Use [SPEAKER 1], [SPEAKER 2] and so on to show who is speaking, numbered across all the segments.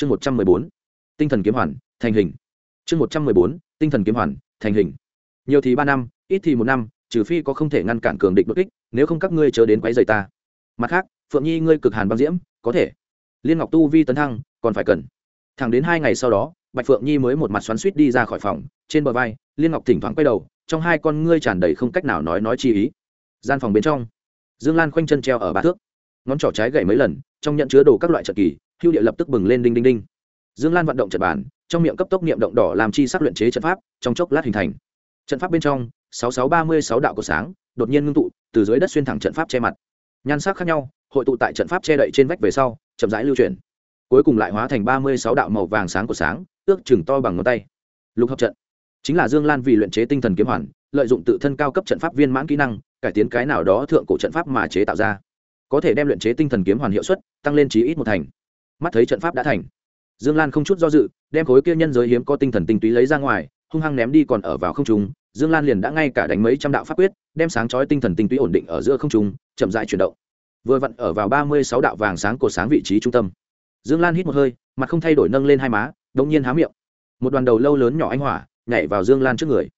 [SPEAKER 1] chương một trăm mười bốn, tinh thần kiếm hoàn, thành hình. Chương một trăm mười bốn, tinh thần kiếm hoàn, thành hình. Nhiều thì ba năm, ít thì một năm, trừ phi có không thể ngăn cản cường địch bất kích, nếu không các ngươi chờ đến quấy dày ta. Mặt khác, phượng nhi ngươi cực hàn băng diễm, có thể. Liên ngọc tu vi tấn thăng, còn phải cần. Thẳng đến hai ngày sau đó, bạch phượng nhi mới một mặt xoắn suýt đi ra khỏi phòng, trên bờ vai, liên ngọc thỉnh thoảng quay đầu, trong hai con ngươi tràn đầy không cách nào nói nói chi ý. Gian phòng bên trong, dương lan khoanh chân treo ở ba thước. Ngón trỏ trái gậy mấy lần, trong nhận chứa đồ các loại trận kỳ hưu địa lập tức bừng lên đinh đinh đinh. Dương lan vận động trận bản trong miệng cấp tốc niệm động đỏ làm chi sắc luyện chế trận pháp, trong chốc lát hình thành. Trận pháp bên trong, sáu sáu ba mươi sáu đạo của sáng, đột nhiên ngưng tụ, từ dưới đất xuyên thẳng trận pháp che mặt. Nhan sắc khác nhau, hội tụ tại trận pháp che đậy trên vách về sau, chậm rãi lưu chuyển. Cuối cùng lại hóa thành ba mươi sáu đạo màu vàng sáng của sáng, ước chừng to bằng ngón tay. Lục hợp trận. Chính là dương lan vì luyện chế tinh thần kiếm hoàn, lợi dụng tự thân cao cấp trận pháp viên mãn kỹ năng, cải tiến cái nào đó thượng cổ trận pháp mà chế tạo ra. Có thể đem luyện chế tinh thần kiếm hoàn hiệu suất tăng lên chí ít một thành mắt thấy trận pháp đã thành. Dương lan không chút do dự, đem khối kia nhân giới hiếm có tinh thần tinh túy lấy ra ngoài, hung hăng ném đi còn ở vào không trung. Dương lan liền đã ngay cả đánh mấy trăm đạo pháp quyết, đem sáng chói tinh thần tinh túy ổn định ở giữa không trung, chậm rãi chuyển động. Vừa vặn ở vào ba mươi sáu đạo vàng sáng cột sáng vị trí trung tâm. Dương lan hít một hơi, mặt không thay đổi nâng lên hai má, đống nhiên há miệng. Một đoàn đầu lâu lớn nhỏ anh hỏa, nhảy vào dương lan trước người.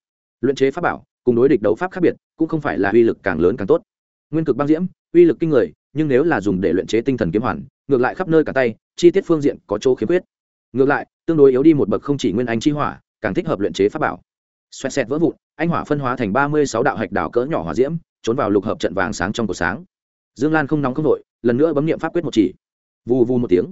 [SPEAKER 1] Luyện chế pháp bảo, cùng đối địch đấu pháp khác biệt, cũng không phải là uy lực càng lớn càng tốt. Nguyên cực băng diễm, uy lực kinh người, nhưng nếu là dùng để luyện chế tinh thần kiếm hoàn ngược lại khắp nơi cả tay, chi tiết phương diện có chỗ khiếm khuyết. Ngược lại, tương đối yếu đi một bậc không chỉ nguyên anh chi hỏa, càng thích hợp luyện chế pháp bảo. Xoẹt xẹt vỡ vụn, anh hỏa phân hóa thành ba mươi sáu đạo hạch đảo cỡ nhỏ hỏa diễm, trốn vào lục hợp trận vàng sáng trong cổ sáng. Dương lan không nóng không vội, lần nữa bấm nghiệm pháp quyết một chỉ. Vù vù một tiếng.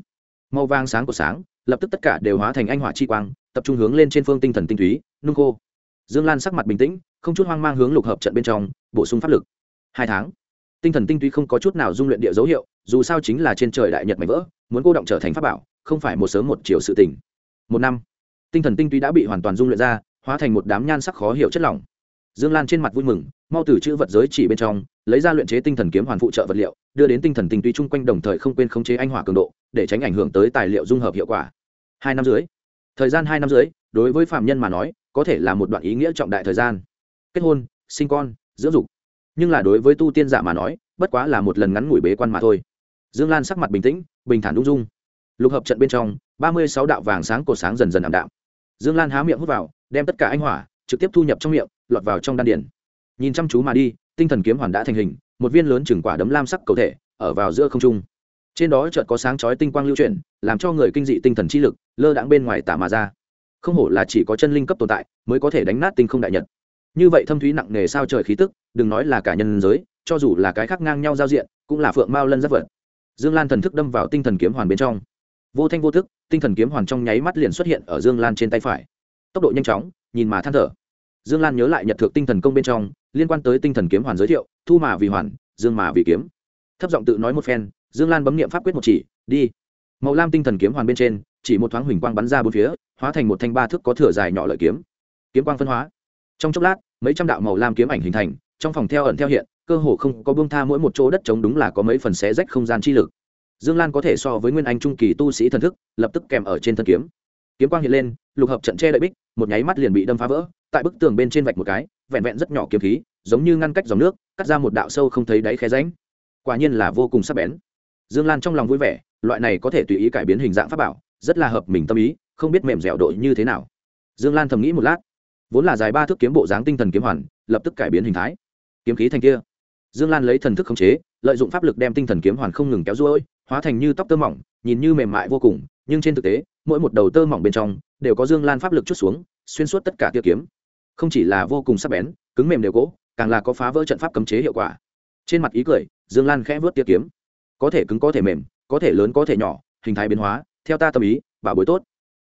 [SPEAKER 1] Màu vàng sáng của sáng, lập tức tất cả đều hóa thành anh hỏa chi quang, tập trung hướng lên trên phương tinh thần tinh túy, nung khô. Dương lan sắc mặt bình tĩnh, không chút hoang mang hướng lục hợp trận bên trong, bổ sung pháp lực. Hai tháng. Tinh thần tinh túy không có chút nào dung luyện địa dấu hiệu dù sao chính là trên trời đại nhật mảnh vỡ, muốn cô động trở thành pháp bảo, không phải một sớm một chiều sự tỉnh một năm, tinh thần tinh túy đã bị hoàn toàn dung luyện ra, hóa thành một đám nhan sắc khó hiểu chất lỏng. Dương lan trên mặt vui mừng, mau từ chữ vật giới chỉ bên trong, lấy ra luyện chế tinh thần kiếm hoàn phụ trợ vật liệu, đưa đến tinh thần tinh túy chung quanh đồng thời không quên khống chế anh hỏa cường độ, để tránh ảnh hưởng tới tài liệu dung hợp hiệu quả. Hai năm dưới, thời gian hai năm dưới, đối với phạm nhân mà nói, có thể là một đoạn ý nghĩa trọng đại thời gian. Kết hôn, sinh con, dưỡng dục. Nhưng là đối với tu tiên giả mà nói, bất quá là một lần ngắn ngủi bế quan mà thôi dương lan sắc mặt bình tĩnh, bình thản ung dung. Lục hợp trận bên trong, ba mươi sáu đạo vàng sáng cột sáng dần dần ảm đạm. Dương lan há miệng hút vào, đem tất cả anh hỏa, trực tiếp thu nhập trong miệng, lọt vào trong đan điển nhìn chăm chú mà đi, tinh thần kiếm hoàn đã thành hình, một viên lớn chừng quả đấm lam sắc cầu thể, ở vào giữa không trung. Trên đó chợt có sáng chói tinh quang lưu chuyển, làm cho người kinh dị tinh thần chi lực, lơ đãng bên ngoài tả mà ra. Không hổ là chỉ có chân linh cấp tồn tại, mới có thể đánh nát tinh không đại nhật. Như vậy thâm thúy nặng nề sao trời khí tức, đừng nói là cả nhân giới, cho dù là cái khác ngang nhau giao diện, cũng là phượng mao lân rất vật dương lan thần thức đâm vào tinh thần kiếm hoàn bên trong. Vô thanh vô thức, tinh thần kiếm hoàn trong nháy mắt liền xuất hiện ở dương lan trên tay phải. Tốc độ nhanh chóng, nhìn mà than thở. Dương lan nhớ lại nhật thực tinh thần công bên trong, liên quan tới tinh thần kiếm hoàn giới thiệu, thu mà vì hoàn, dương mà vì kiếm. Thấp giọng tự nói một phen, dương lan bấm nghiệm pháp quyết một chỉ, đi. Màu lam tinh thần kiếm hoàn bên trên, chỉ một thoáng huỳnh quang bắn ra bốn phía, hóa thành một thanh ba thước có thửa dài nhỏ lợi kiếm. Kiếm quang phân hóa. Trong chốc lát, mấy trăm đạo màu lam kiếm ảnh hình thành, trong phòng theo ẩn theo hiện cơ hồ không có bông tha mỗi một chỗ đất trống đúng là có mấy phần xé rách không gian chi lực. Dương lan có thể so với nguyên anh trung kỳ tu sĩ thần thức, lập tức kèm ở trên thân kiếm. Kiếm quang hiện lên, lục hợp trận che đậy bích, một nháy mắt liền bị đâm phá vỡ, tại bức tường bên trên vạch một cái, vẹn vẹn rất nhỏ kiếm khí, giống như ngăn cách dòng nước, cắt ra một đạo sâu không thấy đáy khe ránh quả nhiên là vô cùng sắc bén. Dương lan trong lòng vui vẻ, loại này có thể tùy ý cải biến hình dạng pháp bảo, rất là hợp mình tâm ý, không biết mềm dẻo đội như thế nào. Dương lan thầm nghĩ một lát, vốn là dài ba thước kiếm bộ dáng tinh thần kiếm hoàn, lập tức cải biến hình thái. Kiếm khí thành kia dương lan lấy thần thức khống chế, lợi dụng pháp lực đem tinh thần kiếm hoàn không ngừng kéo ruôi, hóa thành như tóc tơ mỏng, nhìn như mềm mại vô cùng, nhưng trên thực tế, mỗi một đầu tơ mỏng bên trong đều có dương lan pháp lực chút xuống, xuyên suốt tất cả tia kiếm. Không chỉ là vô cùng sắc bén, cứng mềm đều gỗ, càng là có phá vỡ trận pháp cấm chế hiệu quả. Trên mặt ý cười, dương lan khẽ vớt tia kiếm. Có thể cứng, có thể mềm, có thể lớn, có thể nhỏ, hình thái biến hóa, theo ta tâm ý, bảo bối tốt.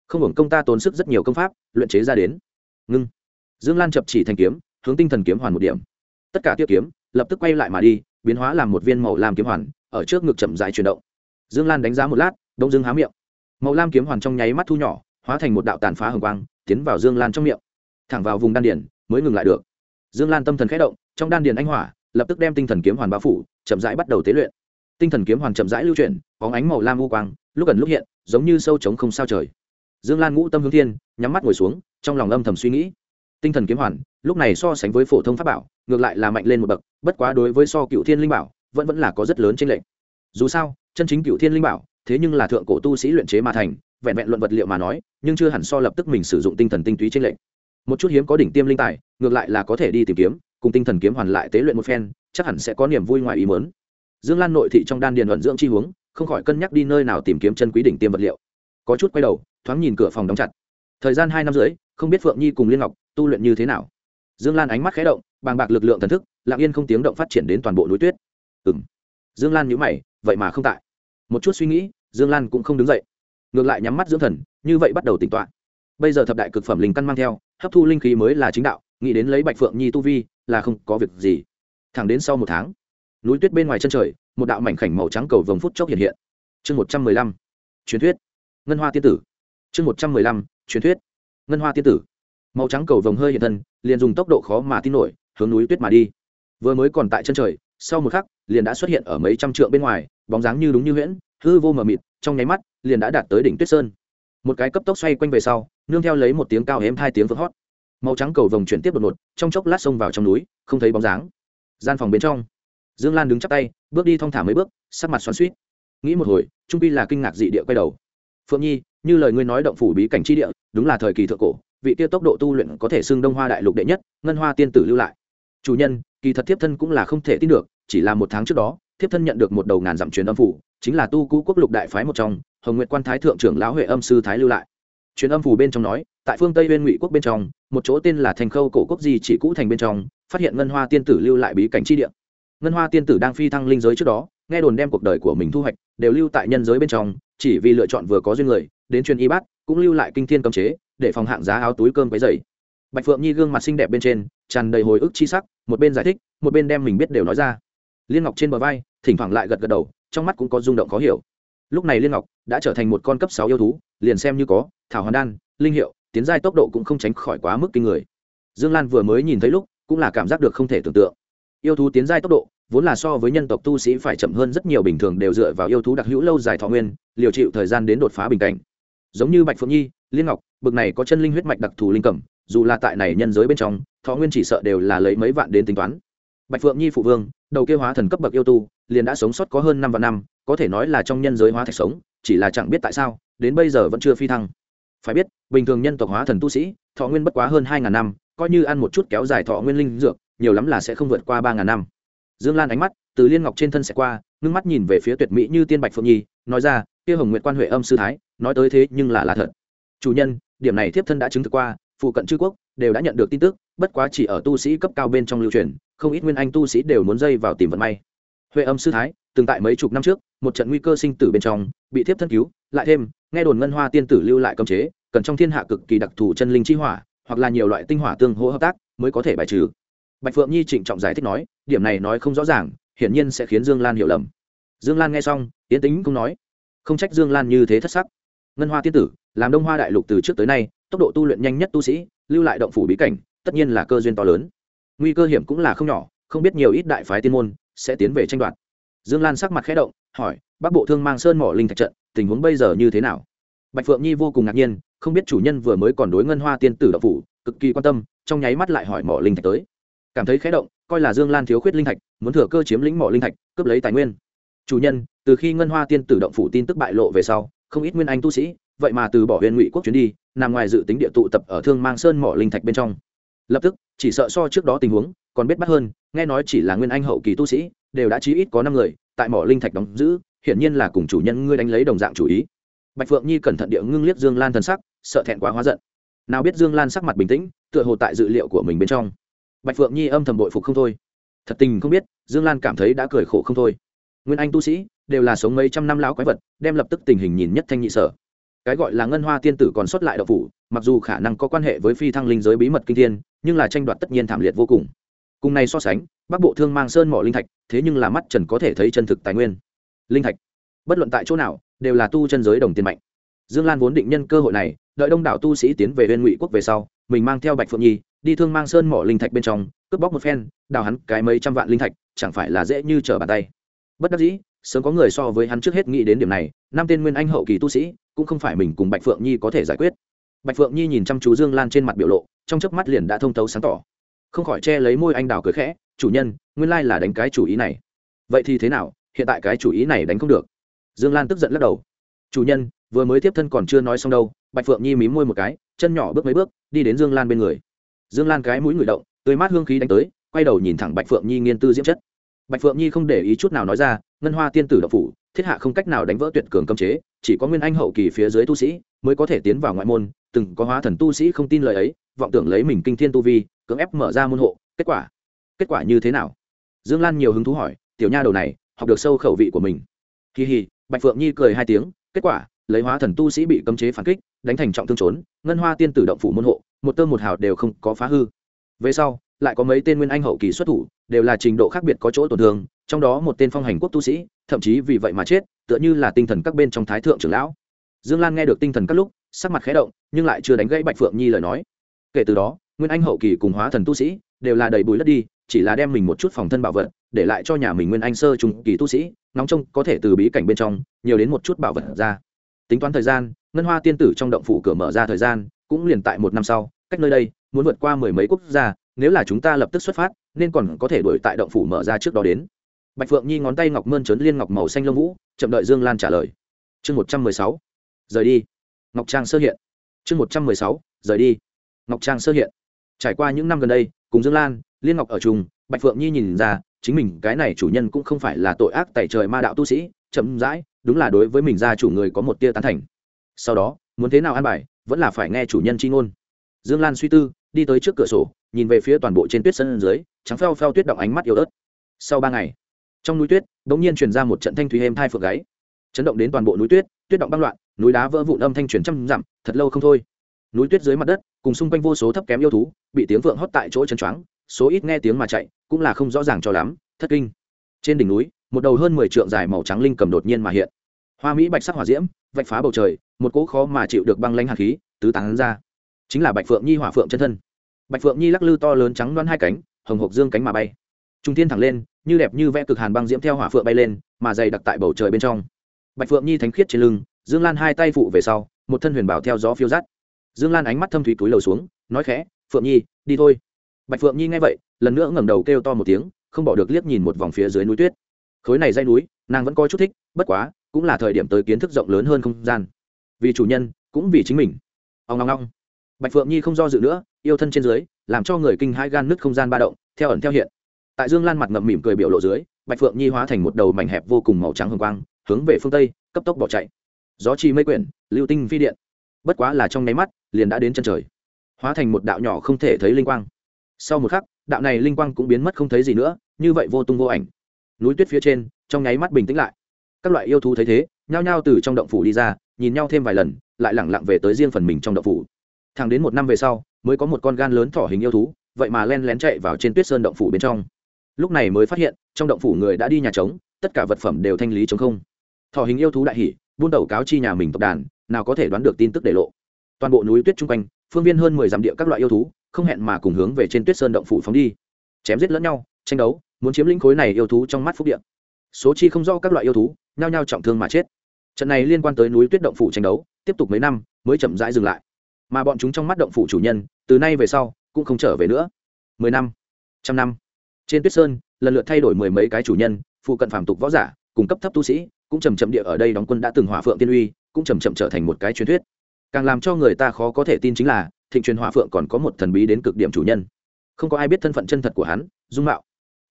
[SPEAKER 1] Không hưởng công ta tốn sức rất nhiều công pháp, luyện chế ra đến. Ngưng. Dương lan chập chỉ thành kiếm, hướng tinh thần kiếm hoàn một điểm. Tất cả tia kiếm lập tức quay lại mà đi, biến hóa làm một viên màu lam kiếm hoàn, ở trước ngực chậm dài chuyển động. Dương lan đánh giá một lát, đông dương há miệng. Màu lam kiếm hoàn trong nháy mắt thu nhỏ, hóa thành một đạo tàn phá hồng quang, tiến vào dương lan trong miệng. Thẳng vào vùng đan điền, mới ngừng lại được. Dương lan tâm thần khẽ động, trong đan điền anh hỏa, lập tức đem tinh thần kiếm hoàn bao phủ, chậm rãi bắt đầu tế luyện. Tinh thần kiếm hoàn chậm rãi lưu chuyển có ánh màu lam u quang, lúc gần lúc hiện, giống như sâu trống không sao trời. Dương lan ngũ tâm hướng thiên, nhắm mắt ngồi xuống, trong lòng âm thầm suy nghĩ tinh thần kiếm hoàn, lúc này so sánh với phổ thông pháp bảo, ngược lại là mạnh lên một bậc, bất quá đối với so cựu thiên linh bảo, vẫn vẫn là có rất lớn trên lệnh dù sao, chân chính cựu thiên linh bảo, thế nhưng là thượng cổ tu sĩ luyện chế mà thành, vẹn vẹn luận vật liệu mà nói, nhưng chưa hẳn so lập tức mình sử dụng tinh thần tinh túy trên lệnh một chút hiếm có đỉnh tiêm linh tài, ngược lại là có thể đi tìm kiếm, cùng tinh thần kiếm hoàn lại tế luyện một phen, chắc hẳn sẽ có niềm vui ngoài ý mớn dương lan nội thị trong đan điền luận dưỡng chi huống không khỏi cân nhắc đi nơi nào tìm kiếm chân quý đỉnh tiêm vật liệu. Có chút quay đầu, thoáng nhìn cửa phòng đóng chặt thời gian hai năm rưỡi, không biết phượng nhi cùng liên ngọc tu luyện như thế nào. Dương lan ánh mắt khé động, bàng bạc lực lượng thần thức, lặng yên không tiếng động phát triển đến toàn bộ núi tuyết. Ừ m dương lan nhữ mày, vậy mà không tại. Một chút suy nghĩ, dương lan cũng không đứng dậy. Ngược lại nhắm mắt dưỡng thần, như vậy bắt đầu tỉnh tọa. Bây giờ thập đại cực phẩm linh căn mang theo, hấp thu linh khí mới là chính đạo, nghĩ đến lấy bạch phượng nhi tu vi, là không có việc gì. Thẳng đến sau một tháng, núi tuyết bên ngoài chân trời, một đạo mảnh khảnh màu trắng cầu vồng phút chốc hiện hiện. Chương một trăm mười lăm. Truyền thuyết. Ngân hoa tiên tử. Chương một trăm mười lăm truyền thuyết. Ngân hoa tiên tử. Màu trắng cầu vồng hơi hiện thân, liền dùng tốc độ khó mà tin nổi, hướng núi tuyết mà đi. Vừa mới còn tại chân trời, sau một khắc, liền đã xuất hiện ở mấy trăm trượng bên ngoài, bóng dáng như đúng như huyễn, hư vô mờ mịt, trong nháy mắt, liền đã đạt tới đỉnh tuyết sơn. Một cái cấp tốc xoay quanh về sau, nương theo lấy một tiếng cao ếm hai tiếng vỡ hót. Màu trắng cầu vồng chuyển tiếp đột ngột, trong chốc lát xông vào trong núi, không thấy bóng dáng. Gian phòng bên trong, dương lan đứng chắp tay, bước đi thong thả mấy bước, sắc mặt xoắn suýt nghĩ một hồi, trung pi là kinh ngạc dị địa quay đầu phượng nhi, như lời ngươi nói động phủ bí cảnh tri địa, đúng là thời kỳ thượng cổ, vị tiêu tốc độ tu luyện có thể xưng đông hoa đại lục đệ nhất, ngân hoa tiên tử lưu lại. Chủ nhân, kỳ thật thiếp thân cũng là không thể tin được, chỉ là một tháng trước đó, thiếp thân nhận được một đầu ngàn dặm truyền âm phủ, chính là tu cũ quốc lục đại phái một trong, hồng nguyện quan thái thượng trưởng lão huệ âm sư thái lưu lại. Truyền âm phủ bên trong nói, tại phương tây bên ngụy quốc bên trong, một chỗ tên là thành khâu cổ quốc di chỉ cũ thành bên trong, phát hiện ngân hoa tiên tử lưu lại bí cảnh chi địa. Ngân hoa tiên tử đang phi thăng linh giới trước đó, nghe đồn đem cuộc đời của mình thu hoạch, đều lưu tại nhân giới bên trong chỉ vì lựa chọn vừa có duyên người, đến truyền y bát, cũng lưu lại kinh thiên cấm chế, để phòng hạng giá áo túi cơm váy dày bạch phượng nhi gương mặt xinh đẹp bên trên, tràn đầy hồi ức chi sắc, một bên giải thích, một bên đem mình biết đều nói ra. Liên ngọc trên bờ vai, thỉnh thoảng lại gật gật đầu, trong mắt cũng có rung động khó hiểu. Lúc này liên ngọc đã trở thành một con cấp sáu yêu thú, liền xem như có, thảo hoàn đan, linh hiệu, tiến giai tốc độ cũng không tránh khỏi quá mức kinh người. Dương lan vừa mới nhìn thấy lúc, cũng là cảm giác được không thể tưởng tượng. Yêu thú tiến giai tốc độ vốn là so với nhân tộc tu sĩ phải chậm hơn rất nhiều bình thường đều dựa vào yêu thú đặc hữu lâu dài thọ nguyên, liều chịu thời gian đến đột phá bình cảnh. Giống như bạch phượng nhi, liên ngọc, bực này có chân linh huyết mạch đặc thù linh cẩm, dù là tại này nhân giới bên trong, thọ nguyên chỉ sợ đều là lấy mấy vạn đến tính toán. Bạch phượng nhi phụ vương, đầu kêu hóa thần cấp bậc yêu tu, liền đã sống sót có hơn năm vạn năm, có thể nói là trong nhân giới hóa thạch sống, chỉ là chẳng biết tại sao, đến bây giờ vẫn chưa phi thăng. Phải biết, bình thường nhân tộc hóa thần tu sĩ, thọ nguyên bất quá hơn hai ngàn năm, coi như ăn một chút kéo dài thọ nguyên linh dược, nhiều lắm là sẽ không vượt qua ba ngàn năm dương lan ánh mắt từ liên ngọc trên thân sẽ qua, ngưng mắt nhìn về phía tuyệt mỹ như tiên bạch phượng nhi, nói ra, kia hồng nguyện quan huệ âm sư thái, nói tới thế nhưng là là thật. Chủ nhân, điểm này thiếp thân đã chứng thực qua, phụ cận chư quốc đều đã nhận được tin tức, bất quá chỉ ở tu sĩ cấp cao bên trong lưu truyền, không ít nguyên anh tu sĩ đều muốn dây vào tìm vận may. Huệ âm sư thái, từng tại mấy chục năm trước, một trận nguy cơ sinh tử bên trong, bị thiếp thân cứu, lại thêm, nghe đồn ngân hoa tiên tử lưu lại cấm chế, cần trong thiên hạ cực kỳ đặc thù chân linh chi hỏa, hoặc là nhiều loại tinh hỏa tương hỗ hợp tác, mới có thể bài trừ bạch phượng nhi trịnh trọng giải thích nói, điểm này nói không rõ ràng, hiển nhiên sẽ khiến dương lan hiểu lầm. Dương lan nghe xong tiến tính cũng nói. Không trách dương lan như thế thất sắc. Ngân hoa tiên tử, làm đông hoa đại lục từ trước tới nay, tốc độ tu luyện nhanh nhất tu sĩ, lưu lại động phủ bí cảnh, tất nhiên là cơ duyên to lớn. Nguy cơ hiểm cũng là không nhỏ, không biết nhiều ít đại phái tiên môn sẽ tiến về tranh đoạt. Dương lan sắc mặt khẽ động, hỏi, bắc bộ thương mang sơn mỏ linh thạch trận, tình huống bây giờ như thế nào? Bạch phượng nhi vô cùng ngạc nhiên, không biết chủ nhân vừa mới còn đối ngân hoa tiên tử động phủ, cực kỳ quan tâm, trong nháy mắt lại hỏi mỏ linh thạch tới cảm thấy khẽ động, coi là dương lan thiếu khuyết linh thạch, muốn thừa cơ chiếm lĩnh mỏ linh thạch, cướp lấy tài nguyên. Chủ nhân, từ khi ngân hoa tiên tử động phủ tin tức bại lộ về sau, không ít nguyên anh tu sĩ, vậy mà từ bỏ huyền ngụy quốc chuyến đi, nằm ngoài dự tính địa tụ tập ở thương mang sơn mỏ linh thạch bên trong. Lập tức, chỉ sợ so trước đó tình huống còn biết bắt hơn, nghe nói chỉ là nguyên anh hậu kỳ tu sĩ, đều đã chí ít có năm người, tại mỏ linh thạch đóng giữ, hiển nhiên là cùng chủ nhân ngươi đánh lấy đồng dạng chủ ý. Bạch phượng nhi cẩn thận địa ngưng liếc dương lan thân sắc, sợ thẹn quá hóa giận. Nào biết dương lan sắc mặt bình tĩnh, tựa hồ tại dự liệu của mình bên trong bạch phượng nhi âm thầm bội phục không thôi. Thật tình không biết, dương lan cảm thấy đã cười khổ không thôi. Nguyên anh tu sĩ, đều là sống mấy trăm năm lão quái vật, đem lập tức tình hình nhìn nhất thanh nhị sở. Cái gọi là ngân hoa tiên tử còn sót lại đậu phủ, mặc dù khả năng có quan hệ với phi thăng linh giới bí mật kinh thiên, nhưng là tranh đoạt tất nhiên thảm liệt vô cùng. Cùng này so sánh, bắc bộ thương mang sơn mỏ linh thạch, thế nhưng là mắt trần có thể thấy chân thực tài nguyên. Linh thạch. Bất luận tại chỗ nào, đều là tu chân giới đồng tiền mạnh dương lan vốn định nhân cơ hội này, đợi đông đảo tu sĩ tiến về viên ngụy quốc về sau, mình mang theo bạch phượng nhi, đi thương mang sơn mỏ linh thạch bên trong, cướp bóc một phen, đào hắn cái mấy trăm vạn linh thạch, chẳng phải là dễ như trở bàn tay. Bất đắc dĩ, sớm có người so với hắn trước hết nghĩ đến điểm này, năm tên nguyên anh hậu kỳ tu sĩ, cũng không phải mình cùng bạch phượng nhi có thể giải quyết. Bạch phượng nhi nhìn chăm chú dương lan trên mặt biểu lộ, trong chớp mắt liền đã thông thấu sáng tỏ. Không khỏi che lấy môi anh đào cười khẽ, chủ nhân, nguyên lai là đánh cái chủ ý này. Vậy thì thế nào? Hiện tại cái chủ ý này đánh không được. Dương lan tức giận lắc đầu. Chủ nhân vừa mới tiếp thân còn chưa nói xong đâu, bạch phượng nhi mím môi một cái, chân nhỏ bước mấy bước, đi đến dương lan bên người. Dương lan cái mũi người động, tươi mát hương khí đánh tới, quay đầu nhìn thẳng bạch phượng nhi nghiên tư diễm chất. Bạch phượng nhi không để ý chút nào nói ra, ngân hoa tiên tử đậu phủ, thiết hạ không cách nào đánh vỡ tuyệt cường cấm chế, chỉ có nguyên anh hậu kỳ phía dưới tu sĩ mới có thể tiến vào ngoại môn, từng có hóa thần tu sĩ không tin lời ấy, vọng tưởng lấy mình kinh thiên tu vi, cưỡng ép mở ra môn hộ, kết quả kết quả như thế nào? Dương lan nhiều hứng thú hỏi, tiểu nha đầu này, học được sâu khẩu vị của mình. Kỳ hì, bạch phượng nhi cười hai tiếng, kết quả lấy hóa thần tu sĩ bị cấm chế phản kích, đánh thành trọng thương trốn, ngân hoa tiên tử động phủ môn hộ, một tơ một hào đều không có phá hư. Về sau, lại có mấy tên nguyên anh hậu kỳ xuất thủ, đều là trình độ khác biệt có chỗ tổn thương, trong đó một tên phong hành quốc tu sĩ, thậm chí vì vậy mà chết, tựa như là tinh thần các bên trong thái thượng trưởng lão. Dương lan nghe được tinh thần các lúc, sắc mặt khẽ động, nhưng lại chưa đánh gãy bạch phượng nhi lời nói. Kể từ đó, nguyên anh hậu kỳ cùng hóa thần tu sĩ đều là đầy bùi lất đi, chỉ là đem mình một chút phòng thân bảo vật để lại cho nhà mình nguyên anh sơ trung kỳ tu sĩ, nóng trông có thể từ bí cảnh bên trong nhiều đến một chút bảo vật ra tính toán thời gian, ngân hoa tiên tử trong động phủ cửa mở ra thời gian, cũng liền tại một năm sau, cách nơi đây, muốn vượt qua mười mấy quốc gia, nếu là chúng ta lập tức xuất phát, nên còn có thể đuổi tại động phủ mở ra trước đó đến. Bạch phượng nhi ngón tay ngọc mơn trớn liên ngọc màu xanh lông vũ, chậm đợi dương lan trả lời. Chương một trăm mười sáu, rời đi. Ngọc trang sơ hiện. Chương một trăm mười sáu, rời đi. Ngọc trang sơ hiện. Trải qua những năm gần đây, cùng dương lan, liên ngọc ở chung, bạch phượng nhi nhìn ra, chính mình cái này chủ nhân cũng không phải là tội ác tẩy trời ma đạo tu sĩ, chậm rãi đúng là đối với mình gia chủ người có một tia tán thành. Sau đó, muốn thế nào an bài, vẫn là phải nghe chủ nhân chi ngôn. Dương lan suy tư, đi tới trước cửa sổ, nhìn về phía toàn bộ trên tuyết sân dưới, trắng pheo pheo tuyết động ánh mắt yếu ớt. Sau ba ngày, trong núi tuyết đ ỗ n g nhiên truyền ra một trận thanh thủy êm thai phượng gáy. Chấn động đến toàn bộ núi tuyết tuyết động băng loạn, núi đá vỡ vụn âm thanh truyền trăm dặm, thật lâu không thôi. Núi tuyết dưới mặt đất, cùng xung quanh vô số thấp kém yêu thú, bị tiếng vượng hót tại chỗ chân choáng, số ít nghe tiếng mà chạy, cũng là không rõ ràng cho lắm, thất kinh. Trên đỉnh núi một đầu hơn mười trượng dài màu trắng linh cầm đột nhiên mà hiện. Hoa mỹ bạch sắc hỏa diễm, vạch phá bầu trời, một cỗ khó mà chịu được băng lanh hạt khí, tứ tán ra. Chính là bạch phượng nhi hỏa phượng chân thân. Bạch phượng nhi lắc lư to lớn trắng đoán hai cánh, hồng hộc dương cánh mà bay. Trung thiên thẳng lên, như đẹp như vẽ cực hàn băng diễm theo hỏa phượng bay lên, mà dày đặc tại bầu trời bên trong. Bạch phượng nhi thánh khiết trên lưng, dương lan hai tay phụ về sau, một thân huyền bảo theo gió phiêu rát dương lan ánh mắt thâm thủy túi lầu xuống, nói khẽ, phượng nhi, đi thôi. Bạch phượng nhi nghe vậy, lần nữa ngẩng đầu kêu to một tiếng, không bỏ được liếc nhìn một vòng phía dưới núi tuyết khối này dây núi, nàng vẫn coi chút thích, bất quá, cũng là thời điểm tới kiến thức rộng lớn hơn không gian. Vì chủ nhân, cũng vì chính mình. Ông ngong ngong bạch phượng nhi không do dự nữa, yêu thân trên dưới, làm cho người kinh hai gan nứt không gian ba động, theo ẩn theo hiện. Tại dương lan mặt ngậm mỉm cười biểu lộ dưới, bạch phượng nhi hóa thành một đầu mảnh hẹp vô cùng màu trắng hồng quang, hướng về phương tây, cấp tốc bỏ chạy. Gió chi mây quyển, lưu tinh phi điện. Bất quá là trong nháy mắt, liền đã đến chân trời. Hóa thành một đạo nhỏ không thể thấy linh quang. Sau một khắc, đạo này linh quang cũng biến mất không thấy gì nữa, như vậy vô tung vô ảnh núi tuyết phía trên, trong nháy mắt bình tĩnh lại. Các loại yêu thú thấy thế, nhao nhao từ trong động phủ đi ra, nhìn nhau thêm vài lần, lại lẳng lặng về tới riêng phần mình trong động phủ. Thẳng đến một năm về sau, mới có một con gan lớn thỏ hình yêu thú, vậy mà len lén chạy vào trên tuyết sơn động phủ bên trong. Lúc này mới phát hiện, trong động phủ người đã đi nhà trống, tất cả vật phẩm đều thanh lý chống không. Thỏ hình yêu thú đại hỉ, buôn đầu cáo chi nhà mình tộc đàn, nào có thể đoán được tin tức để lộ. Toàn bộ núi tuyết chung quanh, phương viên hơn mười dặm địa các loại yêu thú, không hẹn mà cùng hướng về trên tuyết sơn động phủ phóng đi. Chém giết lẫn nhau, tranh đấu muốn chiếm lĩnh khối này yêu thú trong mắt phúc địa. Số chi không do các loại yêu thú, nhao nhao trọng thương mà chết. Trận này liên quan tới núi tuyết động phủ tranh đấu, tiếp tục mấy năm, mới chậm rãi dừng lại. Mà bọn chúng trong mắt động phủ chủ nhân, từ nay về sau, cũng không trở về nữa. Mười năm, trăm năm. Trên tuyết sơn, lần lượt thay đổi mười mấy cái chủ nhân, phụ cận phàm tục võ giả, cùng cấp thấp tu sĩ, cũng chầm chậm địa ở đây đóng quân đã từng hỏa phượng tiên uy, cũng chầm chậm trở thành một cái truyền thuyết. Càng làm cho người ta khó có thể tin chính là, thịnh truyền hỏa phượng còn có một thần bí đến cực điểm chủ nhân. Không có ai biết thân phận chân thật của hắn, dung mạo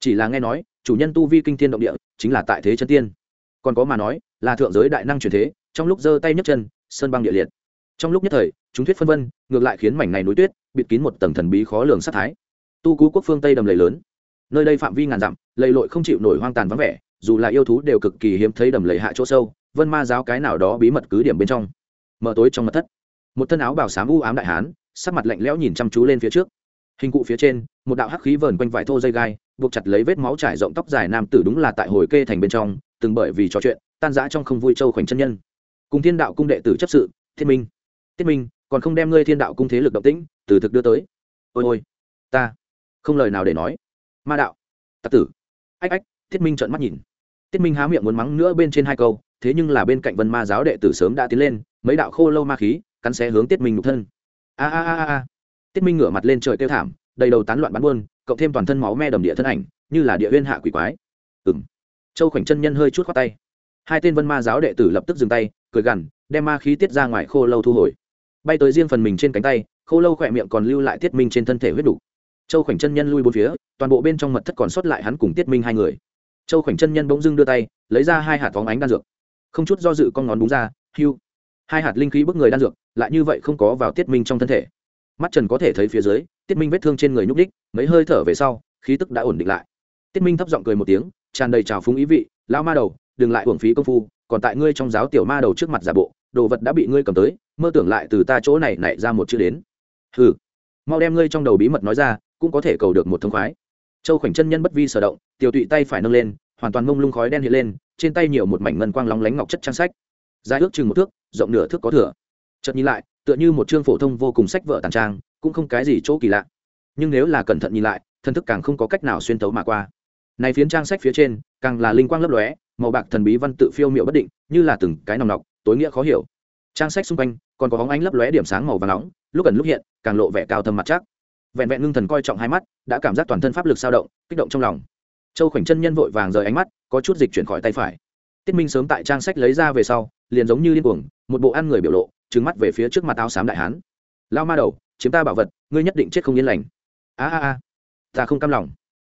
[SPEAKER 1] chỉ là nghe nói, chủ nhân tu vi kinh thiên động địa, chính là tại thế chân tiên. Còn có mà nói, là thượng giới đại năng truyền thế, trong lúc giơ tay nhấc chân, sơn băng địa liệt. Trong lúc nhất thời, chúng thuyết phân vân, ngược lại khiến mảnh này núi tuyết, bịt kín một tầng thần bí khó lường sát thái. Tu cú quốc phương tây đầm lầy lớn. Nơi đây phạm vi ngàn dặm, lầy lội không chịu nổi hoang tàn vắng vẻ, dù là yêu thú đều cực kỳ hiếm thấy đầm lầy hạ chỗ sâu, vân ma giáo cái nào đó bí mật cứ điểm bên trong. Mở tối trong mật thất. Một thân áo bảo sám u ám đại hán, sắc mặt lạnh lẽo nhìn chăm chú lên phía trước hình cụ phía trên, một đạo hắc khí vờn quanh vải thô dây gai, buộc chặt lấy vết máu trải rộng tóc dài nam tử đúng là tại hồi kê thành bên trong, từng bởi vì trò chuyện, tan rã trong không vui châu khoảnh chân nhân. Cùng thiên đạo cung đệ tử chấp sự thiên minh. Tiết minh, còn không đem ngươi thiên đạo cung thế lực động tĩnh, từ thực đưa tới. Ôi ôi, ta không lời nào để nói. Ma đạo, tặc tử. Ách ách, thiết minh trợn mắt nhìn. Tiết minh há miệng muốn mắng nữa bên trên hai câu, thế nhưng là bên cạnh vân ma giáo đệ tử sớm đã tiến lên, mấy đạo khô lâu ma khí, cắn xé hướng tiết minh nhục thân. A a a a tiết minh ngửa mặt lên trời kêu thảm, đầy đầu tán loạn bắn buôn, cộng thêm toàn thân máu me đầm địa thân ảnh, như là địa huyên hạ quỷ quái. Ừ m châu khoảnh chân nhân hơi chút khoát tay. Hai tên vân ma giáo đệ tử lập tức dừng tay, cười gằn, đem ma khí tiết ra ngoài khô lâu thu hồi. Bay tới riêng phần mình trên cánh tay, khô lâu khỏe miệng còn lưu lại tiết minh trên thân thể huyết đủ. Châu khoảnh chân nhân lui bốn phía, toàn bộ bên trong mật thất còn sót lại hắn cùng tiết minh hai người. Châu khoảnh chân nhân bỗng dưng đưa tay, lấy ra hai hạt phóng ánh đan dược. Không chút do dự con ngón đúng ra, hiu. Hai hạt linh khí bức người đan dược, lại như vậy không có vào tiết minh trong thân thể mắt trần có thể thấy phía dưới, tiết minh vết thương trên người nhúc đích mấy hơi thở về sau, khí tức đã ổn định lại. Tiết minh thấp giọng cười một tiếng, tràn đầy trào phúng ý vị, lão ma đầu, đừng lại hưởng phí công phu, còn tại ngươi trong giáo tiểu ma đầu trước mặt giả bộ, đồ vật đã bị ngươi cầm tới, mơ tưởng lại từ ta chỗ này nảy ra một chữ đến. Hừ. Mau đem ngươi trong đầu bí mật nói ra, cũng có thể cầu được một thông khoái. Châu khoảnh chân nhân bất vi sở động, tiểu tụy tay phải nâng lên, hoàn toàn mông lung khói đen hiện lên, trên tay nhiều một mảnh ngân quang lóng lánh ngọc chất trang sách. Dài ước chừng một thước, rộng nửa thước có thừa chợt nhìn lại, tựa như một chương phổ thông vô cùng sách vở tàn trang, cũng không cái gì chỗ kỳ lạ. Nhưng nếu là cẩn thận nhìn lại thân thức càng không có cách nào xuyên tấu mà qua. Này phiến trang sách phía trên, càng là linh quang lấp lóe, màu bạc thần bí văn tự phiêu miệu bất định, như là từng cái nòng nọc, tối nghĩa khó hiểu. Trang sách xung quanh, còn có bóng ánh lấp lóe điểm sáng màu và nóng, lúc ẩn lúc hiện, càng lộ vẻ cao thâm mặt chắc. Vẹn vẹn ngưng thần coi trọng hai mắt, đã cảm giác toàn thân pháp lực sao động, kích động trong lòng. Châu khoảnh chân nhân vội vàng rời ánh mắt, có chút dịch chuyển khỏi tay phải. Tiết minh sớm tại trang sách lấy ra về sau, liền giống như điên cuồng, một bộ ăn người biểu lộ trừng mắt về phía trước mặt áo xám đại hán. Lao ma đầu, chiếm ta bảo vật, ngươi nhất định chết không yên lành. A a a, ta không cam lòng.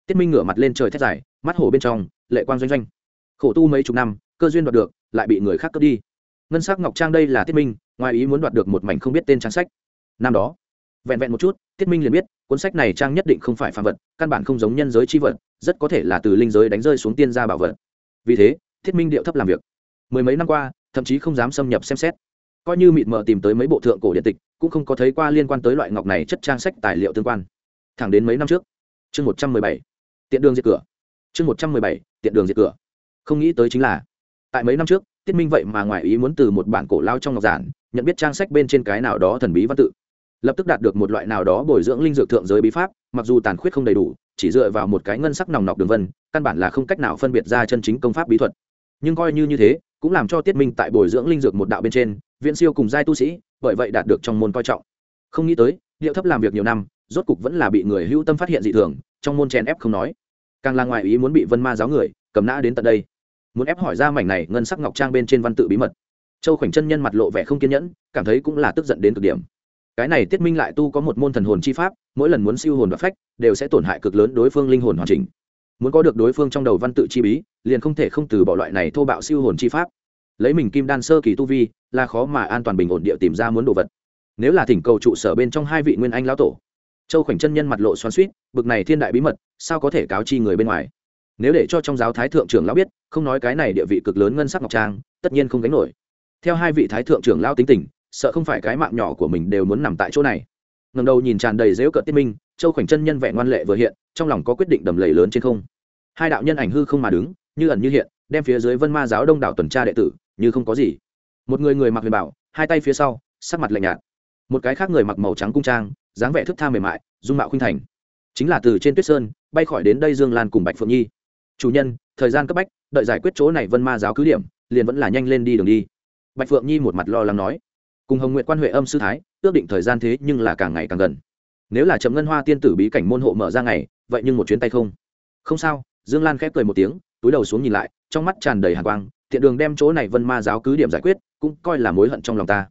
[SPEAKER 1] Tiết minh ngửa mặt lên trời thét dài, mắt hổ bên trong, lệ quang doanh doanh. Khổ tu mấy chục năm, cơ duyên đoạt được, lại bị người khác cướp đi. Ngân sắc ngọc trang đây là tiết minh, ngoài ý muốn đoạt được một mảnh không biết tên trang sách. Năm đó, vẹn vẹn một chút, tiết minh liền biết, cuốn sách này trang nhất định không phải phàm vật, căn bản không giống nhân giới chi vật, rất có thể là từ linh giới đánh rơi xuống tiên gia bảo vật. Vì thế thiết minh điệu thấp làm việc. Mười mấy năm qua, thậm chí không dám xâm nhập xem xét coi như mịt mờ tìm tới mấy bộ thượng cổ điện tịch, cũng không có thấy qua liên quan tới loại ngọc này chất trang sách tài liệu tương quan. Thẳng đến mấy năm trước, chương một trăm mười bảy, tiện đường diệt cửa. Chương một trăm mười bảy, tiện đường diệt cửa. Không nghĩ tới chính là, tại mấy năm trước, tiết minh vậy mà ngoài ý muốn từ một bản cổ lao trong ngọc giản, nhận biết trang sách bên trên cái nào đó thần bí văn tự. Lập tức đạt được một loại nào đó bồi dưỡng linh dược thượng giới bí pháp, mặc dù tàn khuyết không đầy đủ, chỉ dựa vào một cái ngân sắc nòng nọc đường vân, căn bản là không cách nào phân biệt ra chân chính công pháp bí thuật. Nhưng coi như như thế, cũng làm cho tiết minh tại bồi dưỡng linh dược một đạo bên trên viễn siêu cùng giai tu sĩ, bởi vậy đạt được trong môn coi trọng. Không nghĩ tới, điệu thấp làm việc nhiều năm, rốt cục vẫn là bị người hữu tâm phát hiện dị thường, trong môn chèn ép không nói. Càng là ngoài ý muốn bị vân ma giáo người, cầm nã đến tận đây. Muốn ép hỏi ra mảnh này ngân sắc ngọc trang bên trên văn tự bí mật. Châu khoảnh chân nhân mặt lộ vẻ không kiên nhẫn, cảm thấy cũng là tức giận đến cực điểm. Cái này tiết minh lại tu có một môn thần hồn chi pháp, mỗi lần muốn siêu hồn và phách, đều sẽ tổn hại cực lớn đối phương linh hồn hoàn chỉnh. Muốn có được đối phương trong đầu văn tự chi bí, liền không thể không từ bỏ loại này thô bạo siêu hồn chi pháp lấy mình kim đan sơ kỳ tu vi, là khó mà an toàn bình ổn địa tìm ra muốn đồ vật. Nếu là thỉnh cầu trụ sở bên trong hai vị nguyên anh lão tổ, châu khoảnh chân nhân mặt lộ xoắn suýt bực này thiên đại bí mật, sao có thể cáo chi người bên ngoài? Nếu để cho trong giáo thái thượng trưởng lão biết, không nói cái này địa vị cực lớn ngân sắc ngọc trang, tất nhiên không gánh nổi. Theo hai vị thái thượng trưởng lão tính tình, sợ không phải cái mạng nhỏ của mình đều muốn nằm tại chỗ này. Ngầm đầu nhìn tràn đầy dễu cợt tiết minh, châu khoảnh chân nhân vẻ ngoan lệ vừa hiện, trong lòng có quyết định đầm lầy lớn trên không. Hai đạo nhân ảnh hư không mà đứng, như ẩn như hiện, đem phía dưới vân ma giáo đông đảo tuần tra đệ tử như không có gì. Một người người mặc huyền bảo, hai tay phía sau, sắc mặt lạnh nhạt. Một cái khác người mặc màu trắng cung trang, dáng vẻ thức tha mềm mại, dung mạo khuynh thành. Chính là từ trên tuyết sơn, bay khỏi đến đây dương lan cùng bạch phượng nhi. Chủ nhân, thời gian cấp bách, đợi giải quyết chỗ này vân ma giáo cứ điểm, liền vẫn là nhanh lên đi đường đi. Bạch phượng nhi một mặt lo lắng nói. Cùng hồng nguyện quan huệ âm sư thái, ước định thời gian thế nhưng là càng ngày càng gần. Nếu là chấm ngân hoa tiên tử bí cảnh môn hộ mở ra ngày, vậy nhưng một chuyến tay không. Không sao. Dương lan khép cười một tiếng, túi đầu xuống nhìn lại, trong mắt tràn đầy hàng quang thiện đường đem chỗ này vân ma giáo cứ điểm giải quyết, cũng coi là mối hận trong lòng ta.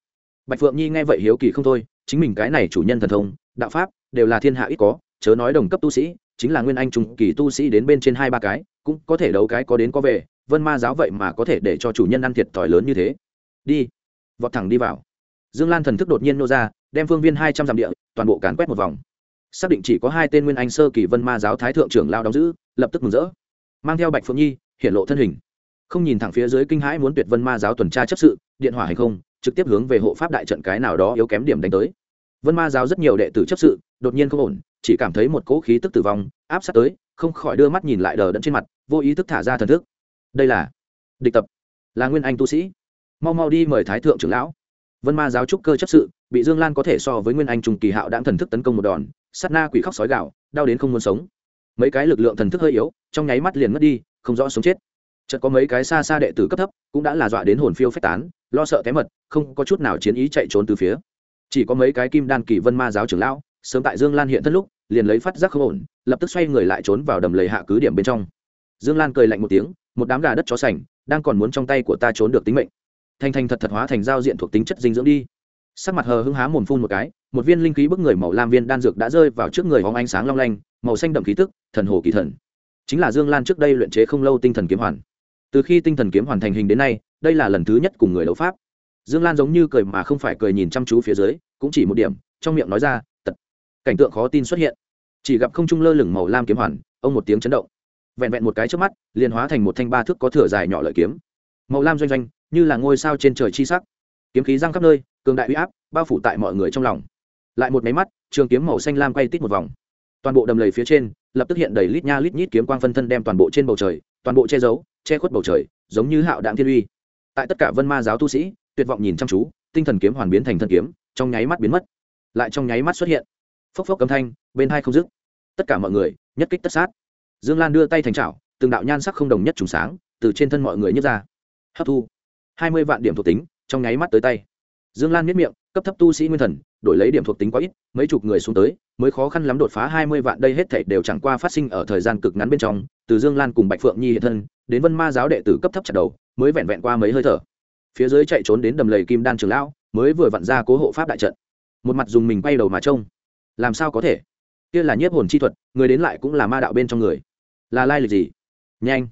[SPEAKER 1] Bạch phượng nhi nghe vậy hiếu kỳ không thôi, chính mình cái này chủ nhân thần thông, đạo pháp, đều là thiên hạ ít có, chớ nói đồng cấp tu sĩ, chính là nguyên anh trung kỳ tu sĩ đến bên trên hai ba cái, cũng có thể đấu cái có đến có về, vân ma giáo vậy mà có thể để cho chủ nhân ăn thiệt thòi lớn như thế. Đi. Vọt thẳng đi vào. Dương lan thần thức đột nhiên nô ra, đem phương viên hai trăm dặm địa, toàn bộ càn quét một vòng. Xác định chỉ có hai tên nguyên anh sơ kỳ vân ma giáo thái thượng trưởng lao đóng giữ, lập tức mừng rỡ. Mang theo bạch phượng nhi hiện lộ thân hình không nhìn thẳng phía dưới kinh hãi muốn tuyệt vân ma giáo tuần tra chấp sự, điện hỏa hay không, trực tiếp hướng về hộ pháp đại trận cái nào đó yếu kém điểm đánh tới. Vân ma giáo rất nhiều đệ tử chấp sự, đột nhiên không ổn, chỉ cảm thấy một cỗ khí tức tử vong, áp sát tới, không khỏi đưa mắt nhìn lại đờ đẫn trên mặt, vô ý thức thả ra thần thức. Đây là địch tập, là nguyên anh tu sĩ. Mau mau đi mời thái thượng trưởng lão. Vân ma giáo trúc cơ chấp sự, bị dương lan có thể so với nguyên anh trùng kỳ hạo đãng thần thức tấn công một đòn, sát na quỷ khóc sói gạo đau đến không muốn sống. Mấy cái lực lượng thần thức hơi yếu, trong nháy mắt liền mất đi, không rõ sống chết chợt có mấy cái xa xa đệ tử cấp thấp, cũng đã là dọa đến hồn phiêu phách tán, lo sợ té mật, không có chút nào chiến ý chạy trốn từ phía. Chỉ có mấy cái kim đan kỳ vân ma giáo trưởng lão, sớm tại dương lan hiện thân lúc, liền lấy phát giác không ổn, lập tức xoay người lại trốn vào đầm lầy hạ cứ điểm bên trong. Dương lan cười lạnh một tiếng, một đám gà đất chó sành, đang còn muốn trong tay của ta trốn được tính mệnh. Thành thành thật thật hóa thành giao diện thuộc tính chất dinh dưỡng đi. Sắc mặt hờ hưng há mồm phun một cái, một viên linh khí bức người màu lam viên đan dược đã rơi vào trước người hóng ánh sáng long lanh, màu xanh đậm khí tức, thần hồ kỳ thần. Chính là dương lan trước đây luyện chế không lâu tinh thần kiếm hoàn từ khi tinh thần kiếm hoàn thành hình đến nay, đây là lần thứ nhất cùng người đấu pháp. Dương lan giống như cười mà không phải cười nhìn chăm chú phía dưới, cũng chỉ một điểm, trong miệng nói ra, tật. Cảnh tượng khó tin xuất hiện. Chỉ gặp không trung lơ lửng màu lam kiếm hoàn, ông một tiếng chấn động. Vẹn vẹn một cái trước mắt, liền hóa thành một thanh ba thước có thửa dài nhỏ lợi kiếm. Màu lam doanh doanh, như là ngôi sao trên trời chi sắc. Kiếm khí răng khắp nơi, cường đại uy áp, bao phủ tại mọi người trong lòng. Lại một máy mắt, trường kiếm màu xanh lam quay tít một vòng. Toàn bộ đầm lầy phía trên, lập tức hiện đầy lít nha lít nhít kiếm quang phân thân đem toàn bộ trên bầu trời, toàn bộ che giấu che khuất bầu trời, giống như hạo đạn thiên uy. Tại tất cả vân ma giáo tu sĩ, tuyệt vọng nhìn chăm chú, tinh thần kiếm hoàn biến thành thân kiếm, trong nháy mắt biến mất. Lại trong nháy mắt xuất hiện. Phốc phốc âm thanh, bên hai không dứt. Tất cả mọi người, nhất kích tất sát. Dương lan đưa tay thành trào từng đạo nhan sắc không đồng nhất trùng sáng, từ trên thân mọi người nhấc ra. Hấp thu. Hai mươi vạn điểm thuộc tính, trong nháy mắt tới tay. Dương lan miết miệng, cấp thấp tu sĩ nguyên thần đổi lấy điểm thuộc tính quá ít, mấy chục người xuống tới, mới khó khăn lắm đột phá hai mươi vạn, đây hết thảy đều chẳng qua phát sinh ở thời gian cực ngắn bên trong, từ dương lan cùng bạch phượng nhi hiện thân, đến vân ma giáo đệ tử cấp thấp chặt đầu, mới vẹn vẹn qua mấy hơi thở. Phía dưới chạy trốn đến đầm lầy kim đan trường lão, mới vừa vặn ra cố hộ pháp đại trận. Một mặt dùng mình bay đầu mà trông. Làm sao có thể? Kia là nhiếp hồn chi thuật, người đến lại cũng là ma đạo bên trong người. Là lai lịch gì? Nhanh.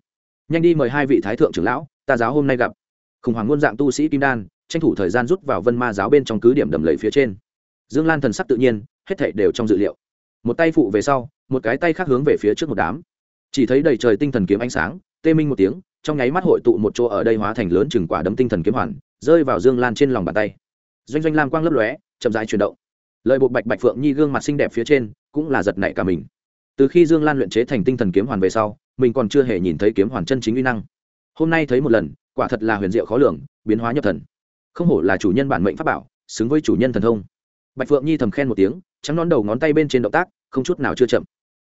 [SPEAKER 1] Nhanh đi mời hai vị thái thượng trưởng lão, ta giáo hôm nay gặp. Khủng hoảng ngôn dạng tu sĩ kim đan, tranh thủ thời gian rút vào vân ma giáo bên trong cứ điểm đầm lầy phía trên dương lan thần sắc tự nhiên, hết thảy đều trong dự liệu. Một tay phụ về sau, một cái tay khác hướng về phía trước một đám. Chỉ thấy đầy trời tinh thần kiếm ánh sáng, tê minh một tiếng, trong nháy mắt hội tụ một chỗ ở đây hóa thành lớn chừng quả đấm tinh thần kiếm hoàn, rơi vào dương lan trên lòng bàn tay. Doanh doanh lam quang lấp lóe, chậm rãi chuyển động. Lợi bộ bạch bạch phượng nhi gương mặt xinh đẹp phía trên, cũng là giật nảy cả mình. Từ khi dương lan luyện chế thành tinh thần kiếm hoàn về sau, mình còn chưa hề nhìn thấy kiếm hoàn chân chính uy năng. Hôm nay thấy một lần, quả thật là huyền diệu khó lường, biến hóa nhập thần. Không hổ là chủ nhân bản mệnh pháp bảo, xứng với chủ nhân thần thông bạch phượng nhi thầm khen một tiếng, trắng nón đầu ngón tay bên trên động tác, không chút nào chưa chậm.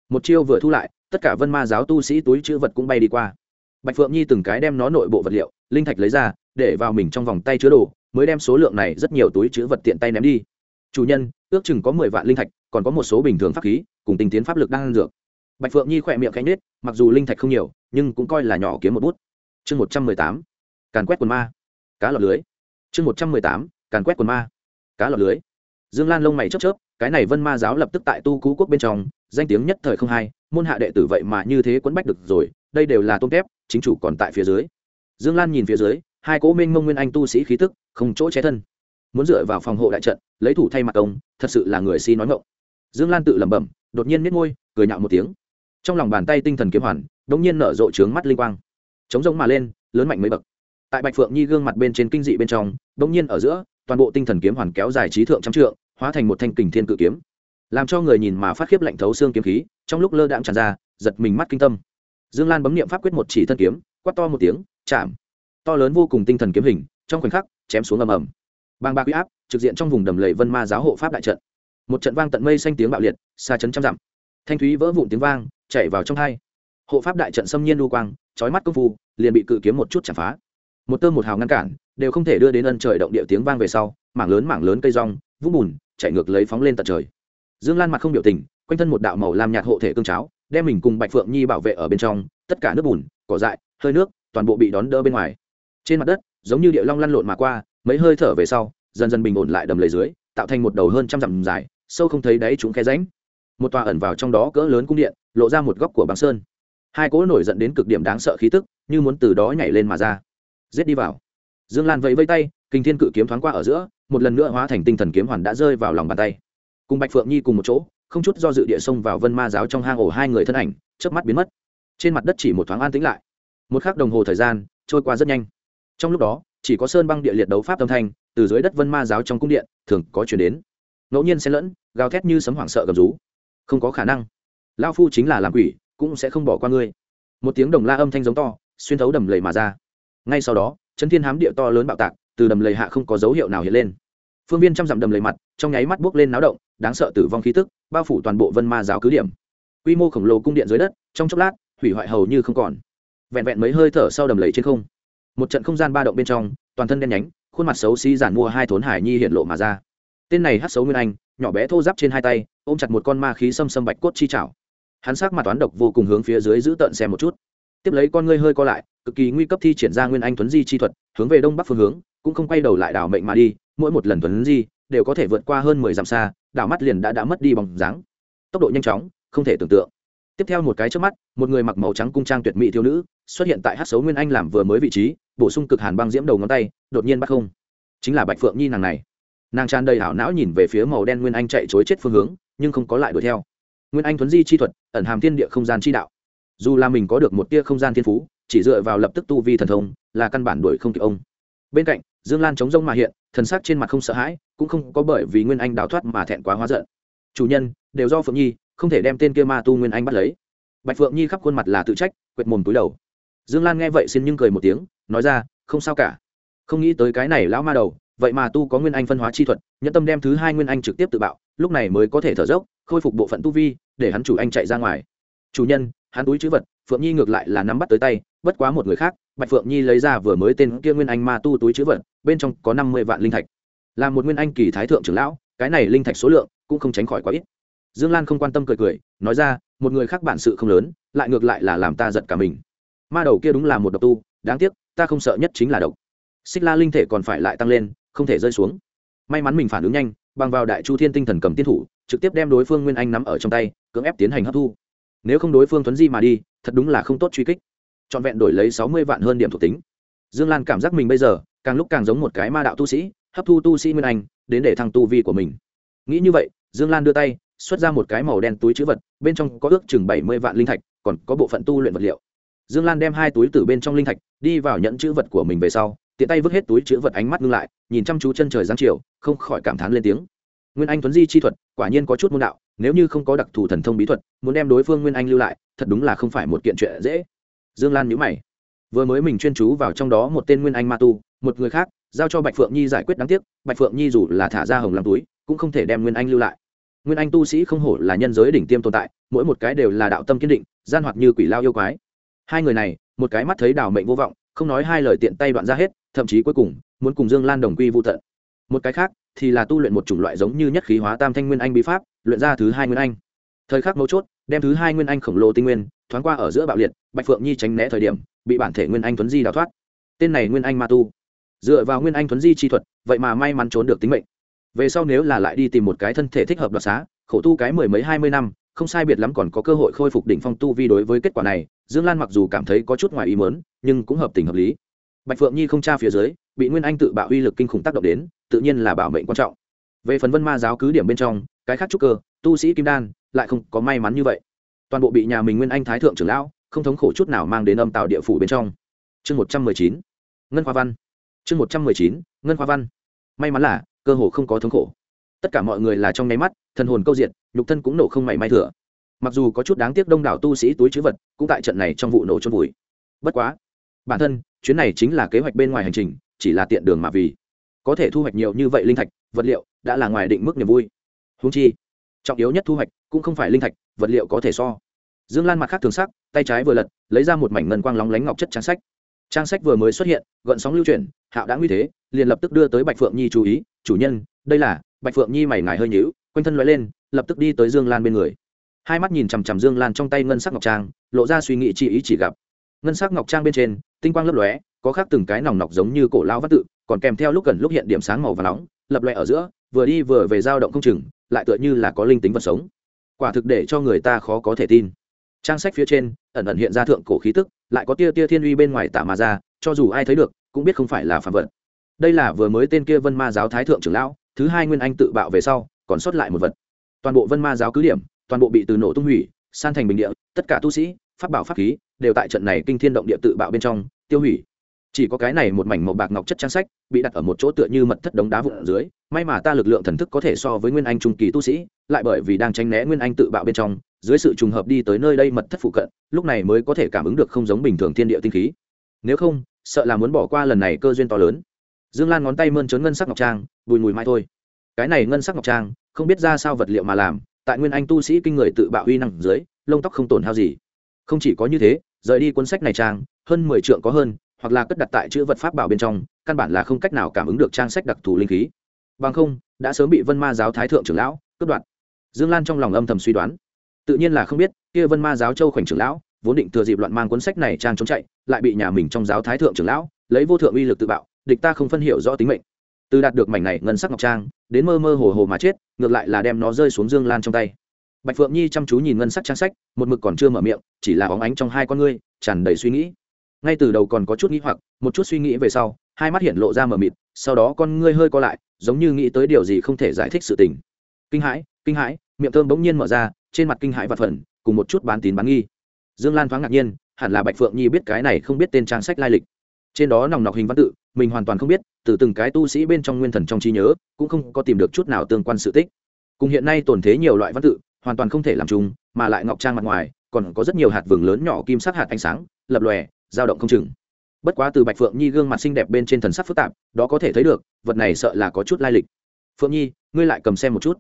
[SPEAKER 1] Một chiêu vừa thu lại, tất cả vân ma giáo tu sĩ túi chữ vật cũng bay đi qua. Bạch phượng nhi từng cái đem nó nội bộ vật liệu, linh thạch lấy ra, để vào mình trong vòng tay chứa đồ, mới đem số lượng này rất nhiều túi chữ vật tiện tay ném đi. Chủ nhân, ước chừng có mười vạn linh thạch, còn có một số bình thường pháp khí, cùng tình tiến pháp lực đang ăn dược. Bạch phượng nhi khỏe miệng cánh nết mặc dù linh thạch không nhiều, nhưng cũng coi là nhỏ kiếm một bút. Chương một trăm mười tám, càn quét quần ma. Cá lọt lưới. Chương một trăm mười tám, càn quét quần ma. Cá lọt lưới dương lan lông mày chớp chớp, cái này vân ma giáo lập tức tại tu cú quốc bên trong, danh tiếng nhất thời không hai, môn hạ đệ tử vậy mà như thế quấn bách được rồi, đây đều là tôm tép chính chủ còn tại phía dưới. Dương lan nhìn phía dưới, hai cố minh mông nguyên anh tu sĩ khí tức, không chỗ che thân. Muốn dựa vào phòng hộ đại trận, lấy thủ thay mặt công, thật sự là người si nói ngộng dương lan tự lẩm bẩm, đột nhiên miết môi, cười nhạo một tiếng. Trong lòng bàn tay tinh thần kiếm hoàn đ nhiên nở rộ trướng mắt linh quang. Chống rỗng mà lên, lớn mạnh mấy bậc. Tại bạch phượng nhi gương mặt bên trên kinh dị bên trong đ nhiên ở giữa toàn bộ tinh thần kiếm hoàn kéo dài trí thượng trăm trượng, hóa thành một thanh kình thiên cự kiếm. Làm cho người nhìn mà phát khiếp lạnh thấu xương kiếm khí, trong lúc lơ đạm tràn ra, giật mình mắt kinh tâm. Dương lan bấm n i ệ m pháp quyết một chỉ thân kiếm quắt to một tiếng, chạm. To lớn vô cùng tinh thần kiếm hình, trong khoảnh khắc, chém xuống ầm ầm. Bang ba quy áp, trực diện trong vùng đầm lầy vân ma giáo hộ pháp đại trận. Một trận vang tận mây xanh tiếng bạo liệt, xa chấn trăm dặm. Thanh thúy vỡ vụn tiếng vang, chạy vào trong hai. Hộ pháp đại trận xâm nhiên đu quang trói mắt công phu, liền bị cự kiếm một chút chạm phá một tơm một hào ngăn cản, đều không thể đưa đến ân trời động địa tiếng vang về sau, mảng lớn mảng lớn cây rong, vũng bùn chạy ngược lấy phóng lên tận trời. Dương lan mặt không biểu tình, quanh thân một đạo màu làm nhạt hộ thể cương cháo, đem mình cùng bạch phượng nhi bảo vệ ở bên trong, tất cả nước bùn, cỏ dại, hơi nước, toàn bộ bị đón đỡ bên ngoài. Trên mặt đất, giống như địa long lăn lộn mà qua, mấy hơi thở về sau, dần dần bình ổn lại đầm lầy dưới, tạo thành một đầu hơn trăm dặm dài, sâu không thấy đáy chúng khe ránh một tòa ẩn vào trong đó cỡ lớn cung điện, lộ ra một góc của băng sơn. Hai cỗ nổi dẫn đến cực điểm đáng sợ khí tức, như muốn từ đó nhảy lên mà ra giết đi vào. Dương lan vẫy vây tay kinh thiên cự kiếm thoáng qua ở giữa, một lần nữa hóa thành tinh thần kiếm hoàn đã rơi vào lòng bàn tay. Cùng bạch phượng nhi cùng một chỗ, không chút do dự địa sông vào vân ma giáo trong hang ổ hai người thân ảnh, chớp mắt biến mất. Trên mặt đất chỉ một thoáng an tĩnh lại. Một khắc đồng hồ thời gian, trôi qua rất nhanh. Trong lúc đó, chỉ có sơn băng địa liệt đấu pháp âm thanh từ dưới đất vân ma giáo trong cung điện, thường có chuyển đến. Ngẫu nhiên xen lẫn, gào thét như sấm hoảng sợ gầm rú. Không có khả năng. Lao phu chính là làm quỷ, cũng sẽ không bỏ qua ngươi. Một tiếng đồng la âm thanh giống to, xuyên thấu đầm lầy mà ra ngay sau đó, chấn thiên hám địa to lớn bạo tạc, từ đầm lầy hạ không có dấu hiệu nào hiện lên. Phương viên trăm dặm đầm lầy mặt, trong nháy mắt buốc lên náo động, đáng sợ tử vong khí tức, bao phủ toàn bộ vân ma giáo cứ điểm. Quy mô khổng lồ cung điện dưới đất, trong chốc lát, hủy hoại hầu như không còn. Vẹn vẹn mấy hơi thở sau đầm lầy trên không, một trận không gian ba động bên trong, toàn thân đen nhánh, khuôn mặt xấu xí giản mua hai thốn hải nhi hiện lộ mà ra. Tên này hát xấu nguyên anh, nhỏ bé thô giáp trên hai tay, ôm chặt một con ma khí xâm xâm bạch cốt chi chảo. Hắn sắc mặt toán độc vô cùng hướng phía dưới giữ tợn xem một chút. Tiếp lấy con ngươi hơi co lại cực kỳ nguy cấp thi triển ra nguyên anh tuấn di chi thuật, hướng về đông bắc phương hướng, cũng không quay đầu lại đảo mệnh mà đi, mỗi một lần tuấn di đều có thể vượt qua hơn mười dặm xa, đảo mắt liền đã đã mất đi bóng dáng. Tốc độ nhanh chóng, không thể tưởng tượng. Tiếp theo một cái trước mắt, một người mặc màu trắng cung trang tuyệt mỹ thiếu nữ xuất hiện tại hát xấu nguyên anh làm vừa mới vị trí, bổ sung cực hàn băng diễm đầu ngón tay, đột nhiên bắt không. Chính là bạch phượng nhi nàng này. Nàng tràn đầy hảo não nhìn về phía màu đen nguyên anh chạy chối chết phương hướng, nhưng không có lại đuổi theo. Nguyên anh thuấn di chi thuật, ẩn hàm thiên địa không gian chi đạo. Dù là mình có được một tia không gian thiên phú chỉ dựa vào lập tức tu vi thần thông, là căn bản đuổi không kịp ông. Bên cạnh, dương lan chống rông mà hiện, thần sắc trên mặt không sợ hãi, cũng không có bởi vì nguyên anh đào thoát mà thẹn quá hóa giận. Chủ nhân, đều do phượng nhi, không thể đem tên kia ma tu nguyên anh bắt lấy. Bạch phượng nhi khắp khuôn mặt là tự trách, quệt mồm túi đầu. Dương lan nghe vậy xin nhưng cười một tiếng, nói ra, không sao cả. Không nghĩ tới cái này lão ma đầu, vậy mà tu có nguyên anh phân hóa chi thuật, nhẫn tâm đem thứ hai nguyên anh trực tiếp tự bạo, lúc này mới có thể thở dốc, khôi phục bộ phận tu vi, để hắn chủ anh chạy ra ngoài chủ nhân, hắn túi chữ vật, phượng nhi ngược lại là nắm bắt tới tay, bất quá một người khác, bạch phượng nhi lấy ra vừa mới tên kia nguyên anh ma tu túi chữ vật, bên trong có năm mươi vạn linh thạch. Là một nguyên anh kỳ thái thượng trưởng lão, cái này linh thạch số lượng cũng không tránh khỏi quá ít. Dương lan không quan tâm cười cười, nói ra, một người khác bản sự không lớn, lại ngược lại là làm ta giận cả mình. Ma đầu kia đúng là một độc tu, đáng tiếc, ta không sợ nhất chính là độc. Xích la linh thể còn phải lại tăng lên, không thể rơi xuống. May mắn mình phản ứng nhanh, bằng vào đại chu thiên tinh thần cầm tiên thủ, trực tiếp đem đối phương nguyên anh nắm ở trong tay, cưỡng ép tiến hành hấp thu nếu không đối phương thuấn di mà đi, thật đúng là không tốt truy kích. Trọn vẹn đổi lấy sáu mươi vạn hơn điểm thuộc tính. Dương lan cảm giác mình bây giờ, càng lúc càng giống một cái ma đạo tu sĩ, hấp thu tu sĩ nguyên anh, đến để thăng tu vi của mình. Nghĩ như vậy, dương lan đưa tay, xuất ra một cái màu đen túi chữ vật, bên trong có ước chừng bảy mươi vạn linh thạch, còn có bộ phận tu luyện vật liệu. Dương lan đem hai túi từ bên trong linh thạch, đi vào nhận chữ vật của mình về sau, tiện tay vứt hết túi chữ vật ánh mắt ngưng lại, nhìn chăm chú chân trời giáng chiều, không khỏi cảm thán lên tiếng. Nguyên anh tuấn di chi thuật, quả nhiên có chút môn đạo nếu như không có đặc thù thần thông bí thuật, muốn đem đối phương nguyên anh lưu lại, thật đúng là không phải một kiện chuyện dễ. Dương lan nhữ mày. Vừa mới mình chuyên chú vào trong đó một tên nguyên anh ma tu, một người khác, giao cho bạch phượng nhi giải quyết đáng tiếc, bạch phượng nhi dù là thả ra hồng làm túi, cũng không thể đem nguyên anh lưu lại. Nguyên anh tu sĩ không hổ là nhân giới đỉnh tiêm tồn tại, mỗi một cái đều là đạo tâm kiên định, gian hoạt như quỷ lao yêu quái. Hai người này, một cái mắt thấy đảo mệnh vô vọng, không nói hai lời tiện tay đoạn ra hết, thậm chí cuối cùng, muốn cùng dương lan đồng quy vô tận. Một cái khác thì là tu luyện một chủng loại giống như nhất khí hóa tam thanh nguyên anh bí pháp, luyện ra thứ hai nguyên anh. Thời khắc mấu chốt, đem thứ hai nguyên anh khổng lồ tinh nguyên thoáng qua ở giữa bạo liệt, bạch phượng nhi tránh né thời điểm, bị bản thể nguyên anh tuấn di đào thoát. Tên này nguyên anh ma tu. Dựa vào nguyên anh tuấn di chi thuật, vậy mà may mắn trốn được tính mệnh. Về sau nếu là lại đi tìm một cái thân thể thích hợp đoạt xá, khổ tu cái mười mấy hai mươi năm, không sai biệt lắm còn có cơ hội khôi phục đỉnh phong tu vi đối với kết quả này. Dương lan mặc dù cảm thấy có chút ngoài ý mớn nhưng cũng hợp tình hợp lý bạch phượng nhi không tra phía dưới, bị nguyên anh tự bạo uy lực kinh khủng tác động đến, tự nhiên là bảo mệnh quan trọng. Về phần vân ma giáo cứ điểm bên trong, cái khác trúc cơ, tu sĩ kim đan, lại không có may mắn như vậy. Toàn bộ bị nhà mình nguyên anh thái thượng trưởng lão, không thống khổ chút nào mang đến âm tạo địa phủ bên trong. Chương một trăm mười chín. Ngân khoa văn. Chương một trăm mười chín. Ngân khoa văn. May mắn là, cơ hồ không có thống khổ. Tất cả mọi người là trong nháy mắt, thần hồn câu diện nhục thân cũng nổ không mảy may thừa. Mặc dù có chút đáng tiếc đông đảo tu sĩ túi chữ vật, cũng tại trận này trong vụ nổ trôn vùi. Bất quá bản thân, chuyến này chính là kế hoạch bên ngoài hành trình, chỉ là tiện đường mà vì. Có thể thu hoạch nhiều như vậy linh thạch, vật liệu đã là ngoài định mức niềm vui. Húng chi, trọng yếu nhất thu hoạch cũng không phải linh thạch, vật liệu có thể so. Dương lan mặt khác thường sắc, tay trái vừa lật, lấy ra một mảnh ngân quang lóng lánh ngọc chất trang sách. Trang sách vừa mới xuất hiện, gợn sóng lưu chuyển, hạo đã nguy thế, liền lập tức đưa tới bạch phượng nhi chú ý, chủ nhân, đây là bạch phượng nhi mày ngài hơi nhữu quanh thân loại lên, lập tức đi tới dương lan bên người. Hai mắt nhìn chằm chằm dương lan trong tay ngân sắc ngọc trang, lộ ra suy nghĩ chi ý chỉ gặp. Ngân sắc ngọc trang bên trên tinh quang lấp lóe, có khác từng cái nòng nọc giống như cổ lao vắt tự, còn kèm theo lúc gần lúc hiện điểm sáng màu và nóng, lập lòe ở giữa, vừa đi vừa về dao động không chừng, lại tựa như là có linh tính vật sống. Quả thực để cho người ta khó có thể tin. Trang sách phía trên, ẩn ẩn hiện ra thượng cổ khí tức, lại có tia tia thiên uy bên ngoài tả mà ra, cho dù ai thấy được, cũng biết không phải là phạm vật. Đây là vừa mới tên kia vân ma giáo thái thượng trưởng lão, thứ hai nguyên anh tự bạo về sau, còn sót lại một vật. Toàn bộ vân ma giáo cứ điểm, toàn bộ bị từ nổ tung hủy, san thành bình địa, tất cả tu sĩ, pháp bảo pháp khí đều tại trận này kinh thiên động địa tự bạo bên trong, tiêu hủy. Chỉ có cái này một mảnh màu bạc ngọc chất trang sách, bị đặt ở một chỗ tựa như mật thất đống đá vụn ở dưới, may mà ta lực lượng thần thức có thể so với nguyên anh trung kỳ tu sĩ, lại bởi vì đang tránh né nguyên anh tự bạo bên trong, dưới sự trùng hợp đi tới nơi đây mật thất phụ cận, lúc này mới có thể cảm ứng được không giống bình thường thiên địa tinh khí. Nếu không, sợ là muốn bỏ qua lần này cơ duyên to lớn. Dương lan ngón tay mơn trớn ngân sắc ngọc trang, bùi mùi mai thôi. Cái này ngân sắc ngọc trang, không biết ra sao vật liệu mà làm, tại nguyên anh tu sĩ kinh người tự bạo uy năng dưới, lông tóc không tổn hao gì. Không chỉ có như thế rời đi cuốn sách này trang, hơn mười trượng có hơn, hoặc là cất đặt tại chữ vật pháp bảo bên trong, căn bản là không cách nào cảm ứng được trang sách đặc thù linh khí. Bằng không, đã sớm bị vân ma giáo thái thượng trưởng lão cướp đoạt. Dương lan trong lòng âm thầm suy đoán. Tự nhiên là không biết, kia vân ma giáo châu khoảnh trưởng lão, vốn định thừa dịp loạn mang cuốn sách này trang chống chạy, lại bị nhà mình trong giáo thái thượng trưởng lão lấy vô thượng uy lực tự bạo, địch ta không phân hiểu rõ tính mệnh. Từ đạt được mảnh này ngân sắc ngọc trang, đến mơ mơ hồ hồ mà chết, ngược lại là đem nó rơi xuống dương lan trong tay bạch phượng nhi chăm chú nhìn ngân sắc trang sách, một mực còn chưa mở miệng, chỉ là óng ánh trong hai con ngươi, tràn đầy suy nghĩ. Ngay từ đầu còn có chút nghĩ hoặc, một chút suy nghĩ về sau, hai mắt hiện lộ ra mờ mịt, sau đó con ngươi hơi co lại, giống như nghĩ tới điều gì không thể giải thích sự tình. Kinh hãi kinh hãi, miệng thơm bỗng nhiên mở ra, trên mặt kinh hãi và phần cùng một chút bán tín bán nghi. Dương lan thoáng ngạc nhiên, hẳn là bạch phượng nhi biết cái này không biết tên trang sách lai lịch. Trên đó nòng nọc hình văn tự, mình hoàn toàn không biết, từ từng cái tu sĩ bên trong nguyên thần trong trí nhớ, cũng không có tìm được chút nào tương quan sự tích. Cùng hiện nay tồn thế nhiều loại văn tự hoàn toàn không thể làm chung, mà lại ngọc trang mặt ngoài, còn có rất nhiều hạt vừng lớn nhỏ kim sắc hạt ánh sáng, lập lòe, dao động không chừng. Bất quá từ bạch phượng nhi gương mặt xinh đẹp bên trên thần sắc phức tạp, đó có thể thấy được, vật này sợ là có chút lai lịch. Phượng nhi, ngươi lại cầm xem một chút.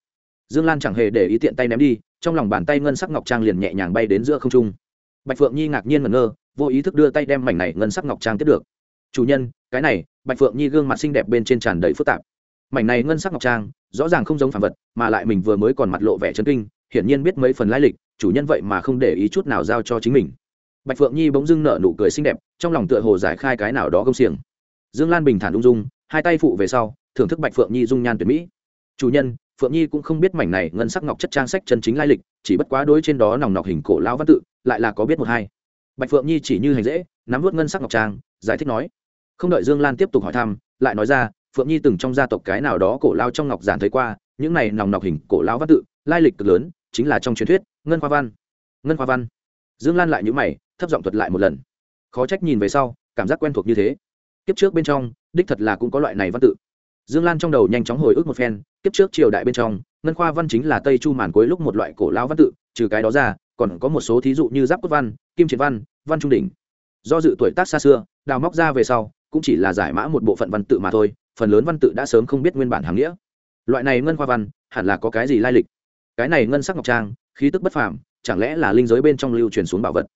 [SPEAKER 1] Dương lan chẳng hề để ý tiện tay ném đi, trong lòng bàn tay ngân sắc ngọc trang liền nhẹ nhàng bay đến giữa không trung. Bạch phượng nhi ngạc nhiên ngẩn ngơ, vô ý thức đưa tay đem mảnh này ngân sắc ngọc trang tiếp được. Chủ nhân, cái này, bạch phượng nhi gương mặt xinh đẹp bên trên tràn đầy phức tạp. Mảnh này ngân sắc ngọc trang, rõ ràng không giống phản vật, mà lại mình vừa mới còn mặt lộ vẻ chấn kinh hiển nhiên biết mấy phần lai lịch, chủ nhân vậy mà không để ý chút nào giao cho chính mình. Bạch phượng nhi bỗng dưng nở nụ cười xinh đẹp, trong lòng tựa hồ giải khai cái nào đó công xiềng. Dương lan bình thản ung dung, hai tay phụ về sau, thưởng thức bạch phượng nhi dung nhan tuyệt mỹ. Chủ nhân, phượng nhi cũng không biết mảnh này ngân sắc ngọc chất trang sách chân chính lai lịch, chỉ bất quá đối trên đó nòng nọc hình cổ lao văn tự, lại là có biết một hai. Bạch phượng nhi chỉ như hành dễ, nắm vút ngân sắc ngọc trang, giải thích nói. Không đợi dương lan tiếp tục hỏi thăm, lại nói ra, phượng nhi từng trong gia tộc cái nào đó cổ lao trong ngọc giản thấy qua, những này nòng nọc hình cổ lao văn tự, lai lịch cực lớn chính là trong truyền thuyết, ngân khoa văn. Ngân khoa văn. Dương lan lại nhữ mày, thấp giọng thuật lại một lần. Khó trách nhìn về sau, cảm giác quen thuộc như thế. Kiếp trước bên trong, đích thật là cũng có loại này văn tự. Dương lan trong đầu nhanh chóng hồi ức một phen, kiếp trước triều đại bên trong, ngân khoa văn chính là tây chu màn cuối lúc một loại cổ lao văn tự, trừ cái đó ra, còn có một số thí dụ như giáp cốt văn, kim chiến văn văn trung đỉnh. Do dự tuổi tác xa xưa, đào móc ra về sau, cũng chỉ là giải mã một bộ phận văn tự mà thôi, phần lớn văn tự đã sớm không biết nguyên bản hàng nghĩa. Loại này ngân khoa văn, hẳn là có cái gì lai lịch? Cái này ngân sắc ngọc trang, khí tức bất phàm, chẳng lẽ là linh giới bên trong lưu truyền xuống bảo vật?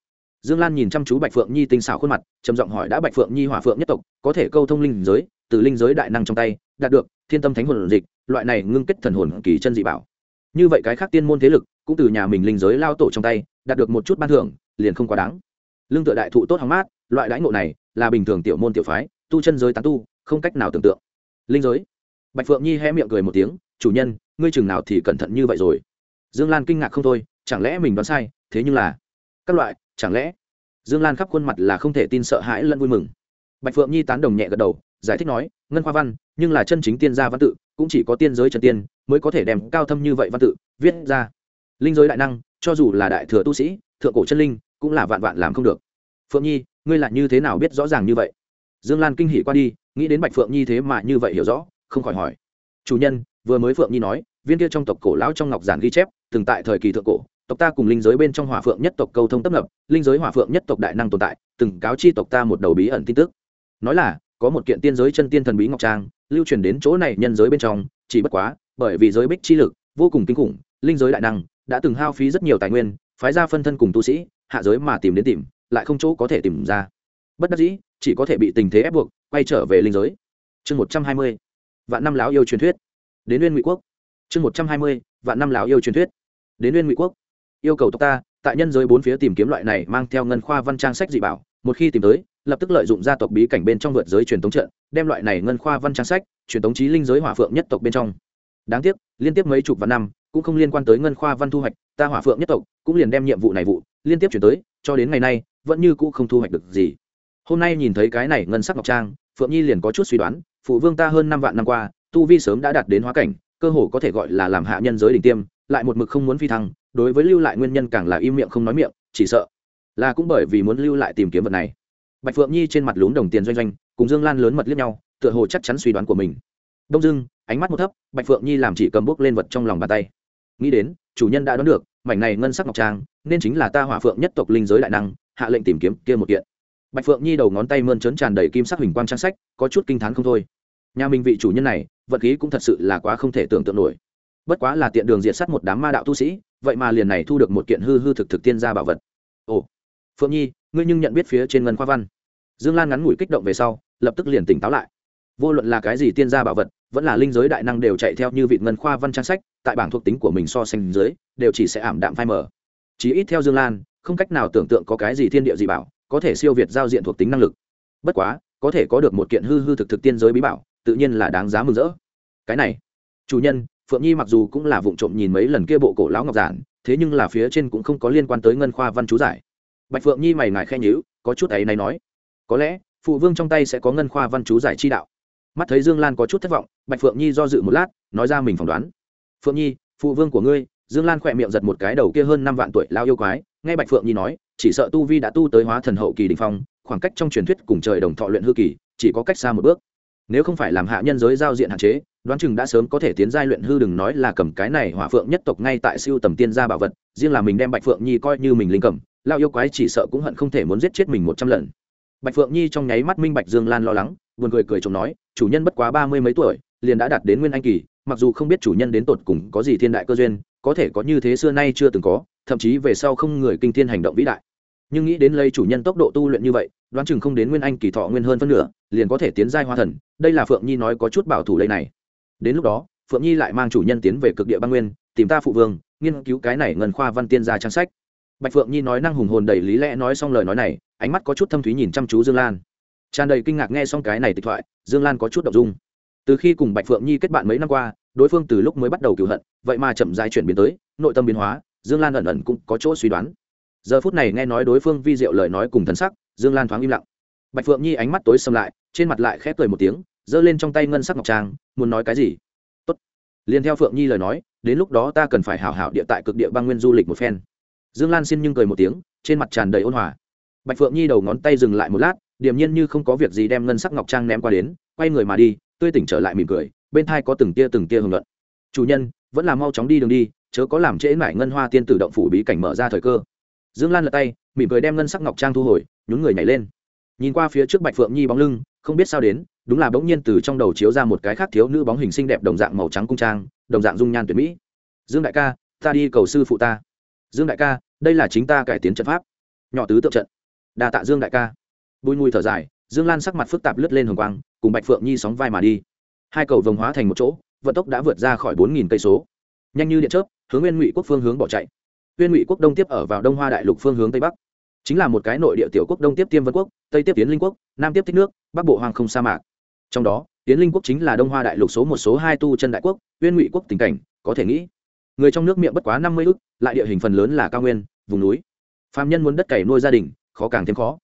[SPEAKER 1] Dương lan nhìn chăm chú bạch phượng nhi tinh xảo khuôn mặt, trầm giọng hỏi đã bạch phượng nhi hỏa phượng nhất tộc, có thể câu thông linh giới, từ linh giới đại năng trong tay, đạt được thiên tâm thánh hồn dịch, loại này ngưng kết thần hồn kỳ chân dị bảo. Như vậy cái khác tiên môn thế lực, cũng từ nhà mình linh giới lao tổ trong tay, đạt được một chút ban thưởng, liền không quá đáng. Lương tựa đại thụ tốt hóng mát, loại đãi ngộ này, là bình thường tiểu môn tiểu phái, tu chân giới tán tu, không cách nào tưởng tượng. Linh giới. Bạch phượng nhi hé miệng cười một tiếng, chủ nhân, ngươi chừng nào thì cẩn thận như vậy rồi? Dương lan kinh ngạc không thôi, chẳng lẽ mình đoán sai, thế nhưng là, các loại, chẳng lẽ? Dương lan khắp khuôn mặt là không thể tin sợ hãi lẫn vui mừng. Bạch phượng nhi tán đồng nhẹ gật đầu, giải thích nói, ngân khoa văn, nhưng là chân chính tiên gia văn tự, cũng chỉ có tiên giới trần tiên, mới có thể đem cao thâm như vậy văn tự viết ra. Linh giới đại năng, cho dù là đại thừa tu sĩ, thượng cổ chân linh, cũng là vạn vạn làm không được. Phượng nhi, ngươi là như thế nào biết rõ ràng như vậy? Dương lan kinh hỉ qua đi, nghĩ đến bạch phượng nhi thế mà như vậy hiểu rõ, không khỏi hỏi. Chủ nhân, vừa mới phượng nhi nói viên kia trong tộc cổ lão trong ngọc giản ghi chép, từng tại thời kỳ thượng cổ, tộc ta cùng linh giới bên trong hỏa phượng nhất tộc câu thông tấp nập, linh giới hỏa phượng nhất tộc đại năng tồn tại, từng cáo chi tộc ta một đầu bí ẩn tin tức. Nói là, có một kiện tiên giới chân tiên thần bí ngọc trang, lưu truyền đến chỗ này nhân giới bên trong, chỉ bất quá, bởi vì giới bích chi lực, vô cùng kinh khủng, linh giới đại năng đã từng hao phí rất nhiều tài nguyên, phái ra phân thân cùng tu sĩ, hạ giới mà tìm đến tìm, lại không chỗ có thể tìm ra. Bất đắc dĩ, chỉ có thể bị tình thế ép buộc, quay trở về linh giới. Chương một trăm hai mươi, vạn năm lão yêu truyền thuyết. Đến nguyên ngụy quốc chương một trăm hai mươi, vạn năm lão yêu truyền thuyết. Đến nguyên ngụy quốc. Yêu cầu tộc ta, tại nhân giới bốn phía tìm kiếm loại này mang theo ngân khoa văn trang sách dị bảo. Một khi tìm tới, lập tức lợi dụng gia tộc bí cảnh bên trong vượt giới truyền thống trận, đem loại này ngân khoa văn trang sách truyền thống trí linh giới hỏa phượng nhất tộc bên trong. Đáng tiếc, liên tiếp mấy chục vạn năm, cũng không liên quan tới ngân khoa văn thu hoạch, ta hỏa phượng nhất tộc cũng liền đem nhiệm vụ này vụ liên tiếp chuyển tới, cho đến ngày nay, vẫn như cũ không thu hoạch được gì. Hôm nay nhìn thấy cái này ngân sắc ngọc trang, phượng nhi liền có chút suy đoán, phụ vương ta hơn năm vạn năm qua, tu vi sớm đã đạt đến hóa cảnh cơ hồ có thể gọi là làm hạ nhân giới đỉnh tiêm, lại một mực không muốn phi thăng, đối với lưu lại nguyên nhân càng là im miệng không nói miệng, chỉ sợ là cũng bởi vì muốn lưu lại tìm kiếm vật này. Bạch phượng nhi trên mặt lún đồng tiền doanh doanh, cùng dương lan lớn mật liếc nhau, tựa hồ chắc chắn suy đoán của mình. Đông dưng ánh mắt một thấp, bạch phượng nhi làm chỉ cầm bốc lên vật trong lòng bàn tay. Nghĩ đến, chủ nhân đã đoán được, mảnh này ngân sắc ngọc trang, nên chính là ta hỏa phượng nhất tộc linh giới đại năng, hạ lệnh tìm kiếm kia một kiện. Bạch phượng nhi đầu ngón tay mơn trớn tràn đầy kim sắc hình quang trang sách, có chút kinh t h á n không thôi nhà mình vị chủ nhân này vật khí cũng thật sự là quá không thể tưởng tượng nổi. Bất quá là tiện đường diệt s á t một đám ma đạo tu sĩ, vậy mà liền này thu được một kiện hư hư thực thực tiên gia bảo vật. Ồ, phượng nhi, ngươi nhưng nhận biết phía trên ngân khoa văn. Dương lan ngắn ngủi kích động về sau, lập tức liền tỉnh táo lại. Vô luận là cái gì tiên gia bảo vật, vẫn là linh giới đại năng đều chạy theo như vị ngân khoa văn trang sách, tại bảng thuộc tính của mình so sánh dưới, đều chỉ sẽ ảm đạm phai mờ. Chí ít theo dương lan, không cách nào tưởng tượng có cái gì thiên địa gì bảo, có thể siêu việt giao diện thuộc tính năng lực. Bất quá, có thể có được một kiện hư hư thực thực tiên giới bí bảo tự nhiên là đáng giá mừng rỡ. Cái này, chủ nhân, phượng nhi mặc dù cũng là vụng trộm nhìn mấy lần kia bộ cổ lão ngọc giản, thế nhưng là phía trên cũng không có liên quan tới ngân khoa văn chú giải. Bạch phượng nhi mày ngài khẽ nhíu, có chút ấy này nói. Có lẽ, phụ vương trong tay sẽ có ngân khoa văn chú giải chi đạo. Mắt thấy dương lan có chút thất vọng, bạch phượng nhi do dự một lát, nói ra mình phỏng đoán. Phượng nhi, phụ vương của ngươi, dương lan khỏe miệng giật một cái đầu kia hơn năm vạn tuổi lao yêu quái, nghe bạch phượng nhi nói, chỉ sợ tu vi đã tu tới hóa thần hậu kỳ đình phong, khoảng cách trong truyền thuyết cùng trời đồng thọ luyện hư kỳ, chỉ có cách xa một bước nếu không phải làm hạ nhân giới giao diện hạn chế, đoán chừng đã sớm có thể tiến giai luyện hư đừng nói là cầm cái này hỏa phượng nhất tộc ngay tại siêu tầm tiên gia bảo vật, riêng là mình đem bạch phượng nhi coi như mình linh cầm lao yêu quái chỉ sợ cũng hận không thể muốn giết chết mình một trăm lần. Bạch phượng nhi trong nháy mắt minh bạch dương lan lo lắng, buồn cười cười chồng nói, chủ nhân bất quá ba mươi mấy tuổi, liền đã đạt đến nguyên anh kỳ, mặc dù không biết chủ nhân đến tột cùng có gì thiên đại cơ duyên, có thể có như thế xưa nay chưa từng có, thậm chí về sau không người kinh thiên hành động vĩ đại. Nhưng nghĩ đến lấy chủ nhân tốc độ tu luyện như vậy đoán chừng không đến nguyên anh kỳ thọ nguyên hơn phân nửa, liền có thể tiến giai hoa thần, đây là phượng nhi nói có chút bảo thủ đây này. Đến lúc đó, phượng nhi lại mang chủ nhân tiến về cực địa băng nguyên, tìm ta phụ vương, nghiên cứu cái này ngân khoa văn tiên gia trang sách. Bạch phượng nhi nói năng hùng hồn đầy lý lẽ nói xong lời nói này, ánh mắt có chút thâm thúy nhìn chăm chú dương lan. Tràn đầy kinh ngạc nghe xong cái này tịch thoại, dương lan có chút đ dung. Từ khi cùng bạch phượng nhi kết bạn mấy năm qua, đối phương từ lúc mới bắt đầu cựu hận, vậy mà chậm dài chuyển biến tới, nội tâm biến hóa, dương lan ẩn ẩn cũng có chỗ suy đoán. Giờ phút này nghe nói đối phương vi diệu lời nói cùng thân sắc dương lan thoáng im lặng. Bạch phượng nhi ánh mắt tối xâm lại, trên mặt lại khép cười một tiếng, giơ lên trong tay ngân sắc ngọc trang, muốn nói cái gì? Tốt. Liền theo phượng nhi lời nói, đến lúc đó ta cần phải hảo hảo địa tại cực địa băng nguyên du lịch một phen. Dương lan xin nhưng cười một tiếng, trên mặt tràn đầy ôn hòa. Bạch phượng nhi đầu ngón tay dừng lại một lát, điềm nhiên như không có việc gì đem ngân sắc ngọc trang ném qua đến, quay người mà đi, tươi tỉnh trở lại mỉm cười, bên thai có từng tia từng tia hưởng luận. Chủ nhân, vẫn là mau chóng đi đường đi, chớ có làm trễ mải ngân hoa tiên tử động phủ bí cảnh mở ra thời cơ. Dương lan lật tay, mỉm cười đem ngân sắc ngọc trang thu hồi nhún người nhảy lên. Nhìn qua phía trước bạch phượng nhi bóng lưng, không biết sao đến, đúng là bỗng nhiên từ trong đầu chiếu ra một cái khác thiếu nữ bóng hình xinh đẹp đồng dạng màu trắng cung trang, đồng dạng dung nhan tuyệt mỹ. Dương đại ca, ta đi cầu sư phụ ta. Dương đại ca, đây là chính ta cải tiến trận pháp. Nhỏ tứ tượng trận. Đa tạ dương đại ca. Bùi mùi thở dài, dương lan sắc mặt phức tạp lướt lên hồng quang, cùng bạch phượng nhi sóng vai mà đi. Hai cầu vồng hóa thành một chỗ, vận tốc đã vượt ra khỏi bốn nghìn cây số. Nhanh như điện chớp, hướng nguyên ngụy quốc phương hướng bỏ chạy. Nguyên ngụy quốc đông tiếp ở vào đông hoa đại lục phương hướng tây bắc chính là một cái nội địa tiểu quốc đông tiếp tiêm vân quốc, tây tiếp tiến linh quốc, nam tiếp thích nước, bắc bộ hoàng không sa mạc. Trong đó, tiến linh quốc chính là đông hoa đại lục số một, số hai tu chân đại quốc, uyên ngụy quốc tình cảnh, có thể nghĩ, người trong nước miệng bất quá năm mươi ước lại địa hình phần lớn là cao nguyên, vùng núi. Phạm nhân muốn đất cày nuôi gia đình, khó càng thêm khó.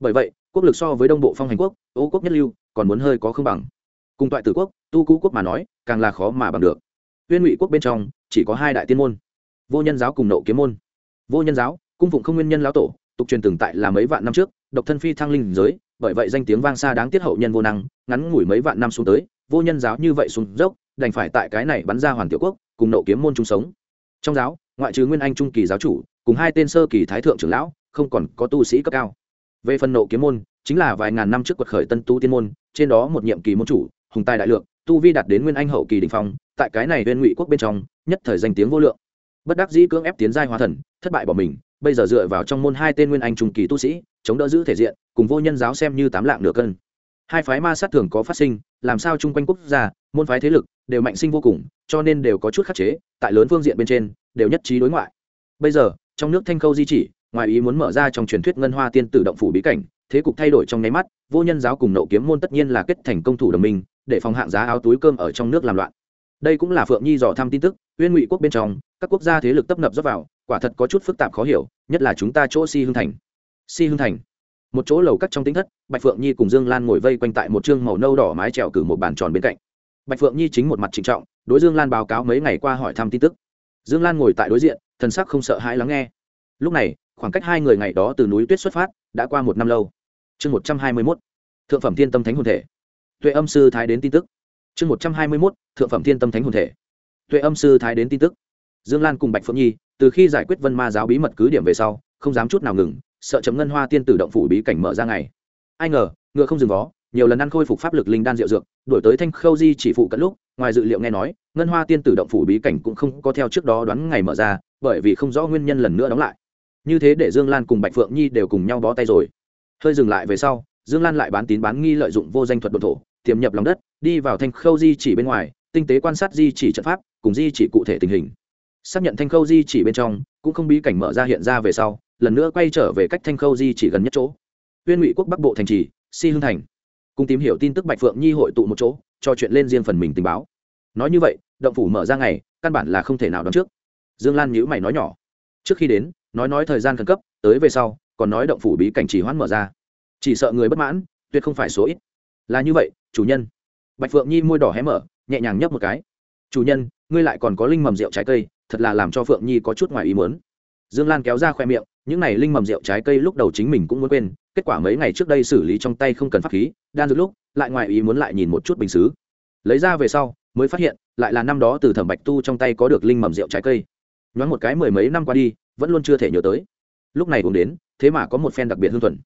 [SPEAKER 1] Bởi vậy, quốc lực so với đông bộ phong hành quốc, ô quốc nhất lưu, còn muốn hơi có không bằng. Cùng toại tử quốc, tu cũ quốc mà nói, càng là khó mà bằng được. Uyên ngụy quốc bên trong, chỉ có hai đại tiên môn. Vô nhân giáo cùng nộ kiếm môn. Vô nhân giáo, cung phụng không nguyên nhân lão tổ tục truyền từng tại là mấy vạn năm trước, độc thân phi thăng linh giới, bởi vậy danh tiếng vang xa đáng tiết hậu nhân vô năng, ngắn ngủi mấy vạn năm xuống tới, vô nhân giáo như vậy xuống dốc, đành phải tại cái này bắn ra hoàn tiểu quốc, cùng nộ kiếm môn chung sống. Trong giáo, ngoại trừ nguyên anh trung kỳ giáo chủ, cùng hai tên sơ kỳ thái thượng trưởng lão, không còn có tu sĩ cấp cao. Về phần nộ kiếm môn, chính là vài ngàn năm trước quật khởi tân tu tiên môn, trên đó một nhiệm kỳ môn chủ, hùng tài đại lượng, tu vi đạt đến nguyên anh hậu kỳ đình phong, tại cái này bên ngụy quốc bên trong, nhất thời danh tiếng vô lượng. Bất đắc dĩ cưỡng ép tiến giai hóa thần, thất bại bỏ mình bây giờ dựa vào trong môn hai tên nguyên anh trung kỳ tu sĩ, chống đỡ giữ thể diện, cùng vô nhân giáo xem như tám lạng nửa cân. Hai phái ma sát thường có phát sinh, làm sao chung quanh quốc gia, môn phái thế lực đều mạnh sinh vô cùng, cho nên đều có chút khắc chế, tại lớn phương diện bên trên, đều nhất trí đối ngoại. Bây giờ, trong nước thanh khâu di chỉ, ngoài ý muốn mở ra trong truyền thuyết ngân hoa tiên tử động phủ bí cảnh, thế cục thay đổi trong nháy mắt, vô nhân giáo cùng nậu kiếm môn tất nhiên là kết thành công thủ đồng minh, để phòng hạng giá áo túi cơm ở trong nước làm loạn. Đây cũng là phượng nhi dò thăm tin tức uyên ngụy quốc bên trong, các quốc gia thế lực tấp nập dốc vào, quả thật có chút phức tạp khó hiểu, nhất là chúng ta chỗ si hưng thành. Si hưng thành, một chỗ lầu cắt trong tính thất, bạch phượng nhi cùng dương lan ngồi vây quanh tại một chương màu nâu đỏ mái trèo cử một bàn tròn bên cạnh. Bạch phượng nhi chính một mặt trịnh trọng, đối dương lan báo cáo mấy ngày qua hỏi thăm tin tức. Dương lan ngồi tại đối diện, thần sắc không sợ hãi lắng nghe. Lúc này, khoảng cách hai người ngày đó từ núi tuyết xuất phát, đã qua một năm lâu. Chương một trăm hai mươi mốt, thượng phẩm thiên tâm thánh hồn thể. Tuệ âm sư thái đến tin tức. Chương một trăm hai mươi mốt, thượng phẩm thiên tâm thánh hồn thể tuệ âm sư thái đến tin tức. Dương lan cùng bạch phượng nhi, từ khi giải quyết vân ma giáo bí mật cứ điểm về sau, không dám chút nào ngừng, sợ chấm ngân hoa tiên tử động phủ bí cảnh mở ra ngày. Ai ngờ, ngựa không dừng vó, nhiều lần ăn khôi phục pháp lực linh đan rượu dược đổi tới thanh khâu di chỉ phụ cận lúc, ngoài dự liệu nghe nói, ngân hoa tiên tử động phủ bí cảnh cũng không có theo trước đó đoán ngày mở ra, bởi vì không rõ nguyên nhân lần nữa đóng lại. Như thế để dương lan cùng bạch phượng nhi đều cùng nhau bó tay rồi. Hơi dừng lại về sau, dương lan lại bán tín bán nghi lợi dụng vô danh thuật đ thổ, tiềm nhập lòng đất, đi vào thanh khâu di chỉ bên ngoài, tinh tế quan sát di chỉ trận pháp cùng di chỉ cụ thể tình hình. Xác nhận thanh khâu di chỉ bên trong, cũng không bí cảnh mở ra hiện ra về sau, lần nữa quay trở về cách thanh khâu di chỉ gần nhất chỗ. Huyên ngụy quốc bắc bộ thành trì, si hưng thành. Cùng tìm hiểu tin tức bạch phượng nhi hội tụ một chỗ, cho chuyện lên riêng phần mình tình báo. Nói như vậy, động phủ mở ra ngày, căn bản là không thể nào đón trước. Dương lan nhữ mày nói nhỏ. Trước khi đến, nói nói thời gian khẩn cấp, tới về sau, còn nói động phủ bí cảnh chỉ hoãn mở ra. Chỉ sợ người bất mãn, tuyệt không phải số ít. Là như vậy, chủ nhân. Bạch phượng nhi môi đỏ hé mở, nhẹ nhàng nhấp một cái chủ nhân, ngươi lại còn có linh mầm rượu trái cây, thật là làm cho phượng nhi có chút ngoài ý muốn. Dương lan kéo ra khoe miệng, những này linh mầm rượu trái cây lúc đầu chính mình cũng muốn quên, kết quả mấy ngày trước đây xử lý trong tay không cần pháp khí, đan dược lúc, lại ngoài ý muốn lại nhìn một chút bình xứ. Lấy ra về sau, mới phát hiện, lại là năm đó từ thẩm bạch tu trong tay có được linh mầm rượu trái cây. Nhoáng một cái mười mấy năm qua đi, vẫn luôn chưa thể nhớ tới. Lúc này uống đến, thế mà có một phen đặc biệt hương thuần.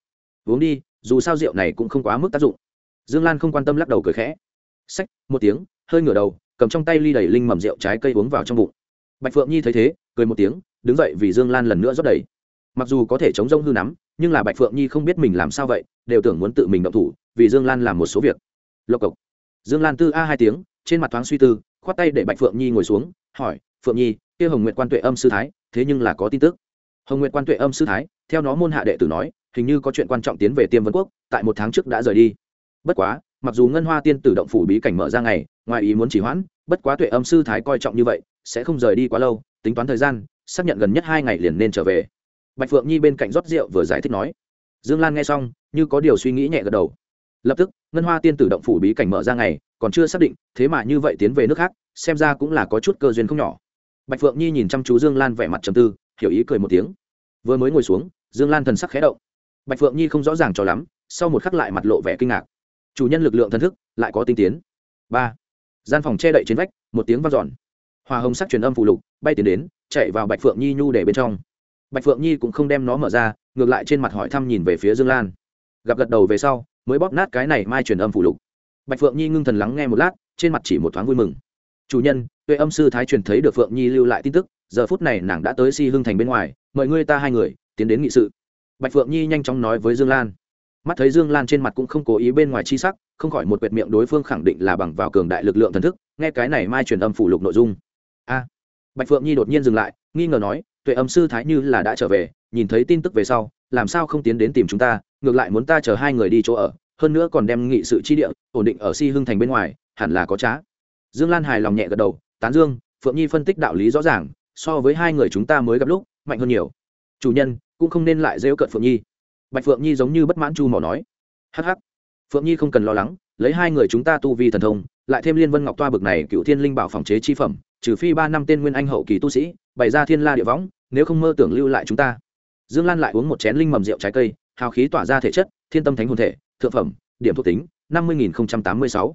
[SPEAKER 1] Uống đi, dù sao rượu này cũng không quá mức tác dụng. Dương lan không quan tâm lắc đầu cười khẽ. Sách một tiếng, hơi ngửa đầu cầm trong tay ly đầy linh mầm rượu trái cây uống vào trong bụng. Bạch phượng nhi thấy thế, cười một tiếng, đứng dậy vì dương lan lần nữa rót đầy. Mặc dù có thể chống rông hư nắm, nhưng là bạch phượng nhi không biết mình làm sao vậy, đều tưởng muốn tự mình động thủ, vì dương lan làm một số việc. Lộc cộc. Dương lan tư a hai tiếng, trên mặt thoáng suy tư, khoát tay để bạch phượng nhi ngồi xuống, hỏi, phượng nhi, kia hồng nguyệt quan tuệ âm sư thái, thế nhưng là có tin tức? Hồng nguyệt quan tuệ âm sư thái, theo nó môn hạ đệ tử nói, hình như có chuyện quan trọng tiến về tiêm vân quốc, tại một tháng trước đã rời đi. Bất quá mặc dù ngân hoa tiên tử động phủ bí cảnh mở ra ngày, ngoài ý muốn chỉ hoãn, bất quá tuệ âm sư thái coi trọng như vậy, sẽ không rời đi quá lâu, tính toán thời gian, xác nhận gần nhất hai ngày liền nên trở về. Bạch phượng nhi bên cạnh rót rượu vừa giải thích nói. Dương lan nghe xong, như có điều suy nghĩ nhẹ gật đầu. Lập tức, ngân hoa tiên tử động phủ bí cảnh mở ra ngày, còn chưa xác định, thế mà như vậy tiến về nước khác, xem ra cũng là có chút cơ duyên không nhỏ. Bạch phượng nhi nhìn chăm chú dương lan vẻ mặt trầm tư, hiểu ý cười một tiếng. Vừa mới ngồi xuống, dương lan thần sắc khẽ động. Bạch phượng nhi không rõ ràng cho lắm, sau một khắc lại mặt lộ vẻ kinh ngạc chủ nhân lực lượng thần thức lại có tinh tiến. Ba. Gian phòng che đậy trên vách, một tiếng vang dọn. Hòa hồng sắc truyền âm phụ lục, bay tiến đến, chạy vào bạch phượng nhi nhu để bên trong. Bạch phượng nhi cũng không đem nó mở ra, ngược lại trên mặt hỏi thăm nhìn về phía dương lan. Gặp gật đầu về sau, mới bóp nát cái này mai truyền âm phụ lục. Bạch phượng nhi ngưng thần lắng nghe một lát, trên mặt chỉ một thoáng vui mừng. Chủ nhân, tuệ âm sư thái truyền thấy được phượng nhi lưu lại tin tức, giờ phút này nàng đã tới si hưng thành bên ngoài, mời ngươi ta hai người, tiến đến nghị sự. Bạch phượng nhi nhanh chóng nói với dương lan mắt thấy dương lan trên mặt cũng không cố ý bên ngoài chi sắc, không khỏi một quệt miệng đối phương khẳng định là bằng vào cường đại lực lượng thần thức, nghe cái này mai truyền âm phủ lục nội dung. A. Bạch phượng nhi đột nhiên dừng lại, nghi ngờ nói, tuệ âm sư thái như là đã trở về, nhìn thấy tin tức về sau, làm sao không tiến đến tìm chúng ta, ngược lại muốn ta chờ hai người đi chỗ ở, hơn nữa còn đem nghị sự chi địa, ổn định ở si hưng thành bên ngoài, hẳn là có trá. Dương lan hài lòng nhẹ gật đầu, tán dương, phượng nhi phân tích đạo lý rõ ràng, so với hai người chúng ta mới gặp lúc, mạnh hơn nhiều. Chủ nhân, cũng không nên lại rêu cận phượng nhi bạch phượng nhi giống như bất mãn chu mỏ nói. Hh phượng nhi không cần lo lắng, lấy hai người chúng ta tu vi thần thông, lại thêm liên vân ngọc toa bực này cựu thiên linh bảo phòng chế chi phẩm, trừ phi ba năm tên nguyên anh hậu kỳ tu sĩ, bày ra thiên la địa võng, nếu không mơ tưởng lưu lại chúng ta. Dương lan lại uống một chén linh mầm rượu trái cây, hào khí tỏa ra thể chất, thiên tâm thánh hồn thể, thượng phẩm, điểm thuộc tính, năm mươi nghìn tám mươi sáu.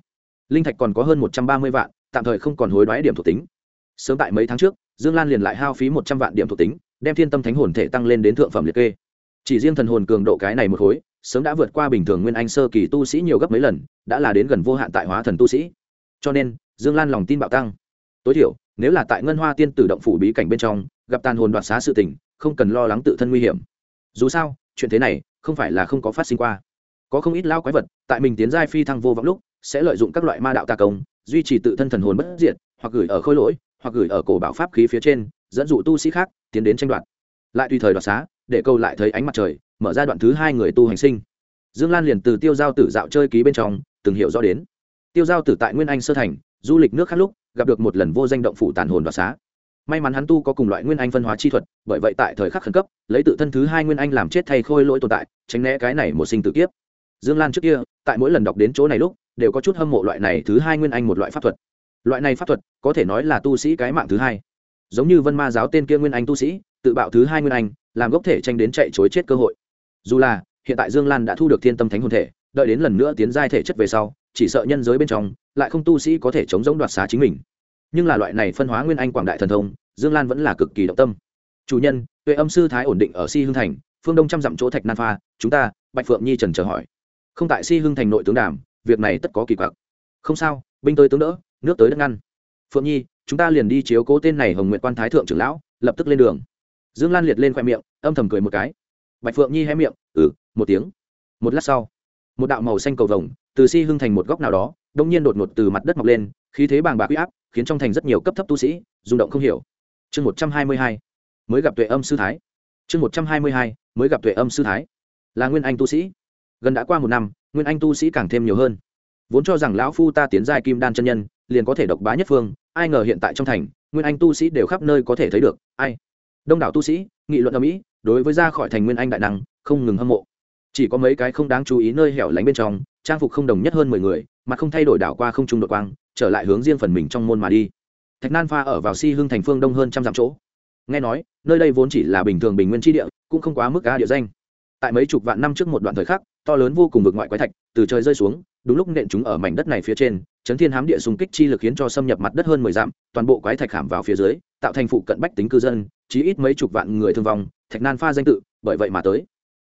[SPEAKER 1] Linh thạch còn có hơn một trăm ba mươi vạn, tạm thời không còn hối đoái điểm thuộc tính. Sớm tại mấy tháng trước, dương lan liền lại hao phí một trăm vạn điểm thuộc tính, đem thiên tâm thánh hồn thể tăng lên đến thượng phẩm liệt kê chỉ riêng thần hồn cường độ cái này một khối, sớm đã vượt qua bình thường nguyên anh sơ kỳ tu sĩ nhiều gấp mấy lần, đã là đến gần vô hạn tại hóa thần tu sĩ. Cho nên, dương lan lòng tin bạo tăng. Tối thiểu, nếu là tại ngân hoa tiên tử động phủ bí cảnh bên trong, gặp tàn hồn đoạt xá sự tình, không cần lo lắng tự thân nguy hiểm. Dù sao, chuyện thế này không phải là không có phát sinh qua. Có không ít lao quái vật, tại mình tiến giai phi thăng vô vọng lúc, sẽ lợi dụng các loại ma đạo tà công, duy trì tự thân thần hồn bất diệt, hoặc gửi ở khôi lỗi, hoặc gửi ở cổ bảo pháp khí phía trên, dẫn dụ tu sĩ khác tiến đến tranh đoạt. Lại tùy thời đoạt xá để câu lại thấy ánh mặt trời, mở ra đoạn thứ hai người tu hành sinh. Dương lan liền từ tiêu giao tử dạo chơi ký bên trong, từng hiểu rõ đến. Tiêu giao tử tại nguyên anh sơ thành, du lịch nước khác lúc, gặp được một lần vô danh động phủ tàn hồn đoạt xá. May mắn hắn tu có cùng loại nguyên anh phân hóa chi thuật, bởi vậy tại thời khắc khẩn cấp, lấy tự thân thứ hai nguyên anh làm chết thay khôi lỗi tồn tại, tránh né cái này một sinh tử kiếp. Dương lan trước kia, tại mỗi lần đọc đến chỗ này lúc, đều có chút hâm mộ loại này thứ hai nguyên anh một loại pháp thuật. Loại này pháp thuật, có thể nói là tu sĩ cái mạng thứ hai. Giống như vân ma giáo tên kia nguyên anh tu sĩ, tự bạo thứ hai nguyên anh làm gốc thể tranh đến chạy chối chết cơ hội. Dù là, hiện tại dương lan đã thu được thiên tâm thánh hồn thể, đợi đến lần nữa tiến giai thể chất về sau, chỉ sợ nhân giới bên trong, lại không tu sĩ có thể chống giống đoạt xá chính mình. Nhưng là loại này phân hóa nguyên anh quảng đại thần thông, dương lan vẫn là cực kỳ động tâm. Chủ nhân, tuệ âm sư thái ổn định ở si hưng thành, phương đông trăm dặm chỗ thạch nan pha, chúng ta, bạch phượng nhi trần chờ hỏi. Không tại si hưng thành nội tướng đàm, việc này tất có kỳ quặc. Không sao, binh tới tướng đỡ, nước tới đất ngăn. Phượng nhi, chúng ta liền đi chiếu cố tên này hồng nguyện quan thái thượng trưởng lão, lập tức lên đường dương lan liệt lên khoe miệng, âm thầm cười một cái. Bạch phượng nhi hé miệng ừ một tiếng. Một lát sau, một đạo màu xanh cầu vồng từ si hưng thành một góc nào đó đông nhiên đột ngột từ mặt đất mọc lên, khí thế bàng bạc huy áp, khiến trong thành rất nhiều cấp thấp tu sĩ rung động không hiểu. Chương một trăm hai mươi hai, mới gặp tuệ âm sư thái. Chương một trăm hai mươi hai, mới gặp tuệ âm sư thái. Là nguyên anh tu sĩ. Gần đã qua một năm, nguyên anh tu sĩ càng thêm nhiều hơn. Vốn cho rằng lão phu ta tiến giai kim đan chân nhân, liền có thể độc bá nhất phương, ai ngờ hiện tại trong thành, nguyên anh tu sĩ đều khắp nơi có thể thấy được. Ai? Đông đảo tu sĩ, nghị luận ở mỹ, đối với ra khỏi thành nguyên anh đại năng, không ngừng hâm mộ. Chỉ có mấy cái không đáng chú ý nơi hẻo lánh bên trong, trang phục không đồng nhất hơn mười người, mà không thay đổi đảo qua không trung đội quang, trở lại hướng riêng phần mình trong môn mà đi. Thạch nan pha ở vào si hưng thành phương đông hơn trăm dặm chỗ. Nghe nói, nơi đây vốn chỉ là bình thường bình nguyên tri địa, cũng không quá mức ga địa danh. Tại mấy chục vạn năm trước một đoạn thời khắc, to lớn vô cùng vực ngoại quái thạch, từ trời rơi xuống, đúng lúc nện chúng ở mảnh đất này phía trên, chấn thiên hám địa xung kích chi lực khiến cho xâm nhập mặt đất hơn mười dặm, toàn bộ quái thạch khảm vào phía dưới tạo thành phụ cận bách tính cư dân, chí ít mấy chục vạn người thương vong, thạch nan pha danh tự, bởi vậy mà tới.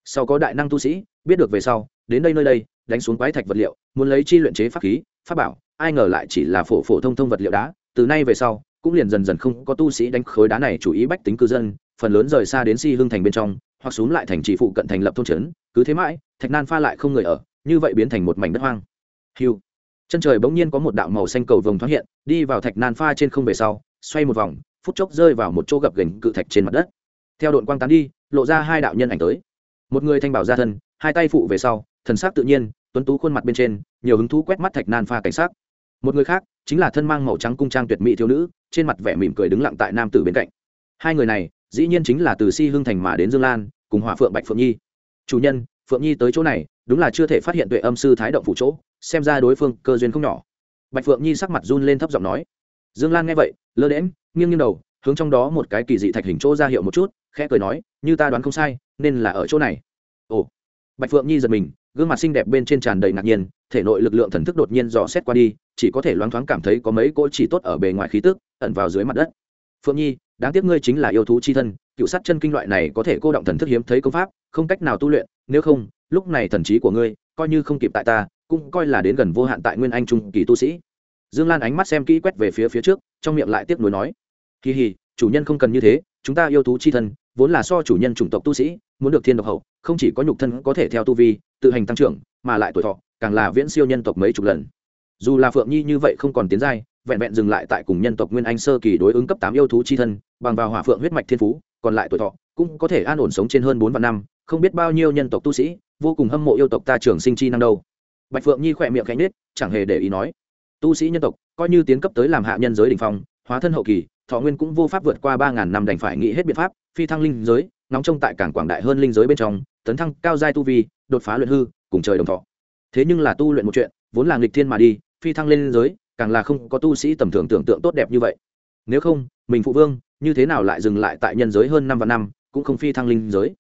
[SPEAKER 1] Sau có đại năng tu sĩ, biết được về sau, đến đây nơi đây, đánh xuống quái thạch vật liệu, muốn lấy chi luyện chế pháp khí, pháp bảo, ai ngờ lại chỉ là phổ phổ thông thông vật liệu đá. Từ nay về sau, cũng liền dần dần không có tu sĩ đánh khối đá này chủ ý bách tính cư dân, phần lớn rời xa đến si hưng thành bên trong, hoặc xuống lại thành trì phụ cận thành lập thôn trấn. Cứ thế mãi, thạch nan pha lại không người ở, như vậy biến thành một mảnh đất hoang. Hiu. Chân trời bỗng nhiên có một đạo màu xanh cầu vồng thoáng hiện, đi vào thạch nan pha trên không về sau, xoay một vòng phút chốc rơi vào một chỗ gập gành cự thạch trên mặt đất. Theo đội quang tán đi, lộ ra hai đạo nhân ảnh tới. Một người thanh bảo ra thân, hai tay phụ về sau, thần sắc tự nhiên, tuấn tú khuôn mặt bên trên, nhiều hứng thú quét mắt thạch nan pha cảnh sát một người khác, chính là thân mang màu trắng cung trang tuyệt mỹ thiếu nữ, trên mặt vẻ mỉm cười đứng lặng tại nam tử bên cạnh. Hai người này, dĩ nhiên chính là từ si hưng thành mà đến dương lan, cùng hòa phượng bạch phượng nhi. Chủ nhân, phượng nhi tới chỗ này, đúng là chưa thể phát hiện tuệ âm sư thái động phụ chỗ, xem ra đối phương cơ duyên không nhỏ. Bạch phượng nhi sắc mặt run lên thấp giọng nói dương lan nghe vậy, lơ đễm nghiêng nghiêng đầu, hướng trong đó một cái kỳ dị thạch hình chỗ ra hiệu một chút, khẽ cười nói, như ta đoán không sai, nên là ở chỗ này. Ồ. Bạch phượng nhi giật mình, gương mặt xinh đẹp bên trên tràn đầy ngạc nhiên, thể nội lực lượng thần thức đột nhiên dò xét qua đi, chỉ có thể loáng thoáng cảm thấy có mấy cỗ chỉ tốt ở bề ngoài khí tức, ẩn vào dưới mặt đất. Phượng nhi, đáng tiếc ngươi chính là yêu thú chi thân, cựu sát chân kinh loại này có thể cô động thần thức hiếm thấy công pháp, không cách nào tu luyện, nếu không, lúc này thần trí của ngươi coi như không kịp tại ta, cũng coi là đến gần vô hạn tại nguyên anh trung kỳ tu sĩ dương lan ánh mắt xem kỹ quét về phía phía trước, trong miệng lại tiếc nuối nói, kỳ hì chủ nhân không cần như thế, chúng ta yêu thú chi thân, vốn là so chủ nhân chủng tộc tu sĩ, muốn được thiên độc hậu, không chỉ có nhục thân có thể theo tu vi, tự hành tăng trưởng, mà lại tuổi thọ, càng là viễn siêu nhân tộc mấy chục lần. Dù là phượng nhi như vậy không còn tiến giai, vẹn vẹn dừng lại tại cùng nhân tộc nguyên anh sơ kỳ đối ứng cấp tám yêu thú chi thân, bằng vào hỏa phượng huyết mạch thiên phú, còn lại tuổi thọ, cũng có thể an ổn sống trên hơn bốn vạn năm, không biết bao nhiêu nhân tộc tu sĩ, vô cùng hâm mộ yêu tộc ta trường sinh chi năng đâu. Bạch phượng nhi khỏe miệng khẽ nết chẳng hề để ý nói tu sĩ nhân tộc, coi như tiến cấp tới làm hạ nhân giới đình phong, hóa thân hậu kỳ, thọ nguyên cũng vô pháp vượt qua ba ngàn năm đành phải nghĩ hết biện pháp, phi thăng linh giới nóng trông tại cảng quảng đại hơn linh giới bên trong, tấn thăng cao giai tu vi, đột phá luyện hư, cùng trời đồng thọ. Thế nhưng là tu luyện một chuyện, vốn là nghịch thiên mà đi, phi thăng lên linh giới, càng là không có tu sĩ tầm thường tưởng tượng tốt đẹp như vậy. Nếu không, mình phụ vương, như thế nào lại dừng lại tại nhân giới hơn năm và năm, cũng không phi thăng linh giới.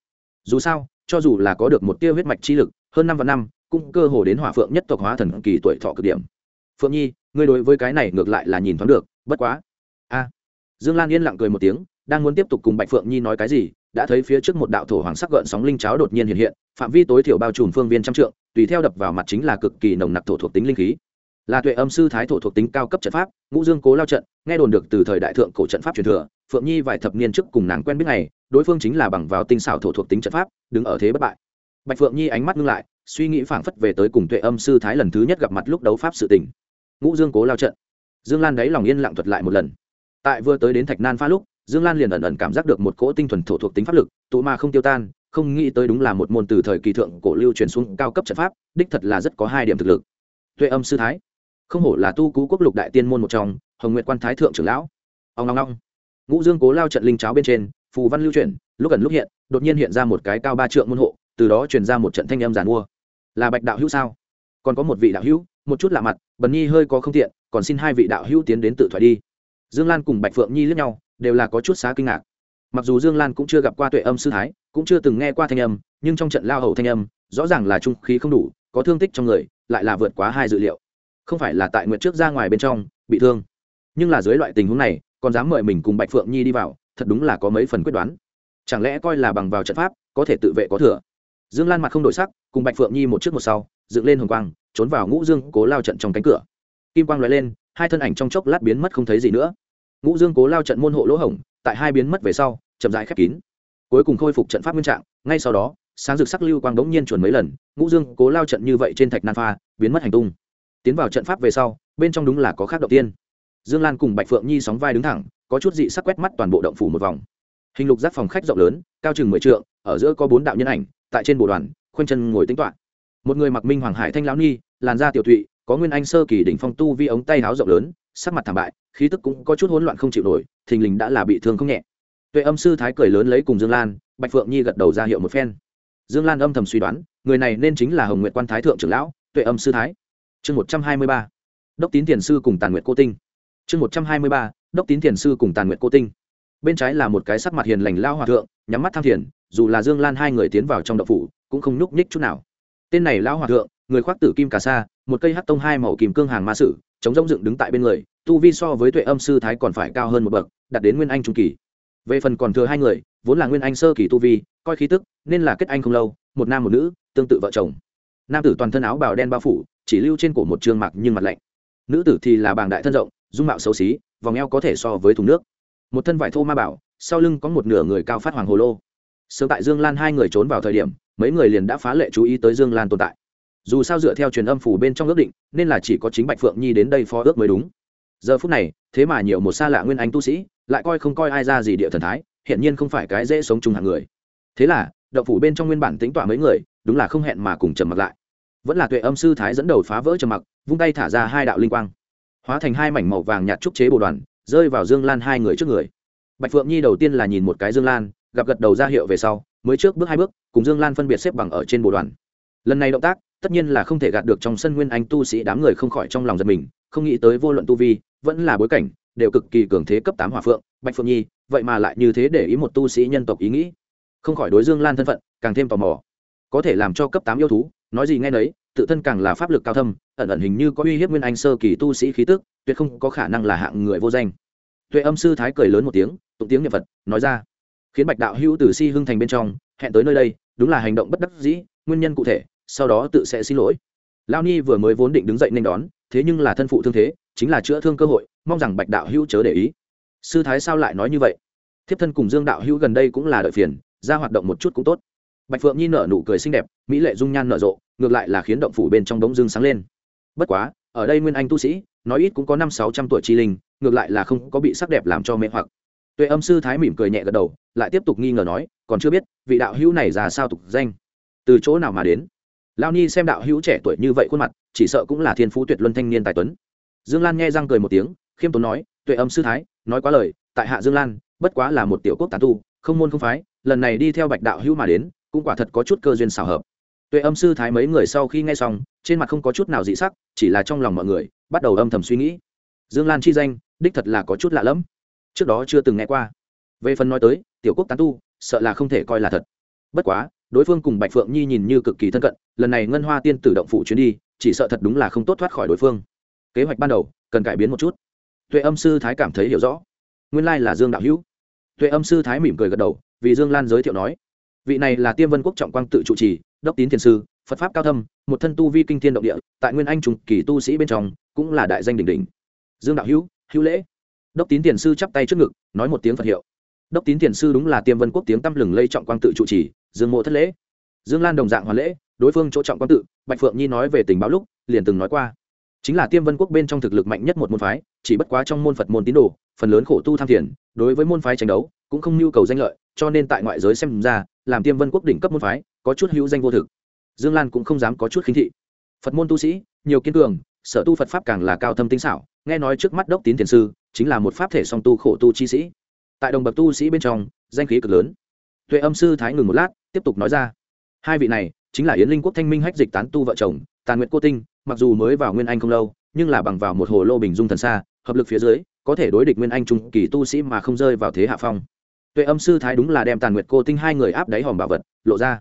[SPEAKER 1] Dù sao, cho dù là có được một tia huyết mạch chi lực, hơn năm và năm, cũng cơ hồ đến hỏa phượng nhất tộc hóa thần kỳ tuổi thọ cực điểm phượng nhi, ngươi đối với cái này ngược lại là nhìn thoáng được, bất quá. A. Dương lan yên lặng cười một tiếng, đang muốn tiếp tục cùng bạch phượng nhi nói cái gì, đã thấy phía trước một đạo thổ hoàng sắc gợn sóng linh cháo đột nhiên hiện hiện, phạm vi tối thiểu bao trùm phương viên trăm trượng, tùy theo đập vào mặt chính là cực kỳ nồng nặc thổ thuộc tính linh khí. Là tuệ âm sư thái thổ thuộc tính cao cấp trận pháp, ngũ dương cố lao trận, nghe đồn được từ thời đại thượng cổ trận pháp truyền thừa, phượng nhi vài thập niên trước cùng nàng quen biết này, đối phương chính là bằng vào tinh xảo thổ thuộc tính trận pháp, đứng ở thế bất bại. Bạch phượng nhi ánh mắt ngưng lại, suy nghĩ phảng phất về tới cùng tuệ âm sư thái lần thứ nhất gặp mặt lúc đấu pháp sự tình ngũ dương cố lao trận. Dương lan đáy lòng yên lặng thuật lại một lần. Tại vừa tới đến thạch nan pha lúc, dương lan liền ẩn ẩn cảm giác được một cỗ tinh thuần thổ thuộc tính pháp lực, tụ mà không tiêu tan, không nghĩ tới đúng là một môn từ thời kỳ thượng cổ lưu truyền xuống cao cấp trận pháp, đích thật là rất có hai điểm thực lực. Tuệ âm sư thái, không hổ là tu cú quốc lục đại tiên môn một trong, hồng nguyện quan thái thượng trưởng lão. Ông long long ngũ dương cố lao trận linh cháo bên trên, phù văn lưu truyền lúc gần lúc hiện, đột nhiên hiện ra một cái cao ba trượng môn hộ, từ đó truyền ra một trận thanh âm giàn mua. Là bạch đạo hữu sao? Còn có một vị đạo hữu, một chút lạ mặt bần nhi hơi có không tiện, còn xin hai vị đạo hữu tiến đến tự thoại đi. Dương lan cùng bạch phượng nhi lướt nhau, đều là có chút xá kinh ngạc. Mặc dù dương lan cũng chưa gặp qua tuệ âm sư thái, cũng chưa từng nghe qua thanh âm, nhưng trong trận lao hầu thanh âm, rõ ràng là trung khí không đủ, có thương tích trong người, lại là vượt quá hai dự liệu. Không phải là tại nguyện trước ra ngoài bên trong, bị thương. Nhưng là dưới loại tình huống này, còn dám mời mình cùng bạch phượng nhi đi vào, thật đúng là có mấy phần quyết đoán. Chẳng lẽ coi là bằng vào trận pháp, có thể tự vệ có thừa? Dương lan mặt không đổi sắc, cùng bạch phượng nhi một trước một sau, dựng lên hồng quang trốn vào ngũ dương cố lao trận trong cánh cửa. Kim quang l lên, hai thân ảnh trong chốc lát biến mất không thấy gì nữa. Ngũ dương cố lao trận môn hộ lỗ hổng, tại hai biến mất về sau, chậm rãi khép kín. Cuối cùng khôi phục trận pháp nguyên trạng, ngay sau đó, sáng rực sắc lưu quang đống nhiên chuẩn mấy lần, ngũ dương cố lao trận như vậy trên thạch nan pha, biến mất hành tung. Tiến vào trận pháp về sau, bên trong đúng là có khác đầu tiên. Dương lan cùng bạch phượng nhi sóng vai đứng thẳng, có chút dị sắc quét mắt toàn bộ động phủ một vòng. Hình lục giác phòng khách rộng lớn, cao chừng mười trượng, ở giữa có bốn đạo nhân ảnh, tại trên bộ đoàn, khoanh chân ngồi tính toán một người mặc minh hoàng hải thanh lão ni, làn da tiểu thụy, có nguyên anh sơ kỳ đỉnh phong tu vi ống tay háo rộng lớn, sắc mặt thảm bại, khí tức cũng có chút hỗn loạn không chịu nổi, thình lình đã là bị thương không nhẹ. Tuệ âm sư thái cười lớn lấy cùng dương lan, bạch phượng nhi gật đầu ra hiệu một phen. Dương lan âm thầm suy đoán, người này nên chính là hồng nguyện quan thái thượng trưởng lão, tuệ âm sư thái. Chương một trăm hai mươi ba. Đốc tín thiền sư cùng tàn nguyện cô tinh. Chương một trăm hai mươi ba. Đốc tín thiền sư cùng tàn nguyện cô tinh. Bên trái là một cái sắc mặt hiền lành lao hòa thượng, nhắm mắt tham thiền, dù là dương lan hai người tiến vào trong đậu phủ, cũng không nhúc nhích chút nào tên này Lão hòa thượng, người khoác tử kim cà sa, một cây hát tông hai màu kìm cương hàng ma sử, chống rông dựng đứng tại bên người, tu vi so với tuệ âm sư thái còn phải cao hơn một bậc, đạt đến nguyên anh trung kỳ. Về phần còn thừa hai người, vốn là nguyên anh sơ kỳ tu vi, coi khí tức, nên là kết anh không lâu, một nam một nữ, tương tự vợ chồng. Nam tử toàn thân áo bào đen bao phủ, chỉ lưu trên cổ một trường mặc nhưng mặt lạnh. Nữ tử thì là bàng đại thân rộng, dung mạo xấu xí, vòng eo có thể so với thùng nước. Một thân vải thô ma bảo, sau lưng có một nửa người cao phát hoàng hồ lô. Sớm tại dương lan hai người trốn vào thời điểm mấy người liền đã phá lệ chú ý tới dương lan tồn tại. Dù sao dựa theo truyền âm phủ bên trong ước định, nên là chỉ có chính bạch phượng nhi đến đây phó ước mới đúng. Giờ phút này, thế mà nhiều một xa lạ nguyên anh tu sĩ, lại coi không coi ai ra gì địa thần thái hiện nhiên không phải cái dễ sống chung hàng người. Thế là, động phủ bên trong nguyên bản tính tọa mấy người, đúng là không hẹn mà cùng trầm mặc lại. Vẫn là tuệ âm sư thái dẫn đầu phá vỡ trầm mặc, vung tay thả ra hai đạo linh quang. Hóa thành hai mảnh màu vàng nhạt trúc chế bồ đoàn, rơi vào dương lan hai người trước người. Bạch phượng nhi đầu tiên là nhìn một cái dương lan, gặp gật đầu ra hiệu về sau mới trước bước hai bước, cùng dương lan phân biệt xếp bằng ở trên bộ đoàn. Lần này động tác, tất nhiên là không thể gạt được trong sân nguyên anh tu sĩ đám người không khỏi trong lòng giật mình, không nghĩ tới vô luận tu vi, vẫn là bối cảnh, đều cực kỳ cường thế cấp tám hỏa phượng, bạch phượng nhi, vậy mà lại như thế để ý một tu sĩ nhân tộc ý nghĩ. Không khỏi đối dương lan thân phận, càng thêm tò mò. Có thể làm cho cấp tám yêu thú, nói gì ngay nấy, tự thân càng là pháp lực cao thâm, ẩn ẩn hình như có uy hiếp nguyên anh sơ kỳ tu sĩ khí tức, tuyệt không có khả năng là hạng người vô danh. Tuệ âm sư thái cười lớn một tiếng, tụng tiếng niệm phật, nói ra khiến bạch đạo hữu từ si hưng thành bên trong, hẹn tới nơi đây, đúng là hành động bất đắc dĩ, nguyên nhân cụ thể, sau đó tự sẽ xin lỗi. Lao ni vừa mới vốn định đứng dậy nên đón, thế nhưng là thân phụ thương thế, chính là chữa thương cơ hội, mong rằng bạch đạo hữu chớ để ý. Sư thái sao lại nói như vậy? Thiếp thân cùng dương đạo hữu gần đây cũng là đợi phiền, ra hoạt động một chút cũng tốt. Bạch phượng nhi nở nụ cười xinh đẹp, mỹ lệ dung nhan nở rộ, ngược lại là khiến động phủ bên trong đống dương sáng lên. Bất quá, ở đây nguyên anh tu sĩ, nói ít cũng có năm sáu trăm tuổi chi linh, ngược lại là không có bị sắc đẹp làm cho mê hoặc tuệ âm sư thái mỉm cười nhẹ gật đầu, lại tiếp tục nghi ngờ nói, còn chưa biết, vị đạo hữu này ra sao tục danh? Từ chỗ nào mà đến? Lao ni xem đạo hữu trẻ tuổi như vậy khuôn mặt, chỉ sợ cũng là thiên phú tuyệt luân thanh niên tài tuấn. Dương lan nghe răng cười một tiếng, khiêm tốn nói, tuệ âm sư thái, nói quá lời, tại hạ dương lan, bất quá là một tiểu quốc tán tu, không môn không phái, lần này đi theo bạch đạo hữu mà đến, cũng quả thật có chút cơ duyên xảo hợp. Tuệ âm sư thái mấy người sau khi nghe xong, trên mặt không có chút nào dị sắc, chỉ là trong lòng mọi người, bắt đầu âm thầm suy nghĩ. Dương lan chi danh, đích thật là có chút lạ lẫm trước đó chưa từng nghe qua. Về phần nói tới, tiểu quốc tán tu, sợ là không thể coi là thật. Bất quá, đối phương cùng bạch phượng nhi nhìn như cực kỳ thân cận, lần này ngân hoa tiên tử động phụ chuyến đi, chỉ sợ thật đúng là không tốt thoát khỏi đối phương. Kế hoạch ban đầu, cần cải biến một chút. Tuệ âm sư thái cảm thấy hiểu rõ. Nguyên lai là dương đạo hữu. Tuệ âm sư thái mỉm cười gật đầu, vì dương lan giới thiệu nói, vị này là tiêm vân quốc trọng quang tự trụ trì, đốc tín thiền sư, phật pháp cao thâm, một thân tu vi kinh thiên động địa, tại nguyên anh trùng kỳ tu sĩ bên trong, cũng là đại danh đỉnh đỉnh. Dương đạo hữu hữu lễ đốc tín tiền sư chắp tay trước ngực, nói một tiếng phật hiệu. Đốc tín tiền sư đúng là tiêm vân quốc tiếng tăm lừng lây trọng quang tự trụ trì, dương mộ thất lễ. Dương lan đồng dạng hoàn lễ, đối phương chỗ trọng quang tự, bạch phượng nhi nói về tình báo lúc, liền từng nói qua. Chính là tiêm vân quốc bên trong thực lực mạnh nhất một môn phái, chỉ bất quá trong môn phật môn tín đồ, phần lớn khổ tu tham thiền, đối với môn phái tranh đấu, cũng không nhu cầu danh lợi, cho nên tại ngoại giới xem ra, làm tiêm vân quốc đỉnh cấp môn phái, có chút hữu danh vô thực. Dương lan cũng không dám có chút khinh thị. Phật môn tu sĩ, nhiều kiên cường, sở tu phật pháp càng là cao thâm tinh xảo, nghe nói trước mắt đốc tín thiền sư chính là một pháp thể song tu khổ tu chi sĩ. Tại đồng bậc tu sĩ bên trong, danh khí cực lớn. Tuệ âm sư thái ngừng một lát, tiếp tục nói ra. Hai vị này, chính là yến linh quốc thanh minh hách dịch tán tu vợ chồng, tàn nguyện cô tinh, mặc dù mới vào nguyên anh không lâu, nhưng là bằng vào một hồ lô bình dung thần xa, hợp lực phía dưới, có thể đối địch nguyên anh trung kỳ tu sĩ mà không rơi vào thế hạ phong. Tuệ âm sư thái đúng là đem tàn nguyệt cô tinh hai người áp đáy hòm bảo vật, lộ ra.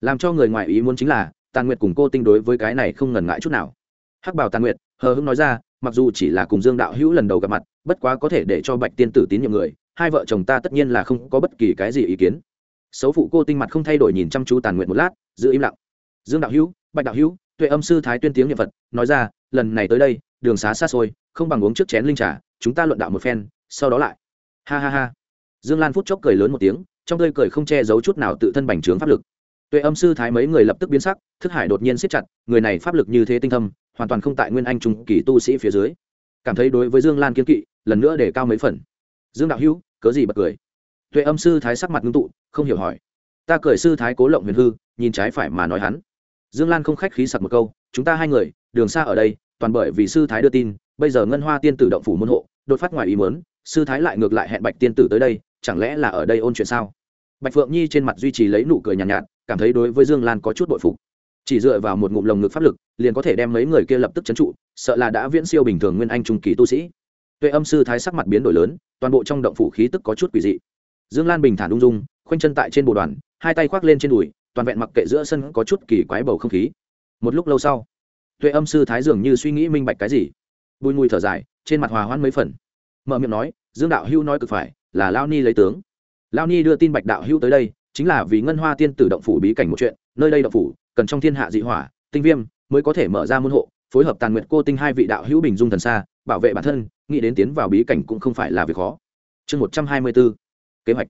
[SPEAKER 1] Làm cho người ngoài ý muốn chính là, tàn nguyệt cùng cô tinh đối với cái này không ngần ngại chút nào. Hắc bảo tàn nguyệt, hờ hững nói ra mặc dù chỉ là cùng dương đạo hữu lần đầu gặp mặt, bất quá có thể để cho bạch tiên tử tín nhiệm người, hai vợ chồng ta tất nhiên là không có bất kỳ cái gì ý kiến. Xấu phụ cô tinh mặt không thay đổi nhìn chăm chú tàn nguyện một lát, giữ im lặng. Dương đạo hữu, bạch đạo hữu, tuệ âm sư thái tuyên tiếng niệm phật, nói ra, lần này tới đây, đường xá xa xôi, không bằng uống trước chén linh trà, chúng ta luận đạo một phen, sau đó lại. Ha ha ha. Dương lan phút chốc cười lớn một tiếng, trong tươi cười không che giấu chút nào tự thân bành trướng pháp lực tuệ âm sư thái mấy người lập tức biến sắc thức hải đột nhiên siết chặt người này pháp lực như thế tinh thâm hoàn toàn không tại nguyên anh trung kỳ tu sĩ phía dưới. Cảm thấy đối với dương lan kiên kỵ lần nữa để cao mấy phần. Dương đạo hữu cớ gì bật cười? Tuệ âm sư thái sắc mặt ngưng tụ không hiểu hỏi. Ta cười sư thái cố lộng huyền hư nhìn trái phải mà nói hắn. Dương lan không khách khí sặc một câu chúng ta hai người đường xa ở đây toàn bởi vì sư thái đưa tin bây giờ ngân hoa tiên tử động phủ môn hộ đột phát ngoài ý muốn sư thái lại ngược lại hẹn bạch tiên tử tới đây chẳng lẽ là ở đây ôn chuyện sao? Bạch phượng nhi trên mặt duy trì lấy nụ cười nhàn nhạt, nhạt cảm thấy đối với dương lan có chút bội phục. Chỉ dựa vào một ngụm lồng ngực pháp lực, liền có thể đem mấy người kia lập tức c trụ, sợ là đã viễn siêu bình thường nguyên anh trung kỳ tu sĩ. Tuệ âm sư thái sắc mặt biến đổi lớn, toàn bộ trong động phủ khí tức có chút quỷ dị. Dương lan bình thản ung dung, khoanh chân tại trên bộ đoàn, hai tay khoác lên trên đùi, toàn vẹn mặc kệ giữa sân có chút kỳ quái bầu không khí. Một lúc lâu sau, tuệ âm sư thái dường như suy nghĩ minh bạch cái gì. Bùi mùi thở dài, trên mặt hòa hoãn mấy phần. Mở miệng nói, dương đạo hưu nói cực phải, là lao ni lấy tướng. Lao ni đưa tin bạch đạo hưu tới đây chính là vì ngân hoa tiên tử động phủ bí cảnh một chuyện, nơi đây động phủ, cần trong thiên hạ dị hỏa, tinh viêm mới có thể mở ra môn hộ, phối hợp tàn nguyện cô tinh hai vị đạo hữu bình dung thần xa, bảo vệ bản thân, nghĩ đến tiến vào bí cảnh cũng không phải là việc khó. Chương một trăm hai mươi b ố kế hoạch.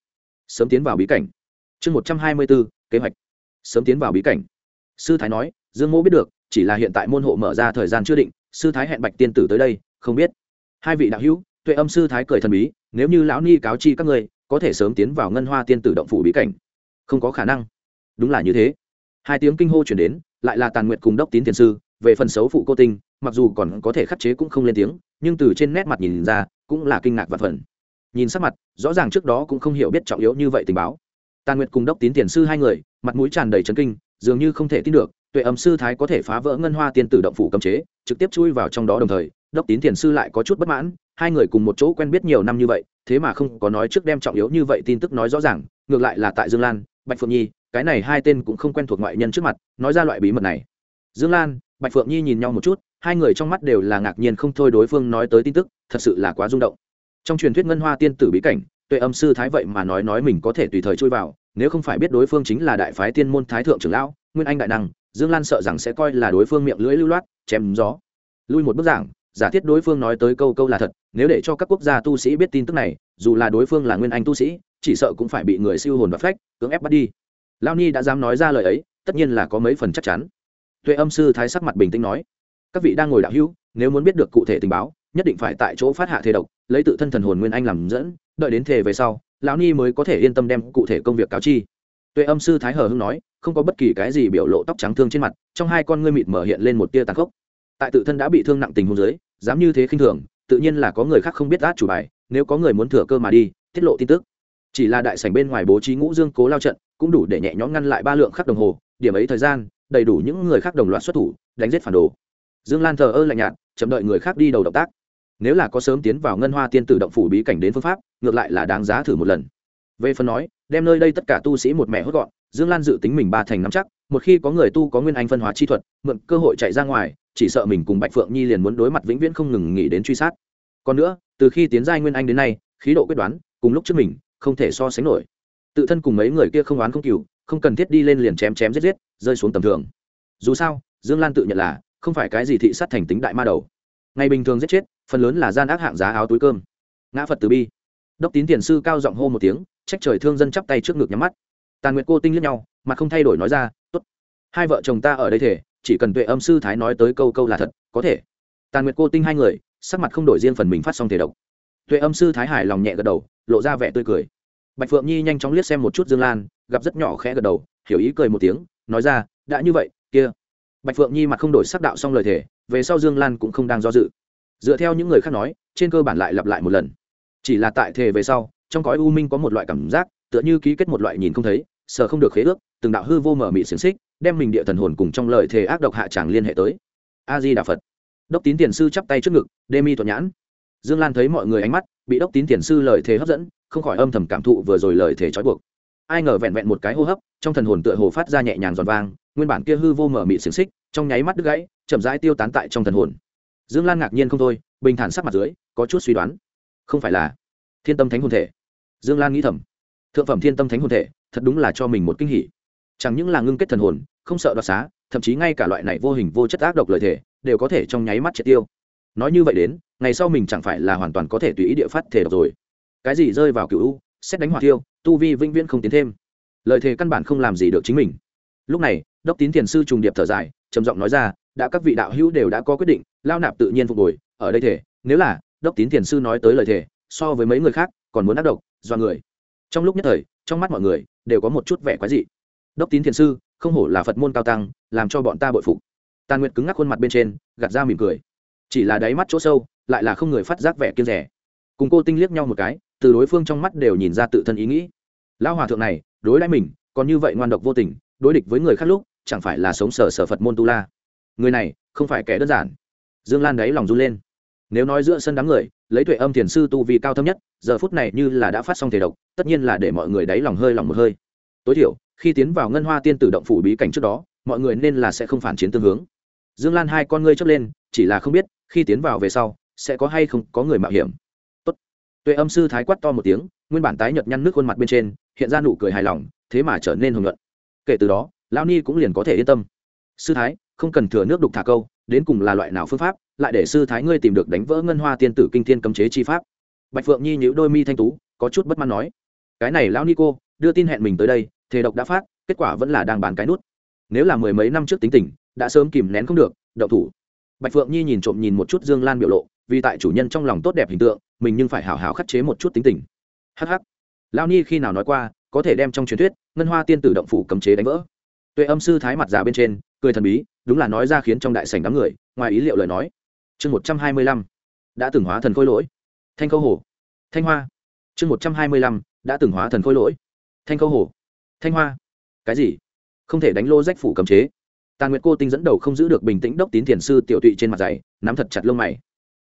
[SPEAKER 1] Sớm tiến vào bí cảnh. Chương một trăm hai mươi b ố kế hoạch. Sớm tiến vào bí cảnh. Sư thái nói, dương mô biết được, chỉ là hiện tại môn hộ mở ra thời gian chưa định, sư thái hẹn bạch tiên tử tới đây, không biết. Hai vị đạo hữu, tuệ âm sư thái cười thần bí, nếu như lão ni cáo chi các ngươi, có thể sớm tiến vào ngân hoa tiên tử động phủ bí cảnh không có khả năng. Đúng là như thế. Hai tiếng kinh hô chuyển đến, lại là tàn nguyện cùng đốc tín thiền sư, về phần xấu phụ cô tinh, mặc dù còn có thể khắc chế cũng không lên tiếng, nhưng từ trên nét mặt nhìn ra, cũng là kinh ngạc và phần nhìn sắc mặt, rõ ràng trước đó cũng không hiểu biết trọng yếu như vậy tình báo. Tàn nguyệt cùng đốc tín tiền sư hai người, mặt mũi tràn đầy trấn kinh, dường như không thể tin được, tuệ ấm sư thái có thể phá vỡ ngân hoa tiên tử động phủ cấm chế, trực tiếp chui vào trong đó đồng thời, đốc tín tiền sư lại có chút bất mãn, hai người cùng một chỗ quen biết nhiều năm như vậy, thế mà không có nói trước đem trọng yếu như vậy tin tức nói rõ ràng, ngược lại là tại dương lan bạch phượng nhi, cái này hai tên cũng không quen thuộc ngoại nhân trước mặt, nói ra loại bí mật này. Dương lan, bạch phượng nhi nhìn nhau một chút, hai người trong mắt đều là ngạc nhiên không thôi đối phương nói tới tin tức, thật sự là quá rung động. Trong truyền thuyết ngân hoa tiên tử bí cảnh, tuệ âm sư thái vậy mà nói nói mình có thể tùy thời chui vào, nếu không phải biết đối phương chính là đại phái tiên môn thái thượng trưởng lão, nguyên anh đại năng, dương lan sợ rằng sẽ coi là đối phương miệng lưỡi lưu loát, chém gió. Lui một bức giảng, giả thiết đối phương nói tới câu câu là thật, nếu để cho các quốc gia tu sĩ biết tin tức này, dù là đối phương là nguyên anh tu sĩ chỉ sợ cũng phải bị người siêu hồn và phách, cưỡng ép bắt đi. Lao ni đã dám nói ra lời ấy, tất nhiên là có mấy phần chắc chắn. Tuệ âm sư thái sắc mặt bình tĩnh nói, các vị đang ngồi đạo hữu, nếu muốn biết được cụ thể tình báo, nhất định phải tại chỗ phát hạ thế độc, lấy tự thân thần hồn nguyên anh làm dẫn, đợi đến thể về sau, lão ni mới có thể yên tâm đem cụ thể công việc cáo chi. Tuệ âm sư thái hờ hưng nói, không có bất kỳ cái gì biểu lộ tóc trắng thương trên mặt, trong hai con ngươi mịt mở hiện lên một tia tàn khốc. Tại tự thân đã bị thương nặng tình hôn giới dám như thế khinh thường, tự nhiên là có người khác không biết át chủ bài, nếu có người muốn thừa cơ mà đi, tiết lộ tin tức chỉ là đại sảnh bên ngoài bố trí ngũ dương cố lao trận, cũng đủ để nhẹ nhõm ngăn lại ba lượng khắc đồng hồ, điểm ấy thời gian, đầy đủ những người khác đồng loạt xuất thủ, đánh giết phản đồ. Dương lan thờ ơ lạnh nhạt, chậm đợi người khác đi đầu động tác. Nếu là có sớm tiến vào ngân hoa tiên tử động phủ bí cảnh đến phương pháp, ngược lại là đáng giá thử một lần. Về phần nói, đem nơi đây tất cả tu sĩ một mẹ hốt gọn, dương lan dự tính mình ba thành nắm chắc, một khi có người tu có nguyên anh phân hóa chi thuật, mượn cơ hội chạy ra ngoài, chỉ sợ mình cùng bạch phượng nhi liền muốn đối mặt vĩnh viễn không ngừng nghỉ đến truy sát. Còn nữa, từ khi tiến giai nguyên anh đến nay, khí độ quyết đoán, cùng lúc trước mình không thể so sánh nổi. Tự thân cùng mấy người kia không oán không cừu, không cần thiết đi lên liền chém chém giết giết, rơi xuống tầm thường. Dù sao, dương lan tự nhận là không phải cái gì thị sát thành tính đại ma đầu. Ngày bình thường giết chết, phần lớn là gian ác hạng giá áo túi cơm. Ngã phật từ bi. Đốc tín tiền sư cao giọng hô một tiếng, trách trời thương dân chắp tay trước ngực nhắm mắt. Tàn nguyệt cô tinh liếc nhau mà không thay đổi nói ra, tốt. Hai vợ chồng ta ở đây thể, chỉ cần tuệ âm sư thái nói tới câu câu là thật, có thể. Tàn nguyệt cô tinh hai người, sắc mặt không đổi riêng phần mình phát xong thể độc. Tuệ âm sư thái hài lòng nhẹ gật đầu, lộ ra vẻ tươi cười bạch phượng nhi nhanh chóng liếc xem một chút dương lan, gặp rất nhỏ khẽ gật đầu, hiểu ý cười một tiếng, nói ra, đã như vậy, kia. Bạch phượng nhi mặt không đổi sắc đạo xong lời thể về sau dương lan cũng không đang do dự. Dựa theo những người khác nói, trên cơ bản lại lặp lại một lần. Chỉ là tại thể về sau, trong cõi u minh có một loại cảm giác, tựa như ký kết một loại nhìn không thấy sợ không được khế ước, từng đạo hư vô mở mị xiềng xích, đem mình địa thần hồn cùng trong lời thề ác độc hạ tràng liên hệ tới. A di đà phật. Đốc tín tiền sư chắp tay trước ngực, đê mi thuận nhãn. Dương lan thấy mọi người ánh mắt, bị đốc tín tiền sư lời thề hấp dẫn không khỏi âm thầm cảm thụ vừa rồi lời thể trói buộc. Ai ngờ vẹn vẹn một cái hô hấp, trong thần hồn tựa hồ phát ra nhẹ nhàng giòn vang, nguyên bản kia hư vô mở mị xiềng xích, trong nháy mắt đứt gãy, chậm rãi tiêu tán tại trong thần hồn. Dương lan ngạc nhiên không thôi, bình thản sắc mặt dưới, có chút suy đoán. Không phải là thiên tâm thánh hồn thể. Dương lan nghĩ thầm. Thượng phẩm thiên tâm thánh hồn thể, thật đúng là cho mình một kinh hỉ. Chẳng những là ngưng kết thần hồn, không sợ đoạt xá, thậm chí ngay cả loại này vô hình vô chất ác độc lợi thể đều có thể trong nháy mắt triệt tiêu. Nói như vậy đến, ngày sau mình chẳng phải là hoàn toàn có thể tùy ý địa phát thể độc rồi cái gì rơi vào cựu u xét đánh hỏa tiêu tu vi vĩnh viễn không tiến thêm. Lợi thế căn bản không làm gì được chính mình. Lúc này đốc tín thiền sư trùng điệp thở dài trầm giọng nói ra đã các vị đạo hữu đều đã có quyết định lao nạp tự nhiên phục hồi ở đây thể nếu là đốc tín thiền sư nói tới lời thề, so với mấy người khác còn muốn ác độc do người. Trong lúc nhất thời trong mắt mọi người đều có một chút vẻ quái dị. Đốc tín thiền sư không hổ là phật môn cao tăng làm cho bọn ta bội phục. Tàn nguyệt cứng ngắc khuôn mặt bên trên gạt ra mỉm cười. Chỉ là đáy mắt chỗ sâu lại là không người phát giác vẻ kiên rẻ. Cùng cô tinh liếc nhau một cái từ đối phương trong mắt đều nhìn ra tự thân ý nghĩ. Lão hòa thượng này, đối đãi mình, còn như vậy ngoan độc vô tình, đối địch với người khác lúc, chẳng phải là sống sở sở phật môn tu la. Người này, không phải kẻ đơn giản. Dương lan đáy lòng run lên. Nếu nói giữa sân đám người, lấy tuệ âm thiền sư tu vi cao thâm nhất, giờ phút này như là đã phát xong thể độc, tất nhiên là để mọi người đáy lòng hơi lòng một hơi. Tối thiểu, khi tiến vào ngân hoa tiên tử động phủ bí cảnh trước đó, mọi người nên là sẽ không phản chiến tương hướng. Dương lan hai con ngươi chớp lên, chỉ là không biết, khi tiến vào về sau, sẽ có hay không có người mạo hiểm tuệ âm sư thái quát to một tiếng, nguyên bản tái nhợt nhăn nước khuôn mặt bên trên, hiện ra nụ cười hài lòng, thế mà trở nên hồng nhuận. Kể từ đó lao ni cũng liền có thể yên tâm. Sư thái, không cần thừa nước đục thả câu, đến cùng là loại nào phương pháp, lại để sư thái ngươi tìm được đánh vỡ ngân hoa tiên tử kinh thiên cấm chế chi pháp. Bạch phượng nhi nhíu đôi mi thanh tú, có chút bất mãn nói, cái này lão ni cô, đưa tin hẹn mình tới đây thế độc đã phát, kết quả vẫn là đang bàn cái nút. Nếu là mười mấy năm trước tính tình, đã sớm kìm nén không được đậu thủ. Bạch phượng nhi nhìn trộm nhìn một chút dương lan biểu lộ, vì tại chủ nhân trong lòng tốt đẹp hình tượng mình nhưng phải hào hào khắc chế một chút tính tình. Hh lao ni khi nào nói qua, có thể đem trong truyền thuyết, ngân hoa tiên tử động phủ cấm chế đánh vỡ. Tuệ âm sư thái mặt già bên trên, cười thần bí, đúng là nói ra khiến trong đại sảnh đám người, ngoài ý liệu lời nói. Chương một trăm hai mươi lăm, đã từng hóa thần khôi lỗi. Thanh khâu hồ. Thanh hoa. Chương một trăm hai mươi lăm, đã từng hóa thần khôi lỗi. Thanh khâu hồ. Thanh hoa. Cái gì? Không thể đánh lô rách phủ cấm chế. Tàn nguyệt cô tinh dẫn đầu không giữ được bình tĩnh đốc tín thiền sư tiểu tụy trên mặt dày, nắm thật chặt lông mày.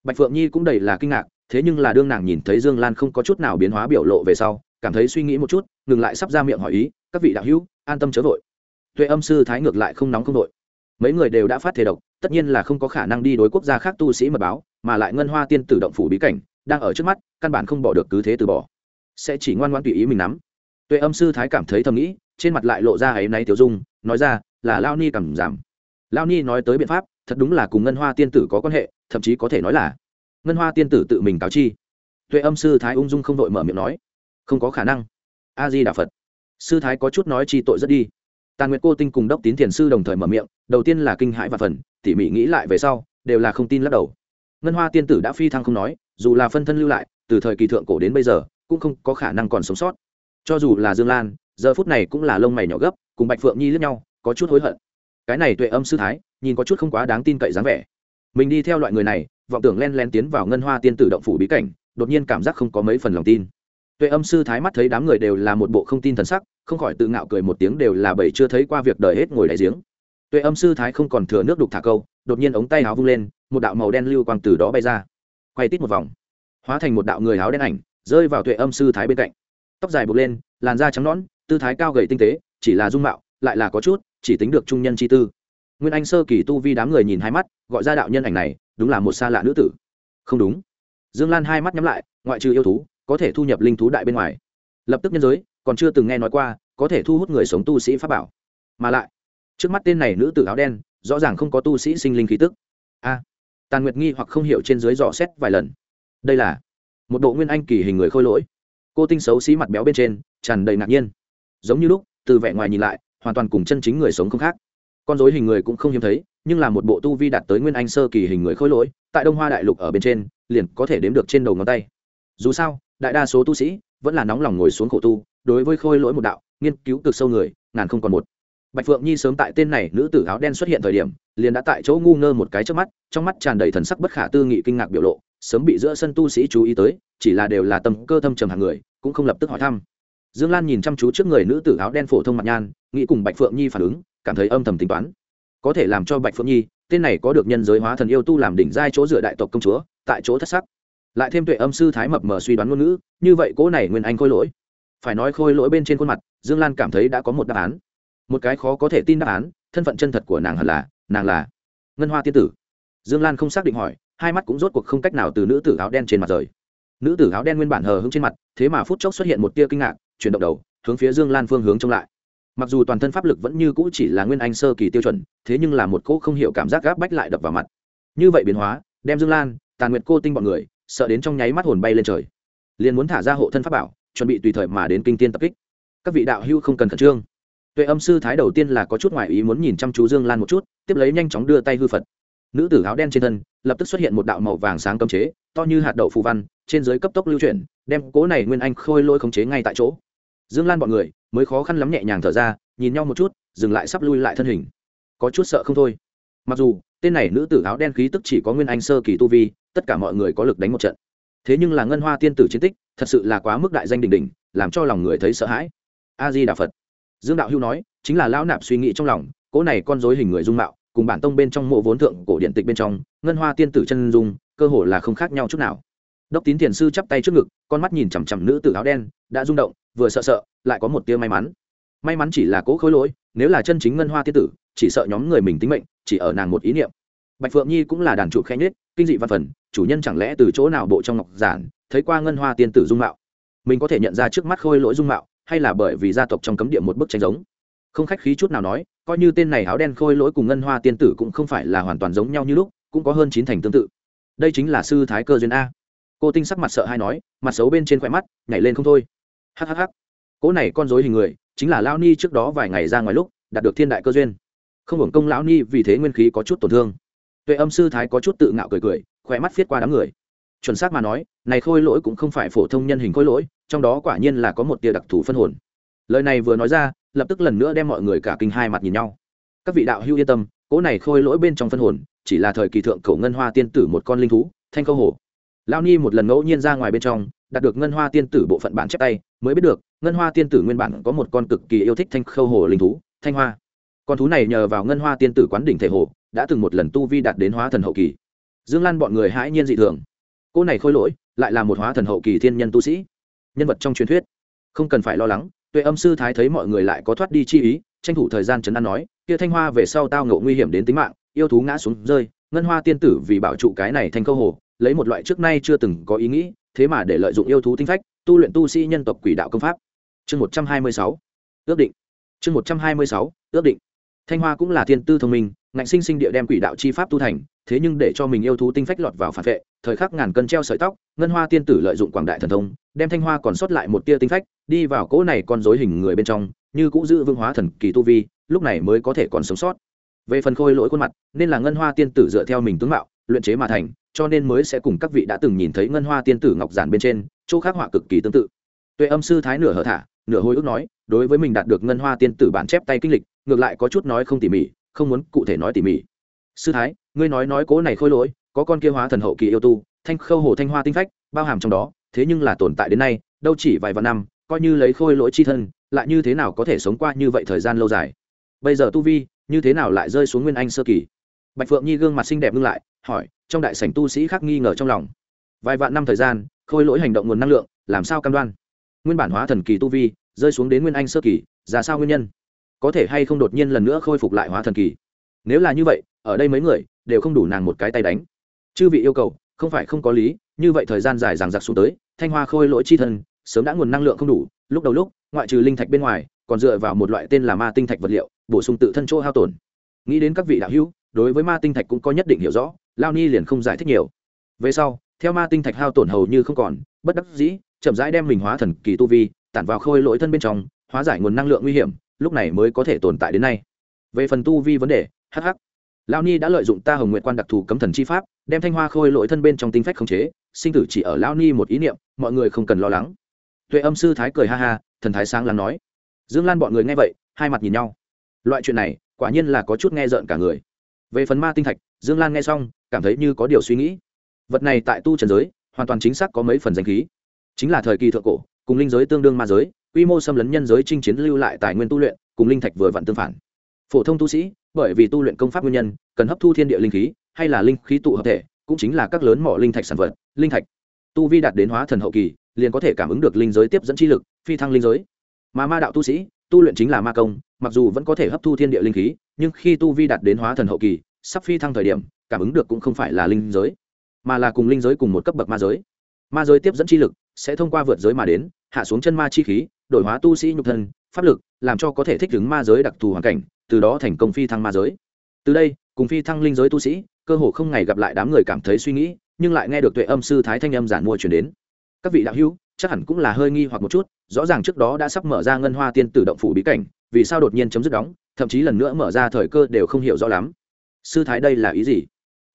[SPEAKER 1] Bạch phượng nhi cũng đầy là kinh ngạc thế nhưng là đương nàng nhìn thấy dương lan không có chút nào biến hóa biểu lộ về sau, cảm thấy suy nghĩ một chút, ngừng lại sắp ra miệng hỏi ý, các vị đạo hữu, an tâm chớ vội. Tuệ âm sư thái ngược lại không nóng không vội. Mấy người đều đã phát thể độc, tất nhiên là không có khả năng đi đối quốc gia khác tu sĩ mật báo, mà lại ngân hoa tiên tử động phủ bí cảnh, đang ở trước mắt, căn bản không bỏ được cứ thế từ bỏ. Sẽ chỉ ngoan ngoan tùy ý mình nắm. Tuệ âm sư thái cảm thấy thầm nghĩ, trên mặt lại lộ ra ấy náy tiểu dung, nói ra, là lao ni cảm giảm. Lao ni nói tới biện pháp, thật đúng là cùng ngân hoa tiên tử có quan hệ, thậm chí có thể nói là ngân hoa tiên tử tự mình cáo chi. Tuệ âm sư thái ung dung không đội mở miệng nói, không có khả năng. A di đà phật. Sư thái có chút nói chi tội rất đi. Tàn nguyệt cô tinh cùng đốc tín thiền sư đồng thời mở miệng, đầu tiên là kinh hãi và phần, tỉ mỉ nghĩ lại về sau, đều là không tin lắc đầu. Ngân hoa tiên tử đã phi thăng không nói, dù là phân thân lưu lại, từ thời kỳ thượng cổ đến bây giờ, cũng không có khả năng còn sống sót. Cho dù là dương lan, giờ phút này cũng là lông mày nhỏ gấp, cùng bạch phượng nhi lướt nhau, có chút hối hận. Cái này tuệ âm sư thái, nhìn có chút không quá đáng tin cậy dáng vẻ. Mình đi theo loại người này vọng tưởng len len tiến vào ngân hoa tiên tử động phủ bí cảnh, đột nhiên cảm giác không có mấy phần lòng tin. Tuệ âm sư thái mắt thấy đám người đều là một bộ không tin thần sắc, không khỏi tự ngạo cười một tiếng đều là bảy chưa thấy qua việc đời hết ngồi đại giếng. Tuệ âm sư thái không còn thừa nước đục thả câu, đột nhiên ống tay áo vung lên, một đạo màu đen lưu quang từ đó bay ra. Quay tít một vòng, hóa thành một đạo người áo đen ảnh, rơi vào tuệ âm sư thái bên cạnh. Tóc dài buộc lên, làn da trắng nõn, tư thái cao gầy tinh tế, chỉ là dung mạo, lại là có chút, chỉ tính được trung nhân chi tư nguyên anh sơ kỳ tu vi đám người nhìn hai mắt, gọi ra đạo nhân ảnh này, đúng là một xa lạ nữ tử. Không đúng. Dương lan hai mắt nhắm lại, ngoại trừ yêu thú, có thể thu nhập linh thú đại bên ngoài. Lập tức nhân giới, còn chưa từng nghe nói qua, có thể thu hút người sống tu sĩ pháp bảo. Mà lại, trước mắt tên này nữ tử áo đen, rõ ràng không có tu sĩ sinh linh khí tức. A. Tàn nguyệt nghi hoặc không hiểu trên dưới dò xét vài lần. Đây là một bộ nguyên anh kỳ hình người khôi lỗi. Cô tinh xấu xí mặt béo bên trên, tràn đầy ngạc nhiên. Giống như lúc, từ vẻ ngoài nhìn lại, hoàn toàn cùng chân chính người sống không khác con dối hình người cũng không hiếm thấy, nhưng là một bộ tu vi đạt tới nguyên anh sơ kỳ hình người khôi lỗi, tại đông hoa đại lục ở bên trên, liền có thể đếm được trên đầu ngón tay. Dù sao, đại đa số tu sĩ vẫn là nóng lòng ngồi xuống khổ tu, đối với khôi lỗi một đạo, nghiên cứu cực sâu người, ngàn không còn một. Bạch phượng nhi sớm tại tên này nữ tử áo đen xuất hiện thời điểm, liền đã tại chỗ ngu ngơ một cái trước mắt, trong mắt tràn đầy thần sắc bất khả tư nghị kinh ngạc biểu lộ, sớm bị giữa sân tu sĩ chú ý tới, chỉ là đều là tầm cơ thâm trầm hàng người, cũng không lập tức hỏi thăm. Dương lan nhìn chăm chú trước người nữ tử áo đen phổ thông mặt nhan, nghĩ cùng bạch phượng nhi phản ứng cảm thấy âm thầm tính toán. Có thể làm cho bạch phượng nhi, tên này có được nhân giới hóa thần yêu tu làm đỉnh giai chỗ dựa đại tộc công chúa, tại chỗ thất sắc. Lại thêm tuệ âm sư thái mập mờ suy đoán ngôn ngữ, như vậy cỗ này nguyên anh khôi lỗi. Phải nói khôi lỗi bên trên khuôn mặt, dương lan cảm thấy đã có một đáp án. Một cái khó có thể tin đáp án, thân phận chân thật của nàng hẳn là, nàng là ngân hoa tiên tử. Dương lan không xác định hỏi, hai mắt cũng rốt cuộc không cách nào từ nữ tử áo đen trên mặt rời. Nữ tử áo đen nguyên bản hờ hững trên mặt, thế mà phút chốc xuất hiện một tia kinh ngạc, chuyển động đầu, hướng phía dương lan phương hướng trông lại mặc dù toàn thân pháp lực vẫn như cũ chỉ là nguyên anh sơ kỳ tiêu chuẩn, thế nhưng là một cỗ không hiểu cảm giác gáp bách lại đập vào mặt. Như vậy biến hóa, đem dương lan, tàn nguyệt cô tinh bọn người, sợ đến trong nháy mắt hồn bay lên trời. Liền muốn thả ra hộ thân pháp bảo, chuẩn bị tùy thời mà đến kinh tiên tập kích. Các vị đạo hưu không cần khẩn trương. Tuệ âm sư thái đầu tiên là có chút ngoại ý muốn nhìn chăm chú dương lan một chút, tiếp lấy nhanh chóng đưa tay hư phật. Nữ tử áo đen trên thân, lập tức xuất hiện một đạo màu vàng sáng cấm chế, to như hạt đậu phù văn, trên dưới cấp tốc lưu chuyển, đem cố này nguyên anh khôi lôi khống chế ngay tại chỗ dương lan bọn người mới khó khăn lắm nhẹ nhàng thở ra, nhìn nhau một chút, dừng lại sắp lui lại thân hình. Có chút sợ không thôi. Mặc dù, tên này nữ tử áo đen khí tức chỉ có nguyên anh sơ kỳ tu vi, tất cả mọi người có lực đánh một trận. Thế nhưng là ngân hoa tiên tử chiến tích, thật sự là quá mức đại danh đỉnh đỉnh, làm cho lòng người thấy sợ hãi. A di đà phật. Dương đạo hưu nói, chính là lão nạp suy nghĩ trong lòng, cỗ này con dối hình người dung mạo, cùng bản tông bên trong mộ vốn thượng cổ điện tịch bên trong, ngân hoa tiên tử chân dung, cơ hồ là không khác nhau chút nào đốc tín thiền sư chắp tay trước ngực, con mắt nhìn chằm chằm nữ tử áo đen, đã rung động, vừa sợ sợ, lại có một tia may mắn. May mắn chỉ là cố khối lỗi, nếu là chân chính ngân hoa tiên tử, chỉ sợ nhóm người mình tính mệnh, chỉ ở nàng một ý niệm. Bạch phượng nhi cũng là đàn trụ khen nhết kinh dị văn phần, chủ nhân chẳng lẽ từ chỗ nào bộ trong ngọc giản, thấy qua ngân hoa tiên tử dung mạo? Mình có thể nhận ra trước mắt khôi lỗi dung mạo, hay là bởi vì gia tộc trong cấm địa một bức tranh giống? Không khách khí chút nào nói, coi như tên này áo đen khôi lỗi cùng ngân hoa tiên tử cũng không phải là hoàn toàn giống nhau như lúc, cũng có hơn chín thành tương tự. Đây chính là sư thái cơ duyên a cô tinh sắc mặt sợ hay nói, mặt xấu bên trên khoe mắt, nhảy lên không thôi. Hhh cỗ này con dối hình người, chính là lao ni trước đó vài ngày ra ngoài lúc, đạt được thiên đại cơ duyên. Không hưởng công lão ni vì thế nguyên khí có chút tổn thương. Tuệ âm sư thái có chút tự ngạo cười cười khoe mắt viết qua đám người. Chuẩn xác mà nói, này khôi lỗi cũng không phải phổ thông nhân hình khôi lỗi, trong đó quả nhiên là có một tia đặc thù phân hồn. Lời này vừa nói ra, lập tức lần nữa đem mọi người cả kinh hai mặt nhìn nhau. Các vị đạo hữu yên tâm, cỗ này khôi lỗi bên trong phân hồn, chỉ là thời kỳ thượng cổ ngân hoa tiên tử một con linh thú, thanh câu hồ lao ni một lần ngẫu nhiên ra ngoài bên trong, đạt được ngân hoa tiên tử bộ phận bản chép tay, mới biết được, ngân hoa tiên tử nguyên bản có một con cực kỳ yêu thích thanh khâu hồ linh thú, thanh hoa. Con thú này nhờ vào ngân hoa tiên tử quán đỉnh thể hồ, đã từng một lần tu vi đạt đến hóa thần hậu kỳ. Dương lan bọn người hãi nhiên dị thường. Cô này khôi lỗi, lại là một hóa thần hậu kỳ thiên nhân tu sĩ. Nhân vật trong truyền thuyết. Không cần phải lo lắng, tuệ âm sư thái thấy mọi người lại có thoát đi chi ý, tranh thủ thời gian chấn an nói, kia thanh hoa về sau tao ngộ nguy hiểm đến tính mạng, yêu thú ngã xuống rơi, ngân hoa tiên tử vì bảo trụ cái này thành câu hồ lấy một loại trước nay chưa từng có ý nghĩ, thế mà để lợi dụng yêu thú tinh phách, tu luyện tu sĩ nhân tộc quỷ đạo công pháp. Chương một trăm hai mươi sáu. Ước định. Chương một trăm hai mươi sáu. Ước định. Thanh hoa cũng là thiên tư thông minh, ngạnh sinh sinh địa đem quỷ đạo chi pháp tu thành, thế nhưng để cho mình yêu thú tinh phách lọt vào phản vệ, thời khắc ngàn cân treo sợi tóc, ngân hoa tiên tử lợi dụng quảng đại thần thông, đem thanh hoa còn sót lại một tia tinh phách, đi vào cỗ này con dối hình người bên trong, như cũng giữ vương hóa thần kỳ tu vi, lúc này mới có thể còn sống sót. Về phần khôi lỗi khuôn mặt, nên là ngân hoa tiên tử dựa theo mình tướng mạo, luyện chế mà thành cho nên mới sẽ cùng các vị đã từng nhìn thấy ngân hoa tiên tử ngọc giản bên trên, chỗ khắc họa cực kỳ tương tự. Tuệ âm sư thái nửa hở thả, nửa hồi ức nói, đối với mình đạt được ngân hoa tiên tử bản chép tay kinh lịch, ngược lại có chút nói không tỉ mỉ, không muốn cụ thể nói tỉ mỉ. Sư thái, ngươi nói nói cố này khôi lỗi, có con kia hóa thần hậu kỳ yêu tu, thanh khâu hồ thanh hoa tinh phách, bao hàm trong đó, thế nhưng là tồn tại đến nay, đâu chỉ vài vạn năm, coi như lấy khôi lỗi chi thân, lại như thế nào có thể sống qua như vậy thời gian lâu dài? Bây giờ tu vi, như thế nào lại rơi xuống nguyên anh sơ kỳ? Bạch phượng nhi gương mặt xinh đẹp ngưng lại hỏi, trong đại sảnh tu sĩ khác nghi ngờ trong lòng. Vài vạn năm thời gian, khôi lỗi hành động nguồn năng lượng, làm sao cam đoan? Nguyên bản hóa thần kỳ tu vi, rơi xuống đến nguyên anh sơ kỳ, ra sao nguyên nhân? Có thể hay không đột nhiên lần nữa khôi phục lại hóa thần kỳ? Nếu là như vậy, ở đây mấy người đều không đủ nàng một cái tay đánh. Chư vị yêu cầu, không phải không có lý, như vậy thời gian dài dằng dặc xuống tới, thanh hoa khôi lỗi chi thân, sớm đã nguồn năng lượng không đủ, lúc đầu lúc, ngoại trừ linh thạch bên ngoài, còn dựa vào một loại tên là ma tinh thạch vật liệu, bổ sung tự thân chỗ hao tổn. Nghĩ đến các vị đạo hữu, đối với ma tinh thạch cũng có nhất định hiểu rõ lao ni liền không giải thích nhiều. Về sau, theo ma tinh thạch hao tổn hầu như không còn, bất đắc dĩ, chậm rãi đem mình hóa thần kỳ tu vi, tản vào khôi lỗi thân bên trong, hóa giải nguồn năng lượng nguy hiểm, lúc này mới có thể tồn tại đến nay. Về phần tu vi vấn đề hh lao ni đã lợi dụng ta hồng nguyện quan đặc thù cấm thần chi pháp, đem thanh hoa khôi lỗi thân bên trong tinh phách khống chế, sinh tử chỉ ở lao ni một ý niệm, mọi người không cần lo lắng. Tuệ âm sư thái cười ha ha, thần thái sáng lắng nói. Dương lan bọn người nghe vậy, hai mặt nhìn nhau. Loại chuyện này, quả nhiên là có chút nghe rợn cả người. Về phần ma tinh thạch, dương lan nghe xong cảm thấy như có điều suy nghĩ. Vật này tại tu trần giới, hoàn toàn chính xác có mấy phần danh khí. Chính là thời kỳ thượng cổ, cùng linh giới tương đương ma giới, quy mô xâm lấn nhân giới chinh chiến lưu lại tài nguyên tu luyện, cùng linh thạch vừa vặn tương phản. Phổ thông tu sĩ, bởi vì tu luyện công pháp nguyên nhân, cần hấp thu thiên địa linh khí, hay là linh khí tụ hợp thể, cũng chính là các lớn mỏ linh thạch sản vật, linh thạch. Tu vi đạt đến hóa thần hậu kỳ, liền có thể cảm ứng được linh giới tiếp dẫn chi lực, phi thăng linh giới. Mà ma đạo tu sĩ, tu luyện chính là ma công, mặc dù vẫn có thể hấp thu thiên địa linh khí, nhưng khi tu vi đạt đến hóa thần hậu kỳ, sắp phi thăng thời điểm cảm ứng được cũng không phải là linh giới, mà là cùng linh giới cùng một cấp bậc ma giới. Ma giới tiếp dẫn chi lực sẽ thông qua vượt giới mà đến, hạ xuống chân ma chi khí, đổi hóa tu sĩ nhục thân, pháp lực, làm cho có thể thích ứng ma giới đặc thù hoàn cảnh, từ đó thành công phi thăng ma giới. Từ đây, cùng phi thăng linh giới tu sĩ, cơ hồ không ngày gặp lại đám người cảm thấy suy nghĩ, nhưng lại nghe được tuệ âm sư thái thanh âm giản mua chuyển đến. Các vị đạo hữu, chắc hẳn cũng là hơi nghi hoặc một chút, rõ ràng trước đó đã sắp mở ra ngân hoa tiên tử động phủ bí cảnh, vì sao đột nhiên chấm dứt đóng, thậm chí lần nữa mở ra thời cơ đều không hiểu rõ lắm. Sư thái đây là ý gì?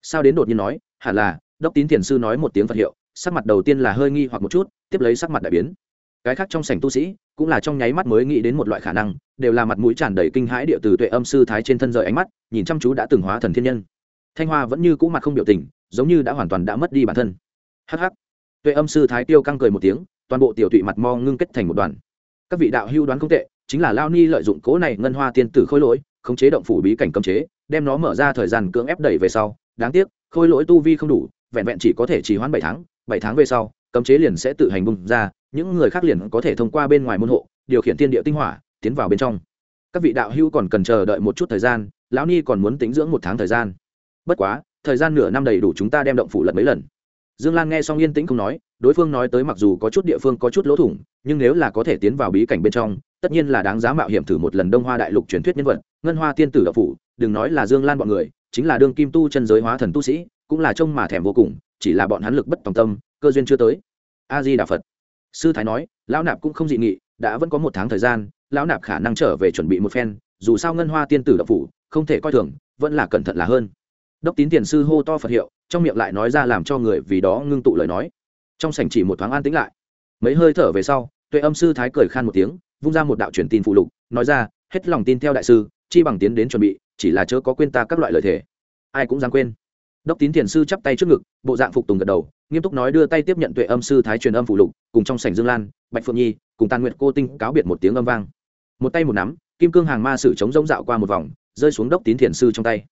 [SPEAKER 1] Sao đến đột nhiên nói, hẳn là, đốc tín thiền sư nói một tiếng phật hiệu, sắc mặt đầu tiên là hơi nghi hoặc một chút, tiếp lấy sắc mặt đại biến. Cái khác trong sảnh tu sĩ, cũng là trong nháy mắt mới nghĩ đến một loại khả năng, đều là mặt mũi tràn đầy kinh hãi địa từ tuệ âm sư thái trên thân rời ánh mắt, nhìn chăm chú đã từng hóa thần thiên nhân. Thanh hoa vẫn như cũ mặt không biểu tình, giống như đã hoàn toàn đã mất đi bản thân. Hh tuệ âm sư thái tiêu căng cười một tiếng, toàn bộ tiểu tụy mặt mo ngưng kết thành một đoàn. Các vị đạo hưu đoán không tệ, chính là lao ni lợi dụng cố này ngân hoa tiên tử khôi lỗi, khống chế động phủ bí cảnh cấm chế, đem nó mở ra thời gian cưỡng ép đẩy về sau đáng tiếc, khôi lỗi tu vi không đủ, vẹn vẹn chỉ có thể trì hoãn bảy tháng bảy tháng về sau, cấm chế liền sẽ tự hành bung ra, những người khác liền có thể thông qua bên ngoài môn hộ, điều khiển tiên địa tinh hỏa, tiến vào bên trong. Các vị đạo hữu còn cần chờ đợi một chút thời gian, lão ni còn muốn tính dưỡng một tháng thời gian. Bất quá, thời gian nửa năm đầy đủ chúng ta đem động phủ lật mấy lần. Dương lan nghe xong yên tĩnh không nói, đối phương nói tới mặc dù có chút địa phương có chút lỗ thủng, nhưng nếu là có thể tiến vào bí cảnh bên trong, tất nhiên là đáng giá mạo hiểm thử một lần đông hoa đại lục truyền thuyết nhân vật, ngân hoa tiên tử động phủ, đừng nói là dương lan bọn người chính là đương kim tu chân giới hóa thần tu sĩ, cũng là trông mà thèm vô cùng, chỉ là bọn hắn lực bất tòng tâm, cơ duyên chưa tới. A di đà phật sư thái nói, lão nạp cũng không dị nghị, đã vẫn có một tháng thời gian, lão nạp khả năng trở về chuẩn bị một phen, dù sao ngân hoa tiên tử đập phủ, không thể coi thường, vẫn là cẩn thận là hơn. Đốc tín tiền sư hô to phật hiệu, trong miệng lại nói ra làm cho người vì đó ngưng tụ lời nói. Trong sảnh chỉ một thoáng an tĩnh lại. Mấy hơi thở về sau, tuệ âm sư thái cười khan một tiếng, vung ra một đạo truyền tin phụ lục, nói ra, hết lòng tin theo đại sư, chi bằng tiến đến chuẩn bị chỉ là chớ có quên ta các loại lời thề. Ai cũng dám quên. Đốc tín thiền sư chắp tay trước ngực, bộ dạng phục tùng gật đầu, nghiêm túc nói đưa tay tiếp nhận tuệ âm sư thái truyền âm phụ lục, cùng trong sảnh dương lan, bạch phượng nhi, cùng tàn nguyện cô tinh cáo biệt một tiếng âm vang. Một tay một nắm, kim cương hàng ma sử chống rông dạo qua một vòng, rơi xuống đốc tín thiền sư trong tay.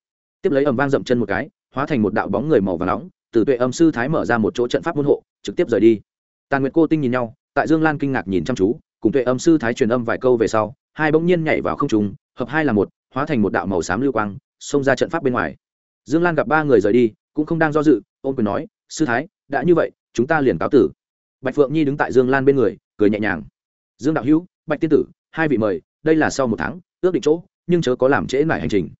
[SPEAKER 1] Tiếp lấy ầm vang dậm chân một cái, hóa thành một đạo bóng người màu và nóng, từ tuệ âm sư thái mở ra một chỗ trận pháp môn hộ, trực tiếp rời đi. Tàn nguyệt cô tinh nhìn nhau, tại dương lan kinh ngạc nhìn chăm chú, cùng tuệ âm sư thái truyền âm vài câu về sau, hai bỗng nhiên nhảy vào không trùng hợp hai là một hóa thành một đạo màu xám lưu quang, xông ra trận pháp bên ngoài. Dương lan gặp ba người rời đi, cũng không đang do dự, ôm quyền nói, sư thái, đã như vậy, chúng ta liền cáo tử. Bạch phượng nhi đứng tại dương lan bên người, cười nhẹ nhàng. Dương đạo hữu, bạch tiên tử, hai vị mời, đây là sau một tháng, ước định chỗ, nhưng chớ có làm trễ nải hành trình.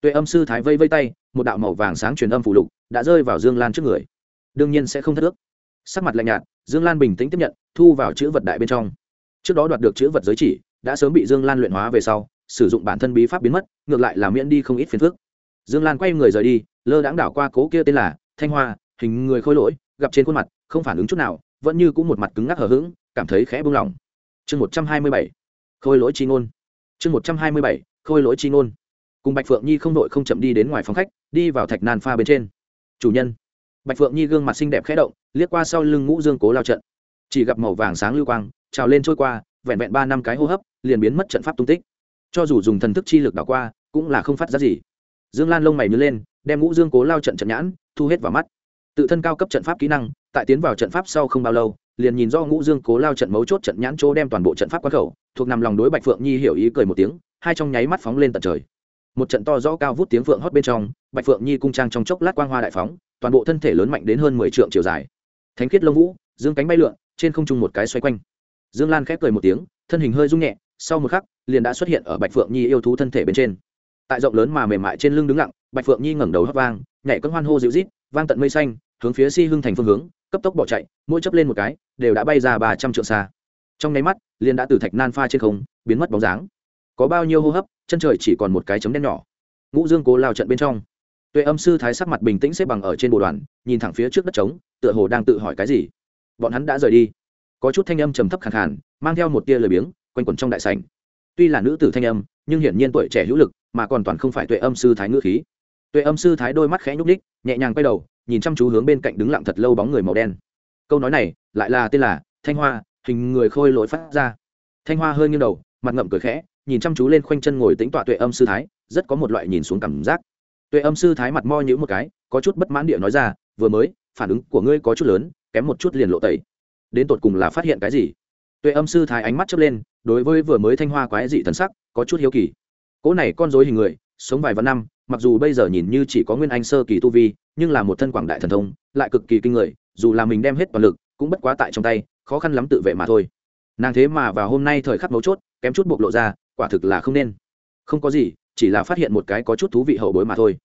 [SPEAKER 1] Tuệ âm sư thái vây vây tay, một đạo màu vàng sáng truyền âm phủ lục đã rơi vào dương lan trước người. Đương nhiên sẽ không thất ước. Sắc mặt lạnh nhạt, dương lan bình tĩnh tiếp nhận, thu vào chữ vật đại bên trong. Trước đó đoạt được chữ vật giới chỉ, đã sớm bị dương lan luyện hóa về sau sử dụng bản thân bí pháp biến mất, ngược lại là miễn đi không ít phiền phức. Dương lan quay người rời đi, lơ đãng đảo qua cố kia tên là thanh hoa, hình người khôi lỗi, gặp trên khuôn mặt, không phản ứng chút nào, vẫn như cũng một mặt cứng ngắc hờ hững, cảm thấy khẽ buông lỏng. Chương một trăm hai mươi bảy, khôi lỗi chi ngôn. Chương một trăm hai mươi bảy, khôi lỗi chi ngôn. Cùng bạch phượng nhi không đội không chậm đi đến ngoài phòng khách, đi vào thạch nan pha bên trên. Chủ nhân. Bạch phượng nhi gương mặt xinh đẹp khẽ động, liếc qua sau lưng ngũ dương cố lao trận. Chỉ gặp màu vàng sáng lưu quang, trào lên trôi qua, vẹn vẹn ba năm cái hô hấp, liền biến mất trận pháp tung tích cho dù dùng thần thức chi lực đảo qua, cũng là không phát ra gì. Dương lan lông mày nhớ lên, đem ngũ dương cố lao trận trận nhãn, thu hết vào mắt. Tự thân cao cấp trận pháp kỹ năng, tại tiến vào trận pháp sau không bao lâu, liền nhìn do ngũ dương cố lao trận mấu chốt trận nhãn chỗ đem toàn bộ trận pháp quán khẩu, thuộc nằm lòng đối bạch phượng nhi hiểu ý cười một tiếng, hai trong nháy mắt phóng lên tận trời. Một trận to rõ cao vút tiếng phượng hót bên trong, bạch phượng nhi cung trang trong chốc lát quang hoa đại phóng, toàn bộ thân thể lớn mạnh đến hơn mười trượng chiều dài. Thánh khiết lông vũ, dương cánh bay lượn, trên không trung một cái xoay quanh. Dương lan khép cười một tiếng, thân hình hơi rung nhẹ sau một khắc, liền đã xuất hiện ở bạch phượng nhi yêu thú thân thể bên trên. Tại rộng lớn mà mềm mại trên lưng đứng lặng, bạch phượng nhi ngẩng đầu hấp vang, nhảy cơn hoan hô dịu rít vang tận mây xanh, hướng phía si hưng thành phương hướng, cấp tốc bỏ chạy, mỗi chấp lên một cái, đều đã bay ra ba trăm trượng xa. Trong nháy mắt, liền đã từ thạch nan pha trên không, biến mất bóng dáng. Có bao nhiêu hô hấp, chân trời chỉ còn một cái chấm đen nhỏ. Ngũ dương cố lao trận bên trong. Tuệ âm sư thái sắc mặt bình tĩnh xếp bằng ở trên bộ đoàn, nhìn thẳng phía trước đất trống, tựa hồ đang tự hỏi cái gì. Bọn hắn đã rời đi. Có chút thanh âm trầm thấp khẳng khàn, mang theo một tia lời biếng quanh quẩn trong đại sảnh. Tuy là nữ tử thanh âm, nhưng hiển nhiên tuổi trẻ hữu lực, mà còn toàn không phải tuệ âm sư thái ngữ khí. Tuệ âm sư thái đôi mắt khẽ nhúc ních nhẹ nhàng quay đầu, nhìn chăm chú hướng bên cạnh đứng lặng thật lâu bóng người màu đen. Câu nói này, lại là tên là thanh hoa, hình người khôi lỗi phát ra. Thanh hoa hơi nghiêng đầu, mặt ngậm cười khẽ, nhìn chăm chú lên khoanh chân ngồi tính tọa tuệ âm sư thái, rất có một loại nhìn xuống cảm giác. Tuệ âm sư thái mặt mo nhữ một cái, có chút bất mãn địa nói ra, vừa mới, phản ứng của ngươi có chút lớn, kém một chút liền lộ tẩy. Đến tột cùng là phát hiện cái gì? Tuệ âm sư thái ánh mắt chớp lên đối với vừa mới thanh hoa quái dị thần sắc, có chút hiếu kỳ. Cỗ này con dối hình người, sống vài vạn năm, mặc dù bây giờ nhìn như chỉ có nguyên anh sơ kỳ tu vi, nhưng là một thân quảng đại thần thông, lại cực kỳ kinh người, dù là mình đem hết toàn lực, cũng bất quá tại trong tay, khó khăn lắm tự vệ mà thôi. Nàng thế mà vào hôm nay thời khắc mấu chốt, kém chút bộc lộ ra, quả thực là không nên. Không có gì, chỉ là phát hiện một cái có chút thú vị hậu bối mà thôi.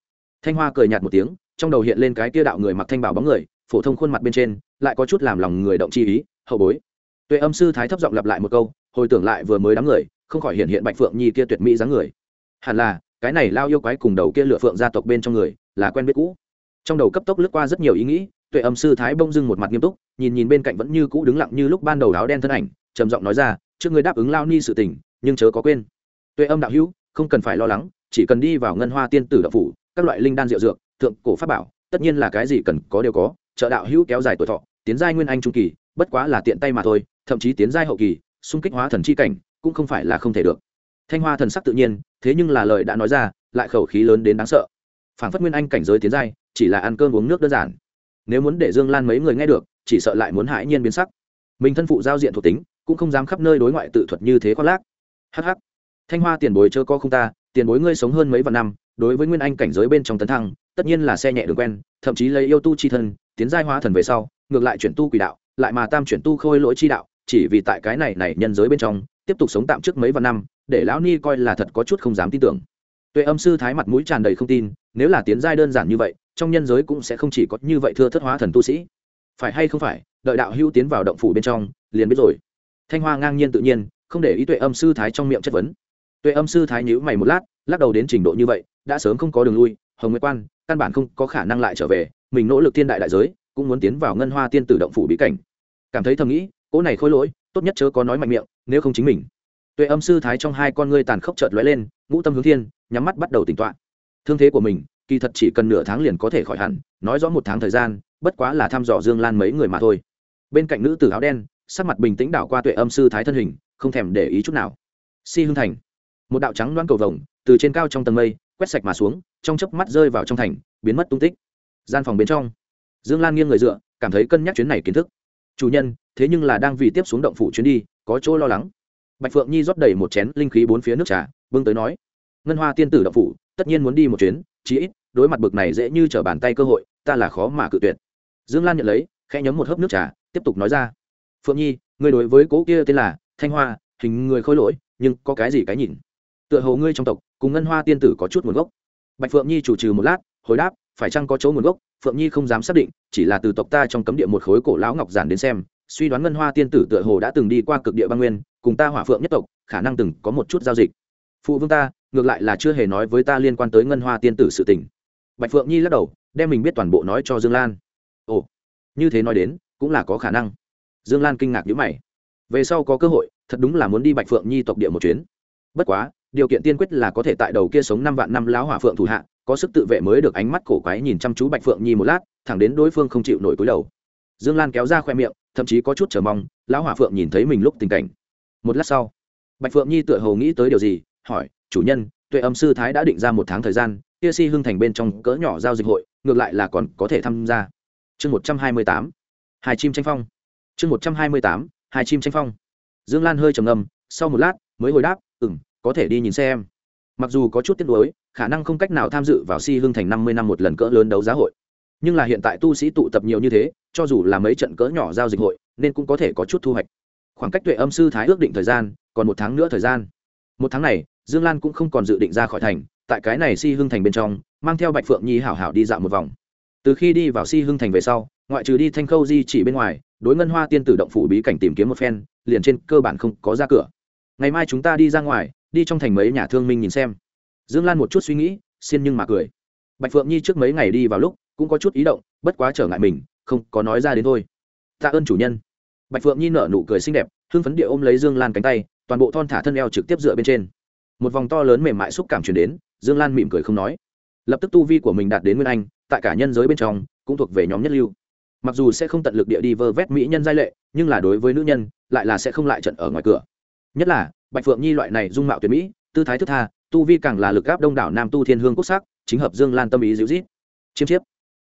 [SPEAKER 1] Thanh hoa cười nhạt một tiếng, trong đầu hiện lên cái kia đạo người mặc thanh bảo bóng người, phổ thông khuôn mặt bên trên, lại có chút làm lòng người động chi ý, hậu bối. Tuệ âm sư thái thấp giọng lặp lại một câu hồi tưởng lại vừa mới đám người, không khỏi hiện hiện bạch phượng nhi kia tuyệt mỹ dáng người. Hẳn là, cái này lao yêu quái cùng đầu kia lựa phượng gia tộc bên trong người, là quen biết cũ. Trong đầu cấp tốc lướt qua rất nhiều ý nghĩ, tuệ âm sư thái bông dưng một mặt nghiêm túc, nhìn nhìn bên cạnh vẫn như cũ đứng lặng như lúc ban đầu áo đen thân ảnh, trầm giọng nói ra, trước người đáp ứng lao ni sự tình, nhưng chớ có quên. Tuệ âm đạo hữu, không cần phải lo lắng, chỉ cần đi vào ngân hoa tiên tử đạo phủ, các loại linh đan rượu dược, thượng cổ pháp bảo, tất nhiên là cái gì cần có đều có, trợ đạo hữu kéo dài tuổi thọ, tiến giai nguyên anh trung kỳ, bất quá là tiện tay mà thôi, thậm chí tiến giai hậu kỳ xung kích hóa thần chi cảnh, cũng không phải là không thể được. Thanh hoa thần sắc tự nhiên, thế nhưng là lời đã nói ra, lại khẩu khí lớn đến đáng sợ. Phản phất nguyên anh cảnh giới tiến giai, chỉ là ăn cơm uống nước đơn giản. Nếu muốn để dương lan mấy người nghe được, chỉ sợ lại muốn hãi nhiên biến sắc. Mình thân phụ giao diện thuộc tính, cũng không dám khắp nơi đối ngoại tự thuật như thế khoác lác. Hh thanh hoa tiền bối chớ có không ta, tiền bối ngươi sống hơn mấy vạn năm, đối với nguyên anh cảnh giới bên trong tấn thăng, tất nhiên là xe nhẹ đường quen, thậm chí lấy yêu tu chi thân, tiến giai hóa thần về sau, ngược lại chuyển tu quỷ đạo, lại mà tam chuyển tu khôi lỗi chi đạo chỉ vì tại cái này này nhân giới bên trong, tiếp tục sống tạm trước mấy vạn năm, để lão ni coi là thật có chút không dám tin tưởng. Tuệ âm sư thái mặt mũi tràn đầy không tin, nếu là tiến giai đơn giản như vậy, trong nhân giới cũng sẽ không chỉ có như vậy thưa thất hóa thần tu sĩ. Phải hay không phải, đợi đạo hữu tiến vào động phủ bên trong, liền biết rồi. Thanh hoa ngang nhiên tự nhiên, không để ý tuệ âm sư thái trong miệng chất vấn. Tuệ âm sư thái nhữ mày một lát, lắc đầu đến trình độ như vậy, đã sớm không có đường lui, hồng nguyệt quan, căn bản không có khả năng lại trở về, mình nỗ lực thiên đại đại giới, cũng muốn tiến vào ngân hoa tiên tử động phủ bí cảnh. Cảm thấy thầm nghĩ cỗ này khôi lỗi, tốt nhất chớ có nói mạnh miệng, nếu không chính mình. Tuệ âm sư thái trong hai con ngươi tàn khốc chợt lóe lên, ngũ tâm hướng thiên, nhắm mắt bắt đầu tỉnh tọa. thương thế của mình, kỳ thật chỉ cần nửa tháng liền có thể khỏi hẳn, nói rõ một tháng thời gian, bất quá là thăm dò dương lan mấy người mà thôi. Bên cạnh nữ tử áo đen, sắc mặt bình tĩnh đảo qua tuệ âm sư thái thân hình, không thèm để ý chút nào. Si hưng thành. Một đạo trắng loan cầu vồng, từ trên cao trong tầng mây, quét sạch mà xuống, trong chớp mắt rơi vào trong thành, biến mất tung tích. Gian phòng bên trong. Dương lan nghiêng người dựa, cảm thấy cân nhắc chuyến này kiến thức chủ nhân, thế nhưng là đang vì tiếp xuống động phủ chuyến đi, có chỗ lo lắng. Bạch phượng nhi rót đầy một chén linh khí bốn phía nước trà vương tới nói, ngân hoa tiên tử động phủ, tất nhiên muốn đi một chuyến, chí ít, đối mặt bực này dễ như trở bàn tay cơ hội, ta là khó mà cự tuyệt. Dương lan nhận lấy, khẽ nhấm một hớp nước trà, tiếp tục nói ra, phượng nhi người đối với cố kia tên là thanh hoa, hình người khôi lỗi, nhưng có cái gì cái nhìn? Tựa hồ ngươi trong tộc, cùng ngân hoa tiên tử có chút nguồn gốc. Bạch phượng nhi chủ trừ một lát, hồi đáp phải chăng có chỗ nguồn gốc? Phượng nhi không dám xác định, chỉ là từ tộc ta trong cấm địa một khối cổ lão ngọc giản đến xem, suy đoán ngân hoa tiên tử tựa hồ đã từng đi qua cực địa băng nguyên, cùng ta hỏa phượng nhất tộc, khả năng từng có một chút giao dịch. Phụ vương ta, ngược lại là chưa hề nói với ta liên quan tới ngân hoa tiên tử sự tình. Bạch phượng nhi lắc đầu, đem mình biết toàn bộ nói cho dương lan. Ồ, như thế nói đến, cũng là có khả năng. Dương lan kinh ngạc nhữ mày. Về sau có cơ hội, thật đúng là muốn đi bạch phượng nhi tộc địa một chuyến. Bất quá, điều kiện tiên quyết là có thể tại đầu kia sống năm vạn năm lão hỏa phượng thủ hạ có sức tự vệ mới được ánh mắt cổ quái nhìn chăm chú bạch phượng nhi một lát, thẳng đến đối phương không chịu nổi cúi đầu. Dương lan kéo ra khoe miệng, thậm chí có chút chờ mong, lão hỏa phượng nhìn thấy mình lúc tình cảnh. Một lát sau, bạch phượng nhi tựa hồ nghĩ tới điều gì, hỏi, chủ nhân, tuệ âm sư thái đã định ra một tháng thời gian tia si hưng thành bên trong cỡ nhỏ giao dịch hội, ngược lại là còn có thể tham gia. Chương một trăm hai mươi tám, hai chim tranh phong. Chương một trăm hai mươi tám, hai chim tranh phong. Dương lan hơi trầm ngâm, sau một lát mới hồi đáp ừ m có thể đi nhìn xem mặc dù có chút tiếc nuối, khả năng không cách nào tham dự vào si hưng thành năm mươi năm một lần cỡ lớn đấu giá hội. Nhưng là hiện tại tu sĩ tụ tập nhiều như thế, cho dù là mấy trận cỡ nhỏ giao dịch hội, nên cũng có thể có chút thu hoạch. Khoảng cách tuệ âm sư thái ước định thời gian, còn một tháng nữa thời gian. Một tháng này, dương lan cũng không còn dự định ra khỏi thành, tại cái này si hưng thành bên trong, mang theo bạch phượng nhi hảo hảo đi dạo một vòng. Từ khi đi vào si hưng thành về sau, ngoại trừ đi thanh khâu di chỉ bên ngoài, đối ngân hoa tiên tử động phủ bí cảnh tìm kiếm một phen, liền trên cơ bản không có ra cửa. Ngày mai chúng ta đi ra ngoài đi trong thành mấy nhà thương minh nhìn xem. Dương lan một chút suy nghĩ xin nhưng mà cười. Bạch phượng nhi trước mấy ngày đi vào lúc cũng có chút ý động, bất quá trở ngại mình, không có nói ra đến thôi. Tạ ơn chủ nhân. Bạch phượng nhi nở nụ cười xinh đẹp, hưng phấn địa ôm lấy dương lan cánh tay, toàn bộ thon thả thân eo trực tiếp dựa bên trên. Một vòng to lớn mềm mại xúc cảm truyền đến, dương lan mỉm cười không nói. Lập tức tu vi của mình đạt đến nguyên anh, tại cả nhân giới bên trong cũng thuộc về nhóm nhất lưu. Mặc dù sẽ không tận lực địa đi vơ vét mỹ nhân giai lệ, nhưng là đối với nữ nhân, lại là sẽ không lại trận ở ngoài cửa. Nhất là bạch phượng nhi loại này dung mạo tuyệt mỹ, tư thái thức tha, tu vi càng là lực gáp đông đảo nam tu thiên hương quốc sắc, chính hợp dương lan tâm ý dịu rít chiêm chiếp.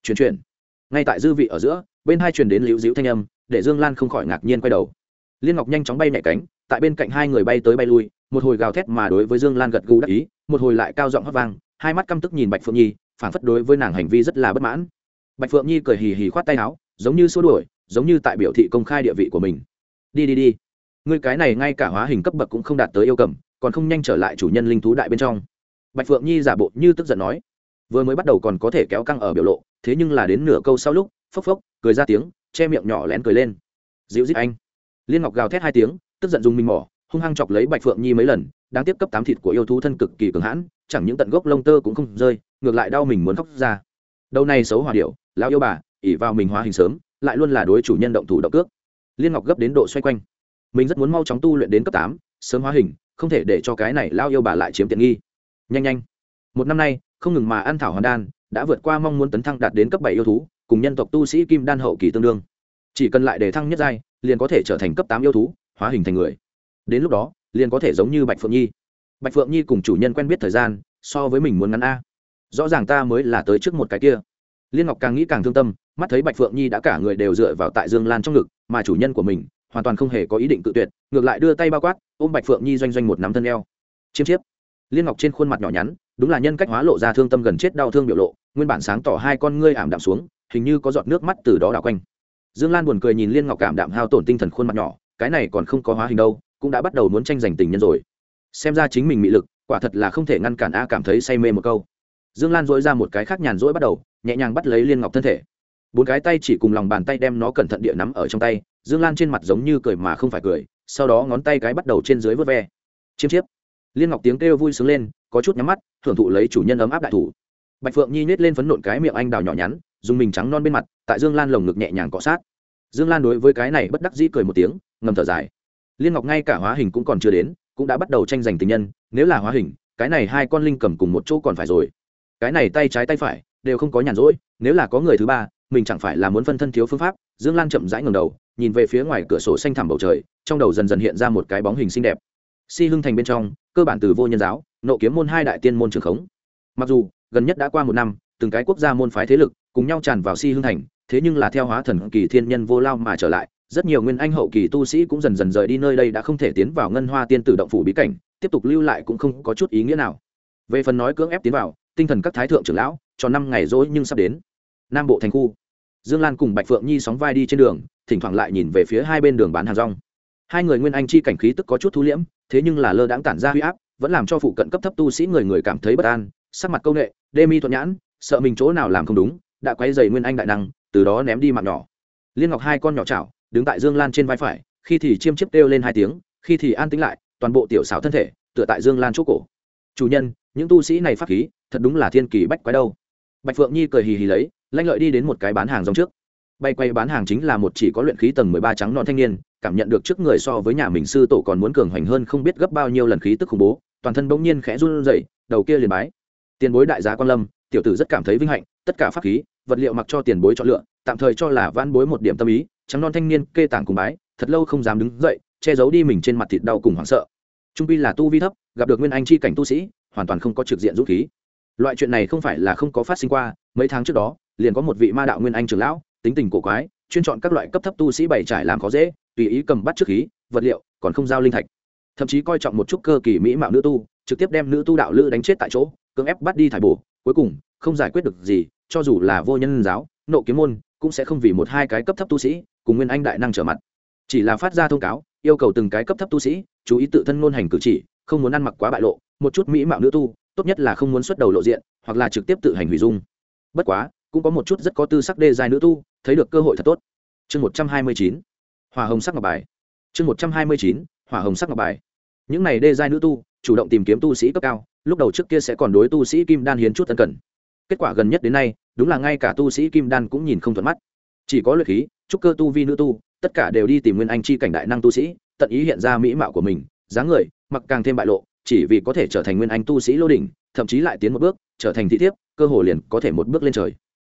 [SPEAKER 1] Chuyển chuyển. Ngay tại dư vị ở giữa, bên hai truyền đến liễu dịu thanh âm, để dương lan không khỏi ngạc nhiên quay đầu. Liên ngọc nhanh chóng bay nhẹ cánh, tại bên cạnh hai người bay tới bay lui, một hồi gào thét mà đối với dương lan gật gù đắc ý, một hồi lại cao giọng hót vang, hai mắt căm tức nhìn bạch phượng nhi phản phất đối với nàng hành vi rất là bất mãn. Bạch phượng nhi cười hì hì khoát tay áo, giống như xua đuổi, giống như tại biểu thị công khai địa vị của mình. Đi đi đi người cái này ngay cả hóa hình cấp bậc cũng không đạt tới yêu cầm, còn không nhanh trở lại chủ nhân linh thú đại bên trong. Bạch phượng nhi giả bộ như tức giận nói. Vừa mới bắt đầu còn có thể kéo căng ở biểu lộ, thế nhưng là đến nửa câu sau lúc, phốc phốc, cười ra tiếng, che miệng nhỏ lén cười lên. Dịu dít anh. Liên ngọc gào thét hai tiếng, tức giận dùng mình mỏ, hung hăng chọc lấy bạch phượng nhi mấy lần đang tiếp cấp tám thịt của yêu thú thân cực kỳ cường hãn, chẳng những tận gốc lông tơ cũng không rơi, ngược lại đau mình muốn khóc ra. Đâu này xấu hòa điệu lão yêu bà ỉ vào mình hóa hình sớm, lại luôn là đối chủ nhân động thủ động cước. Liên ngọc gấp đến độ xoay quanh mình rất muốn mau chóng tu luyện đến cấp tám, sớm hóa hình, không thể để cho cái này lao yêu bà lại chiếm tiện nghi. Nhanh nhanh. Một năm nay, không ngừng mà ăn thảo hoàn đan, đã vượt qua mong muốn tấn thăng đạt đến cấp bảy yêu thú, cùng nhân tộc tu sĩ kim đan hậu kỳ tương đương. Chỉ cần lại để thăng nhất giai, liền có thể trở thành cấp tám yêu thú, hóa hình thành người. Đến lúc đó, liền có thể giống như bạch phượng nhi. Bạch phượng nhi cùng chủ nhân quen biết thời gian, so với mình muốn ngắn a. Rõ ràng ta mới là tới trước một cái kia. Liên ngọc càng nghĩ càng thương tâm, mắt thấy bạch phượng nhi đã cả người đều dựa vào tại dương lan trong ngực, mà chủ nhân của mình hoàn toàn không hề có ý định tự tuyệt, ngược lại đưa tay bao quát, ôm bạch phượng nhi doanh doanh một nắm thân eo. Chiêm chiếp. Liên ngọc trên khuôn mặt nhỏ nhắn, đúng là nhân cách hóa lộ ra thương tâm gần chết đau thương biểu lộ, nguyên bản sáng tỏ hai con ngươi ảm đạm xuống, hình như có giọt nước mắt từ đó đảo quanh. Dương lan buồn cười nhìn liên ngọc cảm đạm hao tổn tinh thần khuôn mặt nhỏ, cái này còn không có hóa hình đâu, cũng đã bắt đầu muốn tranh giành tình nhân rồi. Xem ra chính mình mị lực, quả thật là không thể ngăn cản a cảm thấy say mê một câu. Dương lan dỗi ra một cái khác nhàn rỗi bắt đầu, nhẹ nhàng bắt lấy liên ngọc thân thể bốn cái tay chỉ cùng lòng bàn tay đem nó cẩn thận địa nắm ở trong tay, dương lan trên mặt giống như cười mà không phải cười, sau đó ngón tay cái bắt đầu trên dưới vớt ve. Chiêm chiếp. Liên ngọc tiếng kêu vui sướng lên, có chút nhắm mắt, thưởng thụ lấy chủ nhân ấm áp đại thủ. Bạch phượng nhi nhét lên phấn nộn cái miệng anh đào nhỏ nhắn, dùng mình trắng non bên mặt, tại dương lan lồng ngực nhẹ nhàng cọ sát. Dương lan đối với cái này bất đắc dĩ cười một tiếng, ngầm thở dài. Liên ngọc ngay cả hóa hình cũng còn chưa đến, cũng đã bắt đầu tranh giành tình nhân, nếu là hóa hình, cái này hai con linh cầm cùng một chỗ còn phải rồi. Cái này tay trái tay phải, đều không có nhàn rỗi, nếu là có người thứ ba mình chẳng phải là muốn phân thân thiếu phương pháp, dương lan chậm rãi ngầm đầu, nhìn về phía ngoài cửa sổ xanh thẳm bầu trời, trong đầu dần dần hiện ra một cái bóng hình xinh đẹp. Si hưng thành bên trong, cơ bản từ vô nhân giáo, nộ kiếm môn hai đại tiên môn trường khống. Mặc dù, gần nhất đã qua một năm, từng cái quốc gia môn phái thế lực cùng nhau tràn vào si hưng thành, thế nhưng là theo hóa thần kỳ thiên nhân vô lao mà trở lại, rất nhiều nguyên anh hậu kỳ tu sĩ cũng dần dần rời đi nơi đây đã không thể tiến vào ngân hoa tiên tử động phủ bí cảnh, tiếp tục lưu lại cũng không có chút ý nghĩa nào. Về phần nói cưỡng ép tiến vào, tinh thần các thái thượng trưởng lão cho năm ngày rỗi nhưng sắp đến nam bộ thành khu. Dương lan cùng bạch phượng nhi sóng vai đi trên đường, thỉnh thoảng lại nhìn về phía hai bên đường bán hàng rong. Hai người nguyên anh chi cảnh khí tức có chút thu liễm, thế nhưng là lơ đãng tản ra huy áp, vẫn làm cho phụ cận cấp thấp tu sĩ người người cảm thấy bất an, sắc mặt câu nệ, đê mi thuận nhãn, sợ mình chỗ nào làm không đúng, đã quay dày nguyên anh đại năng, từ đó ném đi mạng nhỏ. Liên ngọc hai con nhỏ chảo, đứng tại dương lan trên vai phải, khi thì chiêm chiếp kêu lên hai tiếng, khi thì an tính lại, toàn bộ tiểu xảo thân thể, tựa tại dương lan chỗ cổ. Chủ nhân, những tu sĩ này pháp khí, thật đúng là thiên kỳ bách quái đâu. Bạch phượng nhi cười hì hì lấy lanh lợi đi đến một cái bán hàng rong trước. Bay quay bán hàng chính là một chỉ có luyện khí tầng mười ba trắng non thanh niên, cảm nhận được trước người so với nhà mình sư tổ còn muốn cường hoành hơn không biết gấp bao nhiêu lần khí tức khủng bố, toàn thân bỗng nhiên khẽ run rẩy, đầu kia liền bái. Tiền bối đại giá quan lâm, tiểu tử rất cảm thấy vinh hạnh, tất cả pháp khí, vật liệu mặc cho tiền bối chọn lựa, tạm thời cho là van bối một điểm tâm ý, trắng non thanh niên kê tảng cùng bái, thật lâu không dám đứng dậy, che giấu đi mình trên mặt thịt đau cùng hoảng sợ. Trung pi là tu vi thấp, gặp được nguyên anh chi cảnh tu sĩ, hoàn toàn không có trực diện dũng khí. Loại chuyện này không phải là không có phát sinh qua, mấy tháng trước đó liền có một vị ma đạo nguyên anh trưởng lão, tính tình cổ quái, chuyên chọn các loại cấp thấp tu sĩ bày trải làm khó dễ, tùy ý cầm bắt trước khí, vật liệu, còn không giao linh thạch. Thậm chí coi trọng một chút cơ kỳ mỹ mạo nữ tu, trực tiếp đem nữ tu đạo lữ đánh chết tại chỗ, cưỡng ép bắt đi thải bổ, cuối cùng, không giải quyết được gì, cho dù là vô nhân giáo, nộ kiếm môn, cũng sẽ không vì một hai cái cấp thấp tu sĩ, cùng nguyên anh đại năng trở mặt. Chỉ là phát ra thông cáo, yêu cầu từng cái cấp thấp tu sĩ, chú ý tự thân ngôn hành cử chỉ, không muốn ăn mặc quá bại lộ, một chút mỹ mạo nữ tu, tốt nhất là không muốn xuất đầu lộ diện, hoặc là trực tiếp tự hành hủy dung. Bất quá cũng có một chút rất có tư sắc đê dài nữ tu, thấy được cơ hội thật tốt. Chương một trăm hai mươi chín hòa hồng sắc ngọc bài. Chương một trăm hai mươi chín, hỏa hồng sắc ngọc bài. Những này đê giai nữ tu, chủ động tìm kiếm tu sĩ cấp cao, lúc đầu trước kia sẽ còn đối tu sĩ kim đan hiến chút tân cần. Kết quả gần nhất đến nay, đúng là ngay cả tu sĩ kim đan cũng nhìn không thuận mắt. Chỉ có luyện khí, trúc cơ tu vi nữ tu, tất cả đều đi tìm nguyên anh chi cảnh đại năng tu sĩ, tận ý hiện ra mỹ mạo của mình, dáng người, mặc càng thêm bại lộ, chỉ vì có thể trở thành nguyên anh tu sĩ lô đỉnh, thậm chí lại tiến một bước, trở thành thị thiếp, cơ hồ liền có thể một bước lên trời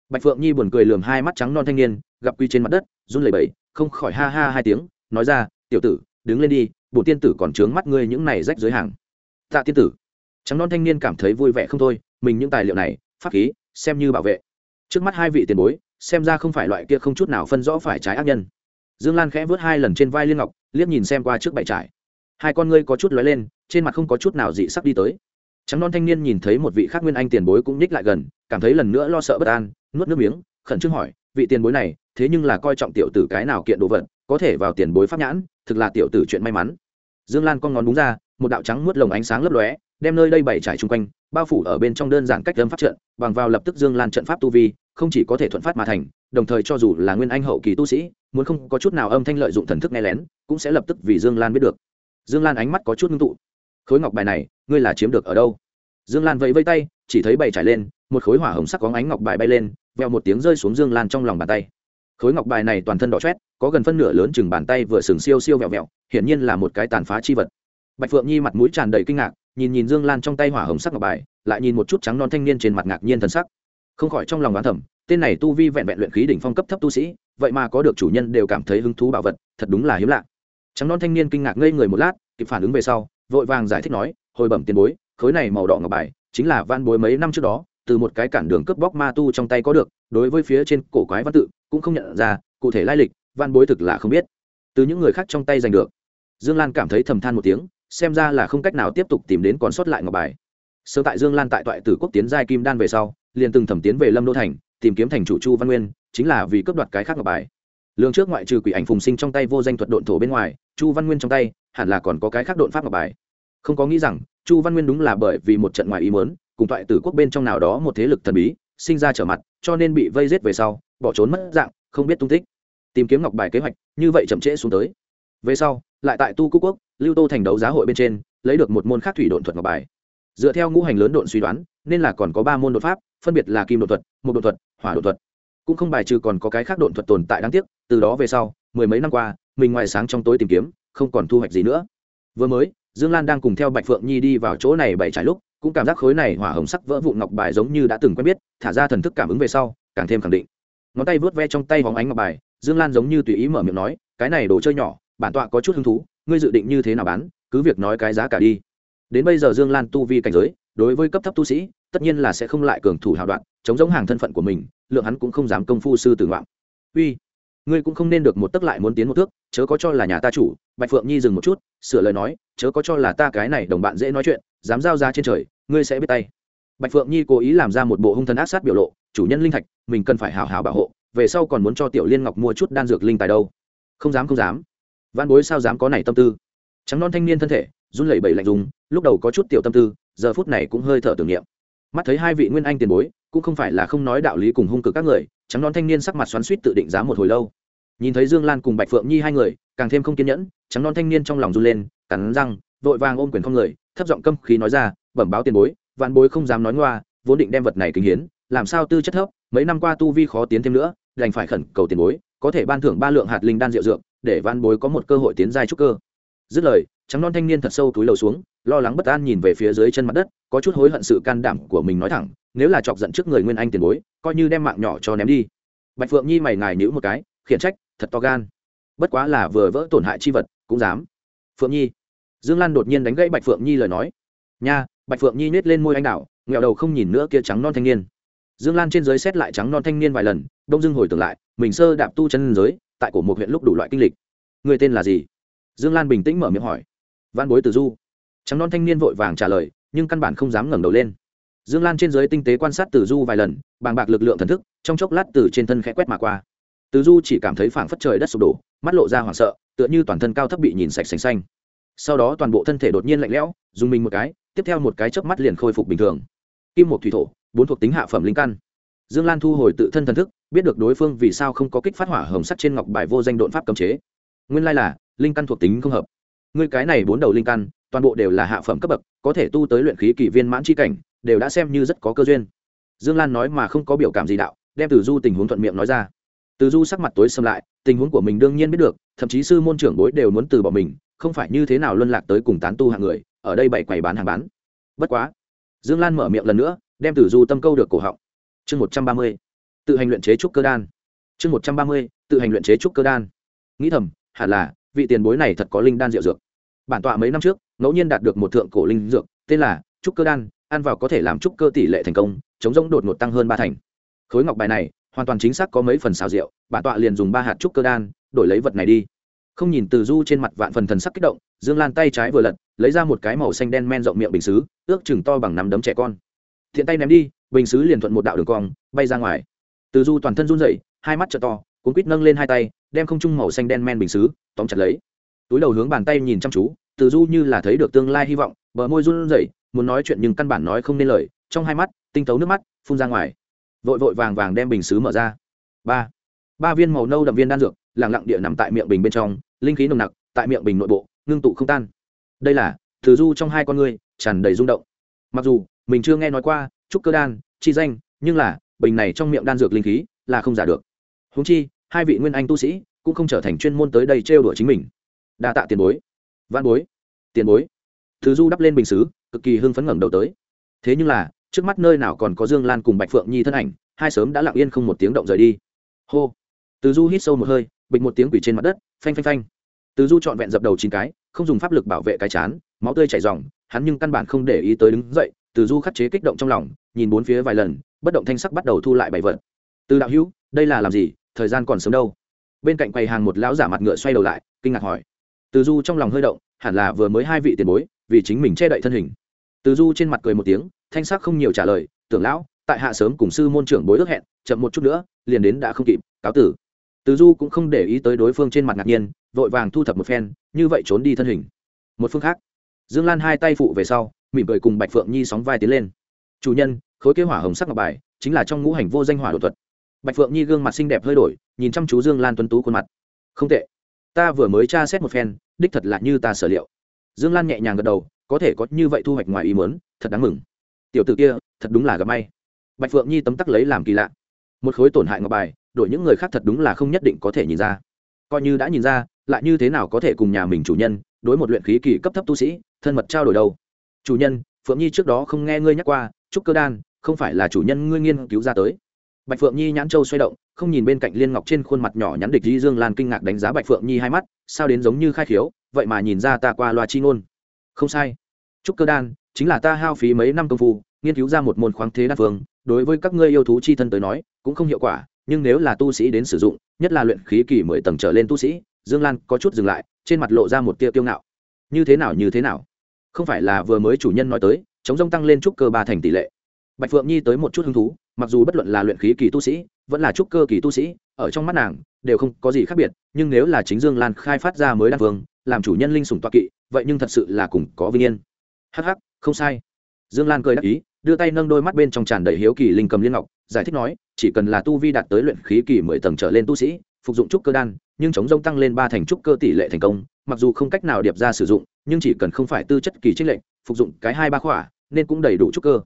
[SPEAKER 1] bạch phượng nhi buồn cười lườm hai mắt trắng non thanh niên, gặp quy trên mặt đất, run lẩy bẩy, không khỏi ha ha hai tiếng, nói ra, tiểu tử, đứng lên đi, bổ tiên tử còn trướng mắt ngươi những này rách dưới hàng. Tạ tiên tử. Trắng non thanh niên cảm thấy vui vẻ không thôi, mình những tài liệu này, pháp khí, xem như bảo vệ. Trước mắt hai vị tiền bối, xem ra không phải loại kia không chút nào phân rõ phải trái ác nhân. Dương lan khẽ vớt hai lần trên vai liên ngọc, liếc nhìn xem qua trước bảy trải. Hai con ngươi có chút lóe lên, trên mặt không có chút nào dị sắc đi tới trắng non thanh niên nhìn thấy một vị khác nguyên anh tiền bối cũng nhích lại gần, cảm thấy lần nữa lo sợ bất an, nuốt nước miếng, khẩn trương hỏi, vị tiền bối này, thế nhưng là coi trọng tiểu tử cái nào kiện đồ vật, có thể vào tiền bối pháp nhãn, thực là tiểu tử chuyện may mắn. Dương lan con ngón đúng ra, một đạo trắng mướt lồng ánh sáng lấp lóe, đem nơi đây bày trải chung quanh, bao phủ ở bên trong đơn giản cách lâm pháp trận, bằng vào lập tức dương lan trận pháp tu vi, không chỉ có thể thuận phát mà thành, đồng thời cho dù là nguyên anh hậu kỳ tu sĩ, muốn không có chút nào âm thanh lợi dụng thần thức nghe lén, cũng sẽ lập tức vì dương lan biết được. Dương lan ánh mắt có chút ngưng tụ khối ngọc bài này, ngươi là chiếm được ở đâu? Dương lan vẫy vây tay, chỉ thấy bày trải lên, một khối hỏa hồng sắc có ánh ngọc bài bay lên, veo một tiếng rơi xuống dương lan trong lòng bàn tay. Khối ngọc bài này toàn thân đỏ chét có gần phân nửa lớn chừng bàn tay vừa sừng siêu siêu vẹo vẹo, hiển nhiên là một cái tàn phá chi vật. Bạch phượng nhi mặt mũi tràn đầy kinh ngạc, nhìn nhìn dương lan trong tay hỏa hồng sắc ngọc bài, lại nhìn một chút trắng non thanh niên trên mặt ngạc nhiên thân sắc. Không khỏi trong lòng đoán thẩm tên này tu vi vẹn vẹn luyện khí đỉnh phong cấp thấp tu sĩ, vậy mà có được chủ nhân đều cảm thấy hứng thú bảo vật, thật đúng là hiếm lạ. Trắng non thanh niên kinh ngạc ngây người một lát kịp phản ứng về sau, vội vàng giải thích nói, hồi bẩm tiền bối, khối này màu đỏ ngọc bài chính là van bối mấy năm trước đó, từ một cái cản đường cướp bóc ma tu trong tay có được, đối với phía trên cổ quái văn tự cũng không nhận ra, cụ thể lai lịch van bối thực là không biết. Từ những người khác trong tay giành được. Dương lan cảm thấy thầm than một tiếng, xem ra là không cách nào tiếp tục tìm đến còn sót lại ngọc bài. Sớm tại dương lan tại toại tử quốc tiến giai kim đan về sau, liền từng thẩm tiến về lâm đô thành, tìm kiếm thành chủ chu văn nguyên, chính là vì cướp đoạt cái khác ngọc bài lương trước ngoại trừ quỷ ảnh phùng sinh trong tay vô danh thuật độn thổ bên ngoài, chu văn nguyên trong tay, hẳn là còn có cái khác độn pháp ngọc bài. Không có nghĩ rằng, chu văn nguyên đúng là bởi vì một trận ngoài ý muốn, cùng toại tử quốc bên trong nào đó một thế lực thần bí, sinh ra trở mặt, cho nên bị vây giết về sau, bỏ trốn mất dạng, không biết tung tích. Tìm kiếm ngọc bài kế hoạch, như vậy chậm trễ xuống tới. Về sau, lại tại tu cúc quốc, lưu tô thành đấu giá hội bên trên, lấy được một môn khác thủy độn thuật ngọc bài. Dựa theo ngũ hành lớn độn suy đoán, nên là còn có ba môn đột pháp, phân biệt là kim đột thuật một đột thuật, hỏa đột thuật cũng không bài trừ còn có cái khác độn thuật tồn tại đáng tiếc, từ đó về sau, mười mấy năm qua, mình ngoài sáng trong tối tìm kiếm, không còn thu hoạch gì nữa. Vừa mới, dương lan đang cùng theo bạch phượng nhi đi vào chỗ này bảy trải lúc, cũng cảm giác khối này hỏa hồng sắc vỡ vụn ngọc bài giống như đã từng quen biết, thả ra thần thức cảm ứng về sau, càng thêm khẳng định. Ngón tay vớt ve trong tay hóng ánh ngọc bài, dương lan giống như tùy ý mở miệng nói, cái này đồ chơi nhỏ, bản tọa có chút hứng thú, ngươi dự định như thế nào bán, cứ việc nói cái giá cả đi. Đến bây giờ dương lan tu vi cảnh giới, đối với cấp thấp tu sĩ, tất nhiên là sẽ không lại cường thủ hào đoạn, chống giống hàng thân phận của mình lượng hắn cũng không dám công phu sư tử ngoạm. Uy, ngươi cũng không nên được một tấc lại muốn tiến một thước, chớ có cho là nhà ta chủ, bạch phượng nhi dừng một chút, sửa lời nói, chớ có cho là ta cái này đồng bạn dễ nói chuyện, dám giao ra trên trời, ngươi sẽ biết tay. Bạch phượng nhi cố ý làm ra một bộ hung thần ác sát biểu lộ, chủ nhân linh thạch, mình cần phải hào hào bảo hộ, về sau còn muốn cho tiểu liên ngọc mua chút đan dược linh tài đâu. Không dám không dám. Văn bối sao dám có này tâm tư? Trắng non thanh niên thân thể, run lẩy bẩy lạnh dùng, lúc đầu có chút tiểu tâm tư, giờ phút này cũng hơi thở tưởng niệm. Mắt thấy hai vị nguyên anh tiền bối cũng không phải là không nói đạo lý cùng hung cực các người, trắng non thanh niên sắc mặt xoắn suýt tự định giá một hồi lâu. Nhìn thấy dương lan cùng bạch phượng nhi hai người, càng thêm không kiên nhẫn, trắng non thanh niên trong lòng run lên, cắn răng, vội vàng ôm quyền không người, thấp giọng câm khí nói ra, bẩm báo tiền bối, vạn bối không dám nói ngoa, vốn định đem vật này kính hiến, làm sao tư chất thấp, mấy năm qua tu vi khó tiến thêm nữa, đành phải khẩn cầu tiền bối, có thể ban thưởng ba lượng hạt linh đan rượu dược, để vạn bối có một cơ hội tiến giai trúc cơ. Dứt lời trắng non thanh niên thật sâu túi lầu xuống, lo lắng bất an nhìn về phía dưới chân mặt đất, có chút hối hận sự can đảm của mình nói thẳng, nếu là chọc giận trước người nguyên anh tiền bối, coi như đem mạng nhỏ cho ném đi. Bạch phượng nhi mày ngài nhữ một cái, khiển trách, thật to gan. Bất quá là vừa vỡ tổn hại chi vật, cũng dám. Phượng nhi. Dương lan đột nhiên đánh gãy bạch phượng nhi lời nói. Nha, bạch phượng nhi nhét lên môi anh đạo nghẹo đầu không nhìn nữa kia trắng non thanh niên. Dương lan trên giới xét lại trắng non thanh niên vài lần, đông dưng hồi tưởng lại, mình sơ đạp tu chân giới, tại cổ một huyện lúc đủ loại kinh lịch. Người tên là gì? Dương lan bình tĩnh mở miệng hỏi văn bối từ du. Trắng non thanh niên vội vàng trả lời, nhưng căn bản không dám ngẩng đầu lên. Dương lan trên giới tinh tế quan sát từ du vài lần, bàng bạc lực lượng thần thức, trong chốc lát từ trên thân khẽ quét mà qua. Từ du chỉ cảm thấy phảng phất trời đất sụp đổ, mắt lộ ra hoảng sợ, tựa như toàn thân cao thấp bị nhìn sạch sành xanh. Sau đó toàn bộ thân thể đột nhiên lạnh lẽo, dùng mình một cái, tiếp theo một cái chớp mắt liền khôi phục bình thường. Kim một thủy thổ, bốn thuộc tính hạ phẩm linh căn. Dương lan thu hồi tự thân thần thức, biết được đối phương vì sao không có kích phát hỏa hồng sắt trên ngọc bài vô danh đột pháp cấm chế. Nguyên lai là, linh căn thuộc tính không hợp ngươi cái này bốn đầu linh căn, toàn bộ đều là hạ phẩm cấp bậc, có thể tu tới luyện khí kỳ viên mãn c h i cảnh, đều đã xem như rất có cơ duyên. Dương lan nói mà không có biểu cảm gì đạo, đem từ du tình huống thuận miệng nói ra. Từ du sắc mặt tối xâm lại, tình huống của mình đương nhiên biết được, thậm chí sư môn trưởng bối đều muốn từ bỏ mình, không phải như thế nào luân lạc tới cùng tán tu hạng người, ở đây bày quầy bán hàng bán. Bất quá, dương lan mở miệng lần nữa, đem từ du tâm câu được cổ họng. Chương một trăm ba mươi, tự hành luyện chế trúc cơ đan. Chương một trăm ba mươi, tự hành luyện chế trúc cơ đan. Nghĩ thầm, hẳn là vị tiền bối này thật có linh đan rượu dược. Bản tọa mấy năm trước, ngẫu nhiên đạt được một thượng cổ linh dược, tên là trúc cơ đan, ăn vào có thể làm trúc cơ tỷ lệ thành công, chống rỗng đột ngột tăng hơn ba thành. Khối ngọc bài này, hoàn toàn chính xác có mấy phần xào rượu, bản tọa liền dùng ba hạt trúc cơ đan, đổi lấy vật này đi. Không nhìn từ du trên mặt vạn phần thần sắc kích động, dương lan tay trái vừa lật, lấy ra một cái màu xanh đen men rộng miệng bình xứ, ước chừng to bằng nắm đấm trẻ con. Thiện tay ném đi, bình xứ liền thuận một đạo đường cong, bay ra ngoài. Từ du toàn thân run rẩy, hai mắt trợ to cuốn quýt nâng lên hai tay, đem không trung màu xanh đen men bình xứ, tóm chặt lấy. Túi đầu hướng bàn tay nhìn chăm chú, từ du như là thấy được tương lai hy vọng, bờ môi run rẩy, muốn nói chuyện nhưng căn bản nói không nên lời, trong hai mắt, tinh tấu nước mắt, phun ra ngoài. Vội vội vàng vàng đem bình xứ mở ra. Ba. Ba viên màu nâu đậm viên đan dược lẳng lặng địa nằm tại miệng bình bên trong, linh khí nồng nặc, tại miệng bình nội bộ, ngưng tụ không tan. Đây là, từ du trong hai con ngươi, tràn đầy rung động. Mặc dù, mình chưa nghe nói qua, trúc cơ đan, chi danh, nhưng là, bình này trong miệng đan dược linh khí, là không giả được húng chi hai vị nguyên anh tu sĩ cũng không trở thành chuyên môn tới đây trêu đùa chính mình. Đa tạ tiền bối. Văn bối. Tiền bối. Thứ du đắp lên bình xứ cực kỳ hưng phấn ngẩng đầu tới. Thế nhưng là trước mắt nơi nào còn có dương lan cùng bạch phượng nhi thân ảnh hai sớm đã lặng yên không một tiếng động rời đi. Hô. Từ du hít sâu một hơi bịch một tiếng quỷ trên mặt đất phanh phanh phanh. Từ du trọn vẹn dập đầu chín cái không dùng pháp lực bảo vệ cái chán máu tươi chảy ròng, hắn nhưng căn bản không để ý tới đứng dậy từ du khắc chế kích động trong lòng nhìn bốn phía vài lần bất động thanh sắc bắt đầu thu lại bảy vật. Từ đạo hữu đây là làm gì? Thời gian còn sớm đâu. Bên cạnh quầy hàng một lão giả mặt ngựa xoay đầu lại, kinh ngạc hỏi. Từ du trong lòng hơi động, hẳn là vừa mới hai vị tiền bối, vì chính mình che đậy thân hình. Từ du trên mặt cười một tiếng, thanh sắc không nhiều trả lời, tưởng lão, tại hạ sớm cùng sư môn trưởng bối ước hẹn, chậm một chút nữa, liền đến đã không kịp, cáo tử. Từ du cũng không để ý tới đối phương trên mặt ngạc nhiên, vội vàng thu thập một phen, như vậy trốn đi thân hình. Một phương khác, dương lan hai tay phụ về sau, mỉm cười cùng bạch phượng nhi sóng vai tiến lên. Chủ nhân, khối kế hỏa hồng sắc ngọc bài, chính là trong ngũ hành vô danh hỏa đột thuật bạch phượng nhi gương mặt xinh đẹp hơi đổi, nhìn chăm chú dương lan tuấn tú khuôn mặt. Không tệ. Ta vừa mới tra xét một phen, đích thật là như ta sở liệu. Dương lan nhẹ nhàng gật đầu, có thể có như vậy thu hoạch ngoài ý mớn thật đáng mừng. Tiểu t ử kia, thật đúng là gặp may. Bạch phượng nhi tấm tắc lấy làm kỳ lạ. Một khối tổn hại ngọc bài, đổi những người khác thật đúng là không nhất định có thể nhìn ra. Coi như đã nhìn ra, lại như thế nào có thể cùng nhà mình chủ nhân, đối một luyện khí kỳ cấp thấp tu sĩ, thân mật trao đổi đâu? Chủ nhân, phượng nhi trước đó không nghe ngươi nhắc qua trúc cơ đan, không phải là chủ nhân ngươi nghiên cứu ra tới bạch phượng nhi nhãn châu xoay động, không nhìn bên cạnh liên ngọc trên khuôn mặt nhỏ nhắn địch di dương lan kinh ngạc đánh giá bạch phượng nhi hai mắt, sao đến giống như khai khiếu, vậy mà nhìn ra ta qua loa chi ngôn. Không sai. Trúc cơ đan, chính là ta hao phí mấy năm công phu, nghiên cứu ra một môn khoáng thế đan phương, đối với các ngươi yêu thú chi thân tới nói, cũng không hiệu quả, nhưng nếu là tu sĩ đến sử dụng, nhất là luyện khí kỳ mười tầng trở lên tu sĩ, dương lan có chút dừng lại, trên mặt lộ ra một tia kiêu ngạo. Như thế nào, như thế nào? Không phải là vừa mới chủ nhân nói tới, chống rông tăng lên trúc cơ ba thành tỷ lệ bạch phượng nhi tới một chút hứng thú mặc dù bất luận là luyện khí kỳ tu sĩ vẫn là trúc cơ kỳ tu sĩ ở trong mắt nàng đều không có gì khác biệt nhưng nếu là chính dương lan khai phát ra mới đan vương làm chủ nhân linh sùng toa kỵ vậy nhưng thật sự là cùng có vinh yên. Hắc hắc, không sai. Dương lan cười đắc ý đưa tay nâng đôi mắt bên trong tràn đầy hiếu kỳ linh cầm liên ngọc giải thích nói chỉ cần là tu vi đạt tới luyện khí kỳ mười tầng trở lên tu sĩ phục dụng trúc cơ đan nhưng chống rông tăng lên ba thành trúc cơ tỷ lệ thành công mặc dù không cách nào điệp ra sử dụng nhưng chỉ cần không phải tư chất kỳ trích lệnh phục dụng cái hai ba khỏa nên cũng đầy đủ trúc cơ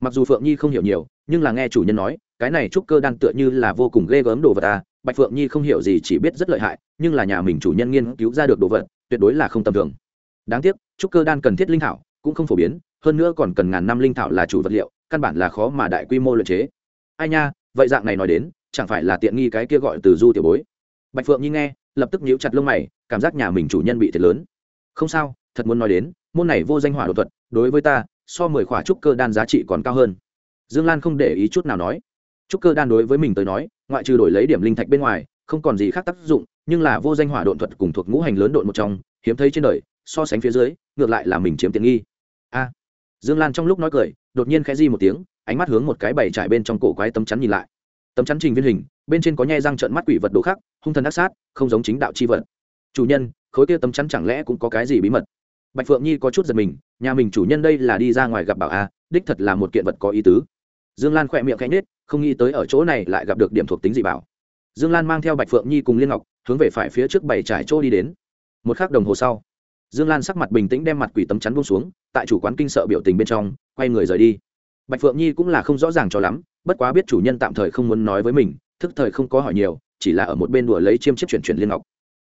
[SPEAKER 1] mặc dù phượng nhi không hiểu nhiều, nhưng là nghe chủ nhân nói, cái này trúc cơ đan tựa như là vô cùng ghê gớm đồ vật à bạch phượng nhi không hiểu gì chỉ biết rất lợi hại, nhưng là nhà mình chủ nhân nghiên cứu ra được đồ vật, tuyệt đối là không tầm thường. Đáng tiếc, trúc cơ đan cần thiết linh thảo, cũng không phổ biến, hơn nữa còn cần ngàn năm linh thảo là chủ vật liệu, căn bản là khó mà đại quy mô luyện chế. Ai nha, vậy dạng này nói đến, chẳng phải là tiện nghi cái kia gọi từ du tiểu bối. Bạch phượng nhi nghe, lập tức nhíu chặt lông mày, cảm giác nhà mình chủ nhân bị thiệt lớn. Không sao, thật muốn nói đến, môn này vô danh hỏa đột thuật, đối với ta so mười khỏa trúc cơ đan giá trị còn cao hơn. Dương lan không để ý chút nào nói. Trúc cơ đan đối với mình tới nói, ngoại trừ đổi lấy điểm linh thạch bên ngoài, không còn gì khác tác dụng, nhưng là vô danh hỏa độn thuật cùng thuộc ngũ hành lớn độn một trong, hiếm thấy trên đời, so sánh phía dưới, ngược lại là mình chiếm tiện nghi. A. Dương lan trong lúc nói cười, đột nhiên khẽ di một tiếng, ánh mắt hướng một cái bày trải bên trong cổ quái tấm chắn nhìn lại. Tấm chắn trình viên hình, bên trên có nhai răng trợn mắt quỷ vật đồ khác, hung thần ác sát, không giống chính đạo chi vật. Chủ nhân, khối kia tấm chắn chẳng lẽ cũng có cái gì bí mật? Bạch phượng nhi có chút giật mình, nhà mình chủ nhân đây là đi ra ngoài gặp bảo a, đích thật là một kiện vật có ý tứ. Dương lan khỏe miệng khẽ nhết không nghĩ tới ở chỗ này lại gặp được điểm thuộc tính dị bảo. Dương lan mang theo bạch phượng nhi cùng liên ngọc, hướng về phải phía trước bảy trải chỗ đi đến. Một k h ắ c đồng hồ sau, dương lan sắc mặt bình tĩnh đem mặt quỷ tấm chắn bông xuống, tại chủ quán kinh sợ biểu tình bên trong, quay người rời đi. Bạch phượng nhi cũng là không rõ ràng cho lắm, bất quá biết chủ nhân tạm thời không muốn nói với mình, thức thời không có hỏi nhiều, chỉ là ở một bên đùa lấy chiêm chiếc chuyển chuyển liên ngọc.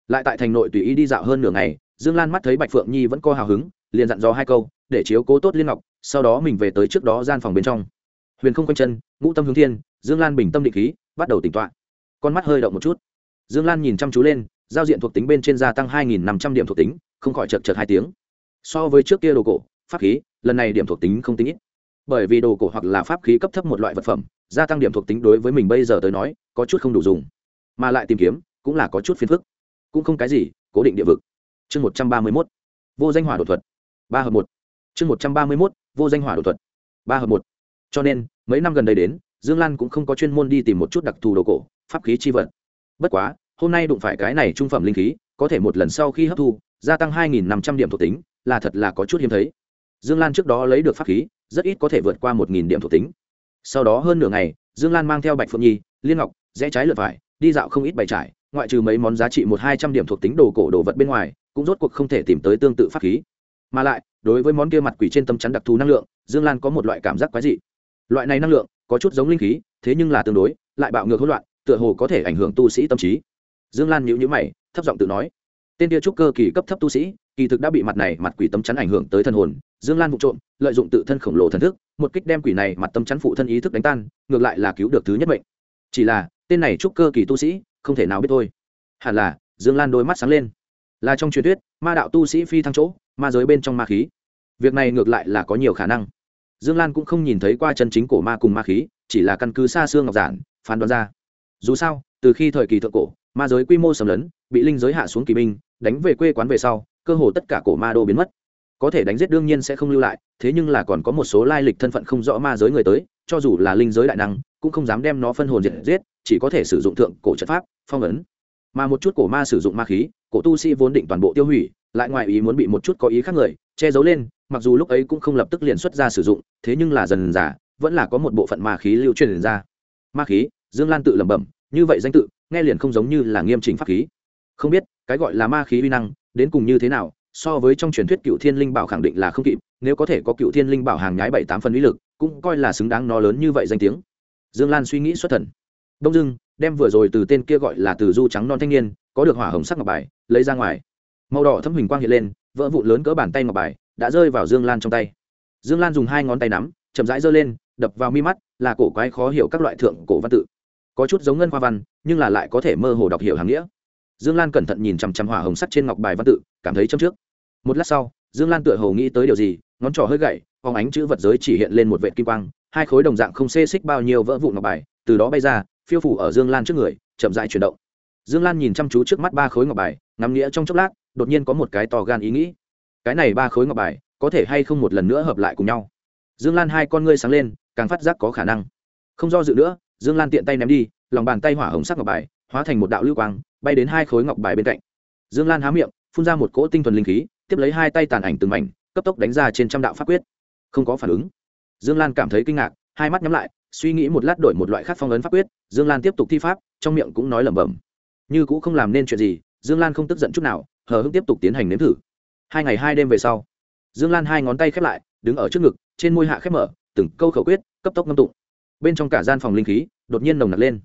[SPEAKER 1] Lại tại thành nội tùy ý đi dạo hơn nửa ngày dương lan mắt thấy bạch phượng nhi vẫn có hào hứng, liền dặn dò hai câu, để chiếu cố tốt liên ngọc, sau đó mình về tới trước đó gian phòng bên trong. Huyền không quanh chân, ngũ tâm hướng thiên, dương lan bình tâm định khí, bắt đầu tỉnh tọa. Con mắt hơi động một chút. Dương lan nhìn chăm chú lên, giao diện thuộc tính bên trên gia tăng hai nghìn năm trăm điểm thuộc tính, không khỏi chật chật hai tiếng. So với trước kia đồ cổ, pháp khí, lần này điểm thuộc tính không tính ít. Bởi vì đồ cổ hoặc là pháp khí cấp thấp một loại vật phẩm, gia tăng điểm thuộc tính đối với mình bây giờ tới nói, có chút không đủ dùng. Mà lại tìm kiếm, cũng là có chút phiền phức. Cũng không cái gì, cố định địa vực chương một trăm ba mươi mốt. Vô danh hỏa đột thuật. Ba hợp một. Chương một trăm ba mươi mốt. Vô danh hỏa đột thuật. Ba hợp một. Cho nên, mấy năm gần đây đến, dương lan cũng không có chuyên môn đi tìm một chút đặc thù đồ cổ, pháp khí chi vật. Bất quá, hôm nay đụng phải cái này trung phẩm linh khí, có thể một lần sau khi hấp thu, gia tăng hai nghìn năm trăm điểm thuộc tính, là thật là có chút hiếm thấy. Dương lan trước đó lấy được pháp khí, rất ít có thể vượt qua một nghìn điểm thuộc tính. Sau đó hơn nửa ngày, dương lan mang theo bạch phượng nhi, liên ngọc, rẽ trái lượt phải, đi dạo không ít bày trải, ngoại trừ mấy món giá trị một hai trăm điểm thuộc tính đồ cổ đồ vật bên ngoài cũng rốt cuộc không thể tìm tới tương tự pháp khí. Mà lại, đối với món kia mặt quỷ trên tâm chắn đặc thù năng lượng, dương lan có một loại cảm giác quái dị. Loại này năng lượng, có chút giống linh khí, thế nhưng là tương đối, lại bạo ngược hỗn loạn, tựa hồ có thể ảnh hưởng tu sĩ tâm trí. Dương lan nhíu nhíu mày, thấp giọng tự nói, tên kia trúc cơ kỳ cấp thấp tu sĩ, kỳ thực đã bị mặt này mặt quỷ tâm chắn ảnh hưởng tới thân hồn. Dương lan vụ trộm, lợi dụng tự thân khổng lồ thần thức, một kích đem quỷ này mặt tâm chắn phụ thân ý thức đánh tan, ngược lại là cứu được thứ nhất mệnh. Chỉ là, tên này trúc cơ kỳ tu sĩ, không thể nào biết thôi. Hẳn là, dương lan đôi mắt sáng lên là trong truyền thuyết, ma đạo tu sĩ phi thăng chỗ, ma giới bên trong ma khí. Việc này ngược lại là có nhiều khả năng. Dương lan cũng không nhìn thấy qua chân chính cổ ma cùng ma khí, chỉ là căn cứ xa xương ngọc giản, phán đoán ra. Dù sao, từ khi thời kỳ thượng cổ, ma giới quy mô sầm lấn, bị linh giới hạ xuống kỳ binh, đánh về quê quán về sau, cơ hồ tất cả cổ ma đô biến mất. Có thể đánh giết đương nhiên sẽ không lưu lại, thế nhưng là còn có một số lai lịch thân phận không rõ ma giới người tới, cho dù là linh giới đại năng, cũng không dám đem nó phân hồn diệt giết, chỉ có thể sử dụng thượng cổ trận pháp, phong ấn mà một chút cổ ma sử dụng ma khí, cổ tu sĩ vốn định toàn bộ tiêu hủy, lại ngoài ý muốn bị một chút có ý khác người, che giấu lên, mặc dù lúc ấy cũng không lập tức liền xuất ra sử dụng, thế nhưng là dần giả vẫn là có một bộ phận ma khí lưu truyền ra. Ma khí, dương lan tự lẩm bẩm, như vậy danh tự, nghe liền không giống như là nghiêm chỉnh pháp khí. Không biết, cái gọi là ma khí uy năng, đến cùng như thế nào, so với trong truyền thuyết cựu thiên linh bảo khẳng định là không kịp, nếu có thể có cựu thiên linh bảo hàng nhái bảy tám phần uy lực, cũng coi là xứng đáng nó lớn như vậy danh tiếng. Dương lan suy nghĩ xuất thần. Đông dưng đem vừa rồi từ tên kia gọi là từ du trắng non thanh niên, có được hỏa hồng sắc ngọc bài, lấy ra ngoài. Màu đỏ thâm hình quang hiện lên, vỡ vụn lớn cỡ bàn tay ngọc bài, đã rơi vào dương lan trong tay. Dương lan dùng hai ngón tay nắm, chậm rãi giơ lên, đập vào mi mắt, là cổ quái khó hiểu các loại thượng cổ văn tự. Có chút giống ngân khoa văn, nhưng là lại có thể mơ hồ đọc hiểu hàng nghĩa. Dương lan cẩn thận nhìn chằm chằm hỏa hồng sắc trên ngọc bài văn tự, cảm thấy châm trước. Một lát sau, dương lan tựa hồ nghĩ tới điều gì, ngón trỏ hơi gậy phóng ánh chữ vật giới chỉ hiện lên một vệ kim quang, hai khối đồng dạng không xê xích bao nhiêu vỡ vụ ngọc bài, từ đó bay ra phiêu phủ ở dương lan trước người, chậm dại chuyển động. Dương lan nhìn chăm chú trước mắt ba khối ngọc bài, ngắm nghĩa trong chốc lát, đột nhiên có một cái to gan ý nghĩ. Cái này ba khối ngọc bài, có thể hay không một lần nữa hợp lại cùng nhau? Dương lan hai con ngươi sáng lên, càng phát giác có khả năng. Không do dự nữa, dương lan tiện tay ném đi, lòng bàn tay hỏa hồng sắc ngọc bài, hóa thành một đạo lưu quang, bay đến hai khối ngọc bài bên cạnh. Dương lan há miệng, phun ra một cỗ tinh thuần linh khí, tiếp lấy hai tay tàn ảnh từng mảnh, cấp tốc đánh ra trên trăm đạo pháp quyết. Không có phản ứng. Dương lan cảm thấy kinh ngạc, hai mắt nhắm lại suy nghĩ một lát đổi một loại khác phong ấn pháp quyết, dương lan tiếp tục thi pháp, trong miệng cũng nói lẩm bẩm. Như cũng không làm nên chuyện gì, dương lan không tức giận chút nào, hờ hững tiếp tục tiến hành nếm thử. Hai ngày hai đêm về sau, dương lan hai ngón tay khép lại, đứng ở trước ngực, trên môi hạ khép mở, từng câu khẩu quyết, cấp tốc ngâm tụng. Bên trong cả gian phòng linh khí, đột nhiên nồng nặc lên.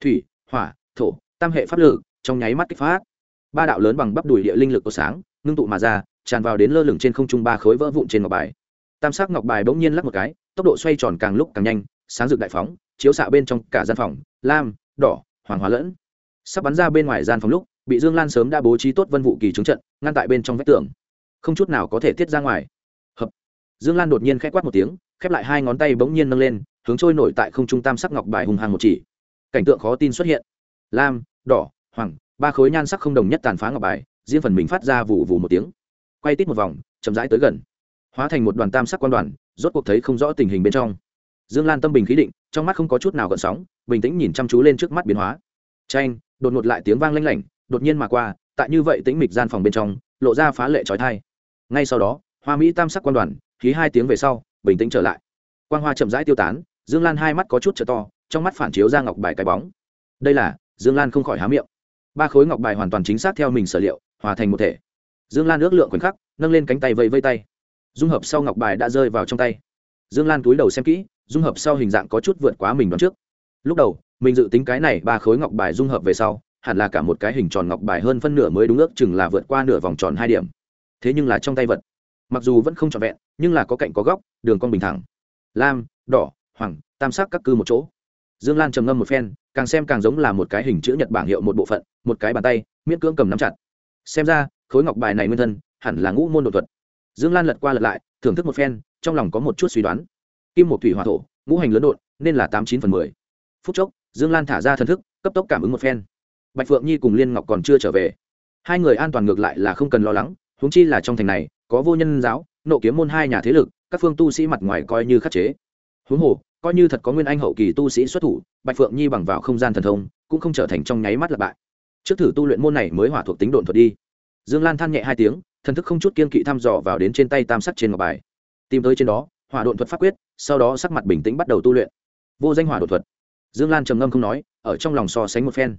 [SPEAKER 1] Thủy, hỏa, thổ, tam hệ pháp lực, trong nháy mắt kích phát. Ba đạo lớn bằng bắp đùi địa linh lực có sáng, ngưng tụ mà ra, tràn vào đến lơ lửng trên không trung ba khối vỡ vụn trên ngọc bài. Tam sắc ngọc bài bỗng nhiên lắc một cái, tốc độ xoay tròn càng lúc càng nhanh sáng rực đại phóng, chiếu xạ bên trong cả gian phòng, lam, đỏ, hoàng hóa lẫn. Sắp bắn ra bên ngoài gian phòng lúc, bị dương lan sớm đã bố trí tốt vân vụ kỳ trúng trận, ngăn tại bên trong vách tường. Không chút nào có thể tiết ra ngoài. Hợp. Dương lan đột nhiên k h quát một tiếng, khép lại hai ngón tay bỗng nhiên nâng lên, hướng trôi nổi tại không trung tam sắc ngọc bài hùng hàng một chỉ. Cảnh tượng khó tin xuất hiện. Lam, đỏ, hoàng, ba khối nhan sắc không đồng nhất tàn phá ngọc bài, riêng phần mình phát ra vụ vụ một tiếng. Quay tít một vòng, chậm rãi tới gần. Hóa thành một đoàn tam sắc quan đoàn, rốt cuộc thấy không rõ tình hình bên trong dương lan tâm bình khí định, trong mắt không có chút nào gợn sóng, bình tĩnh nhìn chăm chú lên trước mắt biến hóa. Tranh đột ngột lại tiếng vang lanh lảnh, đột nhiên mà qua, tại như vậy tĩnh mịch gian phòng bên trong, lộ ra phá lệ trói thai ngay sau đó, hoa mỹ tam sắc quan đoàn, khí hai tiếng về sau, bình tĩnh trở lại. Quang hoa chậm rãi tiêu tán, dương lan hai mắt có chút trở to, trong mắt phản chiếu ra ngọc bài cái bóng. Đây là, dương lan không khỏi há miệng. Ba khối ngọc bài hoàn toàn chính xác theo mình sở liệu, hòa thành một thể. Dương lan ước lượng khoảnh khắc, nâng lên cánh tay vây vây tay. Dung hợp sau ngọc bài đã rơi vào trong tay. Dương lan túi đầu xem kỹ dung hợp sau hình dạng có chút vượt quá mình đoán trước. Lúc đầu, mình dự tính cái này ba khối ngọc bài dung hợp về sau, hẳn là cả một cái hình tròn ngọc bài hơn phân nửa mới đúng ước chừng là vượt qua nửa vòng tròn hai điểm. Thế nhưng là trong tay vật, mặc dù vẫn không trọn vẹn, nhưng là có cạnh có góc, đường cong bình thẳng. Lam, đỏ, hoàng, tam sắc các cư một chỗ. Dương lan trầm ngâm một phen, càng xem càng giống là một cái hình chữ nhật bảng hiệu một bộ phận, một cái bàn tay, miễn cưỡng cầm nắm chặt. Xem ra, khối ngọc bài này nguyên thân, hẳn là ngũ môn đột thuật. Dương lan lật qua lật lại, thưởng thức một phen, trong lòng có một chút suy đoán kim một thủy hỏa thổ, ngũ hành lớn đột nên là tám chín phần mười. Phút chốc, dương lan thả ra thần thức, cấp tốc cảm ứng một phen. Bạch phượng nhi cùng liên ngọc còn chưa trở về. Hai người an toàn ngược lại là không cần lo lắng, huống chi là trong thành này, có vô nhân giáo, nộ kiếm môn hai nhà thế lực, các phương tu sĩ mặt ngoài coi như khắc chế. Huống hồ, coi như thật có nguyên anh hậu kỳ tu sĩ xuất thủ, bạch phượng nhi bằng vào không gian thần thông, cũng không trở thành trong nháy mắt là bại. Trước thử tu luyện môn này mới hỏa thuộc tính độn thuật đi. Dương lan than nhẹ hai tiếng, thần thức không chút kiên kỵ thăm dò vào đến trên tay tam sắc trên ngọc bài. Tìm tới trên đó hỏa độn thuật pháp quyết, sau đó sắc mặt bình tĩnh bắt đầu tu luyện. Vô danh hỏa độn thuật. Dương lan trầm ngâm không nói, ở trong lòng so sánh một phen.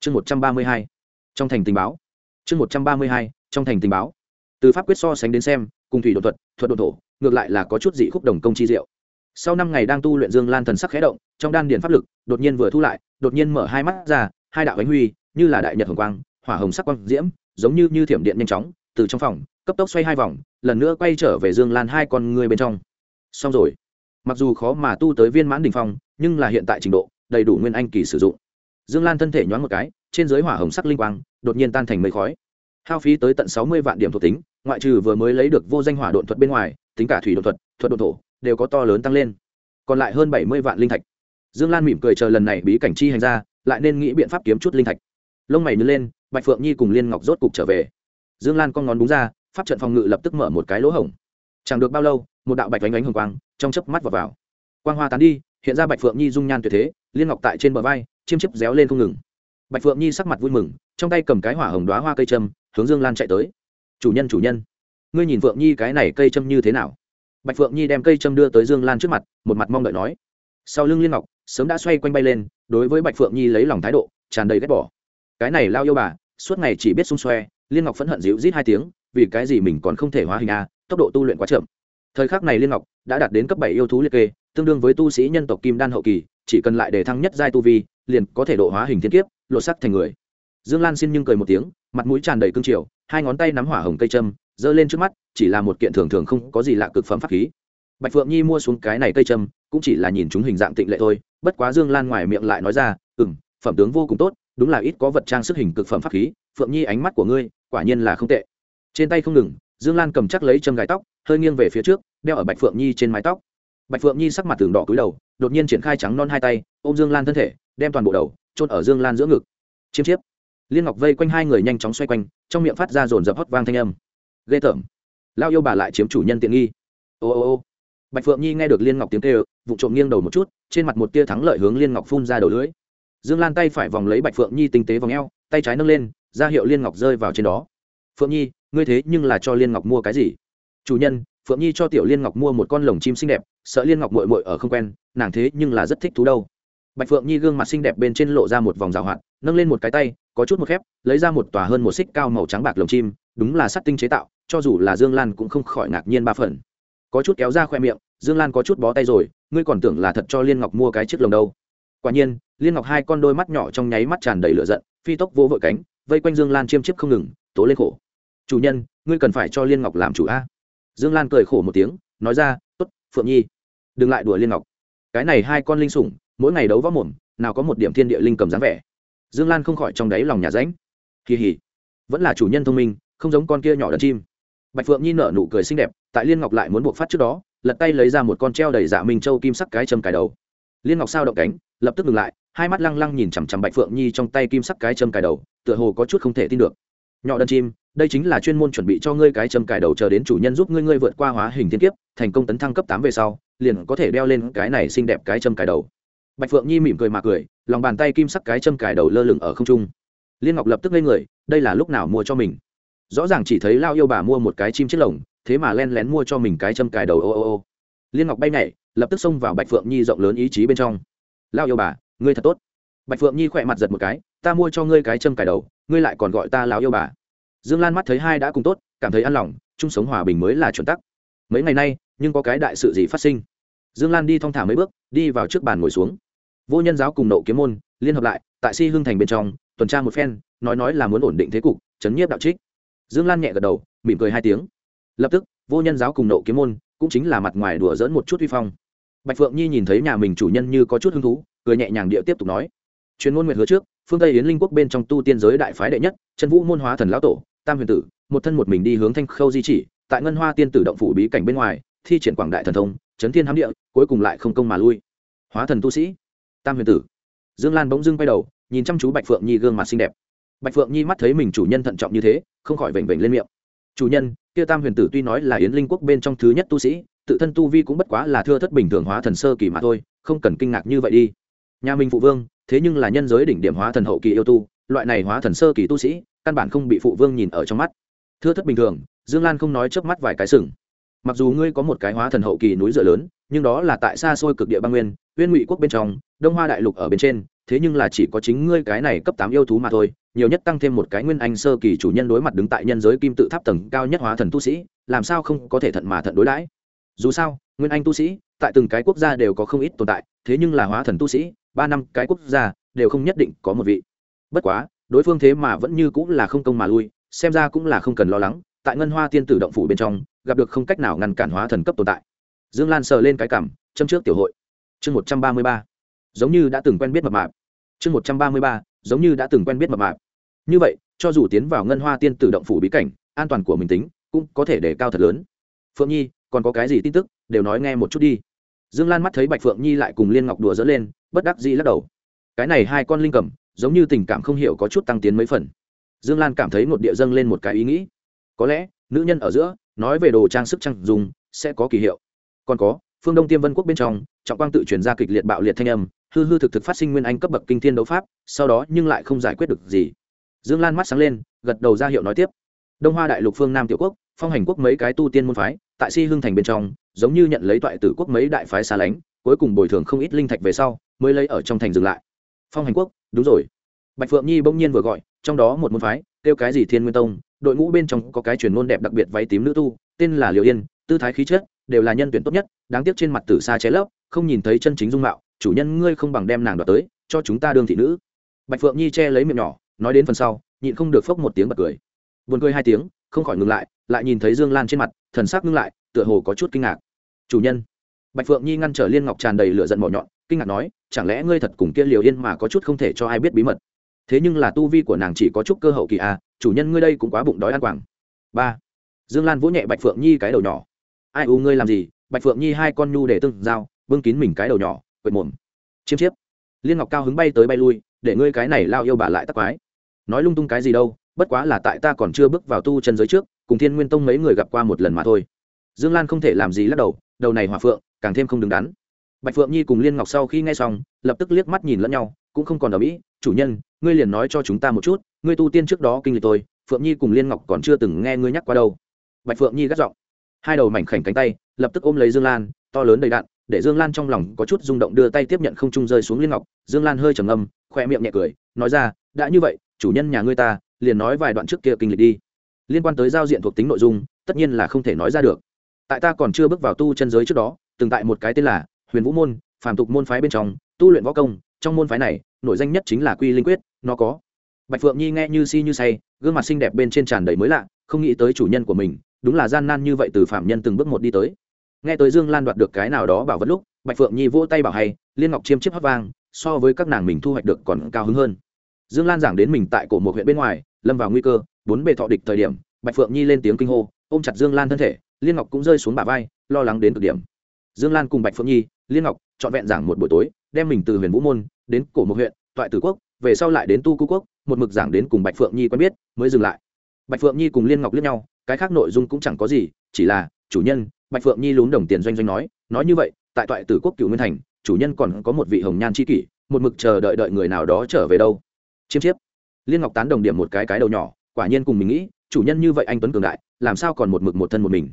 [SPEAKER 1] Chương một trăm ba mươi hai, trong thành tình báo. Chương một trăm ba mươi hai, trong thành tình báo. Từ pháp quyết so sánh đến xem, cùng thủy đột thuật thuật đột thổ, ngược lại là có chút dị khúc đồng công chi diệu. Sau năm ngày đang tu luyện dương lan thần sắc khẽ động, trong đan điền pháp lực đột nhiên vừa thu lại, đột nhiên mở hai mắt ra, hai đạo ánh huy, như là đại nhật hồng quang, hỏa hồng sắc quang diễm, giống như như thiểm điện nhanh chóng, từ trong phòng, cấp tốc xoay hai vòng, lần nữa quay trở về dương lan hai con người bên trong xong rồi. Mặc dù khó mà tu tới viên mãn đình phong, nhưng là hiện tại trình độ, đầy đủ nguyên anh kỳ sử dụng. Dương lan thân thể nhoáng một cái, trên dưới hỏa hồng sắc linh quang, đột nhiên tan thành mây khói. Hao phí tới tận sáu mươi vạn điểm thuộc tính, ngoại trừ vừa mới lấy được vô danh hỏa độn thuật bên ngoài, tính cả thủy độn thuật thuật độn thổ, đều có to lớn tăng lên. Còn lại hơn bảy mươi vạn linh thạch. Dương lan mỉm cười chờ lần này bí cảnh chi hành ra, lại nên nghĩ biện pháp kiếm chút linh thạch. Lông mày nứt lên, bạch phượng nhi cùng liên ngọc rốt cục trở về. Dương lan con ngón đúng ra, pháp trận phòng ngự lập tức mở một cái lỗ hổng. Chẳng được bao lâu một đạo bạch vánh ánh hồng quang trong chớp mắt vào, vào. Quang hoa tán đi hiện ra bạch phượng nhi dung nhan tuyệt thế liên ngọc tại trên bờ vai chiêm chiếp réo lên không ngừng. Bạch phượng nhi sắc mặt vui mừng trong tay cầm cái hỏa hồng đoá hoa cây trâm hướng dương lan chạy tới. Chủ nhân chủ nhân ngươi nhìn phượng nhi cái này cây trâm như thế nào? Bạch phượng nhi đem cây trâm đưa tới dương lan trước mặt một mặt mong đợi nói. Sau lưng liên ngọc sớm đã xoay quanh bay lên đối với bạch phượng nhi lấy lòng thái độ tràn đầy ghét bỏ. Cái này lao yêu bà suốt ngày chỉ biết xung xoe. Liên ngọc phẫn hận dịu rít hai tiếng vì cái gì mình còn không thể hóa hình a tốc độ tu luyện quá chậm thời khắc này liên ngọc đã đạt đến cấp bảy yêu thú liệt kê, tương đương với tu sĩ nhân tộc kim đan hậu kỳ, chỉ cần lại để thăng nhất giai tu vi, liền có thể độ hóa hình thiên kiếp, lột sắc thành người. Dương lan xin nhưng cười một tiếng, mặt mũi tràn đầy cương triều, hai ngón tay nắm hỏa hồng cây châm, giơ lên trước mắt, chỉ là một kiện thường thường không có gì lạ cực phẩm pháp khí. Bạch phượng nhi mua xuống cái này cây châm, cũng chỉ là nhìn chúng hình dạng tịnh lệ thôi, bất quá dương lan ngoài miệng lại nói ra ừ m phẩm tướng vô cùng tốt, đúng là ít có vật trang sức hình cực phẩm pháp khí, phượng nhi ánh mắt của ngươi quả nhiên là không tệ. Trên tay không ngừng dương lan cầm chắc lấy châm gài tóc, hơi nghiêng về phía trước, đeo ở bạch phượng nhi trên mái tóc. Bạch phượng nhi sắc mặt tường đỏ cúi đầu, đột nhiên triển khai trắng non hai tay, ôm dương lan thân thể, đem toàn bộ đầu trôn ở dương lan giữa ngực. Chiêm chiếp. Liên ngọc vây quanh hai người nhanh chóng xoay quanh, trong miệng phát ra dồn dập hót vang thanh âm. Ghê tởm. Lao yêu bà lại chiếm chủ nhân tiện nghi. Ô ô ô. Bạch phượng nhi nghe được liên ngọc tiếng kêu vụ trộm nghiêng đầu một chút, trên mặt một tia thắng lợi hướng liên ngọc phun ra đầu lưới dương lan tay phải vòng lấy bạch phượng nhi tinh tế vòng eo, tay trái nâng lên, ra hiệu liên ngọc rơi vào trên đó. Phượng nhi ngươi thế nhưng là cho liên ngọc mua cái gì? Chủ nhân, phượng nhi cho tiểu liên ngọc mua một con lồng chim xinh đẹp, sợ liên ngọc mội mội ở không quen, nàng thế nhưng là rất thích thú đâu. Bạch phượng nhi gương mặt xinh đẹp bên trên lộ ra một vòng rào hoạt, nâng lên một cái tay, có chút một khép, lấy ra một tòa hơn một xích cao màu trắng bạc lồng chim, đúng là sắt tinh chế tạo, cho dù là dương lan cũng không khỏi ngạc nhiên ba phần. Có chút kéo ra khoe miệng, dương lan có chút bó tay rồi, ngươi còn tưởng là thật cho liên ngọc mua cái chiếc lồng đâu. Quả nhiên, liên ngọc hai con đôi mắt nhỏ trong nháy mắt tràn đầy lửa giận, phi tốc vô vội cánh, vây quanh dương lan chiêm chiếp không ngừng, tố lên khổ chủ nhân, ngươi cần phải cho liên ngọc làm chủ a. Dương lan cười khổ một tiếng, nói ra t ố t phượng nhi, đừng lại đùa liên ngọc. Cái này hai con linh sủng, mỗi ngày đấu võ mồm, nào có một điểm thiên địa linh cầm dáng vẻ. Dương lan không khỏi trong đáy lòng nhà ránh. Kỳ hỉ, vẫn là chủ nhân thông minh, không giống con kia nhỏ đ chim. Bạch phượng nhi nở nụ cười xinh đẹp, tại liên ngọc lại muốn buộc phát trước đó, lật tay lấy ra một con treo đầy dạ minh châu kim sắc cái châm cài đầu. Liên ngọc sao động cánh, lập tức ngừng lại, hai mắt lăng lăng nhìn chằm chằm bạch phượng nhi trong tay kim sắc cái châm cài đầu, tựa hồ có chút không thể tin được nhỏ đần chim, đây chính là chuyên môn chuẩn bị cho ngươi cái châm cài đầu chờ đến chủ nhân giúp ngươi ngươi vượt qua hóa hình thiên kiếp, thành công tấn thăng cấp tám về sau, liền có thể đeo lên cái này xinh đẹp cái châm cài đầu. Bạch phượng nhi mỉm cười mà cười, lòng bàn tay kim sắc cái châm cài đầu lơ lửng ở không trung. Liên ngọc lập tức lên người, đây là lúc nào mua cho mình? Rõ ràng chỉ thấy lao yêu bà mua một cái chim chiếc lồng, thế mà len lén mua cho mình cái châm cài đầu, ô ô ô. Liên ngọc bay nhảy, lập tức xông vào bạch phượng nhi rộng lớn ý chí bên trong. Lao yêu bà, ngươi thật tốt. Bạch phượng nhi khỏe mặt giật một cái ta mua cho ngươi cái châm cài đầu, ngươi lại còn gọi ta láo yêu bà. Dương lan mắt thấy hai đã cùng tốt, cảm thấy an lòng, chung sống hòa bình mới là chuẩn tắc. Mấy ngày nay, nhưng có cái đại sự gì phát sinh? Dương lan đi thong thả mấy bước, đi vào trước bàn ngồi xuống. Vô nhân giáo cùng nộ kiếm môn, liên hợp lại, tại si hưng thành bên trong, tuần tra một phen, nói nói là muốn ổn định thế cục, chấn nhiếp đạo trích. Dương lan nhẹ gật đầu, mỉm cười hai tiếng. Lập tức, vô nhân giáo cùng nộ kiếm môn, cũng chính là mặt ngoài đùa dỡn một chút vi phong. Bạch phượng nhi nhìn thấy nhà mình chủ nhân như có chút hứng thú, cười nhẹ nhàng địa tiếp tục nói. Chuyên môn nguyệt hứa trước phương tây yến linh quốc bên trong tu tiên giới đại phái đệ nhất chân vũ môn hóa thần lão tổ tam huyền tử một thân một mình đi hướng thanh khâu di chỉ tại ngân hoa tiên tử động phủ bí cảnh bên ngoài thi triển quảng đại thần thông chấn thiên hám địa cuối cùng lại không công mà lui hóa thần tu sĩ tam huyền tử dương lan bỗng dưng quay đầu nhìn chăm chú bạch phượng nhi gương mặt xinh đẹp bạch phượng nhi mắt thấy mình chủ nhân thận trọng như thế không khỏi vểnh vểnh lên miệng chủ nhân kia tam huyền tử tuy nói là yến linh quốc bên trong thứ nhất tu sĩ tự thân tu vi cũng bất quá là thưa thất bình thường hóa thần sơ kỳ mà thôi không cần kinh ngạc như vậy đi nhà mình phụ vương thế nhưng là nhân giới đỉnh điểm hóa thần hậu kỳ yêu tu, loại này hóa thần sơ kỳ tu sĩ, căn bản không bị phụ vương nhìn ở trong mắt. Thưa thất bình thường, dương lan không nói trước mắt vài cái sừng. Mặc dù ngươi có một cái hóa thần hậu kỳ núi dựa lớn, nhưng đó là tại xa xôi cực địa băng nguyên, uyên ngụy quốc bên trong, đông hoa đại lục ở bên trên, thế nhưng là chỉ có chính ngươi cái này cấp tám yêu thú mà thôi, nhiều nhất tăng thêm một cái nguyên anh sơ kỳ chủ nhân đối mặt đứng tại nhân giới kim tự tháp tầng cao nhất hóa thần tu sĩ, làm sao không có thể thận mà thận đối đãi? Dù sao, nguyên anh tu sĩ, tại từng cái quốc gia đều có không ít tồn tại, thế nhưng là hóa thần tu sĩ ba năm cái quốc gia đều không nhất định có một vị. Bất quá, đối phương thế mà vẫn như cũng là không công mà lui, xem ra cũng là không cần lo lắng, tại ngân hoa tiên tử động phủ bên trong, gặp được không cách nào ngăn cản hóa thần cấp tồn tại. Dương lan sờ lên cái cảm, châm trước tiểu hội. Chương một trăm ba mươi ba. Giống như đã từng quen biết mập mạp. Chương một trăm ba mươi ba, giống như đã từng quen biết mập mạp. Như vậy, cho dù tiến vào ngân hoa tiên tử động phủ bí cảnh, an toàn của mình tính cũng có thể để cao thật lớn. Phượng nhi, còn có cái gì tin tức? Đều nói nghe một chút đi. Dương lan mắt thấy bạch phượng nhi lại cùng liên ngọc đùa dỡ lên bất đắc dĩ lắc đầu. Cái này hai con linh cầm, giống như tình cảm không hiểu có chút tăng tiến mấy phần. Dương lan cảm thấy một địa dâng lên một cái ý nghĩ. Có lẽ, nữ nhân ở giữa, nói về đồ trang sức trang dùng, sẽ có kỳ hiệu. Còn có, phương đông tiêm vân quốc bên trong, trọng quang tự chuyển ra kịch liệt bạo liệt thanh âm, hư hư thực thực phát sinh nguyên anh cấp bậc kinh thiên đấu pháp, sau đó nhưng lại không giải quyết được gì. Dương lan mắt sáng lên, gật đầu ra hiệu nói tiếp. Đông hoa đại lục phương nam tiểu quốc, phong hành quốc mấy cái tu tiên môn phái, tại si hưng thành bên trong, giống như nhận lấy toại tử quốc mấy đại phái xa lánh, cuối cùng bồi thường không ít linh thạch về sau mới lấy ở trong thành dừng lại. Phong hành quốc, đúng rồi. Bạch phượng nhi bỗng nhiên vừa gọi, trong đó một môn phái, kêu cái gì thiên nguyên tông, đội ngũ bên trong có cái truyền ngôn đẹp đặc biệt váy tím nữ tu, tên là liều yên, tư thái khí chất, đều là nhân tuyển tốt nhất, đáng tiếc trên mặt tử xa cháy lấp, không nhìn thấy chân chính dung mạo, chủ nhân ngươi không bằng đem nàng đoạt tới, cho chúng ta đương thị nữ. Bạch phượng nhi che lấy miệng nhỏ, nói đến phần sau, nhịn không được phốc một tiếng bật cười. Buồn cười hai tiếng, không khỏi ngừng lại lại nhìn thấy dương lan trên mặt, thần sắc ngưng lại, tựa hồ có chút kinh ngạc. Chủ nhân. Bạch phượng nhi ngăn trở liên ngọc tràn đầy lửa giận mỏ nhọn kinh ngạc nói, chẳng lẽ ngươi thật cùng kia liều yên mà có chút không thể cho ai biết bí mật? Thế nhưng là tu vi của nàng chỉ có chút cơ hậu kỳ à chủ nhân ngươi đây cũng quá bụng đói ăn quảng. Ba. Dương lan vỗ nhẹ bạch phượng nhi cái đầu nhỏ. Ai u ngươi làm gì? Bạch phượng nhi hai con nhu để tương dao bưng kín mình cái đầu nhỏ, quệt mồm. Chiếm chiếp. Liên ngọc cao hứng bay tới bay lui, để ngươi cái này lao yêu bà lại tắc quái. Nói lung tung cái gì đâu, bất quá là tại ta còn chưa bước vào tu chân giới trước, cùng thiên nguyên tông mấy người gặp qua một lần mà thôi. Dương lan không thể làm gì lắc đầu đầu này hòa phượng, càng thêm không đứng đắn bạch phượng nhi cùng liên ngọc sau khi nghe xong, lập tức liếc mắt nhìn lẫn nhau, cũng không còn ở mỹ, chủ nhân, ngươi liền nói cho chúng ta một chút, ngươi tu tiên trước đó kinh lịch tôi, phượng nhi cùng liên ngọc còn chưa từng nghe ngươi nhắc qua đâu. Bạch phượng nhi gắt giọng. Hai đầu mảnh khảnh cánh tay, lập tức ôm lấy dương lan, to lớn đầy đạn để dương lan trong lòng có chút rung động đưa tay tiếp nhận không trung rơi xuống liên ngọc. Dương lan hơi trầm ngâm khoe miệng nhẹ cười, nói ra, đã như vậy, chủ nhân nhà ngươi ta, liền nói vài đoạn trước kia kinh lịch đi. Liên quan tới giao diện thuộc tính nội dung, tất nhiên là không thể nói ra được. Tại ta còn chưa bước vào tu chân giới trước đó, từng tại một cái tên là huyền vũ môn, phàm tục môn phái bên trong, tu luyện võ công, trong môn phái này nội danh nhất chính là quy linh quyết, nó có. Bạch phượng nhi nghe như si như say, gương mặt xinh đẹp bên trên tràn đầy mới lạ, không nghĩ tới chủ nhân của mình, đúng là gian nan như vậy từ phạm nhân từng bước một đi tới. Nghe tới dương lan đoạt được cái nào đó bảo vật lúc, bạch phượng nhi vỗ tay bảo hay, liên ngọc chiêm chiếc hót vang, so với các nàng mình thu hoạch được còn cao hứng hơn. Dương lan giảng đến mình tại cổ một huyện bên ngoài, lâm vào nguy cơ, bốn bề thọ địch thời điểm, bạch phượng nhi lên tiếng kinh hô, ôm chặt dương lan thân thể, liên ngọc cũng rơi xuống bả vai, lo lắng đến cực điểm dương lan cùng bạch phượng nhi, liên ngọc, trọn vẹn giảng một buổi tối, đem mình từ huyền vũ môn đến cổ Mộc huyện, toại tử quốc, về sau lại đến tu cú quốc, một mực giảng đến cùng bạch phượng nhi quen biết, mới dừng lại. Bạch phượng nhi cùng liên ngọc liếc nhau, cái khác nội dung cũng chẳng có gì, chỉ là, chủ nhân, bạch phượng nhi lún đồng tiền doanh doanh nói nói như vậy, tại toại tử quốc cựu nguyên thành, chủ nhân còn có một vị hồng nhan c kỷ, một mực chờ đợi đợi người nào đó trở về đâu. Chiêm chiếp. Liên ngọc tán đồng điểm một cái cái đầu nhỏ, quả nhiên cùng mình nghĩ, chủ nhân như vậy anh tuấn cường đại, làm sao còn một mực một thân một mình?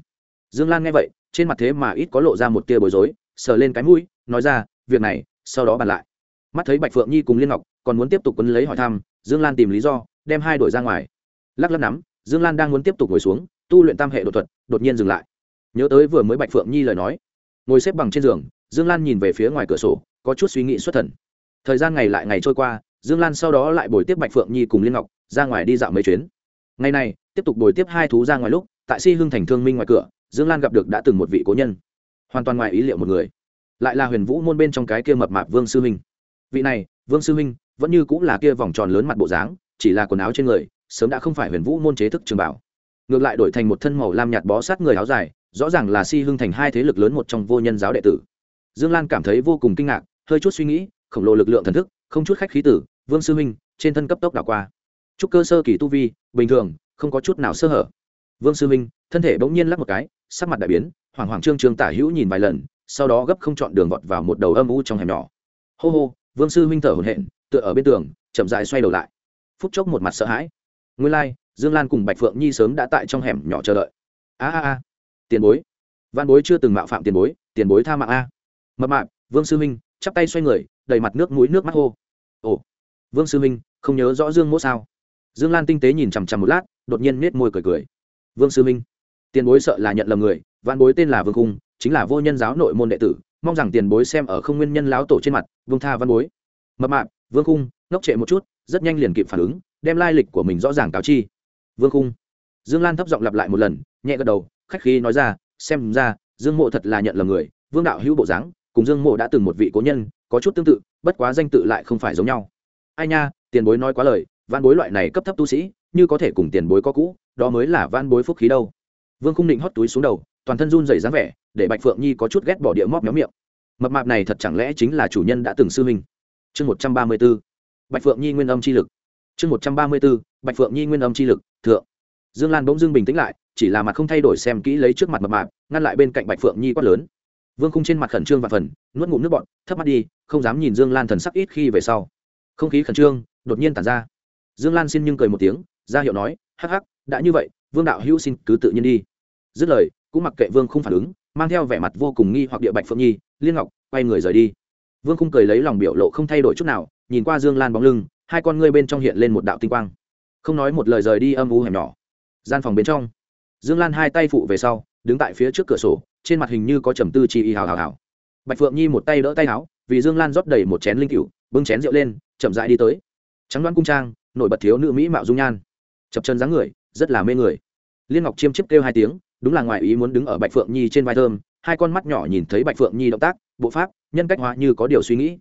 [SPEAKER 1] Dương lan nghe vậy trên mặt thế mà ít có lộ ra một tia bối rối, sờ lên cái mũi, nói ra, việc này, sau đó bàn lại. Mắt thấy bạch phượng nhi cùng liên ngọc còn muốn tiếp tục quấn lấy hỏi thăm, dương lan tìm lý do, đem hai đổi ra ngoài. Lắc lắc nắm, dương lan đang muốn tiếp tục ngồi xuống, tu luyện tam hệ đột thuật, đột nhiên dừng lại. Nhớ tới vừa mới bạch phượng nhi lời nói, ngồi xếp bằng trên giường, dương lan nhìn về phía ngoài cửa sổ, có chút suy nghĩ xuất thần. Thời gian ngày lại ngày trôi qua, dương lan sau đó lại bồi tiếp bạch phượng nhi cùng liên ngọc ra ngoài đi dạo mấy chuyến. Ngày này, tiếp tục bồi tiếp hai thú ra ngoài lúc, tại si hưng thành thương minh ngoài cửa dương lan gặp được đã từng một vị cố nhân. Hoàn toàn ngoài ý liệu một người. Lại là huyền vũ môn bên trong cái kia mập mạp vương sư huynh vị này, vương sư huynh vẫn như cũng là kia vòng tròn lớn mặt bộ dáng, chỉ là quần áo trên người, sớm đã không phải huyền vũ môn chế thức trường bảo. Ngược lại đổi thành một thân màu lam nhạt bó sát người áo dài, rõ ràng là si hưng thành hai thế lực lớn một trong vô nhân giáo đệ tử. Dương lan cảm thấy vô cùng kinh ngạc, hơi chút suy nghĩ, khổng lồ lực lượng thần thức, không chút khách khí tử vương sư huynh trên thân cấp tốc đảo qua. Chúc cơ sơ kỳ tu vi, bình thường, không có chút nào sơ hở. Vương sư huynh thân thể bỗng nhiên lắc một cái sắc mặt đại biến, hoảng hoảng trương trương tả hữu nhìn vài lần, sau đó gấp không chọn đường vọt vào một đầu âm u trong hẻm nhỏ. Hô hô, vương sư huynh thở hổn hển, tựa ở bên tường, chậm dại xoay đầu lại. Phút chốc một mặt sợ hãi. Nguyên lai, dương lan cùng bạch phượng nhi sớm đã tại trong hẻm nhỏ chờ đợi. A a a. Tiền bối. Văn bối chưa từng mạo phạm tiền bối tiền bối tha mạng a. Mập mạp, vương sư huynh, chắp tay xoay người, đầy mặt nước mũi nước mắt hô. Ồ. Vương sư huynh, không nhớ rõ dương mỗ sao? Dương lan tinh tế nhìn chằm chằm một lát, đột nhiên nết môi cười cười. Vương sư huynh tiền bối sợ là nhận lầm người văn bối tên là vương cung chính là vô nhân giáo nội môn đệ tử mong rằng tiền bối xem ở không nguyên nhân láo tổ trên mặt vương tha văn bối. Mập mạp vương Cung, ngốc trệ một chút rất nhanh liền kịp phản ứng đem lai lịch của mình rõ ràng cáo chi. Vương Cung, dương lan thấp giọng lặp lại một lần nhẹ gật đầu khách khí nói ra xem ra dương mộ thật là nhận lầm người vương đạo hữu bộ dáng cùng dương mộ đã từng một vị cố nhân có chút tương tự bất quá danh tự lại không phải giống nhau. Ai nha tiền bối nói quá lời văn bối loại này cấp thấp tu sĩ như có thể cùng tiền bối có cũ đó mới là văn bối phúc khí đâu vương khung định hót túi xuống đầu, toàn thân run dày dáng vẻ, để bạch phượng nhi có chút ghét bỏ địa móp nhóm miệng. Mập mạp này thật chẳng lẽ chính là chủ nhân đã từng sư huynh? Chương một trăm ba mươi b ố bạch phượng nhi nguyên âm chi lực. Chương một trăm ba mươi b ố bạch phượng nhi nguyên âm chi lực, thượng. Dương lan bỗng dưng bình tĩnh lại, chỉ là mặt không thay đổi xem kỹ lấy trước mặt mập mạp, ngăn lại bên cạnh bạch phượng nhi quát lớn. Vương khung trên mặt khẩn trương và phần, nuốt ngụm nước bọn thấp mắt đi, không dám nhìn dương lan thần sắc ít khi về sau. Không khí khẩn trương, đột nhiên tàn ra. Dương lan xin nhưng cười một tiếng, ra hiệu nói, hắc hắc, đã như vậy vương đạo hữu xin cứ tự nhiên đi. Dứt lời, cũng mặc kệ vương không phản ứng, mang theo vẻ mặt vô cùng nghi hoặc địa bạch phượng nhi, liên ngọc, quay người rời đi. Vương không cười lấy lòng biểu lộ không thay đổi chút nào, nhìn qua dương lan bóng lưng, hai con ngươi bên trong hiện lên một đạo tinh quang. Không nói một lời rời đi âm u hẻm nhỏ. Gian phòng bên trong, dương lan hai tay phụ về sau, đứng tại phía trước cửa sổ, trên mặt hình như có trầm tư chi y hào hào hào. Bạch phượng nhi một tay đỡ tay áo, vì dương lan rót đầy một chén linh cựu bưng chén rượu lên, chậm rãi đi tới. Trắng đoán cung trang, nổi bật thiếu nữ mỹ mạo dung nhan. Chập chân dáng người rất là mê người. Liên ngọc chiêm chiếp kêu hai tiếng, đúng là ngoài ý muốn đứng ở bạch phượng nhi trên vai thơm, hai con mắt nhỏ nhìn thấy bạch phượng nhi động tác, bộ pháp, nhân cách hóa như có điều suy nghĩ.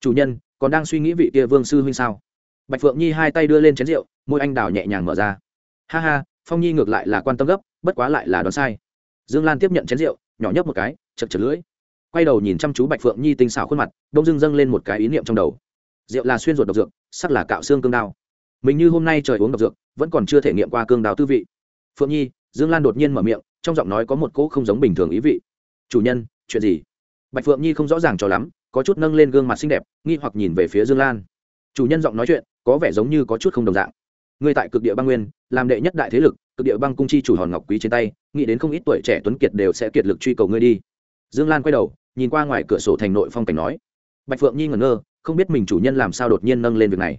[SPEAKER 1] Chủ nhân, còn đang suy nghĩ vị kia vương sư huynh sao? Bạch phượng nhi hai tay đưa lên chén rượu, môi anh đào nhẹ nhàng mở ra. Ha ha, phong nhi ngược lại là quan tâm gấp, bất quá lại là đoán sai. Dương lan tiếp nhận chén rượu, nhỏ nhấp một cái, chật chật lưỡi. Quay đầu nhìn chăm chú bạch phượng nhi tinh xảo khuôn mặt, đông dưng dâng lên một cái ý niệm trong đầu. Rượu là xuyên ruột độc dược, sắc là cạo xương cương đao mình như hôm nay trời uống độc dược, vẫn còn chưa thể nghiệm qua cương đào tư vị. Phượng nhi, dương lan đột nhiên mở miệng, trong giọng nói có một cỗ không giống bình thường ý vị. Chủ nhân, chuyện gì? Bạch phượng nhi không rõ ràng cho lắm, có chút nâng lên gương mặt xinh đẹp, nghi hoặc nhìn về phía dương lan. Chủ nhân giọng nói chuyện, có vẻ giống như có chút không đồng dạng. Ngươi tại cực địa băng nguyên, làm đệ nhất đại thế lực, cực địa băng cung chi chủ hòn ngọc quý trên tay, nghĩ đến không ít tuổi trẻ tuấn kiệt đều sẽ kiệt lực truy cầu ngươi đi. Dương lan quay đầu, nhìn qua ngoài cửa sổ thành nội phong cảnh nói. Bạch phượng nhi ngẩn ngơ, không biết mình chủ nhân làm sao đột nhiên nâng lên việc này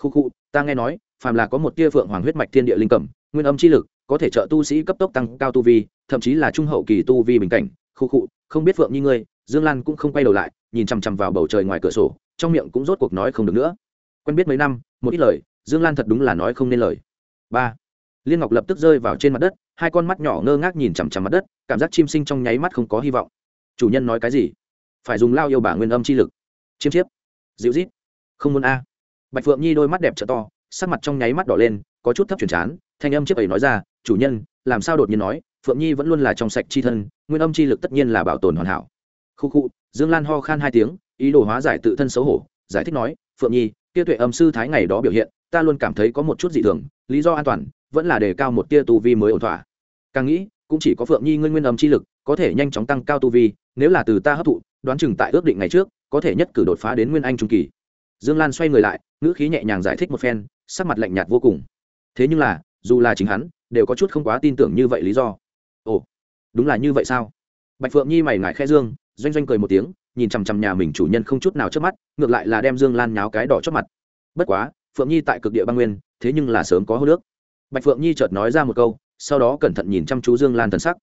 [SPEAKER 1] khu khu, ta nghe nói, phàm là có một tia phượng hoàng huyết mạch thiên địa linh cẩm nguyên âm chi lực, có thể trợ tu sĩ cấp tốc tăng cao tu vi, thậm chí là trung hậu kỳ tu vi bình cảnh. Khu khu, không biết phượng như ngươi, dương lan cũng không quay đầu lại, nhìn chằm chằm vào bầu trời ngoài cửa sổ, trong miệng cũng rốt cuộc nói không được nữa. Quen biết mấy năm, một ít lời, dương lan thật đúng là nói không nên lời. Ba, liên ngọc lập tức rơi vào trên mặt đất, hai con mắt nhỏ ngơ ngác nhìn chằm chằm mặt đất, cảm giác chim sinh trong nháy mắt không có hy vọng. Chủ nhân nói cái gì? Phải dùng lao yêu bà nguyên âm chi lực. Chiêm chiếp. Dịu rít không muốn a bạch phượng nhi đôi mắt đẹp t to, sắc mặt trong nháy mắt đỏ lên, có chút thấp chuyển chán, thanh âm chiếc ấy nói ra, chủ nhân, làm sao đột nhiên nói, phượng nhi vẫn luôn là trong sạch chi thân, nguyên âm chi lực tất nhiên là bảo tồn hoàn hảo. Khu khu, dương lan ho khan hai tiếng, ý đồ hóa giải tự thân xấu hổ, giải thích nói, phượng nhi tia tuệ âm sư thái ngày đó biểu hiện, ta luôn cảm thấy có một chút dị thường, lý do an toàn, vẫn là đề cao một tia tu vi mới ổn thỏa. Càng nghĩ, cũng chỉ có phượng nhi nguyên nguyên âm chi lực, có thể nhanh chóng tăng cao tu vi, nếu là từ ta hấp thụ, đoán chừng tại ước định ngày trước, có thể nhất cử đột phá đến nguyên anh trung kỳ dương lan xoay người lại, ngữ khí nhẹ nhàng giải thích một phen, sắc mặt lạnh nhạt vô cùng. Thế nhưng là, dù là chính hắn, đều có chút không quá tin tưởng như vậy lý do. Ồ, đúng là như vậy sao? Bạch phượng nhi mày ngại khe dương, doanh doanh cười một tiếng, nhìn chằm chằm nhà mình chủ nhân không chút nào trước mắt, ngược lại là đem dương lan nháo cái đỏ trước mặt. Bất quá, phượng nhi tại cực địa băng nguyên, thế nhưng là sớm có hô nước. Bạch phượng nhi chợt nói ra một câu, sau đó cẩn thận nhìn chăm chú dương lan thần sắc.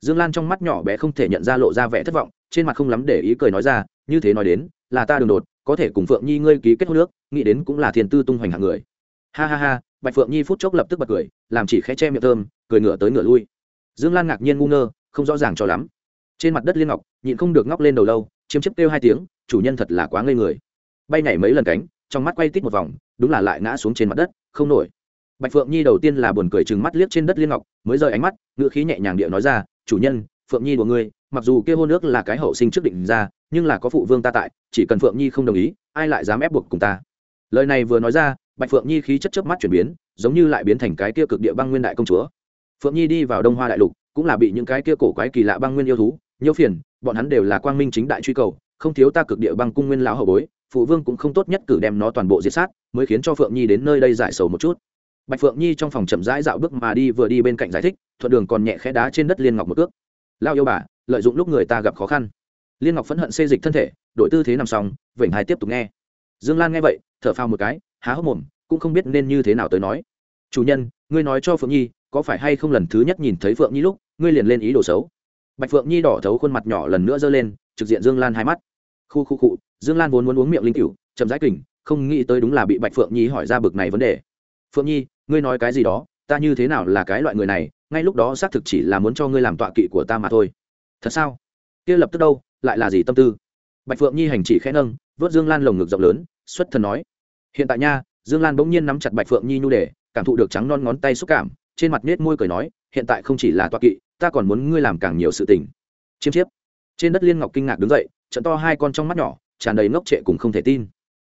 [SPEAKER 1] Dương lan trong mắt nhỏ bé không thể nhận ra lộ ra vẻ thất vọng, trên mặt không lắm để ý cười nói ra, như thế nói đến, là ta đường đột có thể cùng phượng nhi ngươi ký kết hôn nước nghĩ đến cũng là thiền tư tung hoành hạng người. Ha ha ha, bạch phượng nhi phút chốc lập tức bật cười, làm chỉ khẽ che miệng thơm, cười ngửa tới ngửa lui. Dương lan ngạc nhiên ngu ngơ, không rõ ràng cho lắm. Trên mặt đất liên ngọc, nhịn không được ngóc lên đầu lâu chiếm chấp kêu hai tiếng, chủ nhân thật là quá ngây người. Bay nhảy mấy lần cánh, trong mắt quay tít một vòng, đúng là lại ngã xuống trên mặt đất, không nổi. Bạch phượng nhi đầu tiên là buồn cười chừng mắt liếc trên đất liên ngọc, mới rời ánh mắt ngựa khí nhẹ nhàng địa nói ra, chủ nhân, phượng nhi của ngươi mặc dù kia hôn nước là cái hậu sinh trước định ra, nhưng là có phụ vương ta tại, chỉ cần phượng nhi không đồng ý, ai lại dám ép buộc cùng ta? Lời này vừa nói ra, bạch phượng nhi khí chất chớp mắt chuyển biến, giống như lại biến thành cái kia cực địa băng nguyên đại công chúa. Phượng nhi đi vào đông hoa đại lục, cũng là bị những cái kia cổ quái kỳ lạ băng nguyên yêu thú, nhiều phiền, bọn hắn đều là quang minh chính đại truy cầu, không thiếu ta cực địa băng cung nguyên lão hậu bối, phụ vương cũng không tốt nhất cử đem nó toàn bộ diệt sát, mới khiến cho phượng nhi đến nơi đây giải sầu một chút. Bạch phượng nhi trong phòng chậm rãi dạo bước mà đi vừa đi bên cạnh giải thích, thuận đường còn nhẹ khẽ đá trên đất liên ngọc một ước lao yêu bà lợi dụng lúc người ta gặp khó khăn. Liên ngọc phẫn hận xê dịch thân thể, đội tư thế nằm xong, vểnh hai tiếp tục nghe. Dương lan nghe vậy, thở phào một cái, há hốc mồm, cũng không biết nên như thế nào tới nói. Chủ nhân, ngươi nói cho phượng nhi, có phải hay không lần thứ nhất nhìn thấy phượng nhi lúc, ngươi liền lên ý đồ xấu? Bạch phượng nhi đỏ thấu khuôn mặt nhỏ lần nữa giơ lên, trực diện dương lan hai mắt. Khu khu cụ dương lan vốn muốn uống miệng linh cựu chậm rãi kình không nghĩ tới đúng là bị bạch phượng nhi hỏi ra bực này vấn đề. Phượng nhi, ngươi nói cái gì đó, ta như thế nào là cái loại người này, ngay lúc đó xác thực chỉ là muốn cho ngươi làm tọa kỵ của ta mà thôi thật sao? Kia lập tức đâu, lại là gì tâm tư? Bạch phượng nhi hành chỉ khẽ nâng, vớt dương lan lồng ngực rộng lớn, xuất thần nói, hiện tại nha. Dương lan bỗng nhiên nắm chặt bạch phượng nhi nhu để cảm thụ được trắng non ngón tay xúc cảm, trên mặt nết môi cười nói, hiện tại không chỉ là toa kỵ, ta còn muốn ngươi làm càng nhiều sự tình. Chiêm chiếp. Trên đất liên ngọc kinh ngạc đứng dậy, trận to hai con trong mắt nhỏ, tràn đầy ngốc trệ cùng không thể tin.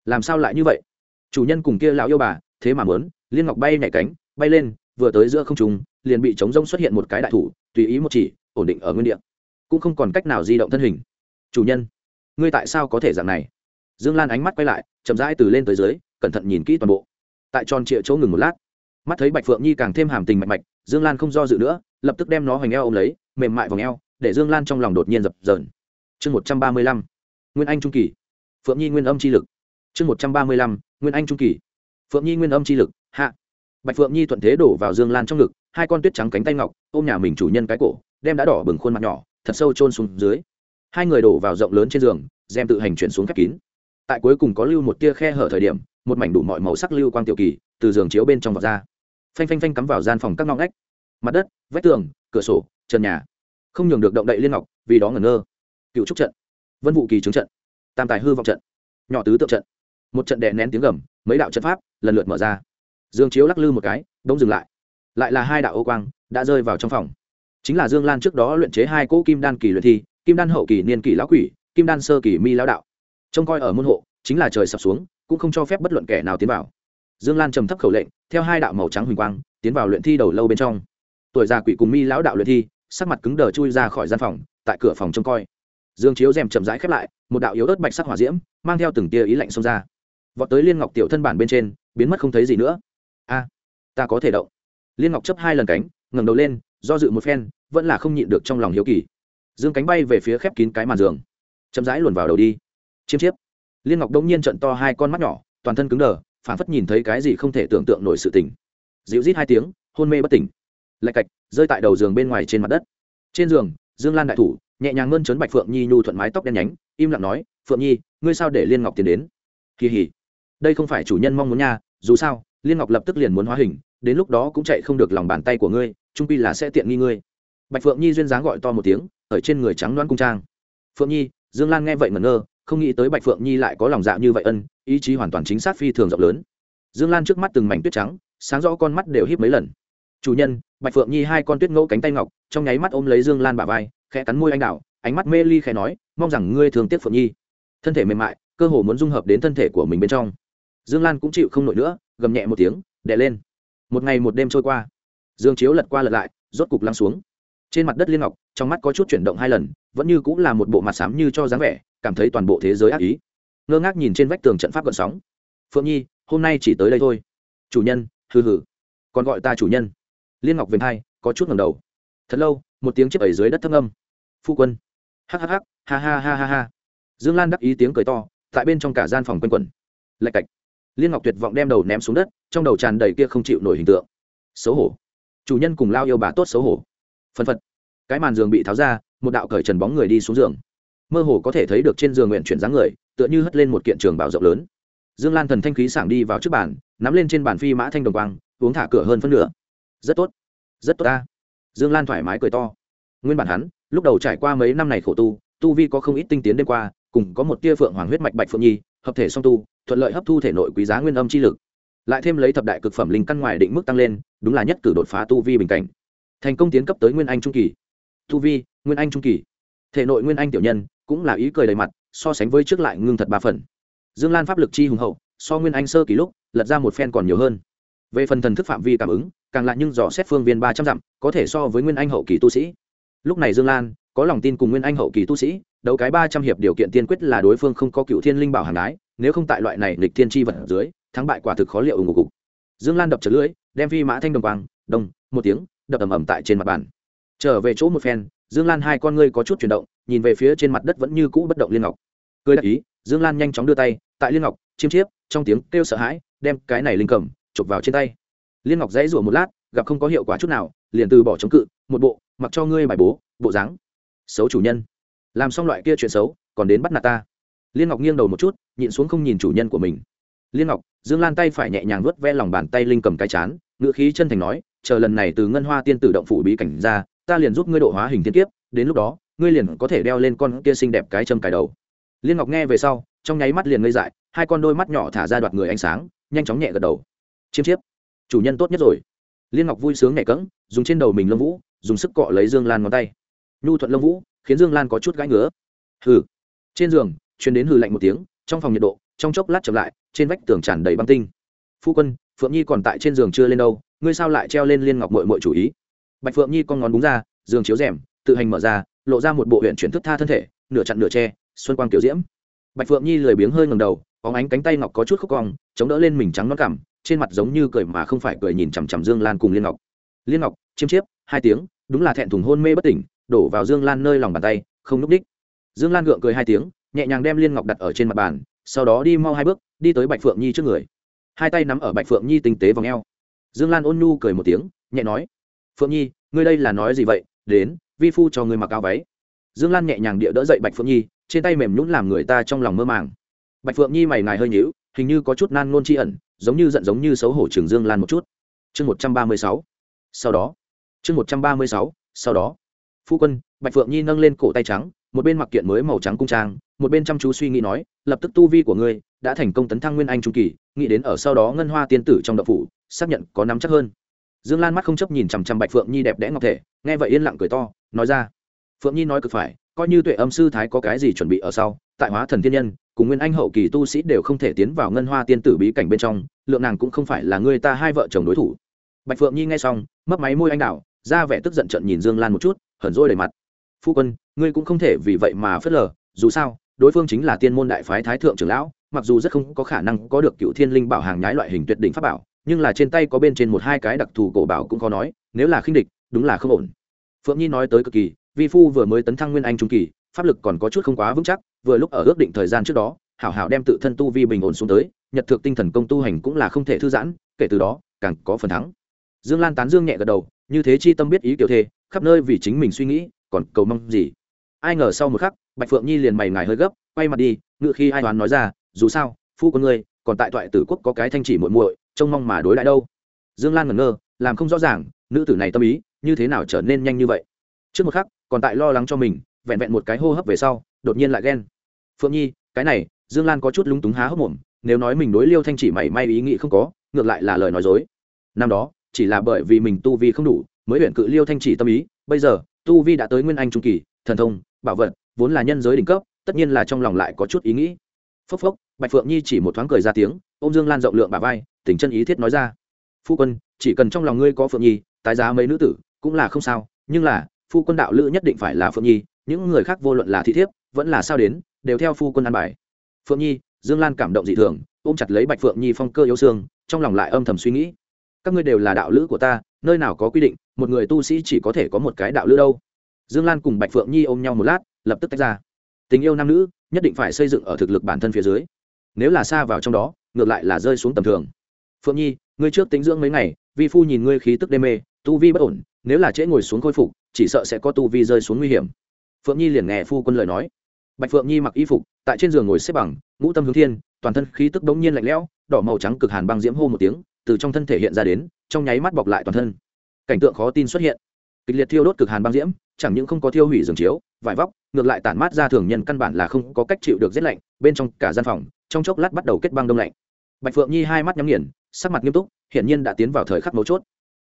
[SPEAKER 1] Làm sao lại như vậy? Chủ nhân cùng kia lão yêu bà, thế mà mớn liên ngọc bay nhảy cánh, bay lên, vừa tới giữa không trung, liền bị trống rông xuất hiện một cái đại thủ, tùy ý một chỉ, ổn định ở nguyên địa cũng không còn cách nào di động thân hình. Chủ nhân, ngươi tại sao có thể dạng này? Dương lan ánh mắt quay lại, chậm rãi từ lên tới dưới, cẩn thận nhìn kỹ toàn bộ. Tại tròn trịa chỗ ngừng một lát, mắt thấy bạch phượng nhi càng thêm hàm tình mạnh mạch, dương lan không do dự nữa, lập tức đem nó hoành eo ôm lấy, mềm mại vòng eo, để dương lan trong lòng đột nhiên dập dờn. Chương một trăm ba mươi lăm, nguyên anh trung kỳ. Phượng nhi nguyên âm chi lực. Chương một trăm ba mươi lăm, nguyên anh trung kỳ. Phượng nhi nguyên âm chi lực, hạ. Bạch phượng nhi thuận thế đổ vào dương lan trong ngực, hai con tuyết trắng cánh tay ngọc, ôm nhà mình chủ nhân cái cổ, đem đã đỏ bừng khuôn mặt nhỏ thật sâu chôn xuống dưới. Hai người đổ vào rộng lớn trên giường đem tự hành chuyển xuống khép kín. Tại cuối cùng có lưu một tia khe hở thời điểm, một mảnh đủ mọi màu sắc lưu quang tiểu kỳ từ giường chiếu bên trong vọt ra. Phanh phanh phanh cắm vào gian phòng các ngõ ngách. Mặt đất, vách tường, cửa sổ, trần nhà. Không nhường được động đậy liên ngọc, vì đó ngẩn ngơ. Cựu trúc trận. Vân vụ kỳ trướng trận. Tam tài hư vọng trận. Nhỏ tứ tượng trận. Một trận đè nén tiếng gầm, mấy đạo trận pháp lần lượt mở ra. Dương chiếu lắc lư một cái đông dừng lại. Lại là hai đạo ô quang đã rơi vào trong phòng chính là dương lan trước đó luyện chế hai cỗ kim đan kỳ luyện thi, kim đan hậu kỳ niên kỳ lão quỷ, kim đan sơ kỳ mi lão đạo. Trông coi ở môn hộ, chính là trời sập xuống, cũng không cho phép bất luận kẻ nào tiến vào. Dương lan trầm thấp khẩu lệnh, theo hai đạo màu trắng huỳnh quang, tiến vào luyện thi đầu lâu bên trong. Tuổi già quỷ cùng mi lão đạo luyện thi, sắc mặt cứng đờ chui ra khỏi gian phòng, tại cửa phòng trông coi. Dương chiếu rèm chậm rãi khép lại, một đạo yếu ớt bạch sắc hỏa diễm, mang theo từng tia ý lạnh xông ra. Vọt tới liên ngọc tiểu thân bản bên trên, biến mất không thấy gì nữa. A, ta có thể động. Liên ngọc chấp hai lần cánh, ngẩng đầu lên do dự một phen, vẫn là không nhịn được trong lòng hiếu kỳ. Dương cánh bay về phía khép kín cái màn giường. Chậm rãi luồn vào đầu đi. Chiêm chiếp. Liên ngọc đông nhiên trận to hai con mắt nhỏ, toàn thân cứng đờ phản phất nhìn thấy cái gì không thể tưởng tượng nổi sự tình. Dịu rít hai tiếng, hôn mê bất tỉnh. Lạch cạch, rơi tại đầu giường bên ngoài trên mặt đất. Trên giường, dương lan đại thủ, nhẹ nhàng mơn chấn bạch phượng nhi nhu thuận mái tóc đen nhánh, im lặng nói, phượng nhi, ngươi sao để liên ngọc tiến đến? Kỳ hỉ. Đây không phải chủ nhân mong muốn nha, dù sao, liên ngọc lập tức liền muốn hóa hình, đến lúc đó cũng chạy không được lòng bàn tay của ngươi trung pi là sẽ tiện nghi ngươi. Bạch phượng nhi duyên dáng gọi to một tiếng, ở trên người trắng đoán cung trang. Phượng nhi, dương lan nghe vậy ngẩn ngơ, không nghĩ tới bạch phượng nhi lại có lòng dạ như vậy ân, ý chí hoàn toàn chính xác phi thường rộng lớn. Dương lan trước mắt từng mảnh tuyết trắng, sáng rõ con mắt đều híp mấy lần. Chủ nhân, bạch phượng nhi hai con tuyết ngẫu cánh tay ngọc, trong nháy mắt ôm lấy dương lan bả vai, khẽ cắn môi anh đạo ánh mắt mê ly khẽ nói, mong rằng ngươi thường tiếc phượng nhi. Thân thể mềm mại, cơ hồ muốn dung hợp đến thân thể của mình bên trong. Dương lan cũng chịu không nổi nữa, gầm nhẹ một tiếng, đè lên. Một ngày một đêm trôi qua dương chiếu lật qua lật lại, rốt cục lăn xuống. Trên mặt đất liên ngọc, trong mắt có chút chuyển động hai lần, vẫn như cũng là một bộ mặt xám như cho dáng vẻ, cảm thấy toàn bộ thế giới ác ý. Ngơ ngác nhìn trên vách tường trận pháp gợn sóng. Phượng nhi, hôm nay chỉ tới đây thôi. Chủ nhân, hừ hừ. Còn gọi ta chủ nhân. Liên ngọc vềnh hai, có chút ngầm đầu. Thật lâu, một tiếng chiếc ẩy dưới đất thâm âm. Phu quân. Hhh ha ha ha ha ha. Dương lan đắc ý tiếng cười to, tại bên trong cả gian phòng quanh quẩn. Lạch cạch. Liên ngọc tuyệt vọng đem đầu ném xuống đất, trong đầu tràn đầy kia không chịu nổi hình tượng. Xấu hổ chủ nhân cùng lao yêu bà tốt xấu hổ. Phân phật. Cái màn giường bị tháo ra, một đạo cởi trần bóng người đi xuống giường. Mơ hồ có thể thấy được trên giường nguyện chuyển dáng người, tựa như hất lên một kiện trường bảo rộng lớn. Dương lan thần thanh khí sảng đi vào trước bàn, nắm lên trên bàn phi mã thanh đồng quang, uống thả cửa hơn phân nửa. Rất tốt. Rất tốt ta. Dương lan thoải mái cười to. Nguyên bản hắn, lúc đầu trải qua mấy năm này khổ tu tu vi có không ít tinh tiến đêm qua, cùng có một tia phượng hoàng huyết mạch bạch phượng nhi, hợp thể song tu, thuận lợi hấp thu thể nội quý giá nguyên âm chi lực lại thêm lấy thập đại cực phẩm linh căn ngoài định mức tăng lên, đúng là nhất cử đột phá tu vi bình cảnh. Thành công tiến cấp tới nguyên anh trung kỳ. Tu vi, nguyên anh trung kỳ. Thể nội nguyên anh tiểu nhân, cũng là ý cười đầy mặt, so sánh với trước lại ngưng thật ba phần. Dương lan pháp lực chi hùng hậu, so nguyên anh sơ kỳ lúc, lật ra một phen còn nhiều hơn. Về phần thần thức phạm vi cảm ứng, càng lại nhưng dò xét phương viên ba trăm dặm, có thể so với nguyên anh hậu kỳ tu sĩ. Lúc này dương lan, có lòng tin cùng nguyên anh hậu kỳ tu sĩ, đấu cái ba trăm hiệp điều kiện tiên quyết là đối phương không có cựu thiên linh bảo hàng đái, nếu không tại loại này lịch thiên tri vật ở dưới thắng bại quả thực khó liệu ủng hộ cục dương lan đập trở lưỡi, đem phi mã thanh đồng quang đông một tiếng, đập ầm ầm tại trên mặt bàn. Trở về chỗ một phen, dương lan hai con ngươi có chút chuyển động, nhìn về phía trên mặt đất vẫn như cũ bất động liên ngọc. Cười đại ý, dương lan nhanh chóng đưa tay, tại liên ngọc, chiêm chiếp, trong tiếng kêu sợ hãi, đem cái này linh cầm, chụp vào trên tay. Liên ngọc dãy rủa một lát, gặp không có hiệu quả chút nào, liền từ bỏ chống cự, một bộ, mặc cho ngươi bài bố, bộ dáng. Xấu chủ nhân. Làm xong loại kia chuyện xấu, còn đến bắt nạt ta. Liên ngọc nghiêng đầu một chút, nhịn xuống không nhìn chủ nhân của mình. Liên ngọc dương lan tay phải nhẹ nhàng vớt ve lòng bàn tay linh cầm cái chán ngựa khí chân thành nói, chờ lần này từ ngân hoa tiên tử động phủ bí cảnh ra, ta liền giúp ngươi độ hóa hình thiên kiếp, đến lúc đó, ngươi liền có thể đeo lên con kia xinh đẹp cái châm cài đầu. Liên ngọc nghe về sau, trong nháy mắt liền ngây dại, hai con đôi mắt nhỏ thả ra đoạt người ánh sáng, nhanh chóng nhẹ gật đầu. Chiêm chiếp, chủ nhân tốt nhất rồi. Liên ngọc vui sướng nhẹ cẫng, dùng trên đầu mình lông vũ, dùng sức cọ lấy dương lan ngón tay. Nhu thuận lông vũ, khiến dương lan có chút gãi ngứa. Hừ. Trên giường chuyến đến hừ lạnh một tiếng, trong phòng nhiệt độ, trong chốc lát chậm lại trên vách tường tràn đầy băng tinh. Phu quân, phượng nhi còn tại trên giường chưa lên đâu, ngươi sao lại treo lên liên ngọc mội mội chủ ý? Bạch phượng nhi con ngón búng ra, giường chiếu rèm, tự hành mở ra, lộ ra một bộ huyện chuyển thức tha thân thể, nửa chặn nửa tre xuân quang kiểu diễm. Bạch phượng nhi lười biếng hơi ngầm đầu, có ánh cánh tay ngọc có chút khúc cong, chống đỡ lên mình trắng non cảm trên mặt giống như cười mà không phải cười nhìn chằm chằm dương lan cùng liên ngọc. Liên ngọc, chiêm chiếp, hai tiếng, đúng là thẹn thùng hôn mê bất tỉnh, đổ vào dương lan nơi lòng bàn tay, không núp đích. Dương lan gượng cười hai tiếng, nhẹ nhàng đem liên ngọc đặt ở trên mặt bàn, sau đó đi mau hai bước đi tới bạch phượng nhi trước người. Hai tay nắm ở bạch phượng nhi tinh tế v ò dương lan ôn nhu cười một tiếng, nhẹ nói, phượng nhi, ngươi đây là nói gì vậy? Đến, vi phu cho ngươi mặc áo váy. Dương lan nhẹ nhàng địa đỡ dậy bạch phượng nhi, trên tay mềm nhún làm người ta trong lòng mơ màng. Bạch phượng nhi mày ngài hơi nhữu hình như có chút nan nôn tri ẩn, giống như giận giống như xấu hổ trường dương lan một chút. Chương một trăm ba mươi sáu. Sau đó. Chương một trăm ba mươi sáu. Sau đó phu quân, bạch phượng nhi nâng lên cổ tay trắng, một bên mặc kiện mới màu trắng cung trang, một bên chăm chú suy nghĩ nói, lập tức tu vi của ngươi đã thành công tấn thăng nguyên anh trung kỳ, nghĩ đến ở sau đó ngân hoa tiên tử trong đậu phủ, xác nhận có nắm chắc hơn. Dương lan mắt không chấp nhìn chằm chằm bạch phượng nhi đẹp đẽ ngọc thể, nghe vậy yên lặng cười to, nói ra. Phượng nhi nói cực phải, coi như tuệ âm sư thái có cái gì chuẩn bị ở sau, tại hóa thần thiên nhân, cùng nguyên anh hậu kỳ tu sĩ đều không thể tiến vào ngân hoa tiên tử bí cảnh bên trong, lượng nàng cũng không phải là người ta hai vợ chồng đối thủ. Bạch phượng nhi nghe xong, mấp máy môi anh đạo ra vẻ tức giận trận nhìn dương lan một chút hẩn rôi đầy mặt. Phu quân, ngươi cũng không thể vì vậy mà phớt lờ, dù sao, đối phương chính là tiên môn đại phái thái thượng trưởng lão, mặc dù rất không có khả năng có được cựu thiên linh bảo hàng nhái loại hình tuyệt đỉnh pháp bảo, nhưng là trên tay có bên trên một hai cái đặc thù cổ bảo cũng có nói, nếu là khinh địch, đúng là không ổn. Phượng nhi nói tới cực kỳ, vi phu vừa mới tấn thăng nguyên anh trung kỳ, pháp lực còn có chút không quá vững chắc, vừa lúc ở ước định thời gian trước đó, hảo hảo đem tự thân tu vi bình ổn xuống tới, nhật thực tinh thần công tu hành cũng là không thể thư giãn, kể từ đó, càng có phần thắng dương lan tán dương nhẹ gật đầu, như thế chi tâm biết ý kiểu thê, khắp nơi vì chính mình suy nghĩ, còn cầu mong gì? Ai ngờ sau một khắc, bạch phượng nhi liền mày ngài hơi gấp, quay mặt đi, ngựa khi ai đoán nói ra, dù sao, phu con ngươi, còn tại toại tử quốc có cái thanh chỉ muội muội, trông mong mà đối lại đâu. Dương lan ngẩn ngơ, làm không rõ ràng, nữ tử này tâm ý, như thế nào trở nên nhanh như vậy? Trước một khắc, còn tại lo lắng cho mình, vẹn vẹn một cái hô hấp về sau, đột nhiên lại ghen. Phượng nhi, cái này, dương lan có chút lúng túng há hốc mồm, nếu nói mình đối liêu thanh chỉ mảy may ý nghĩ không có, ngược lại là lời nói dối. Năm đó chỉ là bởi vì mình tu vi không đủ, mới huyện cự liêu thanh chỉ tâm ý, bây giờ, tu vi đã tới nguyên anh trung kỳ, thần thông, bảo vật, vốn là nhân giới đỉnh cấp, tất nhiên là trong lòng lại có chút ý nghĩ. Phốc phốc, bạch phượng nhi chỉ một thoáng cười ra tiếng ô m dương lan rộng lượng bà vai tỉnh chân ý thiết nói ra. Phu quân, chỉ cần trong lòng ngươi có phượng nhi, tái giá mấy nữ tử, cũng là không sao, nhưng là, phu quân đạo lữ nhất định phải là phượng nhi, những người khác vô luận là thị thiếp, vẫn là sao đến, đều theo phu quân an bài. Phượng nhi, dương lan cảm động dị thường, ôm chặt lấy bạch phượng nhi phong cơ yêu xương, trong lòng lại âm thầm suy nghĩ các ngươi đều là đạo lữ của ta, nơi nào có quy định, một người tu sĩ chỉ có thể có một cái đạo lữ đâu. Dương lan cùng bạch phượng nhi ôm nhau một lát, lập tức tách ra. Tình yêu nam nữ, nhất định phải xây dựng ở thực lực bản thân phía dưới. Nếu là xa vào trong đó, ngược lại là rơi xuống tầm thường. Phượng nhi, ngươi trước tính dưỡng mấy ngày, vi phu nhìn ngươi khí tức đê mê, tu vi bất ổn, nếu là trễ ngồi xuống khôi phục, chỉ sợ sẽ có tu vi rơi xuống nguy hiểm. Phượng nhi liền nghe phu quân lời nói. Bạch phượng nhi mặc y phục, tại trên giường ngồi xếp bằng, ngũ tâm hướng thiên, toàn thân khí tức đống nhiên lạnh lẽo, đỏ màu trắng cực hàn băng diễm hô một tiếng từ trong thân thể hiện ra đến, trong nháy mắt bọc lại toàn thân. Cảnh tượng khó tin xuất hiện. Kịch liệt thiêu đốt cực hàn băng diễm, chẳng những không có thiêu hủy giường chiếu, vải vóc, ngược lại tản mát ra thường nhân căn bản là không có cách chịu được rét lạnh, bên trong cả gian phòng, trong chốc lát bắt đầu kết băng đông lạnh. Bạch phượng nhi hai mắt nhắm nghiền, sắc mặt nghiêm túc, hiển nhiên đã tiến vào thời khắc mấu chốt.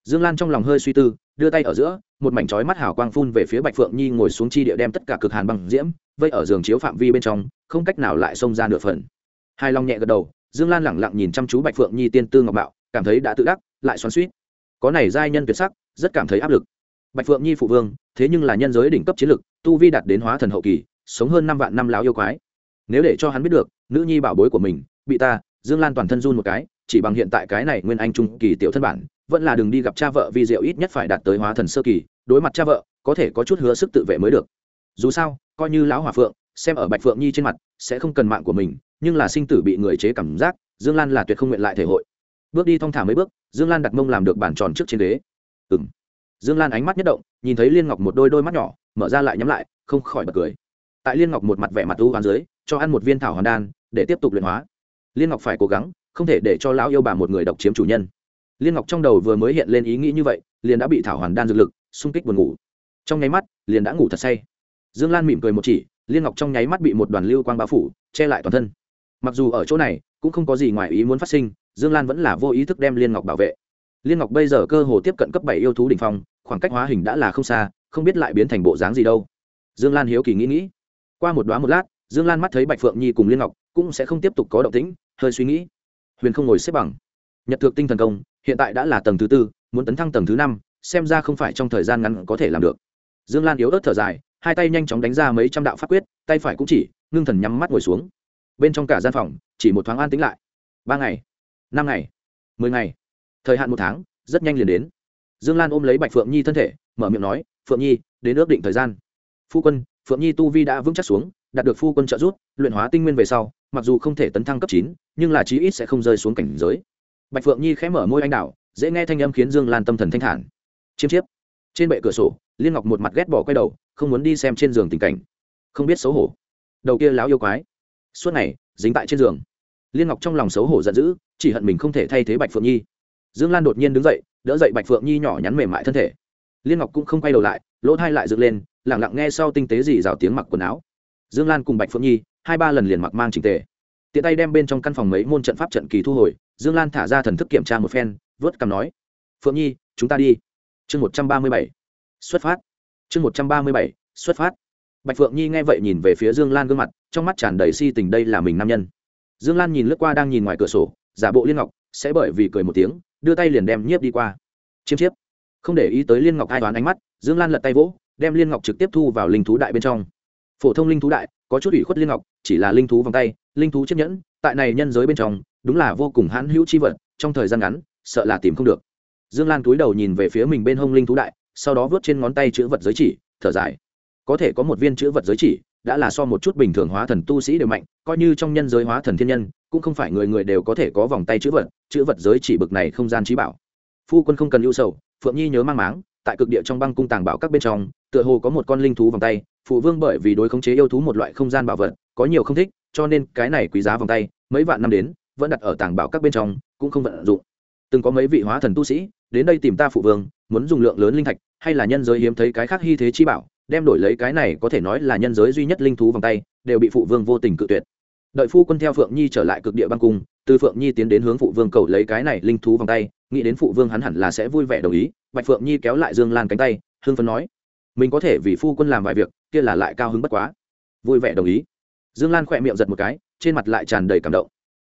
[SPEAKER 1] Dương lan trong lòng hơi suy tư, đưa tay ở giữa, một mảnh chói mắt hào quang phun về phía bạch phượng nhi ngồi xuống chi địa đem tất cả cực hàn băng diễm vây ở giường chiếu phạm vi bên trong, không cách nào lại xông ra nửa phần. Hai long nhẹ gật đầu, dương lan lẳng lặng nhìn chăm chú bạch phượng nhi tiên tư ngọc bạo cảm thấy đã tự đắc, lại xoắn suýt có này giai nhân tuyệt sắc, rất cảm thấy áp lực. Bạch phượng nhi phụ vương, thế nhưng là nhân giới đỉnh cấp chiến lực, tu vi đạt đến hóa thần hậu kỳ, sống hơn năm vạn năm láo yêu quái. Nếu để cho hắn biết được, nữ nhi bảo bối của mình, bị ta, dương lan toàn thân run một cái, chỉ bằng hiện tại cái này nguyên anh trung kỳ tiểu thân bản, vẫn là đừng đi gặp cha vợ vì diệu ít nhất phải đạt tới hóa thần sơ kỳ, đối mặt cha vợ, có thể có chút hứa sức tự vệ mới được. Dù sao, coi như lão hòa phượng, xem ở bạch phượng nhi trên mặt, sẽ không cần mạng của mình, nhưng là sinh tử bị người chế cảm giác, dương lan là tuyệt không nguyện lại thể hội bước đi thong thả mấy bước, dương lan đặt mông làm được bàn tròn trước trên đế ừng dương lan ánh mắt nhất động, nhìn thấy liên ngọc một đôi đôi mắt nhỏ, mở ra lại nhắm lại, không khỏi bật cười. Tại liên ngọc một mặt vẻ mặt u hoán dưới, cho ăn một viên thảo hoàn đan, để tiếp tục luyện hóa. Liên ngọc phải cố gắng, không thể để cho lão yêu bà một người độc chiếm chủ nhân. Liên ngọc trong đầu vừa mới hiện lên ý nghĩ như vậy, liền đã bị thảo hoàn đan dược lực, xung kích buồn ngủ. Trong nháy mắt, liền đã ngủ thật say. Dương lan mỉm cười một chỉ, liên ngọc trong nháy mắt bị một đoàn lưu quang bao phủ, che lại toàn thân. Mặc dù ở chỗ này, cũng không có gì ngoài ý muốn phát sinh dương lan vẫn là vô ý thức đem liên ngọc bảo vệ. Liên ngọc bây giờ cơ hồ tiếp cận cấp bảy yêu thú đ ỉ n h phong, khoảng cách hóa hình đã là không xa, không biết lại biến thành bộ dáng gì đâu. Dương lan hiếu kỳ nghĩ nghĩ. Qua một đoá một lát, dương lan mắt thấy bạch phượng nhi cùng liên ngọc cũng sẽ không tiếp tục có động tĩnh, hơi suy nghĩ. Huyền không ngồi xếp bằng. Nhật thực tinh thần công, hiện tại đã là tầng thứ tư, muốn tấn thăng tầng thứ năm, xem ra không phải trong thời gian ngắn có thể làm được. Dương lan yếu ớt thở dài, hai tay nhanh chóng đánh ra mấy trăm đạo pháp quyết, tay phải cũng chỉ, ngưng thần nhắm mắt ngồi xuống. Bên trong cả gian phòng, chỉ một thoáng an tính lại. Ba ngày năm ngày, mười ngày, thời hạn một tháng, rất nhanh liền đến. Dương lan ôm lấy bạch phượng nhi thân thể, mở miệng nói, phượng nhi, đến ước định thời gian. Phu quân, phượng nhi tu vi đã vững chắc xuống, đạt được phu quân trợ giúp, luyện hóa tinh nguyên về sau, mặc dù không thể tấn thăng cấp chín, nhưng là chí ít sẽ không rơi xuống cảnh giới. Bạch phượng nhi khẽ mở môi anh đào dễ nghe thanh âm khiến dương lan tâm thần thanh thản. Chiêm chiếp. Trên bệ cửa sổ, liên ngọc một mặt ghét bỏ quay đầu, không muốn đi xem trên giường tình cảnh. Không biết xấu hổ. Đầu kia láo yêu quái. Suốt ngày, dính tại trên giường. Liên ngọc trong lòng xấu hổ giận dữ chỉ hận mình không thể thay thế bạch phượng nhi. Dương lan đột nhiên đứng dậy, đỡ dậy bạch phượng nhi nhỏ nhắn mềm mại thân thể. Liên ngọc cũng không quay đầu lại, lỗ thai lại dựng lên lẳng lặng nghe sau tinh tế gì rào tiếng mặc quần áo. Dương lan cùng bạch phượng nhi, hai ba lần liền mặc mang trình tề. Tiện tay đem bên trong căn phòng mấy môn trận pháp trận kỳ thu hồi, dương lan thả ra thần thức kiểm tra một phen, vớt cằm nói, phượng nhi, chúng ta đi. Chương một trăm ba mươi bảy, xuất phát. Chương một trăm ba mươi bảy, xuất phát. Bạch phượng nhi nghe vậy nhìn về phía dương lan gương mặt, trong mắt tràn đầy si tình đây là mình nam nhân. Dương lan nhìn lướt qua đang nhìn ngoài cửa sổ giả bộ liên ngọc, sẽ bởi vì cười một tiếng, đưa tay liền đem nhiếp đi qua. Chiêm chiếp. Không để ý tới liên ngọc ai đoán ánh mắt, dương lan lật tay vỗ, đem liên ngọc trực tiếp thu vào linh thú đại bên trong. Phổ thông linh thú đại, có chút ủy khuất liên ngọc, chỉ là linh thú vòng tay, linh thú chiếc nhẫn, tại này nhân giới bên trong, đúng là vô cùng hãn hữu chi vật, trong thời gian ngắn, sợ là tìm không được. Dương lan túi đầu nhìn về phía mình bên hông linh thú đại, sau đó vớt trên ngón tay chữ vật giới chỉ, thở dài. Có thể có một viên chữ vật giới chỉ, đã là so một chút bình thường hóa thần tu sĩ đều mạnh coi như trong nhân giới hóa thần thiên nhân, cũng không phải người người đều có thể có vòng tay chữ vật chữ vật giới chỉ bực này không gian trí bảo. Phu quân không cần ưu sầu, phượng nhi nhớ mang máng, tại cực địa trong băng cung tàng bảo các bên trong, tựa hồ có một con linh thú vòng tay, phụ vương bởi vì đối khống chế yêu thú một loại không gian bảo vật, có nhiều không thích, cho nên cái này quý giá vòng tay, mấy vạn năm đến, vẫn đặt ở tàng bảo các bên trong, cũng không vận dụng. Từng có mấy vị hóa thần tu sĩ, đến đây tìm ta phụ vương, muốn dùng lượng lớn linh thạch, hay là nhân giới hiếm thấy cái khác hy thế chi bảo, đem đổi lấy cái này có thể nói là nhân giới duy nhất linh thú vòng tay, đều bị phụ vương vô tình cự tuyệt đợi phu quân theo phượng nhi trở lại cực địa băng cung, từ phượng nhi tiến đến hướng phụ vương cầu lấy cái này linh thú vòng tay, nghĩ đến phụ vương hắn hẳn là sẽ vui vẻ đồng ý, bạch phượng nhi kéo lại dương lan cánh tay, hưng phấn nói, mình có thể vì phu quân làm vài việc, kia là lại cao hứng bất quá. Vui vẻ đồng ý. Dương lan khỏe miệng giật một cái, trên mặt lại tràn đầy cảm động.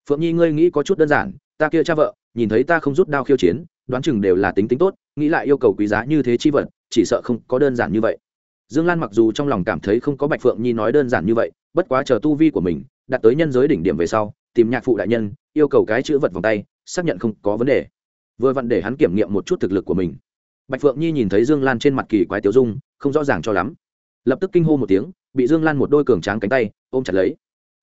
[SPEAKER 1] Phượng nhi, ngươi nghĩ có chút đơn giản, ta kia cha vợ, nhìn thấy ta không rút đao khiêu chiến, đoán chừng đều là tính tính tốt, nghĩ lại yêu cầu quý giá như thế chi vật, chỉ sợ không có đơn giản như vậy. Dương lan mặc dù trong lòng cảm thấy không có bạch phượng nhi nói đơn giản như vậy, bất quá chờ tu vi của mình đạt tới nhân giới đỉnh điểm về sau, tìm nhạc phụ đại nhân, yêu cầu cái chữ vật vòng tay, xác nhận không có vấn đề. Vừa vặn để hắn kiểm nghiệm một chút thực lực của mình. Bạch phượng nhi nhìn thấy dương lan trên mặt kỳ quái tiêu dung, không rõ ràng cho lắm. Lập tức kinh hô một tiếng, bị dương lan một đôi cường tráng cánh tay ôm chặt lấy.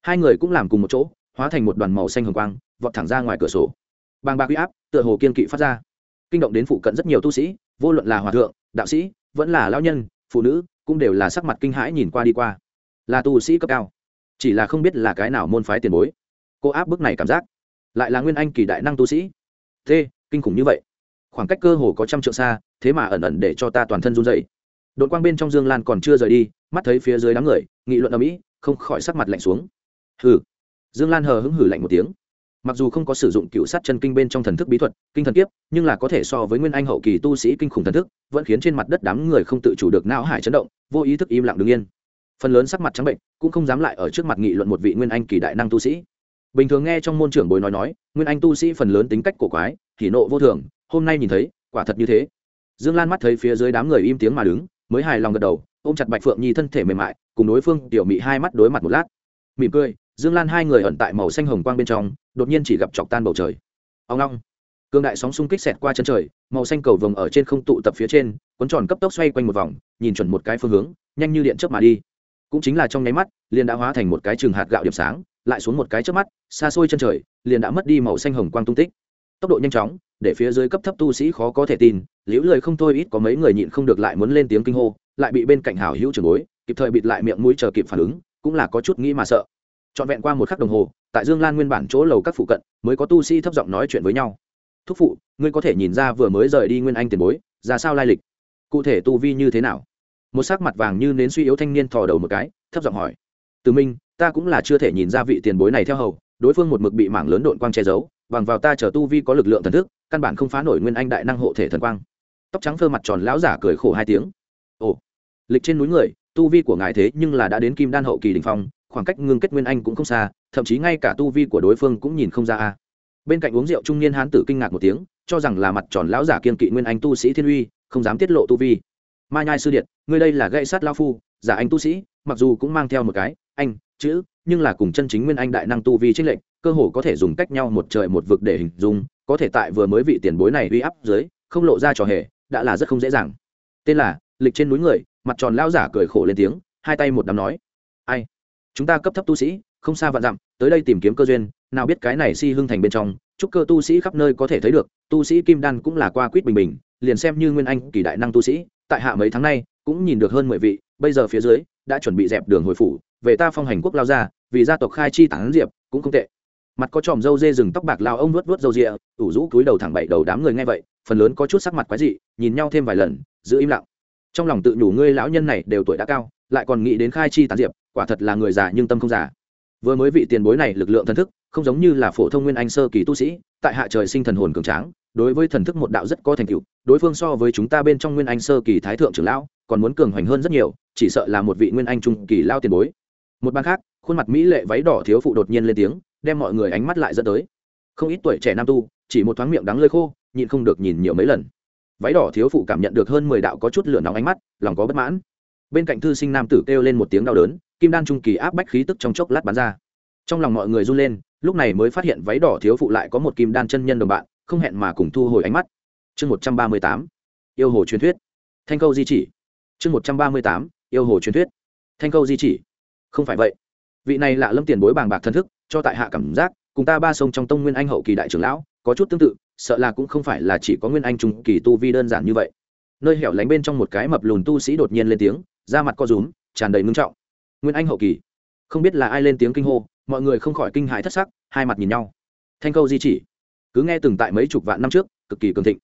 [SPEAKER 1] Hai người cũng làm cùng một chỗ, hóa thành một đoàn màu xanh hồng quang, vọt thẳng ra ngoài cửa sổ. Bàng bạc huy áp tựa hồ kiên kỵ phát ra. Kinh động đến phụ cận rất nhiều tu sĩ, vô luận là hòa thượng, đạo sĩ, vẫn là lao nhân, phụ nữ, cũng đều là sắc mặt kinh hãi nhìn qua đi qua. Là tu sĩ cấp cao chỉ là không biết là cái nào môn phái tiền bối. Cô áp bức này cảm giác. Lại là nguyên anh kỳ đại năng tu sĩ. Thế kinh khủng như vậy. Khoảng cách cơ hồ có trăm trượng xa, thế mà ẩn ẩn để cho ta toàn thân run dậy đội quang bên trong dương lan còn chưa rời đi, mắt thấy phía dưới đám người, nghị luận ở mỹ không khỏi sắc mặt lạnh xuống. Hừ. Dương lan hờ hững hử lạnh một tiếng. Mặc dù không có sử dụng cựu sát chân kinh bên trong thần thức bí thuật, kinh thần kiếp, nhưng là có thể so với nguyên anh hậu kỳ tu sĩ kinh khủng thần thức, vẫn khiến trên mặt đất đám người không tự chủ được não hải chấn động, vô ý thức im lặng đứng yên phần lớn sắc mặt trắng bệnh, cũng không dám lại ở trước mặt nghị luận một vị nguyên anh kỳ đại năng tu sĩ. Bình thường nghe trong môn trưởng bối nói nói, nguyên anh tu sĩ phần lớn tính cách cổ quái thì nộ vô thường, hôm nay nhìn thấy, quả thật như thế. Dương lan mắt thấy phía dưới đám người im tiếng mà đứng, mới hài lòng gật đầu, ôm chặt bạch phượng nhi thân thể mềm mại, cùng đối phương tiểu mị hai mắt đối mặt một lát. Mỉm cười, dương lan hai người ẩn tại màu xanh hồng quang bên trong, đột nhiên chỉ gặp chọc tan bầu trời. Ông long, cương đại sóng xung kích xẹt qua chân trời, màu xanh cầu vồng ở trên không tụ tập phía trên, cuốn tròn cấp tốc xoay quanh một vòng, nhìn chuẩn một cái phương hướng, nhanh như điện chớp mà đi cũng chính là trong nháy mắt, liền đã hóa thành một cái trường hạt gạo điểm sáng, lại xuống một cái trước mắt, xa xôi chân trời, liền đã mất đi màu xanh hồng quang tung tích. Tốc độ nhanh chóng, để phía dưới cấp thấp tu sĩ khó có thể tin, liễu lời không thôi ít có mấy người nhịn không được lại muốn lên tiếng kinh hô, lại bị bên cạnh hảo hữu trường bối, kịp thời bịt lại miệng mũi chờ kịp phản ứng, cũng là có chút nghĩ mà sợ. Trọn vẹn qua một khắc đồng hồ, tại dương lan nguyên bản chỗ lầu các phụ cận, mới có tu sĩ thấp giọng nói chuyện với nhau. Thúc phụ, ngươi có thể nhìn ra vừa mới rời đi nguyên anh tiền bối, ra sao lai lịch? Cụ thể tu vi như thế nào? Một sắc mặt vàng như nến suy yếu thanh niên thò đầu một cái, thấp giọng hỏi, từ minh, ta cũng là chưa thể nhìn ra vị tiền bối này theo hầu, đối phương một mực bị mảng lớn đội quang che giấu, bằng vào ta chờ tu vi có lực lượng thần thức, căn bản không phá nổi nguyên anh đại năng hộ thể thần quang. Tóc trắng phơ mặt tròn lão giả cười khổ hai tiếng, ồ, lịch trên núi người, tu vi của ngài thế nhưng là đã đến kim đan hậu kỳ đình phong, khoảng cách ngưng kết nguyên anh cũng không xa, thậm chí ngay cả tu vi của đối phương cũng nhìn không ra a. Bên cạnh uống rượu trung niên hán tử kinh ngạc một tiếng, cho rằng là mặt tròn lão giả kiên kỵ nguyên anh tu sĩ thiên uy, không dám tiết lộ tu vi ma nhai sư điện, ngươi đây là gây sát lao phu, giả anh tu sĩ, mặc dù cũng mang theo một cái, anh, chữ, nhưng là cùng chân chính nguyên anh đại năng tu vi trích lệnh cơ hồ có thể dùng cách nhau một trời một vực để hình dung, có thể tại vừa mới vị tiền bối này uy áp dưới, không lộ ra trò hề, đã là rất không dễ dàng. Tên là, lịch trên núi người, mặt tròn lao giả cười khổ lên tiếng, hai tay một đám nói. Ai? Chúng ta cấp thấp tu sĩ, không xa vạn dặm, tới đây tìm kiếm cơ duyên, nào biết cái này si hưng thành bên trong, chúc cơ tu sĩ khắp nơi có thể thấy được, tu sĩ kim đan cũng là qua quýt bình bình, liền xem như nguyên anh kỳ đại năng tu sĩ tại hạ mấy tháng nay cũng nhìn được hơn mười vị, bây giờ phía dưới đã chuẩn bị dẹp đường hồi phủ, về ta phong hành quốc lao ra, vì gia tộc khai chi tản diệp, cũng không tệ. Mặt có tròm râu dê rừng tóc bạc lao ông nuốt vuốt râu rịa, ủ rũ cúi đầu thẳng bảy đầu đám người nghe vậy, phần lớn có chút sắc mặt quái dị, nhìn nhau thêm vài lần, giữ im lặng. Trong lòng tự nhủ ngươi lão nhân này đều tuổi đã cao, lại còn nghĩ đến khai chi tán diệp, quả thật là người già nhưng tâm không già. Vừa mới vị tiền bối này lực lượng thần thức, không giống như là phổ thông nguyên anh sơ kỳ tu sĩ, tại hạ trời sinh thần hồn cường tráng đối với thần thức một đạo rất có thành tựu, đối phương so với chúng ta bên trong nguyên anh sơ kỳ thái thượng trưởng lão, còn muốn cường hoành hơn rất nhiều, chỉ sợ là một vị nguyên anh trung kỳ lao tiền bối. Một bàn khác, khuôn mặt mỹ lệ váy đỏ thiếu phụ đột nhiên lên tiếng, đem mọi người ánh mắt lại dẫn tới. Không ít tuổi trẻ nam tu, chỉ một thoáng miệng đắng lơi khô, nhịn không được nhìn nhiều mấy lần. Váy đỏ thiếu phụ cảm nhận được hơn mười đạo có chút lửa nóng ánh mắt, lòng có bất mãn. Bên cạnh thư sinh nam tử kêu lên một tiếng đau đớn, kim đan trung kỳ áp bách khí tức trong chốc lát bắn ra. Trong lòng mọi người run lên, lúc này mới phát hiện váy đỏ thiếu phụ lại có một kim đan chân nhân đồng bạn không hẹn mà cùng thu hồi ánh mắt. Chương một trăm ba mươi tám, yêu hồ truyền thuyết. Thanh câu di chỉ. Chương một trăm ba mươi tám, yêu hồ truyền thuyết. Thanh câu di chỉ. Không phải vậy. Vị này lạ lâm tiền bối bàng bạc thân thức, cho tại hạ cảm giác, cùng ta ba sông trong tông nguyên anh hậu kỳ đại trưởng lão, có chút tương tự, sợ là cũng không phải là chỉ có nguyên anh trung kỳ tu vi đơn giản như vậy. Nơi hẻo lánh bên trong một cái mập lùn tu sĩ đột nhiên lên tiếng, da mặt co rúm, tràn đầy ngưng trọng. Nguyên anh hậu kỳ. Không biết là ai lên tiếng kinh hô, mọi người không khỏi kinh hãi thất sắc, hai mặt nhìn nhau. Thanh câu di chỉ cứ nghe từng tại mấy chục vạn năm trước, cực kỳ cường thịnh.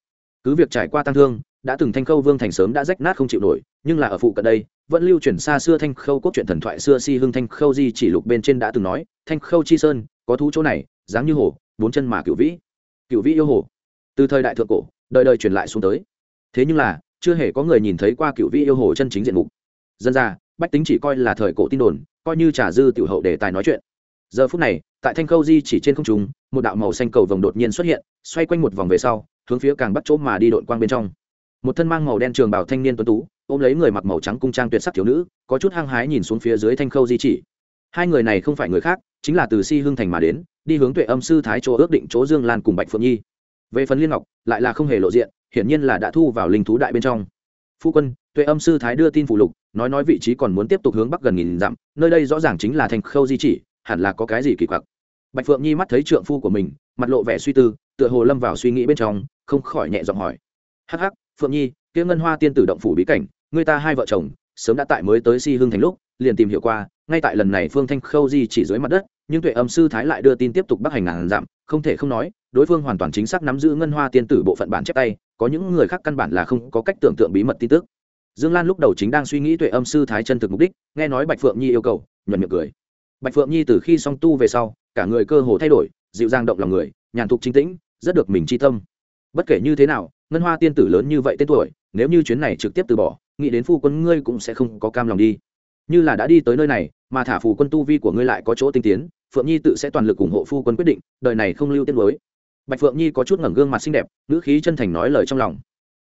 [SPEAKER 1] Cứ việc trải qua tăng thương, đã từng thanh khâu vương thành sớm đã rách nát không chịu nổi, nhưng là ở phụ cận đây, vẫn lưu truyền xa xưa thanh khâu cốt truyện thần thoại xưa si hưng thanh khâu di chỉ lục bên trên đã từng nói, thanh khâu chi sơn, có thú chỗ này, dáng như hồ, bốn chân mà cựu vĩ. Cựu vĩ yêu hồ. Từ thời đại thượng cổ, đời đời truyền lại xuống tới. Thế nhưng là, chưa hề có người nhìn thấy qua cựu vĩ yêu hồ chân chính diện mục. Dân ra bách tính chỉ coi là thời cổ tin đồn, coi như trả dư tiểu hậu để tài nói chuyện. Giờ phút này tại thanh khâu di chỉ trên không trung, một đạo màu xanh cầu vồng đột nhiên xuất hiện, xoay quanh một vòng về sau, hướng phía càng bắt chỗ mà đi đội quang bên trong. Một thân mang màu đen trường bảo thanh niên tuấn tú, ôm lấy người mặc màu trắng cung trang tuyệt sắc thiếu nữ, có chút hăng hái nhìn xuống phía dưới thanh khâu di chỉ. Hai người này không phải người khác, chính là từ si hưng thành mà đến, đi hướng tuệ âm sư thái chỗ ước định chỗ dương lan cùng bạch phượng nhi. Về phần liên ngọc, lại là không hề lộ diện, hiển nhiên là đã thu vào linh thú đại bên trong. Phu quân, tuệ âm sư thái đưa tin phụ lục, nói nói vị trí còn muốn tiếp tục hướng bắc gần nghìn dặm, nơi đây rõ ràng chính là thành khâu di chỉ hẳn là có cái gì kỳ quặc. Bạch phượng nhi mắt thấy trượng phu của mình, mặt lộ vẻ suy tư, tựa hồ lâm vào suy nghĩ bên trong, không khỏi nhẹ giọng hỏi. Hắc hắc, phượng nhi, kia ngân hoa tiên tử động phủ bí cảnh người ta hai vợ chồng, sớm đã tại mới tới si hương thành lúc, liền tìm hiểu qua, ngay tại lần này phương thanh khâu di chỉ dưới mặt đất, nhưng tuệ âm sư thái lại đưa tin tiếp tục bắc hành ngàn dặm, không thể không nói, đối phương hoàn toàn chính xác nắm giữ ngân hoa tiên tử bộ phận bản chép tay, có những người khác căn bản là không có cách tưởng tượng bí mật tin tức. Dương lan lúc đầu chính đang suy nghĩ tuệ âm sư thái chân thực mục đích, nghe nói bạch phượng nhi yêu cầu, nhuận miệng cười bạch phượng nhi từ khi song tu về sau, cả người cơ hồ thay đổi, dịu dàng động lòng người, nhàn thục chính tĩnh, rất được mình chi tâm. Bất kể như thế nào, ngân hoa tiên tử lớn như vậy tên tuổi, nếu như chuyến này trực tiếp từ bỏ, nghĩ đến phu quân ngươi cũng sẽ không có cam lòng đi. Như là đã đi tới nơi này, mà thả phù quân tu vi của ngươi lại có chỗ tinh tiến, phượng nhi tự sẽ toàn lực ủng hộ phu quân quyết định, đời này không lưu tiết mới bạch phượng nhi có chút ngẩng gương mặt xinh đẹp, ngữ khí chân thành nói lời trong lòng.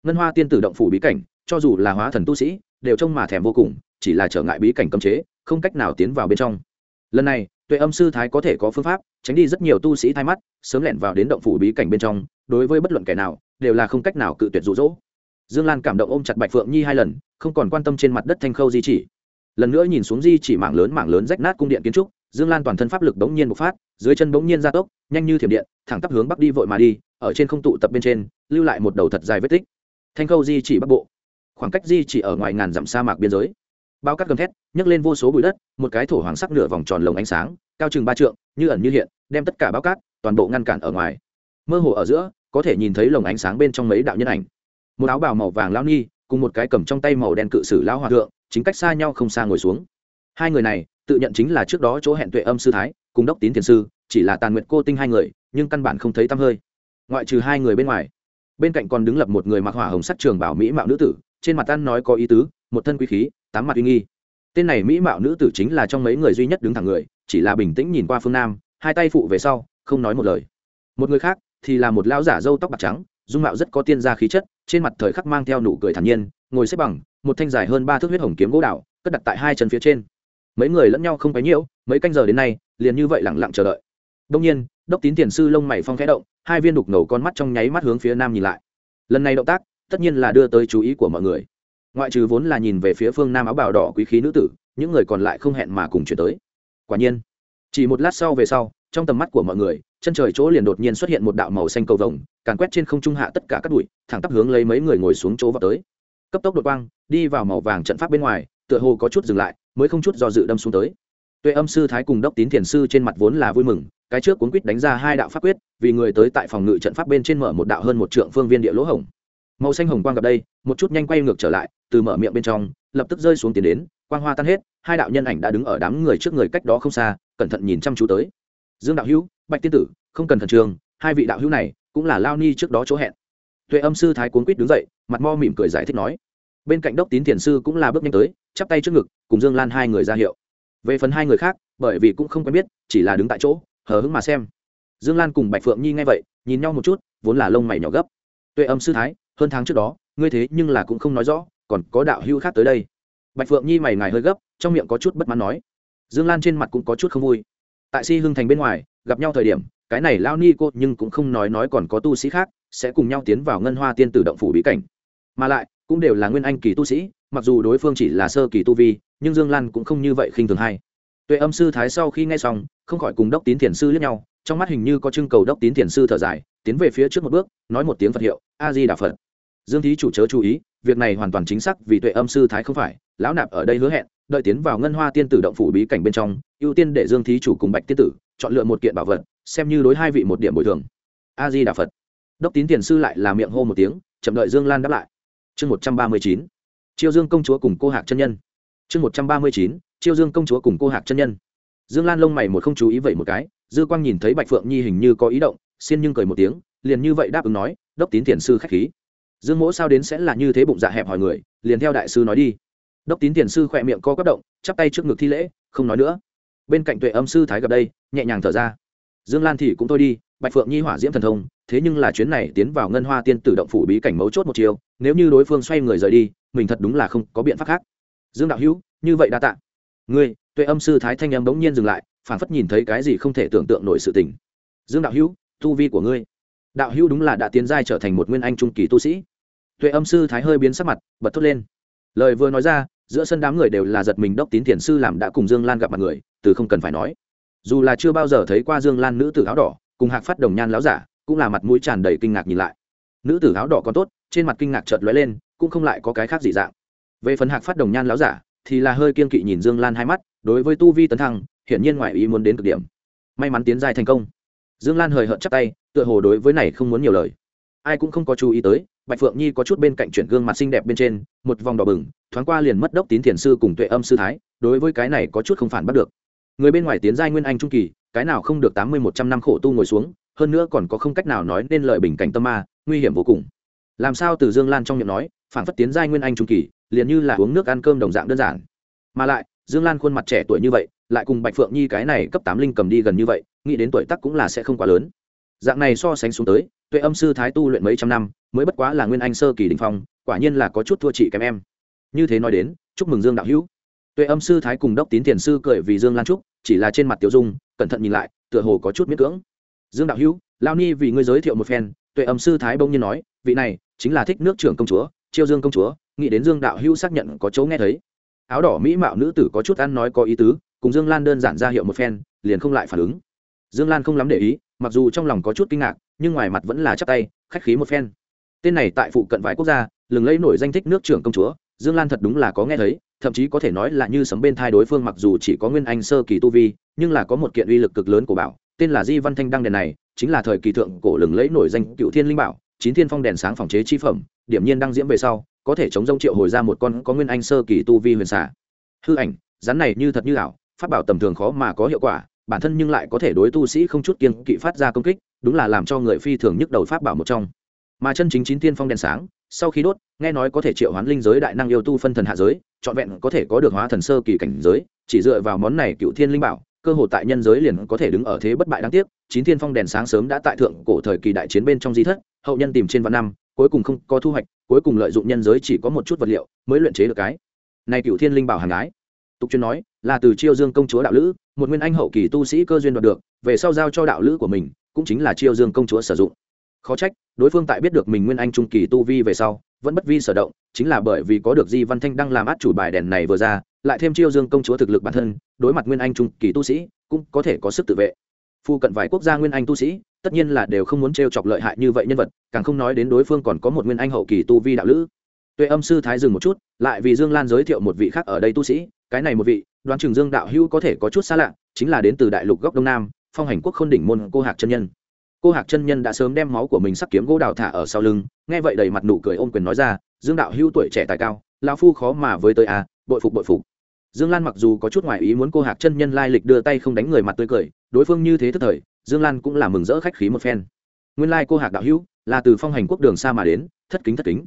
[SPEAKER 1] Ngân hoa tiên tử động phủ bí cảnh, cho dù là hóa thần tu sĩ, đều trông mà thèm vô cùng, chỉ là trở ngại bí cảnh cấm chế, không cách nào tiến vào bên trong lần này, tuệ âm sư thái có thể có phương pháp, tránh đi rất nhiều tu sĩ thay mắt, sớm lẻn vào đến động phủ bí cảnh bên trong, đối với bất luận kẻ nào, đều là không cách nào cự tuyệt rụ rỗ dương lan cảm động ôm chặt bạch phượng nhi hai lần, không còn quan tâm trên mặt đất thanh khâu di chỉ. Lần nữa nhìn xuống di chỉ mảng lớn mảng lớn rách nát cung điện kiến trúc, dương lan toàn thân pháp lực bỗng nhiên bộc phát, dưới chân bỗng nhiên gia tốc, nhanh như thiểm điện, thẳng tắp hướng bắc đi vội mà đi, ở trên không tụ tập bên trên, lưu lại một đầu thật dài vết tích. Thanh khâu di chỉ bắc bộ. Khoảng cách di chỉ ở ngoài ngàn dặm sa mạc biên giới bao cát gầm thét nhấc lên vô số bụi đất một cái thổ hoàng sắc nửa vòng tròn lồng ánh sáng cao chừng ba trượng như ẩn như hiện đem tất cả bao cát toàn bộ ngăn cản ở ngoài. Mơ hồ ở giữa có thể nhìn thấy lồng ánh sáng bên trong mấy đạo nhân ảnh. Một áo bào màu vàng lao nghi, cùng một cái cầm trong tay màu đen cự sử lão hòa thượng chính cách xa nhau không xa ngồi xuống. Hai người này tự nhận chính là trước đó chỗ hẹn tuệ âm sư thái cùng đốc tín thiền sư chỉ là tàn nguyện cô tinh hai người nhưng căn bản không thấy tăm hơi. Ngoại trừ hai người bên ngoài bên cạnh còn đứng lập một người mặc hỏa hồng sắt trường bảo mỹ mạo nữ tử trên mặt ăn nói có ý tứ, một thân quý khí, tám mặt uy nghi. Tên này mỹ mạo nữ tử chính là trong mấy người duy nhất đứng thẳng người, chỉ là bình tĩnh nhìn qua phương nam, hai tay phụ về sau, không nói một lời. Một người khác thì là một lão giả râu tóc bạc trắng, dung mạo rất có tiên gia khí chất, trên mặt thời khắc mang theo nụ cười thản nhiên, ngồi xếp bằng, một thanh dài hơn ba thước huyết hồng kiếm gỗ đạo cất đặt tại hai chân phía trên. Mấy người lẫn nhau không quấy nhiễu, mấy canh giờ đến nay, liền như vậy lẳng lặng chờ đợi. Đông nhiên, đốc tín tiền sư lông mày phong khẽ động, hai viên đục ngầu con mắt trong nháy mắt hướng phía nam nhìn lại. Lần này động tác tất nhiên là đưa tới chú ý của mọi người. Ngoại trừ vốn là nhìn về phía phương nam áo bào đỏ quý khí nữ tử, những người còn lại không hẹn mà cùng chuyển tới. Quả nhiên, chỉ một lát sau về sau, trong tầm mắt của mọi người, chân trời chỗ liền đột nhiên xuất hiện một đạo màu xanh cầu vồng, càn quét trên không trung hạ tất cả các bụi, thẳng tắp hướng lấy mấy người ngồi xuống chỗ vào tới. Cấp tốc đột quang, đi vào màu vàng trận pháp bên ngoài, tựa hồ có chút dừng lại, mới không chút do dự đâm xuống tới. Tuệ âm sư thái cùng đốc tín thiền sư trên mặt vốn là vui mừng, cái trước cuốn quýt đánh ra hai đạo pháp quyết, vì người tới tại phòng ngự trận pháp bên trên mở một đạo hơn một trượng phương viên địa lỗ hổng màu xanh hồng quang gặp đây, một chút nhanh quay ngược trở lại, từ mở miệng bên trong, lập tức rơi xuống tiền đến, quang hoa tan hết, hai đạo nhân ảnh đã đứng ở đám người trước người cách đó không xa, cẩn thận nhìn chăm chú tới. Dương đạo hữu, bạch tiên tử, không cần thần trường hai vị đạo hữu này cũng là lao ni trước đó chỗ hẹn. Tuệ âm sư thái cuốn quýt đứng dậy, mặt mo mỉm cười giải thích nói. Bên cạnh đốc tín thiền sư cũng là bước nhanh tới, chắp tay trước ngực, cùng dương lan hai người ra hiệu. Về phần hai người khác, bởi vì cũng không quen biết, chỉ là đứng tại chỗ, hờ hững mà xem. Dương lan cùng bạch phượng nhi nghe vậy, nhìn nhau một chút, vốn là lông mày nhỏ gấp. Tuệ âm sư thái hơn tháng trước đó, ngươi thế nhưng là cũng không nói rõ, còn có đạo hữu khác tới đây. Bạch phượng nhi mày ngài hơi gấp, trong miệng có chút bất mãn nói. Dương lan trên mặt cũng có chút không vui. Tại si hưng thành bên ngoài, gặp nhau thời điểm, cái này lao ni cô nhưng cũng không nói nói còn có tu sĩ khác, sẽ cùng nhau tiến vào ngân hoa tiên tử động phủ bí cảnh. Mà lại, cũng đều là nguyên anh kỳ tu sĩ, mặc dù đối phương chỉ là sơ kỳ tu vi, nhưng dương lan cũng không như vậy khinh thường hay. Tuệ âm sư thái sau khi nghe xong, không khỏi cùng đốc tín thiền sư lẫn nhau, trong mắt hình như có trưng cầu đốc tín thiền sư thở dài, tiến về phía trước một bước, nói một tiếng phật hiệu, a di đà phật dương thí chủ chớ chú ý, việc này hoàn toàn chính xác vì tuệ âm sư thái không phải, lão nạp ở đây hứa hẹn, đợi tiến vào ngân hoa tiên tử động phủ bí cảnh bên trong, ưu tiên để dương thí chủ cùng bạch tiên tử chọn lựa một kiện bảo vật, xem như đối hai vị một điểm bồi thường. A di đà phật. Đốc tín tiền sư lại là miệng hô một tiếng, chậm đợi dương lan đáp lại. Chương một trăm ba mươi chín. Chiêu dương công chúa cùng cô hạc chân nhân. Chương một trăm ba mươi chín. Chiêu dương công chúa cùng cô hạc chân nhân. Dương lan lông mày một không chú ý vậy một cái, dư quang nhìn thấy bạch phượng nhi hình như có ý động, xin nhưng cười một tiếng, liền như vậy đáp ứng nói, đốc tín tiền sư k h á c h khí dương mỗ sao đến sẽ là như thế bụng dạ hẹp hỏi người, liền theo đại sư nói đi. Đốc tín tiền sư khỏe miệng co quất động, chắp tay trước ngực thi lễ, không nói nữa. Bên cạnh tuệ âm sư thái gặp đây, nhẹ nhàng thở ra. Dương lan thì cũng thôi đi, bạch phượng nhi hỏa diễm thần thông, thế nhưng là chuyến này tiến vào ngân hoa tiên tử động phủ bí cảnh mấu chốt một chiều, nếu như đối phương xoay người rời đi, mình thật đúng là không có biện pháp khác. Dương đạo hữu, như vậy đa tạ. Ngươi, tuệ âm sư thái thanh em bỗng nhiên dừng lại, phản phất nhìn thấy cái gì không thể tưởng tượng nổi sự tình. Dương đạo hữu, tu vi của ngươi. Đạo hữu đúng là đã tiến giai trở thành một nguyên anh trung kỳ tu sĩ tuệ âm sư thái hơi biến sắc mặt, bật thốt lên. Lời vừa nói ra, giữa sân đám người đều là giật mình đốc tín thiền sư làm đã cùng dương lan gặp mặt người, từ không cần phải nói. Dù là chưa bao giờ thấy qua dương lan nữ tử áo đỏ, cùng hạc phát đồng nhan láo giả, cũng là mặt mũi tràn đầy kinh ngạc nhìn lại. Nữ tử áo đỏ còn tốt, trên mặt kinh ngạc chợt lóe lên, cũng không lại có cái khác dị dạng. Về phần hạc phát đồng nhan láo giả, thì là hơi kiên kỵ nhìn dương lan hai mắt, đối với tu vi tấn thăng, hiển nhiên ngoại ý muốn đến cực điểm. May mắn tiến giai thành công. Dương lan hời hợt chắc tay, tựa hồ đối với này không muốn nhiều lời. Ai cũng không có chú ý tới bạch phượng nhi có chút bên cạnh chuyển gương mặt xinh đẹp bên trên, một vòng đỏ bừng, thoáng qua liền mất đốc tín thiền sư cùng tuệ âm sư thái, đối với cái này có chút không phản bắt được. Người bên ngoài tiến giai nguyên anh trung kỳ, cái nào không được tám mươi một trăm năm khổ tu ngồi xuống, hơn nữa còn có không cách nào nói nên lời bình cảnh tâm ma, nguy hiểm vô cùng. Làm sao từ dương lan trong miệng nói, phản phất tiến giai nguyên anh trung kỳ, liền như là uống nước ăn cơm đồng dạng đơn giản. Mà lại, dương lan khuôn mặt trẻ tuổi như vậy, lại cùng bạch phượng nhi cái này cấp tám linh cầm đi gần như vậy, nghĩ đến tuổi tắc cũng là sẽ không quá lớn. Dạng này so sánh xuống tới tuệ âm sư thái tu luyện mấy trăm năm, mới bất quá là nguyên anh sơ kỳ đình phong, quả nhiên là có chút thua chị kém em. Như thế nói đến, chúc mừng dương đạo hữu. Tuệ âm sư thái cùng đốc tín tiền sư cười vì dương lan trúc, chỉ là trên mặt tiểu dung, cẩn thận nhìn lại, tựa hồ có chút miễn cưỡng. Dương đạo hữu lao ni vì ngươi giới thiệu một phen, tuệ âm sư thái bông nhiên nói, vị này, chính là thích nước trưởng công chúa, chiêu dương công chúa, nghĩ đến dương đạo hữu xác nhận có chỗ nghe thấy. Áo đỏ mỹ mạo nữ tử có chút ăn nói có ý tứ, cùng dương lan đơn giản ra hiệu một phen, liền không lại phản ứng. Dương lan không lắm để ý, mặc dù trong lòng có chút kinh ngạc nhưng ngoài mặt vẫn là chắp tay, khách khí một phen. Tên này tại phụ cận vài quốc gia, lừng lẫy nổi danh thích nước trưởng công chúa, dương lan thật đúng là có nghe thấy, thậm chí có thể nói là như sấm bên thai đối phương mặc dù chỉ có nguyên anh sơ kỳ tu vi, nhưng là có một kiện uy lực cực lớn của bảo, tên là di văn thanh đăng đèn này, chính là thời kỳ thượng cổ lừng lẫy nổi danh cựu thiên linh bảo, chín thiên phong đèn sáng phòng chế chi phẩm, điểm nhiên đăng diễm về sau, có thể chống rông triệu hồi ra một con có nguyên anh sơ kỳ tu vi huyền xả hư ảnh, rắn này như thật như ảo phát bảo tầm thường khó mà có hiệu quả bản thân nhưng lại có thể đối tu sĩ không chút kiên kỵ phát ra công kích, đúng là làm cho người phi thường nhức đầu pháp bảo một trong mà chân chính chín tiên phong đèn sáng, sau khi đốt, nghe nói có thể triệu hoán linh giới đại năng yêu tu phân thần hạ giới, trọn vẹn có thể có được hóa thần sơ kỳ cảnh giới, chỉ dựa vào món này cựu thiên linh bảo, cơ hội tại nhân giới liền có thể đứng ở thế bất bại đáng tiếc, chín thiên phong đèn sáng sớm đã tại thượng cổ thời kỳ đại chiến bên trong di thất, hậu nhân tìm trên vạn năm, cuối cùng không có thu hoạch, cuối cùng lợi dụng nhân giới chỉ có một chút vật liệu mới luyện chế được cái này cựu thiên linh bảo hàng ái tục chuyên nói, là từ chiêu dương công chúa đạo lữ, một nguyên anh hậu kỳ tu sĩ cơ duyên đoạt được, về sau giao cho đạo lữ của mình, cũng chính là chiêu dương công chúa sử dụng. Khó trách, đối phương tại biết được mình nguyên anh trung kỳ tu vi về sau, vẫn bất vi sở động, chính là bởi vì có được di văn thanh đang làm át chủ bài đèn này vừa ra, lại thêm chiêu dương công chúa thực lực bản thân, đối mặt nguyên anh trung kỳ tu sĩ, cũng có thể có sức tự vệ. Phu cận vài quốc gia nguyên anh tu sĩ, tất nhiên là đều không muốn t chọc lợi hại như vậy nhân vật, càng không nói đến đối phương còn có một nguyên anh hậu kỳ tu vi đạo lữ. Tuệ âm sư thái dừng một chút, lại vì dương lan giới thiệu một vị khác ở đây tu sĩ cái này một vị, đoán Trường dương đạo hữu có thể có chút xa lạ, chính là đến từ đại lục góc đông nam, phong hành quốc k h ô n đỉnh môn cô hạc chân nhân. Cô hạc chân nhân đã sớm đem máu của mình sắc kiếm gỗ đào thả ở sau lưng, nghe vậy đầy mặt nụ cười ôm quyền nói ra, dương đạo hữu tuổi trẻ tài cao lao phu khó mà với tới à bội phục bội phục. Dương lan mặc dù có chút ngoại ý muốn cô hạc chân nhân lai lịch đưa tay không đánh người mặt tươi cười, đối phương như thế thức thời, dương lan cũng là mừng rỡ khách khí một phen. Nguyên lai cô hạc đạo hữu là từ phong hành quốc đường xa mà đến, thất kính thất kính.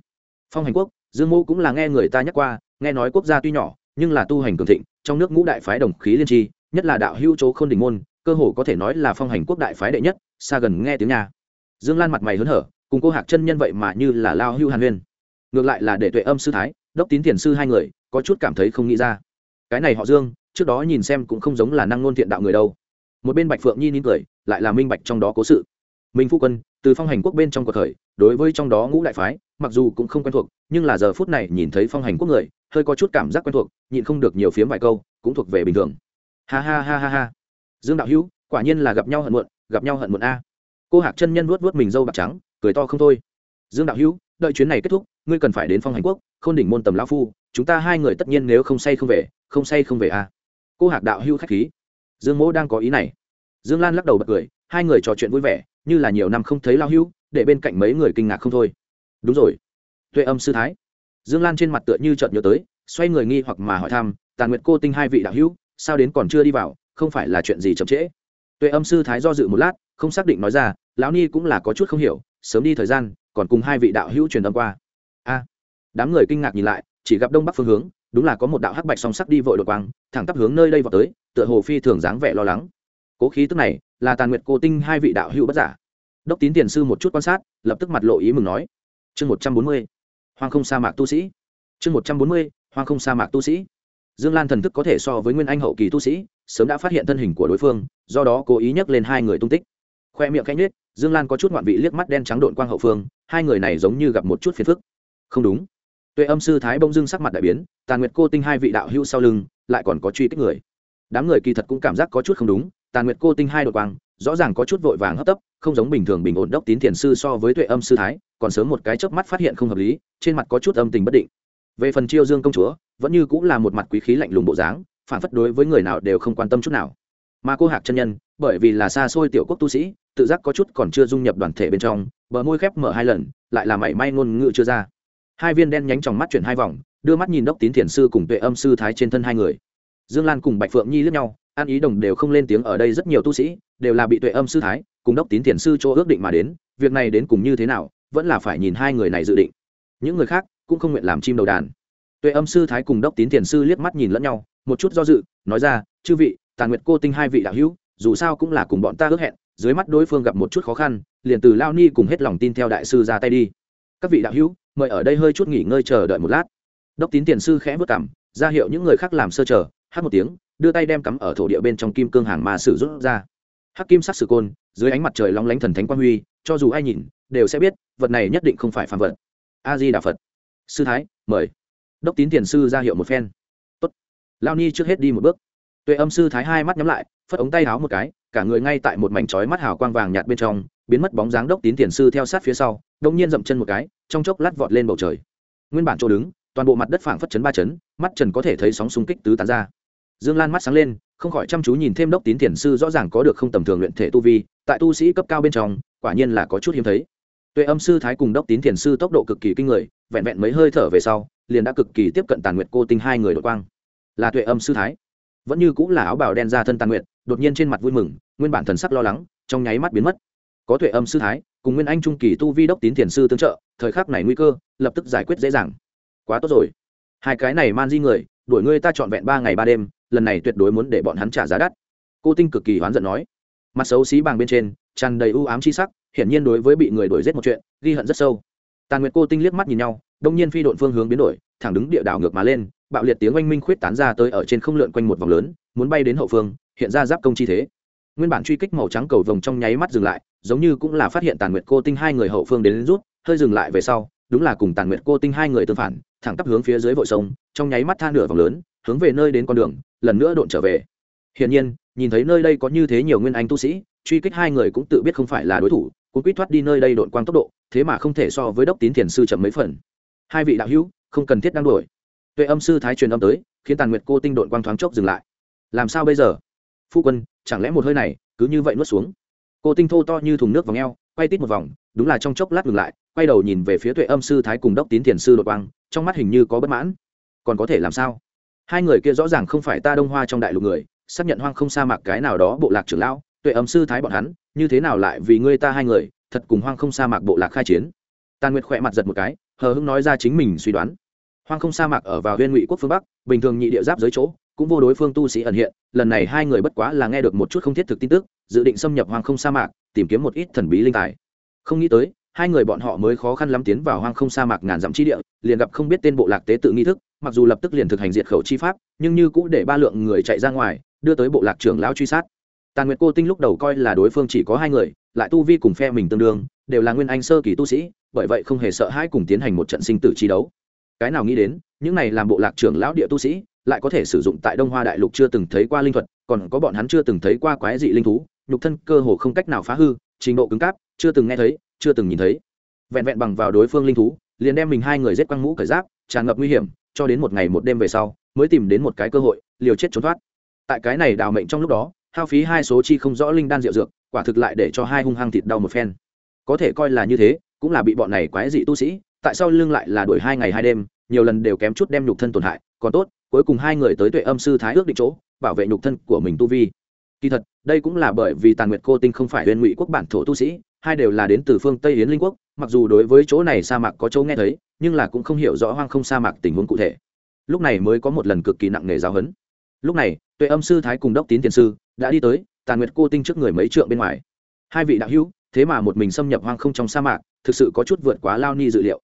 [SPEAKER 1] Phong hành quốc, dương mô cũng là nghe người ta nhắc qua, nghe nói quốc gia tuy nhỏ nhưng là tu hành cường thịnh, trong nước ngũ đại phái đồng khí liên tri, nhất là đạo hữu chỗ khôn đỉnh đình môn, cơ hồ có thể nói là phong hành quốc đại phái đệ nhất, xa gần nghe tiếng nhà dương lan mặt mày hớn hở, cùng cô hạc chân nhân vậy mà như là lao hưu hàn huyên ngược lại là để tuệ âm sư thái, đốc tín tiền sư hai người, có chút cảm thấy không nghĩ ra. Cái này họ dương, trước đó nhìn xem cũng không giống là năng ngôn thiện đạo người đâu. Một bên bạch phượng nhi nín cười, lại là minh bạch trong đó cố sự. Minh phu quân, từ phong hành quốc bên trong cuộc khởi, đối với trong đó ngũ đại phái, mặc dù cũng không quen thuộc, nhưng là giờ phút này nhìn thấy phong hành quốc người hơi có chút cảm giác quen thuộc, nhịn không được nhiều phiếm vài câu, cũng thuộc về bình thường. Ha ha ha ha ha. Dương đạo hữu, quả nhiên là gặp nhau hận muộn, gặp nhau hận muộn a. Cô hạc chân nhân vuốt vuốt mình râu bạc trắng, cười to không thôi. Dương đạo hữu, đợi chuyến này kết thúc, ngươi cần phải đến phong hành quốc k h ô n đỉnh môn tầm lão phu, chúng ta hai người tất nhiên nếu không say không về, không say không về a. Cô hạc đạo hữu khách khí. Dương mỗ đang có ý này. Dương lan lắc đầu bật cười, hai người trò chuyện vui vẻ, như là nhiều năm không thấy lao hữu, để bên cạnh mấy người kinh ngạc không thôi. Đúng rồi. Tuệ âm sư thái dương lan trên mặt tựa như chợt nhớ tới, xoay người nghi hoặc mà hỏi thăm, tàn nguyệt cô tinh hai vị đạo hữu, sao đến còn chưa đi vào, không phải là chuyện gì chậm trễ? Tuệ âm sư thái do dự một lát, không xác định nói ra, lão ni cũng là có chút không hiểu, sớm đi thời gian, còn cùng hai vị đạo hữu truyền âm qua. A, đám người kinh ngạc nhìn lại, chỉ gặp đông bắc phương hướng, đúng là có một đạo hắc bạch song sắc đi vội đột quang, thẳng tắp hướng nơi đây vào tới, tựa hồ phi thường dáng vẻ lo lắng. Cố khí tức này, là tàn nguyệt cô tinh hai vị đạo hữu bất giả. Đốc tín tiền sư một chút quan sát, lập tức mặt lộ ý mừng nói. Chương một trăm bốn mươi hoang không sa mạc tu sĩ. Chương một trăm bốn mươi, hoang không sa mạc tu sĩ. Dương lan thần thức có thể so với nguyên anh hậu kỳ tu sĩ, sớm đã phát hiện thân hình của đối phương, do đó cố ý nhắc lên hai người tung tích. Khoe miệng canh nết, dương lan có chút ngoạn vị liếc mắt đen trắng đội quang hậu phương, hai người này giống như gặp một chút phiền phức. Không đúng. Tuệ âm sư thái bông dưng sắc mặt đại biến, tàn nguyệt cô tinh hai vị đạo hữu sau lưng, lại còn có truy kích người. Đám người kỳ thật cũng cảm giác có chút không đúng, tàn nguyệt cô tinh hai đội quang, rõ ràng có chút vội vàng hấp tấp, không giống bình thường bình ổn đốc tín thiền sư so với tuệ âm sư thái còn sớm một cái chớp mắt phát hiện không hợp lý, trên mặt có chút âm tình bất định. Về phần chiêu dương công chúa, vẫn như cũng là một mặt quý khí lạnh lùng bộ dáng, phản phất đối với người nào đều không quan tâm chút nào. Mà cô hạc chân nhân, bởi vì là xa xôi tiểu quốc tu sĩ, tự giác có chút còn chưa dung nhập đoàn thể bên trong, bờ môi khép mở hai lần, lại là mảy may ngôn ngữ chưa ra. Hai viên đen nhánh trong mắt chuyển hai vòng, đưa mắt nhìn đốc tín thiền sư cùng tuệ âm sư thái trên thân hai người. Dương lan cùng bạch phượng nhi lướt nhau, an ý đồng đều không lên tiếng ở đây rất nhiều tu sĩ, đều là bị tuệ âm sư thái cùng đốc tín thiền sư chỗ ước định mà đến, việc này đến cùng như thế nào vẫn là phải nhìn hai người này dự định. Những người khác cũng không nguyện làm chim đầu đàn. Tuệ âm sư thái cùng đốc tín tiền sư liếc mắt nhìn lẫn nhau, một chút do dự, nói ra, chư vị, tàn nguyệt cô tinh hai vị đạo hữu, dù sao cũng là cùng bọn ta ước hẹn, dưới mắt đối phương gặp một chút khó khăn, liền từ lao ni cùng hết lòng tin theo đại sư ra tay đi. Các vị đạo hữu, mời ở đây hơi chút nghỉ ngơi chờ đợi một lát. Đốc tín tiền sư khẽ vất cảm ra hiệu những người khác làm sơ chờ, hát một tiếng, đưa tay đem cắm ở thổ địa bên trong kim cương hàng mà sử rút ra. Hắc kim sắc sử côn, dưới ánh mặt trời long lánh thần thánh quang huy, cho dù ai nhìn đều sẽ biết, vật này nhất định không phải phàm vật. A di đà phật. Sư thái, mời. Đốc tín tiền sư ra hiệu một phen. Tốt. Lao ni trước hết đi một bước. Tuệ âm sư thái hai mắt nhắm lại, phất ống tay áo một cái, cả người ngay tại một mảnh chói mắt hào quang vàng nhạt bên trong, biến mất bóng dáng đốc tín tiền sư theo sát phía sau đông nhiên dậm chân một cái, trong chốc lát vọt lên bầu trời. Nguyên bản chỗ đứng, toàn bộ mặt đất phảng phất chấn ba chấn, mắt trần có thể thấy sóng xung kích tứ tán ra. Dương lan mắt sáng lên, không khỏi chăm chú nhìn thêm đốc tín thiền sư rõ ràng có được không tầm thường luyện thể tu vi, tại tu sĩ cấp cao bên trong, quả nhiên là có chút hiếm thấy tuệ âm sư thái cùng đốc tín thiền sư tốc độ cực kỳ kinh người, vẹn vẹn mấy hơi thở về sau, liền đã cực kỳ tiếp cận tàn nguyệt cô tinh hai người đội quang. Là tuệ âm sư thái. Vẫn như cũng là áo bào đen ra thân tàn nguyệt, đột nhiên trên mặt vui mừng, nguyên bản thần sắc lo lắng, trong nháy mắt biến mất. Có tuệ âm sư thái, cùng nguyên anh trung kỳ tu vi đốc tín thiền sư tương trợ, thời khắc này nguy cơ, lập tức giải quyết dễ dàng. Quá tốt rồi. Hai cái này man di người, đuổi ngươi ta trọn vẹn ba ngày ba đêm, lần này tuyệt đối muốn để bọn hắn trả giá đắt. Cô tinh cực kỳ hoán giận nói. Mặt xấu xí bàng bên trên, tràn đầy u ám chi sắc hiển nhiên đối với bị người đuổi giết một chuyện ghi hận rất sâu. Tàn nguyệt cô tinh liếc mắt nhìn nhau đông nhiên phi độn phương hướng biến đổi thẳng đứng địa đảo ngược mà lên bạo liệt tiếng oanh minh khuyết tán ra tới ở trên không lượn quanh một vòng lớn muốn bay đến hậu phương hiện ra giáp công chi thế. Nguyên bản truy kích màu trắng cầu vồng trong nháy mắt dừng lại giống như cũng là phát hiện tàn nguyệt cô tinh hai người hậu phương đến, đến rút hơi dừng lại về sau đúng là cùng tàn nguyệt cô tinh hai người tương phản thẳng tắp hướng phía dưới vội sông trong nháy mắt tha nửa vòng lớn hướng về nơi đến con đường lần nữa độn trở về. Hiển nhiên nhìn thấy nơi đây có như thế nhiều nguyên anh tu sĩ truy kích hai người cũng tự biết không phải là đối thủ cũng quýt thoát đi nơi đây độn quang tốc độ, thế mà không thể so với đốc tín thiền sư chậm mấy phần. Hai vị đạo hữu, không cần thiết đang đuổi. Tuệ âm sư thái truyền âm tới, khiến tàn nguyệt cô tinh độn quang thoáng chốc dừng lại. Làm sao bây giờ? Phu quân, chẳng lẽ một hơi này, cứ như vậy nuốt xuống? Cô tinh thô to như thùng nước vào ngheo quay tít một vòng, đúng là trong chốc lát ngừng lại, quay đầu nhìn về phía tuệ âm sư thái cùng đốc tín thiền sư đột quang, trong mắt hình như có bất mãn. Còn có thể làm sao? Hai người kia rõ ràng không phải ta đông hoa trong đại lục người, xác nhận hoang không sa mạc cái nào đó bộ lạc trưởng lão tuệ âm sư thái bọn hắn, như thế nào lại vì ngươi ta hai người, thật cùng hoang không sa mạc bộ lạc khai chiến? Tàn nguyệt khỏe mặt giật một cái, hờ hưng nói ra chính mình suy đoán. Hoang không sa mạc ở vào huyên ngụy quốc phương bắc, bình thường nhị địa giáp dưới chỗ, cũng vô đối phương tu sĩ ẩn hiện, lần này hai người bất quá là nghe được một chút không thiết thực tin tức, dự định xâm nhập hoang không sa mạc, tìm kiếm một ít thần bí linh tài. Không nghĩ tới, hai người bọn họ mới khó khăn lắm tiến vào hoang không sa mạc ngàn dặm chi địa, liền gặp không biết tên bộ lạc tế tự nghi thức, mặc dù lập tức liền thực hành diệt khẩu chi pháp, nhưng như cũ để ba lượng người chạy ra ngoài, đưa tới bộ lạc trưởng lão truy sát tàn nguyệt cô tinh lúc đầu coi là đối phương chỉ có hai người, lại tu vi cùng phe mình tương đương, đều là nguyên anh sơ kỳ tu sĩ, bởi vậy không hề sợ hãi cùng tiến hành một trận sinh tử chi đấu. Cái nào nghĩ đến, những này làm bộ lạc trưởng lão địa tu sĩ, lại có thể sử dụng tại đông hoa đại lục chưa từng thấy qua linh thuật, còn có bọn hắn chưa từng thấy qua quái dị linh thú, nhục thân cơ hồ không cách nào phá hư, trình độ cứng cáp, chưa từng nghe thấy, chưa từng nhìn thấy. Vẹn vẹn bằng vào đối phương linh thú, liền đem mình hai người giết quăng mũ cởi giáp, tràn ngập nguy hiểm, cho đến một ngày một đêm về sau, mới tìm đến một cái cơ hội, liều chết trốn thoát. Tại cái này đào mệnh trong lúc đó hao phí hai số chi không rõ linh đan rượu dược, quả thực lại để cho hai hung hăng thịt đau một phen. Có thể coi là như thế, cũng là bị bọn này quái dị tu sĩ, tại sao lưng lại là đuổi hai ngày hai đêm, nhiều lần đều kém chút đem nhục thân tổn hại, còn tốt, cuối cùng hai người tới tuệ âm sư thái ước định chỗ, bảo vệ nhục thân của mình tu vi. Kỳ thật, đây cũng là bởi vì tàn nguyệt cô tinh không phải huyền ngụy quốc bản thổ tu sĩ, hai đều là đến từ phương tây yến linh quốc, mặc dù đối với chỗ này sa mạc có chỗ nghe thấy, nhưng là cũng không hiểu rõ hoang không sa mạc tình huống cụ thể. Lúc này mới có một lần cực kỳ nặng nề giáo huấn. Lúc này, tuệ âm sư thái cùng đốc tín thiền sư đã đi tới, tàn nguyệt cô tinh trước người mấy trượng bên ngoài. Hai vị đạo hữu, thế mà một mình xâm nhập hoang không trong sa mạc, thực sự có chút vượt quá lao ni dự liệu.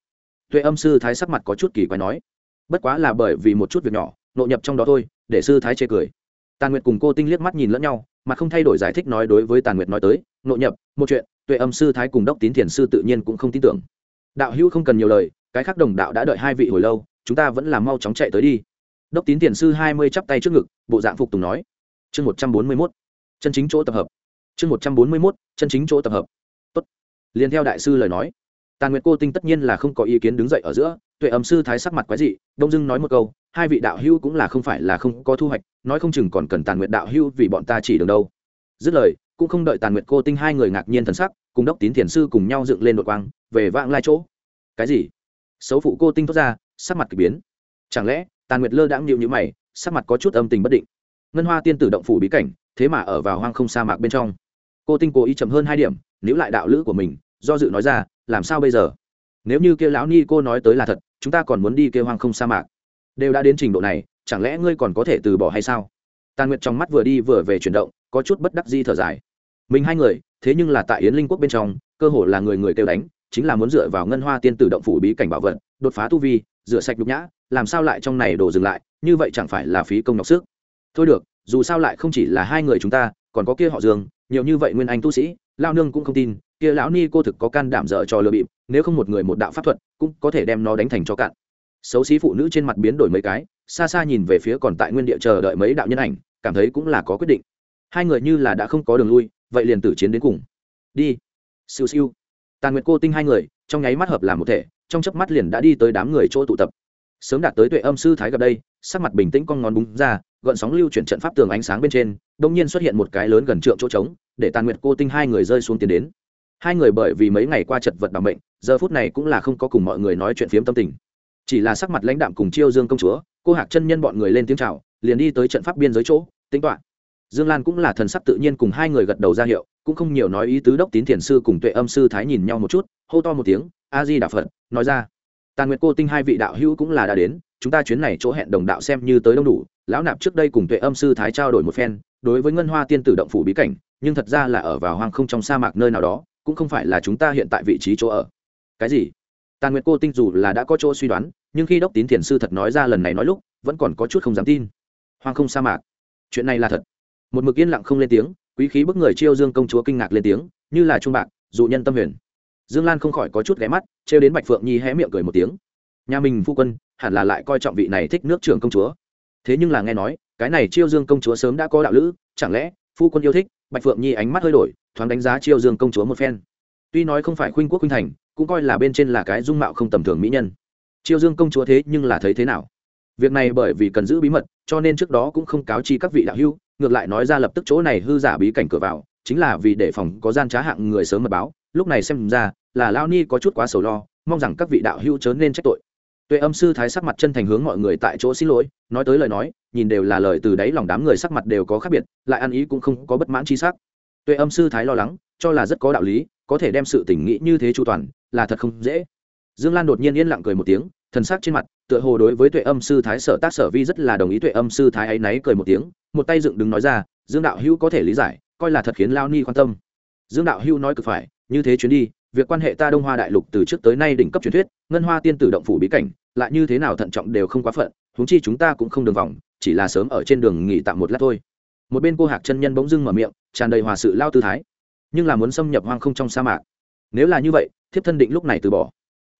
[SPEAKER 1] Tuệ âm sư thái sắc mặt có chút kỳ quái nói, bất quá là bởi vì một chút việc nhỏ, nội nhập trong đó thôi, để sư thái chê cười. Tàn nguyệt cùng cô tinh liếc mắt nhìn lẫn nhau, mà không thay đổi giải thích nói đối với tàn nguyệt nói tới, nội nhập, một chuyện, tuệ âm sư thái cùng đốc tín thiền sư tự nhiên cũng không tin tưởng. Đạo hữu không cần nhiều lời, cái khác đồng đạo đã đợi hai vị hồi lâu, chúng ta vẫn là mau chóng chạy tới đi. Đốc tín thiền sư hai mươi chắp tay trước ngực, bộ dạng phục tùng nói chương một trăm bốn mươi mốt. Chân chính chỗ tập hợp. Chương một trăm bốn mươi mốt, chân chính chỗ tập hợp. Tốt. liền theo đại sư lời nói tàn nguyệt cô tinh tất nhiên là không có ý kiến đứng dậy ở giữa, tuệ âm sư thái sắc mặt quái dị, đông dưng nói một câu, hai vị đạo hưu cũng là không phải là không có thu hoạch, nói không chừng còn cần tàn nguyệt đạo hưu vì bọn ta chỉ đường đâu. Dứt lời, cũng không đợi tàn nguyệt cô tinh hai người ngạc nhiên thần sắc, cùng đốc tín thiền sư cùng nhau dựng lên đội quang, về vãng lai chỗ. Cái gì? Xấu phụ cô tinh thốt ra, sắc mặt k ỳ biến. Chẳng lẽ tàn nguyệt lơ đãng nhịu nhữ mày, sắc mặt có chút âm tình bất định ngân hoa tiên tử động phủ bí cảnh, thế mà ở vào hoang không sa mạc bên trong. Cô tinh cố ý chậm hơn hai điểm nếu lại đạo lữ của mình, do dự nói ra, làm sao bây giờ? Nếu như kia lão ni cô nói tới là thật, chúng ta còn muốn đi kêu hoang không sa mạc. Đều đã đến trình độ này, chẳng lẽ ngươi còn có thể từ bỏ hay sao? Tàn nguyệt trong mắt vừa đi vừa về chuyển động, có chút bất đắc di thở dài. Mình hai người, thế nhưng là tại yến linh quốc bên trong, cơ hồ là người người kêu đánh, chính là muốn dựa vào ngân hoa tiên tử động phủ bí cảnh bảo vật, đột phá tu vi, rửa sạch nhục nhã, làm sao lại trong này đổ dừng lại, như vậy chẳng phải là phí công nhọc sức thôi được, dù sao lại không chỉ là hai người chúng ta, còn có kia họ dương, nhiều như vậy nguyên anh tu sĩ lao nương cũng không tin, kia lão ni cô thực có can đảm dở cho lừa bịp, nếu không một người một đạo pháp thuật, cũng có thể đem nó đánh thành cho cạn. Xấu xí phụ nữ trên mặt biến đổi mấy cái, xa xa nhìn về phía còn tại nguyên địa chờ đợi mấy đạo nhân ảnh, cảm thấy cũng là có quyết định. Hai người như là đã không có đường lui, vậy liền tử chiến đến cùng. Đi. Siêu siêu. Tàn nguyệt cô tinh hai người, trong nháy mắt hợp làm một thể, trong chớp mắt liền đã đi tới đám người chỗ tụ tập. Sớm đạt tới tuệ âm sư thái gặp đây, sắc mặt bình tĩnh con ngón búng ra gợn sóng lưu chuyển trận pháp tường ánh sáng bên trên đông nhiên xuất hiện một cái lớn gần trượng chỗ trống, để tàn nguyệt cô tinh hai người rơi xuống tiến đến. Hai người bởi vì mấy ngày qua chật vật bằng bệnh giờ phút này cũng là không có cùng mọi người nói chuyện phiếm tâm tình. Chỉ là sắc mặt lãnh đạm cùng chiêu dương công chúa, cô hạc chân nhân bọn người lên tiếng chào, liền đi tới trận pháp biên giới chỗ, tính toán. Dương lan cũng là thần sắc tự nhiên cùng hai người gật đầu ra hiệu, cũng không nhiều nói ý tứ đốc tín thiền sư cùng tuệ âm sư thái nhìn nhau một chút, hô to một tiếng, a di đà phật, nói ra. Tàn nguyệt cô tinh hai vị đạo hữu cũng là đã đến, chúng ta chuyến này chỗ hẹn đồng đạo xem như tới đông đủ lão nạp trước đây cùng tuệ âm sư thái trao đổi một phen, đối với ngân hoa tiên tử động phủ bí cảnh, nhưng thật ra là ở vào hoang không trong sa mạc nơi nào đó, cũng không phải là chúng ta hiện tại vị trí chỗ ở. Cái gì? Tàn nguyệt cô tinh dù là đã có chỗ suy đoán, nhưng khi đốc tín thiền sư thật nói ra lần này nói lúc, vẫn còn có chút không dám tin. Hoang không sa mạc. Chuyện này là thật. Một mực yên lặng không lên tiếng, quý khí bức người chiêu dương công chúa kinh ngạc lên tiếng, như là trung bạc, dụ nhân tâm huyền. Dương lan không khỏi có chút ghé mắt, trêu đến bạch phượng nhi hé miệng cười một tiếng. Nhà mình phu quân, hẳn là lại coi trọng vị này thích nước trưởng công chúa thế nhưng là nghe nói cái này chiêu dương công chúa sớm đã có đạo lữ chẳng lẽ phu quân yêu thích bạch phượng nhi ánh mắt hơi đổi thoáng đánh giá chiêu dương công chúa một phen. Tuy nói không phải khuynh quốc khuynh thành cũng coi là bên trên là cái dung mạo không tầm thường mỹ nhân. Chiêu dương công chúa thế nhưng là thấy thế nào? Việc này bởi vì cần giữ bí mật cho nên trước đó cũng không cáo chi các vị đạo hưu, ngược lại nói ra lập tức chỗ này hư giả bí cảnh cửa vào chính là vì để phòng có gian trá hạng người sớm mật báo. Lúc này xem ra là lao ni có chút quá sầu lo mong rằng các vị đạo hưu chớ nên trách tội tuệ âm sư thái sắc mặt chân thành hướng mọi người tại chỗ xin lỗi, nói tới lời nói, nhìn đều là lời từ đáy lòng đám người sắc mặt đều có khác biệt, lại ăn ý cũng không có bất mãn chi sắc. Tuệ âm sư thái lo lắng, cho là rất có đạo lý, có thể đem sự tình nghĩ như thế chu toàn, là thật không dễ. Dương lan đột nhiên yên lặng cười một tiếng, thần sắc trên mặt, tựa hồ đối với tuệ âm sư thái sở tác sở vi rất là đồng ý. Tuệ âm sư thái ấy náy cười một tiếng, một tay dựng đứng nói ra, dương đạo hữu có thể lý giải, coi là thật khiến lao ni quan tâm. Dương đạo hữu nói cực phải, như thế chuyến đi việc quan hệ ta đông hoa đại lục từ trước tới nay đỉnh cấp truyền thuyết, ngân hoa tiên tử động phủ bí cảnh, lại như thế nào thận trọng đều không quá phận, huống chi chúng ta cũng không đường vòng, chỉ là sớm ở trên đường nghỉ tạm một lát thôi. Một bên cô hạc chân nhân bỗng dưng mở miệng, tràn đầy hòa sự lao tư thái. Nhưng là muốn xâm nhập hoang không trong sa mạc. Nếu là như vậy, thiếp thân định lúc này từ bỏ.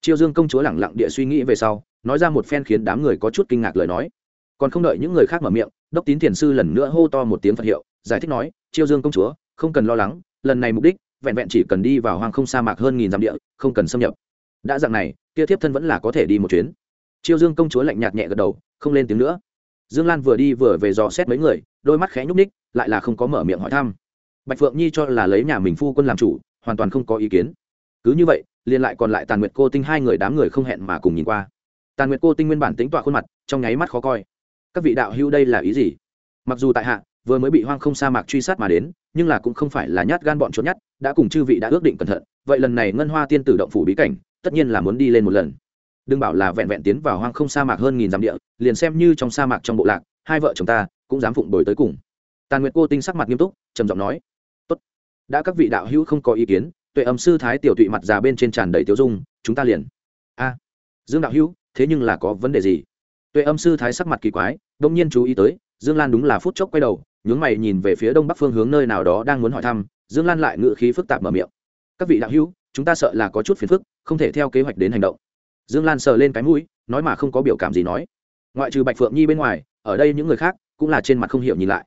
[SPEAKER 1] Triều dương công chúa lẳng lặng địa suy nghĩ về sau, nói ra một phen khiến đám người có chút kinh ngạc lời nói. Còn không đợi những người khác mở miệng, đốc tín thiền sư lần nữa hô to một tiếng phật hiệu, giải thích nói, triều dương công chúa, không cần lo lắng, lần này mục đích vẹn vẹn chỉ cần đi vào hoang không sa mạc hơn nghìn dặm địa, không cần xâm nhập. Đã dạng này, kia thiếp thân vẫn là có thể đi một chuyến. Chiêu dương công chúa lạnh nhạt nhẹ gật đầu, không lên tiếng nữa. Dương lan vừa đi vừa về dò xét mấy người, đôi mắt khẽ nhúc ních lại là không có mở miệng hỏi thăm. Bạch phượng nhi cho là lấy nhà mình phu quân làm chủ, hoàn toàn không có ý kiến. Cứ như vậy, liền lại còn lại tàn nguyệt cô tinh hai người đám người không hẹn mà cùng nhìn qua. Tàn nguyệt cô tinh nguyên bản tính tọa khuôn mặt, trong nháy mắt khó coi. Các vị đạo hữu đây là ý gì? Mặc dù tại hạ vừa mới bị hoang không sa mạc truy sát mà đến, nhưng là cũng không phải là nhát gan bọn trốn nhát, đã cùng chư vị đã ước định cẩn thận, vậy lần này ngân hoa tiên tử động phủ bí cảnh, tất nhiên là muốn đi lên một lần. Đừng bảo là vẹn vẹn tiến vào hoang không sa mạc hơn nghìn dặm địa, liền xem như trong sa mạc trong bộ lạc, hai vợ chồng ta cũng dám phụng đổi tới cùng. Tàn nguyệt cô tinh sắc mặt nghiêm túc, trầm giọng nói, tốt. Đã các vị đạo hữu không có ý kiến, tuệ âm sư thái tiểu tụy mặt già bên trên tràn đầy tiêu dung, chúng ta liền. A, dương đạo hữu, thế nhưng là có vấn đề gì? Tuệ âm sư thái sắc mặt kỳ quái, đông nhiên chú ý tới, dương lan đúng là phút chốc quay đầu nhướng mày nhìn về phía đông bắc phương hướng nơi nào đó đang muốn hỏi thăm, dương lan lại ngự khí phức tạp mở miệng. Các vị đạo hữu, chúng ta sợ là có chút phiền phức, không thể theo kế hoạch đến hành động. Dương lan sờ lên cái mũi, nói mà không có biểu cảm gì nói. Ngoại trừ bạch phượng nhi bên ngoài, ở đây những người khác cũng là trên mặt không hiểu nhìn lại.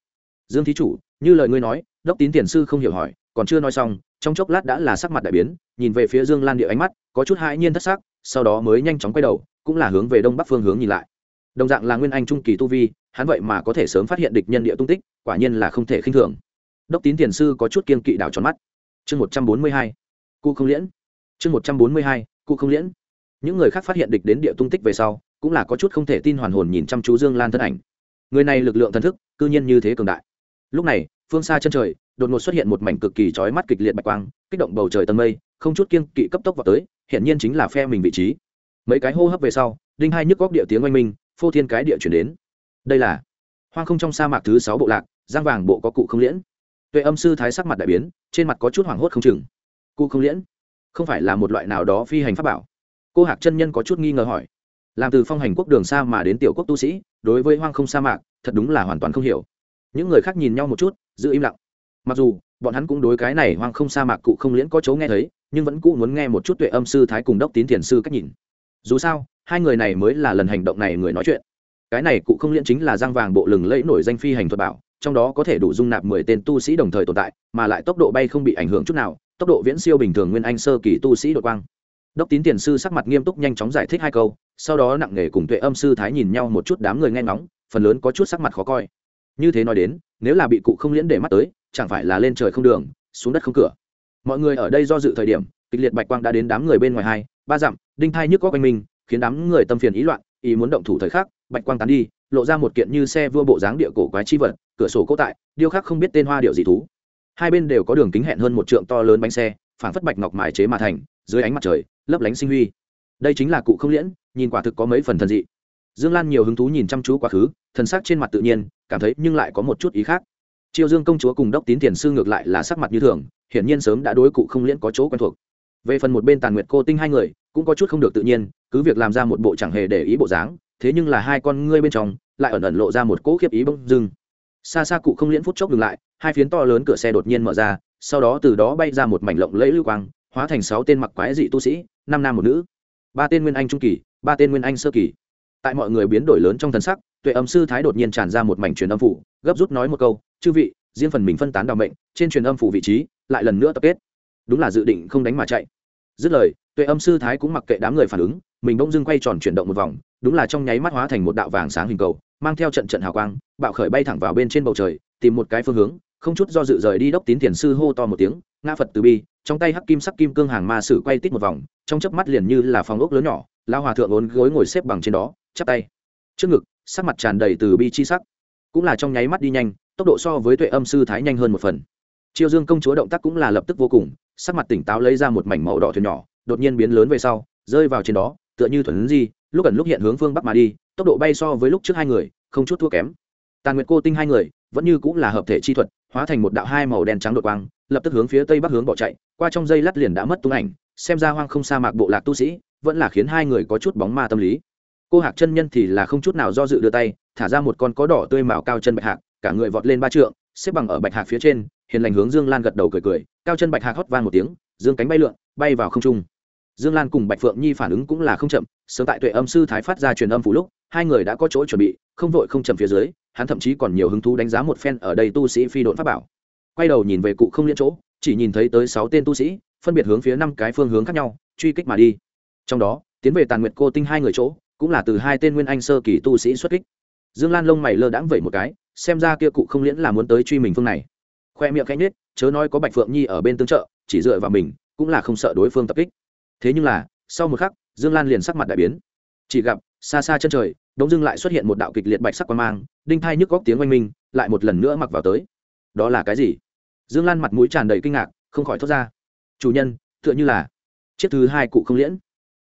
[SPEAKER 1] Dương thí chủ, như lời ngươi nói, đốc tín tiền sư không hiểu hỏi, còn chưa nói xong, trong chốc lát đã là sắc mặt đại biến, nhìn về phía dương lan địa ánh mắt, có chút hãi nhiên thất sắc, sau đó mới nhanh chóng quay đầu, cũng là hướng về đông bắc phương hướng nhìn lại. Đồng dạng là nguyên anh trung kỳ tu vi hắn vậy mà có thể sớm phát hiện địch nhân địa tung tích, quả nhiên là không thể khinh thường. Đốc tín tiền sư có chút kiên kỵ đảo tròn mắt. Chương một trăm bốn mươi hai, cụ không liễn. Chương một trăm bốn mươi hai, cụ không liễn. Những người khác phát hiện địch đến địa tung tích về sau, cũng là có chút không thể tin hoàn hồn nhìn chăm chú dương lan thân ảnh. Người này lực lượng thần thức, cư nhiên như thế cường đại. Lúc này, phương xa chân trời, đột ngột xuất hiện một mảnh cực kỳ trói mắt kịch liệt bạch quang, kích động bầu trời tầng mây, không chút kiên kỵ cấp tốc vào tới hiện nhiên chính là phe mình vị trí. Mấy cái hô hấp về sau, đinh hai nhức góc địa tiếng oanh minh, phô thiên cái địa chuyển đến đây là hoang không trong sa mạc thứ sáu bộ lạc, giang vàng bộ có cụ không liễn. Tuệ âm sư thái sắc mặt đại biến, trên mặt có chút hoảng hốt không chừng. Cụ không liễn? Không phải là một loại nào đó phi hành pháp bảo? Cô hạc chân nhân có chút nghi ngờ hỏi. Làm từ phong hành quốc đường xa mà đến tiểu quốc tu sĩ, đối với hoang không sa mạc, thật đúng là hoàn toàn không hiểu. Những người khác nhìn nhau một chút, giữ im lặng. Mặc dù, bọn hắn cũng đối cái này hoang không sa mạc cụ không liễn có chấu nghe thấy, nhưng vẫn cụ muốn nghe một chút tuệ âm sư thái cùng đốc tín thiền sư cách nhìn. Dù sao, hai người này mới là lần hành động này người nói chuyện cái này cụ không liễn chính là giang vàng bộ lừng lẫy nổi danh phi hành thuật bảo, trong đó có thể đủ dung nạp mười tên tu sĩ đồng thời tồn tại, mà lại tốc độ bay không bị ảnh hưởng chút nào, tốc độ viễn siêu bình thường nguyên anh sơ kỳ tu sĩ đội quang. Đốc tín tiền sư sắc mặt nghiêm túc nhanh chóng giải thích hai câu, sau đó nặng nề cùng tuệ âm sư thái nhìn nhau một chút đám người nghe ngóng, phần lớn có chút sắc mặt khó coi. Như thế nói đến, nếu là bị cụ không liễn để mắt tới, chẳng phải là lên trời không đường, xuống đất không cửa. Mọi người ở đây do dự thời điểm, kịch liệt bạch quang đã đến đám người bên ngoài hai, ba dặm, đinh thai nhức có quanh mình, khiến đám người tâm phiền ý loạn, ý muốn động thủ thời khắc bạch quang tán đi, lộ ra một kiện như xe vua bộ dáng địa cổ quái chi vật, cửa sổ cố tại, điêu khắc không biết tên hoa điệu gì thú. Hai bên đều có đường kính hẹn hơn một trượng to lớn bánh xe phản phất bạch ngọc mài chế mà thành, dưới ánh mặt trời, lấp lánh sinh huy. Đây chính là cụ không liễn, nhìn quả thực có mấy phần thần dị. Dương lan nhiều hứng thú nhìn chăm chú quá khứ, thần sắc trên mặt tự nhiên, cảm thấy nhưng lại có một chút ý khác. Triều dương công chúa cùng đốc tín tiền sư ngược lại là sắc mặt như thường, hiển nhiên sớm đã đối cụ không liễn có chỗ quen thuộc. Về phần một bên tàn nguyệt cô tinh hai người, cũng có chút không được tự nhiên, cứ việc làm ra một bộ chẳng hề để ý bộ dáng thế nhưng là hai con ngươi bên trong lại ẩn ẩn lộ ra một cỗ khiếp ý bông dưng. Xa xa cụ không liễn phút chốc dừng lại, hai phiến to lớn cửa xe đột nhiên mở ra, sau đó từ đó bay ra một mảnh lộng lẫy lưu quang, hóa thành sáu tên mặc quái dị tu sĩ, năm nam một nữ. Ba tên nguyên anh trung kỳ, ba tên nguyên anh sơ kỳ. Tại mọi người biến đổi lớn trong thần sắc, tuệ âm sư thái đột nhiên tràn ra một mảnh truyền âm phủ, gấp rút nói một câu, chư vị, riêng phần mình phân tán đ mệnh, trên truyền âm phủ vị trí lại lần nữa tập kết. Đúng là dự định không đánh mà chạy. Dứt lời, tuệ âm sư thái cũng mặc kệ đám người phản ứng mình bỗng dưng quay tròn chuyển động một vòng, đúng là trong nháy mắt hóa thành một đạo vàng sáng hình cầu, mang theo trận trận hào quang, bạo khởi bay thẳng vào bên trên bầu trời, tìm một cái phương hướng, không chút do dự rời đi đốc tín thiền sư hô to một tiếng, ngã phật từ bi, trong tay hắc kim sắc kim cương hàng ma sử quay tít một vòng, trong chớp mắt liền như là phòng ốc lớn nhỏ lao hòa thượng ốn gối ngồi xếp bằng trên đó, chắp tay. Trước ngực, sắc mặt tràn đầy từ bi chi sắc. Cũng là trong nháy mắt đi nhanh, tốc độ so với tuệ âm sư thái nhanh hơn một phần. Triều dương công chúa động tác cũng là lập tức vô cùng, sắc mặt tỉnh táo lấy ra một mảnh màu đỏ thuyền nhỏ, đột nhiên biến lớn về sau, rơi vào trên đó tựa như thuần di, lúc ẩn lúc hiện hướng phương bắc mà đi, tốc độ bay so với lúc trước hai người, không chút thua kém. Tàn nguyệt cô tinh hai người, vẫn như cũng là hợp thể chi thuật, hóa thành một đạo hai màu đen trắng đột quang, lập tức hướng phía tây bắc hướng bỏ chạy, qua trong dây lát liền đã mất tung ảnh, xem ra hoang không sa mạc bộ lạc tu sĩ, vẫn là khiến hai người có chút bóng ma tâm lý. Cô hạc chân nhân thì là không chút nào do dự đưa tay, thả ra một con có đỏ tươi màu cao chân bạch hạc, cả người vọt lên ba trượng, xếp bằng ở bạch hạc phía trên, hiền lành hướng dương lan gật đầu cười cười, cao chân bạch hạc hót vang một tiếng, dương cánh bay lượn, bay vào không trung dương lan cùng bạch phượng nhi phản ứng cũng là không chậm sớm tại tuệ âm sư thái phát ra truyền âm phủ lúc hai người đã có chỗ chuẩn bị không vội không chậm phía dưới hắn thậm chí còn nhiều hứng thú đánh giá một phen ở đây tu sĩ phi độn pháp bảo. Quay đầu nhìn về cụ không liên chỗ chỉ nhìn thấy tới sáu tên tu sĩ phân biệt hướng phía năm cái phương hướng khác nhau truy kích mà đi. Trong đó tiến về tàn nguyệt cô tinh hai người chỗ cũng là từ hai tên nguyên anh sơ kỳ tu sĩ xuất kích. Dương lan lông mày lơ đãng vẩy một cái xem ra kia cụ không liễn là muốn tới truy mình phương này. Khoe miệng khẽ nhếch, chớ nói có bạch phượng nhi ở bên tương trợ chỉ dựa vào mình cũng là không sợ đối phương tập kích thế nhưng là, sau một khắc, dương lan liền sắc mặt đại biến. Chỉ gặp, xa xa chân trời Đông dưng lại xuất hiện một đạo kịch liệt bạch sắc quan mang, đinh thai nhức góc tiếng oanh minh, lại một lần nữa mặc vào tới. Đó là cái gì? Dương lan mặt mũi tràn đầy kinh ngạc, không khỏi thốt ra. Chủ nhân, tựa như là chiếc thứ hai cụ không liễn.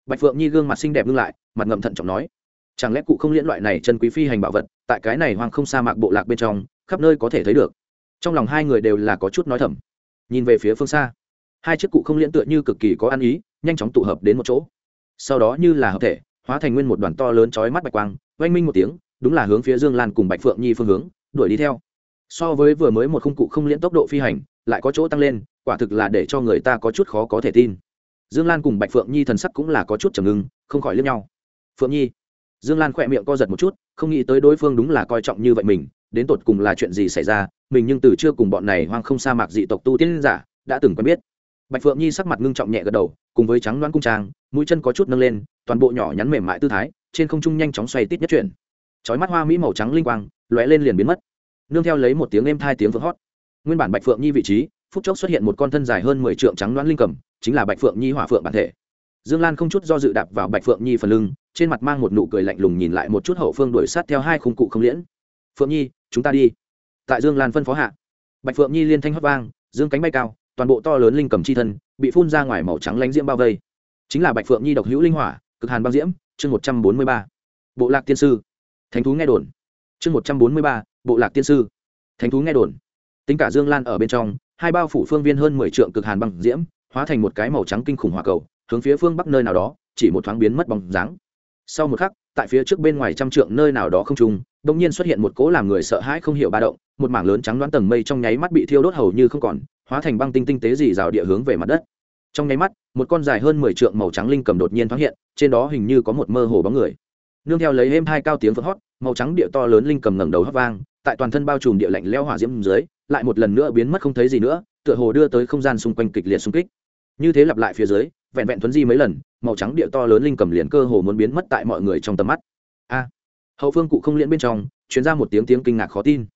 [SPEAKER 1] Bạch phượng nhi gương mặt xinh đẹp ngưng lại, mặt ngậm thận trọng nói, chẳng lẽ cụ không liễn loại này chân quý phi hành bảo vật, tại cái này hoang không sa mạc bộ lạc bên trong, khắp nơi có thể thấy được? Trong lòng hai người đều là có chút nói thầm. Nhìn về phía phương xa, hai chiếc cụ không liễn tựa như cực kỳ có ăn ý nhanh chóng tụ hợp đến một chỗ. Sau đó như là hợp thể, hóa thành nguyên một đoàn to lớn chói mắt bạch quang, oanh minh một tiếng, đúng là hướng phía dương lan cùng bạch phượng nhi phương hướng, đuổi đi theo. So với vừa mới một khung cụ không liễn tốc độ phi hành, lại có chỗ tăng lên, quả thực là để cho người ta có chút khó có thể tin. Dương lan cùng bạch phượng nhi thần sắc cũng là có chút trầm ngưng, không khỏi liếc nhau. Phượng nhi. Dương lan khỏe miệng co giật một chút, không nghĩ tới đối phương đúng là coi trọng như vậy mình, đến tột cùng là chuyện gì xảy ra, mình nhưng từ chưa cùng bọn này hoang không sa mạc dị tộc tu tiên giả, đã từng quen biết bạch phượng nhi sắc mặt ngưng trọng nhẹ gật đầu, cùng với trắng đoán cung trang, mũi chân có chút nâng lên, toàn bộ nhỏ nhắn mềm mại tư thái, trên không trung nhanh chóng xoay tít nhất chuyển. Chói mắt hoa mỹ màu trắng linh quang, lóe lên liền biến mất. Nương theo lấy một tiếng êm thai tiếng vỡ hót. Nguyên bản bạch phượng nhi vị trí, phút chốc xuất hiện một con thân dài hơn mười trượng trắng đoán linh cầm, chính là bạch phượng nhi hỏa phượng bản thể. Dương lan không chút do dự đạp vào bạch phượng nhi phần lưng, trên mặt mang một nụ cười lạnh lùng nhìn lại một chút hậu phương đuổi sát theo hai khung cụ không liễn. Phượng nhi, chúng ta đi. Tại dương lan phân phó hạ, bạch phượng nhi liên thanh hót vang, dương cánh bay cao toàn bộ to lớn linh cầm chi thân, bị phun ra ngoài màu trắng lánh diễm bao vây. Chính là bạch phượng nhi độc hữu linh hỏa, cực hàn băng diễm, chương một trăm bốn mươi ba. Bộ lạc tiên sư. Thánh thú nghe đồn. Chương một trăm bốn mươi ba, bộ lạc tiên sư. Thánh thú nghe đồn. Tính cả dương lan ở bên trong, hai bao phủ phương viên hơn mười trượng cực hàn băng diễm, hóa thành một cái màu trắng kinh khủng hỏa cầu, hướng phía phương bắc nơi nào đó, chỉ một thoáng biến mất bóng dáng. Sau một khắc, tại phía trước bên ngoài trăm trượng nơi nào đó không trung bỗng nhiên xuất hiện một cỗ làm người sợ hãi không hiểu ba động, một mảng lớn trắng đoán tầng mây trong nháy mắt bị thiêu đốt hầu như không còn hóa thành băng tinh tinh tế dì rào địa hướng về mặt đất. Trong nháy mắt, một con dài hơn mười trượng màu trắng linh cầm đột nhiên thoáng hiện, trên đó hình như có một mơ hồ bóng người. Nương theo lấy êm hai cao tiếng vỡ hót, màu trắng địa to lớn linh cầm ngẩng đầu hót vang, tại toàn thân bao trùm địa lạnh leo hỏa diễm dưới, lại một lần nữa biến mất không thấy gì nữa, tựa hồ đưa tới không gian xung quanh kịch liệt xung kích. Như thế lặp lại phía dưới, vẹn vẹn thuấn di mấy lần, màu trắng địa to lớn linh cầm liền cơ hồ muốn biến mất tại mọi người trong tầm mắt. A! Hậu phương cụ không liễn bên trong chuyến ra một tiếng tiếng kinh ngạc khó tin.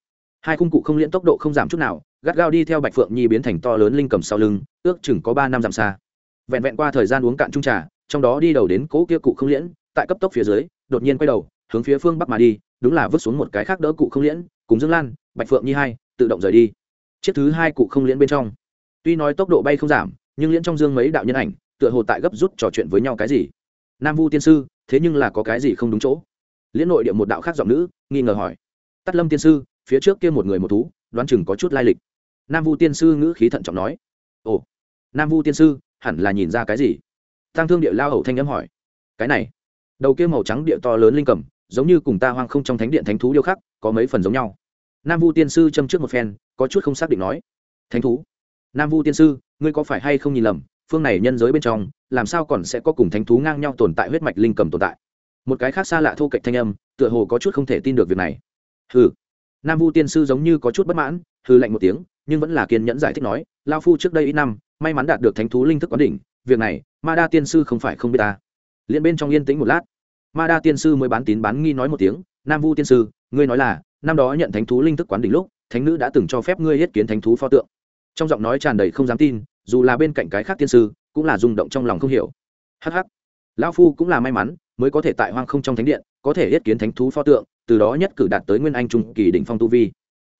[SPEAKER 1] Hai khung cụ không liễn tốc độ không giảm chút nào gắt gao đi theo bạch phượng nhi biến thành to lớn linh cầm sau lưng, ước chừng có ba năm dặm xa. Vẹn vẹn qua thời gian uống cạn trung trà, trong đó đi đầu đến cỗ kia cụ không liễn, tại cấp tốc phía dưới, đột nhiên quay đầu, hướng phía phương bắc mà đi, đúng là vứt xuống một cái khác đỡ cụ không liễn, cùng dương lan, bạch phượng nhi hai, tự động rời đi. Chiếc thứ hai cụ không liễn bên trong. Tuy nói tốc độ bay không giảm, nhưng liễn trong dương mấy đạo nhân ảnh, tựa hồ tại gấp rút trò chuyện với nhau cái gì. Nam vu tiên sư, thế nhưng là có cái gì không đúng chỗ? Liễn nội địa một đạo khác giọng nữ, nghi ngờ hỏi. Tắt lâm tiên sư, phía trước kia một người một thú, đoán chừng có chút lai lịch nam vu tiên sư ngữ khí thận trọng nói. Ồ, nam vu tiên sư, hẳn là nhìn ra cái gì? Tăng thương địa lao hầu thanh âm hỏi. Cái này, đầu kia màu trắng địa to lớn linh cầm, giống như cùng ta hoang không trong thánh điện thánh thú điêu khắc, có mấy phần giống nhau. Nam vu tiên sư châm trước một phen, có chút không xác định nói. Thánh thú? Nam vu tiên sư, ngươi có phải hay không nhìn lầm, phương này nhân giới bên trong, làm sao còn sẽ có cùng thánh thú ngang nhau tồn tại huyết mạch linh cầm tồn tại? Một cái khác xa lạ thô cạnh thanh âm, tựa hồ có chút không thể tin được việc này. Hừ. Nam vu tiên sư giống như có chút bất mãn hư lạnh một tiếng nhưng vẫn là kiên nhẫn giải thích nói lao phu trước đây ít năm, may mắn đạt được thánh thú linh thức quán đỉnh, việc này, ma đa tiên sư không phải không biết ta. Liên bên trong yên tĩnh một lát, ma đa tiên sư mới bán tín bán nghi nói một tiếng, nam vu tiên sư, ngươi nói là, năm đó nhận thánh thú linh thức quán đỉnh lúc, thánh nữ đã từng cho phép ngươi yết kiến thánh thú pho tượng. Trong giọng nói tràn đầy không dám tin, dù là bên cạnh cái khác tiên sư, cũng là rung động trong lòng không hiểu. Hh lão phu cũng là may mắn, mới có thể tại hoang không trong thánh điện, có thể yết kiến thánh thú pho tượng, từ đó nhất cử đạt tới nguyên anh trung kỳ đỉnh phong tu vi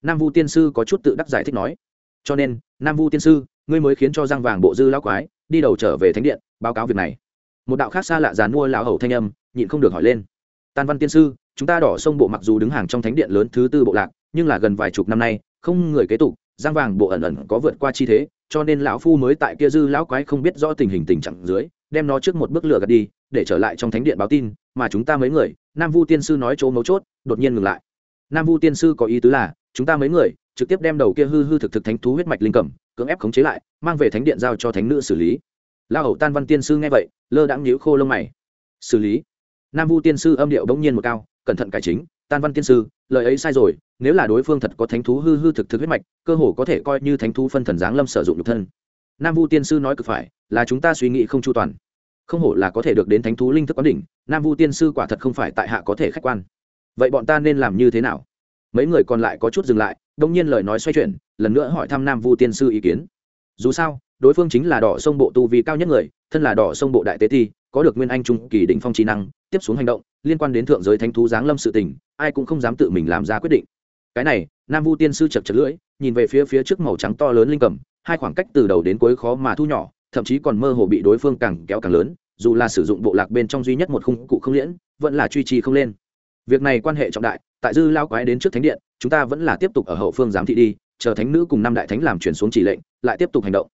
[SPEAKER 1] nam vu tiên sư có chút tự đắc giải thích nói cho nên nam vu tiên sư ngươi mới khiến cho giang vàng bộ dư lão quái đi đầu trở về thánh điện báo cáo việc này một đạo khác xa lạ dàn mua lão hầu thanh âm nhịn không được hỏi lên tan văn tiên sư chúng ta đỏ sông bộ mặc dù đứng hàng trong thánh điện lớn thứ tư bộ lạc nhưng là gần vài chục năm nay không người kế tục giang vàng bộ ẩn ẩn có vượt qua chi thế cho nên lão phu mới tại kia dư lão quái không biết rõ tình hình tình trạng dưới đem nó trước một bước lửa gạt đi để trở lại trong thánh điện báo tin mà chúng ta mấy người nam vu tiên sư nói chỗ mấu chốt đột nhiên ngừng lại nam vu tiên sư có ý tứ là chúng ta mấy người trực tiếp đem đầu kia hư hư thực thực thánh thú huyết mạch linh cẩm cưỡng ép khống chế lại, mang về thánh điện giao cho thánh nữ xử lý. La hậu tan văn tiên sư nghe vậy, lơ đãng nhíu khô lông mày. Xử lý? Nam vu tiên sư âm điệu bỗng nhiên một cao, cẩn thận cải chính, tan văn tiên sư, lời ấy sai rồi, nếu là đối phương thật có thánh thú hư hư thực thực huyết mạch, cơ hồ có thể coi như thánh thú phân thần giáng lâm sử dụng nhục thân. Nam vu tiên sư nói cực phải, là chúng ta suy nghĩ không chu toàn. Không hổ là có thể được đến thánh thú linh thức quán đỉnh, nam vu tiên sư quả thật không phải tại hạ có thể khách quan. Vậy bọn ta nên làm như thế nào? Mấy người còn lại có chút dừng lại, đông nhiên lời nói xoay chuyển, lần nữa hỏi thăm nam vu tiên sư ý kiến. Dù sao, đối phương chính là đỏ sông bộ tu Vi cao nhất người, thân là đỏ sông bộ đại tế thi có được nguyên anh trung kỳ đỉnh phong trí năng, tiếp xuống hành động, liên quan đến thượng giới thánh thú giáng lâm sự tình, ai cũng không dám tự mình làm ra quyết định. Cái này, nam vu tiên sư chật chật lưỡi, nhìn về phía phía trước màu trắng to lớn linh cầm, hai khoảng cách từ đầu đến cuối khó mà thu nhỏ, thậm chí còn mơ hồ bị đối phương càng kéo càng lớn, dù là sử dụng bộ lạc bên trong duy nhất một khung cụ không liễn, vẫn là truy trì không lên. Việc này quan hệ trọng đại tại dư lao quái đến trước thánh điện, chúng ta vẫn là tiếp tục ở hậu phương giám thị đi, chờ thánh nữ cùng năm đại thánh làm chuyển xuống chỉ lệnh, lại tiếp tục hành động.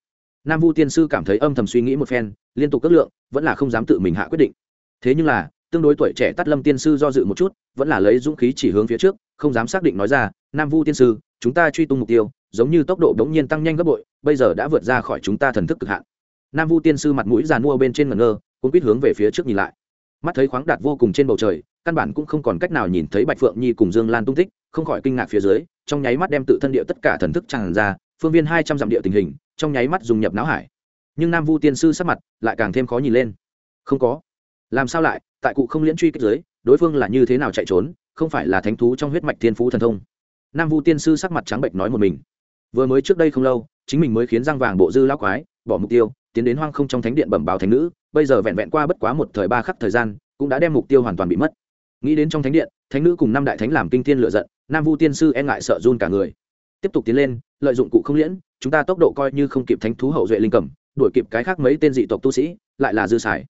[SPEAKER 1] Nam vu tiên sư cảm thấy âm thầm suy nghĩ một phen, liên tục cất lượng, vẫn là không dám tự mình hạ quyết định. Thế nhưng là, tương đối tuổi trẻ tắt lâm tiên sư do dự một chút, vẫn là lấy dũng khí chỉ hướng phía trước, không dám xác định nói ra, nam vu tiên sư, chúng ta truy tung mục tiêu, giống như tốc độ đ ố n g nhiên tăng nhanh gấp bội, bây giờ đã vượt ra khỏi chúng ta thần thức cực hạn. Nam vu tiên sư mặt mũi giàn mua bên trên ngẩn ngơ cũng biết hướng về phía trước nhìn lại mắt thấy khoáng đạt vô cùng trên bầu trời, căn bản cũng không còn cách nào nhìn thấy bạch phượng nhi cùng dương lan tung tích, không khỏi kinh ngạc phía dưới, trong nháy mắt đem tự thân địa tất cả thần thức tràn ra, phương viên hai trăm dặm địa tình hình, trong nháy mắt dùng nhập não hải. Nhưng nam vu tiên sư sắc mặt lại càng thêm khó nhìn lên. Không có. Làm sao lại? Tại cụ không liễn truy kích giới đối phương là như thế nào chạy trốn? Không phải là thánh thú trong huyết mạch thiên phú thần thông. Nam vu tiên sư sắc mặt trắng bệnh nói một mình. Vừa mới trước đây không lâu, chính mình mới khiến răng vàng bộ dư lao quái, bỏ mục tiêu, tiến đến hoang không trong thánh điện bẩm báo thánh nữ bây giờ vẹn vẹn qua bất quá một thời ba khắc thời gian, cũng đã đem mục tiêu hoàn toàn bị mất. Nghĩ đến trong thánh điện, thánh nữ cùng năm đại thánh làm kinh thiên lựa giận, nam vu tiên sư e ngại sợ run cả người. Tiếp tục tiến lên, lợi dụng cụ không liễn, chúng ta tốc độ coi như không kịp thánh thú hậu duệ linh cẩm đuổi kịp cái khác mấy tên dị tộc tu sĩ, lại là dư sải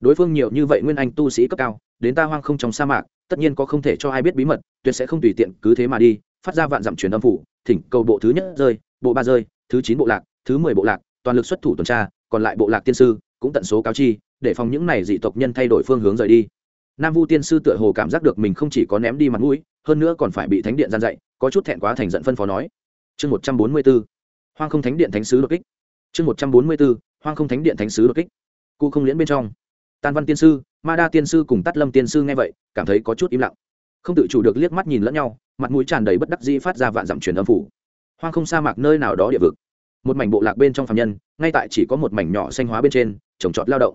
[SPEAKER 1] đối phương nhiều như vậy nguyên anh tu sĩ cấp cao, đến ta hoang không trong sa mạc, tất nhiên có không thể cho ai biết bí mật, tuyệt sẽ không tùy tiện cứ thế mà đi, phát ra vạn dặm truyền âm phủ, thỉnh cầu bộ thứ nhất rơi, bộ ba rơi, thứ chín bộ lạc, thứ mười bộ lạc, toàn lực xuất thủ tuần tra, còn lại bộ lạc tiên sư cũng tận số cáo chi, để phòng những này dị tộc nhân thay đổi phương hướng rời đi. Nam vu tiên sư tựa hồ cảm giác được mình không chỉ có ném đi mặt mũi, hơn nữa còn phải bị thánh điện gian dạy, có chút thẹn quá thành giận phân phó nói. Chương một trăm bốn mươi b ố hoang không thánh điện thánh sứ đột kích. Chương một trăm bốn mươi b ố hoang không thánh điện thánh sứ đột kích. Cụ không liễn bên trong. Tan văn tiên sư, ma đa tiên sư cùng tắt lâm tiên sư nghe vậy, cảm thấy có chút im lặng. Không tự chủ được liếc mắt nhìn lẫn nhau, mặt mũi tràn đầy bất đắc dĩ phát ra vạn dặm truyền âm phủ. Hoang không sa mạc nơi nào đó địa vực. Một mảnh bộ lạc bên trong phạm nhân, ngay tại chỉ có một mảnh nhỏ xanh hóa bên trên trồng trọt lao động.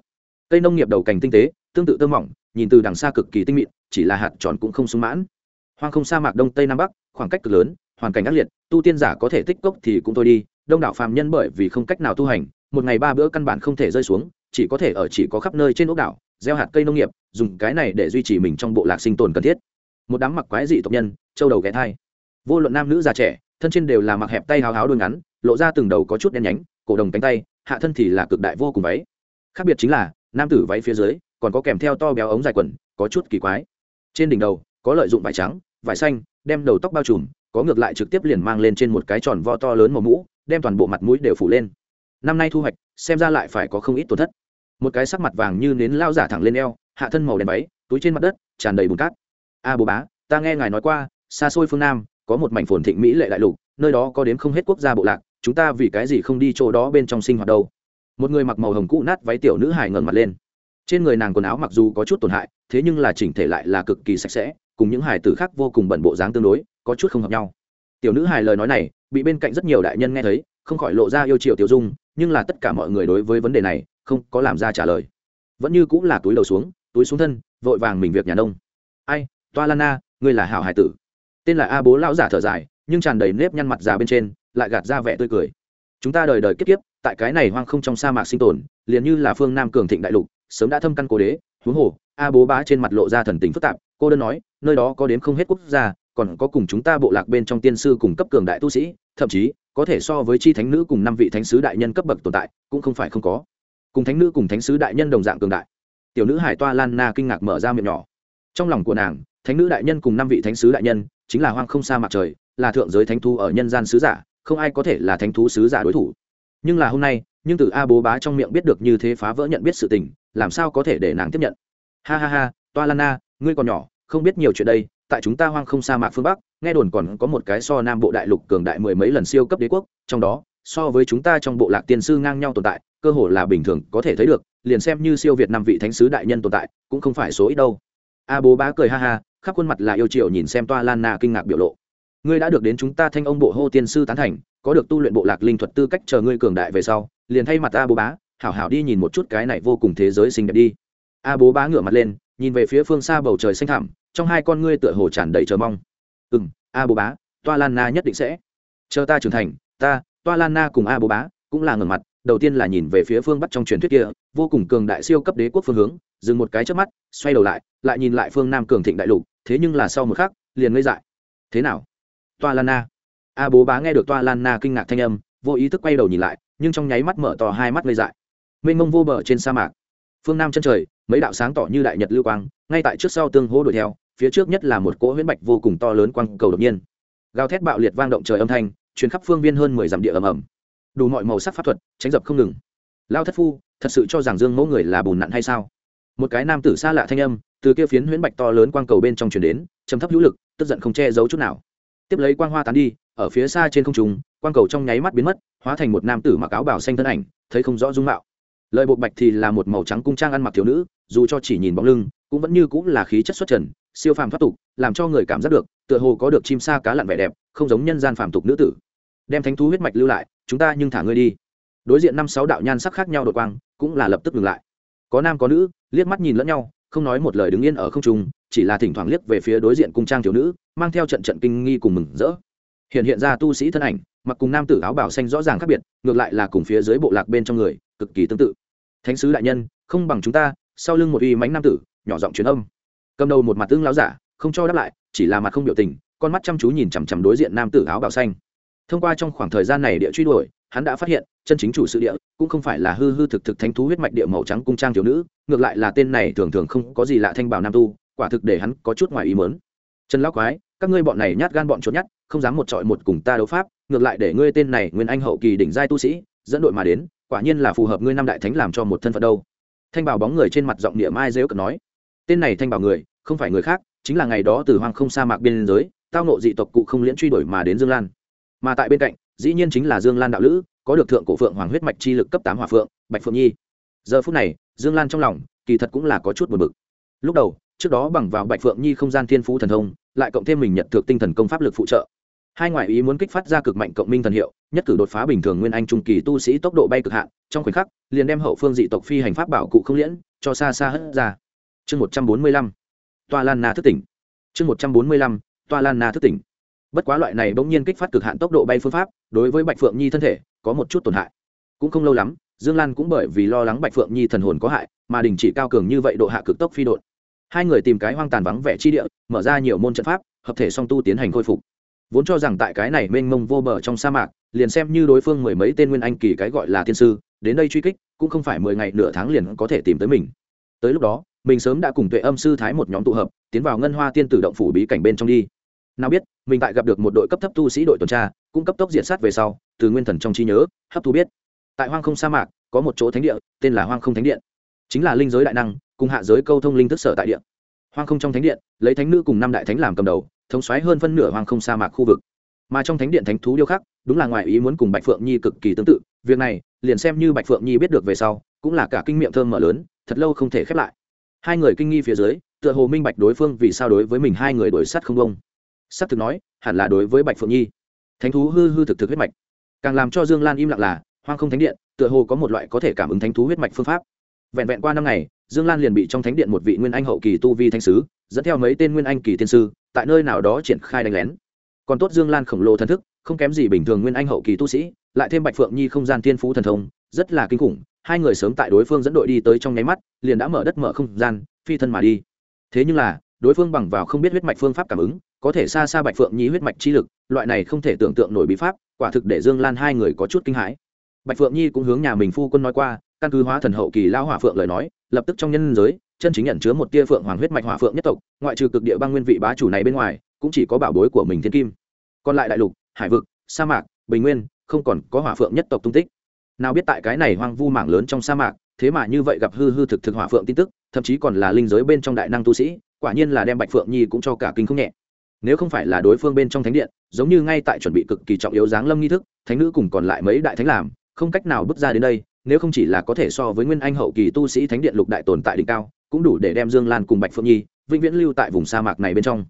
[SPEAKER 1] Cây nông nghiệp đầu cành tinh tế, tương tự tơ mỏng, nhìn từ đằng xa cực kỳ tinh mịn, chỉ là hạt tròn cũng không sung mãn. Hoang không sa mạc đông tây nam bắc, khoảng cách cực lớn, hoàn cảnh ác liệt, tu tiên giả có thể tích cốc thì cũng thôi đi, đông đảo phàm nhân bởi vì không cách nào tu hành, một ngày ba bữa căn bản không thể rơi xuống, chỉ có thể ở chỉ có khắp nơi trên ốc đảo, gieo hạt cây nông nghiệp, dùng cái này để duy trì mình trong bộ lạc sinh tồn cần thiết. Một đám mặc quái dị tộc nhân, châu đầu ghé thai. Vô luận nam nữ già trẻ, thân trên đều là mặc hẹp tay háo háo đôi ngắn, lộ ra từng đầu có chút đen nhánh, cổ đồng cánh tay, hạ thân thì là cực đại vô cùng váy khác biệt chính là, nam tử váy phía dưới, còn có kèm theo to béo ống dài quần, có chút kỳ quái. Trên đỉnh đầu, có lợi dụng vải trắng, vải xanh, đem đầu tóc bao trùm, có ngược lại trực tiếp liền mang lên trên một cái tròn vo to lớn màu mũ, đem toàn bộ mặt mũi đều phủ lên. Năm nay thu hoạch, xem ra lại phải có không ít tổn thất. Một cái sắc mặt vàng như nến lao giả thẳng lên eo, hạ thân màu đen váy, túi trên mặt đất, tràn đầy bùn cát. A bố bá, ta nghe ngài nói qua, xa xôi phương nam, có một mảnh phồn thịnh mỹ lệ đại lục, nơi đó có đến không hết quốc gia bộ lạc, chúng ta vì cái gì không đi chỗ đó bên trong sinh hoạt đâu? Một người mặc màu hồng cũ nát váy tiểu nữ hài ngẩng mặt lên. Trên người nàng quần áo mặc dù có chút tổn hại, thế nhưng là chỉnh thể lại là cực kỳ sạch sẽ, cùng những hài tử khác vô cùng bẩn bộ dáng tương đối, có chút không hợp nhau. Tiểu nữ hài lời nói này, bị bên cạnh rất nhiều đại nhân nghe thấy, không khỏi lộ ra yêu chiều tiểu dung, nhưng là tất cả mọi người đối với vấn đề này, không có làm ra trả lời. Vẫn như cũng là túi đầu xuống, túi xuống thân, vội vàng mình việc nhà nông. Ai toa lan na ngươi là hảo hải tử. Tên là a bố lão giả thở dài, nhưng tràn đầy nếp nhăn mặt già bên trên, lại gạt ra vẻ tươi cười. Chúng ta đời đời kiếp kiếp tại cái này hoang không trong sa mạc sinh tồn, liền như là phương nam cường thịnh đại lục, sớm đã thâm căn cố đế, huống hồ, a bố bá trên mặt lộ ra thần tình phức tạp, cô đơn nói, nơi đó có đến không hết quốc gia, còn có cùng chúng ta bộ lạc bên trong tiên sư cùng cấp cường đại tu sĩ, thậm chí, có thể so với chi thánh nữ cùng năm vị thánh sứ đại nhân cấp bậc tồn tại, cũng không phải không có. Cùng thánh nữ cùng thánh sứ đại nhân đồng dạng cường đại. Tiểu nữ hải toa lan na kinh ngạc mở ra miệng nhỏ. Trong lòng của nàng, thánh nữ đại nhân cùng năm vị thánh sứ đại nhân, chính là hoang không xa mặt trời, là thượng giới thánh thu ở nhân gian sứ giả, không ai có thể là thánh thú sứ giả đối thủ nhưng là hôm nay nhưng từ a bố bá trong miệng biết được như thế phá vỡ nhận biết sự tình làm sao có thể để nàng tiếp nhận? Ha ha ha toa Lana, ngươi còn nhỏ không biết nhiều chuyện đây tại chúng ta hoang không sa mạc phương bắc nghe đồn còn có một cái so nam bộ đại lục cường đại mười mấy lần siêu cấp đế quốc trong đó so với chúng ta trong bộ lạc tiên sư ngang nhau tồn tại cơ hồ là bình thường có thể thấy được liền xem như siêu việt năm vị thánh sứ đại nhân tồn tại cũng không phải số ít đâu. A bố bá cười ha ha khắp khuôn mặt là yêu triệu nhìn xem toa lan na kinh ngạc biểu lộ ngươi đã được đến chúng ta thanh ông bộ hô tiên sư tán thành, có được tu luyện bộ lạc linh thuật tư cách chờ ngươi cường đại về sau, liền thay mặt ta bố bá, hảo hảo đi nhìn một chút cái này vô cùng thế giới xinh đẹp đi. A bố bá ngửa mặt lên, nhìn về phía phương xa bầu trời xanh thẳm, trong hai con ngươi tựa hồ tràn đầy chờ mong. Ừ m a bố bá, toa lan na nhất định sẽ. Chờ ta trưởng thành, ta, toa lan na cùng a bố bá cũng là ngẩng mặt, đầu tiên là nhìn về phía phương bắc trong truyền thuyết kia, vô cùng cường đại siêu cấp đế quốc phương hướng, dừng một cái trước mắt, xoay đầu lại lại nhìn lại phương nam cường thịnh đại lục, thế nhưng là sau một khắc, liền ngây dại. Thế nào? Toa lan na a bố bá nghe được toa lan na kinh ngạc thanh âm, vô ý thức quay đầu nhìn lại, nhưng trong nháy mắt mở to hai mắt ngây dại. Mênh mông vô bờ trên sa mạc. Phương nam chân trời, mấy đạo sáng tỏ như đại nhật lưu quang, ngay tại trước sau tương hỗ đuổi theo, phía trước nhất là một cỗ huyễn bạch vô cùng to lớn quang cầu đột nhiên. Gào thét bạo liệt vang động trời âm thanh, truyền khắp phương viên hơn mười dặm địa ầm ầm. Đủ mọi màu sắc pháp thuật, tránh dập không ngừng. Lao thất phu, thật sự cho rằng dương mẫu người là bùn nặn hay sao? Một cái nam tử xa lạ thanh âm, từ kia phiến huyễn bạch to lớn quang cầu bên trong truyền đến, trầm thấp hữu lực, tức giận không che giấu chút nào tiếp lấy quang hoa tán đi, ở phía xa trên không trung, quang cầu trong nháy mắt biến mất, hóa thành một nam tử mặc áo bảo xanh thân ảnh, thấy không rõ dung mạo. Lợi bột bạch thì là một màu trắng cung trang ăn mặc thiếu nữ, dù cho chỉ nhìn bóng lưng, cũng vẫn như cũng là khí chất xuất trần, siêu phàm thoát tục, làm cho người cảm giác được, tựa hồ có được chim sa cá lặn vẻ đẹp, không giống nhân gian phàm tục nữ tử. Đem thánh thú huyết mạch lưu lại, chúng ta nhưng thả ngươi đi. Đối diện năm sáu đạo nhan sắc khác nhau đột quang, cũng là lập tức ngừng lại. Có nam có nữ, liếc mắt nhìn lẫn nhau không nói một lời đứng yên ở không trung, chỉ là thỉnh thoảng liếc về phía đối diện cung trang thiếu nữ, mang theo trận trận kinh nghi cùng mừng rỡ. Hiện hiện ra tu sĩ thân ảnh, mặc cùng nam tử áo bảo xanh rõ ràng khác biệt, ngược lại là cùng phía dưới bộ lạc bên trong người, cực kỳ tương tự. Thánh sứ đại nhân, không bằng chúng ta, sau lưng một uy mánh nam tử, nhỏ giọng truyền âm. Cầm đầu một mặt tương láo giả, không cho đáp lại, chỉ là mặt không biểu tình, con mắt chăm chú nhìn chằm chằm đối diện nam tử áo bảo xanh. Thông qua trong khoảng thời gian này địa truy đuổi hắn đã phát hiện, chân chính chủ sự địa cũng không phải là hư hư thực thực thánh thú huyết mạch địa màu trắng cung trang thiếu nữ, ngược lại là tên này thường thường không có gì lạ thanh bảo nam tu, quả thực để hắn có chút ngoài ý mớn trần lão quái, các ngươi bọn này nhát gan bọn trốn nhát, không dám một trọi một cùng ta đấu pháp, ngược lại để ngươi tên này nguyên anh hậu kỳ đỉnh giai tu sĩ, dẫn đội mà đến, quả nhiên là phù hợp ngươi năm đại thánh làm cho một thân phận đâu. Thanh bảo bóng người trên mặt giọng địa mai dễu cận nói, tên này thanh bảo người, không phải người khác, chính là ngày đó từ hoang không sa mạc biên giới, tao nộ dị tộc cụ không liễn truy đuổi mà đến dương lan. Mà tại bên cạnh dĩ nhiên chính là dương lan đạo lữ, có được thượng cổ phượng hoàng huyết mạch chi lực cấp tám hòa phượng, bạch phượng nhi. Giờ phút này, dương lan trong lòng, kỳ thật cũng là có chút buồn bực. Lúc đầu, trước đó bằng vào bạch phượng nhi không gian thiên phú thần thông, lại cộng thêm mình nhận được tinh thần công pháp lực phụ trợ. Hai ngoại ý muốn kích phát ra cực mạnh cộng minh thần hiệu, nhất cử đột phá bình thường nguyên anh trung kỳ tu sĩ tốc độ bay cực hạn, trong khoảnh khắc, liền đem hậu phương dị tộc phi hành pháp bảo cụ không liễn, cho xa xa hất ra. Chương một trăm bốn mươi lăm, toa lan na thức tỉnh. Chương một trăm bốn mươi lăm, toa lan na thức tỉnh bất quá loại này bỗng nhiên kích phát cực hạn tốc độ bay phương pháp, đối với bạch phượng nhi thân thể, có một chút tổn hại. Cũng không lâu lắm, dương lan cũng bởi vì lo lắng bạch phượng nhi thần hồn có hại, mà đình chỉ cao cường như vậy độ hạ cực tốc phi đột hai người tìm cái hoang tàn vắng vẻ chi địa, mở ra nhiều môn trận pháp, hợp thể song tu tiến hành khôi phục. Vốn cho rằng tại cái này mênh mông vô bờ trong sa mạc, liền xem như đối phương mười mấy tên nguyên anh kỳ cái gọi là thiên sư, đến đây truy kích, cũng không phải mười ngày nửa tháng liền có thể tìm tới mình. Tới lúc đó, mình sớm đã cùng tuệ âm sư thái một nhóm tụ hợp, tiến vào ngân hoa tiên tử động phủ bí cảnh bên trong đi nào biết, mình tại gặp được một đội cấp thấp tu sĩ đội tuần tra, cũng cấp tốc diện sát về sau, từ nguyên thần trong trí nhớ, hấp thu biết. Tại hoang không sa mạc, có một chỗ thánh địa, tên là hoang không thánh điện. Chính là linh giới đại năng, cùng hạ giới câu thông linh thức sở tại điện hoang không trong thánh điện, lấy thánh nữ cùng năm đại thánh làm cầm đầu, thống xoáy hơn phân nửa hoang không sa mạc khu vực. Mà trong thánh điện thánh thú điêu khắc, đúng là ngoài ý muốn cùng bạch phượng nhi cực kỳ tương tự, việc này, liền xem như bạch phượng nhi biết được về sau, cũng là cả kinh miệng thơm mở lớn, thật lâu không thể khép lại. Hai người kinh nghi phía dưới, tựa hồ minh bạch đối phương vì sao đối với mình hai người đổi sắt không bông sắp thực nói, hẳn là đối với bạch phượng nhi. Thánh thú hư hư thực thực huyết mạch. Càng làm cho dương lan im lặng là, hoang không thánh điện, tựa hồ có một loại có thể cảm ứng thánh thú huyết mạch phương pháp. Vẹn vẹn qua năm ngày, dương lan liền bị trong thánh điện một vị nguyên anh hậu kỳ tu vi thanh sứ, dẫn theo mấy tên nguyên anh kỳ tiên sư, tại nơi nào đó triển khai đánh lén. Còn tốt dương lan khổng lồ thần thức, không kém gì bình thường nguyên anh hậu kỳ tu sĩ, lại thêm bạch phượng nhi không gian thiên phú thần thông, rất là kinh khủng, hai người sớm tại đối phương dẫn đội đi tới trong nháy mắt, liền đã mở đất mở không gian, phi thân mà đi. Thế nhưng là, đối phương bằng vào không biết huyết mạch phương pháp cảm ứng có thể xa xa bạch phượng nhi huyết mạch chi lực, loại này không thể tưởng tượng nổi bí pháp, quả thực để dương lan hai người có chút kinh hãi. Bạch phượng nhi cũng hướng nhà mình phu quân nói qua, căn cứ hóa thần hậu kỳ lao hỏa phượng lời nói, lập tức trong nhân giới, chân chính nhận chứa một tia phượng hoàng huyết mạch hỏa phượng nhất tộc, ngoại trừ cực địa băng nguyên vị bá chủ này bên ngoài, cũng chỉ có bảo bối của mình thiên kim. Còn lại đại lục, hải vực, sa mạc, bình nguyên, không còn có hỏa phượng nhất tộc tung tích. Nào biết tại cái này hoang vu mảng lớn trong sa mạc, thế mà như vậy gặp hư hư thực thực hỏa phượng tin tức, thậm chí còn là linh giới bên trong đại năng tu sĩ, quả nhiên là đem bạch phượng nhi cũng cho cả kinh không nhẹ nếu không phải là đối phương bên trong thánh điện, giống như ngay tại chuẩn bị cực kỳ trọng yếu giáng lâm nghi thức, thánh nữ cùng còn lại mấy đại thánh làm, không cách nào bước ra đến đây, nếu không chỉ là có thể so với nguyên anh hậu kỳ tu sĩ thánh điện lục đại tồn tại đỉnh cao, cũng đủ để đem dương lan cùng bạch phượng nhi vĩnh viễn lưu tại vùng sa mạc này bên trong.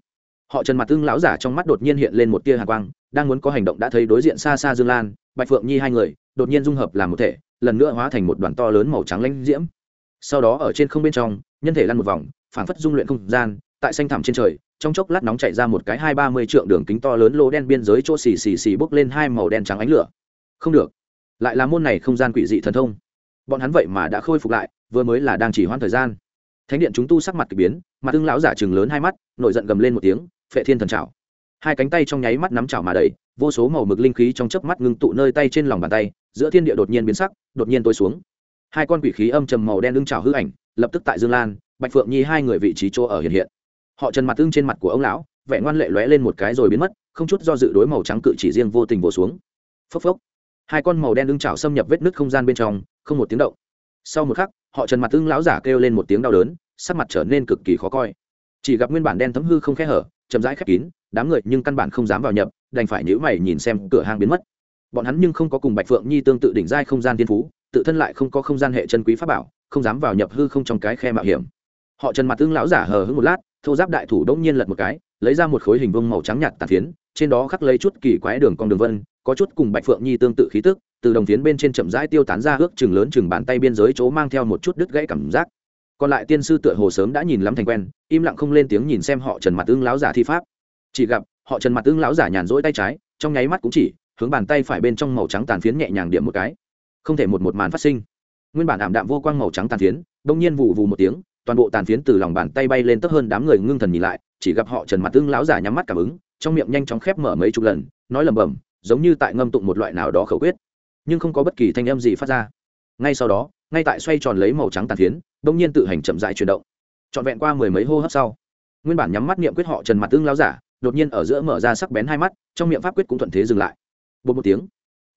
[SPEAKER 1] Họ trần mặt tương lão giả trong mắt đột nhiên hiện lên một tia hạ quang, đang muốn có hành động đã thấy đối diện xa xa dương lan, bạch phượng nhi hai người, đột nhiên dung hợp làm một thể, lần nữa hóa thành một đoàn to lớn màu trắng lãnh diễm. Sau đó ở trên không bên trong, nhân thể lăn một vòng, phảng phất dung luyện không gian, tại xanh thẳm trên trời trong chốc lát nóng chạy ra một cái hai ba mươi trượng đường kính to lớn lô đen biên giới chỗ xì xì xì bốc lên hai màu đen trắng ánh lửa. Không được. Lại là môn này không gian quỷ dị thần thông. Bọn hắn vậy mà đã khôi phục lại, vừa mới là đang chỉ hoãn thời gian. Thánh điện chúng tu sắc mặt k ỳ biến, mặt tương lão giả chừng lớn hai mắt, nổi giận gầm lên một tiếng, phệ thiên thần trào hai cánh tay trong nháy mắt nắm chảo mà đầy vô số màu mực linh khí trong chớp mắt ngưng tụ nơi tay trên lòng bàn tay, giữa thiên địa đột nhiên biến sắc, đột nhiên tối xuống. Hai con quỷ khí âm trầm màu đen lưng chảo hư ảnh, lập tức tại dương lan, bạch phượng nhi hai người vị trí chỗ ở hiện hiện họ trần mặt tương trên mặt của ông lão, vẻ ngoan lệ lóe lên một cái rồi biến mất, không chút do dự đối màu trắng cự chỉ riêng vô tình vồ xuống. Phốc phốc. Hai con màu đen lưng chảo xâm nhập vết nứt không gian bên trong, không một tiếng động. Sau một khắc, họ trần mặt tương lão giả kêu lên một tiếng đau đớn, sắc mặt trở nên cực kỳ khó coi. Chỉ gặp nguyên bản đen thấm hư không khe hở, chậm rãi khép kín, đám người nhưng căn bản không dám vào nhập, đành phải nhữ mày nhìn xem cửa hàng biến mất. Bọn hắn nhưng không có cùng bạch phượng nhi tương tự đỉnh giai không gian tiên phú, tự thân lại không có không gian hệ chân quý pháp bảo, không dám vào nhập hư không trong cái khe mạo hiểm. Họ trần mặt tương lão giả hờ hững một lát thô giáp đại thủ đông nhiên lật một cái, lấy ra một khối hình vông màu trắng nhạt tàn phiến, trên đó khắc lấy chút kỳ quái đường cong đường vân, có chút cùng bạch phượng nhi tương tự khí tức, từ đồng phiến bên trên chậm rãi tiêu tán ra ước chừng lớn chừng bàn tay biên giới chỗ mang theo một chút đứt gãy cảm giác. Còn lại tiên sư tựa hồ sớm đã nhìn lắm thành quen, im lặng không lên tiếng nhìn xem họ trần mặt tương láo giả thi pháp. Chỉ gặp, họ trần mặt tương láo giả nhàn rỗi tay trái, trong nháy mắt cũng chỉ, hướng bàn tay phải bên trong màu trắng tàn phiến nhẹ nhàng điểm một cái. Không thể một một màn phát sinh. Nguyên bản ảm đạm vô quang màu trắng tàn phiến đông nhiên vụ vù một tiếng toàn bộ tàn phiến từ lòng bàn tay bay lên tấp hơn đám người ngưng thần nhìn lại, chỉ gặp họ trần mặt tương lão giả nhắm mắt cảm ứng, trong miệng nhanh chóng khép mở mấy chục lần, nói lẩm bẩm, giống như tại ngâm tụng một loại nào đó khẩu quyết, nhưng không có bất kỳ thanh âm gì phát ra. Ngay sau đó, ngay tại xoay tròn lấy màu trắng tàn phiến bỗng nhiên tự hành chậm dại chuyển động. Trọn vẹn qua mười mấy hô hấp sau, nguyên bản nhắm mắt niệm quyết họ trần mặt tương lão giả đột nhiên ở giữa mở ra sắc bén hai mắt, trong miệng pháp quyết cũng thuận thế dừng lại. Bột một tiếng,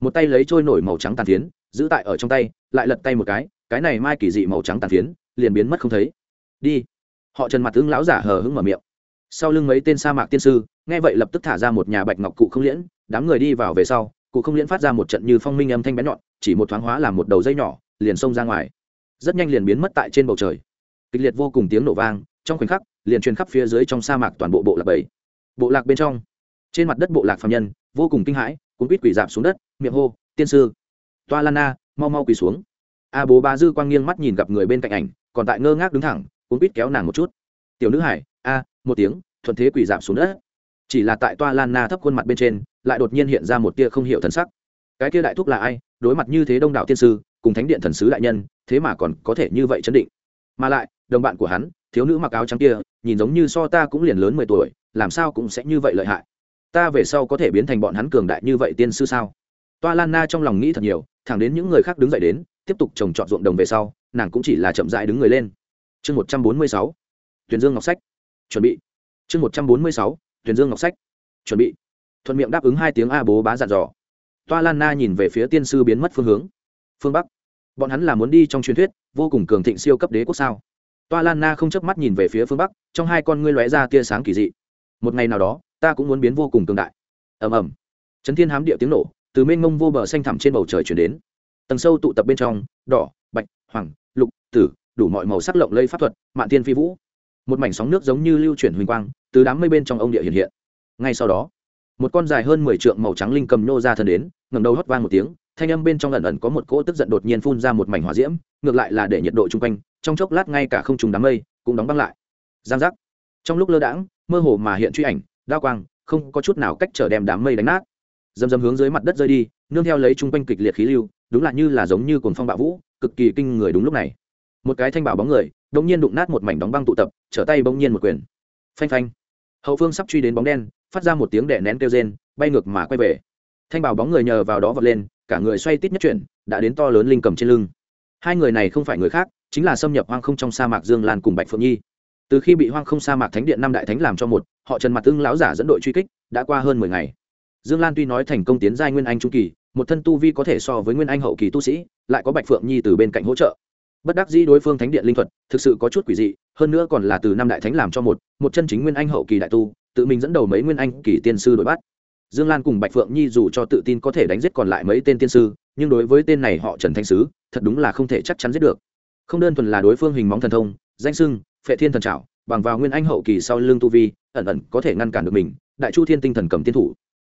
[SPEAKER 1] một tay lấy trôi nổi màu trắng tàn phiến, giữ tại ở trong tay, lại lật tay một cái cái này mai kỳ dị màu trắng tàn phiến, liền biến mất không thấy đi. Họ trần mặt tướng lão giả hờ hững mở miệng. Sau lưng mấy tên sa mạc tiên sư, nghe vậy lập tức thả ra một nhà bạch ngọc cụ không liễn, đám người đi vào về sau, cụ không liễn phát ra một trận như phong minh âm thanh bén nhọn, chỉ một thoáng hóa làm một đầu dây nhỏ, liền xông ra ngoài. Rất nhanh liền biến mất tại trên bầu trời. Kịch liệt vô cùng tiếng nổ vang, trong khoảnh khắc, liền truyền khắp phía dưới trong sa mạc toàn bộ bộ lạc bảy. Bộ lạc bên trong, trên mặt đất bộ lạc phạm nhân, vô cùng kinh hãi, cuốn quýt quỳ dạp xuống đất, miệng hô, tiên sư! Toa lan na, mau mau quỳ xuống. A bố ba dư quang nghiêng mắt nhìn gặp người bên cạnh ảnh, còn tại ngơ ngác đứng thẳng cuốn quýt kéo nàng một chút. Tiểu nữ hải, a, một tiếng, thuận thế quỳ giảm xuống đất. Chỉ là tại toa lan na thấp khuôn mặt bên trên, lại đột nhiên hiện ra một tia không hiểu thần sắc. Cái tia đại thúc là ai? Đối mặt như thế đông đảo tiên sư, cùng thánh điện thần sứ đại nhân, thế mà còn có thể như vậy chấn định. Mà lại, đồng bạn của hắn, thiếu nữ mặc áo trắng kia, nhìn giống như so ta cũng liền lớn mười tuổi, làm sao cũng sẽ như vậy lợi hại. Ta về sau có thể biến thành bọn hắn cường đại như vậy tiên sư sao? Toa lan na trong lòng nghĩ thật nhiều, thẳng đến những người khác đứng dậy đến, tiếp tục trồng trọt ruộng đồng về sau, nàng cũng chỉ là chậm dại đứng người lên chương một trăm bốn mươi sáu tuyển dương ngọc sách. Chuẩn bị. Chương một trăm bốn mươi sáu tuyển dương ngọc sách. Chuẩn bị. Thuận miệng đáp ứng hai tiếng a bố bá dặn dò. Toa lan na nhìn về phía tiên sư biến mất phương hướng. Phương bắc. Bọn hắn là muốn đi trong truyền thuyết, vô cùng cường thịnh siêu cấp đế quốc sao? Toa lan na không chớp mắt nhìn về phía phương bắc, trong hai con ngươi lóe ra tia sáng kỳ dị. Một ngày nào đó, ta cũng muốn biến vô cùng cường đại. Ầm ầm. Chấn thiên hám địa tiếng nổ, từ mênh mông vô bờ xanh thẳm trên bầu trời chuyển đến. Tầng sâu tụ tập bên trong, đỏ, bạch, hoàng, lục, tử đủ mọi màu sắc lộng lây pháp thuật, mạn thiên phi vũ. Một mảnh sóng nước giống như lưu chuyển huỳnh quang, từ đám mây bên trong ông địa hiện hiện. Ngay sau đó, một con dài hơn mười trượng màu trắng linh cầm nô ra thân đến ngầm đầu hót vang một tiếng, thanh âm bên trong ẩn ẩn có một cỗ tức giận đột nhiên phun ra một mảnh hỏa diễm, ngược lại là để nhiệt độ chung quanh, trong chốc lát ngay cả không trùng đám mây cũng đóng băng lại. Giang giác. Trong lúc lơ đãng, mơ hồ mà hiện truy ảnh, đao quang, không có chút nào cách trở đem đám mây đánh nát. Dầm dầm hướng dưới mặt đất rơi đi, nương theo lấy chung quanh kịch liệt khí lưu, đúng là như là giống như cồn phong bạo vũ, cực kỳ kinh người đúng lúc này một cái thanh bảo bóng người, đột nhiên đụng nát một mảnh đóng băng tụ tập, trở tay bỗng nhiên một quyền. Phanh phanh. Hậu phương sắp truy đến bóng đen, phát ra một tiếng đẻ nén kêu rên, bay ngược mà quay về. Thanh bảo bóng người nhờ vào đó vọt lên, cả người xoay tít nhất chuyển, đã đến to lớn linh cầm trên lưng. Hai người này không phải người khác, chính là xâm nhập hoang không trong sa mạc dương lan cùng bạch phượng nhi. Từ khi bị hoang không sa mạc thánh điện năm đại thánh làm cho một, họ trần mặt ưng lão giả dẫn đội truy kích, đã qua hơn mười ngày. Dương lan tuy nói thành công tiến giai nguyên anh trung kỳ, một thân tu vi có thể so với nguyên anh hậu kỳ tu sĩ, lại có bạch phượng nhi từ bên cạnh hỗ trợ bất đắc dĩ đối phương thánh điện linh thuật, thực sự có chút quỷ dị, hơn nữa còn là từ năm đại thánh làm cho một một chân chính nguyên anh hậu kỳ đại tu, tự mình dẫn đầu mấy nguyên anh kỳ tiên sư đổi bắt. Dương lan cùng bạch phượng nhi dù cho tự tin có thể đánh giết còn lại mấy tên tiên sư, nhưng đối với tên này họ trần thanh sứ, thật đúng là không thể chắc chắn giết được. Không đơn thuần là đối phương hình móng thần thông, danh sưng, phệ thiên thần trảo, bằng vào nguyên anh hậu kỳ sau lưng tu vi, ẩn ẩn có thể ngăn cản được mình, đại chu thiên tinh thần cầm tiên thủ.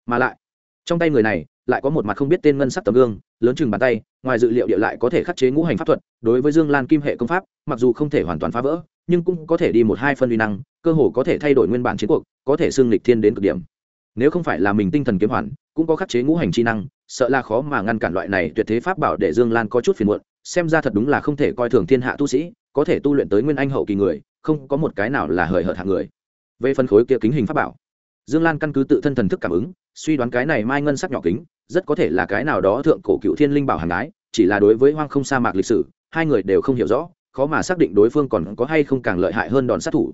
[SPEAKER 1] Mà lại, trong tay người này lại có một mặt không biết tên ngân sắc tấm gương, lớn chừng bàn tay, ngoài dự liệu địa lại có thể khắc chế ngũ hành pháp thuật, đối với dương lan kim hệ công pháp, mặc dù không thể hoàn toàn phá vỡ, nhưng cũng có thể đi một hai phân uy năng, cơ hồ có thể thay đổi nguyên bản chiến cuộc, có thể xương lịch thiên đến cực điểm. Nếu không phải là mình tinh thần kiếm hoàn, cũng có khắc chế ngũ hành chi năng, sợ là khó mà ngăn cản loại này tuyệt thế pháp bảo để dương lan có chút phiền muộn, xem ra thật đúng là không thể coi thường thiên hạ tu sĩ, có thể tu luyện tới nguyên anh hậu kỳ người, không có một cái nào là hời hợt hạng người. Về phân khối kia kính hình pháp bảo, dương lan căn cứ tự thân thần thức cảm ứng, suy đoán cái này mai ngân sắc nhỏ kính rất có thể là cái nào đó thượng cổ cựu thiên linh bảo hàng ái chỉ là đối với hoang không sa mạc lịch sử, hai người đều không hiểu rõ, khó mà xác định đối phương còn có hay không càng lợi hại hơn đòn sát thủ.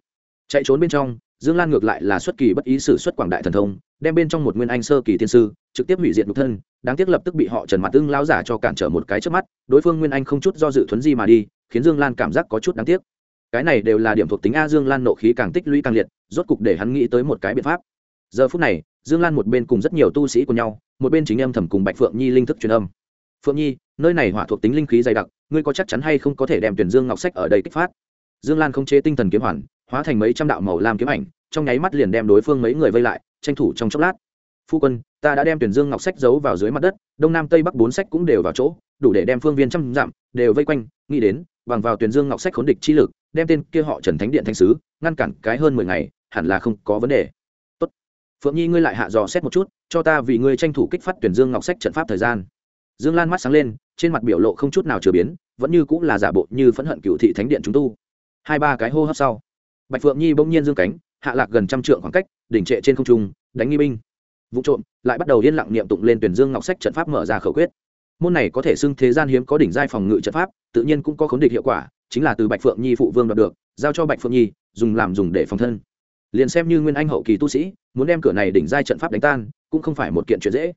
[SPEAKER 1] Chạy trốn bên trong, dương lan ngược lại là xuất kỳ bất ý sử xuất quảng đại thần thông, đem bên trong một nguyên anh sơ kỳ tiên sư, trực tiếp hủy diệt nhục thân, đáng tiếc lập tức bị họ trần mặt tương lao giả cho cản trở một cái trước mắt, đối phương nguyên anh không chút do dự thuấn di mà đi, khiến dương lan cảm giác có chút đáng tiếc. Cái này đều là điểm thuộc tính a dương lan nộ khí càng tích lũy càng liệt, rốt cục để hắn nghĩ tới một cái biện pháp giờ phút này, dương lan một bên cùng rất nhiều tu sĩ của nhau, một bên chính âm thầm cùng bạch phượng nhi linh thức truyền âm. Phượng nhi, nơi này hỏa thuộc tính linh khí dày đặc, ngươi có chắc chắn hay không có thể đem tuyển dương ngọc sách ở đây kích phát? Dương lan không chế tinh thần kiếm hoàn, hóa thành mấy trăm đạo màu lam kiếm ảnh, trong nháy mắt liền đem đối phương mấy người vây lại, tranh thủ trong chốc lát. Phu quân, ta đã đem tuyển dương ngọc sách giấu vào dưới mặt đất, đông nam tây bắc bốn sách cũng đều vào chỗ, đủ để đem phương viên trăm dặm đều vây quanh, nghĩ đến, bằng vào tuyển dương ngọc sách khốn địch chi lực, đem tên kia họ trần thánh điện thanh sứ, ngăn cản cái hơn mười ngày, hẳn là không có vấn đề phượng nhi ngươi lại hạ dò xét một chút, cho ta vì ngươi tranh thủ kích phát tuyển dương ngọc sách trận pháp thời gian. Dương lan mắt sáng lên, trên mặt biểu lộ không chút nào chừa biến, vẫn như cũng là giả bộ như phẫn hận cựu thị thánh điện chúng tu. Hai ba cái hô hấp sau, bạch phượng nhi bỗng nhiên dương cánh, hạ lạc gần trăm trượng khoảng cách, đỉnh trệ trên không trung, đánh nghi binh. Vụ trộm, lại bắt đầu yên lặng niệm tụng lên tuyển dương ngọc sách trận pháp mở ra khẩu quyết. Môn này có thể xưng thế gian hiếm có đỉnh giai phòng ngự trận pháp, tự nhiên cũng có khốn địch hiệu quả, chính là từ bạch phượng nhi phụ vương đoạt được, giao cho bạch phượng nhi, dùng làm dùng để phòng thân liền xem như nguyên anh hậu kỳ tu sĩ, muốn đem cửa này đỉnh giai trận pháp đánh tan, cũng không phải một kiện chuyện dễ.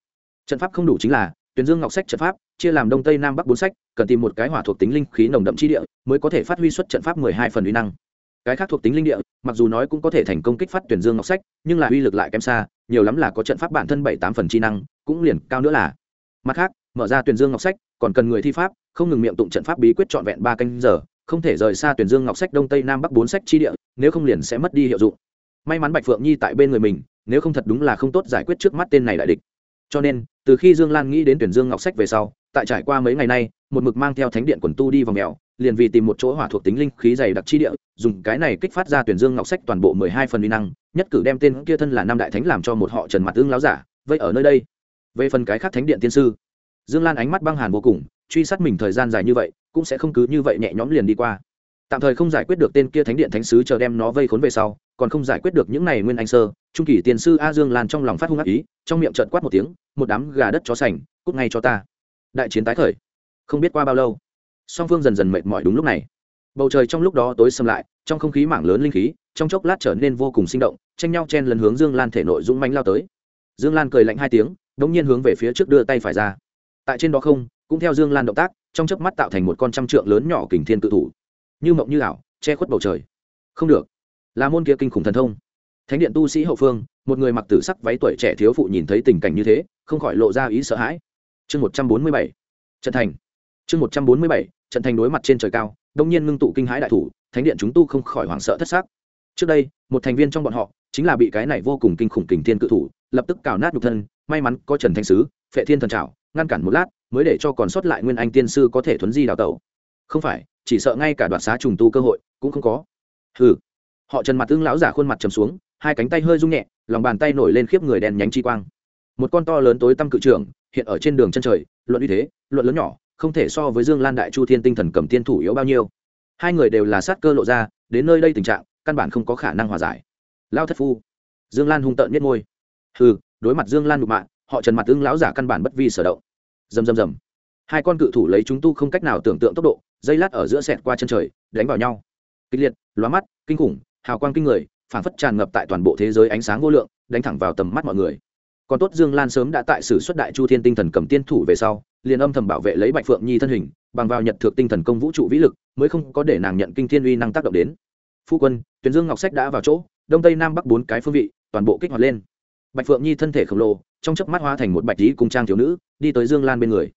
[SPEAKER 1] Trận pháp không đủ chính là tuyển dương ngọc sách trận pháp, chia làm đông tây nam bắc bốn sách, cần tìm một cái hỏa thuộc tính linh khí nồng đậm chi địa, mới có thể phát huy xuất trận pháp mười hai phần uy năng. Cái khác thuộc tính linh địa, mặc dù nói cũng có thể thành công kích phát tuyển dương ngọc sách, nhưng là uy lực lại kém xa, nhiều lắm là có trận pháp bản thân bảy tám phần chi năng, cũng liền cao nữa là. Mặt khác, mở ra tuyển dương ngọc sách, còn cần người thi pháp, không ngừng miệng tụng trận pháp bí quyết trọn vẹn ba canh giờ, không thể rời xa tuyển dương ngọc sách đông tây nam bắc bốn sách chi địa, nếu không liền sẽ mất đi hiệu dụng may mắn bạch phượng nhi tại bên người mình nếu không thật đúng là không tốt giải quyết trước mắt tên này đại địch cho nên từ khi dương lan nghĩ đến tuyển dương ngọc sách về sau tại trải qua mấy ngày nay một mực mang theo thánh điện quần tu đi vào mèo liền vì tìm một chỗ hỏa thuộc tính linh khí dày đặc chi địa dùng cái này kích phát ra tuyển dương ngọc sách toàn bộ mười hai phần uy năng nhất cử đem tên kia thân là năm đại thánh làm cho một họ trần mặt tương láo giả vậy ở nơi đây về phần cái khác thánh điện tiên sư dương lan ánh mắt băng hàn vô cùng truy sát mình thời gian dài như vậy cũng sẽ không cứ như vậy nhẹ nhõm liền đi qua tạm thời không giải quyết được tên kia thánh điện thánh sứ chờ đem nó vây khốn về sau, còn không giải quyết được những này nguyên anh sơ, trung kỳ tiền sư a dương lan trong lòng phát hung ác ý, trong miệng trợn quát một tiếng, một đám gà đất chó sành, cút ngay cho ta. Đại chiến tái khởi. Không biết qua bao lâu, song phương dần dần mệt mỏi đúng lúc này. Bầu trời trong lúc đó tối xâm lại, trong không khí mảng lớn linh khí, trong chốc lát trở nên vô cùng sinh động, tranh nhau chen lần hướng dương lan thể nội dũng mánh lao tới. Dương lan cười lạnh hai tiếng đ ỗ n g nhiên hướng về phía trước đưa tay phải ra. Tại trên đó không, cũng theo dương lan động tác, trong chớp mắt tạo thành một con trăm trượng lớn nhỏ kình thiên cự thủ như mộng như ảo, che khuất bầu trời. Không được. Là môn kia kinh khủng thần thông. Thánh điện tu sĩ hậu phương, một người mặc tử sắc váy tuổi trẻ thiếu phụ nhìn thấy tình cảnh như thế, không khỏi lộ ra ý sợ hãi. Chương một trăm bốn mươi bảy. Trận thành. Chương một trăm bốn mươi bảy, trận thành đối mặt trên trời cao, đông nhiên ngưng tụ kinh hãi đại thủ, thánh điện chúng tu không khỏi hoảng sợ thất xác trước đây, một thành viên trong bọn họ chính là bị cái này vô cùng kinh khủng kình thiên cự thủ, lập tức cào nát nhục thân, may mắn có trần thanh sứ, phệ thiên thần trào ngăn cản một lát, mới để cho còn sót lại nguyên anh tiên sư có thể thuấn di đào tẩu không phải, chỉ sợ ngay cả đoạt xá trùng tu cơ hội cũng không có. Hừ. Họ trần mặt tương lão giả khuôn mặt trầm xuống, hai cánh tay hơi rung nhẹ, lòng bàn tay nổi lên khiếp người đèn nhánh chi quang. Một con to lớn tối tăm cự trưởng hiện ở trên đường chân trời, luận uy thế, luận lớn nhỏ, không thể so với dương lan đại chu thiên tinh thần cầm tiên thủ yếu bao nhiêu. Hai người đều là sát cơ lộ ra, đến nơi đây tình trạng, căn bản không có khả năng hòa giải. Lao thất phu. Dương lan hung tợn nhất ngôi hừ, đối mặt dương lan đục mạng họ trần mặt tương lão giả căn bản bất vi sở động. Dầm dầm dầm hai con cự thủ lấy chúng tu không cách nào tưởng tượng tốc độ dây lát ở giữa sẹt qua chân trời, đánh vào nhau. Kịch liệt, lóa mắt, kinh khủng, hào quang kinh người phản phất tràn ngập tại toàn bộ thế giới ánh sáng vô lượng, đánh thẳng vào tầm mắt mọi người. Còn tốt dương lan sớm đã tại sử xuất đại chu thiên tinh thần cầm tiên thủ về sau, liền âm thầm bảo vệ lấy bạch phượng nhi thân hình, bằng vào nhật thực tinh thần công vũ trụ vĩ lực, mới không có để nàng nhận kinh thiên uy năng tác động đến. Phu quân tuyến dương ngọc sách đã vào chỗ, đông tây nam bắc bốn cái phương vị, toàn bộ kích hoạt lên. Bạch phượng nhi thân thể khổng lồ, trong chớp mắt hóa thành một bạch lý cung trang thiếu nữ, đi tới dương lan bên người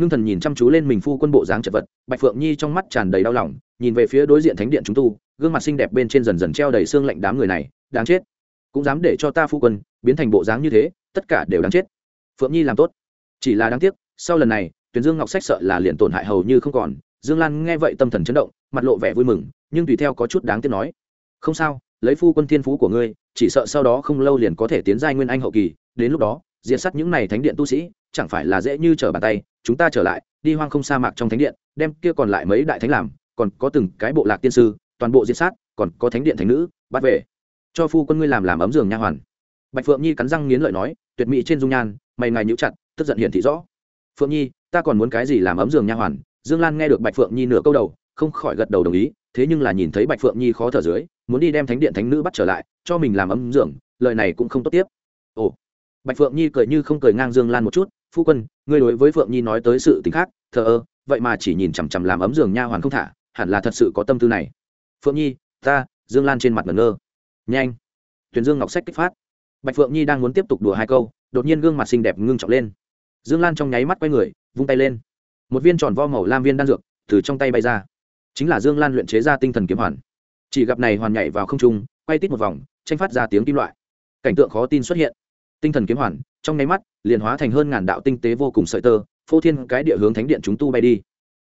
[SPEAKER 1] ngưng thần nhìn chăm chú lên mình phu quân bộ dáng chật vật, bạch phượng nhi trong mắt tràn đầy đau lòng, nhìn về phía đối diện thánh điện chúng tu, gương mặt xinh đẹp bên trên dần dần treo đầy xương lạnh đám người này, đáng chết. Cũng dám để cho ta phu quân biến thành bộ dáng như thế, tất cả đều đáng chết. Phượng nhi làm tốt. Chỉ là đáng tiếc, sau lần này, tuyền dương ngọc sách sợ là liền tổn hại hầu như không còn. Dương lan nghe vậy tâm thần chấn động, mặt lộ vẻ vui mừng, nhưng tùy theo có chút đáng tiếc nói, không sao, lấy phu quân thiên phú của ngươi, chỉ sợ sau đó không lâu liền có thể tiến giai nguyên anh hậu kỳ, đến lúc đó diện sắt những này thánh điện tu sĩ, chẳng phải là dễ như trở bàn tay chúng ta trở lại, đi hoang không sa mạc trong thánh điện, đem kia còn lại mấy đại thánh làm, còn có từng cái bộ lạc tiên sư, toàn bộ diện sát, còn có thánh điện thánh nữ, bắt về. Cho phu quân ngươi làm làm ấm giường nha hoàn. Bạch phượng nhi cắn răng nghiến lợi nói, tuyệt mỹ trên dung nhan, mày ngài nhũ chặt, tức giận hiển thị rõ. Phượng nhi, ta còn muốn cái gì làm ấm giường nha hoàn? Dương lan nghe được bạch phượng nhi nửa câu đầu, không khỏi gật đầu đồng ý, thế nhưng là nhìn thấy bạch phượng nhi khó thở dưới, muốn đi đem thánh điện thánh nữ bắt trở lại, cho mình làm ấm giường, lời này cũng không tốt tiếp. Ồ. Bạch phượng nhi cười như không cười ngang dương lan một chút, phu quân ngươi đối với phượng nhi nói tới sự tính khác, thờ ơ, vậy mà chỉ nhìn chằm chằm làm ấm giường nha hoàn không thả, hẳn là thật sự có tâm tư này. Phượng nhi, ta, dương lan trên mặt ngẩn ngơ. Nhanh. Tuyền dương ngọc sách kích phát. Bạch phượng nhi đang muốn tiếp tục đùa hai câu, đột nhiên gương mặt xinh đẹp ngưng trọng lên. Dương lan trong nháy mắt quay người, vung tay lên. Một viên tròn vo màu lam viên đan dược từ trong tay bay ra. Chính là dương lan luyện chế ra tinh thần kiếm hoàn. Chỉ gặp này hoàn nhảy vào không trung, quay tít một vòng, tranh phát ra tiếng kim loại. Cảnh tượng khó tin xuất hiện. Tinh thần kiếm hoàn trong nháy mắt, liền hóa thành hơn ngàn đạo tinh tế vô cùng sợi tơ, phô thiên cái địa hướng thánh điện chúng tu bay đi.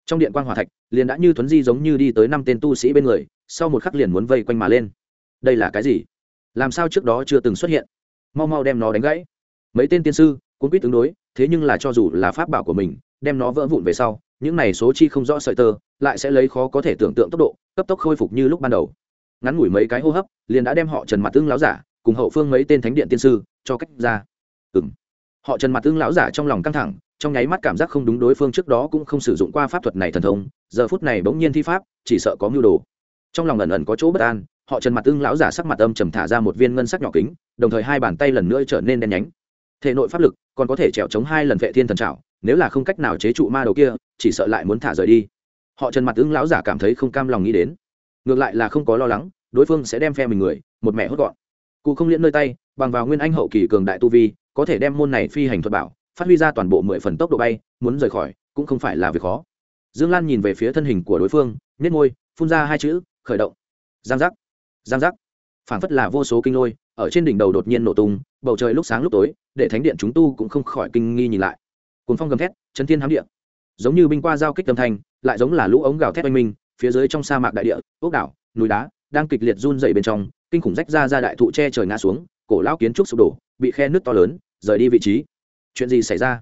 [SPEAKER 1] Trong điện quan hòa thạch, liền đã như thuấn di giống như đi tới năm tên tu sĩ bên người, sau một khắc liền muốn vây quanh mà lên. Đây là cái gì? Làm sao trước đó chưa từng xuất hiện? Mau mau đem nó đánh gãy. Mấy tên tiên sư cũng quyết tương đối, thế nhưng là cho dù là pháp bảo của mình, đem nó vỡ vụn về sau, những này số chi không rõ sợi tơ, lại sẽ lấy khó có thể tưởng tượng tốc độ, cấp tốc khôi phục như lúc ban đầu. Ngắn ngủi mấy cái hô hấp, liền đã đem họ trần mặt tương láo giả, cùng hậu phương mấy tên thánh điện tiên sư, cho cách ra ừng họ trần mặt tương lão giả trong lòng căng thẳng, trong nháy mắt cảm giác không đúng đối phương trước đó cũng không sử dụng qua pháp thuật này thần thông, giờ phút này bỗng nhiên thi pháp, chỉ sợ có mưu đồ. Trong lòng ẩn ẩn có chỗ bất an, họ trần mặt tương lão giả sắc mặt âm trầm thả ra một viên ngân sắc nhỏ kính, đồng thời hai bàn tay lần nữa trở nên đen nhánh. Thể nội pháp lực còn có thể trèo chống hai lần vệ thiên thần trảo, nếu là không cách nào chế trụ ma đầu kia, chỉ sợ lại muốn thả rời đi. Họ trần mặt ứng lão giả cảm thấy không cam lòng nghĩ đến. Ngược lại là không có lo lắng, đối phương sẽ đem phe mình người, một mẹ hốt gọn. Cụ không liễn nơi tay, bằng vào nguyên anh hậu kỳ cường đại tu vi có thể đem môn này phi hành thuật bảo, phát huy ra toàn bộ mười phần tốc độ bay, muốn rời khỏi, cũng không phải là việc khó. Dương lan nhìn về phía thân hình của đối phương nhét môi, phun ra hai chữ, khởi động. Giang giác. Giang giác. Phảng phất là vô số kinh lôi, ở trên đỉnh đầu đột nhiên nổ tung, bầu trời lúc sáng lúc tối, để thánh điện chúng tu cũng không khỏi kinh nghi nhìn lại. Cuốn phong gầm thét, chấn thiên hám địa. Giống như binh qua giao kích tâm thanh, lại giống là lũ ống gào thét oanh minh, phía dưới trong sa mạc đại địa, ốc đảo, núi đá, đang kịch liệt run dày bên trong, kinh khủng rách ra ra đại thụ che trời ngã xuống, cổ lão kiến trúc sụp đổ, bị khe nước to lớn rời đi vị trí. Chuyện gì xảy ra?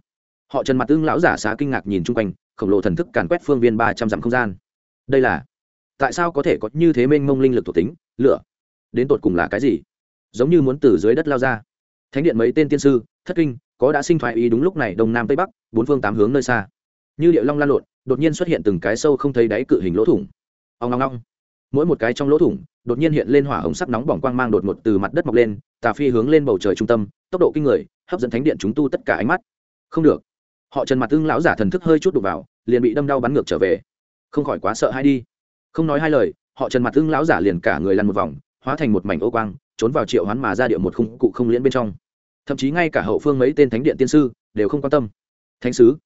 [SPEAKER 1] Họ trần mặt tương lão giả xá kinh ngạc nhìn chung quanh, khổng lồ thần thức càn quét phương viên ba trăm dặm không gian. Đây là, tại sao có thể có như thế mênh mông linh lực thuộc tính, lửa? Đến tột cùng là cái gì? Giống như muốn từ dưới đất lao ra. Thánh điện mấy tên tiên sư, thất kinh, có đã sinh thoại ý đúng lúc này đông nam tây bắc, bốn phương tám hướng nơi xa. Như điệu long lan lộn, đột nhiên xuất hiện từng cái sâu không thấy đáy cự hình lỗ thủng. Ông long long mỗi một cái trong lỗ thủng, đột nhiên hiện lên hỏa hồng sắc nóng bỏng quang mang đột ngột từ mặt đất mọc lên, tà phi hướng lên bầu trời trung tâm, tốc độ kinh người, hấp dẫn thánh điện chúng tu tất cả ánh mắt. Không được. Họ trần mặt tương lão giả thần thức hơi chút đục vào, liền bị đâm đau bắn ngược trở về. Không khỏi quá sợ hay đi. Không nói hai lời, họ trần mặt tương lão giả liền cả người lăn một vòng, hóa thành một mảnh ô quang, trốn vào triệu hoán mà ra điệu một khung cụ không liễn bên trong. Thậm chí ngay cả hậu phương mấy tên thánh điện tiên sư đều không quan tâm. Thánh sứ.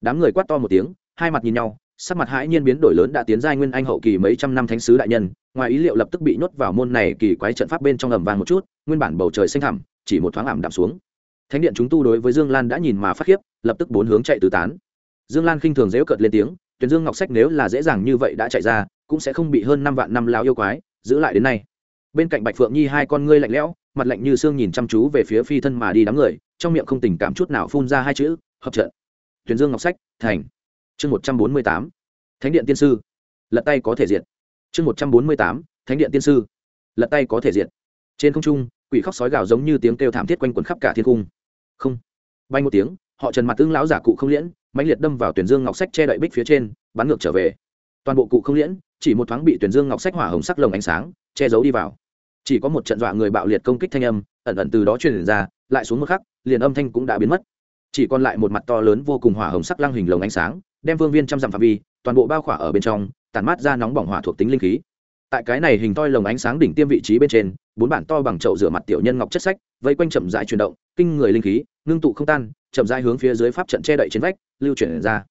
[SPEAKER 1] Đám người quát to một tiếng, hai mặt nhìn nhau sắc mặt hãi nhiên biến đổi lớn đã tiến giai nguyên anh hậu kỳ mấy trăm năm thánh sứ đại nhân, ngoài ý liệu lập tức bị nhốt vào môn này kỳ quái trận pháp bên trong ầm vàng một chút, nguyên bản bầu trời xanh thẳm, chỉ một thoáng ảm đạm xuống. Thánh điện chúng tu đối với dương lan đã nhìn mà phát khiếp, lập tức bốn hướng chạy tứ tán. Dương lan khinh thường dễu cợt lên tiếng tuyển dương ngọc sách nếu là dễ dàng như vậy đã chạy ra, cũng sẽ không bị hơn năm vạn năm lao yêu quái giữ lại đến nay. Bên cạnh bạch phượng nhi hai con ngươi lạnh lẽo, mặt lạnh như xương nhìn chăm chú về phía phi thân mà đi đám người, trong miệng không tình cảm chút nào phun ra hai chữ, hợp trận. Tuyển dương ngọc sách, thành chương một trăm bốn mươi tám, thánh điện tiên sư. Lật tay có thể diệt. Chương một trăm bốn mươi tám, thánh điện tiên sư. Lật tay có thể diệt. Trên không trung, quỷ khóc sói gào giống như tiếng kêu thảm thiết quanh quẩn khắp cả thiên cung. Không. Bay một tiếng, họ trần mặt tương lão giả cụ không liễn, mãnh liệt đâm vào tuyển dương ngọc sách che đậy bích phía trên, bắn ngược trở về. Toàn bộ cụ không liễn, chỉ một thoáng bị tuyển dương ngọc sách hỏa hồng sắc lồng ánh sáng, che giấu đi vào. Chỉ có một trận dọa người bạo liệt công kích thanh âm, ẩn ẩn từ đó truyền ra, lại xuống một khắc, liền âm thanh cũng đã biến mất. Chỉ còn lại một mặt to lớn vô cùng hỏa hồng sắc lăng hình lồng ánh sáng đem vương viên trăm dặm phạm vi, toàn bộ bao khỏa ở bên trong tàn mát ra nóng bỏng hỏa thuộc tính linh khí. Tại cái này hình toi lồng ánh sáng đỉnh tiêm vị trí bên trên, bốn bản to bằng chậu rửa mặt tiểu nhân ngọc chất sách, vây quanh chậm rãi chuyển động, kinh người linh khí, ngưng tụ không tan, chậm rãi hướng phía dưới pháp trận che đậy trên vách, lưu chuyển ra.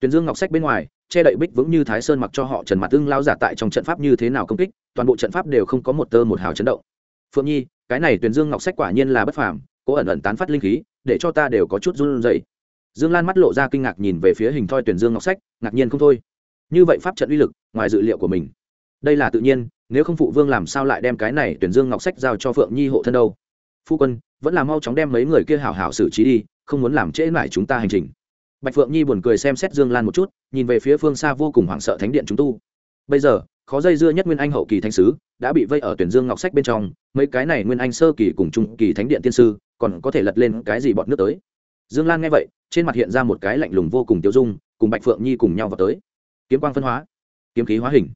[SPEAKER 1] Tuyển dương ngọc sách bên ngoài, che đậy bích vững như thái sơn mặc cho họ trần mặt tương lao giả tại trong trận pháp như thế nào công kích, toàn bộ trận pháp đều không có một tơ một hào chấn động. Phượng nhi, cái này tuyển dương ngọc sách quả nhiên là bất phàm, cố ẩn ẩn tán phát linh khí, để cho ta đều có chút run rẩy dương lan mắt lộ ra kinh ngạc nhìn về phía hình thoi tuyển dương ngọc sách, ngạc nhiên không thôi. Như vậy pháp trận uy lực, ngoài dự liệu của mình. Đây là tự nhiên, nếu không phụ vương làm sao lại đem cái này tuyển dương ngọc sách giao cho phượng nhi hộ thân đâu? Phu quân, vẫn là mau chóng đem mấy người kia hảo hảo xử trí đi, không muốn làm trễ mãi chúng ta hành trình. Bạch phượng nhi buồn cười xem xét dương lan một chút, nhìn về phía phương xa vô cùng hoảng sợ thánh điện chúng tu. Bây giờ, khó dây dưa nhất nguyên anh hậu kỳ thánh sứ, đã bị vây ở tuyển dương ngọc sách bên trong, mấy cái này nguyên anh sơ kỳ cùng trung kỳ thánh điện tiên sư, còn có thể lật lên cái gì bọn nước tới? Dương lan nghe vậy, trên mặt hiện ra một cái lạnh lùng vô cùng tiêu dung, cùng bạch phượng nhi cùng nhau vào tới. Kiếm quang phân hóa, kiếm khí hóa hình.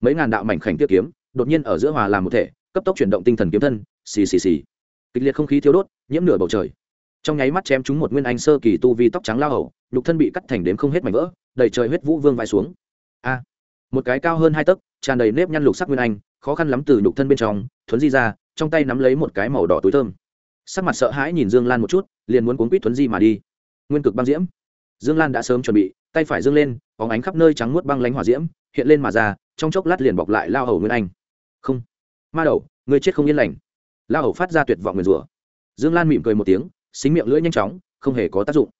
[SPEAKER 1] Mấy ngàn đạo mảnh khảnh tiêu kiếm, đột nhiên ở giữa hòa làm một thể, cấp tốc chuyển động tinh thần kiếm thân, xì xì xì. Kịch liệt không khí thiếu đốt, nhiễm nửa bầu trời. Trong nháy mắt chém chúng một nguyên anh sơ kỳ tu vi tóc trắng lao hầu, nhục thân bị cắt thành đếm không hết mảnh vỡ, đầy trời huyết vũ vương vai xuống. A! Một cái cao hơn hai tấc, tràn đầy nếp nhăn lục sắc nguyên anh, khó khăn lắm từ nhục thân bên trong, thuấn di ra, trong tay nắm lấy một cái màu đỏ túi thơm sắc mặt sợ hãi nhìn dương lan một chút, liền muốn cuốn quýt thuấn di mà đi. Nguyên cực băng diễm. Dương lan đã sớm chuẩn bị, tay phải dương lên có ánh khắp nơi trắng muốt băng lánh hỏa diễm, hiện lên mà ra, trong chốc lát liền bọc lại lao hầu nguyên anh. Không. Ma đầu, người chết không yên lành. Lao hầu phát ra tuyệt vọng nguyền rủa. Dương lan mỉm cười một tiếng, xính miệng lưỡi nhanh chóng, không hề có tác dụng.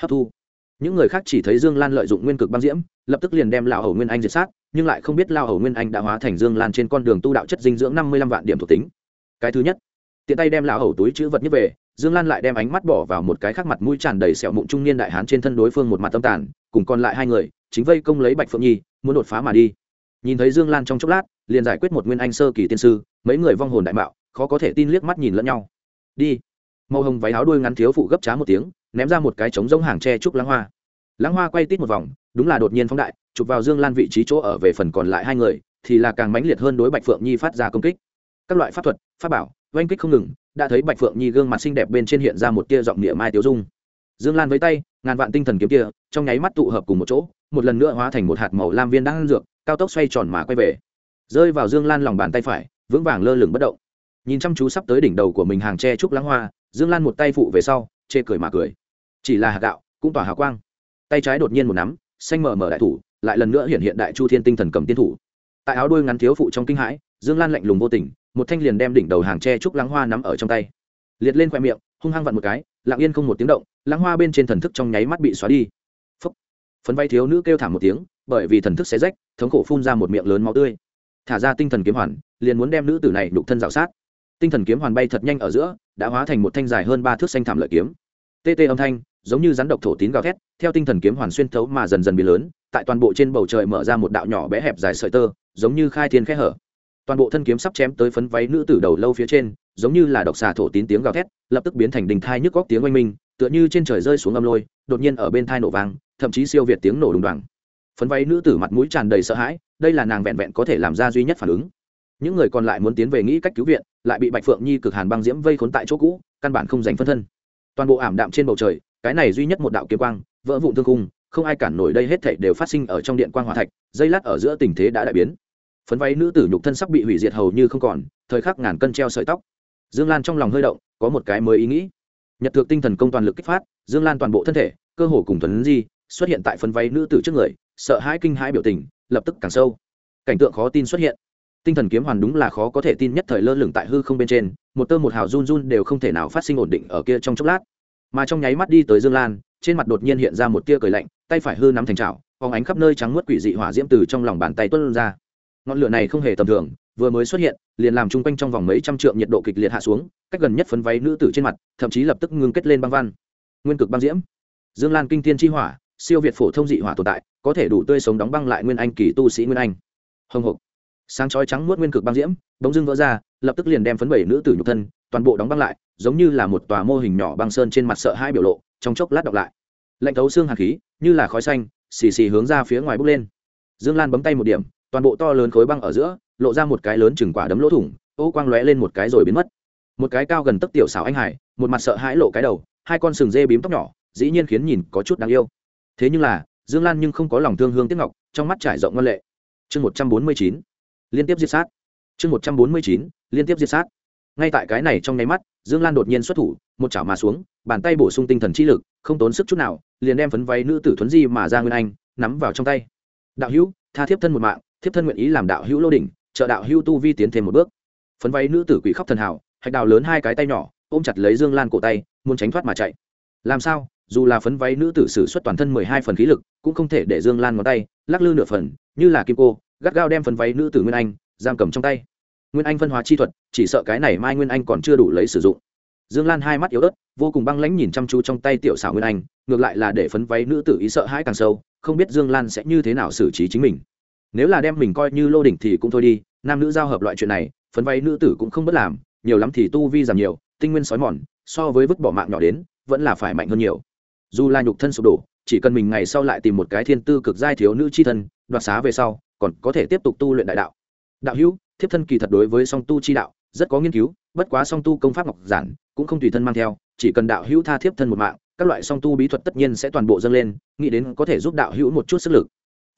[SPEAKER 1] Hấp thu. Những người khác chỉ thấy dương lan lợi dụng nguyên cực băng diễm, lập tức liền đem lao hầu nguyên anh diệt sát, nhưng lại không biết lao hầu nguyên anh đã hóa thành dương lan trên con đường tu đạo chất dinh dưỡng năm mươi lăm vạn điểm thuộc tính. Cái thứ nhất tiện tay đem lão hầu túi chữ vật nhất về, dương lan lại đem ánh mắt bỏ vào một cái khác mặt mũi tràn đầy sẹo mụn trung niên đại hán trên thân đối phương một mặt tâm tàn, cùng còn lại hai người, chính vây công lấy bạch phượng nhi, muốn đột phá mà đi. Nhìn thấy dương lan trong chốc lát, liền giải quyết một nguyên anh sơ kỳ tiên sư, mấy người vong hồn đại mạo, khó có thể tin liếc mắt nhìn lẫn nhau. Đi. Màu hồng váy áo đuôi ngắn thiếu phụ gấp trá một tiếng, ném ra một cái trống giống hàng tre trúc lãng hoa. Lãng hoa quay tít một vòng, đúng là đột nhiên phóng đại, chụp vào dương lan vị trí chỗ ở về phần còn lại hai người, thì là càng mãnh liệt hơn đối bạch phượng nhi phát ra công kích các loại pháp thuật, pháp bảo, oanh kích không ngừng, đã thấy bạch phượng nhi gương mặt xinh đẹp bên trên hiện ra một tia giọng địa mai tiêu dung. Dương lan với tay, ngàn vạn tinh thần kiếm kia, trong nháy mắt tụ hợp cùng một chỗ, một lần nữa hóa thành một hạt màu lam viên đang dược, cao tốc xoay tròn mà quay về. Rơi vào dương lan lòng bàn tay phải, vững vàng lơ lửng bất động. Nhìn chăm chú sắp tới đỉnh đầu của mình hàng tre trúc lãng hoa, dương lan một tay phụ về sau, chê cười mà cười. Chỉ là hạt gạo, cũng tỏa hào quang. Tay trái đột nhiên một nắm, xanh mở mở đại thủ, lại lần nữa hiện hiện đại chu thiên tinh thần cầm tiên thủ. Tại áo đuôi ngắn thiếu phụ trong kinh hãi, dương lan lạnh lùng vô tình một thanh liền đem đỉnh đầu hàng tre trúc lăng hoa nắm ở trong tay. Liệt lên khoe miệng, hung hăng vặn một cái, lặng yên không một tiếng động, lăng hoa bên trên thần thức trong nháy mắt bị xóa đi. Phúc. phấn vay thiếu nữ kêu thảm một tiếng, bởi vì thần thức xé rách, thống khổ phun ra một miệng lớn máu tươi. Thả ra tinh thần kiếm hoàn, liền muốn đem nữ tử này đục thân rào sát. Tinh thần kiếm hoàn bay thật nhanh ở giữa, đã hóa thành một thanh dài hơn ba thước xanh thảm lợi kiếm. Tê tê âm thanh, giống như rắn độc thổ tín gào thét, theo tinh thần kiếm hoàn xuyên thấu mà dần dần bị lớn, tại toàn bộ trên bầu trời mở ra một đạo nhỏ bé hẹp dài sợi tơ, giống như khai thiên khẽ hở toàn bộ thân kiếm sắp chém tới phấn váy nữ tử đầu lâu phía trên, giống như là độc xà thổ tín tiếng gào thét, lập tức biến thành đình thai nhức góc tiếng oanh minh, tựa như trên trời rơi xuống âm lôi, đột nhiên ở bên thai nổ vang, thậm chí siêu việt tiếng nổ đùng đoàng. Phấn váy nữ tử mặt mũi tràn đầy sợ hãi, đây là nàng vẹn vẹn có thể làm ra duy nhất phản ứng. Những người còn lại muốn tiến về nghĩ cách cứu viện, lại bị bạch phượng nhi cực hàn băng diễm vây khốn tại chỗ cũ, căn bản không giành phân thân. Toàn bộ ảm đạm trên bầu trời, cái này duy nhất một đạo kiếm quang, vỡ vụn thương cung không ai cản nổi đây hết thảy đều phát sinh ở trong điện quang hỏa thạch, dây lát ở giữa tình thế đã đại biến phấn váy nữ tử nhục thân sắc bị hủy diệt hầu như không còn, thời khắc ngàn cân treo sợi tóc. Dương lan trong lòng hơi động, có một cái mới ý nghĩ. Nhật thực tinh thần công toàn lực kích phát, dương lan toàn bộ thân thể, cơ hồ cùng thuần di xuất hiện tại phấn váy nữ tử trước người, sợ hãi kinh hãi biểu tình, lập tức càng sâu. Cảnh tượng khó tin xuất hiện. Tinh thần kiếm hoàn đúng là khó có thể tin nhất thời lơ lửng tại hư không bên trên, một tơ một hào run run đều không thể nào phát sinh ổn định ở kia trong chốc lát. Mà trong nháy mắt đi tới dương lan, trên mặt đột nhiên hiện ra một tia cười lạnh, tay phải hư nắm thành trào phóng ánh khắp nơi trắng muốt quỷ dị hỏa diễm từ trong lòng bàn tay tuân ra ngọn lửa này không hề tầm thường, vừa mới xuất hiện, liền làm chung quanh trong vòng mấy trăm trượng nhiệt độ kịch liệt hạ xuống, cách gần nhất phấn váy nữ tử trên mặt, thậm chí lập tức ngưng kết lên băng văn. Nguyên cực băng diễm. Dương lan kinh tiên chi hỏa, siêu việt phổ thông dị hỏa tồn tại, có thể đủ tươi sống đóng băng lại nguyên anh kỳ tu sĩ nguyên anh. Hồng hộc. Sáng chói trắng muốt nguyên cực băng diễm, bỗng dưng vỡ ra, lập tức liền đem phấn bảy nữ tử nhục thân, toàn bộ đóng băng lại, giống như là một tòa mô hình nhỏ băng sơn trên mặt sợ hai biểu lộ, trong chốc lát đọc lại. Lạnh thấu xương hạt khí, như là khói xanh, xì xì hướng ra phía ngoài bốc lên. Dương lan bấm tay một điểm toàn bộ to lớn khối băng ở giữa, lộ ra một cái lớn chừng quả đấm lỗ thủng, ô quang lóe lên một cái rồi biến mất. Một cái cao gần tấc tiểu xảo anh hải, một mặt sợ hãi lộ cái đầu, hai con sừng dê bím tóc nhỏ, dĩ nhiên khiến nhìn có chút đáng yêu. Thế nhưng là, dương lan nhưng không có lòng thương hương tiếc ngọc, trong mắt trải rộng ngân lệ. Chương một trăm bốn mươi chín, liên tiếp diệt sát. Chương một trăm bốn mươi chín, liên tiếp diệt sát. Ngay tại cái này trong nháy mắt, dương lan đột nhiên xuất thủ, một chảo mà xuống, bàn tay bổ sung tinh thần trí lực, không tốn sức chút nào, liền đem phấn váy nữ tử thuấn di mà ra nguyên anh, nắm vào trong tay. Đạo hữu, tha thiếp thân một mạng thiếp thân nguyện ý làm đạo hữu lô đỉnh, trợ đạo hữu tu vi tiến thêm một bước. Phấn váy nữ tử quỷ khóc thần hảo hạch đào lớn hai cái tay nhỏ, ôm chặt lấy dương lan cổ tay, muốn tránh thoát mà chạy. Làm sao? Dù là phấn váy nữ tử sử xuất toàn thân mười hai phần khí lực, cũng không thể để dương lan ngón tay, lắc lư nửa phần, như là kim cô, gắt gao đem phấn váy nữ tử nguyên anh, giam cầm trong tay. Nguyên anh phân hóa chi thuật, chỉ sợ cái này mai nguyên anh còn chưa đủ lấy sử dụng. Dương lan hai mắt yếu ớt, vô cùng băng lãnh nhìn chăm chú trong tay tiểu xảo nguyên anh, ngược lại là để phấn váy nữ tử ý sợ hãi càng sâu, không biết dương lan sẽ như thế nào xử trí chính mình nếu là đem mình coi như lô đỉnh thì cũng thôi đi, nam nữ giao hợp loại chuyện này, phấn vay nữ tử cũng không bất làm, nhiều lắm thì tu vi giảm nhiều, tinh nguyên sói mòn, so với vứt bỏ mạng nhỏ đến, vẫn là phải mạnh hơn nhiều. Dù là nhục thân sụp đổ, chỉ cần mình ngày sau lại tìm một cái thiên tư cực giai thiếu nữ c h i thân, đoạt xá về sau, còn có thể tiếp tục tu luyện đại đạo. Đạo hữu, thiếp thân kỳ thật đối với song tu chi đạo, rất có nghiên cứu, bất quá song tu công pháp ngọc giản, cũng không tùy thân mang theo, chỉ cần đạo hữu tha thiếp thân một mạng, các loại song tu bí thuật tất nhiên sẽ toàn bộ dâng lên, nghĩ đến có thể giúp đạo hữu một chút sức lực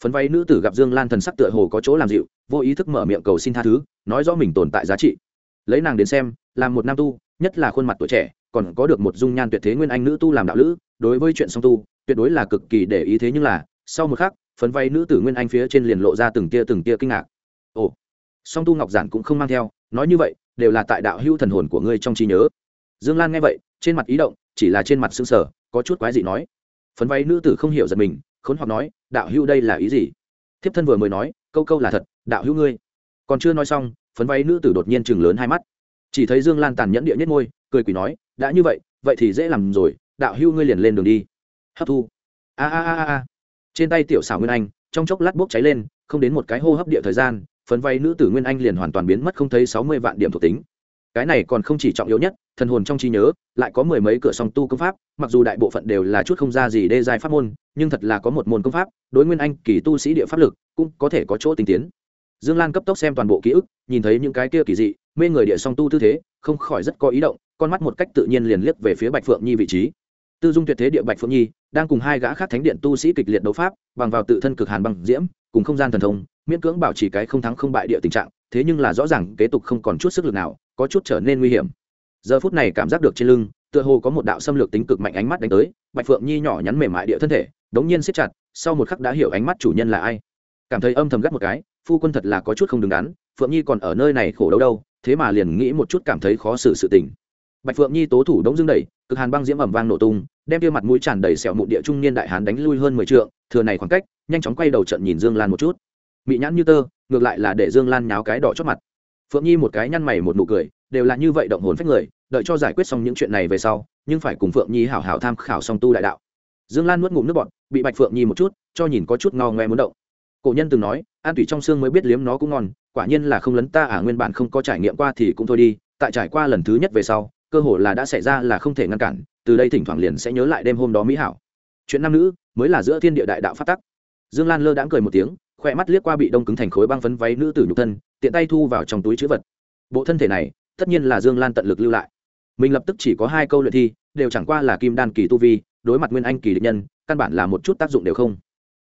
[SPEAKER 1] phấn váy nữ tử gặp dương lan thần sắc tựa hồ có chỗ làm dịu, vô ý thức mở miệng cầu xin tha thứ, nói rõ mình tồn tại giá trị. Lấy nàng đến xem, làm một nam tu, nhất là khuôn mặt tuổi trẻ, còn có được một dung nhan tuyệt thế nguyên anh nữ tu làm đạo lữ, đối với chuyện song tu, tuyệt đối là cực kỳ để ý thế nhưng là, sau một khắc, phấn váy nữ tử nguyên anh phía trên liền lộ ra từng tia từng tia kinh ngạc. Ồ, song tu ngọc giản cũng không mang theo, nói như vậy, đều là tại đạo hữu thần hồn của ngươi trong trí nhớ. Dương lan nghe vậy, trên mặt ý động, chỉ là trên mặt xương sở có chút quái gì nói. Phấn váy nữ tử không hiểu giật mình khốn hoặc nói, đạo hữu đây là ý gì? Thiếp thân vừa mới nói, câu câu là thật, đạo hữu ngươi. Còn chưa nói xong, phấn váy nữ tử đột nhiên chừng lớn hai mắt. Chỉ thấy dương lan tàn nhẫn địa nhất ngôi cười quỷ nói, đã như vậy vậy thì dễ làm rồi, đạo hữu ngươi liền lên đường đi. Hấp thu. A a a a. Trên tay tiểu xảo nguyên anh, trong chốc lát bốc cháy lên, không đến một cái hô hấp địa thời gian, phấn váy nữ tử nguyên anh liền hoàn toàn biến mất không thấy sáu mươi vạn điểm thuộc tính cái này còn không chỉ trọng yếu nhất, thần hồn trong trí nhớ, lại có mười mấy cửa song tu công pháp, mặc dù đại bộ phận đều là chút không ra gì đê dài pháp môn, nhưng thật là có một môn công pháp, đối nguyên anh kỳ tu sĩ địa pháp lực, cũng có thể có chỗ tinh tiến. Dương lan cấp tốc xem toàn bộ ký ức, nhìn thấy những cái kia kỳ dị, mê người địa song tu tư thế, không khỏi rất có ý động, con mắt một cách tự nhiên liền liếc về phía bạch phượng nhi vị trí. Tư dung tuyệt thế địa bạch phượng nhi, đang cùng hai gã khác thánh điện tu sĩ kịch liệt đấu pháp, bằng vào tự thân cực hàn bằng diễm, cùng không gian thần thông, miễn cưỡng bảo trì cái không thắng không bại địa tình trạng, thế nhưng là rõ ràng kế tục không còn chút sức lực nào có chút trở nên nguy hiểm. Giờ phút này cảm giác được trên lưng, tựa hồ có một đạo xâm lược tính cực mạnh ánh mắt đánh tới, bạch phượng nhi nhỏ nhắn mềm mại địa thân thể, đống nhiên siết chặt, sau một khắc đã hiểu ánh mắt chủ nhân là ai. Cảm thấy âm thầm gắt một cái, phu quân thật là có chút không đứng đắn, phượng nhi còn ở nơi này khổ đâu đâu, thế mà liền nghĩ một chút cảm thấy khó xử sự tình. Bạch phượng nhi tố thủ đống dưng đẩy, cực hàn băng diễm ẩm vang nổ tung, đem kia mặt mũi tràn đầy sẹo mụn địa trung niên đại hán đánh lui hơn mười trượng, thừa này khoảng cách, nhanh chóng quay đầu trận nhìn dương lan một chút. Mị nhãn như tơ, ngược lại là để dương lan nháo cái đỏ chót mặt phượng nhi một cái nhăn mày một nụ cười, đều là như vậy động hồn phách người, đợi cho giải quyết xong những chuyện này về sau, nhưng phải cùng phượng nhi hảo hảo tham khảo song tu đại đạo. Dương lan nuốt ngụm nước bọt, bị bạch phượng nhi một chút, cho nhìn có chút ngao ngoe muốn động. Cổ nhân từng nói, an tủy trong xương mới biết liếm nó cũng ngon, quả nhiên là không lấn ta à nguyên bản không có trải nghiệm qua thì cũng thôi đi, tại trải qua lần thứ nhất về sau, cơ hội là đã xảy ra là không thể ngăn cản, từ đây thỉnh thoảng liền sẽ nhớ lại đêm hôm đó mỹ hảo. Chuyện nam nữ mới là giữa thiên địa đại đạo phát tắc. Dương lan lơ đãng cười một tiếng khỏe mắt liếc qua bị đông cứng thành khối băng phấn váy nữ tử nhục thân tiện tay thu vào trong túi chữ vật. Bộ thân thể này, tất nhiên là dương lan tận lực lưu lại. Mình lập tức chỉ có hai câu luyện thi, đều chẳng qua là kim đan kỳ tu vi, đối mặt nguyên anh kỳ địch nhân, căn bản là một chút tác dụng đều không.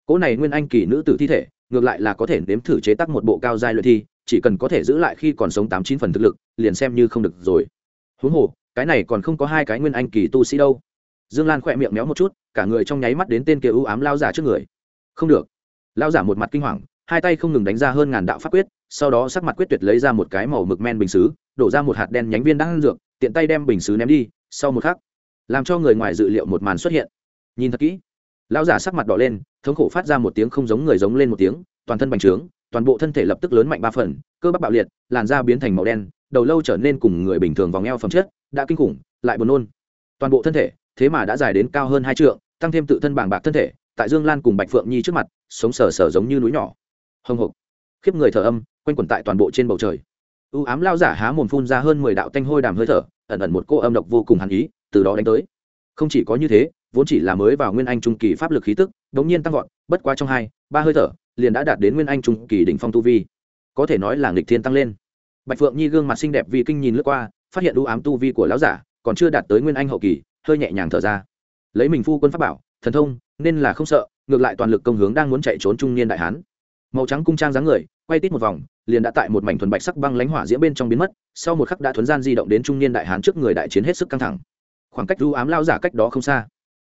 [SPEAKER 1] Cỗ này nguyên anh kỳ nữ tử thi thể, ngược lại là có thể nếm thử chế tác một bộ cao giai luyện thi, chỉ cần có thể giữ lại khi còn sống tám chín phần thực lực, liền xem như không được rồi. Huống hồ, cái này còn không có hai cái nguyên anh kỳ tu sĩ đâu. Dương lan khỏe miệng méo một chút, cả người trong nháy mắt đến tên kia ưu ám lao giả trước người. Không được. Lao giả một mặt kinh hoàng, hai tay không ngừng đánh ra hơn ngàn đạo pháp quyết sau đó sắc mặt quyết tuyệt lấy ra một cái màu mực men bình xứ, đổ ra một hạt đen nhánh viên đang ăn dược, tiện tay đem bình xứ ném đi, sau một khắc, làm cho người ngoài dự liệu một màn xuất hiện. Nhìn thật kỹ, lão giả sắc mặt đỏ lên, thống khổ phát ra một tiếng không giống người giống lên một tiếng, toàn thân bành trướng, toàn bộ thân thể lập tức lớn mạnh ba phần, cơ bắp bạo liệt, làn da biến thành màu đen, đầu lâu trở nên cùng người bình thường vòng eo phẩm chất, đã kinh khủng, lại buồn nôn. Toàn bộ thân thể, thế mà đã dài đến cao hơn hai trượng, tăng thêm tự thân bảng bạc thân thể, tại dương lan cùng bạch phượng nhi trước mặt, sống sờ sờ giống như núi nhỏ. Hồng hộc khiếp người thở âm, quanh quẩn tại toàn bộ trên bầu trời. U ám lao giả há mồm phun ra hơn mười đạo tanh hôi đàm hơi thở, ẩn ẩn một cô âm độc vô cùng hàn ý, từ đó đánh tới. Không chỉ có như thế, vốn chỉ là mới vào nguyên anh trung kỳ pháp lực khí tức đống nhiên tăng vọt, bất quá trong hai, ba hơi thở, liền đã đạt đến nguyên anh trung kỳ đỉnh phong tu vi. Có thể nói là nghịch thiên tăng lên. Bạch phượng nhi gương mặt xinh đẹp vì kinh nhìn lướt qua, phát hiện u ám tu vi của lão giả còn chưa đạt tới nguyên anh hậu kỳ, hơi nhẹ nhàng thở ra. Lấy mình phu quân pháp bảo, thần thông, nên là không sợ, ngược lại toàn lực công hướng đang muốn chạy trốn trung niên đại hán màu trắng cung trang dáng người, quay tít một vòng, liền đã tại một mảnh thuần bạch sắc băng lánh hỏa diễm bên trong biến mất, sau một khắc đã thuấn gian di động đến trung niên đại hán trước người đại chiến hết sức căng thẳng. Khoảng cách du ám lao giả cách đó không xa.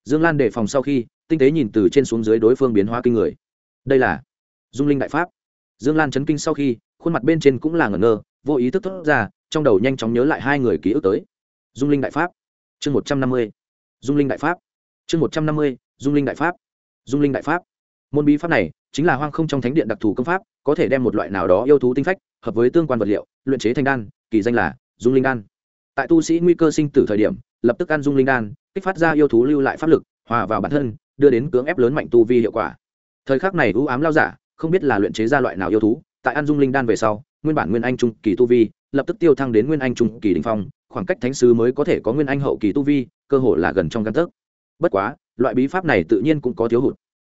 [SPEAKER 1] Dương lan đề phòng sau khi, tinh tế nhìn từ trên xuống dưới đối phương biến hóa kinh người. Đây là dung linh đại pháp. Dương lan chấn kinh sau khi, khuôn mặt bên trên cũng là ngẩn ngơ, vô ý thức thốt ra, trong đầu nhanh chóng nhớ lại hai người ký ức tới. Dung linh đại pháp. Chương một trăm năm mươi. Dung linh đại pháp. Chương một trăm năm mươi. Dung linh đại pháp. Dung linh đại pháp môn bí pháp này chính là hoang không trong thánh điện đặc thù công pháp, có thể đem một loại nào đó yêu thú tinh phách hợp với tương quan vật liệu, luyện chế thành đan, kỳ danh là dung linh đan. Tại tu sĩ nguy cơ sinh tử thời điểm, lập tức ăn dung linh đan, kích phát ra yêu thú lưu lại pháp lực, hòa vào bản thân, đưa đến cưỡng ép lớn mạnh tu vi hiệu quả. Thời khắc này ưu ám lao giả, không biết là luyện chế ra loại nào yêu thú, tại ăn dung linh đan về sau, nguyên bản nguyên anh trung kỳ tu vi lập tức tiêu thăng đến nguyên anh trung kỳ đình phong, khoảng cách thánh sứ mới có thể có nguyên anh hậu kỳ tu vi, cơ hội là gần trong căn tấc. Bất quá, loại bí pháp này tự nhiên cũng có thiếu hụt.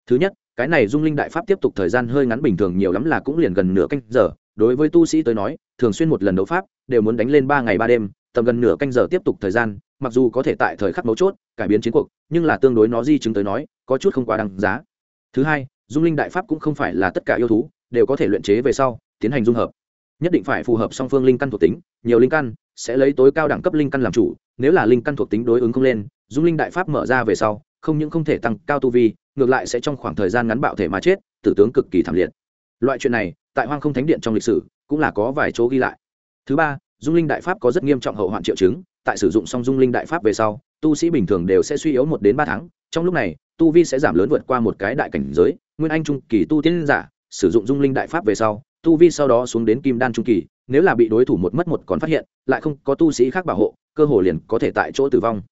[SPEAKER 1] Thứ nhất cái này dung linh đại pháp tiếp tục thời gian hơi ngắn bình thường nhiều lắm là cũng liền gần nửa canh giờ. Đối với tu sĩ tới nói, thường xuyên một lần đấu pháp, đều muốn đánh lên ba ngày ba đêm, tầm gần nửa canh giờ tiếp tục thời gian, mặc dù có thể tại thời khắc mấu chốt, cải biến chiến cuộc, nhưng là tương đối nó di chứng tới nói, có chút không quá đáng giá. Thứ hai, dung linh đại pháp cũng không phải là tất cả yêu thú, đều có thể luyện chế về sau, tiến hành dung hợp. Nhất định phải phù hợp song phương linh căn thuộc tính, nhiều linh căn, sẽ lấy tối cao đẳng cấp linh căn làm chủ, nếu là linh căn thuộc tính đối ứng không lên, dung linh đại pháp mở ra về sau, không những không thể tăng cao tu vi ngược lại sẽ trong khoảng thời gian ngắn bạo thể mà chết, tử tướng cực kỳ thảm liệt. Loại chuyện này, tại hoang không thánh điện trong lịch sử, cũng là có vài chỗ ghi lại. Thứ ba, dung linh đại pháp có rất nghiêm trọng hậu hoạn triệu chứng, tại sử dụng xong dung linh đại pháp về sau, tu sĩ bình thường đều sẽ suy yếu một đến ba tháng. Trong lúc này, tu vi sẽ giảm lớn vượt qua một cái đại cảnh giới, nguyên anh trung kỳ tu tiên giả, sử dụng dung linh đại pháp về sau, tu vi sau đó xuống đến kim đan trung kỳ, nếu là bị đối thủ một mất một còn phát hiện, lại không có tu sĩ khác bảo hộ, cơ hồ liền có thể tại chỗ tử vong.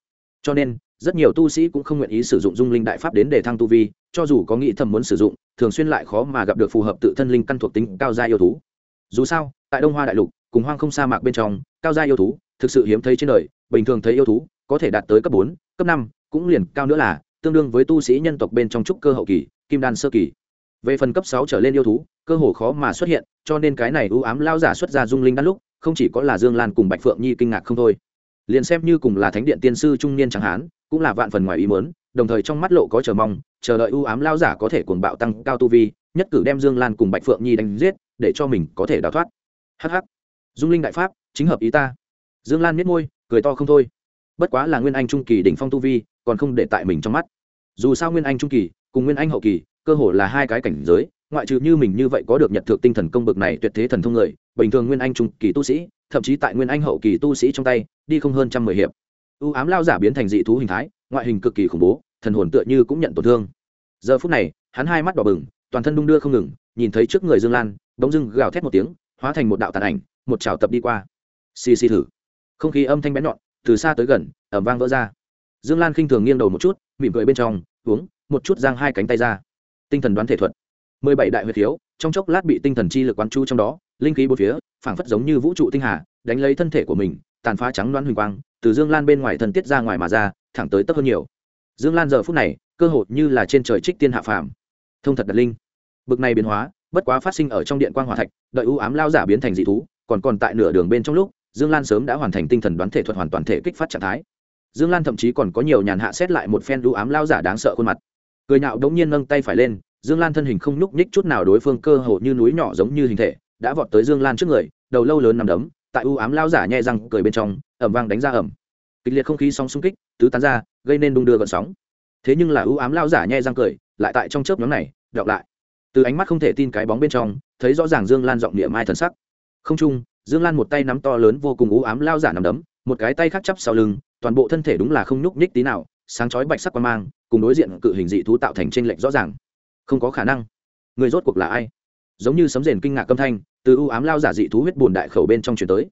[SPEAKER 1] Cho nên rất nhiều tu sĩ cũng không nguyện ý sử dụng dung linh đại pháp đến để thăng tu vi, cho dù có nghĩ thầm muốn sử dụng, thường xuyên lại khó mà gặp được phù hợp tự thân linh căn thuộc tính cao gia yêu thú. Dù sao, tại đông hoa đại lục, cùng hoang không sa mạc bên trong, cao gia yêu thú thực sự hiếm thấy trên đời, bình thường thấy yêu thú có thể đạt tới cấp bốn, cấp năm, cũng liền cao nữa là tương đương với tu sĩ nhân tộc bên trong trúc cơ hậu kỳ, kim đan sơ kỳ. Về phần cấp sáu trở lên yêu thú, cơ hồ khó mà xuất hiện, cho nên cái này ưu ám lao giả xuất ra dung linh đan lúc, không chỉ có là dương lan cùng bạch phượng nhi kinh ngạc không thôi liền xem như cùng là thánh điện tiên sư trung niên chẳng hán, cũng là vạn phần ngoài ý mớn đồng thời trong mắt lộ có chờ mong, chờ đợi ưu ám lao giả có thể cuồng bạo tăng cao tu vi, nhất cử đem dương lan cùng bạch phượng nhi đánh giết, để cho mình có thể đào thoát. Hh dung linh đại pháp, chính hợp ý ta. Dương lan miết môi, cười to không thôi. Bất quá là nguyên anh trung kỳ đỉnh phong tu vi, còn không để tại mình trong mắt. Dù sao nguyên anh trung kỳ cùng nguyên anh hậu kỳ, cơ hồ là hai cái cảnh giới, ngoại trừ như mình như vậy có được nhận thực tinh thần công bực này tuyệt thế thần thông người, bình thường nguyên anh trung kỳ tu sĩ thậm chí tại nguyên anh hậu kỳ tu sĩ trong tay, đi không hơn trăm mười hiệp. U ám lao giả biến thành dị thú hình thái, ngoại hình cực kỳ khủng bố, thần hồn tựa như cũng nhận tổn thương. Giờ phút này, hắn hai mắt đỏ bừng, toàn thân đung đưa không ngừng, nhìn thấy trước người dương lan, bỗng dưng gào thét một tiếng, hóa thành một đạo tàn ảnh, một trào tập đi qua. Xì xì thử. Không khí âm thanh bén nhọn, từ xa tới gần ẩm vang vỡ ra. Dương lan khinh thường nghiêng đầu một chút, mỉm cười bên trong, uống, một chút giang hai cánh tay ra. Tinh thần đoán thể thuật. mười bảy đại huyệt thiếu trong chốc lát bị tinh thần chi lực quán chu trong đó, linh khí bốn phía, phảng phất giống như vũ trụ tinh hà, đánh lấy thân thể của mình, tàn phá trắng loan huỳnh quang, từ dương lan bên ngoài thần tiết ra ngoài mà ra, thẳng tới tấp hơn nhiều. Dương lan giờ phút này, cơ hội như là trên trời trích tiên hạ phàm. Thông thật đặt linh. Bực này biến hóa, bất quá phát sinh ở trong điện quang hòa thạch, đợi ưu ám lao giả biến thành dị thú, còn còn tại nửa đường bên trong lúc, dương lan sớm đã hoàn thành tinh thần đoán thể thuật hoàn toàn thể kích phát trạng thái. Dương lan thậm chí còn có nhiều nhàn hạ xét lại một phen ưu ám lao giả đáng sợ khuôn mặt. Cười nhạo đống nhiên nâng tay phải lên dương lan thân hình không nhúc nhích chút nào đối phương cơ hồ như núi nhỏ giống như hình thể, đã vọt tới dương lan trước người, đầu lâu lớn nằm đấm, tại u ám lao giả nhẹ răng cười bên trong ẩm vang đánh ra ẩm kịch liệt không khí sóng xung kích, tứ tán ra, gây nên đung đưa gợn sóng. Thế nhưng là u ám lao giả nhẹ răng cười, lại tại trong chớp nhóm này, đọc lại. Từ ánh mắt không thể tin cái bóng bên trong, thấy rõ ràng dương lan giọng niệm mai thần sắc. Không trung dương lan một tay nắm to lớn vô cùng u ám lao giả nằm đấm, một cái tay khác chắp sau lưng, toàn bộ thân thể đúng là không nhúc nhích tí nào, sáng chói bạch sắc quan mang, cùng đối diện cự hình dị thú tạo thành trên lệch rõ ràng không có khả năng. Người rốt cuộc là ai? Giống như sấm rền kinh ngạc âm thanh, từ ưu ám lao giả dị thú huyết bùn đại khẩu bên trong chuyển tới.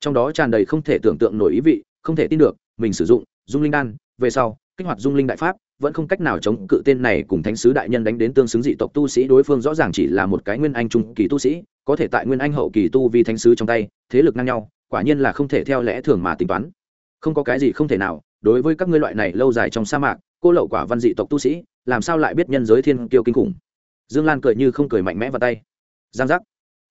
[SPEAKER 1] Trong đó tràn đầy không thể tưởng tượng nổi ý vị, không thể tin được, mình sử dụng, dung linh đan, về sau, kích hoạt dung linh đại pháp, vẫn không cách nào chống cự tên này cùng thánh sứ đại nhân đánh đến tương xứng dị tộc tu sĩ đối phương rõ ràng chỉ là một cái nguyên anh trung kỳ tu sĩ, có thể tại nguyên anh hậu kỳ tu vì thánh sứ trong tay, thế lực ngang nhau, quả nhiên là không thể theo lẽ thường mà tính toán. Không có cái gì không thể nào, đối với các ngươi loại này lâu dài trong sa mạc, cô lậu quả văn dị tộc tu sĩ làm sao lại biết nhân giới thiên kiêu kinh khủng? Dương lan cười như không cười mạnh mẽ vào tay. Giang giác.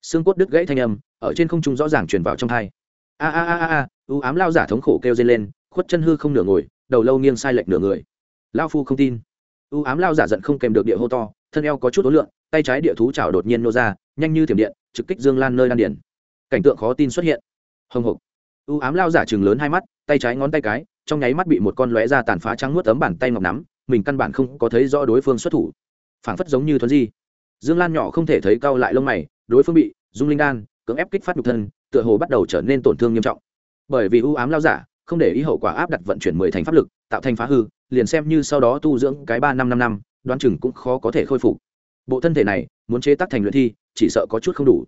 [SPEAKER 1] Xương cốt đứt gãy thanh âm, ở trên không trung rõ ràng truyền vào trong thai. A a a a a ưu ám lao giả thống khổ kêu dây lên, khuất chân hư không nửa ngồi, đầu lâu nghiêng sai lệch nửa người. Lao phu không tin. Ưu ám lao giả giận không kèm được địa hô to, thân eo có chút ối lượng tay trái địa thú chảo đột nhiên nô ra, nhanh như thiểm điện, trực kích dương lan nơi đan điển cảnh tượng khó tin xuất hiện. Hồng hộc. Ưu ám lao giả chừng lớn hai mắt, tay trái ngón tay cái, trong nháy mắt bị một con lóe ra tàn phá trắng nuốt ấm bàn tay ngọc nắm mình căn bản không có thấy rõ đối phương xuất thủ. Phảng phất giống như thuấn di. Dương lan nhỏ không thể thấy cau lại lông mày, đối phương bị dung linh đan cưỡng ép kích phát nhục thân, tựa hồ bắt đầu trở nên tổn thương nghiêm trọng. Bởi vì ưu ám lao giả, không để ý hậu quả áp đặt vận chuyển mười thành pháp lực, tạo thành phá hư, liền xem như sau đó tu dưỡng cái ba năm năm năm, đoán chừng cũng khó có thể khôi phục. Bộ thân thể này, muốn chế tác thành luyện thi, chỉ sợ có chút không đủ.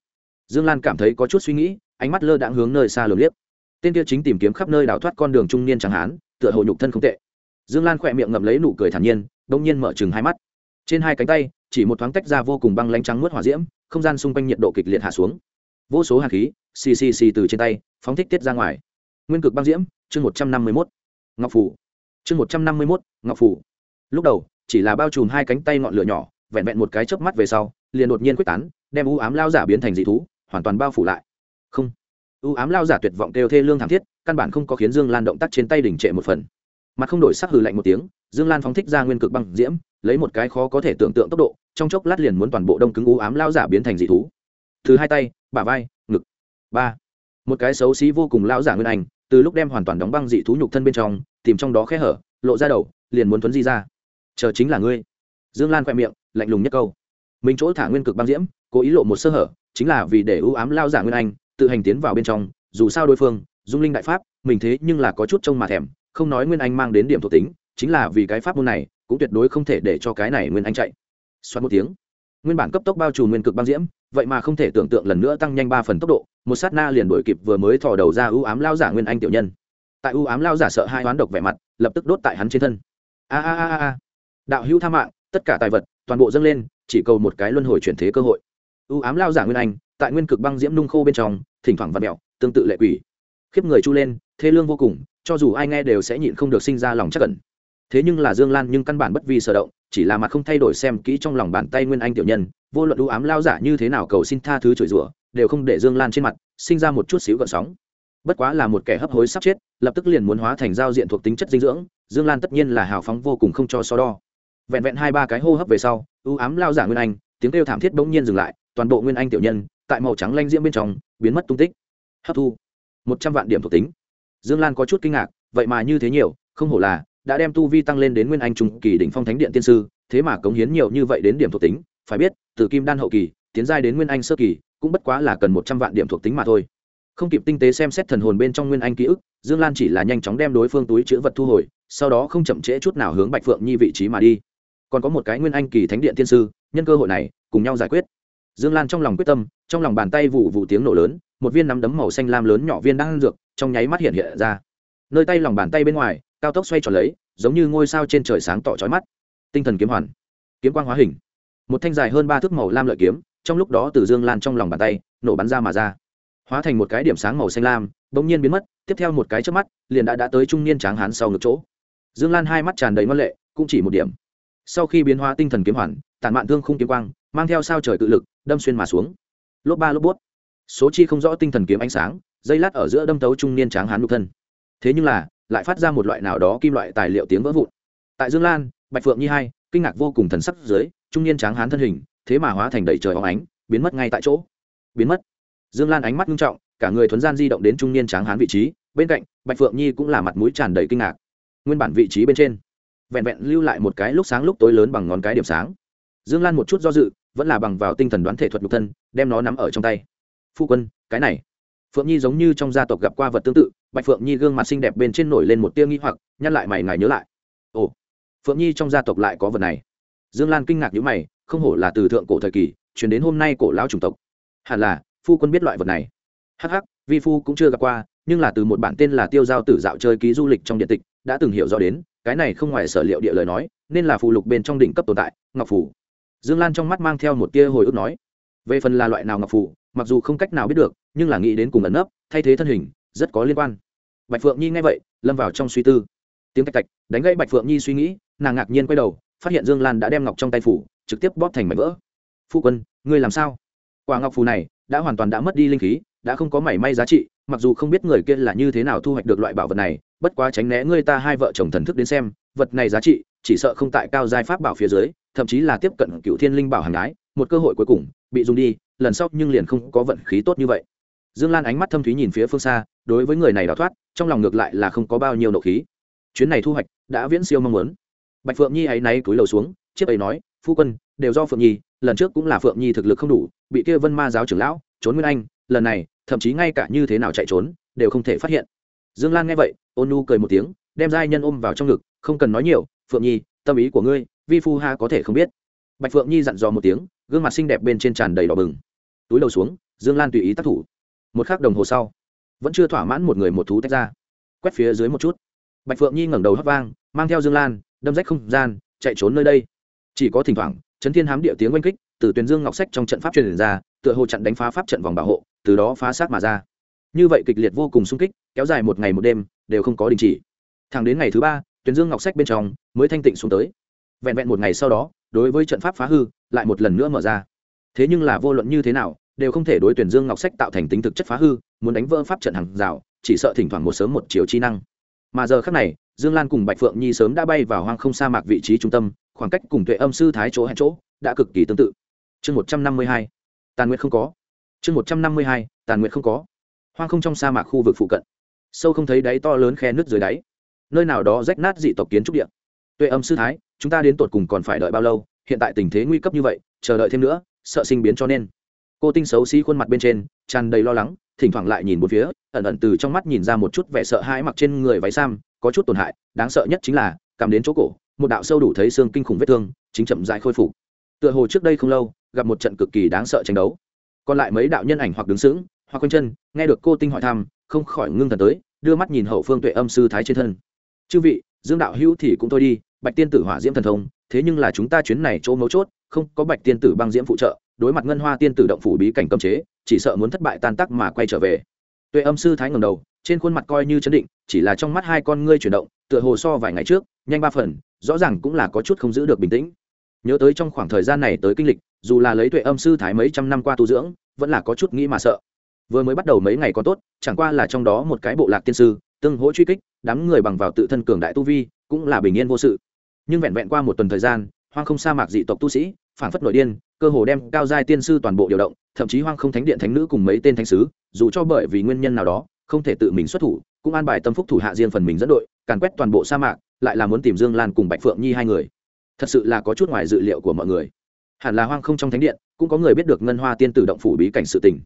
[SPEAKER 1] Dương lan cảm thấy có chút suy nghĩ, ánh mắt lơ đãng hướng nơi xa lường liếc. Tên kia chính tìm kiếm khắp nơi đào thoát con đường trung niên chẳng hán tựa hồ nhục thân không tệ dương lan khỏe miệng ngậm lấy nụ cười thản nhiên, đông nhiên mở chừng hai mắt. Trên hai cánh tay, chỉ một thoáng tách ra vô cùng băng lanh trắng mướt hỏa diễm, không gian xung quanh nhiệt độ kịch liệt hạ xuống. Vô số hạt khí, xì xì xì từ trên tay, phóng thích tiết ra ngoài. Nguyên cực băng diễm, chương một trăm năm mươi mốt. Ngọc phủ. Chương một trăm năm mươi mốt, ngọc phủ. Lúc đầu, chỉ là bao trùm hai cánh tay ngọn lửa nhỏ, vẹn vẹn một cái chớp mắt về sau, liền đột nhiên quyết tán, đem u ám lao giả biến thành dị thú, hoàn toàn bao phủ lại. Không. U ám lao giả tuyệt vọng kêu thê lương thảm thiết, căn bản không có khiến dương lan động tác trên tay đỉnh trệ một phần mặt không đổi sắc hừ lạnh một tiếng, dương lan phóng thích ra nguyên cực băng diễm, lấy một cái khó có thể tưởng tượng tốc độ, trong chốc lát liền muốn toàn bộ đông cứng u ám lao giả biến thành dị thú. Từ hai tay, bả vai, ngực. Ba. Một cái xấu xí vô cùng lao giả nguyên anh từ lúc đem hoàn toàn đóng băng dị thú nhục thân bên trong, tìm trong đó khe hở, lộ ra đầu, liền muốn thuấn di ra. Chờ chính là ngươi. Dương lan khoe miệng, lạnh lùng nhất câu. Mình chỗ thả nguyên cực băng diễm, cố ý lộ một sơ hở, chính là vì để ưu ám lao giả nguyên anh tự hành tiến vào bên trong, dù sao đối phương, dung linh đại pháp, mình thế nhưng là có chút trông mà thèm không nói nguyên anh mang đến điểm thuộc tính, chính là vì cái pháp môn này, cũng tuyệt đối không thể để cho cái này nguyên anh chạy. Xoát một tiếng. Nguyên bản cấp tốc bao trùm nguyên cực băng diễm, vậy mà không thể tưởng tượng lần nữa tăng nhanh ba phần tốc độ, một sát na liền đổi kịp vừa mới thò đầu ra ưu ám lao giả nguyên anh tiểu nhân. Tại ưu ám lao giả sợ hai hoán độc vẻ mặt, lập tức đốt tại hắn trên thân. A a a a đạo hữu tha mạng, tất cả tài vật, toàn bộ dâng lên, chỉ cầu một cái luân hồi chuyển thế cơ hội. Ưu ám lao giả nguyên anh, tại nguyên cực băng diễm nung khô bên trong, thỉnh thoảng vặt mẹo, tương tự lệ quỷ. Khiếp người chu lên, thê lương vô cùng cho dù ai nghe đều sẽ nhịn không được sinh ra lòng chắc cẩn thế nhưng là dương lan nhưng căn bản bất vi sở động, chỉ là mặt không thay đổi xem kỹ trong lòng bàn tay nguyên anh tiểu nhân, vô luận ưu ám lao giả như thế nào cầu xin tha thứ chửi rủa, đều không để dương lan trên mặt, sinh ra một chút xíu gợn sóng. Bất quá là một kẻ hấp hối sắp chết, lập tức liền muốn hóa thành giao diện thuộc tính chất dinh dưỡng, dương lan tất nhiên là hào phóng vô cùng không cho so đo. Vẹn vẹn hai ba cái hô hấp về sau ưu ám lao giả nguyên anh, tiếng kêu thảm thiết bỗng nhiên dừng lại, toàn bộ nguyên anh tiểu nhân, tại màu trắng lanh diễm bên trong, biến mất tung tích. Hấp thu, một trăm vạn điểm thuộc tính dương lan có chút kinh ngạc, vậy mà như thế nhiều, không hổ là đã đem tu vi tăng lên đến nguyên anh trung kỳ đỉnh phong thánh điện tiên sư, thế mà cống hiến nhiều như vậy đến điểm thuộc tính, phải biết, từ kim đan hậu kỳ, tiến giai đến nguyên anh sơ kỳ, cũng bất quá là cần một trăm vạn điểm thuộc tính mà thôi. Không kịp tinh tế xem xét thần hồn bên trong nguyên anh ký ức, dương lan chỉ là nhanh chóng đem đối phương túi chữ vật thu hồi, sau đó không chậm trễ chút nào hướng bạch phượng nhi vị trí mà đi. Còn có một cái nguyên anh kỳ thánh điện Tiên sư, nhân cơ hội này, cùng nhau giải quyết. Dương lan trong lòng quyết tâm, trong lòng bàn tay vụ vụ tiếng nổ lớn, một viên nắm đấm màu xanh lam lớn nhỏ viên đang ăn dược trong nháy mắt hiện hiện ra. Nơi tay lòng bàn tay bên ngoài, cao tốc xoay tròn lấy, giống như ngôi sao trên trời sáng tỏ trói mắt. Tinh thần kiếm hoàn, kiếm quang hóa hình. Một thanh dài hơn ba thước màu lam lợi kiếm, trong lúc đó từ dương lan trong lòng bàn tay, nổ bắn ra mà ra. Hóa thành một cái điểm sáng màu xanh lam đ ỗ n g nhiên biến mất, tiếp theo một cái trước mắt, liền đã đã tới trung niên tráng hán sau ngực chỗ. Dương lan hai mắt tràn đầy ngân lệ, cũng chỉ một điểm. Sau khi biến hóa tinh thần kiếm hoàn, tản mạn thương không kiếm quang, mang theo sao trời cự lực, đâm xuyên mà xuống. Lốp ba lốp bút số chi không rõ tinh thần kiếm ánh sáng dây lát ở giữa đâm tấu trung niên tráng hán nhục thân. Thế nhưng là, lại phát ra một loại nào đó kim loại tài liệu tiếng vỡ vụn. Tại dương lan, bạch phượng nhi hai, kinh ngạc vô cùng thần sắc dưới, trung niên tráng hán thân hình, thế mà hóa thành đầy trời óng ánh, biến mất ngay tại chỗ. Biến mất. Dương lan ánh mắt nghiêm trọng, cả người thuấn gian di động đến trung niên tráng hán vị trí, bên cạnh, bạch phượng nhi cũng là mặt mũi tràn đầy kinh ngạc. Nguyên bản vị trí bên trên, vẹn vẹn lưu lại một cái lúc sáng lúc tối lớn bằng ngón cái điểm sáng. Dương lan một chút do dự, vẫn là bằng vào tinh thần đoán thể thuật nhục thân, đem nó nắm ở trong tay. Phu quân, cái này phượng nhi giống như trong gia tộc gặp qua vật tương tự, bạch phượng nhi gương mặt xinh đẹp bên trên nổi lên một tia nghi hoặc, nhăn lại mày ngài nhớ lại. Ồ, phượng nhi trong gia tộc lại có vật này. Dương lan kinh ngạc nhữ mày, không hổ là từ thượng cổ thời kỳ chuyển đến hôm nay cổ lão chủng tộc. Hẳn là, phu quân biết loại vật này. Hh vi phu cũng chưa gặp qua, nhưng là từ một bản tên là tiêu giao tử dạo chơi ký du lịch trong điện tịch, đã từng hiểu rõ đến, cái này không ngoài sở liệu địa lời nói, nên là phù lục bên trong đỉnh cấp tồn tại, ngọc phủ dương lan trong mắt mang theo một tia hồi ức nói, về phần là loại nào ngọc phủ mặc dù không cách nào biết được, nhưng là nghĩ đến cùng ẩn nấp, thay thế thân hình, rất có liên quan. Bạch phượng nhi nghe vậy, lâm vào trong suy tư. Tiếng tạch tạch, đánh gãy bạch phượng nhi suy nghĩ, nàng ngạc nhiên quay đầu, phát hiện dương lan đã đem ngọc trong tay phủ, trực tiếp bóp thành mảnh vỡ. Phu quân, ngươi làm sao? Quả ngọc phù này đã hoàn toàn đã mất đi linh khí, đã không có mảy may giá trị, mặc dù không biết người kia là như thế nào thu hoạch được loại bảo vật này, bất quá tránh né ngươi ta hai vợ chồng thần thức đến xem, vật này giá trị, chỉ sợ không tại cao giai pháp bảo phía dưới, thậm chí là tiếp cận cựu thiên linh bảo hàng ái một cơ hội cuối cùng, bị dùng đi, lần sau nhưng liền không có vận khí tốt như vậy. Dương lan ánh mắt thâm thúy nhìn phía phương xa, đối với người này đào thoát, trong lòng ngược lại là không có bao nhiêu nộ khí. Chuyến này thu hoạch đã viễn siêu mong muốn. Bạch phượng nhi ấy náy cúi đầu xuống, chiếc ấy nói, phu quân, đều do phượng nhi, lần trước cũng là phượng nhi thực lực không đủ, bị kia vân ma giáo trưởng lão, trốn nguyên anh, lần này, thậm chí ngay cả như thế nào chạy trốn, đều không thể phát hiện. Dương lan nghe vậy, ôn nu cười một tiếng, đem giai nhân ôm vào trong ngực, không cần nói nhiều, phượng nhi, tâm ý của ngươi, vi phu ha có thể không biết. Bạch phượng nhi dặn dò một tiếng gương mặt xinh đẹp bên trên tràn đầy đỏ bừng. Túi đầu xuống, dương lan tùy ý tác thủ. Một k h ắ c đồng hồ sau, vẫn chưa thỏa mãn một người một thú tách ra. Quét phía dưới một chút. Bạch phượng nhi ngẩng đầu hấp vang, mang theo dương lan, đâm rách không gian, chạy trốn nơi đây. Chỉ có thỉnh thoảng, chấn thiên hám địa tiếng oanh kích từ tuyền dương ngọc sách trong trận pháp truyền ra, tựa hồ chặn đánh phá pháp trận vòng bảo hộ, từ đó phá sát mà ra. Như vậy kịch liệt vô cùng sung kích, kéo dài một ngày một đêm, đều không có đình chỉ. Thẳng đến ngày thứ ba, tuyền dương ngọc sách bên trong mới thanh tịnh xuống tới. Vẹn vẹn một ngày sau đó đối với trận pháp phá hư, lại một lần nữa mở ra. Thế nhưng là vô luận như thế nào, đều không thể đối tuyển dương ngọc sách tạo thành tính thực chất phá hư, muốn đánh vỡ pháp trận hàng rào, chỉ sợ thỉnh thoảng một sớm một chiều chi năng. Mà giờ khác này, dương lan cùng bạch phượng nhi sớm đã bay vào hoang không sa mạc vị trí trung tâm, khoảng cách cùng tuệ âm sư thái chỗ hẹn chỗ, đã cực kỳ tương tự. Chương một trăm năm mươi hai, tàn nguyện không có. Chương một trăm năm mươi hai, tàn nguyện không có. Hoang không trong sa mạc khu vực phụ cận. Sâu không thấy đáy to lớn khe nước dưới đáy. Nơi nào đó rách nát dị tộc kiến trúc điện tuệ âm sư thái chúng ta đến tột cùng còn phải đợi bao lâu? Hiện tại tình thế nguy cấp như vậy, chờ đợi thêm nữa, sợ sinh biến cho nên. Cô tinh xấu xí khuôn mặt bên trên, tràn đầy lo lắng, thỉnh thoảng lại nhìn một phía, ẩn ẩn từ trong mắt nhìn ra một chút vẻ sợ hãi mặc trên người váy sam, có chút tổn hại, đáng sợ nhất chính là, cảm đến chỗ cổ, một đạo sâu đủ thấy xương kinh khủng vết thương, chính chậm dại khôi phục. Tựa hồ trước đây không lâu, gặp một trận cực kỳ đáng sợ tranh đấu. Còn lại mấy đạo nhân ảnh hoặc đứng sững, hoặc quanh chân, nghe được cô tinh hỏi thăm, không khỏi ngưng thần tới, đưa mắt nhìn hậu phương tuệ âm sư thái trên thân. Chư vị, dương đạo hữu thì cũng thôi đi bạch tiên tử hỏa diễm thần thông, thế nhưng là chúng ta chuyến này chỗ mấu chốt, không có bạch tiên tử băng diễm phụ trợ, đối mặt ngân hoa tiên tử động phủ bí cảnh cấm chế, chỉ sợ muốn thất bại tan tắc mà quay trở về. Tuệ âm sư thái ngầm đầu, trên khuôn mặt coi như chấn định, chỉ là trong mắt hai con ngươi chuyển động, tựa hồ so vài ngày trước, nhanh ba phần, rõ ràng cũng là có chút không giữ được bình tĩnh. Nhớ tới trong khoảng thời gian này tới kinh lịch, dù là lấy tuệ âm sư thái mấy trăm năm qua tu dưỡng, vẫn là có chút nghĩ mà sợ. Vừa mới bắt đầu mấy ngày còn tốt, chẳng qua là trong đó một cái bộ lạc tiên sư, tương hỗ truy kích, đám người bằng vào tự thân cường đại tu vi, cũng là bình yên vô sự nhưng vẹn vẹn qua một tuần thời gian, hoang không sa mạc dị tộc tu sĩ phản phất nội điên, cơ hồ đem cao giai tiên sư toàn bộ điều động, thậm chí hoang không thánh điện thánh nữ cùng mấy tên thánh sứ, dù cho bởi vì nguyên nhân nào đó, không thể tự mình xuất thủ, cũng an bài tâm phúc thủ hạ riêng phần mình dẫn đội, càn quét toàn bộ sa mạc, lại là muốn tìm dương lan cùng bạch phượng nhi hai người. Thật sự là có chút ngoài dự liệu của mọi người. Hẳn là hoang không trong thánh điện, cũng có người biết được ngân hoa tiên tử động phủ bí cảnh sự tình.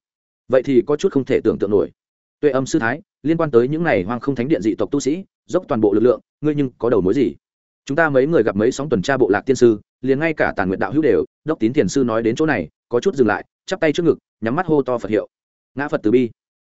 [SPEAKER 1] Vậy thì có chút không thể tưởng tượng nổi. Tuệ âm sư thái, liên quan tới những này hoang không thánh điện dị tộc tu sĩ, dốc toàn bộ lực lượng, ngươi nhưng có đầu mối gì? Chúng ta mấy người gặp mấy sóng tuần tra bộ lạc tiên sư, liền ngay cả tàn nguyện đạo hữu đều, đốc tín thiền sư nói đến chỗ này, có chút dừng lại, chắp tay trước ngực, nhắm mắt hô to phật hiệu. Ngã phật từ bi.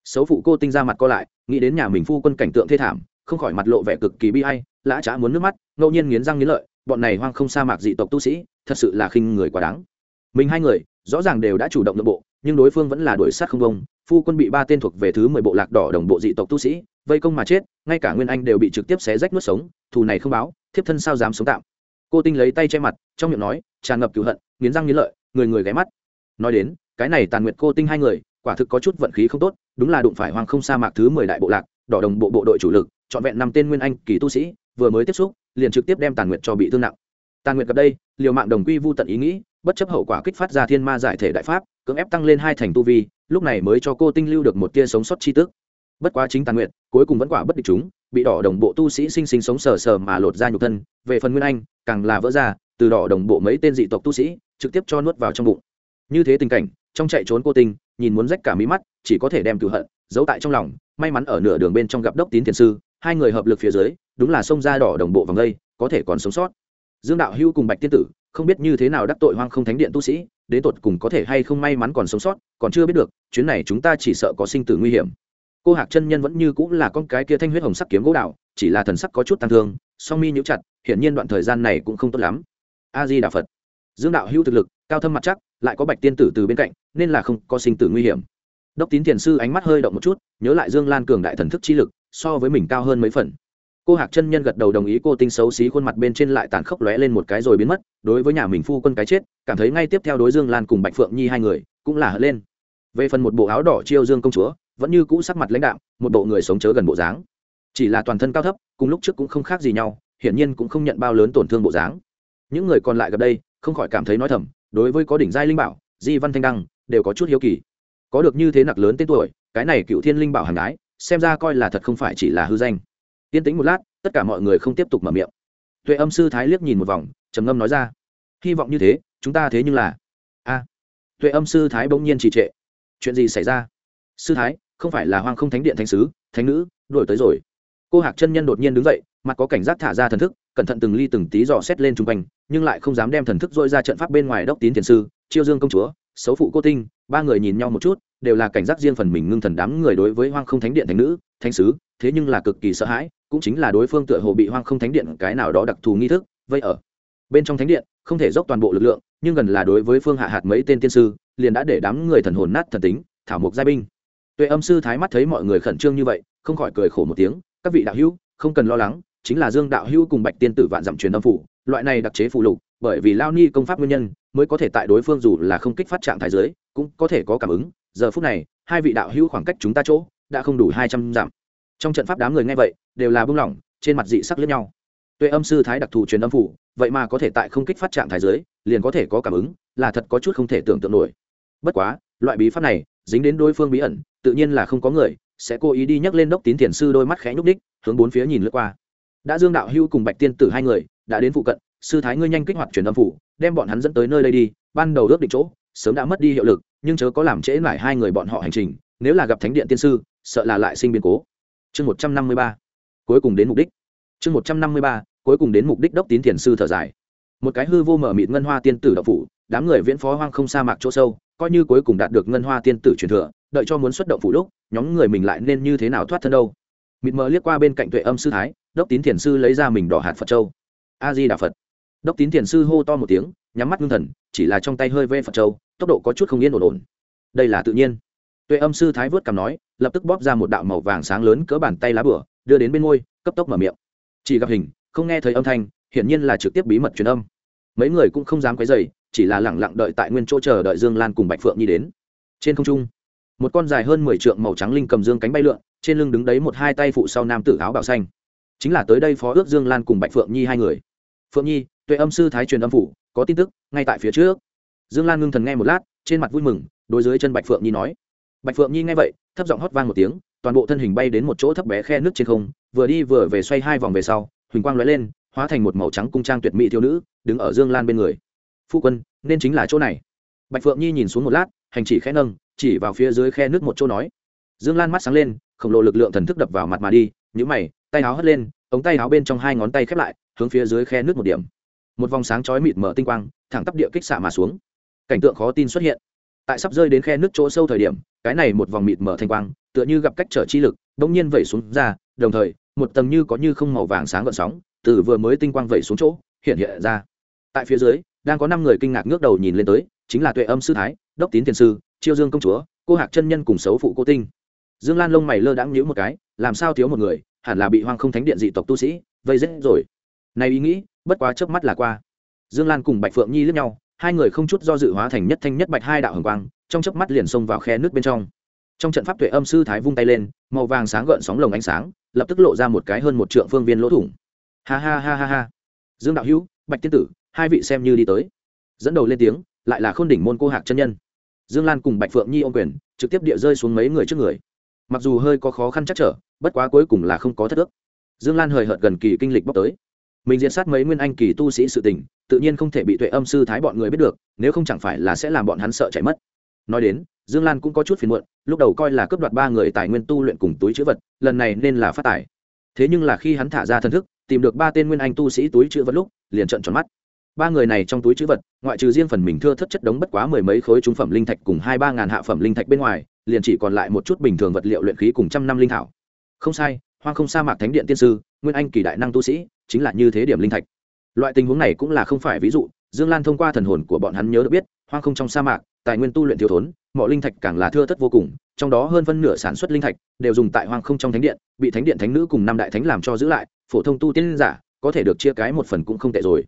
[SPEAKER 1] Xấu phụ cô tinh ra mặt co lại, nghĩ đến nhà mình phu quân cảnh tượng thê thảm, không khỏi mặt lộ vẻ cực kỳ bi hay lã chả muốn nước mắt, ngẫu nhiên nghiến răng nghiến lợi, bọn này hoang không sa mạc dị tộc tu sĩ, thật sự là khinh người quá đáng. Mình hai người, rõ ràng đều đã chủ động nội bộ, nhưng đối phương vẫn là đuổi sát không công phu quân bị ba tên thuộc về thứ mười bộ lạc đỏ đồng bộ dị tộc tu sĩ vây công mà chết, ngay cả nguyên anh đều bị trực tiếp xé rách nuốt sống, thù này không báo thiếp thân sao dám sống tạm. Cô tinh lấy tay che mặt, trong miệng nói, tràn ngập cựu hận, nghiến răng nghiến lợi, người người ghé mắt. Nói đến, cái này tàn nguyệt cô tinh hai người, quả thực có chút vận khí không tốt, đúng là đụng phải hoàng không sa mạc thứ mười đại bộ lạc, đỏ đồng bộ bộ đội chủ lực, trọn vẹn năm tên nguyên anh kỳ tu sĩ, vừa mới tiếp xúc, liền trực tiếp đem tàn nguyệt cho bị thương nặng. Tàn nguyệt gặp đây, liều mạng đồng quy vu tận ý nghĩ, bất chấp hậu quả kích phát ra thiên ma giải thể đại pháp, cưỡng ép tăng lên hai thành tu vi, lúc này mới cho cô tinh lưu được một tia sống sót chi tức bất quá chính tàn nguyện cuối cùng vẫn quả bất địch chúng, bị đỏ đồng bộ tu sĩ sinh sinh sống sờ sờ mà lột ra nhục thân, về phần nguyên anh, càng là vỡ ra, từ đỏ đồng bộ mấy tên dị tộc tu sĩ, trực tiếp cho nuốt vào trong bụng. Như thế tình cảnh, trong chạy trốn cô tinh, nhìn muốn rách cả mí mắt, chỉ có thể đem cửu hận, giấu tại trong lòng, may mắn ở nửa đường bên trong gặp đốc tín thiền sư, hai người hợp lực phía dưới, đúng là sông ra đỏ đồng bộ vòng đây, có thể còn sống sót. Dương đạo hưu cùng bạch tiên tử, không biết như thế nào đắc tội hoang không thánh điện tu sĩ, đến tột cùng có thể hay không may mắn còn sống sót, còn chưa biết được, chuyến này chúng ta chỉ sợ có sinh tử nguy hiểm cô hạc chân nhân vẫn như cũng là con cái kia thanh huyết hồng sắc kiếm gỗ đạo chỉ là thần sắc có chút tăng thương, song mi nhũ chặt, hiển nhiên đoạn thời gian này cũng không tốt lắm. A di đà phật. Dương đạo hữu thực lực, cao thâm mặt chắc, lại có bạch tiên tử từ bên cạnh, nên là không có sinh tử nguy hiểm. Đốc tín thiền sư ánh mắt hơi động một chút, nhớ lại dương lan cường đại thần thức chi lực, so với mình cao hơn mấy phần. Cô hạc chân nhân gật đầu đồng ý cô tinh xấu xí khuôn mặt bên trên lại tàn khốc lóe lên một cái rồi biến mất, đối với nhà mình phu quân cái chết, cảm thấy ngay tiếp theo đối dương lan cùng bạch phượng nhi hai người cũng là hất lên. Về phần một bộ áo đỏ chiêu dương công chúa vẫn như cũ sắc mặt lãnh đạo một bộ người sống chớ gần bộ dáng. Chỉ là toàn thân cao thấp, cùng lúc trước cũng không khác gì nhau, hiển nhiên cũng không nhận bao lớn tổn thương bộ dáng. Những người còn lại gặp đây, không khỏi cảm thấy nói thầm, đối với có đỉnh giai linh bảo, di văn thanh đăng, đều có chút hiếu kỳ. Có được như thế nặc lớn tên tuổi, cái này cựu thiên linh bảo hàng ái, xem ra coi là thật không phải chỉ là hư danh. Yên tĩnh một lát, tất cả mọi người không tiếp tục mở miệng. Tuệ âm sư thái liếc nhìn một vòng, trầm ngâm nói ra, hy vọng như thế, chúng ta thế nhưng là a tuệ âm sư thái bỗng nhiên trì trệ. Chuyện gì xảy ra? Sư thái không phải là hoang không thánh điện thánh sứ, thánh nữ, đuổi tới rồi. Cô hạc chân nhân đột nhiên đứng dậy, mặt có cảnh giác thả ra thần thức, cẩn thận từng ly từng tí dò xét lên chung quanh, nhưng lại không dám đem thần thức dội ra trận pháp bên ngoài đốc tín thiền sư, chiêu dương công chúa, xấu phụ cô tinh, ba người nhìn nhau một chút, đều là cảnh giác riêng phần mình ngưng thần đám người đối với hoang không thánh điện thánh nữ, thánh sứ, thế nhưng là cực kỳ sợ hãi, cũng chính là đối phương tựa hồ bị hoang không thánh điện cái nào đó đặc thù nghi thức, vây ở bên trong thánh điện, không thể dốc toàn bộ lực lượng, nhưng gần là đối với phương hạ hạt mấy tên tiên sư, liền đã để đám người thần hồn nát thần tính, thảo mục giai binh tuệ âm sư thái mắt thấy mọi người khẩn trương như vậy, không khỏi cười khổ một tiếng, các vị đạo hữu, không cần lo lắng, chính là dương đạo hữu cùng bạch tiên tử vạn dặm truyền âm phủ, loại này đặc chế phụ lục, bởi vì lao ni công pháp nguyên nhân, mới có thể tại đối phương dù là không kích phát trạng thái giới, cũng có thể có cảm ứng. Giờ phút này, hai vị đạo hữu khoảng cách chúng ta chỗ, đã không đủ hai trăm dặm. Trong trận pháp đám người nghe vậy, đều là bưng lỏng, trên mặt dị sắc lẫn nhau. Tuệ âm sư thái đặc thù truyền âm phủ, vậy mà có thể tại không kích phát trạng thái giới, liền có thể có cảm ứng, là thật có chút không thể tưởng tượng nổi. Bất quá, loại bí pháp này, dính đến đối phương bí ẩn tự nhiên là không có người, sẽ cố ý đi nhắc lên đốc tín thiền sư đôi mắt khẽ nhúc đích hướng bốn phía nhìn lướt qua. Đã dương đạo hưu cùng bạch tiên tử hai người, đã đến phụ cận, sư thái ngươi nhanh kích hoạt truyền âm phủ, đem bọn hắn dẫn tới nơi đây đi, ban đầu ước định chỗ, sớm đã mất đi hiệu lực, nhưng chớ có làm trễ lại hai người bọn họ hành trình, nếu là gặp thánh điện tiên sư, sợ là lại sinh biến cố. Chương một trăm năm mươi ba, cuối cùng đến mục đích. Chương một trăm năm mươi ba, cuối cùng đến mục đích đốc tín thiền sư thở dài. Một cái hư vô mở mịt ngân hoa tiên tử đậu phủ, đám người viễn phó hoang không sa mạc chỗ sâu, coi như cuối cùng đạt được ngân hoa tiên tử truyền thừa đợi cho muốn xuất động phủ lúc, nhóm người mình lại nên như thế nào thoát thân đâu? Mịt mờ liếc qua bên cạnh tuệ âm sư thái, đốc tín thiền sư lấy ra mình đỏ hạt phật châu. A di đà phật. Đốc tín thiền sư hô to một tiếng, nhắm mắt ngưng thần, chỉ là trong tay hơi vê phật châu, tốc độ có chút không yên ổn ổn. Đây là tự nhiên. Tuệ âm sư thái vớt cằm nói, lập tức bóp ra một đạo màu vàng sáng lớn cỡ bàn tay lá bửa, đưa đến bên môi cấp tốc mở miệng. Chỉ gặp hình, không nghe thấy âm thanh, hiển nhiên là trực tiếp bí mật truyền âm. Mấy người cũng không dám quấy dày chỉ là lẳng lặng đợi tại nguyên chỗ chờ đợi dương lan cùng bạch phượng nhi đến. Trên không trung một con dài hơn mười trượng màu trắng linh cầm dương cánh bay lượn, trên lưng đứng đấy một hai tay phụ sau nam tử áo bảo xanh. Chính là tới đây phó ước dương lan cùng bạch phượng nhi hai người. Phượng nhi, tuệ âm sư thái truyền âm phủ, có tin tức, ngay tại phía trước. Dương lan ngưng thần nghe một lát, trên mặt vui mừng, đối dưới chân bạch phượng nhi nói. Bạch phượng nhi nghe vậy, thấp giọng hót vang một tiếng, toàn bộ thân hình bay đến một chỗ thấp bé khe nước trên không, vừa đi vừa về xoay hai vòng về sau, huỳnh quang lóe lên, hóa thành một màu trắng cung trang tuyệt mỹ thiếu nữ, đứng ở dương lan bên người. Phu quân, nên chính là chỗ này. Bạch phượng nhi nhìn xuống một lát hành chỉ khẽ nâng, chỉ vào phía dưới khe nước một chỗ nói. Dương lan mắt sáng lên, khổng lồ lực lượng thần thức đập vào mặt mà đi nhữ mày, tay áo hất lên, ống tay áo bên trong hai ngón tay khép lại, hướng phía dưới khe nước một điểm. Một vòng sáng chói mịt mở tinh quang, thẳng tắp địa kích xạ mà xuống. Cảnh tượng khó tin xuất hiện. Tại sắp rơi đến khe nước chỗ sâu thời điểm, cái này một vòng mịt mở thanh quang, tựa như gặp cách trở chi lực bỗng nhiên vẩy xuống ra, đồng thời, một tầng như có như không màu vàng sáng gợn sóng, từ vừa mới tinh quang vẩy xuống chỗ, hiện hiện ra. Tại phía dưới, đang có năm người kinh ngạc ngước đầu nhìn lên tới chính là tuệ âm sư thái, đốc tín tiền sư, chiêu dương công chúa, cô hạc chân nhân cùng xấu phụ cô tinh. Dương lan lông mày lơ đãng nhíu một cái, làm sao thiếu một người, hẳn là bị hoang không thánh điện dị tộc tu sĩ vây rết rồi. Này ý nghĩ, bất quá chớp mắt là qua. Dương lan cùng bạch phượng nhi lướt nhau, hai người không chút do dự hóa thành nhất thanh nhất bạch hai đạo hồng quang, trong chớp mắt liền xông vào khe nước bên trong. Trong trận pháp tuệ âm sư thái vung tay lên, màu vàng sáng gợn sóng lồng ánh sáng, lập tức lộ ra một cái hơn một trượng phương viên lỗ thủng. Ha ha ha ha ha. Dương đạo hữu, bạch tiên tử, hai vị xem như đi tới. Dẫn đầu lên tiếng lại là khôn đỉnh môn cô hạc chân nhân. Dương lan cùng bạch phượng nhi ô quyền, trực tiếp địa rơi xuống mấy người trước người. Mặc dù hơi có khó khăn chắc trở, bất quá cuối cùng là không có thất ước. Dương lan hời hợt gần kỳ kinh lịch bóc tới. Mình diễn sát mấy nguyên anh kỳ tu sĩ sự tình, tự nhiên không thể bị tuệ âm sư thái bọn người biết được, nếu không chẳng phải là sẽ làm bọn hắn sợ chạy mất. Nói đến, dương lan cũng có chút phiền muộn, lúc đầu coi là cướp đoạt ba người tài nguyên tu luyện cùng túi chữ vật, lần này nên là phát tài. Thế nhưng là khi hắn thả ra thân thức, tìm được ba tên nguyên anh tu sĩ túi chữ vật lúc, liền trận tròn mắt ba người này trong túi chữ vật, ngoại trừ riêng phần mình thưa thất chất đống bất quá mười mấy khối trung phẩm linh thạch cùng hai ba ngàn hạ phẩm linh thạch bên ngoài, liền chỉ còn lại một chút bình thường vật liệu luyện khí cùng trăm năm linh thảo. Không sai, hoang không sa mạc thánh điện tiên sư, nguyên anh kỳ đại năng tu sĩ, chính là như thế điểm linh thạch. Loại tình huống này cũng là không phải ví dụ, dương lan thông qua thần hồn của bọn hắn nhớ được biết, hoang không trong sa mạc, tài nguyên tu luyện thiếu thốn, mọi linh thạch càng là thưa thất vô cùng, trong đó hơn phân nửa sản xuất linh thạch đều dùng tại hoang không trong thánh điện, bị thánh điện thánh nữ cùng năm đại thánh làm cho giữ lại, phổ thông tu tiên giả có thể được chia cái một phần cũng không tệ rồi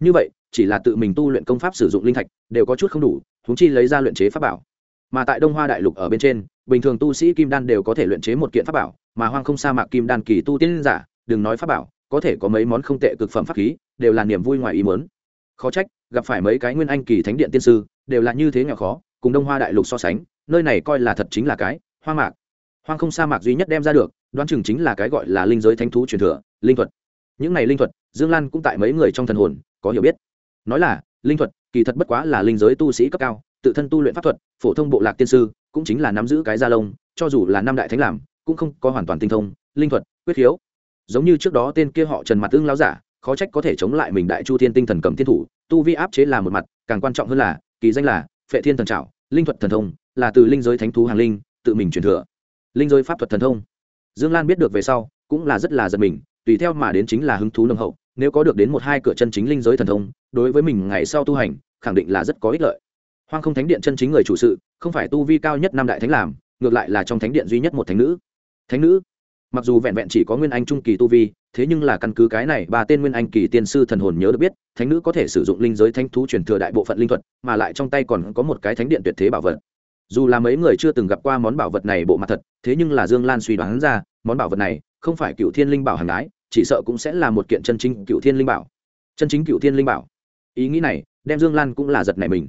[SPEAKER 1] như vậy, chỉ là tự mình tu luyện công pháp sử dụng linh thạch, đều có chút không đủ húng chi lấy ra luyện chế pháp bảo. Mà tại đông hoa đại lục ở bên trên, bình thường tu sĩ kim đan đều có thể luyện chế một kiện pháp bảo, mà hoang không sa mạc kim đan kỳ tu tiên giả, đừng nói pháp bảo, có thể có mấy món không tệ cực phẩm pháp khí, đều là niềm vui ngoài ý mớn khó trách, gặp phải mấy cái nguyên anh kỳ thánh điện tiên sư, đều là như thế nghèo khó, cùng đông hoa đại lục so sánh, nơi này coi là thật chính là cái hoang mạc. Hoang không sa mạc duy nhất đem ra được, đoán chừng chính là cái gọi là linh giới thánh thú truyền thừa, linh thuật. Những này linh thuật, dương lan cũng tại mấy người trong thần hồn có hiểu biết. Nói là, linh thuật, kỳ thật bất quá là linh giới tu sĩ cấp cao, tự thân tu luyện pháp thuật, phổ thông bộ lạc tiên sư, cũng chính là nắm giữ cái gia lông, cho dù là năm đại thánh làm, cũng không có hoàn toàn tinh thông, linh thuật, quyết khiếu. Giống như trước đó tên kia họ trần mặt tương lao giả, khó trách có thể chống lại mình đại chu thiên tinh thần cầm thiên thủ, tu vi áp chế là một mặt, càng quan trọng hơn là, kỳ danh là, phệ thiên thần trảo, linh thuật thần thông, là từ linh giới thánh thú hàng linh, tự mình truyền thừa. Linh giới pháp thuật thần thông. Dương lan biết được về sau, cũng là rất là giật mình tùy theo mà đến chính là hứng thú nồng hậu, nếu có được đến một hai cửa chân chính linh giới thần thông, đối với mình ngày sau tu hành, khẳng định là rất có ích lợi. Hoang không thánh điện chân chính người chủ sự, không phải tu vi cao nhất năm đại thánh làm, ngược lại là trong thánh điện duy nhất một thánh nữ. Thánh nữ? Mặc dù vẹn vẹn chỉ có nguyên anh trung kỳ tu vi, thế nhưng là căn cứ cái này ba tên nguyên anh kỳ tiên sư thần hồn nhớ được biết, thánh nữ có thể sử dụng linh giới thánh thú truyền thừa đại bộ phận linh thuật, mà lại trong tay còn có một cái thánh điện tuyệt thế bảo vật. Dù là mấy người chưa từng gặp qua món bảo vật này bộ mặt thật, thế nhưng là dương lan suy đoán ra, món bảo vật này không phải cựu thiên linh bảo hàng ái chỉ sợ cũng sẽ là một kiện chân chính cựu thiên linh bảo. Chân chính cựu thiên linh bảo. Ý nghĩ này, đem dương lan cũng là giật này mình.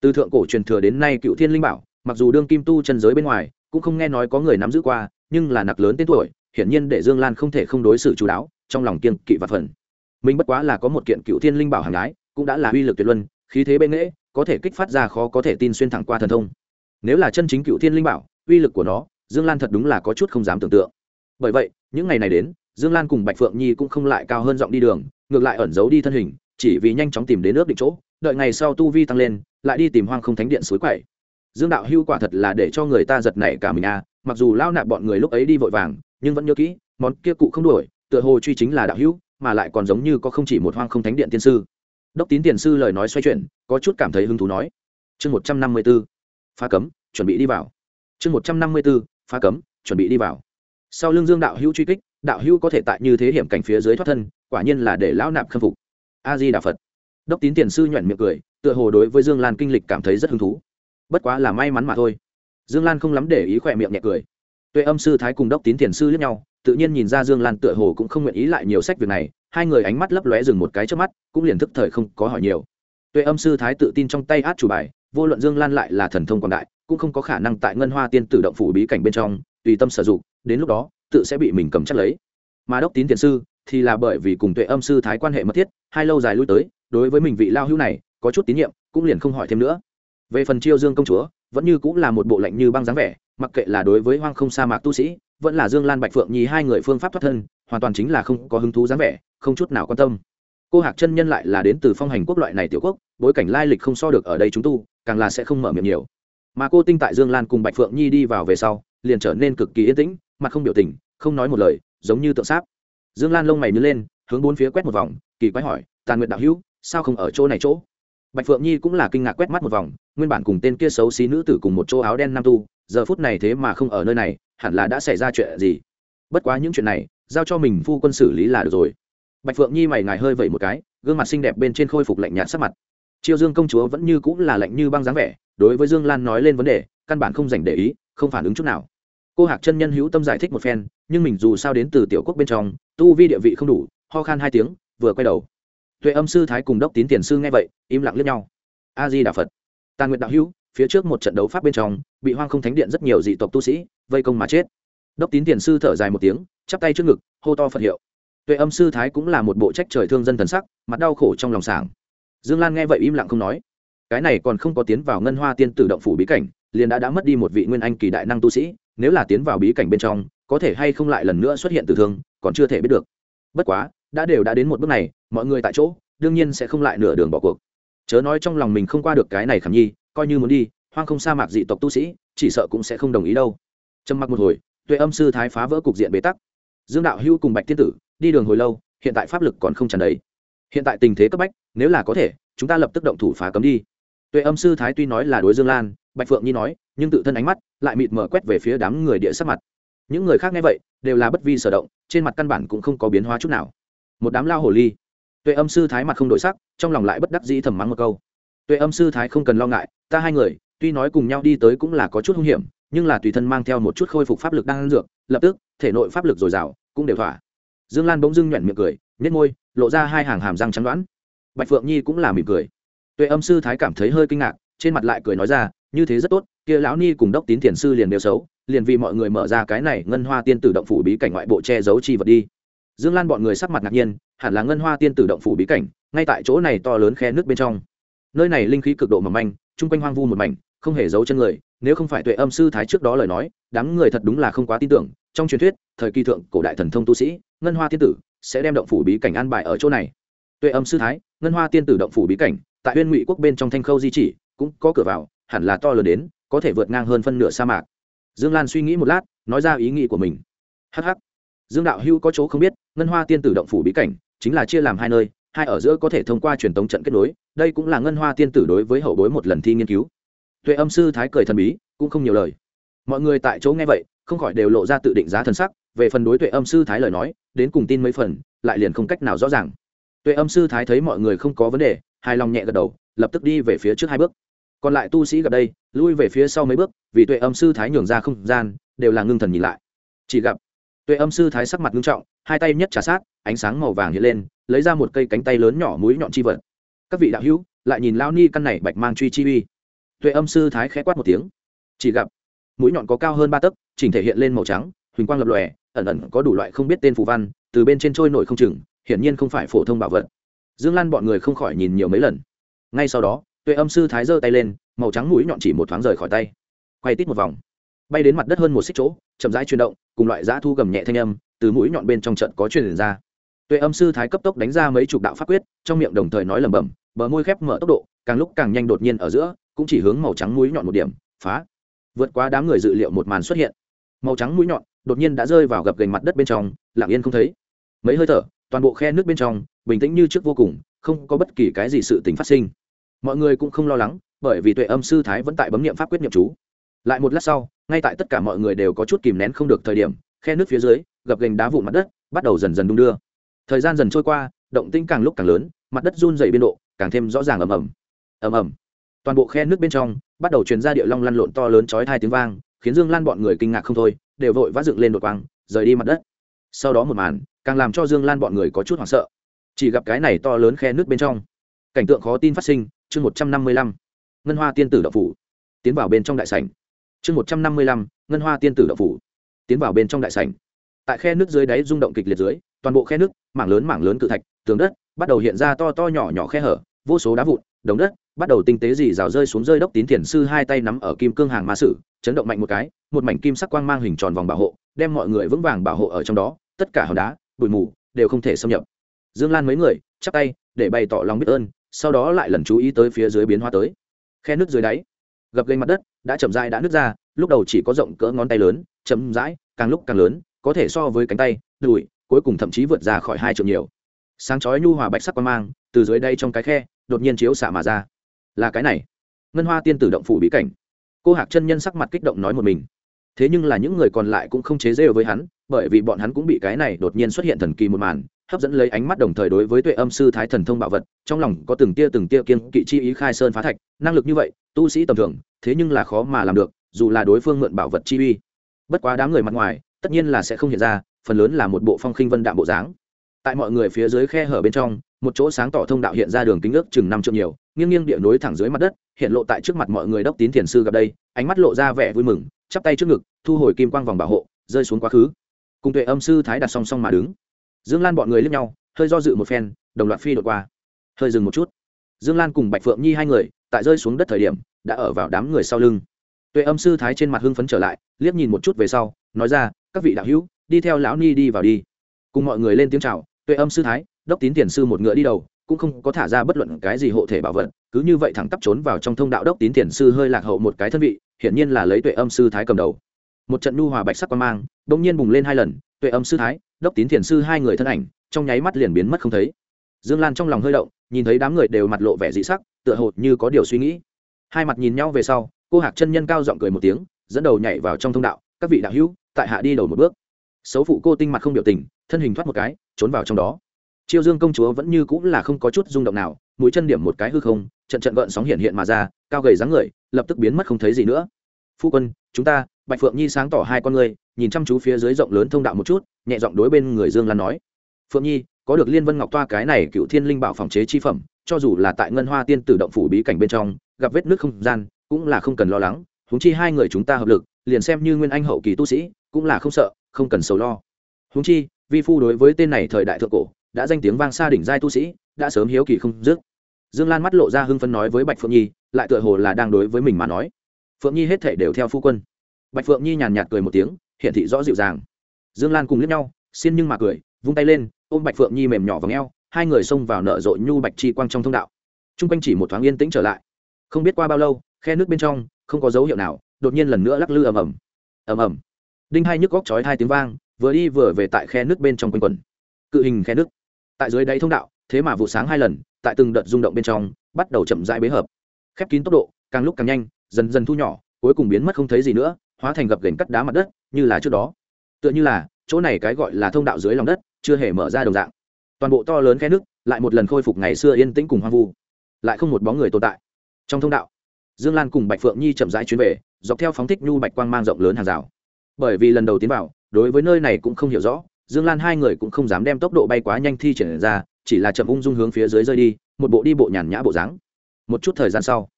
[SPEAKER 1] Từ thượng cổ truyền thừa đến nay cựu thiên linh bảo, mặc dù đương kim tu chân giới bên ngoài, cũng không nghe nói có người nắm giữ qua, nhưng là nặc lớn tên tuổi, hiển nhiên để dương lan không thể không đối xử chú đáo, trong lòng kiên kỵ và phần mình bất quá là có một kiện cựu thiên linh bảo hàng gái cũng đã là uy lực tuyệt luân, khí thế bên nghễ có thể kích phát ra khó có thể tin xuyên thẳng qua thần thông. Nếu là chân chính cựu thiên linh bảo, uy lực của nó, dương lan thật đúng là có chút không dám tưởng tượng. Bởi vậy, những ngày này đến dương lan cùng bạch phượng nhi cũng không lại cao hơn giọng đi đường, ngược lại ẩn giấu đi thân hình, chỉ vì nhanh chóng tìm đến nước định chỗ, đợi ngày sau tu vi tăng lên, lại đi tìm hoang không thánh điện suối quậy. Dương đạo hưu quả thật là để cho người ta giật nảy cả mình à mặc dù lao nạp bọn người lúc ấy đi vội vàng, nhưng vẫn nhớ kỹ, món kia cụ không đuổi, tựa hồ truy chính là đạo hữu, mà lại còn giống như có không chỉ một hoang không thánh điện tiên sư. Đốc tín tiền sư lời nói xoay chuyển, có chút cảm thấy hứng thú nói. Chương một trăm năm mươi b ố phá cấm, chuẩn bị đi vào. Chương một trăm năm mươi b ố phá cấm, chuẩn bị đi vào. Sau lưng dương đạo hữu truy kích đạo hữu có thể tại như thế hiểm cảnh phía dưới thoát thân, quả nhiên là để lão nạp khâm phục. A di đà phật. Đốc tín tiền sư nhuận miệng cười, tựa hồ đối với dương lan kinh lịch cảm thấy rất hứng thú. Bất quá là may mắn mà thôi. Dương lan không lắm để ý khỏe miệng nhẹ cười. Tuệ âm sư thái cùng đốc tín tiền sư lẫn nhau, tự nhiên nhìn ra dương lan tựa hồ cũng không nguyện ý lại nhiều sách việc này, hai người ánh mắt lấp lóe dừng một cái trước mắt, cũng liền thức thời không có hỏi nhiều. Tuệ âm sư thái tự tin trong tay át chủ bài, vô luận dương lan lại là thần thông quảng đại, cũng không có khả năng tại ngân hoa tiên tử động phủ bí cảnh bên trong, tùy tâm sử dụng, đến lúc đó tự sẽ bị mình cầm chắc lấy. Mà đốc tín tiền sư thì là bởi vì cùng tuệ âm sư thái quan hệ mật thiết, hai lâu dài lui tới, đối với mình vị lao hữu này, có chút tín nhiệm, cũng liền không hỏi thêm nữa. Về phần chiêu dương công chúa, vẫn như cũng là một bộ lạnh như băng dáng vẻ, mặc kệ là đối với hoang không sa mạc tu sĩ, vẫn là dương lan bạch phượng nhi hai người phương pháp thoát thân, hoàn toàn chính là không có hứng thú dáng vẻ, không chút nào quan tâm. Cô hạc chân nhân lại là đến từ phong hành quốc loại này tiểu quốc, bối cảnh lai lịch không so được ở đây chúng tu, càng là sẽ không mở miệng nhiều. Mà cô tinh tại dương lan cùng bạch phượng nhi đi vào về sau, liền trở nên cực kỳ yên tĩnh mặt không biểu tình, không nói một lời, giống như tượng sáp. Dương lan lông mày nhớ lên, hướng bốn phía quét một vòng, kỳ quái hỏi, tàn nguyện đạo hữu, sao không ở chỗ này chỗ? Bạch phượng nhi cũng là kinh ngạc quét mắt một vòng, nguyên bản cùng tên kia xấu xí nữ tử cùng một chỗ áo đen nam tu, giờ phút này thế mà không ở nơi này, hẳn là đã xảy ra chuyện gì? Bất quá những chuyện này, giao cho mình phu quân xử lý là được rồi. Bạch phượng nhi mày ngài hơi vẩy một cái, gương mặt xinh đẹp bên trên khôi phục lạnh nhạt sắc mặt. Chiêu dương công chúa vẫn như cũng là lạnh như băng dáng vẻ, đối với dương lan nói lên vấn đề, căn bản không dành để ý, không phản ứng chút nào cô hạc chân nhân hữu tâm giải thích một phen, nhưng mình dù sao đến từ tiểu quốc bên trong, tu vi địa vị không đủ, ho khan hai tiếng, vừa quay đầu. Tuệ âm sư thái cùng đốc tín tiền sư nghe vậy, im lặng lướt nhau. A di đà phật. Tàn nguyện đạo hữu, phía trước một trận đấu pháp bên trong, bị hoang không thánh điện rất nhiều dị tộc tu sĩ, vây công mà chết. Đốc tín tiền sư thở dài một tiếng, chắp tay trước ngực, hô to phật hiệu. Tuệ âm sư thái cũng là một bộ trách trời thương dân thần sắc, mặt đau khổ trong lòng sảng. Dương lan nghe vậy im lặng không nói. Cái này còn không có tiến vào ngân hoa tiên tử động phủ bí cảnh liền đã đã mất đi một vị nguyên anh kỳ đại năng tu sĩ, nếu là tiến vào bí cảnh bên trong, có thể hay không lại lần nữa xuất hiện tử thương, còn chưa thể biết được. Bất quá, đã đều đã đến một bước này, mọi người tại chỗ, đương nhiên sẽ không lại nửa đường bỏ cuộc. Chớ nói trong lòng mình không qua được cái này khảm nhi, coi như muốn đi, hoang không sa mạc dị tộc tu sĩ, chỉ sợ cũng sẽ không đồng ý đâu. Trầm mặc một hồi, tuệ âm sư thái phá vỡ cục diện bế tắc. Dương đạo hữu cùng bạch tiên tử, đi đường hồi lâu, hiện tại pháp lực còn không tràn đầy. Hiện tại tình thế cấp bách, nếu là có thể, chúng ta lập tức động thủ phá cấm đi. Tuệ âm sư thái tuy nói là đối dương lan bạch phượng nhi nói, nhưng tự thân ánh mắt lại mịt mở quét về phía đám người địa sắc mặt. Những người khác nghe vậy, đều là bất vi sở động, trên mặt căn bản cũng không có biến hóa chút nào. Một đám lao hồ ly. Tuệ âm sư thái mặt không đổi sắc, trong lòng lại bất đắc dĩ thầm mắng một câu. Tuệ âm sư thái không cần lo ngại, ta hai người, tuy nói cùng nhau đi tới cũng là có chút hung hiểm, nhưng là tùy thân mang theo một chút khôi phục pháp lực đang dược, lập tức, thể nội pháp lực dồi dào, cũng đều thỏa. Dương lan bỗng dưng nhoẻn miệng cười nhét môi, lộ ra hai hàng hàm răng trắng đoán. Bạch phượng nhi cũng là mỉm cười. Tuệ âm sư thái cảm thấy hơi kinh ngạc, trên mặt lại cười nói ra như thế rất tốt, kia lão ni cùng đốc tín thiền sư liền đều xấu, liền vì mọi người mở ra cái này ngân hoa tiên tử động phủ bí cảnh ngoại bộ che giấu chi vật đi. Dương lan bọn người sắc mặt ngạc nhiên, hẳn là ngân hoa tiên tử động phủ bí cảnh, ngay tại chỗ này to lớn khe nước bên trong. Nơi này linh khí cực độ mỏng manh, chung quanh hoang vu một mảnh, không hề giấu chân người, nếu không phải tuệ âm sư thái trước đó lời nói, đám người thật đúng là không quá tin tưởng. Trong truyền thuyết, thời kỳ thượng cổ đại thần thông tu sĩ, ngân hoa tiên tử sẽ đem động phủ bí cảnh an bài ở chỗ này. Tuệ âm sư thái, ngân hoa tiên tử động phủ bí cảnh, tại huyên ngụy quốc bên trong thanh khâu di chỉ, cũng có cửa vào hẳn là to lớn đến, có thể vượt ngang hơn phân nửa sa mạc. Dương lan suy nghĩ một lát, nói ra ý nghĩ của mình. Hh dương đạo hữu có chỗ không biết, ngân hoa tiên tử động phủ bí cảnh, chính là chia làm hai nơi, hai ở giữa có thể thông qua truyền tống trận kết nối, đây cũng là ngân hoa tiên tử đối với hậu bối một lần thi nghiên cứu. Tuệ âm sư thái cười thần bí, cũng không nhiều lời. Mọi người tại chỗ nghe vậy, không khỏi đều lộ ra tự định giá thần sắc, về phần đối tuệ âm sư thái lời nói, đến cùng tin mấy phần, lại liền không cách nào rõ ràng. Tuệ âm sư thái thấy mọi người không có vấn đề, hài lòng nhẹ gật đầu, lập tức đi về phía trước hai bước còn lại tu sĩ gặp đây, lui về phía sau mấy bước, vì tuệ âm sư thái nhường ra không gian, đều là ngưng thần nhìn lại. Chỉ gặp, tuệ âm sư thái sắc mặt ngưng trọng, hai tay nhất trả sát, ánh sáng màu vàng hiện lên, lấy ra một cây cánh tay lớn nhỏ mũi nhọn chi vật. Các vị đạo hữu, lại nhìn lao ni căn này bạch mang truy chi uy. Tuệ âm sư thái khẽ quát một tiếng. Chỉ gặp, mũi nhọn có cao hơn ba tấc, chỉnh thể hiện lên màu trắng, huỳnh quang lập lòe, ẩn ẩn có đủ loại không biết tên phù văn, từ bên trên trôi nổi không chừng, hiển nhiên không phải phổ thông bảo vật. Dương lan bọn người không khỏi nhìn nhiều mấy lần. Ngay sau đó tuệ âm sư thái giơ tay lên, màu trắng mũi nhọn chỉ một thoáng rời khỏi tay. Quay tít một vòng. Bay đến mặt đất hơn một xích chỗ, chậm rãi chuyển động, cùng loại giã thu gầm nhẹ thanh âm từ mũi nhọn bên trong trận có truyền ra. Tuệ âm sư thái cấp tốc đánh ra mấy chục đạo pháp quyết, trong miệng đồng thời nói lẩm bẩm, bờ môi khép mở tốc độ, càng lúc càng nhanh đột nhiên ở giữa, cũng chỉ hướng màu trắng mũi nhọn một điểm, phá. Vượt qua đám người dự liệu một màn xuất hiện. Màu trắng mũi nhọn đột nhiên đã rơi vào gập gành mặt đất bên trong, lặng yên không thấy. Mấy hơi thở, toàn bộ khe nước bên trong, bình tĩnh như trước vô cùng, không có bất kỳ cái gì sự tình phát sinh mọi người cũng không lo lắng, bởi vì tuệ âm sư thái vẫn tại bấm nghiệm pháp quyết nghiệm chú. Lại một lát sau, ngay tại tất cả mọi người đều có chút kìm nén không được thời điểm, khe nước phía dưới, gập gành đá vụn mặt đất, bắt đầu dần dần đung đưa. Thời gian dần trôi qua, động tinh càng lúc càng lớn, mặt đất run dày biên độ, càng thêm rõ ràng ầm ầm. Ầm ầm. Toàn bộ khe nước bên trong, bắt đầu truyền ra địa long lăn lộn to lớn chói hai tiếng vang, khiến dương lan bọn người kinh ngạc không thôi, đều vội vã dựng lên đột quang, rời đi mặt đất. Sau đó một màn, càng làm cho dương lan bọn người có chút hoảng sợ. Chỉ gặp cái này to lớn khe nước bên trong, cảnh tượng khó tin phát sinh chương một trăm năm mươi lăm, ngân hoa tiên tử đậu phủ. Tiến vào bên trong đại sảnh. Chương một trăm năm mươi lăm, ngân hoa tiên tử đậu phủ. Tiến vào bên trong đại sảnh. Tại khe nước dưới đáy rung động kịch liệt dưới, toàn bộ khe nước, mảng lớn mảng lớn cự thạch, tường đất, bắt đầu hiện ra to to nhỏ nhỏ khe hở, vô số đá vụn, đống đất, bắt đầu tinh tế dì rào rơi xuống rơi đốc tín thiền sư hai tay nắm ở kim cương hàng ma sử, chấn động mạnh một cái, một mảnh kim sắc quang mang hình tròn vòng bảo hộ, đem mọi người vững vàng bảo hộ ở trong đó, tất cả hòn đá, bụi mù, đều không thể xâm nhập. Dương lan mấy người, chắp tay, để bày tỏ lòng biết ơn sau đó lại lần chú ý tới phía dưới biến hóa tới. Khe nước dưới đáy, gập lên mặt đất, đã chậm rãi đã nứt ra, lúc đầu chỉ có rộng cỡ ngón tay lớn, chậm rãi, càng lúc càng lớn, có thể so với cánh tay, đùi, cuối cùng thậm chí vượt ra khỏi hai triệu nhiều. Sáng chói nhu hòa bạch sắc quang mang, từ dưới đây trong cái khe, đột nhiên chiếu xạ mà ra. Là cái này. Ngân hoa tiên tử động phủ bí cảnh. Cô hạc chân nhân sắc mặt kích động nói một mình. Thế nhưng là những người còn lại cũng không chế rêu với hắn bởi vì bọn hắn cũng bị cái này đột nhiên xuất hiện thần kỳ một màn, hấp dẫn lấy ánh mắt đồng thời đối với tuệ âm sư thái thần thông bảo vật, trong lòng có từng tia từng tia kiên kỵ chi ý khai sơn phá thạch, năng lực như vậy, tu sĩ tầm thường, thế nhưng là khó mà làm được, dù là đối phương mượn bảo vật chi uy. Bất quá đám người mặt ngoài, tất nhiên là sẽ không hiện ra, phần lớn là một bộ phong khinh vân đạm bộ dáng. Tại mọi người phía dưới khe hở bên trong, một chỗ sáng tỏ thông đạo hiện ra đường kính ước chừng năm trượng nhiều, nghiêng nghiêng địa nối thẳng dưới mặt đất, hiện lộ tại trước mặt mọi người đốc tín thiền sư gặp đây, ánh mắt lộ ra vẻ vui mừng, chắp tay trước ngực, thu hồi kim quang vòng bảo hộ, rơi xuống quá khứ cùng tuệ âm sư thái đặt song song mà đứng. Dương lan bọn người lướt nhau, hơi do dự một phen, đồng loạt phi đột qua. Hơi dừng một chút. Dương lan cùng bạch phượng nhi hai người, tại rơi xuống đất thời điểm, đã ở vào đám người sau lưng. Tuệ âm sư thái trên mặt hưng phấn trở lại, liếc nhìn một chút về sau, nói ra, các vị đạo hữu, đi theo lão ni đi vào đi. Cùng mọi người lên tiếng chào, tuệ âm sư thái, đốc tín tiền sư một ngựa đi đầu, cũng không có thả ra bất luận cái gì hộ thể bảo vật, cứ như vậy thẳng tắp trốn vào trong thông đạo đốc tín tiền sư hơi lạc hậu một cái thân vị, hiển nhiên là lấy tuệ âm sư thái cầm đầu một trận nhu hòa bạch sắc quan mang đ ỗ n g nhiên bùng lên hai lần, tuệ âm sư thái, đốc tín thiền sư hai người thân ảnh, trong nháy mắt liền biến mất không thấy. Dương lan trong lòng hơi động, nhìn thấy đám người đều mặt lộ vẻ dị sắc, tựa hồ như có điều suy nghĩ. Hai mặt nhìn nhau về sau, cô hạc chân nhân cao giọng cười một tiếng, dẫn đầu nhảy vào trong thông đạo, các vị đạo hữu, tại hạ đi đầu một bước. Xấu phụ cô tinh mặt không biểu tình, thân hình thoát một cái, trốn vào trong đó. Chiêu dương công chúa vẫn như cũng là không có chút rung động nào, mũi chân điểm một cái hư không, trận trận gợn sóng hiện hiện mà ra, cao gầy dáng người, lập tức biến mất không thấy gì nữa. Phu quân chúng ta, bạch phượng nhi sáng tỏ hai con người nhìn chăm chú phía dưới rộng lớn thông đạo một chút, nhẹ giọng đối bên người dương lan nói. Phượng nhi, có được liên vân ngọc toa cái này cựu thiên linh bảo phòng chế chi phẩm, cho dù là tại ngân hoa tiên tử động phủ bí cảnh bên trong, gặp vết nước không gian, cũng là không cần lo lắng húng chi hai người chúng ta hợp lực, liền xem như nguyên anh hậu kỳ tu sĩ, cũng là không sợ, không cần sầu lo. Húng chi, vi phu đối với tên này thời đại thượng cổ, đã danh tiếng vang xa đỉnh giai tu sĩ, đã sớm hiếu kỳ không dứt. Dương lan mắt lộ ra hưng phấn nói với bạch phượng nhi, lại tựa hồ là đang đối với mình mà nói phượng nhi hết thể đều theo phu quân. Bạch phượng nhi nhàn nhạt cười một tiếng hiện thị rõ dịu dàng. Dương lan cùng liếc nhau, xin nhưng mà cười, vung tay lên, ôm bạch phượng nhi mềm nhỏ và ngheo hai người xông vào nở rộ nhu bạch chi quang trong thông đạo. T r u n g quanh chỉ một thoáng yên tĩnh trở lại. Không biết qua bao lâu, khe nước bên trong, không có dấu hiệu nào, đột nhiên lần nữa lắc lư ầm ầm. Ầm ầm. Đinh hai nhức góc chói hai tiếng vang, vừa đi vừa về tại khe nước bên trong quanh quần cự hình khe nước. Tại dưới đáy thông đạo, thế mà vụ sáng hai lần, tại từng đợt rung động bên trong, bắt đầu chậm rãi bế hợp. Khép kín tốc độ, càng lúc càng nhanh dần dần thu nhỏ, cuối cùng biến mất không thấy gì nữa, hóa thành gập gành cắt đá mặt đất, như là trước đó. Tựa như là, chỗ này cái gọi là thông đạo dưới lòng đất, chưa hề mở ra đồng dạng. Toàn bộ to lớn khe nước, lại một lần khôi phục ngày xưa yên tĩnh cùng hoang vu. Lại không một bóng người tồn tại. Trong thông đạo, dương lan cùng bạch phượng nhi chậm rãi chuyến về, dọc theo phóng thích nhu bạch quang mang rộng lớn hàng rào. Bởi vì lần đầu tiến vào, đối với nơi này cũng không hiểu rõ, dương lan hai người cũng không dám đem tốc độ bay quá nhanh thi triển ra, chỉ là chậm ung dung hướng phía dưới rơi đi, một bộ đi bộ nhàn nhã bộ dáng. Một chút thời gian sau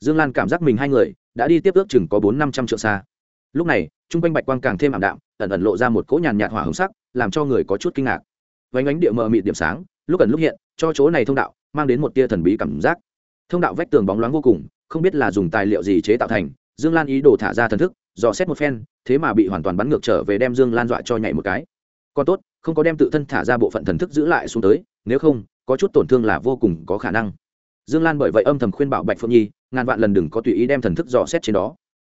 [SPEAKER 1] dương lan cảm giác mình hai người đã đi tiếp ước chừng có bốn năm trăm triệu xa. Lúc này t r u n g quanh bạch quang càng thêm ảm đạm, ẩn ẩn lộ ra một cỗ nhàn nhạt hỏa hồng sắc, làm cho người có chút kinh ngạc. Vánh ánh địa mờ mịt điểm sáng, lúc ẩn lúc hiện, cho chỗ này thông đạo, mang đến một tia thần bí cảm giác. Thông đạo vách tường bóng loáng vô cùng, không biết là dùng tài liệu gì chế tạo thành, dương lan ý đồ thả ra thần thức, dò xét một phen, thế mà bị hoàn toàn bắn ngược trở về đem dương lan dọa cho nhảy một cái. Còn tốt, không có đem tự thân thả ra bộ phận thần thức giữ lại xuống tới, nếu không, có chút tổn thương là vô cùng có khả năng dương lan bởi vậy âm thầm khuyên bảo bạch phượng nhi, ngàn vạn lần đừng có tùy ý đem thần thức dò xét trên đó.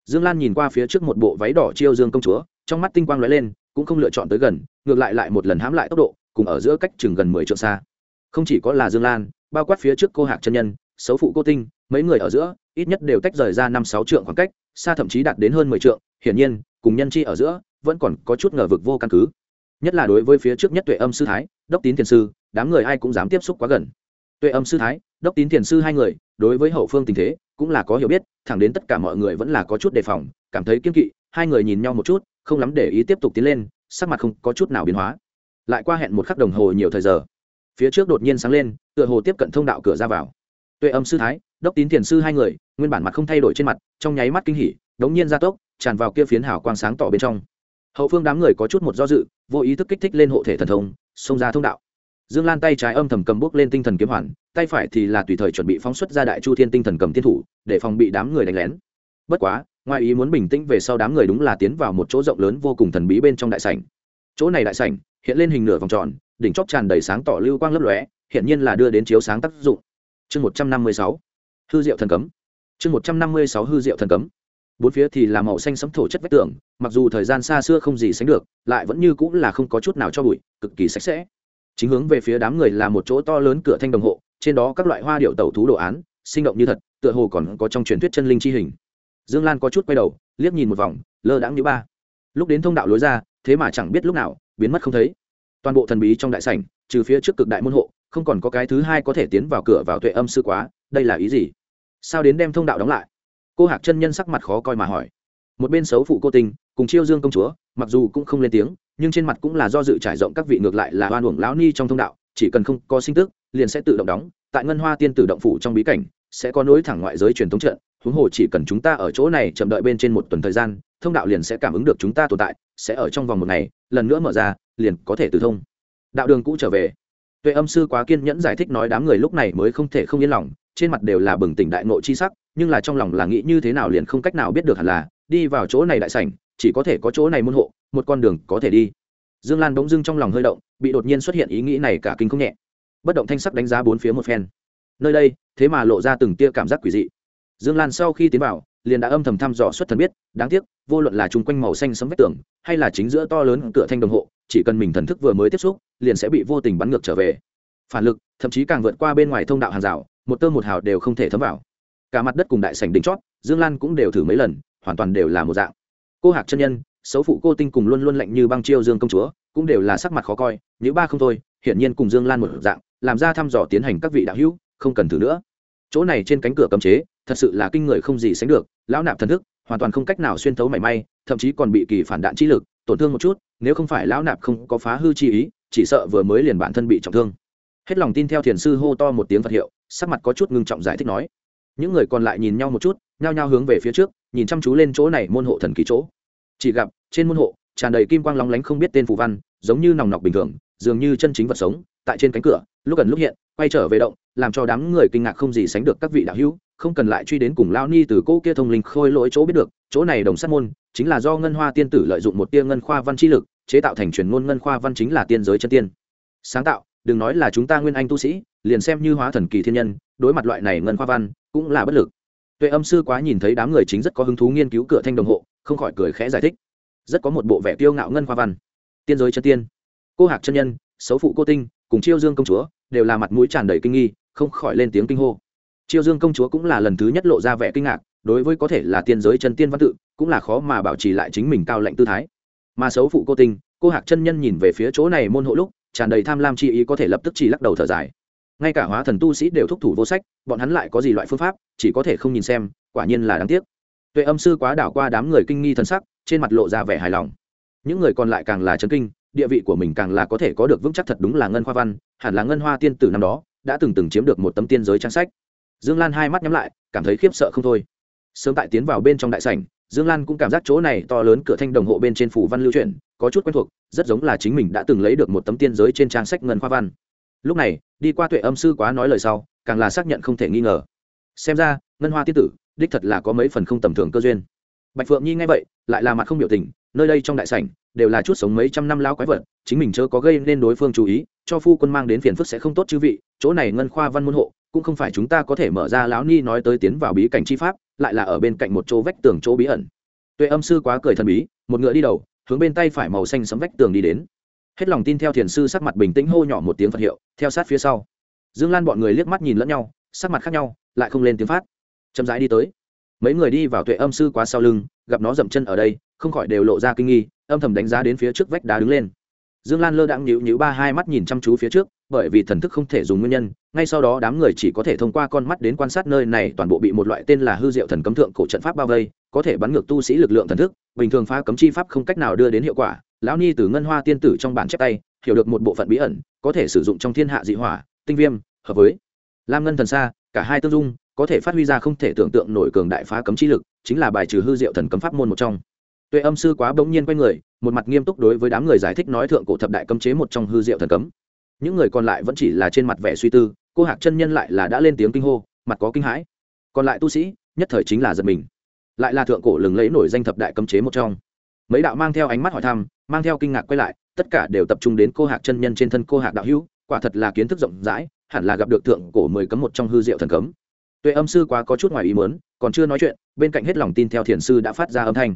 [SPEAKER 1] Dương lan nhìn qua phía trước một bộ váy đỏ chiêu dương công chúa, trong mắt tinh quang lóe lên, cũng không lựa chọn tới gần, ngược lại lại một lần hãm lại tốc độ, cùng ở giữa cách chừng gần mười trượng xa. Không chỉ có là dương lan, bao quát phía trước cô hạc chân nhân, xấu phụ cô tinh, mấy người ở giữa, ít nhất đều tách rời ra năm sáu trượng khoảng cách, xa thậm chí đạt đến hơn mười trượng, hiển nhiên, cùng nhân chi ở giữa, vẫn còn có chút ngờ vực vô căn cứ. Nhất là đối với phía trước nhất tuệ âm sư thái, đốc tín thiền sư, đám người ai cũng dám tiếp xúc quá gần tuệ âm sư thái, đốc tín thiền sư hai người, đối với hậu phương tình thế, cũng là có hiểu biết, thẳng đến tất cả mọi người vẫn là có chút đề phòng, cảm thấy kiên kỵ, hai người nhìn nhau một chút, không lắm để ý tiếp tục tiến lên, sắc mặt không có chút nào biến hóa. Lại qua hẹn một khắc đồng hồ nhiều thời giờ, phía trước đột nhiên sáng lên, tựa hồ tiếp cận thông đạo cửa ra vào. Tuệ âm sư thái, đốc tín thiền sư hai người, nguyên bản mặt không thay đổi trên mặt, trong nháy mắt kinh hỉ, đống nhiên gia tốc, tràn vào kia phiến hào quang sáng tỏ bên trong. Hậu phương đám người có chút một do dự, vô ý thức kích thích lên hộ thể thần thông, xông ra thông đạo dương lan tay trái âm thầm cầm bước lên tinh thần kiếm hoàn, tay phải thì là tùy thời chuẩn bị phóng xuất ra đại chu thiên tinh thần cầm tiên thủ, để phòng bị đám người đánh lén. Bất quá, ngoài ý muốn bình tĩnh về sau đám người đúng là tiến vào một chỗ rộng lớn vô cùng thần bí bên trong đại sảnh. Chỗ này đại sảnh, hiện lên hình nửa vòng tròn, đỉnh chóp tràn đầy sáng tỏ lưu quang lấp lóe hiện nhiên là đưa đến chiếu sáng tác dụng. Chương một trăm năm mươi sáu, hư diệu thần cấm. Chương một trăm năm mươi sáu, hư diệu thần cấm. Bốn phía thì là màu xanh sẫm thổ chất vách tường, mặc dù thời gian xa xưa không gì sánh được, lại vẫn như cũng là không có chút nào cho bụi, cực kỳ sạch sẽ chính hướng về phía đám người là một chỗ to lớn cửa thanh đồng hộ, trên đó các loại hoa điệu tẩu thú đồ án, sinh động như thật, tựa hồ còn có trong truyền thuyết chân linh chi hình. Dương lan có chút quay đầu, liếc nhìn một vòng, lơ đãng như ba. Lúc đến thông đạo lối ra, thế mà chẳng biết lúc nào, biến mất không thấy. Toàn bộ thần bí trong đại sảnh, trừ phía trước cực đại môn hộ, không còn có cái thứ hai có thể tiến vào cửa vào tuệ âm sư quá, đây là ý gì? Sao đến đem thông đạo đóng lại? Cô hạc chân nhân sắc mặt khó coi mà hỏi. Một bên xấu phụ cô tình, cùng chiêu dương công chúa, mặc dù cũng không lên tiếng nhưng trên mặt cũng là do dự trải rộng các vị ngược lại là oan uổng lão ni trong thông đạo, chỉ cần không có sinh tức, liền sẽ tự động đóng, tại ngân hoa tiên tử động phủ trong bí cảnh, sẽ có nối thẳng ngoại giới truyền thống trận, huống hồ chỉ cần chúng ta ở chỗ này chậm đợi bên trên một tuần thời gian, thông đạo liền sẽ cảm ứng được chúng ta tồn tại, sẽ ở trong vòng một ngày, lần nữa mở ra, liền có thể từ thông. Đạo đường cũ trở về. Tuệ âm sư quá kiên nhẫn giải thích nói đám người lúc này mới không thể không yên lòng, trên mặt đều là bừng tỉnh đại ngộ chi sắc, nhưng là trong lòng là nghĩ như thế nào liền không cách nào biết được hẳn là, đi vào chỗ này đại sảnh chỉ có thể có chỗ này môn hộ, một con đường có thể đi. Dương lan bỗng dưng trong lòng hơi động, bị đột nhiên xuất hiện ý nghĩ này cả kinh không nhẹ. Bất động thanh sắc đánh giá bốn phía một phen. Nơi đây, thế mà lộ ra từng tia cảm giác quỷ dị. Dương lan sau khi tiến vào, liền đã âm thầm thăm dò xuất thần biết, đáng tiếc, vô luận là chung quanh màu xanh sấm vách tường, hay là chính giữa to lớn cửa thanh đồng hộ, chỉ cần mình thần thức vừa mới tiếp xúc, liền sẽ bị vô tình bắn ngược trở về. Phản lực, thậm chí càng vượt qua bên ngoài thông đạo hàng rào, một tơ một hào đều không thể thấm vào. Cả mặt đất cùng đại sảnh đỉnh chót, dương lan cũng đều thử mấy lần, hoàn toàn đều là một dạng cô hạc chân nhân, xấu phụ cô tinh cùng luôn luôn lạnh như băng chiêu dương công chúa, cũng đều là sắc mặt khó coi, nếu ba không thôi, hiển nhiên cùng dương lan một dạng, làm ra thăm dò tiến hành các vị đạo hữu, không cần thử nữa. Chỗ này trên cánh cửa cấm chế, thật sự là kinh người không gì sánh được, lão nạp thần thức, hoàn toàn không cách nào xuyên thấu mảy may, thậm chí còn bị kỳ phản đạn trí lực, tổn thương một chút, nếu không phải lão nạp không có phá hư chi ý, chỉ sợ vừa mới liền bản thân bị trọng thương. Hết lòng tin theo thiền sư hô to một tiếng phật hiệu, sắc mặt có chút ngưng trọng giải thích nói. Những người còn lại nhìn nhau một chút nhao nhao hướng về phía trước, nhìn chăm chú lên chỗ này môn hộ thần kỳ chỗ. Chỉ gặp, trên môn hộ, tràn đầy kim quang lóng lánh không biết tên phù văn, giống như nòng nọc bình thường, dường như chân chính vật sống, tại trên cánh cửa, lúc gần lúc hiện, quay trở về động, làm cho đám người kinh ngạc không gì sánh được các vị đạo hữu, không cần lại truy đến cùng lao ni từ cô kia thông linh khôi lỗi chỗ biết được, chỗ này đồng sát môn, chính là do ngân hoa tiên tử lợi dụng một tia ngân khoa văn chi lực, chế tạo thành truyền ngôn ngân khoa văn chính là tiên giới chân tiên. Sáng tạo, đừng nói là chúng ta nguyên anh tu sĩ, liền xem như hóa thần kỳ thiên nhân, đối mặt loại này ngân khoa văn, cũng là bất lực tuệ âm sư quá nhìn thấy đám người chính rất có hứng thú nghiên cứu cửa thanh đồng hộ, không khỏi cười khẽ giải thích. Rất có một bộ vẻ tiêu ngạo ngân khoa văn. Tiên giới chân tiên, cô hạc chân nhân, xấu phụ cô tinh, cùng chiêu dương công chúa, đều là mặt mũi tràn đầy kinh nghi, không khỏi lên tiếng kinh hô. Chiêu dương công chúa cũng là lần thứ nhất lộ ra vẻ kinh ngạc, đối với có thể là tiên giới chân tiên văn tự, cũng là khó mà bảo trì lại chính mình cao lệnh tư thái. Mà xấu phụ cô tinh, cô hạc chân nhân nhìn về phía chỗ này môn hộ lúc, tràn đầy tham lam chi ý có thể lập tức chỉ lắc đầu thở dài ngay cả hóa thần tu sĩ đều thúc thủ vô sách, bọn hắn lại có gì loại phương pháp, chỉ có thể không nhìn xem, quả nhiên là đáng tiếc. Tuệ âm sư quá đảo qua đám người kinh nghi thần sắc, trên mặt lộ ra vẻ hài lòng. Những người còn lại càng là chấn kinh, địa vị của mình càng là có thể có được vững chắc thật đúng là ngân hoa văn, hẳn là ngân hoa tiên tử năm đó, đã từng từng chiếm được một tấm tiên giới trang sách. Dương lan hai mắt nhắm lại, cảm thấy khiếp sợ không thôi. Sớm tại tiến vào bên trong đại sảnh, dương lan cũng cảm giác chỗ này to lớn cửa thanh đồng hộ bên trên phủ văn lưu truyền có chút quen thuộc, rất giống là chính mình đã từng lấy được một tấm tiên giới trên trang sách ngân khoa văn lúc này, đi qua tuệ âm sư quá nói lời sau, càng là xác nhận không thể nghi ngờ. Xem ra, ngân hoa tiên tử, đích thật là có mấy phần không tầm thường cơ duyên. Bạch phượng nhi nghe vậy, lại là mặt không biểu tình, nơi đây trong đại sảnh, đều là chút sống mấy trăm năm lao quái vật, chính mình chớ có gây nên đối phương chú ý, cho phu quân mang đến phiền phức sẽ không tốt chứ vị, chỗ này ngân khoa văn môn hộ, cũng không phải chúng ta có thể mở ra lão ni nói tới tiến vào bí cảnh chi pháp, lại là ở bên cạnh một chỗ vách tường chỗ bí ẩn. Tuệ âm sư quá cười thần bí, một ngựa đi đầu, hướng bên tay phải màu xanh sấm vách tường đi đến hết lòng tin theo thiền sư sắc mặt bình tĩnh hô nhỏ một tiếng phật hiệu, theo sát phía sau. Dương lan bọn người liếc mắt nhìn lẫn nhau, sắc mặt khác nhau, lại không lên tiếng phát. Chậm rãi đi tới. Mấy người đi vào tuệ âm sư quá sau lưng, gặp nó dậm chân ở đây, không khỏi đều lộ ra kinh nghi, âm thầm đánh giá đến phía trước vách đá đứng lên. Dương lan lơ đãng nhíu nhíu ba hai mắt nhìn chăm chú phía trước bởi vì thần thức không thể dùng nguyên nhân, ngay sau đó đám người chỉ có thể thông qua con mắt đến quan sát nơi này toàn bộ bị một loại tên là hư diệu thần cấm thượng cổ trận pháp bao vây, có thể bắn ngược tu sĩ lực lượng thần thức, bình thường phá cấm chi pháp không cách nào đưa đến hiệu quả. Lão ni từ ngân hoa tiên tử trong bản chép tay, hiểu được một bộ phận bí ẩn, có thể sử dụng trong thiên hạ dị hỏa, tinh viêm, hợp với lam ngân thần xa cả hai tương dung, có thể phát huy ra không thể tưởng tượng nổi cường đại phá cấm chi lực, chính là bài trừ hư diệu thần cấm pháp môn một trong. Tuệ âm sư quá bỗng nhiên quay người, một mặt nghiêm túc đối với đám người giải thích nói thượng cổ thập đại cấm chế một trong hư diệu thần cấm những người còn lại vẫn chỉ là trên mặt vẻ suy tư, cô hạc chân nhân lại là đã lên tiếng kinh hô, mặt có kinh hãi. Còn lại tu sĩ, nhất thời chính là giật mình. Lại là thượng cổ lừng lấy nổi danh thập đại cấm chế một trong. Mấy đạo mang theo ánh mắt hỏi thăm, mang theo kinh ngạc quay lại, tất cả đều tập trung đến cô hạc chân nhân trên thân cô hạc đạo hữu, quả thật là kiến thức rộng rãi, hẳn là gặp được thượng cổ mười cấm một trong hư diệu thần cấm. Tuệ âm sư quá có chút ngoài ý mớn còn chưa nói chuyện, bên cạnh hết lòng tin theo thiền sư đã phát ra âm thanh.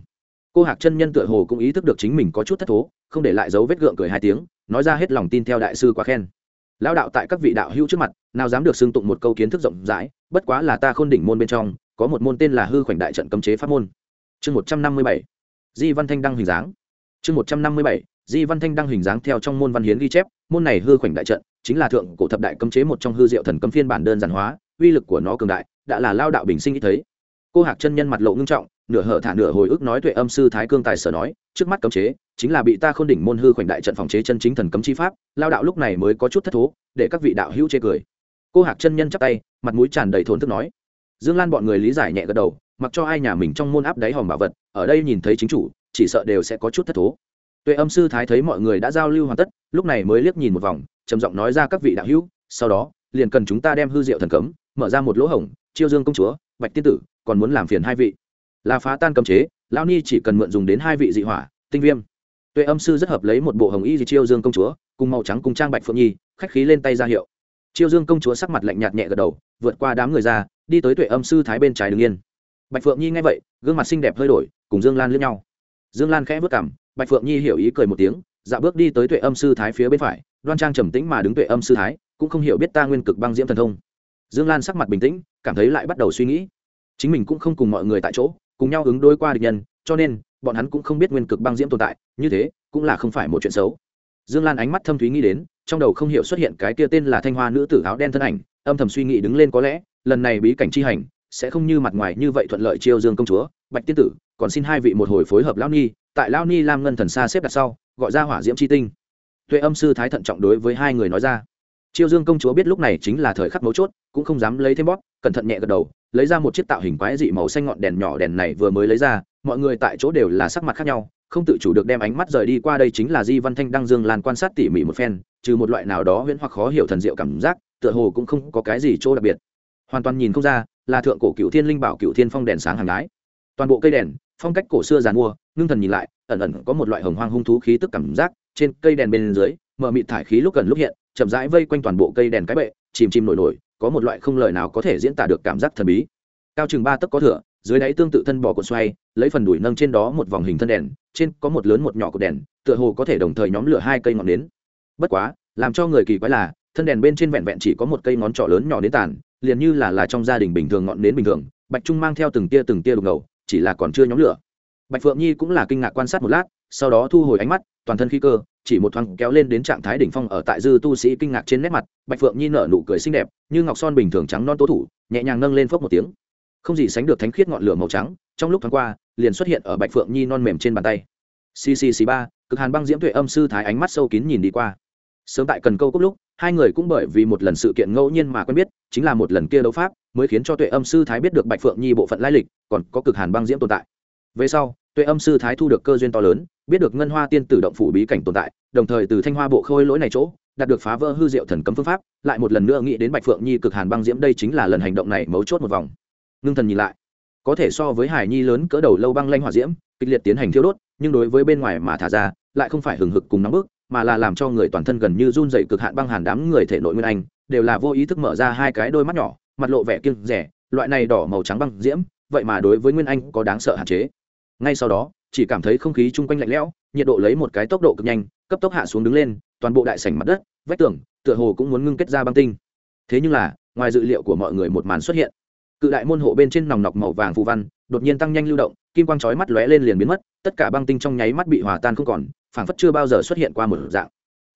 [SPEAKER 1] Cô hạc chân nhân tựa hồ cũng ý thức được chính mình có chút thất thố, không để lại dấu vết gượng cười hai tiếng nói ra hết lòng tin theo đại sư quá khen. Lão đạo tại các vị đạo hữu trước mặt, nào dám được xưng tụng một câu kiến thức rộng rãi, bất quá là ta khôn đỉnh môn bên trong, có một môn tên là hư khoảnh đại trận cấm chế pháp môn. Chương một trăm năm mươi bảy, di văn thanh đăng hình dáng. Chương một trăm năm mươi bảy, di văn thanh đăng hình dáng theo trong môn văn hiến ghi chép, môn này hư khoảnh đại trận chính là thượng cổ thập đại cấm chế một trong hư diệu thần cấm phiên bản đơn giản hóa, uy lực của nó cường đại, đã là lao đạo bình sinh ít thấy. Cô hạc chân nhân mặt lộ ngưng trọng nửa hở thả nửa hồi ức nói tuệ âm sư thái cương tài sở nói, trước mắt cấm chế, chính là bị ta khôn đỉnh môn hư khoảnh đại trận phòng chế chân chính thần cấm chi pháp, lao đạo lúc này mới có chút thất thố, để các vị đạo hữu chê cười. Cô hạc chân nhân chắp tay, mặt mũi tràn đầy thốn thức nói. Dương lan bọn người lý giải nhẹ gật đầu, mặc cho ai nhà mình trong môn áp đáy hòm bảo vật, ở đây nhìn thấy chính chủ, chỉ sợ đều sẽ có chút thất thố. Tuệ âm sư thái thấy mọi người đã giao lưu hoàn tất, lúc này mới liếc nhìn một vòng, trầm giọng nói ra các vị đạo hữu, sau đó, liền cần chúng ta đem hư diệu thần cấm, mở ra một lỗ hổng, chiêu dương công chúa, bạch tiên tử, còn muốn làm phiền hai vị là phá tan cấm chế lao ni chỉ cần mượn dùng đến hai vị dị hỏa, tinh viêm. Tuệ âm sư rất hợp lấy một bộ hồng y di chiêu dương công chúa, cùng màu trắng cùng trang bạch phượng nhi, khách khí lên tay ra hiệu. Chiêu dương công chúa sắc mặt lạnh nhạt nhẹ gật đầu, vượt qua đám người ra, đi tới tuệ âm sư thái bên trái đứng yên. Bạch phượng nhi nghe vậy, gương mặt xinh đẹp hơi đổi, cùng dương lan lướt nhau. Dương lan khẽ vất cảm bạch phượng nhi hiểu ý cười một tiếng dạo bước đi tới tuệ âm sư thái phía bên phải, đoan trang trầm tĩnh mà đứng tuệ âm sư thái, cũng không hiểu biết ta nguyên cực băng diễm thần thông. Dương lan sắc mặt bình tĩnh, cảm thấy lại bắt đầu suy nghĩ. Chính mình cũng không cùng mọi người tại chỗ cùng nhau ứng đối qua địch nhân, cho nên, bọn hắn cũng không biết nguyên cực băng diễm tồn tại, như thế, cũng là không phải một chuyện xấu. Dương lan ánh mắt thâm thúy nghĩ đến, trong đầu không hiểu xuất hiện cái kia tên là thanh hoa nữ tử áo đen thân ảnh, âm thầm suy nghĩ đứng lên có lẽ, lần này bí cảnh chi hành, sẽ không như mặt ngoài như vậy thuận lợi chiêu dương công chúa, bạch tiên tử, còn xin hai vị một hồi phối hợp lao ni, tại lao ni lam ngân thần xa xếp đặt sau, gọi ra hỏa diễm c h i tinh. Tuệ âm sư thái thận trọng đối với hai người nói ra. Chiêu dương công chúa biết lúc này chính là thời khắc mấu chốt, cũng không dám lấy thêm bóp cẩn thận nhẹ gật đầu, lấy ra một chiếc tạo hình quái dị màu xanh ngọn đèn nhỏ đèn này vừa mới lấy ra, mọi người tại chỗ đều là sắc mặt khác nhau, không tự chủ được đem ánh mắt rời đi qua đây chính là di văn thanh đăng dương lan quan sát tỉ mỉ một phen, trừ một loại nào đó huyễn hoặc khó hiểu thần diệu cảm giác, tựa hồ cũng không có cái gì chỗ đặc biệt. Hoàn toàn nhìn không ra, là thượng cổ cựu thiên linh bảo cựu thiên phong đèn sáng hàng gái toàn bộ cây đèn, phong cách cổ xưa giàn mua, ngưng thần nhìn lại, ẩn ẩn có một loại hồng hoang hung thú khí tức cảm giác, trên cây đèn bên dưới mở mịt thải khí lúc gần lúc hiện, chậm rãi vây quanh toàn bộ cây đèn cái bệ, chìm chìm nổi nổi có một loại không lời nào có thể diễn tả được cảm giác thần bí. Cao chừng ba tấc có thửa, dưới đáy tương tự thân bò cột xoay, lấy phần đùi nâng trên đó một vòng hình thân đèn, trên có một lớn một nhỏ cột đèn, tựa hồ có thể đồng thời nhóm lửa hai cây ngọn nến. Bất quá, làm cho người kỳ quái là, thân đèn bên trên vẹn vẹn chỉ có một cây ngón trỏ lớn nhỏ đến tàn, liền như là là trong gia đình bình thường ngọn nến bình thường, bạch trung mang theo từng tia từng tia đục ngầu, chỉ là còn chưa nhóm lửa. Bạch phượng nhi cũng là kinh ngạc quan sát một lát, sau đó thu hồi ánh mắt, toàn thân khí cơ chỉ một thoáng kéo lên đến trạng thái đỉnh phong ở tại dư tu sĩ kinh ngạc trên nét mặt, bạch phượng nhi nở nụ cười xinh đẹp, như ngọc son bình thường trắng non tố thủ, nhẹ nhàng nâng lên phốc một tiếng. Không gì sánh được thánh khiết ngọn lửa màu trắng, trong lúc thoáng qua, liền xuất hiện ở bạch phượng nhi non mềm trên bàn tay. Ccc ba, cực hàn băng diễm tuệ âm sư thái ánh mắt sâu kín nhìn đi qua. Sớm tại cần câu cốc lúc, hai người cũng bởi vì một lần sự kiện ngẫu nhiên mà quen biết, chính là một lần kia đấu pháp, mới khiến cho tuệ âm sư thái biết được bạch phượng nhi bộ phận lai lịch, còn có cực hàn băng diễm tồn tại. Về sau tuệ âm sư thái thu được cơ duyên to lớn, biết được ngân hoa tiên tử động phủ bí cảnh tồn tại, đồng thời từ thanh hoa bộ khôi lỗi này chỗ, đạt được phá vỡ hư diệu thần cấm phương pháp, lại một lần nữa nghĩ đến bạch phượng nhi cực hàn băng diễm đây chính là lần hành động này mấu chốt một vòng. Ngưng thần nhìn lại, có thể so với hải nhi lớn cỡ đầu lâu băng lanh hỏa diễm, kịch liệt tiến hành thiêu đốt, nhưng đối với bên ngoài mà thả ra, lại không phải hừng hực cùng nóng bức, mà là làm cho người toàn thân gần như run dậy cực hạn băng hàn đám người thể nội nguyên anh, đều là vô ý thức mở ra hai cái đôi mắt nhỏ, mặt lộ vẻ kiêng rẻ loại này đỏ màu trắng băng diễm, vậy mà đối với nguyên anh có đáng sợ hạn chế ngay sau đó, chỉ cảm thấy không khí chung quanh lạnh lẽo, nhiệt độ lấy một cái tốc độ cực nhanh, cấp tốc hạ xuống đứng lên, toàn bộ đại sảnh mặt đất, vách tường, tựa hồ cũng muốn ngưng kết ra băng tinh. Thế nhưng là, ngoài dự liệu của mọi người một màn xuất hiện. Cự đại môn hộ bên trên nòng nọc màu vàng phù văn, đột nhiên tăng nhanh lưu động, kim quang chói mắt lóe lên liền biến mất, tất cả băng tinh trong nháy mắt bị hòa tan không còn, phảng phất chưa bao giờ xuất hiện qua một dạng.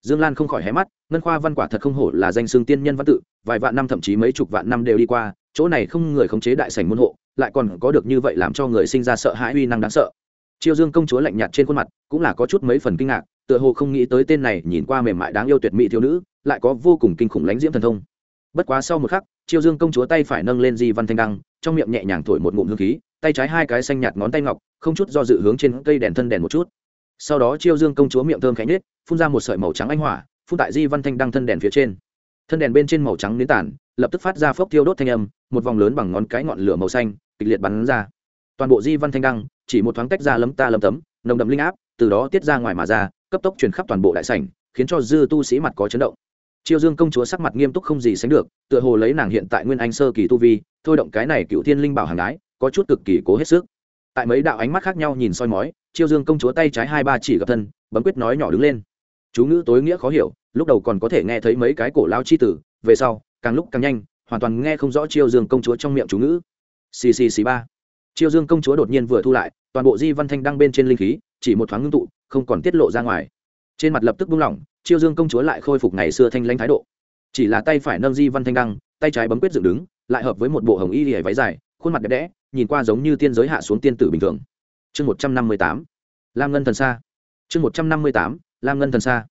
[SPEAKER 1] Dương lan không khỏi hé mắt, ngân khoa văn quả thật không hổ là danh xương tiên nhân văn tự, vài vạn năm thậm chí mấy chục vạn năm đều đi qua, chỗ này không người khống chế đại sảnh môn hộ lại còn có được như vậy làm cho người sinh ra sợ hãi uy năng đáng sợ. Chiêu dương công chúa lạnh nhạt trên khuôn mặt, cũng là có chút mấy phần kinh ngạc, tựa hồ không nghĩ tới tên này nhìn qua mềm mại đáng yêu tuyệt mỹ thiếu nữ, lại có vô cùng kinh khủng lãnh diễm thần thông. Bất quá sau một khắc chiêu dương công chúa tay phải nâng lên di văn thanh đăng, trong miệng nhẹ nhàng thổi một ngụm hương khí, tay trái hai cái xanh nhạt ngón tay ngọc, không chút do dự hướng trên cây đèn thân đèn một chút. Sau đó chiêu dương công chúa miệng thơm khẽ nhết phun ra một sợi màu trắng anh hỏa, phun tại di văn thanh đăng thân đèn phía trên thân đèn bên trên màu trắng nến tản, lập tức phát ra phốc thiêu đốt thanh âm, một vòng lớn bằng ngón cái ngọn lửa màu xanh, kịch liệt bắn ra. Toàn bộ di văn thanh đăng, chỉ một thoáng tách ra lấm ta lấm tấm, nồng đậm linh áp, từ đó tiết ra ngoài mà ra, cấp tốc truyền khắp toàn bộ đại sảnh, khiến cho dư tu sĩ mặt có chấn động. Chiêu dương công chúa sắc mặt nghiêm túc không gì sánh được, tựa hồ lấy nàng hiện tại nguyên anh sơ kỳ tu vi, thôi động cái này cựu thiên linh bảo hàng ái, có chút cực kỳ cố hết sức. Tại mấy đạo ánh mắt khác nhau nhìn soi mói chiêu dương công chúa tay trái hai ba chỉ gặp thân, bấm quyết nói nhỏ đứng lên. Chú ngữ tối nghĩa khó hiểu lúc đầu còn có thể nghe thấy mấy cái cổ lao chi tử, về sau, càng lúc càng nhanh, hoàn toàn nghe không rõ chiêu dương công chúa trong miệng chú ngữ. Ccc ba. Chiêu dương công chúa đột nhiên vừa thu lại, toàn bộ di văn thanh đăng bên trên linh khí, chỉ một thoáng ngưng tụ, không còn tiết lộ ra ngoài. Trên mặt lập tức buông lỏng, chiêu dương công chúa lại khôi phục ngày xưa thanh lãnh thái độ. Chỉ là tay phải nâng di văn thanh đăng, tay trái bấm quyết dựng đứng, lại hợp với một bộ hồng y hề váy dài, khuôn mặt đẹp đẽ, nhìn qua giống như tiên giới hạ xuống tiên tử bình thường. Chương một trăm năm mươi tám. Lam ngân thần xa chương một trăm năm mươi tám. Lam ngân thần xa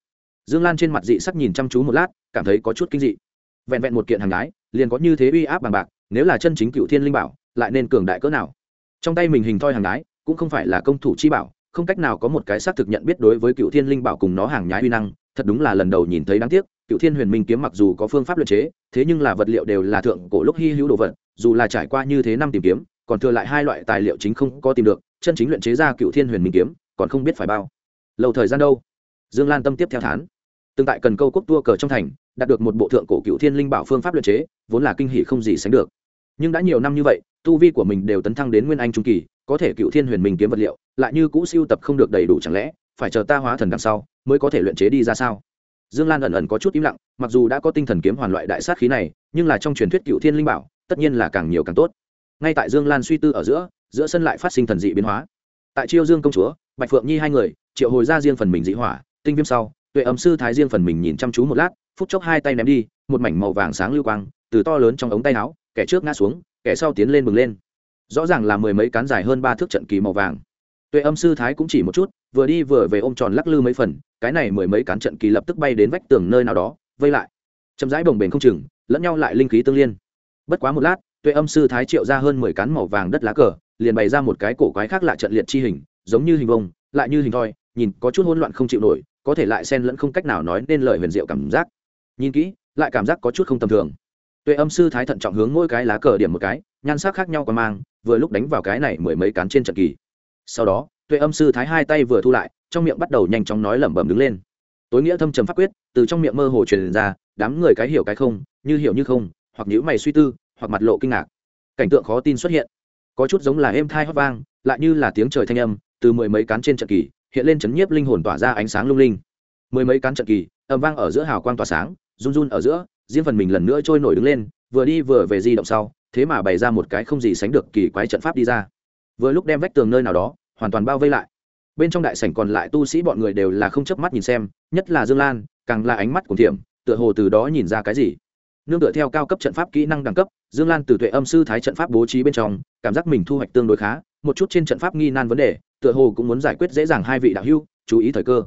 [SPEAKER 1] dương lan trên mặt dị sắc nhìn chăm chú một lát, cảm thấy có chút kinh dị. Vẹn vẹn một kiện hàng gái liền có như thế uy áp bằng bạc, nếu là chân chính cựu thiên linh bảo, lại nên cường đại cỡ nào? Trong tay mình hình thoi hàng gái cũng không phải là công thủ chi bảo, không cách nào có một cái xác thực nhận biết đối với cựu thiên linh bảo cùng nó hàng nhái uy năng, thật đúng là lần đầu nhìn thấy đáng tiếc, cựu thiên huyền minh kiếm mặc dù có phương pháp luyện chế, thế nhưng là vật liệu đều là thượng cổ lúc hy hữu đồ vật, dù là trải qua như thế năm tìm kiếm, còn thừa lại hai loại tài liệu chính không có tìm được, chân chính luyện chế ra cựu thiên huyền minh kiếm, còn không biết phải bao lâu thời gian đâu? Dương lan tâm tiếp theo thán tương tại cần câu quốc tua cờ trong thành, đạt được một bộ thượng cổ cựu thiên linh bảo phương pháp luyện chế, vốn là kinh hỷ không gì sánh được. Nhưng đã nhiều năm như vậy, tu vi của mình đều tấn thăng đến nguyên anh trung kỳ, có thể cựu thiên huyền minh kiếm vật liệu, lại như cũ siêu tập không được đầy đủ chẳng lẽ, phải chờ ta hóa thần đằng sau, mới có thể luyện chế đi ra sao? Dương lan ẩn ẩn có chút im lặng, mặc dù đã có tinh thần kiếm hoàn loại đại sát khí này, nhưng là trong truyền thuyết cựu thiên linh bảo, tất nhiên là càng nhiều càng tốt. Ngay tại dương lan suy tư ở giữa giữa sân lại phát sinh thần dị biến hóa. Tại chiêu dương công chúa, bạch phượng nhi hai người, triệu hồi ra riêng phần mình dị hỏa, tinh viêm sau tuệ âm sư thái riêng phần mình nhìn chăm chú một lát, phút chốc hai tay ném đi, một mảnh màu vàng sáng lưu quang, từ to lớn trong ống tay áo, kẻ trước ngã xuống, kẻ sau tiến lên bừng lên. Rõ ràng là mười mấy cán dài hơn ba thước trận kỳ màu vàng. Tuệ âm sư thái cũng chỉ một chút, vừa đi vừa về ôm tròn lắc lư mấy phần, cái này mười mấy cán trận kỳ lập tức bay đến vách tường nơi nào đó, vây lại. Chậm rãi bồng bềnh không chừng, lẫn nhau lại linh khí tương liên. Bất quá một lát, tuệ âm sư thái triệu ra hơn mười cán màu vàng đất lá cờ, liền bày ra một cái cổ quái khác lạ trận liệt chi hình, giống như hình vông lại như hình thoi, nhìn có chút hỗn loạn không chịu nổi có thể lại xen lẫn không cách nào nói nên lời huyền diệu cảm giác. Nhìn kỹ, lại cảm giác có chút không tầm thường. Tuệ âm sư thái thận trọng hướng mỗi cái lá cờ điểm một cái, nhan sắc khác nhau còn mang, vừa lúc đánh vào cái này mười mấy cán trên trận kỳ. Sau đó, tuệ âm sư thái hai tay vừa thu lại, trong miệng bắt đầu nhanh chóng nói lẩm bẩm đứng lên. Tối nghĩa thâm trầm pháp quyết, từ trong miệng mơ hồ truyền ra, đám người cái hiểu cái không, như hiểu như không, hoặc nhữ mày suy tư, hoặc mặt lộ kinh ngạc. Cảnh tượng khó tin xuất hiện. Có chút giống là êm thai hót vang, lại như là tiếng trời thanh âm, từ mười mấy cán trên trận kỳ hiện lên chấn nhiếp linh hồn tỏa ra ánh sáng lung linh. Mười mấy cán trận kỳ, âm vang ở giữa hào quang tỏa sáng, run run ở giữa, riêng phần mình lần nữa trôi nổi đứng lên, vừa đi vừa về di động sau, thế mà bày ra một cái không gì sánh được kỳ quái trận pháp đi ra. Vừa lúc đem vách tường nơi nào đó, hoàn toàn bao vây lại. Bên trong đại sảnh còn lại tu sĩ bọn người đều là không chớp mắt nhìn xem, nhất là dương lan, càng là ánh mắt của thiểm, tựa hồ từ đó nhìn ra cái gì. Nương tựa theo cao cấp trận pháp kỹ năng đẳng cấp, dương lan từ tuệ âm sư thái trận pháp bố trí bên trong, cảm giác mình thu hoạch tương đối khá một chút trên trận pháp nghi nan vấn đề, tựa hồ cũng muốn giải quyết dễ dàng hai vị đạo hưu chú ý thời cơ.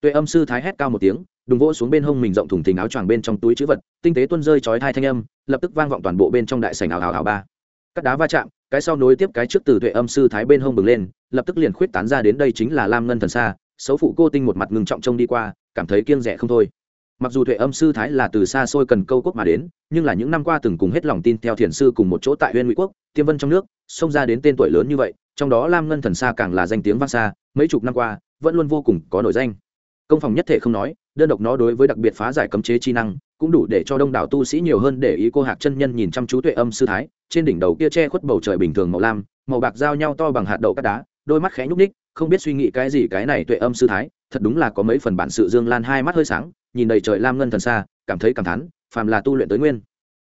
[SPEAKER 1] Tuệ âm sư thái hét cao một tiếng, đùng vỗ xuống bên hông mình rộng thùng thình áo choàng bên trong túi chữ vật, tinh tế tuôn rơi chói thai thanh âm, lập tức vang vọng toàn bộ bên trong đại sảnh ảo ảo ảo ba. Các đá va chạm, cái sau nối tiếp cái trước từ tuệ âm sư thái bên hông bừng lên, lập tức liền khuyết tán ra đến đây chính là lam ngân thần xa, xấu phụ cô tinh một mặt ngừng trọng trông đi qua, cảm thấy kiêng rẻ không thôi. Mặc dù tuệ âm sư thái là từ xa xôi cần câu quốc mà đến, nhưng là những năm qua từng cùng hết lòng tin theo thiền sư cùng một chỗ tại huyện ngụy quốc, tiêm vân trong nước xông ra đến tên tuổi lớn như vậy, trong đó lam ngân thần xa càng là danh tiếng vang xa, mấy chục năm qua, vẫn luôn vô cùng có nổi danh. Công phòng nhất thể không nói, đơn độc nó đối với đặc biệt phá giải cấm chế chi năng, cũng đủ để cho đông đảo tu sĩ nhiều hơn để ý cô hạc chân nhân nhìn chăm chú tuệ âm sư thái, trên đỉnh đầu kia che khuất bầu trời bình thường màu lam, màu bạc giao nhau to bằng hạt đậu cát đá, đôi mắt khẽ nhúc ních không biết suy nghĩ cái gì cái này tuệ âm sư thái, thật đúng là có mấy phần bản sự dương lan hai mắt hơi sáng, nhìn đầy trời lam ngân thần xa, cảm thấy cảm thán, phàm là tu luyện tới nguyên.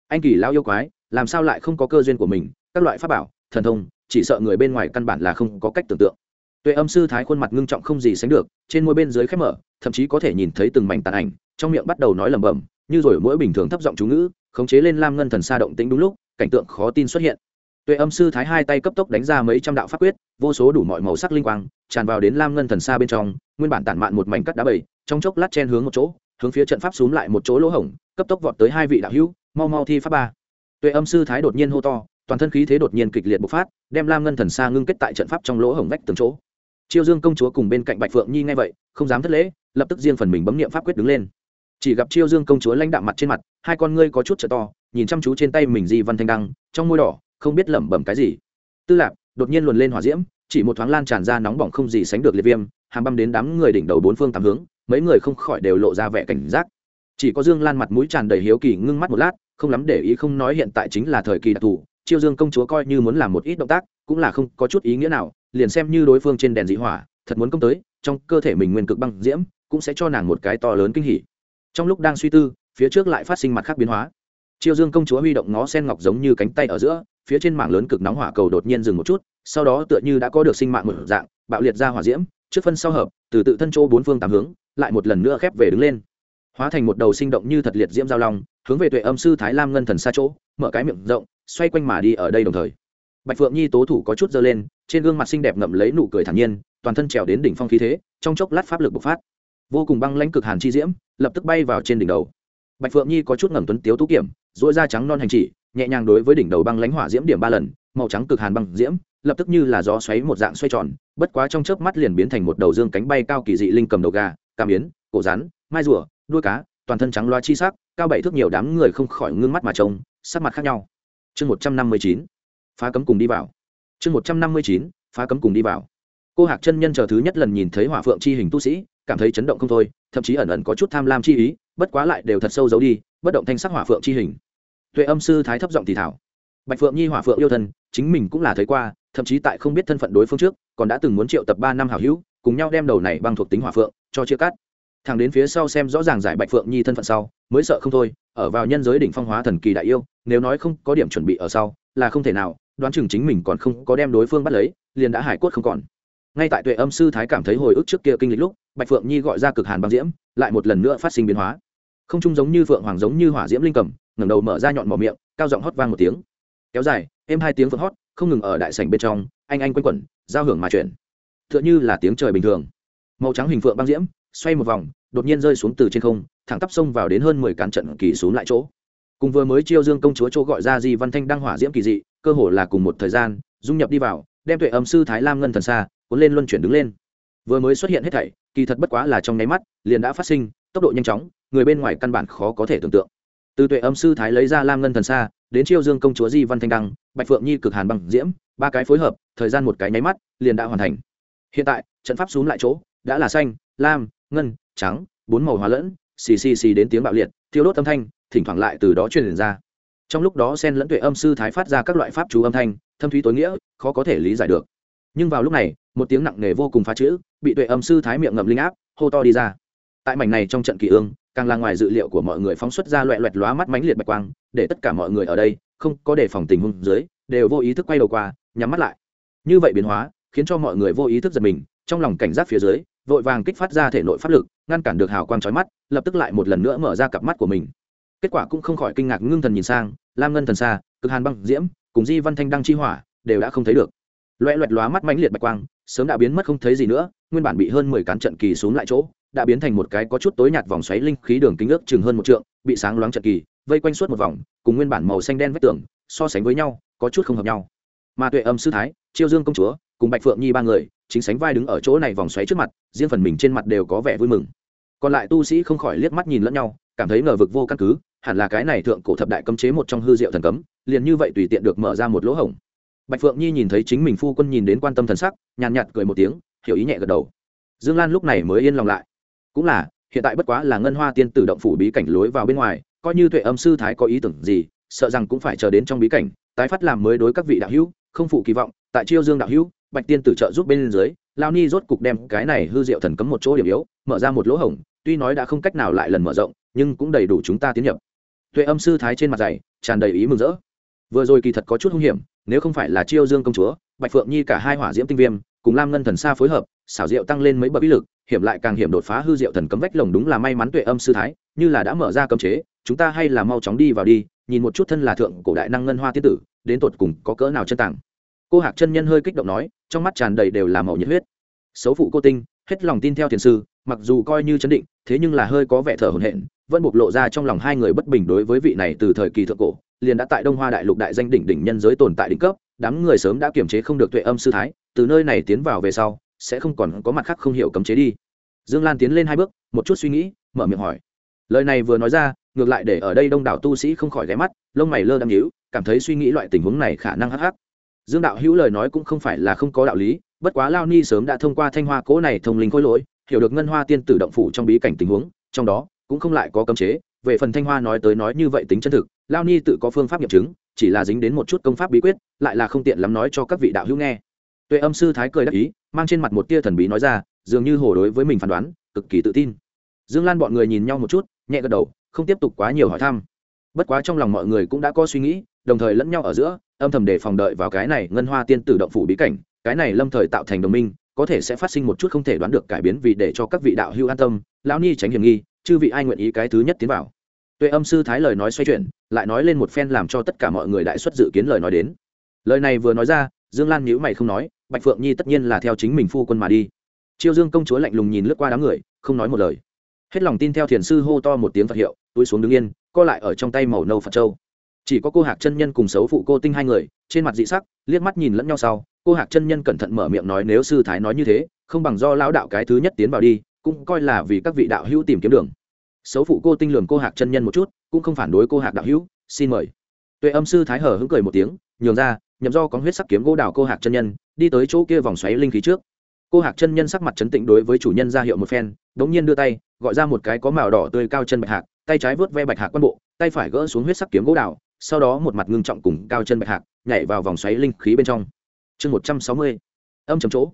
[SPEAKER 1] Anh kỳ lao yêu quái, làm sao lại không có cơ duyên của mình, các loại pháp bảo thần thông, chỉ sợ người bên ngoài căn bản là không có cách tưởng tượng. Tuệ âm sư thái khuôn mặt ngưng trọng không gì sánh được, trên môi bên dưới khép mở, thậm chí có thể nhìn thấy từng mảnh tàn ảnh, trong miệng bắt đầu nói lẩm bẩm, như rồi mỗi bình thường thấp giọng chú ngữ, khống chế lên lam ngân thần xa động tĩnh đúng lúc, cảnh tượng khó tin xuất hiện. Tuệ âm sư thái hai tay cấp tốc đánh ra mấy trăm đạo pháp quyết, vô số đủ mọi màu sắc linh quang, tràn vào đến lam ngân thần xa bên trong, nguyên bản tản mạn một mảnh cắt đá bầy, trong chốc lát chen hướng một chỗ, hướng phía trận pháp xúm lại một chỗ lỗ hổng, cấp tốc vọt tới hai vị đạo hữu, mau mau thi pháp ba. Tuệ âm sư thái đột nhiên hô to toàn thân khí thế đột nhiên kịch liệt bộc phát, đem lam ngân thần xa ngưng kết tại trận pháp trong lỗ hổng vách từng chỗ. Chiêu dương công chúa cùng bên cạnh bạch phượng nhi nghe vậy, không dám thất lễ, lập tức riêng phần mình bấm niệm pháp quyết đứng lên. Chỉ gặp chiêu dương công chúa lãnh đạm mặt trên mặt, hai con ngươi có chút trợ to, nhìn chăm chú trên tay mình di văn thanh đăng, trong môi đỏ, không biết lẩm bẩm cái gì. Tư lạp, đột nhiên luồn lên hỏa diễm, chỉ một thoáng lan tràn ra nóng bỏng không gì sánh được liệt viêm, hàm băm đến đám người đỉnh đầu bốn phương tám hướng, mấy người không khỏi đều lộ ra vẻ cảnh giác. Chỉ có dương lan mặt mũi tràn đầy hiếu kỳ, ngưng mắt một lát, không lắm để ý không nói hiện tại chính là thời kỳ đặc thù chiêu dương công chúa coi như muốn làm một ít động tác, cũng là không có chút ý nghĩa nào, liền xem như đối phương trên đèn dị hỏa, thật muốn công tới, trong cơ thể mình nguyên cực băng diễm, cũng sẽ cho nàng một cái to lớn kinh hỉ. Trong lúc đang suy tư, phía trước lại phát sinh mặt khác biến hóa. Chiêu dương công chúa huy động ngó sen ngọc giống như cánh tay ở giữa, phía trên mảng lớn cực nóng hỏa cầu đột nhiên dừng một chút, sau đó tựa như đã có được sinh mạng một dạng, bạo liệt ra hỏa diễm, trước phân sau hợp, từ tự thân chỗ bốn phương tám hướng, lại một lần nữa khép về đứng lên. Hóa thành một đầu sinh động như thật liệt diễm giao long, hướng về tuệ âm sư thái lam ngân thần xa chỗ, mở cái miệng rộng xoay quanh mà đi ở đây đồng thời. Bạch phượng nhi tố thủ có chút dơ lên, trên gương mặt xinh đẹp ngậm lấy nụ cười thản nhiên, toàn thân trèo đến đỉnh phong khí thế, trong chốc lát pháp lực bộc phát. Vô cùng băng lãnh cực hàn chi diễm, lập tức bay vào trên đỉnh đầu. Bạch phượng nhi có chút ngầm tuấn tiếu tú kiểm dỗi da trắng non hành chỉ, nhẹ nhàng đối với đỉnh đầu băng lãnh hỏa diễm điểm ba lần, màu trắng cực hàn băng diễm, lập tức như là gió xoáy một dạng xoay tròn, bất quá trong chớp mắt liền biến thành một đầu dương cánh bay cao kỳ dị linh cầm đầu gà, cam biến cổ rắn, mai rùa, đuôi cá, toàn thân trắng loa chi sắc, cao bảy thước nhiều đám người không khỏi ngưng mắt mà trông, sắc mặt khác nhau chương một trăm năm mươi chín, phá cấm cùng đi vào. chương một trăm năm mươi chín, phá cấm cùng đi vào. Cô hạc chân nhân chờ thứ nhất lần nhìn thấy hỏa phượng chi hình tu sĩ, cảm thấy chấn động không thôi, thậm chí ẩn ẩn có chút tham lam chi ý, bất quá lại đều thật sâu giấu đi, bất động thanh sắc hỏa phượng chi hình. Tuệ âm sư thái thấp giọng thì thảo. Bạch phượng nhi, hỏa phượng yêu thân, chính mình cũng là thấy qua, thậm chí tại không biết thân phận đối phương trước, còn đã từng muốn triệu tập ba năm hảo hữu, cùng nhau đem đầu này băng thuộc tính hỏa phượng cho chia cắt. Thằng đến phía sau xem rõ ràng giải bạch phượng nhi thân phận sau, mới sợ không thôi, ở vào nhân giới đỉnh phong hóa thần kỳ đại yêu nếu nói không có điểm chuẩn bị ở sau, là không thể nào, đoán chừng chính mình còn không có đem đối phương bắt lấy, liền đã hải cốt không còn. Ngay tại tuệ âm sư thái cảm thấy hồi ức trước kia kinh lịch lúc, bạch phượng nhi gọi ra cực hàn băng diễm, lại một lần nữa phát sinh biến hóa. Không chung giống như phượng hoàng giống như hỏa diễm linh cầm, ngẩng đầu mở ra nhọn mỏ miệng, cao giọng hót vang một tiếng. Kéo dài, êm hai tiếng phượng hót, không ngừng ở đại sảnh bên trong, anh anh quanh quẩn, giao hưởng mà chuyển. T h ư ợ n h ư là tiếng trời bình thường. Màu trắng hình phượng băng diễm, xoay một vòng, đột nhiên rơi xuống từ trên không, thẳng tắp sông vào đến hơn mười cán trận kỳ xuống lại chỗ cùng vừa mới chiêu dương công chúa chỗ gọi ra di văn thanh đăng hỏa diễm kỳ dị, cơ hồ là cùng một thời gian, dung nhập đi vào, đem tuệ âm sư thái lam ngân thần xa, cuốn lên luân chuyển đứng lên. Vừa mới xuất hiện hết thảy, kỳ thật bất quá là trong nháy mắt, liền đã phát sinh, tốc độ nhanh chóng, người bên ngoài căn bản khó có thể tưởng tượng. Từ tuệ âm sư thái lấy ra lam ngân thần xa, đến chiêu dương công chúa di văn thanh đăng, bạch phượng nhi cực hàn bằng diễm, ba cái phối hợp, thời gian một cái nháy mắt, liền đã hoàn thành. Hiện tại, trận pháp xuống lại chỗ, đã là xanh, lam, ngân, trắng, bốn màu hóa lẫn, xì xì xì đến tiếng bạo liệt, thiêu đốt âm thanh thỉnh thoảng lại từ đó truyền ra. Trong lúc đó sen lẫn tuệ âm sư thái phát ra các loại pháp chú âm thanh, thâm thúy tối nghĩa, khó có thể lý giải được. Nhưng vào lúc này, một tiếng nặng nề vô cùng phá chữ, bị tuệ âm sư thái miệng ngậm linh áp, hô to đi ra. Tại mảnh này trong trận kỳ ương, càng là ngoài dự liệu của mọi người phóng xuất ra loẹ loẹt lóa mắt mánh liệt bạch quang, để tất cả mọi người ở đây, không có đề phòng tình huống dưới, đều vô ý thức quay đầu qua, nhắm mắt lại. Như vậy biến hóa, khiến cho mọi người vô ý thức giật mình, trong lòng cảnh giác phía dưới, vội vàng kích phát ra thể nội pháp lực, ngăn cản được hào quang trói mắt, lập tức lại một lần nữa mở ra cặp mắt của mình kết quả cũng không khỏi kinh ngạc ngưng thần nhìn sang, lam ngân thần xa, cực hàn băng diễm, cùng di văn thanh đăng chi hỏa, đều đã không thấy được. Loẹ loẹt lóa mắt mãnh liệt bạch quang, sớm đã biến mất không thấy gì nữa, nguyên bản bị hơn mười cán trận kỳ xuống lại chỗ, đã biến thành một cái có chút tối nhạt vòng xoáy linh khí đường kính ước chừng hơn một trượng, bị sáng loáng trận kỳ, vây quanh suốt một vòng, cùng nguyên bản màu xanh đen vách tường, so sánh với nhau, có chút không hợp nhau. Mà tuệ âm sư thái, chiêu dương công chúa, cùng bạch phượng nhi ba người, chính sánh vai đứng ở chỗ này vòng xoáy trước mặt, riêng phần mình trên mặt đều có vẻ vui mừng. Còn lại tu sĩ không khỏi liếc mắt nhìn lẫn nhau, cảm thấy ngờ vực vô căn cứ hẳn là cái này thượng cổ thập đại cấm chế một trong hư diệu thần cấm, liền như vậy tùy tiện được mở ra một lỗ hổng. Bạch phượng nhi nhìn thấy chính mình phu quân nhìn đến quan tâm thần sắc, nhàn nhạt cười một tiếng, hiểu ý nhẹ gật đầu. Dương lan lúc này mới yên lòng lại. Cũng là, hiện tại bất quá là ngân hoa tiên tử động phủ bí cảnh lối vào bên ngoài, coi như tuệ âm sư thái có ý tưởng gì, sợ rằng cũng phải chờ đến trong bí cảnh, tái phát làm mới đối các vị đạo hữu, không phụ kỳ vọng, tại chiêu dương đạo hữu, bạch tiên tử trợ giúp bên dưới, lao ni rốt cục đem cái này hư diệu thần cấm một chỗ điểm yếu, mở ra một lỗ hổng, tuy nói đã không cách nào lại lần mở rộng, nhưng cũng đầy đủ chúng ta tiến nhập tuệ âm sư thái trên mặt dày, tràn đầy ý mừng rỡ. Vừa rồi kỳ thật có chút hung hiểm, nếu không phải là chiêu dương công chúa, bạch phượng nhi cả hai hỏa diễm tinh viêm, cùng lam ngân thần xa phối hợp, xảo diệu tăng lên mấy bậc ý lực, hiểm lại càng hiểm đột phá hư diệu thần cấm vách lồng đúng là may mắn tuệ âm sư thái, như là đã mở ra cấm chế, chúng ta hay là mau chóng đi vào đi, nhìn một chút thân là thượng cổ đại năng ngân hoa tiên tử, đến tột cùng có cỡ nào chân tàng. Cô hạc chân nhân hơi kích động nói, trong mắt tràn đầy đều là màu nhiệt huyết. Xấu phụ cô tinh, hết lòng tin theo thiền sư mặc dù coi như chấn định, thế nhưng là hơi có vẻ thở hổn hển, vẫn bộc lộ ra trong lòng hai người bất bình đối với vị này từ thời kỳ thượng cổ, liền đã tại đông hoa đại lục đại danh đỉnh đỉnh nhân giới tồn tại đỉnh cấp, đám người sớm đã kiềm chế không được tuệ âm sư thái, từ nơi này tiến vào về sau, sẽ không còn có mặt khác không hiểu cấm chế đi. Dương lan tiến lên hai bước, một chút suy nghĩ, mở miệng hỏi. Lời này vừa nói ra, ngược lại để ở đây đông đảo tu sĩ không khỏi ghé mắt, lông mày lơ đăm nhíu, cảm thấy suy nghĩ loại tình huống này khả năng hắc hắc. Dương đạo hữu lời nói cũng không phải là không có đạo lý, bất quá lao ni sớm đã thông qua thanh hoa cỗ này thông linh khối lỗi hiểu được ngân hoa tiên tử động phủ trong bí cảnh tình huống, trong đó cũng không lại có cấm chế. Về phần thanh hoa nói tới nói như vậy tính chân thực, lao ni tự có phương pháp nghiệm chứng, chỉ là dính đến một chút công pháp bí quyết, lại là không tiện lắm nói cho các vị đạo hữu nghe. Tuệ âm sư thái cười đắc ý, mang trên mặt một tia thần bí nói ra, dường như hồ đối với mình phán đoán, cực kỳ tự tin. Dương lan bọn người nhìn nhau một chút, nhẹ gật đầu, không tiếp tục quá nhiều hỏi thăm. Bất quá trong lòng mọi người cũng đã có suy nghĩ, đồng thời lẫn nhau ở giữa, âm thầm để phòng đợi vào cái này ngân hoa tiên tử động phủ bí cảnh, cái này lâm thời tạo thành đồng minh có thể sẽ phát sinh một chút không thể đoán được cải biến vì để cho các vị đạo hữu an tâm, lão ni tránh hiểm nghi, chư vị ai nguyện ý cái thứ nhất tiến vào. Tuệ âm sư thái lời nói xoay chuyển, lại nói lên một phen làm cho tất cả mọi người đại xuất dự kiến lời nói đến. Lời này vừa nói ra, dương lan nhữ mày không nói, bạch phượng nhi tất nhiên là theo chính mình phu quân mà đi. Chiêu dương công chúa lạnh lùng nhìn lướt qua đám người, không nói một lời. Hết lòng tin theo thiền sư hô to một tiếng phật hiệu, túi xuống đứng yên, co lại ở trong tay màu nâu phật châu. Chỉ có cô hạc chân nhân cùng xấu phụ cô tinh hai người, trên mặt dị sắc, liếc mắt nhìn lẫn nhau sau cô hạc chân nhân cẩn thận mở miệng nói nếu sư thái nói như thế, không bằng do lão đạo cái thứ nhất tiến vào đi, cũng coi là vì các vị đạo hữu tìm kiếm đường. Xấu phụ cô tinh lường cô hạc chân nhân một chút, cũng không phản đối cô hạc đạo hữu, xin mời. Tuệ âm sư thái hở hứng cười một tiếng, nhường ra, nhậm do có huyết sắc kiếm gỗ đào cô hạc chân nhân, đi tới chỗ kia vòng xoáy linh khí trước. Cô hạc chân nhân sắc mặt chấn tĩnh đối với chủ nhân ra hiệu một phen đ n g nhiên đưa tay, gọi ra một cái có màu đỏ tươi cao chân bạch hạc, tay trái vớt ve bạch hạc quan bộ, tay phải gỡ xuống huyết sắc kiếm gỗ đào, sau đó một mặt ngưng trọng cùng cao chân bạch hạc, nhảy vào vòng xoáy linh khí bên trong chương một trăm sáu mươi, âm trầm chỗ.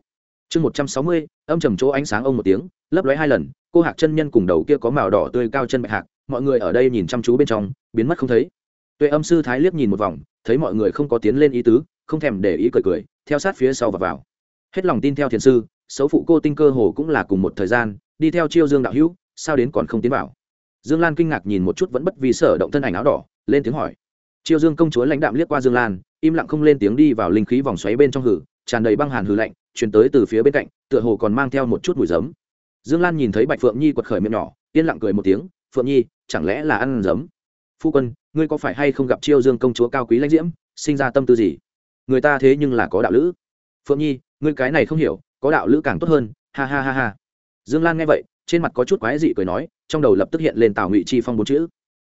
[SPEAKER 1] Chương một trăm sáu mươi, âm trầm chỗ ánh sáng ông một tiếng, lấp lóe hai lần, cô hạc chân nhân cùng đầu kia có màu đỏ tươi cao chân bạch hạc, mọi người ở đây nhìn chăm chú bên trong, biến mất không thấy. Tuệ âm sư thái liếc nhìn một vòng, thấy mọi người không có tiến lên ý tứ, không thèm để ý cười cười, theo sát phía sau và vào. Hết lòng tin theo thiền sư, xấu phụ cô tinh cơ hồ cũng là cùng một thời gian, đi theo chiêu dương đạo hữu, sao đến còn không tiến vào? Dương lan kinh ngạc nhìn một chút vẫn bất vì sở động thân ảnh áo đỏ, lên tiếng hỏi chiêu dương công chúa lãnh đạm liếc qua dương lan, im lặng không lên tiếng đi vào linh khí vòng xoáy bên trong hử, tràn đầy băng hàn hư lạnh, truyền tới từ phía bên cạnh, tựa hồ còn mang theo một chút mùi giấm. Dương lan nhìn thấy bạch phượng nhi quật khởi miệng nhỏ, yên lặng cười một tiếng, phượng nhi, chẳng lẽ là ăn giấm? Phu quân, ngươi có phải hay không gặp chiêu dương công chúa cao quý lãnh diễm, sinh ra tâm tư gì? Người ta thế nhưng là có đạo lữ. Phượng nhi, ngươi cái này không hiểu, có đạo lữ càng tốt hơn, ha ha ha ha. Dương lan nghe vậy, trên mặt có chút quái dị cười nói, trong đầu lập tức hiện lên tào ngụy chi phong bốn chữ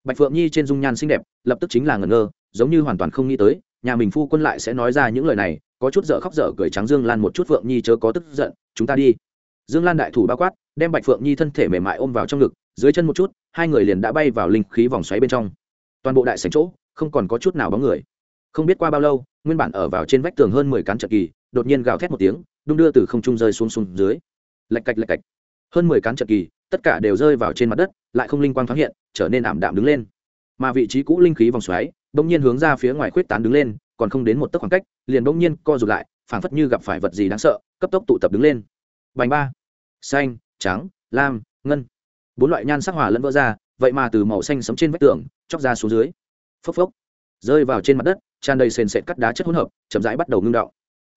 [SPEAKER 1] bạch phượng nhi trên dung nhan xinh đẹp, lập tức chính là ngẩn ngơ, giống như hoàn toàn không nghĩ tới, nhà mình phu quân lại sẽ nói ra những lời này, có chút dở khóc dở cười trắng dương lan một chút phượng nhi chớ có tức giận, chúng ta đi. Dương lan đại thủ bao quát, đem bạch phượng nhi thân thể mềm mại ôm vào trong ngực, dưới chân một chút, hai người liền đã bay vào linh khí vòng xoáy bên trong. Toàn bộ đại sảnh chỗ, không còn có chút nào bóng người. Không biết qua bao lâu, nguyên bản ở vào trên vách tường hơn mười cán trận kỳ, đột nhiên gào thét một tiếng, đung đưa từ không trung rơi xuống xuống dưới. Lạch cạch lạch cạch. Hơn mười cán trận kỳ tất cả đều rơi vào trên mặt đất, lại không linh quang thoáng hiện, trở nên ảm đạm đứng lên. Mà vị trí cũ linh khí vòng xoáy, bỗng nhiên hướng ra phía ngoài khuyết tán đứng lên, còn không đến một tấc khoảng cách, liền bỗng nhiên co rụt lại, phảng phất như gặp phải vật gì đáng sợ, cấp tốc tụ tập đứng lên. Bành ba, xanh, trắng, lam, ngân. Bốn loại nhan sắc hòa lẫn vỡ ra, vậy mà từ màu xanh sấm trên vách tường, chóc ra xuống dưới. Phốc phốc, rơi vào trên mặt đất, tràn đầy sền sệt cắt đá chất hỗn hợp, chậm rãi bắt đầu ngưng đạo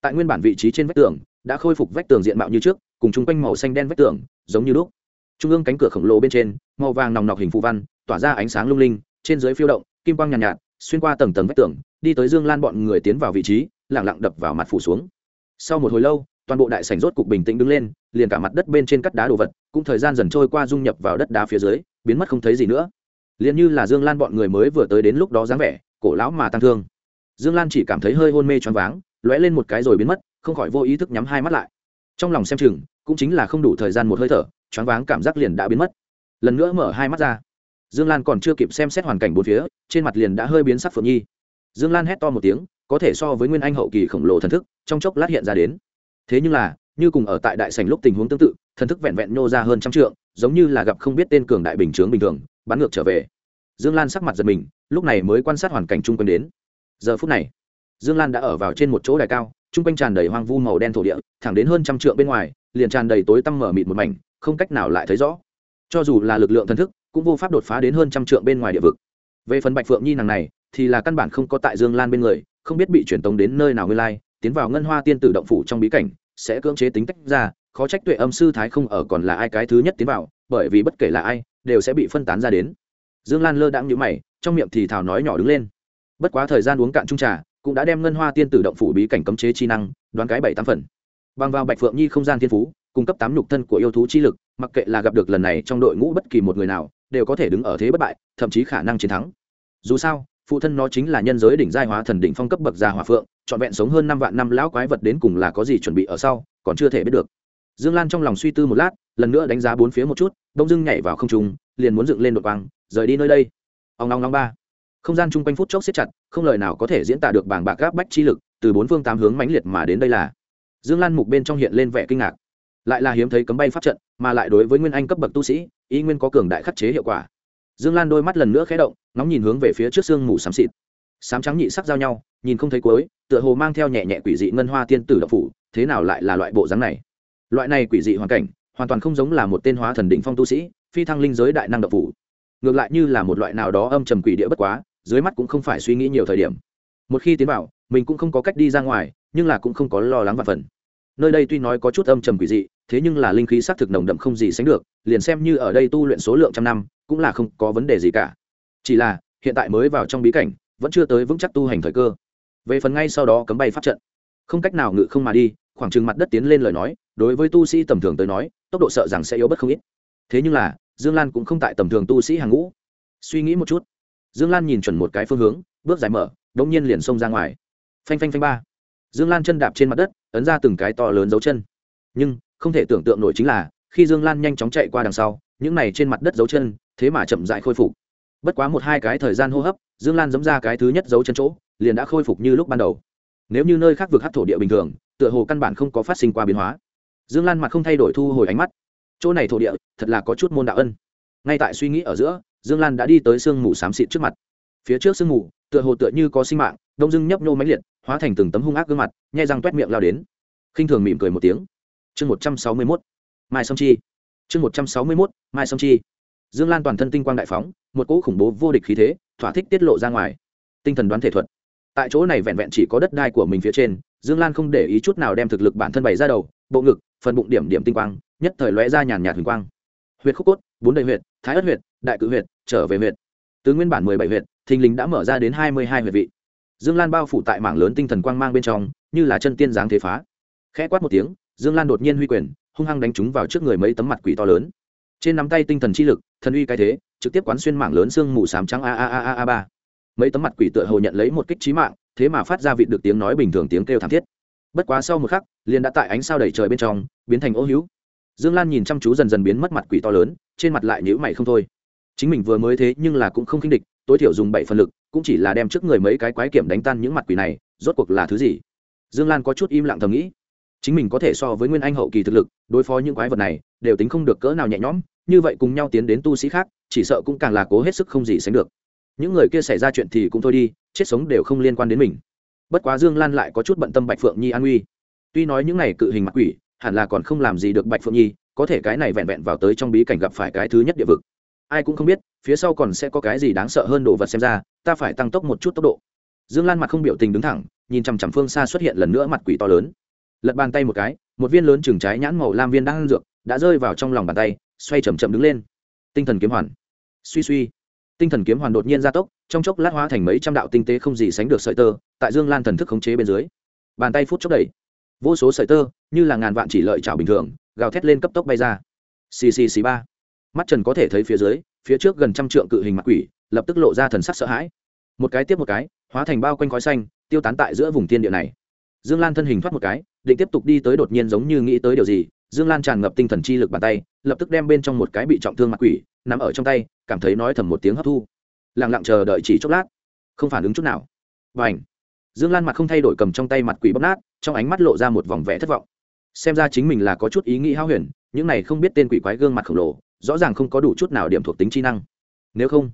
[SPEAKER 1] tại nguyên bản vị trí trên vách tường, đã khôi phục vách tường diện mạo như trước, cùng chung quanh màu xanh đen vách tường, giống như đúc trung ương cánh cửa khổng lồ bên trên màu vàng nòng nọc hình phụ văn tỏa ra ánh sáng lung linh trên dưới phiêu động kim quang nhàn nhạt, nhạt xuyên qua tầng tầng vách tường đi tới dương lan bọn người tiến vào vị trí lẳng lặng đập vào mặt phủ xuống. Sau một hồi lâu toàn bộ đại sảnh rốt cục bình tĩnh đứng lên liền cả mặt đất bên trên cắt đá đồ vật cũng thời gian dần trôi qua dung nhập vào đất đá phía dưới biến mất không thấy gì nữa. Liền như là dương lan bọn người mới vừa tới đến lúc đó dáng vẻ cổ lão mà tăng thương. Dương lan chỉ cảm thấy hơi hôn mê choáng váng lóe lên một cái rồi biến mất không khỏi vô ý thức nhắm hai mắt lại. Trong lòng xem chừng cũng chính là không đủ thời gian một hơi thở choáng váng cảm giác liền đã biến mất. Lần nữa mở hai mắt ra. Dương lan còn chưa kịp xem xét hoàn cảnh bốn phía, trên mặt liền đã hơi biến sắc phượng nhi. Dương lan hét to một tiếng, có thể so với nguyên anh hậu kỳ khổng lồ thần thức, trong chốc lát hiện ra đến. Thế nhưng là, như cùng ở tại đại sảnh lúc tình huống tương tự, thần thức vẹn vẹn nhô ra hơn trăm trượng, giống như là gặp không biết tên cường đại bình chướng bình thường, bắn ngược trở về. Dương lan sắc mặt giật mình, lúc này mới quan sát hoàn cảnh chung quanh đến. Giờ phút này, dương lan đã ở vào trên một chỗ đài cao, chung quanh tràn đầy hoang vu màu đen thổ địa, thẳng đến hơn trăm trượng bên ngoài, liền tràn đầy tối tăm mở mịt một mảnh không cách nào lại thấy rõ. Cho dù là lực lượng thần thức, cũng vô pháp đột phá đến hơn trăm trượng bên ngoài địa vực. Về phần bạch phượng nhi nàng này, thì là căn bản không có tại dương lan bên người, không biết bị truyền tống đến nơi nào nguyên lai, tiến vào ngân hoa tiên tử động phủ trong bí cảnh, sẽ cưỡng chế tính tách ra, khó trách tuệ âm sư thái không ở còn là ai cái thứ nhất tiến vào, bởi vì bất kể là ai, đều sẽ bị phân tán ra đến. Dương lan lơ đãng nhũ mày, trong miệng thì thào nói nhỏ đứng lên. Bất quá thời gian uống cạn chung trà, cũng đã đem ngân hoa tiên tử động phủ bí cảnh cấm chế chi năng, đoán cái bảy tám phần. Bằng vào bạch phượng nhi không gian thiên phú cung cấp tám nhục thân của yêu thú chi lực, mặc kệ là gặp được lần này trong đội ngũ bất kỳ một người nào, đều có thể đứng ở thế bất bại, thậm chí khả năng chiến thắng. Dù sao, phụ thân nó chính là nhân giới đỉnh giai hóa thần đỉnh phong cấp bậc gia hỏa phượng, trọn vẹn sống hơn năm vạn năm lão quái vật đến cùng là có gì chuẩn bị ở sau, còn chưa thể biết được. Dương lan trong lòng suy tư một lát, lần nữa đánh giá bốn phía một chút bông dưng nhảy vào không trung, liền muốn dựng lên đột quang, rời đi nơi đây. Ông long long ba. Không gian chung quanh phút chốc siết chặt, không lời nào có thể diễn tả được bảng bạc gáp bách chi lực, từ bốn phương tám hướng mãnh liệt mà đến đây là. Dương lan mục bên trong hiện lên vẻ kinh ngạc lại là hiếm thấy cấm bay pháp trận, mà lại đối với nguyên anh cấp bậc tu sĩ, ý nguyên có cường đại khắc chế hiệu quả. Dương lan đôi mắt lần nữa khé động, ngóng nhìn hướng về phía trước sương mù xám xịt. Sám trắng nhị sắc giao nhau, nhìn không thấy cuối, tựa hồ mang theo nhẹ nhẹ quỷ dị ngân hoa tiên tử độc phủ, thế nào lại là loại bộ dáng này? Loại này quỷ dị hoàn cảnh, hoàn toàn không giống là một tên hóa thần định phong tu sĩ, phi thăng linh giới đại năng độc phủ. Ngược lại như là một loại nào đó âm trầm quỷ địa bất quá, dưới mắt cũng không phải suy nghĩ nhiều thời điểm. Một khi tiến vào, mình cũng không có cách đi ra ngoài, nhưng là cũng không có lo lắng và phần nơi đây tuy nói có chút âm trầm quỷ dị, thế nhưng là linh khí xác thực nồng đậm không gì sánh được, liền xem như ở đây tu luyện số lượng trăm năm, cũng là không có vấn đề gì cả. Chỉ là, hiện tại mới vào trong bí cảnh, vẫn chưa tới vững chắc tu hành thời cơ. Về phần ngay sau đó cấm bay pháp trận. Không cách nào ngự không mà đi, khoảng chừng mặt đất tiến lên lời nói, đối với tu sĩ tầm thường tới nói, tốc độ sợ rằng sẽ yếu bất không ít. Thế nhưng là, dương lan cũng không tại tầm thường tu sĩ hàng ngũ. Suy nghĩ một chút. Dương lan nhìn chuẩn một cái phương hướng, bước dài mở đ ỗ n g nhiên liền xông ra ngoài. Phanh phanh phanh ba. Dương lan chân đạp trên mặt đất ấn ra từng cái to lớn dấu chân. Nhưng, không thể tưởng tượng nổi chính là, khi dương lan nhanh chóng chạy qua đằng sau, những này trên mặt đất dấu chân, thế mà chậm dại khôi phục. Bất quá một hai cái thời gian hô hấp, dương lan dẫm ra cái thứ nhất dấu chân chỗ, liền đã khôi phục như lúc ban đầu. Nếu như nơi khác vực hát thổ địa bình thường, tựa hồ căn bản không có phát sinh qua biến hóa. Dương lan mặt không thay đổi thu hồi ánh mắt. Chỗ này thổ địa, thật là có chút môn đạo ân. Ngay tại suy nghĩ ở giữa, dương lan đã đi tới sương mù xám xịt trước mặt. Phía trước sương mù, tựa hồ tựa như có sinh mạng, đông dưng nhấp nhô máy liệt hóa thành từng tấm hung ác gương mặt nhai răng t u é t miệng lao đến. Khinh thường mỉm cười một tiếng. Chương một trăm sáu mươi mốt, mai sông chi. Chương một trăm sáu mươi mốt, mai sông chi. Dương lan toàn thân tinh quang đại phóng, một cỗ khủng bố vô địch khí thế, thỏa thích tiết lộ ra ngoài. Tinh thần đoán thể thuật. Tại chỗ này vẹn vẹn chỉ có đất đai của mình phía trên, dương lan không để ý chút nào đem thực lực bản thân bày ra đầu, bộ ngực, phần bụng điểm điểm tinh quang, nhất thời lóe ra nhàn nhạt huỳnh quang. Huyệt khúc cốt, bốn đầy huyệt, thái ất huyệt, đại cự huyệt, trở về huyệt. Từ nguyên bản mười bảy huyệt, thình lình đã mở ra đến hai mươi hai huyệt vị dương lan bao phủ tại mảng lớn tinh thần quang mang bên trong, như là chân tiên giáng thế phá. Khẽ quát một tiếng, dương lan đột nhiên huy quyền, hung hăng đánh trúng vào trước người mấy tấm mặt quỷ to lớn. Trên nắm tay tinh thần chi lực, thần uy cái thế, trực tiếp quán xuyên mảng lớn xương mù sám trắng a a a a a ba. Mấy tấm mặt quỷ tựa hồ nhận lấy một kích trí mạng, thế mà phát ra vị được tiếng nói bình thường tiếng kêu thảm thiết. Bất quá sau một khắc, liền đã tại ánh sao đầy trời bên trong, biến thành ô hữu. Dương lan nhìn chăm chú dần dần biến mất mặt quỷ to lớn, trên mặt lại nhữ mày không thôi. Chính mình vừa mới thế nhưng là cũng không khinh địch tối thiểu dùng bảy phần lực, cũng chỉ là đem trước người mấy cái quái kiểm đánh tan những mặt quỷ này, rốt cuộc là thứ gì? Dương lan có chút im lặng thầm nghĩ. Chính mình có thể so với nguyên anh hậu kỳ thực lực, đối phó những quái vật này, đều tính không được cỡ nào nhẹ nhõm, như vậy cùng nhau tiến đến tu sĩ khác, chỉ sợ cũng càng là cố hết sức không gì sánh được. Những người kia xảy ra chuyện thì cũng thôi đi, chết sống đều không liên quan đến mình. Bất quá dương lan lại có chút bận tâm bạch phượng nhi an nguy. Tuy nói những này cự hình mặt quỷ, hẳn là còn không làm gì được bạch phượng nhi, có thể cái này vẹn vẹn vào tới trong bí cảnh gặp phải cái thứ nhất địa vực ai cũng không biết, phía sau còn sẽ có cái gì đáng sợ hơn đồ vật xem ra, ta phải tăng tốc một chút tốc độ. Dương lan mặt không biểu tình đứng thẳng, nhìn chằm chằm phương xa xuất hiện lần nữa mặt quỷ to lớn. Lật bàn tay một cái, một viên lớn chừng trái nhãn màu lam viên đang ăn dược, đã rơi vào trong lòng bàn tay, xoay chầm chậm đứng lên. Tinh thần kiếm hoàn. Suy suy. Tinh thần kiếm hoàn đột nhiên gia tốc, trong chốc lát hóa thành mấy trăm đạo tinh tế không gì sánh được sợi tơ, tại dương lan thần thức khống chế bên dưới. Bàn tay phút chốc đẩy. Vô số sợi tơ, như là ngàn vạn chỉ lợi chảo bình thường, gào thét lên cấp tốc bay ra. Ccc ba mắt trần có thể thấy phía dưới, phía trước gần trăm trượng cự hình mặt quỷ, lập tức lộ ra thần sắc sợ hãi. Một cái tiếp một cái, hóa thành bao quanh khói xanh, tiêu tán tại giữa vùng tiên địa này. Dương lan thân hình thoát một cái, định tiếp tục đi tới đột nhiên giống như nghĩ tới điều gì, dương lan tràn ngập tinh thần chi lực bàn tay, lập tức đem bên trong một cái bị trọng thương mặt quỷ nằm ở trong tay, cảm thấy nói thầm một tiếng hấp thu. Lẳng lặng chờ đợi chỉ chốc lát, không phản ứng chút nào. Và ảnh dương lan mặt không thay đổi cầm trong tay mặt quỷ bóc nát, trong ánh mắt lộ ra một vòng vẽ thất vọng. Xem ra chính mình là có chút ý nghĩ hao huyền, những này không biết tên quỷ quái gương mặt khổng lồ rõ ràng không có đủ chút nào điểm thuộc tính chi năng. Nếu không,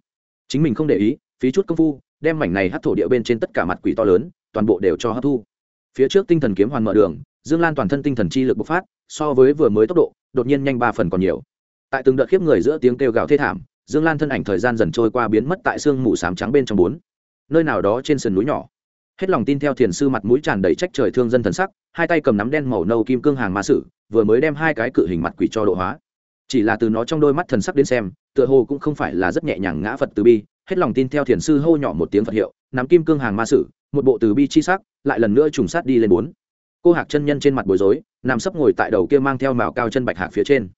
[SPEAKER 1] chính mình không để ý, phí chút công phu, đem mảnh này hấp thổ địa bên trên tất cả mặt quỷ to lớn, toàn bộ đều cho hấp thu. Phía trước tinh thần kiếm hoàn mở đường, dương lan toàn thân tinh thần chi lực bộc phát, so với vừa mới tốc độ, đột nhiên nhanh ba phần còn nhiều. Tại từng đợt khiếp người giữa tiếng kêu gào thê thảm, dương lan thân ảnh thời gian dần trôi qua biến mất tại sương mù sám trắng bên trong bốn. Nơi nào đó trên sườn núi nhỏ. Hết lòng tin theo thiền sư mặt mũi tràn đầy trách trời thương dân thần sắc, hai tay cầm nắm đen màu nâu kim cương hàng ma sử, vừa mới đem hai cái cự hình mặt quỷ cho độ hóa chỉ là từ nó trong đôi mắt thần sắc đến xem, tựa hồ cũng không phải là rất nhẹ nhàng ngã phật từ bi, hết lòng tin theo thiền sư hô nhỏ một tiếng phật hiệu, nắm kim cương hàng ma sử, một bộ từ bi chi sắc, lại lần nữa trùng sát đi lên bốn. Cô hạc chân nhân trên mặt bối rối, nằm sấp ngồi tại đầu kia mang theo màu cao chân bạch hạc phía trên.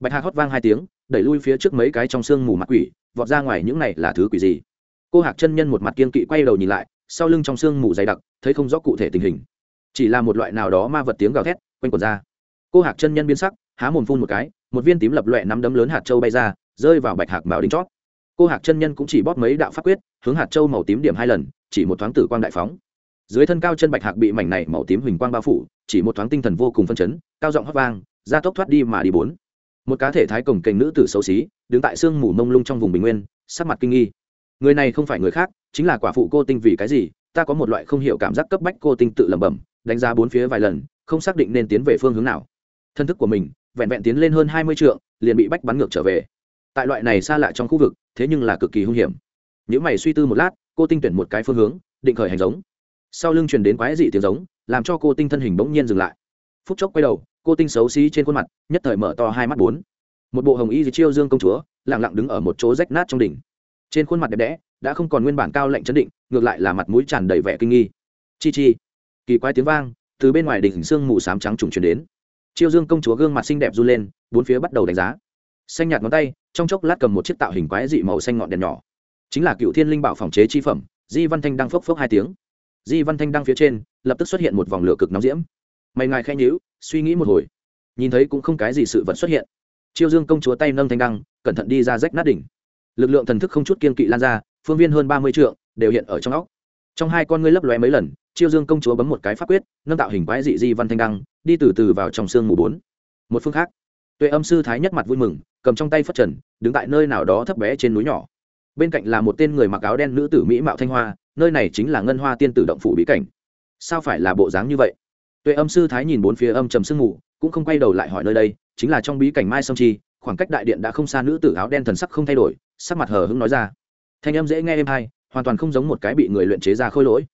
[SPEAKER 1] Bạch hạc hót vang hai tiếng, đẩy lui phía trước mấy cái trong xương mù mặt quỷ, vọt ra ngoài những này là thứ quỷ gì? Cô hạc chân nhân một mặt kiên kỵ quay đầu nhìn lại, sau lưng trong xương mù dày đặc, thấy không rõ cụ thể tình hình. Chỉ là một loại nào đó ma vật tiếng gào thét, quanh quần ra. Cô hạc chân nhân biến sắc, há mồm phun một cái một viên tím lập loẹ nắm đấm lớn hạt châu bay ra, rơi vào bạch hạc mạo đính chót. Cô hạc chân nhân cũng chỉ bóp mấy đạo pháp quyết, hướng hạt châu màu tím điểm hai lần, chỉ một thoáng tử quang đại phóng. Dưới thân cao chân bạch hạc bị mảnh này màu tím huỳnh quang bao phủ, chỉ một thoáng tinh thần vô cùng phân chấn, cao giọng hót vang ra tốc thoát đi mà đi bốn. Một cá thể thái cổng kềnh nữ tử xấu xí, đứng tại sương mù mông lung trong vùng bình nguyên, sắc mặt kinh nghi. Người này không phải người khác, chính là quả phụ cô tinh vì cái gì, ta có một loại không hiểu cảm giác cấp bách cô tinh tự lẩm bẩm, đánh giá bốn phía vài lần, không xác định nên tiến về phương hướng nào. Thân thức của mình vẹn vẹn tiến lên hơn hai mươi trượng, liền bị bách bắn ngược trở về. Tại loại này xa lạ trong khu vực, thế nhưng là cực kỳ hung hiểm. Nếu mày suy tư một lát, cô tinh tuyển một cái phương hướng, định khởi hành giống. Sau lưng truyền đến quái dị tiếng giống, làm cho cô tinh thân hình bỗng nhiên dừng lại. Phút chốc quay đầu, cô tinh xấu xí trên khuôn mặt, nhất thời mở to hai mắt bốn. Một bộ hồng y dị chiêu dương công chúa, lặng lặng đứng ở một chỗ rách nát trong đỉnh. Trên khuôn mặt đẹp đẽ, đã không còn nguyên bản cao lạnh chấn định, ngược lại là mặt mũi tràn đầy vẻ kinh nghi. Chi chi. Kỳ quái tiếng vang, từ bên ngoài đỉnh sương mù sám trắng trùng truyền đến chiêu dương công chúa gương mặt xinh đẹp run lên, bốn phía bắt đầu đánh giá. Xanh nhạt ngón tay, trong chốc lát cầm một chiếc tạo hình quái dị màu xanh ngọn đèn nhỏ. Chính là cựu thiên linh bảo phòng chế chi phẩm, di văn thanh đang phốc phốc hai tiếng. Di văn thanh đang phía trên, lập tức xuất hiện một vòng lửa cực nóng diễm. Mày ngài khen nhữ suy nghĩ một hồi. Nhìn thấy cũng không cái gì sự vật xuất hiện. Chiêu dương công chúa tay nâng thanh đăng, cẩn thận đi ra rách nát đỉnh. Lực lượng thần thức không chút kiên kỵ lan ra, phương viên hơn ba mươi trượng, đều hiện ở trong óc trong hai con ngươi lấp lóe mấy lần, chiêu dương công chúa bấm một cái pháp quyết, nâng tạo hình quái dị di văn thanh đăng, đi từ từ vào trong sương mù bốn. Một phương khác, tuệ âm sư thái nhất mặt vui mừng, cầm trong tay phất trần, đứng tại nơi nào đó thấp bé trên núi nhỏ. Bên cạnh là một tên người mặc áo đen nữ tử mỹ mạo thanh hoa, nơi này chính là ngân hoa tiên tử động phủ bí cảnh. Sao phải là bộ dáng như vậy? Tuệ âm sư thái nhìn bốn phía âm trầm sương mù, cũng không quay đầu lại hỏi nơi đây, chính là trong bí cảnh mai sông chi, khoảng cách đại điện đã không xa nữ tử áo đen thần sắc không thay đổi, sắc mặt hờ hững nói ra. Thanh âm dễ nghe êm hay hoàn toàn không giống một cái bị người luyện chế ra khôi lỗi.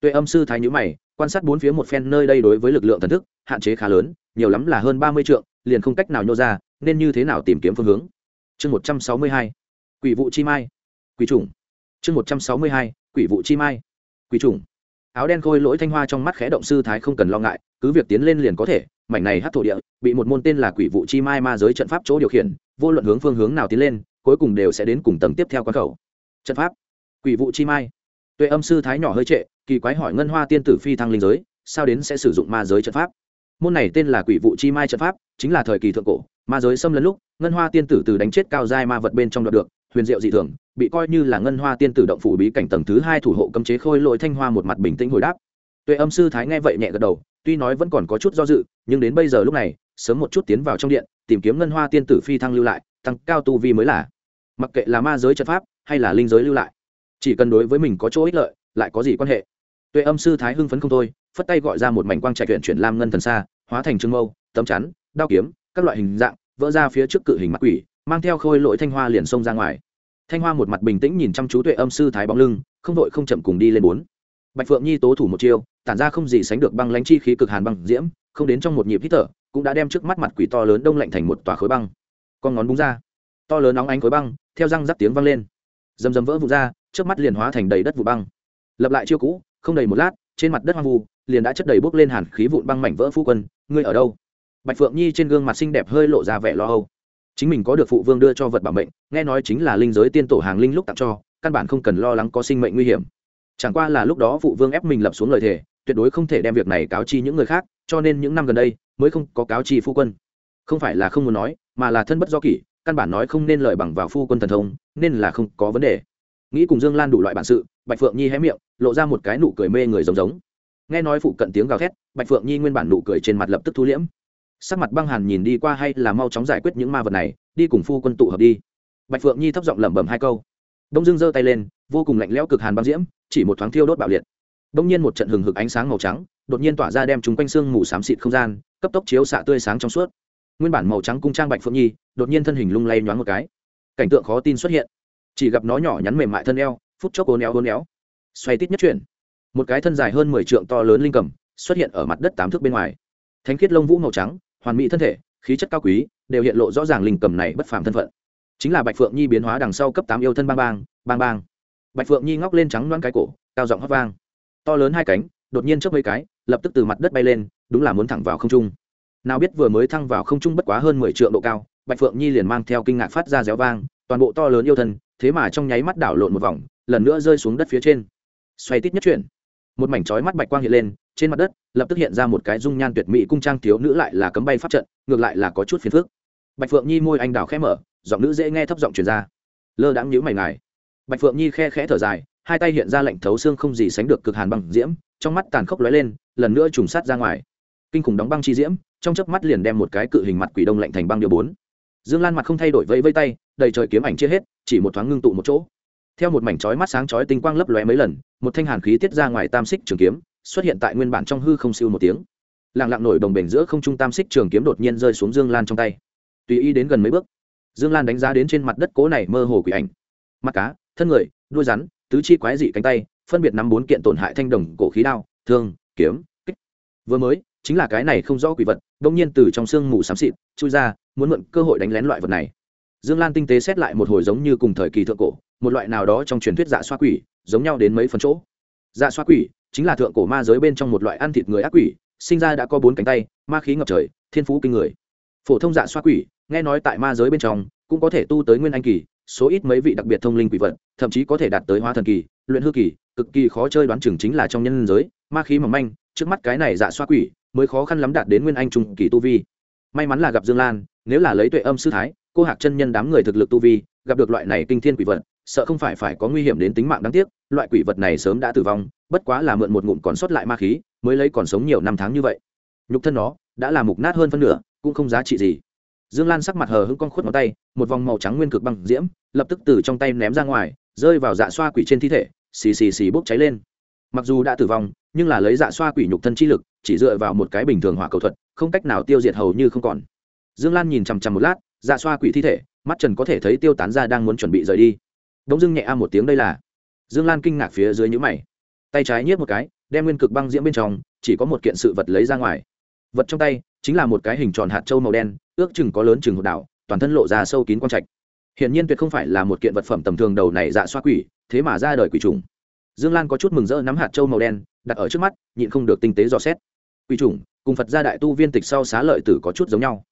[SPEAKER 1] Tuệ âm sư thái nhữ mày, quan sát bốn phía một phen nơi đây đối với lực lượng thần thức, hạn chế khá lớn, nhiều lắm là hơn ba mươi trượng, liền không cách nào nhô ra, nên như thế nào tìm kiếm phương hướng? Chương một trăm sáu mươi hai, quỷ vụ chi mai. Quỷ trùng chương một trăm sáu mươi hai, quỷ vụ chi mai. Quỷ trùng áo đen khôi lỗi thanh hoa trong mắt khẽ động sư thái không cần lo ngại, cứ việc tiến lên liền có thể, mảnh này hát thổ địa, bị một môn tên là quỷ vụ chi mai ma giới trận pháp chỗ điều khiển, vô luận hướng phương hướng nào tiến lên, cuối cùng đều sẽ đến cùng tầng tiếp theo quán khẩu. Trận pháp quỷ vụ chi mai. Tuệ âm sư thái nhỏ hơi trệ, kỳ quái hỏi ngân hoa tiên tử phi thăng linh giới, sao đến sẽ sử dụng ma giới trận pháp? Môn này tên là quỷ vụ chi mai trận pháp, chính là thời kỳ thượng cổ, ma giới xâm lấn lúc, ngân hoa tiên tử từ đánh chết cao giai ma vật bên trong đoạt được, huyền diệu dị thường, bị coi như là ngân hoa tiên tử động phủ bí cảnh tầng thứ hai thủ hộ cấm chế khôi lỗi thanh hoa một mặt bình tĩnh hồi đáp. Tuệ âm sư thái nghe vậy nhẹ gật đầu, tuy nói vẫn còn có chút do dự, nhưng đến bây giờ lúc này, sớm một chút tiến vào trong điện, tìm kiếm ngân hoa tiên tử phi thăng lưu lại, tăng cao tu vi mới là. Mặc kệ là ma giới trận pháp, hay là linh giới lưu lại chỉ cần đối với mình có chỗ ích lợi, lại có gì quan hệ? Tuệ âm sư thái hưng phấn không thôi, phất tay gọi ra một mảnh quang trạch huyện chuyển lam ngân thần xa hóa thành trương mâu, tấm chắn, đao kiếm, các loại hình dạng, vỡ ra phía trước cự hình mặt quỷ, mang theo khôi lỗi thanh hoa liền xông ra ngoài. Thanh hoa một mặt bình tĩnh nhìn chăm chú tuệ âm sư thái bóng lưng, không đội không chậm cùng đi lên bốn. Bạch phượng nhi tố thủ một chiêu, tản ra không gì sánh được băng lãnh chi khí cực hàn băng diễm, không đến trong một nhịp hít thở, cũng đã đem trước mắt mặt quỷ to lớn đông lạnh thành một tòa khối băng. Con ngón búng ra, to lớn nóng ánh khối băng, theo răng rắc tiếng vang lên. Dầm dầm vỡ vụt ra trước mắt liền hóa thành đầy đất vụ băng. Lập lại chiêu cũ, không đầy một lát, trên mặt đất hoang vu, liền đã chất đầy bốc lên hàn khí vụn băng mảnh vỡ phu quân, ngươi ở đâu? Bạch phượng nhi trên gương mặt xinh đẹp hơi lộ ra vẻ lo âu. Chính mình có được phụ vương đưa cho vật bảo mệnh, nghe nói chính là linh giới tiên tổ hàng linh lúc tặng cho, căn bản không cần lo lắng có sinh mệnh nguy hiểm. Chẳng qua là lúc đó phụ vương ép mình lập xuống lời thề, tuyệt đối không thể đem việc này cáo chi những người khác, cho nên những năm gần đây, mới không có cáo chi phu quân. Không phải là không muốn nói, mà là thân bất do kỷ, căn bản nói không nên lời bằng vào phu quân thần thông, nên là không có vấn đề nghĩ cùng dương lan đủ loại bản sự, bạch phượng nhi hé miệng, lộ ra một cái nụ cười mê người giống giống. Nghe nói phụ cận tiếng gào thét, bạch phượng nhi nguyên bản nụ cười trên mặt lập tức thu liễm. Sắc mặt băng hàn nhìn đi qua hay là mau chóng giải quyết những ma vật này, đi cùng phu quân tụ hợp đi. Bạch phượng nhi thấp giọng lẩm bẩm hai câu. Đông dương giơ tay lên, vô cùng lạnh lẽo cực hàn băng diễm, chỉ một thoáng thiêu đốt bạo liệt. Đông nhiên một trận hừng hực ánh sáng màu trắng, đột nhiên tỏa ra đem chúng quanh xương mù xám xịt không gian, cấp tốc chiếu xạ tươi sáng trong suốt. Nguyên bản màu trắng cung trang bạch phượng nhi, đột nhiên thân hình lung lay nhoáng một cái. Cảnh tượng khó tin xuất hiện chỉ gặp nó nhỏ nhắn mềm mại thân eo, phút chốc ố néo ố néo xoay tít nhất chuyển. Một cái thân dài hơn mười trượng to lớn linh cầm xuất hiện ở mặt đất tám thước bên ngoài. Thánh khiết lông vũ màu trắng, hoàn mỹ thân thể, khí chất cao quý, đều hiện lộ rõ ràng linh cầm này bất phàm thân phận. Chính là bạch phượng nhi biến hóa đằng sau cấp tám yêu thân bang bang bang bang. Bạch phượng nhi ngóc lên trắng loan cái cổ, cao giọng hót vang. To lớn hai cánh, đột nhiên chớp mấy cái, lập tức từ mặt đất bay lên, đúng là muốn thẳng vào không trung. Nào biết vừa mới thăng vào không trung bất quá hơn mười triệu độ cao, bạch phượng nhi liền mang theo kinh ngạc phát ra réo vang toàn bộ to lớn yêu thân, thế mà trong nháy mắt đảo lộn một vòng, lần nữa rơi xuống đất phía trên. Xoay tít nhất chuyển, một mảnh chói mắt bạch quang hiện lên, trên mặt đất, lập tức hiện ra một cái dung nhan tuyệt mỹ cung trang thiếu nữ lại là cấm bay pháp trận, ngược lại là có chút phiền phức. Bạch phượng nhi môi anh đào khẽ mở, giọng nữ dễ nghe thấp giọng truyền ra. Lơ đãng nhíu mày ngài. Bạch phượng nhi khe khẽ thở dài, hai tay hiện ra lạnh thấu xương không gì sánh được cực hàn băng diễm, trong mắt tàn khốc lóe lên, lần nữa trùng sát ra ngoài. Kinh khủng đóng băng chi diễm, trong chớp mắt liền đem một cái cự hình mặt quỷ đông lạnh thành băng điều bốn dương lan mặt không thay đổi vẫy vây tay, đầy trời kiếm ảnh chia hết, chỉ một thoáng ngưng tụ một chỗ. Theo một mảnh chói mắt sáng chói tinh quang lấp lóe mấy lần, một thanh hàn khí tiết ra ngoài tam xích trường kiếm, xuất hiện tại nguyên bản trong hư không siêu một tiếng. Lặng lặng nổi đồng bền giữa không trung tam xích trường kiếm đột nhiên rơi xuống dương lan trong tay. Tùy ý đến gần mấy bước, dương lan đánh giá đến trên mặt đất cố này mơ hồ quỷ ảnh. Mắt cá, thân người, đuôi rắn, tứ chi quái dị cánh tay, phân biệt nắm bốn kiện tổn hại thanh đồng cổ khí đao, thương, kiếm, kích. Vừa mới chính là cái này không rõ quỷ vật, đông nhiên từ trong sương mù xám xịt, chui ra, muốn mượn cơ hội đánh lén loại vật này. Dương lan tinh tế xét lại một hồi giống như cùng thời kỳ thượng cổ, một loại nào đó trong truyền thuyết dạ xoa quỷ, giống nhau đến mấy phần chỗ. Dạ xoa quỷ chính là thượng cổ ma giới bên trong một loại ăn thịt người ác quỷ, sinh ra đã có bốn cánh tay, ma khí ngập trời, thiên phú kinh người. Phổ thông dạ xoa quỷ, nghe nói tại ma giới bên trong, cũng có thể tu tới nguyên anh kỳ, số ít mấy vị đặc biệt thông linh quỷ vật, thậm chí có thể đạt tới hóa thần kỳ, luyện hư kỳ, cực kỳ khó chơi đoán chừng chính là trong nhân giới, ma khí mỏng manh, trước mắt cái này dạ xoa quỷ mới khó khăn lắm đạt đến nguyên anh trung kỳ tu vi. May mắn là gặp dương lan, nếu là lấy tuệ âm sư thái, cô hạc chân nhân đám người thực lực tu vi, gặp được loại này kinh thiên quỷ vật, sợ không phải phải có nguy hiểm đến tính mạng đáng tiếc, loại quỷ vật này sớm đã tử vong, bất quá là mượn một ngụm còn sót lại ma khí, mới lấy còn sống nhiều năm tháng như vậy. Nhục thân nó đã là mục nát hơn phân nửa, cũng không giá trị gì. Dương lan sắc mặt hờ hững con khuất ngón tay, một vòng màu trắng nguyên cực băng diễm, lập tức từ trong tay ném ra ngoài, rơi vào dạ xoa quỷ trên thi thể, xì xì xì bốc cháy lên mặc dù đã tử vong, nhưng là lấy dạ xoa quỷ nhục thân chi lực, chỉ dựa vào một cái bình thường hỏa cầu thuật, không cách nào tiêu diệt hầu như không còn. Dương lan nhìn chằm chằm một lát dạ xoa quỷ thi thể, mắt trần có thể thấy tiêu tán ra đang muốn chuẩn bị rời đi. Đông dưng nhẹ a một tiếng đây là. Dương lan kinh ngạc phía dưới nhũ mày. Tay trái nhiếp một cái, đem nguyên cực băng diễm bên trong, chỉ có một kiện sự vật lấy ra ngoài. Vật trong tay, chính là một cái hình tròn hạt trâu màu đen, ước chừng có lớn chừng hột đảo, toàn thân lộ ra sâu kín quang trạch. Hiển nhiên tuyệt không phải là một kiện vật phẩm tầm thường đầu này dạ xoa quỷ, thế mà ra đời quỷ trùng dương lan có chút mừng rỡ nắm hạt trâu màu đen, đặt ở trước mắt, nhịn không được tinh tế dò xét. Quỷ trùng cùng phật gia đại tu viên tịch sau xá lợi tử có chút giống nhau.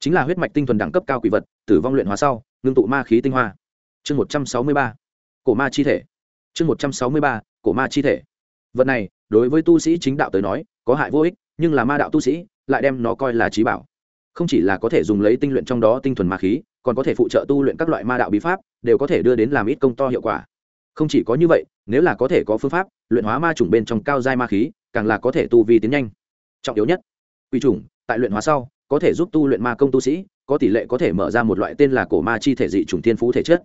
[SPEAKER 1] Chính là huyết mạch tinh thuần đẳng cấp cao quỷ vật, tử vong luyện hóa sau, ngưng tụ ma khí tinh hoa. Chương một trăm sáu mươi ba, cổ ma chi thể. Chương một trăm sáu mươi ba, cổ ma chi thể. Vật này, đối với tu sĩ chính đạo tới nói, có hại vô ích, nhưng là ma đạo tu sĩ lại đem nó coi là trí bảo. Không chỉ là có thể dùng lấy tinh luyện trong đó tinh thuần ma khí, còn có thể phụ trợ tu luyện các loại ma đạo bí pháp, đều có thể đưa đến làm ít công to hiệu quả không chỉ có như vậy, nếu là có thể có phương pháp, luyện hóa ma chủng bên trong cao giai ma khí, càng là có thể tu vi tiến nhanh. Trọng yếu nhất quy chủng, tại luyện hóa sau, có thể giúp tu luyện ma công tu sĩ, có tỷ lệ có thể mở ra một loại tên là cổ ma chi thể dị chủng thiên phú thể chất.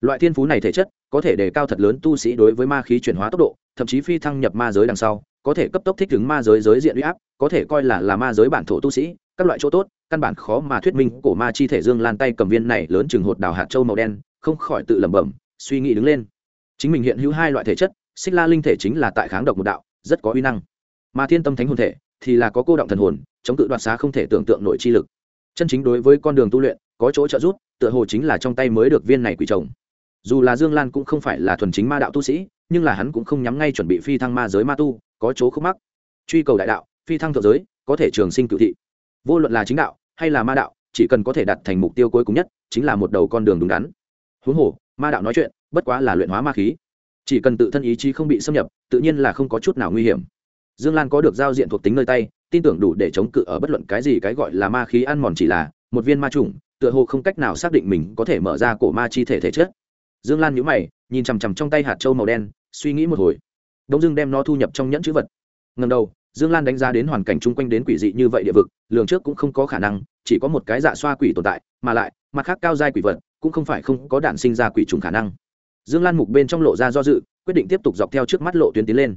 [SPEAKER 1] Loại thiên phú này thể chất, có thể đề cao thật lớn tu sĩ đối với ma khí chuyển hóa tốc độ, thậm chí phi thăng nhập ma giới đằng sau, có thể cấp tốc thích ứng ma giới giới diện uy áp, có thể coi là là ma giới bản thổ tu sĩ, các loại chỗ tốt, căn bản khó mà thuyết minh, cổ ma chi thể dương lan tay cầm viên này lớn chừng hột đào hạt châu màu đen, không khỏi tự lẩm bẩm, suy nghĩ đứng lên chính mình hiện hữu hai loại thể chất, xích la linh thể chính là tại kháng độc một đạo, rất có uy năng. Mà thiên tâm thánh hồn thể thì là có cô động thần hồn, chống tự đoạt xá không thể tưởng tượng nội chi lực. Chân chính đối với con đường tu luyện, có chỗ trợ giúp, tựa hồ chính là trong tay mới được viên này quỷ chồng. Dù là dương lan cũng không phải là thuần chính ma đạo tu sĩ, nhưng là hắn cũng không nhắm ngay chuẩn bị phi thăng ma giới ma tu, có chỗ khúc mắc. Truy cầu đại đạo, phi thăng thượng giới, có thể trường sinh cựu thị. Vô luận là chính đạo hay là ma đạo, chỉ cần có thể đặt thành mục tiêu cuối cùng nhất, chính là một đầu con đường đúng đắn. Huống hồ, ma đạo nói chuyện bất quá là luyện hóa ma khí. Chỉ cần tự thân ý chí không bị xâm nhập, tự nhiên là không có chút nào nguy hiểm. Dương lan có được giao diện thuộc tính nơi tay, tin tưởng đủ để chống cự ở bất luận cái gì cái gọi là ma khí ăn mòn chỉ là một viên ma trùng tựa hồ không cách nào xác định mình có thể mở ra cổ ma chi thể thể chất. Dương lan nhũ mày, nhìn chằm chằm trong tay hạt trâu màu đen, suy nghĩ một hồi. Đông dương đem nó thu nhập trong nhẫn chữ vật. Ngần đầu, dương lan đánh giá đến hoàn cảnh chung quanh đến quỷ dị như vậy địa vực, lường trước cũng không có khả năng, chỉ có một cái dạ xoa quỷ tồn tại, mà lại, mặt khác cao giai quỷ vật, cũng không phải không có đạn sinh ra quỷ trùng khả năng dương lan mục bên trong lộ ra do dự, quyết định tiếp tục dọc theo trước mắt lộ tuyến tiến lên.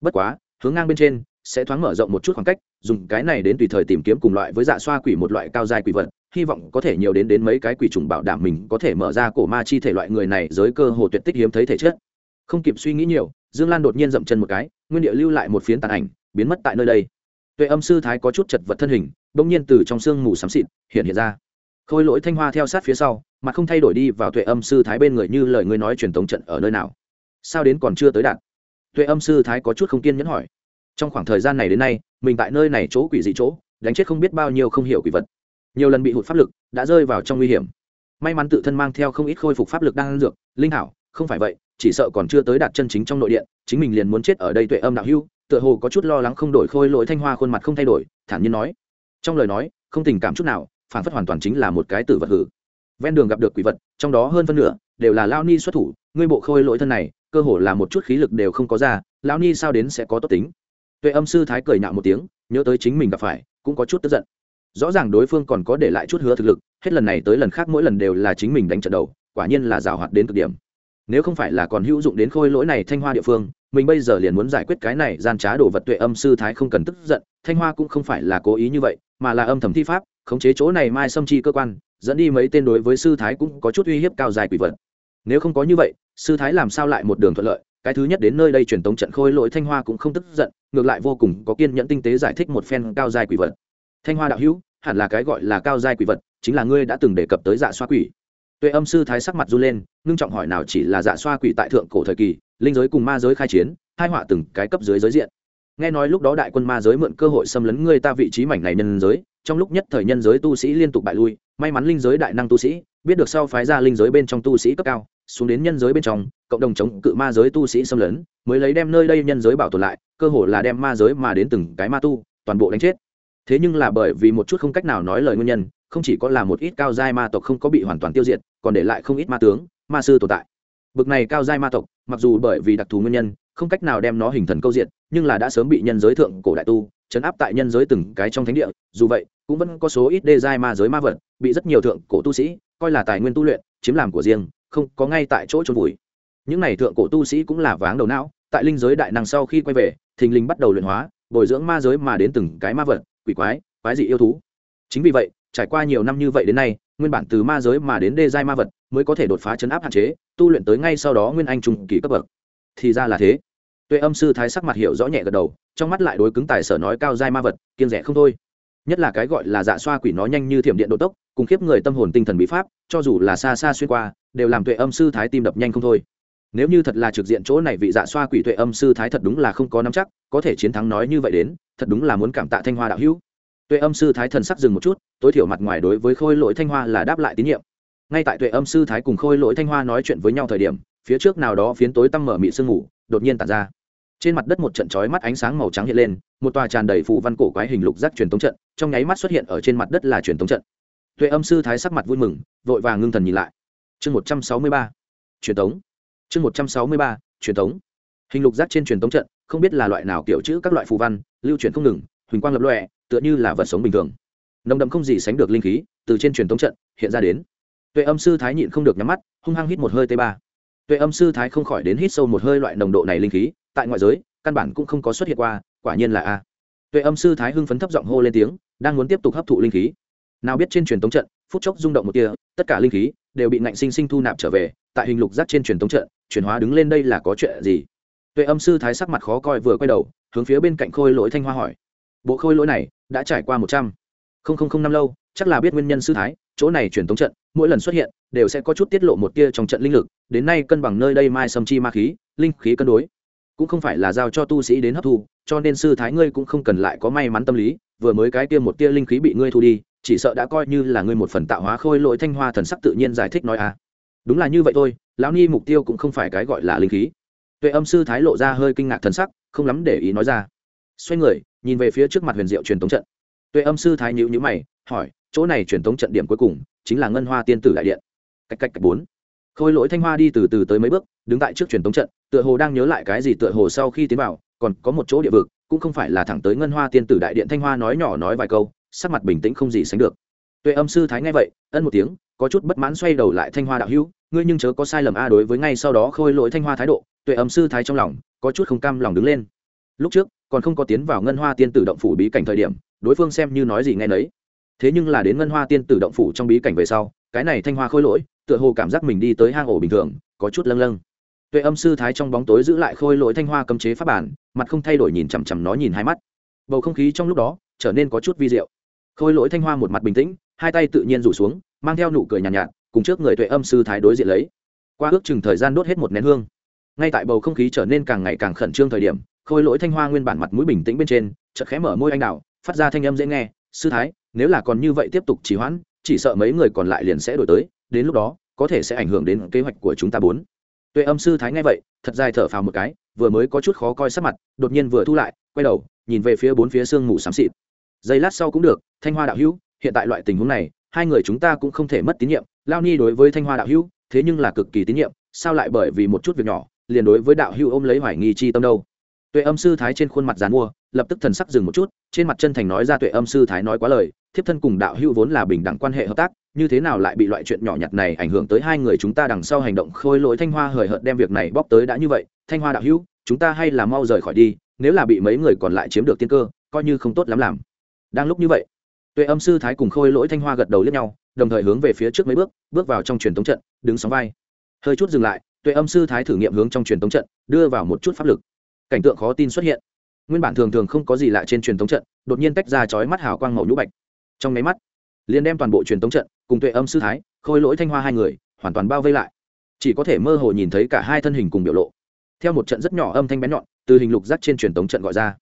[SPEAKER 1] Bất quá, hướng ngang bên trên, sẽ thoáng mở rộng một chút khoảng cách, dùng cái này đến tùy thời tìm kiếm cùng loại với dạ xoa quỷ một loại cao giai quỷ vật, hy vọng có thể nhiều đến đến mấy cái quỷ trùng bảo đảm mình có thể mở ra cổ ma chi thể loại người này giới cơ hồ tuyệt tích hiếm thấy thể chất. Không kịp suy nghĩ nhiều, dương lan đột nhiên dậm chân một cái, nguyên địa lưu lại một phiến tàn ảnh, biến mất tại nơi đây. Tuệ âm sư thái có chút chật vật thân hình, bỗng nhiên từ trong sương mù xám xịt, hiện hiện ra khôi lỗi thanh hoa theo sát phía sau, mà không thay đổi đi vào tuệ âm sư thái bên người như lời ngươi nói truyền thống trận ở nơi nào. Sao đến còn chưa tới đạt? Tuệ âm sư thái có chút không kiên nhẫn hỏi. Trong khoảng thời gian này đến nay, mình tại nơi này chỗ quỷ dị chỗ, đánh chết không biết bao nhiêu không hiểu quỷ vật. Nhiều lần bị hụt pháp lực, đã rơi vào trong nguy hiểm. May mắn tự thân mang theo không ít khôi phục pháp lực đang dược, linh hảo, không phải vậy, chỉ sợ còn chưa tới đạt chân chính trong nội điện, chính mình liền muốn chết ở đây tuệ âm đạo hưu, tựa hồ có chút lo lắng không đổi khôi lỗi thanh hoa khuôn mặt không thay đổi, thản nhiên nói. Trong lời nói, không tình cảm chút nào phản phất hoàn toàn chính là một cái tử vật hử. Ven đường gặp được quỷ vật, trong đó hơn phân nửa đều là lao ni xuất thủ, ngươi bộ khôi lỗi thân này, cơ hồ là một chút khí lực đều không có ra lao ni sao đến sẽ có tốt tính? Tuệ âm sư thái cười nhạo một tiếng, nhớ tới chính mình gặp phải, cũng có chút tức giận. Rõ ràng đối phương còn có để lại chút hứa thực lực, hết lần này tới lần khác mỗi lần đều là chính mình đánh trận đầu, quả nhiên là rào hoạt đến cực điểm. Nếu không phải là còn hữu dụng đến khôi lỗi này thanh hoa địa phương, mình bây giờ liền muốn giải quyết cái này gian trá đồ vật tuệ âm sư thái không cần tức giận, thanh hoa cũng không phải là cố ý như vậy mà là âm thầm thi pháp, khống chế chỗ này mai xâm chi cơ quan, dẫn đi mấy tên đối với sư thái cũng có chút uy hiếp cao dài quỷ vật. Nếu không có như vậy, sư thái làm sao lại một đường thuận lợi? Cái thứ nhất đến nơi đây truyền tống trận khôi lỗi thanh hoa cũng không tức giận, ngược lại vô cùng có kiên nhẫn tinh tế giải thích một phen cao dài quỷ vật. Thanh hoa đạo hữu, hẳn là cái gọi là cao giai quỷ vật, chính là ngươi đã từng đề cập tới dạ xoa quỷ. Tuệ âm sư thái sắc mặt run lên, ngưng trọng hỏi nào chỉ là dạ xoa quỷ tại thượng cổ thời kỳ, linh giới cùng ma giới khai chiến, hai họa từng cái cấp dưới giới diện nghe nói lúc đó đại quân ma giới mượn cơ hội xâm lấn ngươi ta vị trí mảnh này nhân giới, trong lúc nhất thời nhân giới tu sĩ liên tục bại lui, may mắn linh giới đại năng tu sĩ, biết được sau phái ra linh giới bên trong tu sĩ cấp cao, xuống đến nhân giới bên trong, cộng đồng chống cự ma giới tu sĩ xâm lấn, mới lấy đem nơi đây nhân giới bảo tồn lại, cơ hồ là đem ma giới mà đến từng cái ma tu, toàn bộ đánh chết. Thế nhưng là bởi vì một chút không cách nào nói lời nguyên nhân, không chỉ có là một ít cao giai ma tộc không có bị hoàn toàn tiêu diệt, còn để lại không ít ma tướng, ma sư tồn tại. Bực này cao giai ma tộc, mặc dù bởi vì đặc thù nguyên nhân không cách nào đem nó hình thần câu diện nhưng là đã sớm bị nhân giới thượng cổ đại tu chấn áp tại nhân giới từng cái trong thánh địa, dù vậy, cũng vẫn có số ít đê giai ma giới ma vật, bị rất nhiều thượng cổ tu sĩ, coi là tài nguyên tu luyện, chiếm làm của riêng, không có ngay tại chỗ trôn vùi. Những này thượng cổ tu sĩ cũng là váng đầu não, tại linh giới đại năng sau khi quay về, thình linh bắt đầu luyện hóa, bồi dưỡng ma giới mà đến từng cái ma vật, quỷ quái quái dị yêu thú. Chính vì vậy, trải qua nhiều năm như vậy đến nay, nguyên bản từ ma giới mà đến đê giai ma vật mới có thể đột phá chấn áp hạn chế, tu luyện tới ngay sau đó nguyên anh trung kỳ cấp bậc thì ra là thế. Tuệ âm sư thái sắc mặt hiểu rõ nhẹ gật đầu, trong mắt lại đối cứng tài sở nói cao giai ma vật kiên rẻ không thôi. Nhất là cái gọi là dạ xoa quỷ nó nhanh như thiểm điện độ tốc, cùng khiếp người tâm hồn tinh thần bí pháp, cho dù là xa xa xuyên qua, đều làm tuệ âm sư thái tim đập nhanh không thôi. Nếu như thật là trực diện chỗ này vị dạ xoa quỷ tuệ âm sư thái thật đúng là không có nắm chắc, có thể chiến thắng nói như vậy đến, thật đúng là muốn cảm tạ thanh hoa đạo hữu. Tuệ âm sư thái thần sắc dừng một chút, tối thiểu mặt ngoài đối với khôi lỗi thanh hoa là đáp lại tín nhiệm. Ngay tại tuệ âm sư thái cùng khôi lỗi thanh hoa nói chuyện với nhau thời điểm phía trước nào đó phiến tối tăm mở mị sương ngủ đột nhiên tản ra. Trên mặt đất một trận chói mắt ánh sáng màu trắng hiện lên, một tòa tràn đầy phụ văn cổ quái hình lục giác truyền tống trận, trong nháy mắt xuất hiện ở trên mặt đất là truyền tống trận. Tuệ âm sư thái sắc mặt vui mừng, vội vàng ngưng thần nhìn lại. Chương một trăm sáu mươi ba. Truyền tống. Chương một trăm sáu mươi ba, truyền tống. Hình lục giác trên truyền tống trận, không biết là loại nào kiểu chữ các loại phù văn, lưu truyền không ngừng, huỳnh quang lập lọe tựa như là vật sống bình thường. Nồng đậm không gì sánh được linh khí, từ trên truyền tống trận, hiện ra đến. Tuệ âm sư thái nhịn không được nhắm mắt, hung hăng hít một hơi t ba tuệ âm sư thái không khỏi đến hít sâu một hơi loại nồng độ này linh khí, tại ngoại giới, căn bản cũng không có xuất hiện qua, quả nhiên là a. Tuệ âm sư thái hưng phấn thấp giọng hô lên tiếng, đang muốn tiếp tục hấp thụ linh khí. Nào biết trên truyền tống trận, phút chốc rung động một kia tất cả linh khí đều bị ngạnh sinh sinh thu nạp trở về, tại hình lục giác trên truyền tống trận, chuyển hóa đứng lên đây là có chuyện gì? Tuệ âm sư thái sắc mặt khó coi vừa quay đầu, hướng phía bên cạnh khôi lỗi thanh hoa hỏi. Bộ khôi lỗi này đã trải qua một trăm. Linh năm lâu, chắc là biết nguyên nhân sư thái, chỗ này truyền tống trận, mỗi lần xuất hiện đều sẽ có chút tiết lộ một tia trong trận linh lực, đến nay cân bằng nơi đây mai sâm chi ma khí, linh khí cân đối. Cũng không phải là giao cho tu sĩ đến hấp thu, cho nên sư thái ngươi cũng không cần lại có may mắn tâm lý, vừa mới cái kia một tia linh khí bị ngươi thu đi, chỉ sợ đã coi như là ngươi một phần tạo hóa khôi lỗi thanh hoa thần sắc tự nhiên giải thích nói à. Đúng là như vậy thôi, lão ni mục tiêu cũng không phải cái gọi là linh khí. Tuệ âm sư thái lộ ra hơi kinh ngạc thần sắc, không lắm để ý nói ra. Xoay người, nhìn về phía trước mặt huyền diệu truyền tống trận. Tuệ âm sư thái nhữ nhữ mày, hỏi, chỗ này truyền tống trận điểm cuối cùng, chính là ngân hoa tiên tử đại điện cách cách cách bốn. Khôi lỗi thanh hoa đi từ từ tới mấy bước, đứng tại trước truyền tống trận, tựa hồ đang nhớ lại cái gì tựa hồ sau khi tiến vào, còn có một chỗ địa vực, cũng không phải là thẳng tới ngân hoa tiên tử đại điện thanh hoa nói nhỏ nói vài câu, sắc mặt bình tĩnh không gì sánh được. Tuệ âm sư thái nghe vậy, ân một tiếng, có chút bất mãn xoay đầu lại thanh hoa đạo hữu, ngươi nhưng chớ có sai lầm a, đối với ngay sau đó khôi lỗi thanh hoa thái độ, tuệ âm sư thái trong lòng, có chút không cam lòng đứng lên. Lúc trước, còn không có tiến vào ngân hoa tiên tử động phủ bí cảnh thời điểm, đối phương xem như nói gì nghe nấy. Thế nhưng là đến ngân hoa tiên tử động phủ trong bí cảnh về sau, cái này thanh hoa khôi lỗi tựa hồ cảm giác mình đi tới hang ổ bình thường có chút lâng lâng. Tuệ âm sư thái trong bóng tối giữ lại khôi lỗi thanh hoa cấm chế pháp bản mặt không thay đổi nhìn chằm chằm nó nhìn hai mắt. Bầu không khí trong lúc đó trở nên có chút vi diệu. Khôi lỗi thanh hoa một mặt bình tĩnh hai tay tự nhiên rủ xuống mang theo nụ cười nhàn nhạt, nhạt cùng trước người tuệ âm sư thái đối diện lấy. Qua ước chừng thời gian đốt hết một nén hương ngay tại bầu không khí trở nên càng ngày càng khẩn trương thời điểm khôi lỗi thanh hoa nguyên bản mặt mũi bình tĩnh bên trên chợt khẽ mở môi anh đào phát ra thanh âm dễ nghe sư thái nếu là còn như vậy tiếp tục trì hoãn chỉ sợ mấy người còn lại liền sẽ đổi tới đến lúc đó, có thể sẽ ảnh hưởng đến kế hoạch của chúng ta bốn. Tuệ âm sư thái nghe vậy, thật dài thở phào một cái, vừa mới có chút khó coi sắc mặt, đột nhiên vừa thu lại, quay đầu, nhìn về phía bốn phía sương mù xám xịt. Giây lát sau cũng được, thanh hoa đạo hữu, hiện tại loại tình huống này, hai người chúng ta cũng không thể mất tín nhiệm. Lao ni đối với thanh hoa đạo hữu, thế nhưng là cực kỳ tín nhiệm, sao lại bởi vì một chút việc nhỏ, liền đối với đạo hữu ôm lấy hoài nghi chi tâm đâu? Tuệ âm sư thái trên khuôn mặt dàn mua, lập tức thần sắc dừng một chút, trên mặt chân thành nói ra tuệ âm sư thái nói quá lời, thiếp thân cùng đạo hữu vốn là bình đẳng quan hệ hợp tác như thế nào lại bị loại chuyện nhỏ nhặt này ảnh hưởng tới hai người chúng ta đằng sau hành động khôi lỗi thanh hoa hời hợt đem việc này bóp tới đã như vậy, thanh hoa đạo hữu, chúng ta hay là mau rời khỏi đi, nếu là bị mấy người còn lại chiếm được tiên cơ, coi như không tốt lắm làm. Đang lúc như vậy, tuệ âm sư thái cùng khôi lỗi thanh hoa gật đầu lướt nhau, đồng thời hướng về phía trước mấy bước bước vào trong truyền thống trận, đứng sóng vai. Hơi chút dừng lại, tuệ âm sư thái thử nghiệm hướng trong truyền thống trận, đưa vào một chút pháp lực. Cảnh tượng khó tin xuất hiện. Nguyên bản thường thường không có gì lạ trên truyền thống trận, đột nhiên tách ra chói mắt hào quang màu nhũ bạch. Trong máy mắt liền đem toàn bộ truyền tống trận, cùng tuệ âm sư thái, khôi lỗi thanh hoa hai người, hoàn toàn bao vây lại. Chỉ có thể mơ hồ nhìn thấy cả hai thân hình cùng biểu lộ. Theo một trận rất nhỏ âm thanh bén nhọn, từ hình lục rắc trên truyền tống trận gọi ra.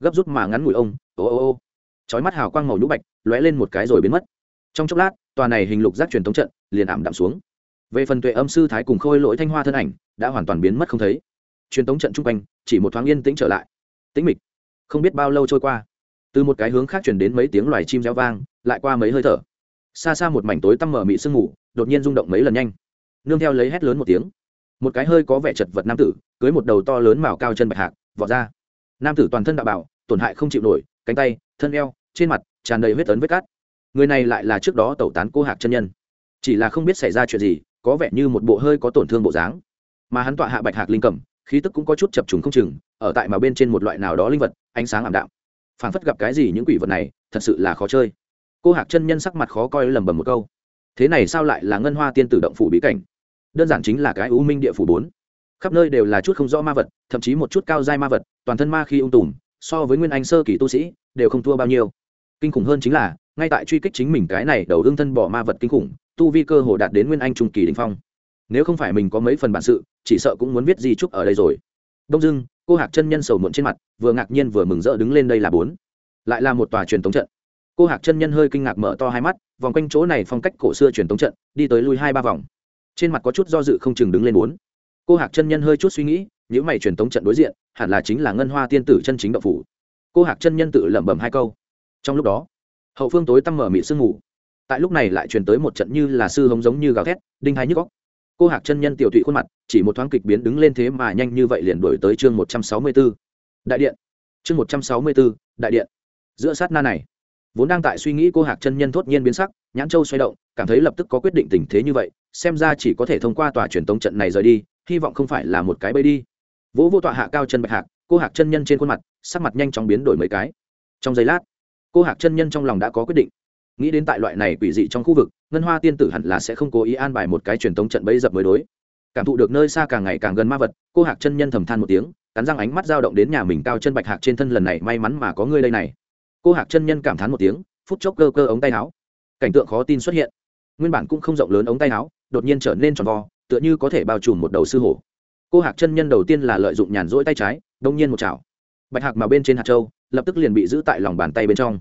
[SPEAKER 1] Gấp rút mà ngắn ngủi ông, ô ô ô. Chói mắt hào quang màu nhũ bạch, lóe lên một cái rồi biến mất. Trong chốc lát, tòa này hình lục rác truyền tống trận liền ảm đạm xuống. Về phần tuệ âm sư thái cùng khôi lỗi thanh hoa thân ảnh, đã hoàn toàn biến mất không thấy. Truyền tống trận chung quanh, chỉ một thoáng yên tĩnh trở lại. Tĩnh mịch. Không biết bao lâu trôi qua từ một cái hướng khác chuyển đến mấy tiếng loài chim reo vang, lại qua mấy hơi thở. Xa xa một mảnh tối tăm mở mị sương mù, đột nhiên rung động mấy lần nhanh. Nương theo lấy hét lớn một tiếng. Một cái hơi có vẻ chật vật nam tử, cưới một đầu to lớn màu cao chân bạch hạc, vọt ra. Nam tử toàn thân đạo bảo tổn hại không chịu nổi, cánh tay, thân eo, trên mặt tràn đầy huyết ấn vết cát. Người này lại là trước đó tẩu tán cô hạc chân nhân. Chỉ là không biết xảy ra chuyện gì, có vẻ như một bộ hơi có tổn thương bộ dáng. Mà hắn tọa hạ bạch hạc linh cầm, khí tức cũng có chút chập trùng không chừng, ở tại mà bên trên một loại nào đó linh vật, ánh sáng ảm đạm phảng phất gặp cái gì những quỷ vật này, thật sự là khó chơi. Cô hạc chân nhân sắc mặt khó coi lầm bầm một câu. Thế này sao lại là ngân hoa tiên tử động phủ bí cảnh? Đơn giản chính là cái u minh địa phủ bốn. Khắp nơi đều là chút không rõ ma vật, thậm chí một chút cao dai ma vật, toàn thân ma khi ung tùm, so với nguyên anh sơ kỳ tu sĩ, đều không thua bao nhiêu. Kinh khủng hơn chính là, ngay tại truy kích chính mình cái này đầu đương thân bỏ ma vật kinh khủng, tu vi cơ hồ đạt đến nguyên anh trung kỳ đình phong. Nếu không phải mình có mấy phần bản sự, chỉ sợ cũng muốn viết di trúc ở đây rồi đông dưng cô hạc chân nhân sầu muộn trên mặt, vừa ngạc nhiên vừa mừng rỡ đứng lên đây là bốn. Lại là một tòa truyền thống trận. Cô hạc chân nhân hơi kinh ngạc mở to hai mắt, vòng quanh chỗ này phong cách cổ xưa truyền thống trận, đi tới lui hai ba vòng. Trên mặt có chút do dự không chừng đứng lên bốn. Cô hạc chân nhân hơi chút suy nghĩ những mày truyền thống trận đối diện, hẳn là chính là ngân hoa tiên tử chân chính đậu phủ. Cô hạc chân nhân tự lẩm bẩm hai câu. Trong lúc đó, hậu phương tối tăm mở mị sương ngủ tại lúc này lại truyền tới một trận như là sư hống giống như gào thét, đinh hai nhức góc cô hạc chân nhân tiểu thụy khuôn mặt, chỉ một thoáng kịch biến đứng lên thế mà nhanh như vậy liền đổi tới chương một trăm sáu mươi b ố đại điện. Chương một trăm sáu mươi b ố đại điện. Giữa sát na này, vốn đang tại suy nghĩ cô hạc chân nhân thốt nhiên biến sắc, nhãn châu xoay động, cảm thấy lập tức có quyết định tình thế như vậy, xem ra chỉ có thể thông qua tòa truyền tống trận này rời đi, hy vọng không phải là một cái bẫy đi. Vỗ vô tọa hạ cao chân bạch hạc, cô hạc chân nhân trên khuôn mặt, sắc mặt nhanh chóng biến đổi mấy cái. Trong giây lát, cô hạc chân nhân trong lòng đã có quyết định nghĩ đến tại loại này quỷ dị trong khu vực, ngân hoa tiên tử hẳn là sẽ không cố ý an bài một cái truyền thống trận bẫy dập mới đối. Cảm thụ được nơi xa càng ngày càng gần ma vật, cô hạc chân nhân thầm than một tiếng, cắn răng ánh mắt dao động đến nhà mình cao chân bạch hạc trên thân lần này may mắn mà có ngươi đây này. Cô hạc chân nhân cảm thán một tiếng, phút chốc cơ cơ ống tay áo. Cảnh tượng khó tin xuất hiện. Nguyên bản cũng không rộng lớn ống tay áo, đột nhiên trở nên tròn vo, tựa như có thể bao trùm một đầu sư hổ. Cô hạc chân nhân đầu tiên là lợi dụng nhàn rỗi tay trái, đông nhiên một chảo. Bạch hạc mà bên trên hạt châu, lập tức liền bị giữ tại lòng bàn tay bên trong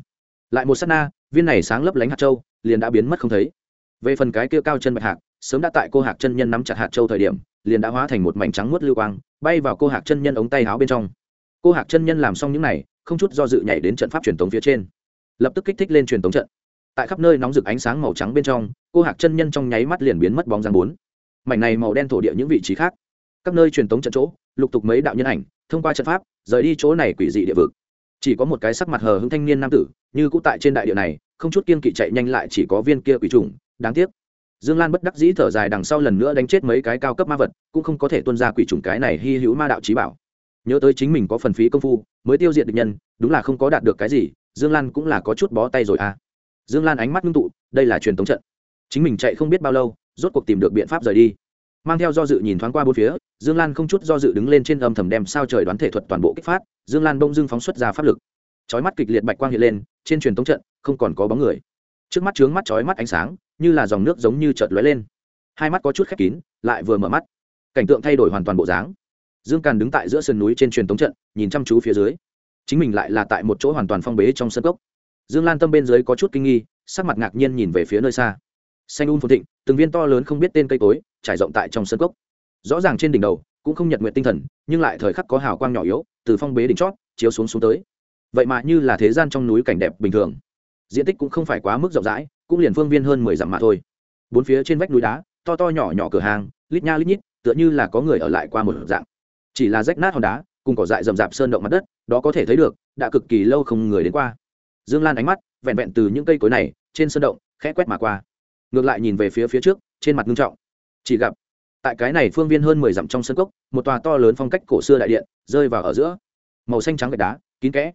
[SPEAKER 1] lại một s á t na viên này sáng lấp lánh hạt châu liền đã biến mất không thấy. Về phần cái kia cao chân bạch hạc sớm đã tại cô hạc chân nhân nắm chặt hạt châu thời điểm liền đã hóa thành một mảnh trắng muốt lưu quang bay vào cô hạc chân nhân ống tay áo bên trong. Cô hạc chân nhân làm xong những này, không chút do dự nhảy đến trận pháp truyền thống phía trên. Lập tức kích thích lên truyền thống trận. Tại khắp nơi nóng rực ánh sáng màu trắng bên trong cô hạc chân nhân trong nháy mắt liền biến mất bóng dáng bốn. Mảnh này màu đen thổ địa những vị trí khác. Các nơi truyền thống trận chỗ lục tục mấy đạo nhân ảnh thông qua trận pháp rời đi chỗ này quỷ dị địa vực chỉ có một cái sắc mặt hờ hững thanh niên nam tử, như cũ tại trên đại địa này, không chút kiên kỵ chạy nhanh lại chỉ có viên kia quỷ trùng, đáng tiếc. Dương lan bất đắc dĩ thở dài đằng sau lần nữa đánh chết mấy cái cao cấp ma vật, cũng không có thể tuân ra quỷ trùng cái này hy hữu ma đạo trí bảo. Nhớ tới chính mình có phần phí công phu, mới tiêu diệt được nhân, đúng là không có đạt được cái gì, dương lan cũng là có chút bó tay rồi à. Dương lan ánh mắt ngưng tụ, đây là truyền thống trận. Chính mình chạy không biết bao lâu, rốt cuộc tìm được biện pháp rời đi. Mang theo do dự nhìn thoáng qua bốn phía dương lan không chút do dự đứng lên trên âm thầm đem sao trời đoán thể thuật toàn bộ kích phát, dương lan bông dưng phóng xuất ra pháp lực. Chói mắt kịch liệt bạch quang hiện lên, trên truyền thống trận, không còn có bóng người. Trước mắt trướng mắt chói mắt ánh sáng, như là dòng nước giống như chợt lóe lên. Hai mắt có chút khép kín, lại vừa mở mắt. Cảnh tượng thay đổi hoàn toàn bộ dáng. Dương càn đứng tại giữa sườn núi trên truyền thống trận, nhìn chăm chú phía dưới. Chính mình lại là tại một chỗ hoàn toàn phong bế trong sân cốc. Dương lan tâm bên dưới có chút kinh nghi, sắc mặt ngạc nhiên nhìn về phía nơi xa. Xanh un um phồn thịnh, từng viên to lớn không biết tên cây cối, trải rộng tại trong sân cốc rõ ràng trên đỉnh đầu cũng không nhật nguyện tinh thần, nhưng lại thời khắc có hào quang nhỏ yếu, từ phong bế đỉnh chót, chiếu xuống xuống tới. Vậy mà như là thế gian trong núi cảnh đẹp bình thường. Diện tích cũng không phải quá mức rộng rãi, cũng liền phương viên hơn mười dặm mà thôi. Bốn phía trên vách núi đá, to to nhỏ nhỏ cửa hàng, lít nha lít nhít, tựa như là có người ở lại qua một dạng. Chỉ là rách nát hòn đá, cùng cỏ dại rậm rạp sơn động mặt đất, đó có thể thấy được, đã cực kỳ lâu không người đến qua. Dương lan ánh mắt vẹn vẹn từ những cây cối này trên sơn động, khẽ quét mà qua. Ngược lại nhìn về phía phía trước, trên mặt ngưng trọng. Chỉ gặp tại cái này phương viên hơn mười dặm trong sân cốc, một tòa to lớn phong cách cổ xưa đại điện rơi vào ở giữa. Màu xanh trắng gạch đá, kín kẽ.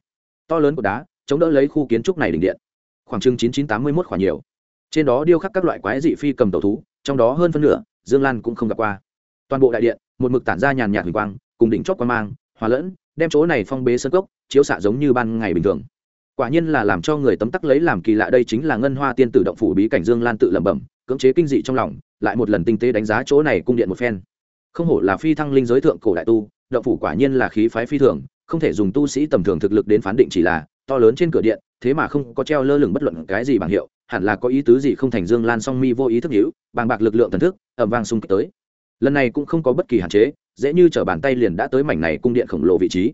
[SPEAKER 1] To lớn của đá, chống đỡ lấy khu kiến trúc này đỉnh điện. Khoảng chừng chín chín tám mươi mốt khoảng nhiều. Trên đó điêu khắc các loại quái dị phi cầm tàu thú, trong đó hơn phân nửa, dương lan cũng không gặp qua. Toàn bộ đại điện, một mực tản ra nhàn nhạt huỳnh quang, cùng đỉnh chót quan mang, hòa lẫn, đem chỗ này phong bế sân cốc, chiếu xạ giống như ban ngày bình thường. Quả nhiên là làm cho người tấm tắc lấy làm kỳ lạ đây chính là ngân hoa tiên tử động phủ bí cảnh dương lan tự lẩm bẩm cưỡng chế kinh dị trong lòng, lại một lần tinh tế đánh giá chỗ này cung điện một phen. Không hổ là phi thăng linh giới thượng cổ đại tu, động phủ quả nhiên là khí phái phi thường, không thể dùng tu sĩ tầm thường thực lực đến phán định chỉ là to lớn trên cửa điện, thế mà không có treo lơ lửng bất luận cái gì bằng hiệu, hẳn là có ý tứ gì không thành dương lan song mi vô ý thức hữu, bàng bạc lực lượng thần thức ẩm vang xung kích tới. Lần này cũng không có bất kỳ hạn chế, dễ như t bàn tay liền đã tới mảnh này cung điện khổng lồ vị trí.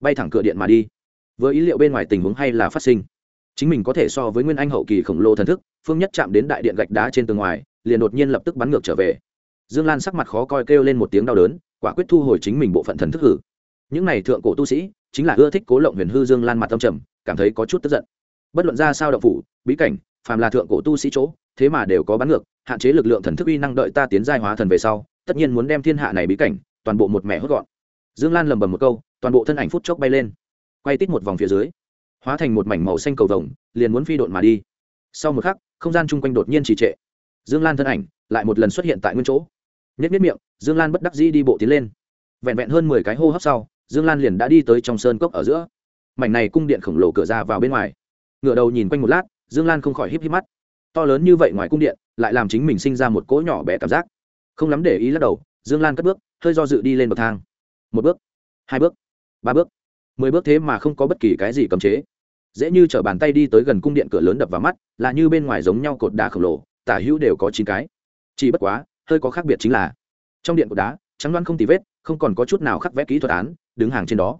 [SPEAKER 1] Bay thẳng cửa điện mà đi. Với ý liệu bên ngoài tình huống hay là phát sinh chính mình có thể so với nguyên anh hậu kỳ khổng lồ thần thức, phương nhất chạm đến đại điện gạch đá trên tường ngoài, liền đột nhiên lập tức bắn ngược trở về. Dương lan sắc mặt khó coi kêu lên một tiếng đau đớn, quả quyết thu hồi chính mình bộ phận thần thức hử. Những này thượng cổ tu sĩ, chính là ưa thích cố lộng huyền hư dương lan mặt tâm trầm, cảm thấy có chút tức giận. Bất luận ra sao động phủ, bí cảnh, phàm là thượng cổ tu sĩ chỗ, thế mà đều có bắn ngược, hạn chế lực lượng thần thức uy năng đợi ta tiến giai hóa thần về sau, tất nhiên muốn đem thiên hạ này bí cảnh, toàn bộ một mẹ hốt gọn. Dương lan lầm bầm một câu, toàn bộ thân ảnh phút chốc bay lên. Quay tít một vòng phía dưới hóa thành một mảnh màu xanh cầu vồng, liền muốn phi độn mà đi. Sau một khắc, không gian chung quanh đột nhiên trì trệ. Dương lan thân ảnh lại một lần xuất hiện tại nguyên chỗ. Nhất nhất miệng, dương lan bất đắc dĩ đi bộ tiến lên. Vẹn vẹn hơn mười cái hô hấp sau, dương lan liền đã đi tới trong sơn cốc ở giữa. Mảnh này cung điện khổng lồ cửa ra vào bên ngoài. Ngựa đầu nhìn quanh một lát, dương lan không khỏi híp híp mắt. To lớn như vậy ngoài cung điện, lại làm chính mình sinh ra một cỗ nhỏ bé cảm giác. Không lắm để ý lắc đầu, dương lan cất bước, hơi do dự đi lên bậc thang. Một bước, hai bước, ba bước, mười bước thế mà không có bất kỳ cái gì cấm chế dễ như t r ở bàn tay đi tới gần cung điện cửa lớn đập vào mắt, là như bên ngoài giống nhau cột đá khổng lồ, tả hữu đều có chín cái. Chỉ bất quá, hơi có khác biệt chính là, trong điện cột đá, trắng đoan không tì vết, không còn có chút nào khắc vẽ kỹ thuật án, đứng hàng trên đó.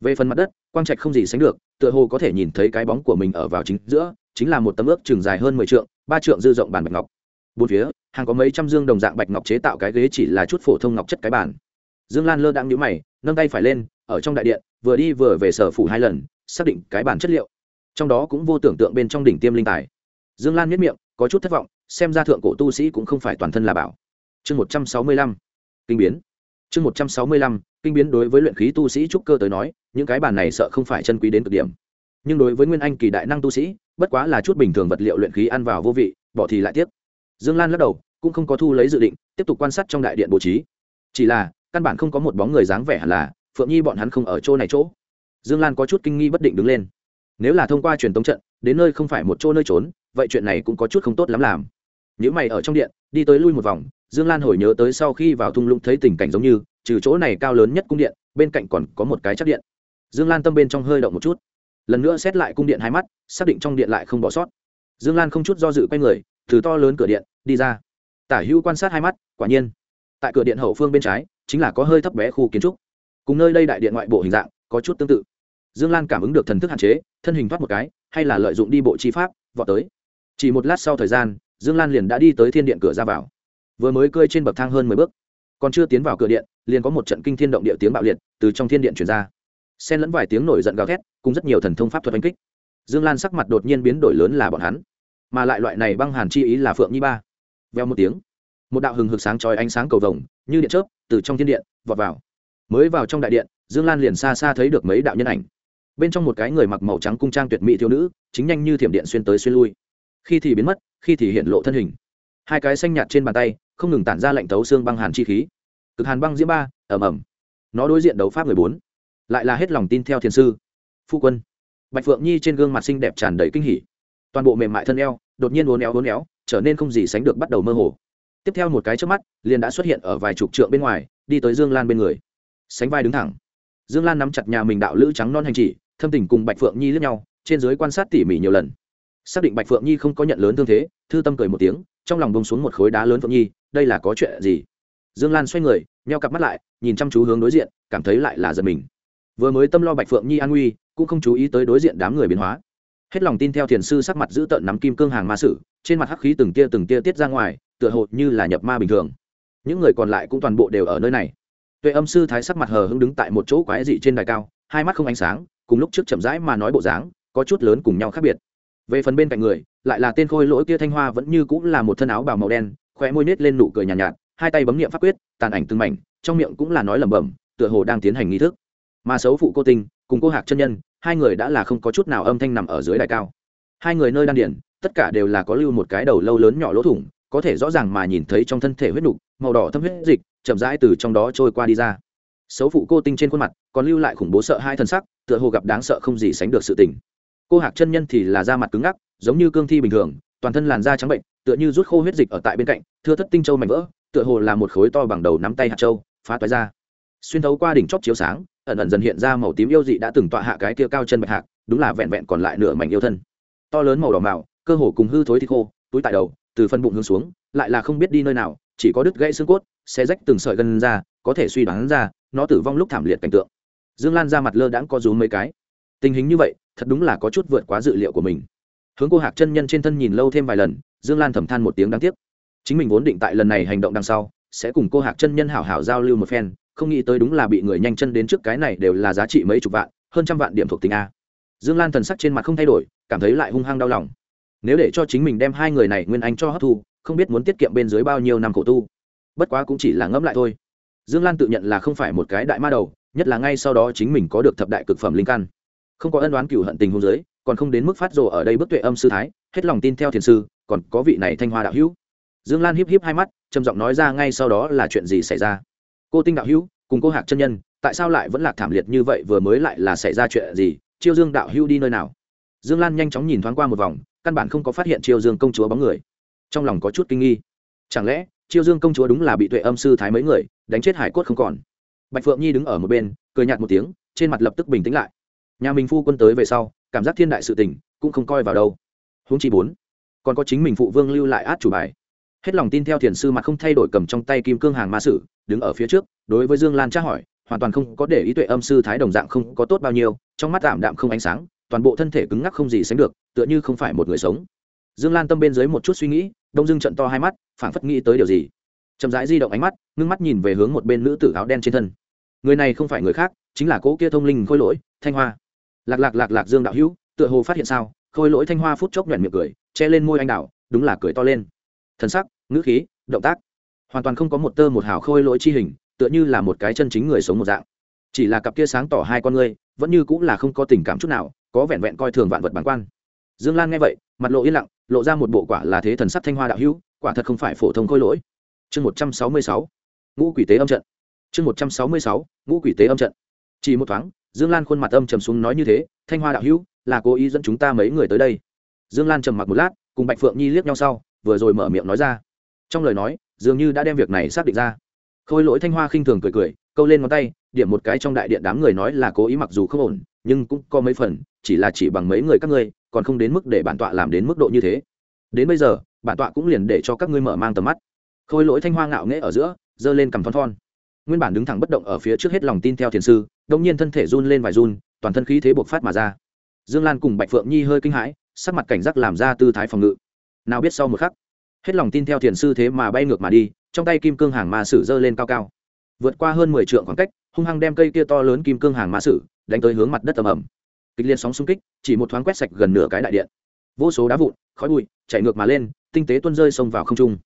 [SPEAKER 1] Về phần mặt đất, quang trạch không gì sánh được, tựa hồ có thể nhìn thấy cái bóng của mình ở vào chính giữa, chính là một tấm ước chừng dài hơn mười trượng, ba trượng dư rộng bàn bạch ngọc. Bốn phía, hàng có mấy trăm dương đồng dạng bạch ngọc chế tạo cái ghế chỉ là chút phổ thông ngọc chất cái bàn. Dương lan lơ đang nhũ mày, nâng tay phải lên, ở trong đại điện, vừa đi vừa về sở phủ hai lần, xác định cái bản chất liệu trong đó cũng vô tưởng tượng bên trong đỉnh tiêm linh tài. Dương lan miết miệng, có chút thất vọng, xem ra thượng cổ tu sĩ cũng không phải toàn thân là bảo. Chương một trăm sáu mươi lăm, kinh biến. Chương một trăm sáu mươi lăm, kinh biến đối với luyện khí tu sĩ trúc cơ tới nói, những cái bàn này sợ không phải chân quý đến cực điểm. Nhưng đối với nguyên anh kỳ đại năng tu sĩ, bất quá là chút bình thường vật liệu luyện khí ăn vào vô vị, bỏ thì lại tiếp dương lan lắc đầu, cũng không có thu lấy dự định, tiếp tục quan sát trong đại điện bố trí. Chỉ là, căn bản không có một bóng người dáng vẻ hẳn là, phượng nhi bọn hắn không ở chỗ này chỗ. Dương lan có chút kinh nghi bất định đứng lên nếu là thông qua truyền tống trận, đến nơi không phải một chỗ nơi trốn, vậy chuyện này cũng có chút không tốt lắm làm. Nếu mày ở trong điện, đi tới lui một vòng, dương lan hồi nhớ tới sau khi vào thung lũng thấy tình cảnh giống như, trừ chỗ này cao lớn nhất cung điện, bên cạnh còn có một cái chắc điện. Dương lan tâm bên trong hơi động một chút. Lần nữa xét lại cung điện hai mắt, xác định trong điện lại không bỏ sót. Dương lan không chút do dự quay người, từ to lớn cửa điện, đi ra. Tả hữu quan sát hai mắt, quả nhiên. Tại cửa điện hậu phương bên trái, chính là có hơi thấp bé khu kiến trúc. Cùng nơi đây đại điện ngoại bộ hình dạng, có chút tương tự dương lan cảm ứng được thần thức hạn chế, thân hình thoát một cái, hay là lợi dụng đi bộ chi pháp, vọt tới. Chỉ một lát sau thời gian, dương lan liền đã đi tới thiên điện cửa ra vào. Vừa mới cơi trên bậc thang hơn mười bước, còn chưa tiến vào cửa điện, liền có một trận kinh thiên động địa tiếng bạo liệt từ trong thiên điện chuyển ra. Xen lẫn vài tiếng nổi giận gào thét, cùng rất nhiều thần thông pháp thuật oanh kích. Dương lan sắc mặt đột nhiên biến đổi lớn là bọn hắn. Mà lại loại này băng hàn chi ý là phượng nhi ba. Veo một tiếng, một đạo hừng hực sáng trói ánh sáng cầu vồng, như điện chớp, từ trong thiên điện, vọt vào. Mới vào trong đại điện, dương lan liền xa xa thấy được mấy đạo nhân ảnh bên trong một cái người mặc màu trắng cung trang tuyệt mỹ thiếu nữ, chính nhanh như thiểm điện xuyên tới xuyên lui. Khi thì biến mất, khi thì hiện lộ thân hình. Hai cái xanh nhạt trên bàn tay, không ngừng tản ra lệnh tấu xương băng hàn chi khí. Cực hàn băng diễm ba ẩm ẩm nó đối diện đấu pháp người bốn. Lại là hết lòng tin theo thiền sư. Phu quân. Bạch phượng nhi trên gương mặt xinh đẹp tràn đầy kinh hỉ. Toàn bộ mềm mại thân eo, đột nhiên uốn éo uốn éo, trở nên không gì sánh được bắt đầu mơ hồ. Tiếp theo một cái trước mắt, liền đã xuất hiện ở vài chục trượng bên ngoài, đi tới dương lan bên người. Sánh vai đứng thẳng dương lan nắm chặt nhà mình đạo lữ trắng non hành chỉ, thâm tình cùng bạch phượng nhi lướt nhau, trên dưới quan sát tỉ mỉ nhiều lần. Xác định bạch phượng nhi không có nhận lớn thương thế, thư tâm cười một tiếng, trong lòng bông xuống một khối đá lớn phượng nhi, đây là có chuyện gì? Dương lan xoay người neo cặp mắt lại, nhìn chăm chú hướng đối diện, cảm thấy lại là giật mình. Vừa mới tâm lo bạch phượng nhi an nguy, cũng không chú ý tới đối diện đám người biến hóa. Hết lòng tin theo thiền sư sắc mặt giữ tợn nắm kim cương hàng ma sử, trên mặt hắc khí từng tia từng tia tiết ra ngoài, tựa hồ như là nhập ma bình thường. Những người còn lại cũng toàn bộ đều ở nơi này tuệ âm sư thái sắc mặt hờ hững đứng tại một chỗ quái dị trên đài cao hai mắt không ánh sáng cùng lúc trước chậm rãi mà nói bộ dáng có chút lớn cùng nhau khác biệt. Về phần bên cạnh người lại là tên khôi lỗi kia thanh hoa vẫn như cũng là một thân áo bào màu đen khóe môi nết lên nụ cười nhàn nhạt, nhạt hai tay bấm niệm pháp quyết tàn ảnh từng mảnh trong miệng cũng là nói lẩm bẩm tựa hồ đang tiến hành nghi thức. Mà xấu phụ cô tình cùng cô hạc chân nhân hai người đã là không có chút nào âm thanh nằm ở dưới đài cao. Hai người nơi đan điển tất cả đều là có lưu một cái đầu lâu lớn nhỏ lỗ thủng có thể rõ ràng mà nhìn thấy trong thân thể huyết nục màu đỏ thâm huyết dịch chậm rãi từ trong đó trôi qua đi ra. Xấu phụ cô tinh trên khuôn mặt, còn lưu lại khủng bố sợ hai thân sắc, tựa hồ gặp đáng sợ không gì sánh được sự tình. Cô hạc chân nhân thì là da mặt cứng ngắc, giống như cương thi bình thường, toàn thân làn da trắng bệnh, tựa như rút khô huyết dịch ở tại bên cạnh, thưa thất tinh châu mảnh vỡ, tựa hồ là một khối to bằng đầu nắm tay hạt châu, phá toái ra. Xuyên thấu qua đỉnh chóp chiếu sáng, ẩn ẩn dần hiện ra màu tím yêu dị đã từng tọa hạ cái kia cao chân bạch hạc, đúng là vẹn vẹn còn lại nửa mảnh yêu thân. To lớn màu đỏ màu cơ hồ cùng hư thối thì khô, túi tại đầu, từ phân bụng hướng xuống, lại là không biết đi nơi nào chỉ có đứt gãy xương cốt xe rách từng sợi gân ra, có thể suy đoán ra, nó tử vong lúc thảm liệt cảnh tượng. Dương lan ra mặt lơ đãng có rú mấy cái. Tình hình như vậy, thật đúng là có chút vượt quá dự liệu của mình. Hướng cô hạc chân nhân trên thân nhìn lâu thêm vài lần, dương lan thầm than một tiếng đáng tiếc. Chính mình vốn định tại lần này hành động đằng sau, sẽ cùng cô hạc chân nhân hảo hảo giao lưu một phen, không nghĩ tới đúng là bị người nhanh chân đến trước cái này đều là giá trị mấy chục vạn, hơn trăm vạn điểm thuộc tính a. Dương lan thần sắc trên mặt không thay đổi, cảm thấy lại hung hăng đau lòng. Nếu để cho chính mình đem hai người này nguyên anh cho hấp thu không biết muốn tiết kiệm bên dưới bao nhiêu năm khổ tu. Bất quá cũng chỉ là ngẫm lại thôi. Dương lan tự nhận là không phải một cái đại ma đầu, nhất là ngay sau đó chính mình có được thập đại cực phẩm linh căn. Không có ân đoán cựu hận tình hôn giới còn không đến mức phát rồ ở đây bức tuệ âm sư thái, hết lòng tin theo thiền sư, còn có vị này thanh hoa đạo hữu. Dương lan híp híp hai mắt, trầm giọng nói ra ngay sau đó là chuyện gì xảy ra. Cô tinh đạo hữu, cùng cô hạc chân nhân, tại sao lại vẫn là thảm liệt như vậy vừa mới lại là xảy ra chuyện gì? Chiêu dương đạo hữu đi nơi nào? Dương lan nhanh chóng nhìn thoáng qua một vòng, căn bản không có phát hiện chiêu dương công chúa bóng người trong lòng có chút kinh nghi. Chẳng lẽ, chiêu dương công chúa đúng là bị tuệ âm sư thái mấy người đánh chết hải cốt không còn? Bạch phượng nhi đứng ở một bên, cười nhạt một tiếng, trên mặt lập tức bình tĩnh lại. Nhà mình phu quân tới về sau, cảm giác thiên đại sự tình cũng không coi vào đâu. Huống chi bốn, còn có chính mình phụ vương lưu lại át chủ bài. Hết lòng tin theo thiền sư mặt không thay đổi cầm trong tay kim cương hàng ma sử, đứng ở phía trước, đối với dương lan tra hỏi, hoàn toàn không có để ý tuệ âm sư thái đồng dạng không có tốt bao nhiêu, trong mắt tạm đạm không ánh sáng, toàn bộ thân thể cứng ngắc không gì sánh được, tựa như không phải một người sống dương lan tâm bên dưới một chút suy nghĩ, đông Dương trận to hai mắt, phảng phất nghĩ tới điều gì. Chậm rãi di động ánh mắt, ngưng mắt nhìn về hướng một bên nữ tử áo đen trên thân. Người này không phải người khác, chính là cỗ kia thông linh khôi lỗi, thanh hoa. Lạc lạc lạc lạc dương đạo hữu, tựa hồ phát hiện sao, khôi lỗi thanh hoa phút chốc nhoẹn miệng cười, che lên môi anh đạo, đúng là cười to lên. Thân sắc, ngữ khí, động tác. Hoàn toàn không có một tơ một hào khôi lỗi chi hình, tựa như là một cái chân chính người sống một dạng. Chỉ là cặp kia sáng tỏ hai con ngươi, vẫn như cũng là không có tình cảm chút nào, có vẹn vẹn coi thường vạn vật bản quan. Dương lan nghe vậy, mặt lộ yên lặng lộ ra một bộ quả là thế thần sắc thanh hoa đạo hữu, quả thật không phải phổ thông khôi lỗi. Chương một trăm sáu mươi sáu, ngũ quỷ tế âm trận. Chương một trăm sáu mươi sáu, ngũ quỷ tế âm trận. Chỉ một thoáng, dương lan khuôn mặt âm trầm xuống nói như thế, thanh hoa đạo hữu, là cố ý dẫn chúng ta mấy người tới đây. Dương lan trầm mặc một lát, cùng bạch phượng nhi liếc nhau sau, vừa rồi mở miệng nói ra. Trong lời nói, dường như đã đem việc này xác định ra. Khôi lỗi thanh hoa khinh thường cười cười, câu lên ngón tay, điểm một cái trong đại điện đám người nói là cố ý mặc dù không ổn, nhưng cũng có mấy phần, chỉ là chỉ bằng mấy người các ngươi còn không đến mức để bản tọa làm đến mức độ như thế. Đến bây giờ, bản tọa cũng liền để cho các ngươi mở mang tầm mắt. Khôi lỗi thanh hoa ngạo nghễ ở giữa, giơ lên cằm thon thon. Nguyên bản đứng thẳng bất động ở phía trước hết lòng tin theo thiền sư, đông nhiên thân thể run lên vài run, toàn thân khí thế buộc phát mà ra. Dương lan cùng bạch phượng nhi hơi kinh hãi, sắc mặt cảnh giác làm ra tư thái phòng ngự. Nào biết sau một khắc, hết lòng tin theo thiền sư thế mà bay ngược mà đi, trong tay kim cương hàng ma sử giơ lên cao cao. Vượt qua hơn mười trượng khoảng cách, hung hăng đem cây kia to lớn kim cương hàng ma sử, đánh tới hướng mặt đất ầm ầm kịch liệt sóng xung kích, chỉ một thoáng quét sạch gần nửa cái đại điện. Vô số đá vụn, khói bụi chạy ngược mà lên, tinh tế tuôn rơi xông vào không trung.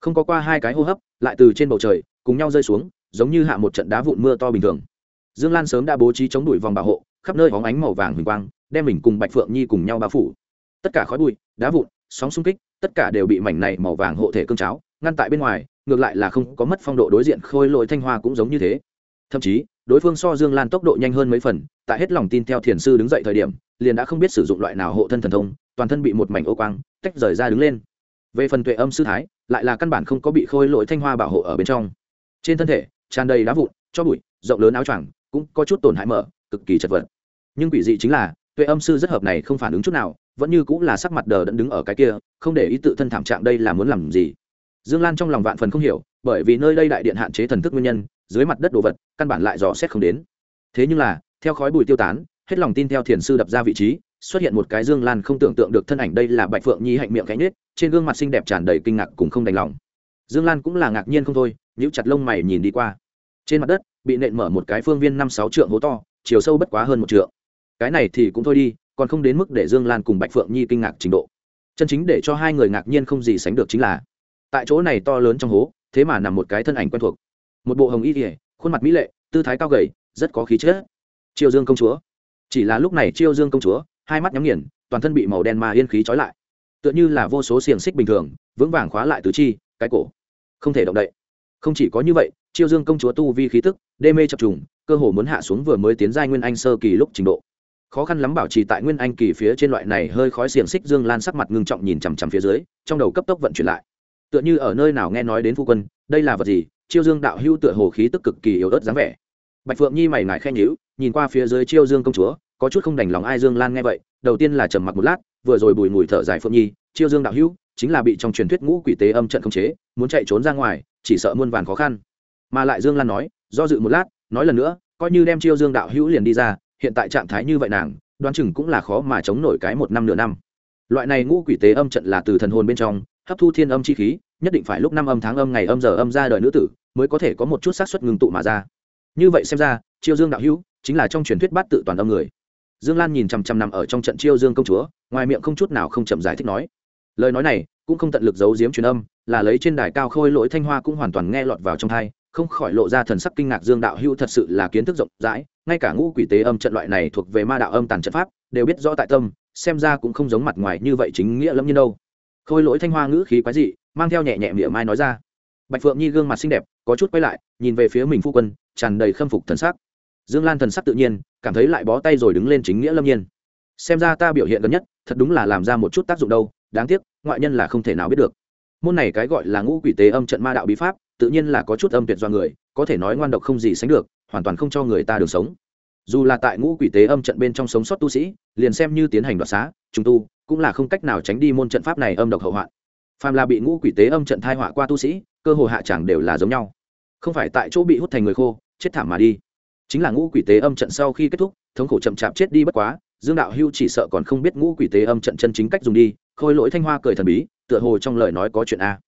[SPEAKER 1] Không có qua hai cái hô hấp, lại từ trên bầu trời, cùng nhau rơi xuống, giống như hạ một trận đá vụn mưa to bình thường. Dương lan sớm đã bố trí chống đuổi vòng bảo hộ, khắp nơi hóng ánh màu vàng huỳnh quang, đem mình cùng bạch phượng nhi cùng nhau bao phủ. Tất cả khói bụi, đá vụn, sóng xung kích, tất cả đều bị mảnh này màu vàng hộ thể cương cháo, ngăn tại bên ngoài, ngược lại là không có mất phong độ đối diện khôi lội thanh hoa cũng giống như thế thậm chí, đối phương so dương lan tốc độ nhanh hơn mấy phần, tại hết lòng tin theo thiền sư đứng dậy thời điểm, liền đã không biết sử dụng loại nào hộ thân thần thông, toàn thân bị một mảnh ô quang tách rời ra đứng lên. Về phần tuệ âm sư thái, lại là căn bản không có bị khôi lỗi thanh hoa bảo hộ ở bên trong. Trên thân thể, tràn đầy đá vụn, cho bụi, rộng lớn áo choàng, cũng có chút tổn hại mở, cực kỳ chật vật. Nhưng quỷ dị chính là, tuệ âm sư rất hợp này không phản ứng chút nào, vẫn như cũng là sắc mặt đờ đẫn đứng ở cái kia, không để ý tự thân thảm trạng đây là muốn làm gì. Dương lan trong lòng vạn phần không hiểu, bởi vì nơi đây đại điện hạn chế thần thức nguyên nhân dưới mặt đất đồ vật, căn bản lại dò xét không đến. Thế nhưng là, theo khói bụi tiêu tán, hết lòng tin theo thiền sư đập ra vị trí, xuất hiện một cái dương lan không tưởng tượng được thân ảnh đây là bạch phượng nhi hạnh miệng cánh nết trên gương mặt xinh đẹp tràn đầy kinh ngạc cùng không đành lòng. Dương lan cũng là ngạc nhiên không thôi nhữ chặt lông mày nhìn đi qua. Trên mặt đất, bị nện mở một cái phương viên năm sáu trượng hố to, chiều sâu bất quá hơn một trượng. Cái này thì cũng thôi đi, còn không đến mức để dương lan cùng bạch phượng nhi kinh ngạc trình độ. Chân chính để cho hai người ngạc nhiên không gì sánh được chính là, tại chỗ này to lớn trong hố, thế mà nằm một cái thân ảnh quen thuộc một bộ hồng y kỉa khuôn mặt mỹ lệ, tư thái cao gầy, rất có khí chất. Chiêu dương công chúa. Chỉ là lúc này chiêu dương công chúa, hai mắt nhắm nghiền, toàn thân bị màu đen mà yên khí trói lại. Tựa như là vô số xiềng xích bình thường, vững vàng khóa lại tứ chi, cái cổ. Không thể động đậy. Không chỉ có như vậy chiêu dương công chúa tu vi khí tức, đê mê chập trùng, cơ hồ muốn hạ xuống vừa mới tiến giai nguyên anh sơ kỳ lúc trình độ. Khó khăn lắm bảo trì tại nguyên anh kỳ phía trên loại này hơi khói xiềng xích dương lan sắc mặt ngưng trọng nhìn chằm chằm phía dưới, trong đầu cấp tốc vận chuyển lại. Tựa như ở nơi nào nghe nói đến phu quân, đây là vật gì chiêu dương đạo hưu tựa hồ khí tức cực kỳ yếu ớt dáng vẻ. Bạch phượng nhi mày ngài khen nhữ, nhìn qua phía dưới chiêu dương công chúa, có chút không đành lòng ai dương lan nghe vậy, đầu tiên là trầm mặc một lát, vừa rồi bùi mùi thở dài phượng nhi, chiêu dương đạo hưu chính là bị trong truyền thuyết ngũ quỷ tế âm trận khống chế, muốn chạy trốn ra ngoài, chỉ sợ muôn vàn khó khăn. Mà lại dương lan nói, do dự một lát, nói lần nữa, coi như đem chiêu dương đạo hữu liền đi ra, hiện tại trạng thái như vậy nàng, đoán chừng cũng là khó mà chống nổi cái một năm nửa năm. Loại này ngũ quỷ tế âm trận là từ thần hồn bên trong, hấp thu thiên âm chi khí, nhất định phải lúc năm âm tháng âm ngày âm giờ âm ra đời nữ tử mới có thể có một chút xác suất ngừng tụ mà ra. Như vậy xem ra, chiêu dương đạo hữu chính là trong truyền thuyết bát tự toàn âm người. Dương lan nhìn chằm chằm nằm ở trong trận chiêu dương công chúa, ngoài miệng không chút nào không chậm giải thích nói. Lời nói này cũng không tận lực giấu giếm truyền âm, là lấy trên đài cao khôi lỗi thanh hoa cũng hoàn toàn nghe lọt vào trong thai không khỏi lộ ra thần sắc kinh ngạc dương đạo hữu thật sự là kiến thức rộng rãi, ngay cả ngũ quỷ tế âm trận loại này thuộc về ma đạo âm tàn trận pháp, đều biết rõ tại tâm, xem ra cũng không giống mặt ngoài như vậy chính nghĩa lắm như đâu. Khôi lỗi thanh hoa ngữ khí quái dị, mang theo nhẹ nhẹ mỉa mai nói ra. Bạch phượng nhi gương mặt xinh đẹp có chút quay lại, nhìn về phía mình phu quân, tràn đầy khâm phục thần sắc. Dương lan thần sắc tự nhiên, cảm thấy lại bó tay rồi đứng lên chính nghĩa lâm nhiên. Xem ra ta biểu hiện gần nhất, thật đúng là làm ra một chút tác dụng đâu, đáng tiếc, ngoại nhân là không thể nào biết được. Môn này cái gọi là ngũ quỷ tế âm trận ma đạo bí pháp, tự nhiên là có chút âm tuyệt do người, có thể nói ngoan độc không gì sánh được, hoàn toàn không cho người ta được sống. Dù là tại ngũ quỷ tế âm trận bên trong sống sót tu sĩ, liền xem như tiến hành đoạt xá, trùng tu, cũng là không cách nào tránh đi môn trận pháp này âm độc hậu hoạn. Phàm là bị ngũ quỷ tế âm trận thai họa qua tu sĩ cơ hồ hạ chẳng đều là giống nhau. Không phải tại chỗ bị hút thành người khô, chết thảm mà đi. Chính là ngũ quỷ tế âm trận sau khi kết thúc, thống khổ chậm chạp chết đi bất quá, dương đạo hưu chỉ sợ còn không biết ngũ quỷ tế âm trận chân chính cách dùng đi, khôi lỗi thanh hoa cười thần bí, tựa hồ trong lời nói có chuyện a.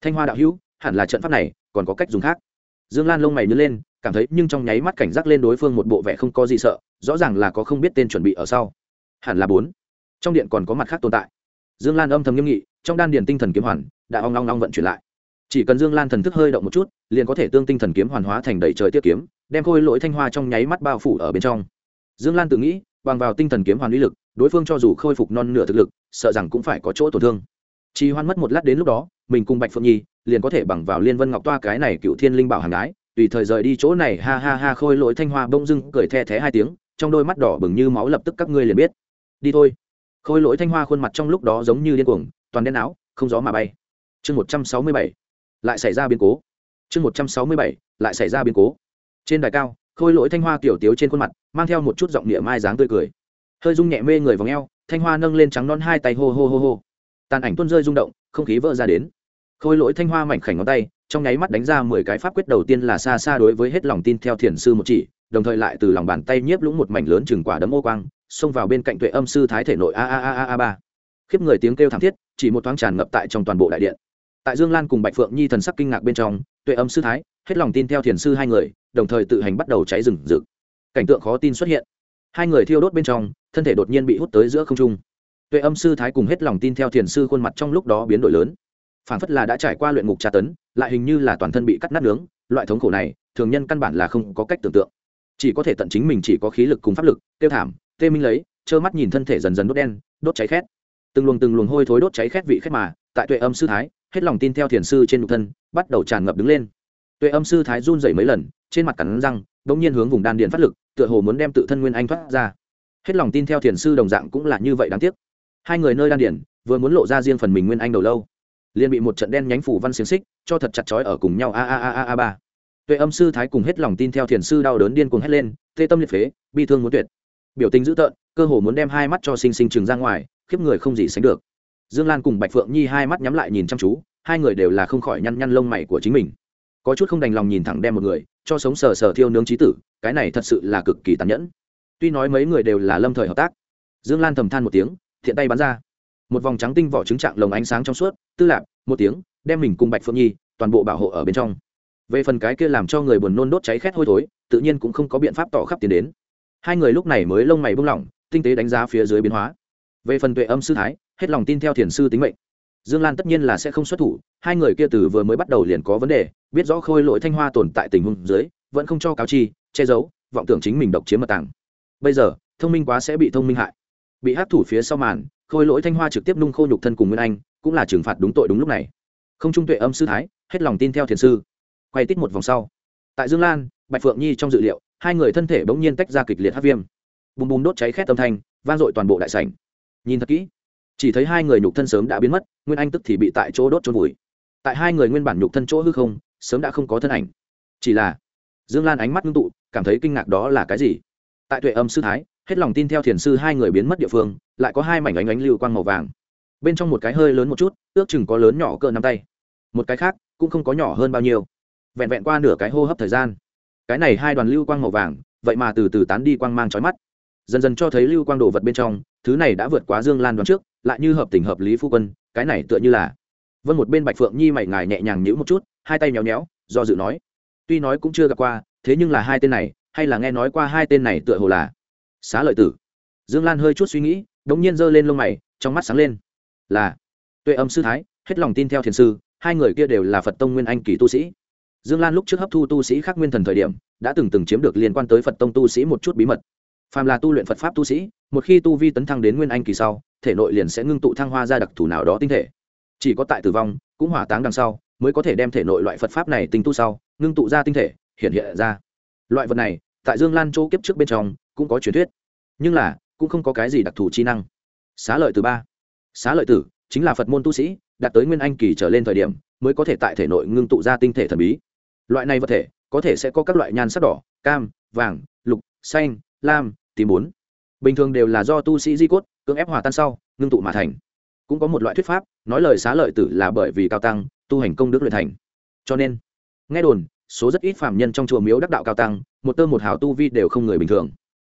[SPEAKER 1] Thanh hoa đạo hữu hẳn là trận pháp này, còn có cách dùng khác. Dương lan lông mày nhớ lên, cảm thấy nhưng trong nháy mắt cảnh giác lên đối phương một bộ vẻ không có gì sợ, rõ ràng là có không biết tên chuẩn bị ở sau. Hẳn là bốn. Trong điện còn có mặt khác tồn tại. Dương lan âm thầm nghiêm nghị, trong đan điền tinh thần kiếm hoàn, đã ong long long vận chuyển lại chỉ cần dương lan thần thức hơi động một chút, liền có thể tương tinh thần kiếm hoàn hóa thành đầy trời tiết kiếm, đem khôi lỗi thanh hoa trong nháy mắt bao phủ ở bên trong. Dương lan tự nghĩ, bằng vào tinh thần kiếm hoàn uy lực, đối phương cho dù khôi phục non nửa thực lực, sợ rằng cũng phải có chỗ tổn thương. Chỉ hoan mất một lát đến lúc đó, mình cùng bạch phượng nhi, liền có thể bằng vào liên vân ngọc toa cái này cựu thiên linh bảo hàng đái, tùy thời rời đi chỗ này, ha ha ha, khôi lỗi thanh hoa bông dưng cười the thé hai tiếng, trong đôi mắt đỏ bừng như máu lập tức các ngươi liền biết. Đi thôi. Khôi lỗi thanh hoa khuôn mặt trong lúc đó giống như điên cuồng, toàn đen áo, không gió mà bay. Chương một trăm sáu mươi bảy lại xảy ra biến cố. Chương một trăm sáu mươi bảy, lại xảy ra biến cố. Trên đài cao, khôi lỗi thanh hoa tiểu tiếu trên khuôn mặt, mang theo một chút giọng địa mai dáng tươi cười. Hơi rung nhẹ mê người vòng eo, thanh hoa nâng lên trắng non hai tay hô hô hô hô. Tàn ảnh tuôn rơi rung động, không khí vỡ ra đến. Khôi lỗi thanh hoa mảnh khảnh ngón tay, trong nháy mắt đánh ra mười cái pháp quyết đầu tiên là xa xa đối với hết lòng tin theo thiền sư một chỉ, đồng thời lại từ lòng bàn tay nhiếp lũng một mảnh lớn chừng quả đấm ô quang, xông vào bên cạnh tuệ âm sư thái thể nội a a a a a ba. Khiếp người tiếng kêu thảm thiết, chỉ một thoáng tràn ngập tại trong toàn bộ đại điện tại dương lan cùng bạch phượng nhi thần sắc kinh ngạc bên trong, tuệ âm sư thái hết lòng tin theo thiền sư hai người, đồng thời tự hành bắt đầu cháy rừng rực. Cảnh tượng khó tin xuất hiện. Hai người thiêu đốt bên trong, thân thể đột nhiên bị hút tới giữa không trung. Tuệ âm sư thái cùng hết lòng tin theo thiền sư khuôn mặt trong lúc đó biến đổi lớn. Phản phất là đã trải qua luyện ngục tra tấn, lại hình như là toàn thân bị cắt nát nướng, loại thống khổ này, thường nhân căn bản là không có cách tưởng tượng. Chỉ có thể tận chính mình chỉ có khí lực cùng pháp lực, tiêu thảm, tê minh lấy, trơ mắt nhìn thân thể dần dần đốt đen, đốt cháy khét. Từng luồng từng luồng hôi thối đốt cháy khét vị khét mà, tại tuệ âm sư thái hết lòng tin theo thiền sư trên nhục thân, bắt đầu tràn ngập đứng lên. Tuệ âm sư thái run dậy mấy lần, trên mặt cắn răng đ ỗ n g nhiên hướng vùng đan điện phát lực, tựa hồ muốn đem tự thân nguyên anh thoát ra. Hết lòng tin theo thiền sư đồng dạng cũng là như vậy đáng tiếc. Hai người nơi đan điển vừa muốn lộ ra riêng phần mình nguyên anh đầu lâu, liền bị một trận đen nhánh phủ văn xiềng xích cho thật chặt chói ở cùng nhau, a a a a a, ba. Tuệ âm sư thái cùng hết lòng tin theo thiền sư đau đớn điên cuồng hét lên tê tâm liệt phế, bi thương muốn tuyệt. Biểu tình dữ tợn, cơ hồ muốn đem hai mắt cho sinh sinh trừng ra ngoài, khiếp người không gì sánh được dương lan cùng bạch phượng nhi hai mắt nhắm lại nhìn chăm chú, hai người đều là không khỏi nhăn nhăn lông mày của chính mình. Có chút không đành lòng nhìn thẳng đem một người, cho sống sờ sờ thiêu nướng trí tử, cái này thật sự là cực kỳ tàn nhẫn. Tuy nói mấy người đều là lâm thời hợp tác, dương lan thầm than một tiếng, thiện tay bắn ra. Một vòng trắng tinh vỏ trứng trạng lồng ánh sáng trong suốt, tư lạc một tiếng, đem mình cùng bạch phượng nhi, toàn bộ bảo hộ ở bên trong. Về phần cái kia làm cho người buồn nôn đốt cháy khét hôi thối, tự nhiên cũng không có biện pháp tỏ khắp tiến đến. Hai người lúc này mới lông mày bung lỏng, tinh tế đánh giá phía dưới biến hóa. Về phần tuệ âm sư thái hết lòng tin theo thiền sư tính mệnh. Dương lan tất nhiên là sẽ không xuất thủ, hai người kia từ vừa mới bắt đầu liền có vấn đề, biết rõ khôi lỗi thanh hoa tồn tại tình huống dưới, vẫn không cho cáo chi, che giấu, vọng tưởng chính mình độc chiếm mật tàng. Bây giờ, thông minh quá sẽ bị thông minh hại. Bị hát thủ phía sau màn, khôi lỗi thanh hoa trực tiếp nung khô nhục thân cùng nguyên anh, cũng là trừng phạt đúng tội đúng lúc này. Không trung tuệ âm sư thái, hết lòng tin theo thiền sư. Quay tít một vòng sau. Tại dương lan, bạch phượng nhi trong dự liệu, hai người thân thể bỗng nhiên tách ra kịch liệt hát viêm. Bùm bùm đốt cháy khét âm thanh, vang dội toàn bộ đại sảnh. Nhìn thật kỹ chỉ thấy hai người nhục thân sớm đã biến mất, nguyên anh tức thì bị tại chỗ đốt trôn vùi. Tại hai người nguyên bản nhục thân chỗ hư không, sớm đã không có thân ảnh. Chỉ là, dương lan ánh mắt ngưng tụ, cảm thấy kinh ngạc đó là cái gì? Tại tuệ âm sư thái, hết lòng tin theo thiền sư hai người biến mất địa phương, lại có hai mảnh ánh ánh lưu quang màu vàng. Bên trong một cái hơi lớn một chút, ước chừng có lớn nhỏ cỡ nắm tay. Một cái khác, cũng không có nhỏ hơn bao nhiêu. Vẹn vẹn qua nửa cái hô hấp thời gian. Cái này hai đoàn lưu quang màu vàng, vậy mà từ từ tán đi quang mang trói mắt. Dần dần cho thấy lưu quang đồ vật bên trong, thứ này đã vượt quá dương lan đoán trước lại như hợp tình hợp lý phu quân, cái này tựa như là. Vân một bên bạch phượng nhi mày ngài nhẹ nhàng nhữ một chút, hai tay nhéo nhéo do dự nói. Tuy nói cũng chưa gặp qua, thế nhưng là hai tên này, hay là nghe nói qua hai tên này tựa hồ là xá lợi tử. Dương lan hơi chút suy nghĩ, đống nhiên giơ lên lông mày, trong mắt sáng lên. Là tuệ âm sư thái, hết lòng tin theo thiền sư, hai người kia đều là phật tông nguyên anh kỳ tu sĩ. Dương lan lúc trước hấp thu tu sĩ khác nguyên thần thời điểm, đã từng từng chiếm được liên quan tới phật tông tu sĩ một chút bí mật phàm là tu luyện phật pháp tu sĩ, một khi tu vi tấn thăng đến nguyên anh kỳ sau, thể nội liền sẽ ngưng tụ thăng hoa ra đặc thù nào đó tinh thể. Chỉ có tại tử vong, cũng hỏa táng đằng sau, mới có thể đem thể nội loại phật pháp này tinh tu sau, ngưng tụ ra tinh thể, hiện hiện ra. Loại vật này, tại dương lan châu kiếp trước bên trong, cũng có truyền thuyết. Nhưng là, cũng không có cái gì đặc thù chi năng. Xá lợi từ ba. Xá lợi tử, chính là phật môn tu sĩ, đạt tới nguyên anh kỳ trở lên thời điểm, mới có thể tại thể nội ngưng tụ ra tinh thể thần bí. Loại này vật thể, có thể sẽ có các loại nhan sắc đỏ, cam, vàng, lục, xanh, lam tím bốn. Bình thường đều là do tu sĩ di cốt, cưỡng ép hòa tan sau, ngưng tụ mà thành. Cũng có một loại thuyết pháp, nói lời xá lợi tử là bởi vì cao tăng, tu hành công đức luyện thành. Cho nên, nghe đồn, số rất ít phạm nhân trong chùa miếu đắc đạo cao tăng, một tơ một hào tu vi đều không người bình thường.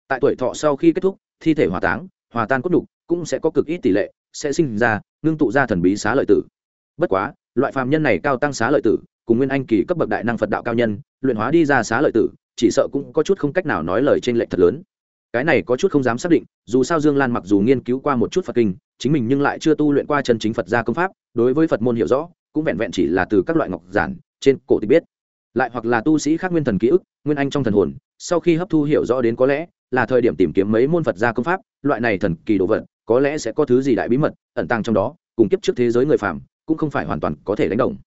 [SPEAKER 1] Tại tuổi thọ sau khi kết thúc, thi thể hỏa táng, hòa tan cốt đục cũng sẽ có cực ít tỷ lệ, sẽ sinh ra, ngưng tụ ra thần bí xá lợi tử. Bất quá, loại phạm nhân này cao tăng xá lợi tử, cùng nguyên anh kỳ cấp bậc đại năng phật đạo cao nhân, luyện hóa đi ra xá lợi tử, chỉ sợ cũng có chút không cách nào nói lời trên lệnh thật lớn cái này có chút không dám xác định, dù sao dương lan mặc dù nghiên cứu qua một chút phật kinh, chính mình nhưng lại chưa tu luyện qua chân chính phật gia công pháp, đối với phật môn hiểu rõ, cũng vẹn vẹn chỉ là từ các loại ngọc giản, trên cổ tịch biết. Lại hoặc là tu sĩ khác nguyên thần ký ức, nguyên anh trong thần hồn, sau khi hấp thu hiểu rõ đến có lẽ là thời điểm tìm kiếm mấy môn phật gia công pháp, loại này thần kỳ đồ vật, có lẽ sẽ có thứ gì đại bí mật ẩn tàng trong đó, cùng kiếp trước thế giới người phàm, cũng không phải hoàn toàn có thể đánh đồng.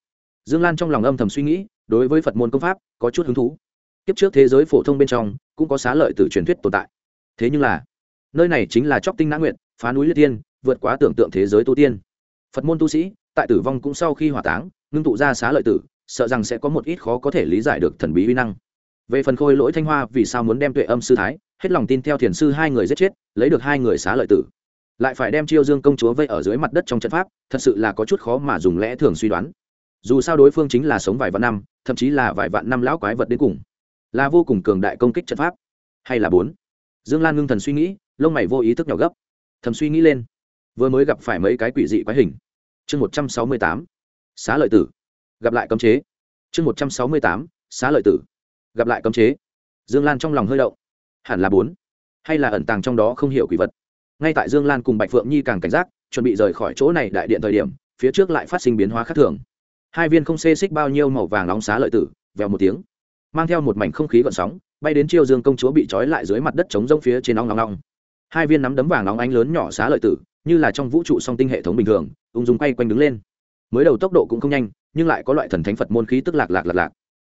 [SPEAKER 1] Dương lan trong lòng âm thầm suy nghĩ, đối với phật môn công pháp có chút hứng thú. Kiếp trước thế giới phổ thông bên trong, cũng có xá lợi từ truyền thuyết tồn tại thế nhưng là, nơi này chính là chóc tinh nã nguyện phá núi liệt tiên vượt quá tưởng tượng thế giới tu tiên. Phật môn tu sĩ, tại tử vong cũng sau khi hỏa táng, ngưng tụ ra xá lợi tử, sợ rằng sẽ có một ít khó có thể lý giải được thần bí uy năng. Về phần khôi lỗi thanh hoa vì sao muốn đem tuệ âm sư thái, hết lòng tin theo thiền sư hai người giết chết, lấy được hai người xá lợi tử. Lại phải đem chiêu dương công chúa vây ở dưới mặt đất trong trận pháp, thật sự là có chút khó mà dùng lẽ thường suy đoán. Dù sao đối phương chính là sống vài vạn năm, thậm chí là vài vạn năm lão quái vật đến cùng, là vô cùng cường đại công kích trận pháp. Hay là bốn? Dương lan ngưng thần suy nghĩ, lông mày vô ý thức nhỏ gấp. Thầm suy nghĩ lên. Vừa mới gặp phải mấy cái quỷ dị quái hình. Chương một trăm sáu mươi tám, xá lợi tử. Gặp lại cấm chế. Chương một trăm sáu mươi tám, xá lợi tử. Gặp lại cấm chế. Dương lan trong lòng hơi động. Hẳn là bốn. Hay là ẩn tàng trong đó không hiểu quỷ vật. Ngay tại dương lan cùng bạch phượng nhi càng cảnh giác, chuẩn bị rời khỏi chỗ này đại điện thời điểm, phía trước lại phát sinh biến hóa khác thường. Hai viên không xê xích bao nhiêu màu vàng nóng xá lợi tử, vèo một tiếng mang theo một mảnh không khí gợn sóng, bay đến chiêu dương công chúa bị trói lại dưới mặt đất chống rông phía trên nóng nóng nóng hai viên nắm đấm vàng nóng ánh lớn nhỏ xá lợi tử, như là trong vũ trụ song tinh hệ thống bình thường, ung dung quay quanh đứng lên. Mới đầu tốc độ cũng không nhanh, nhưng lại có loại thần thánh phật môn khí tức lạc lạc lạc lạc.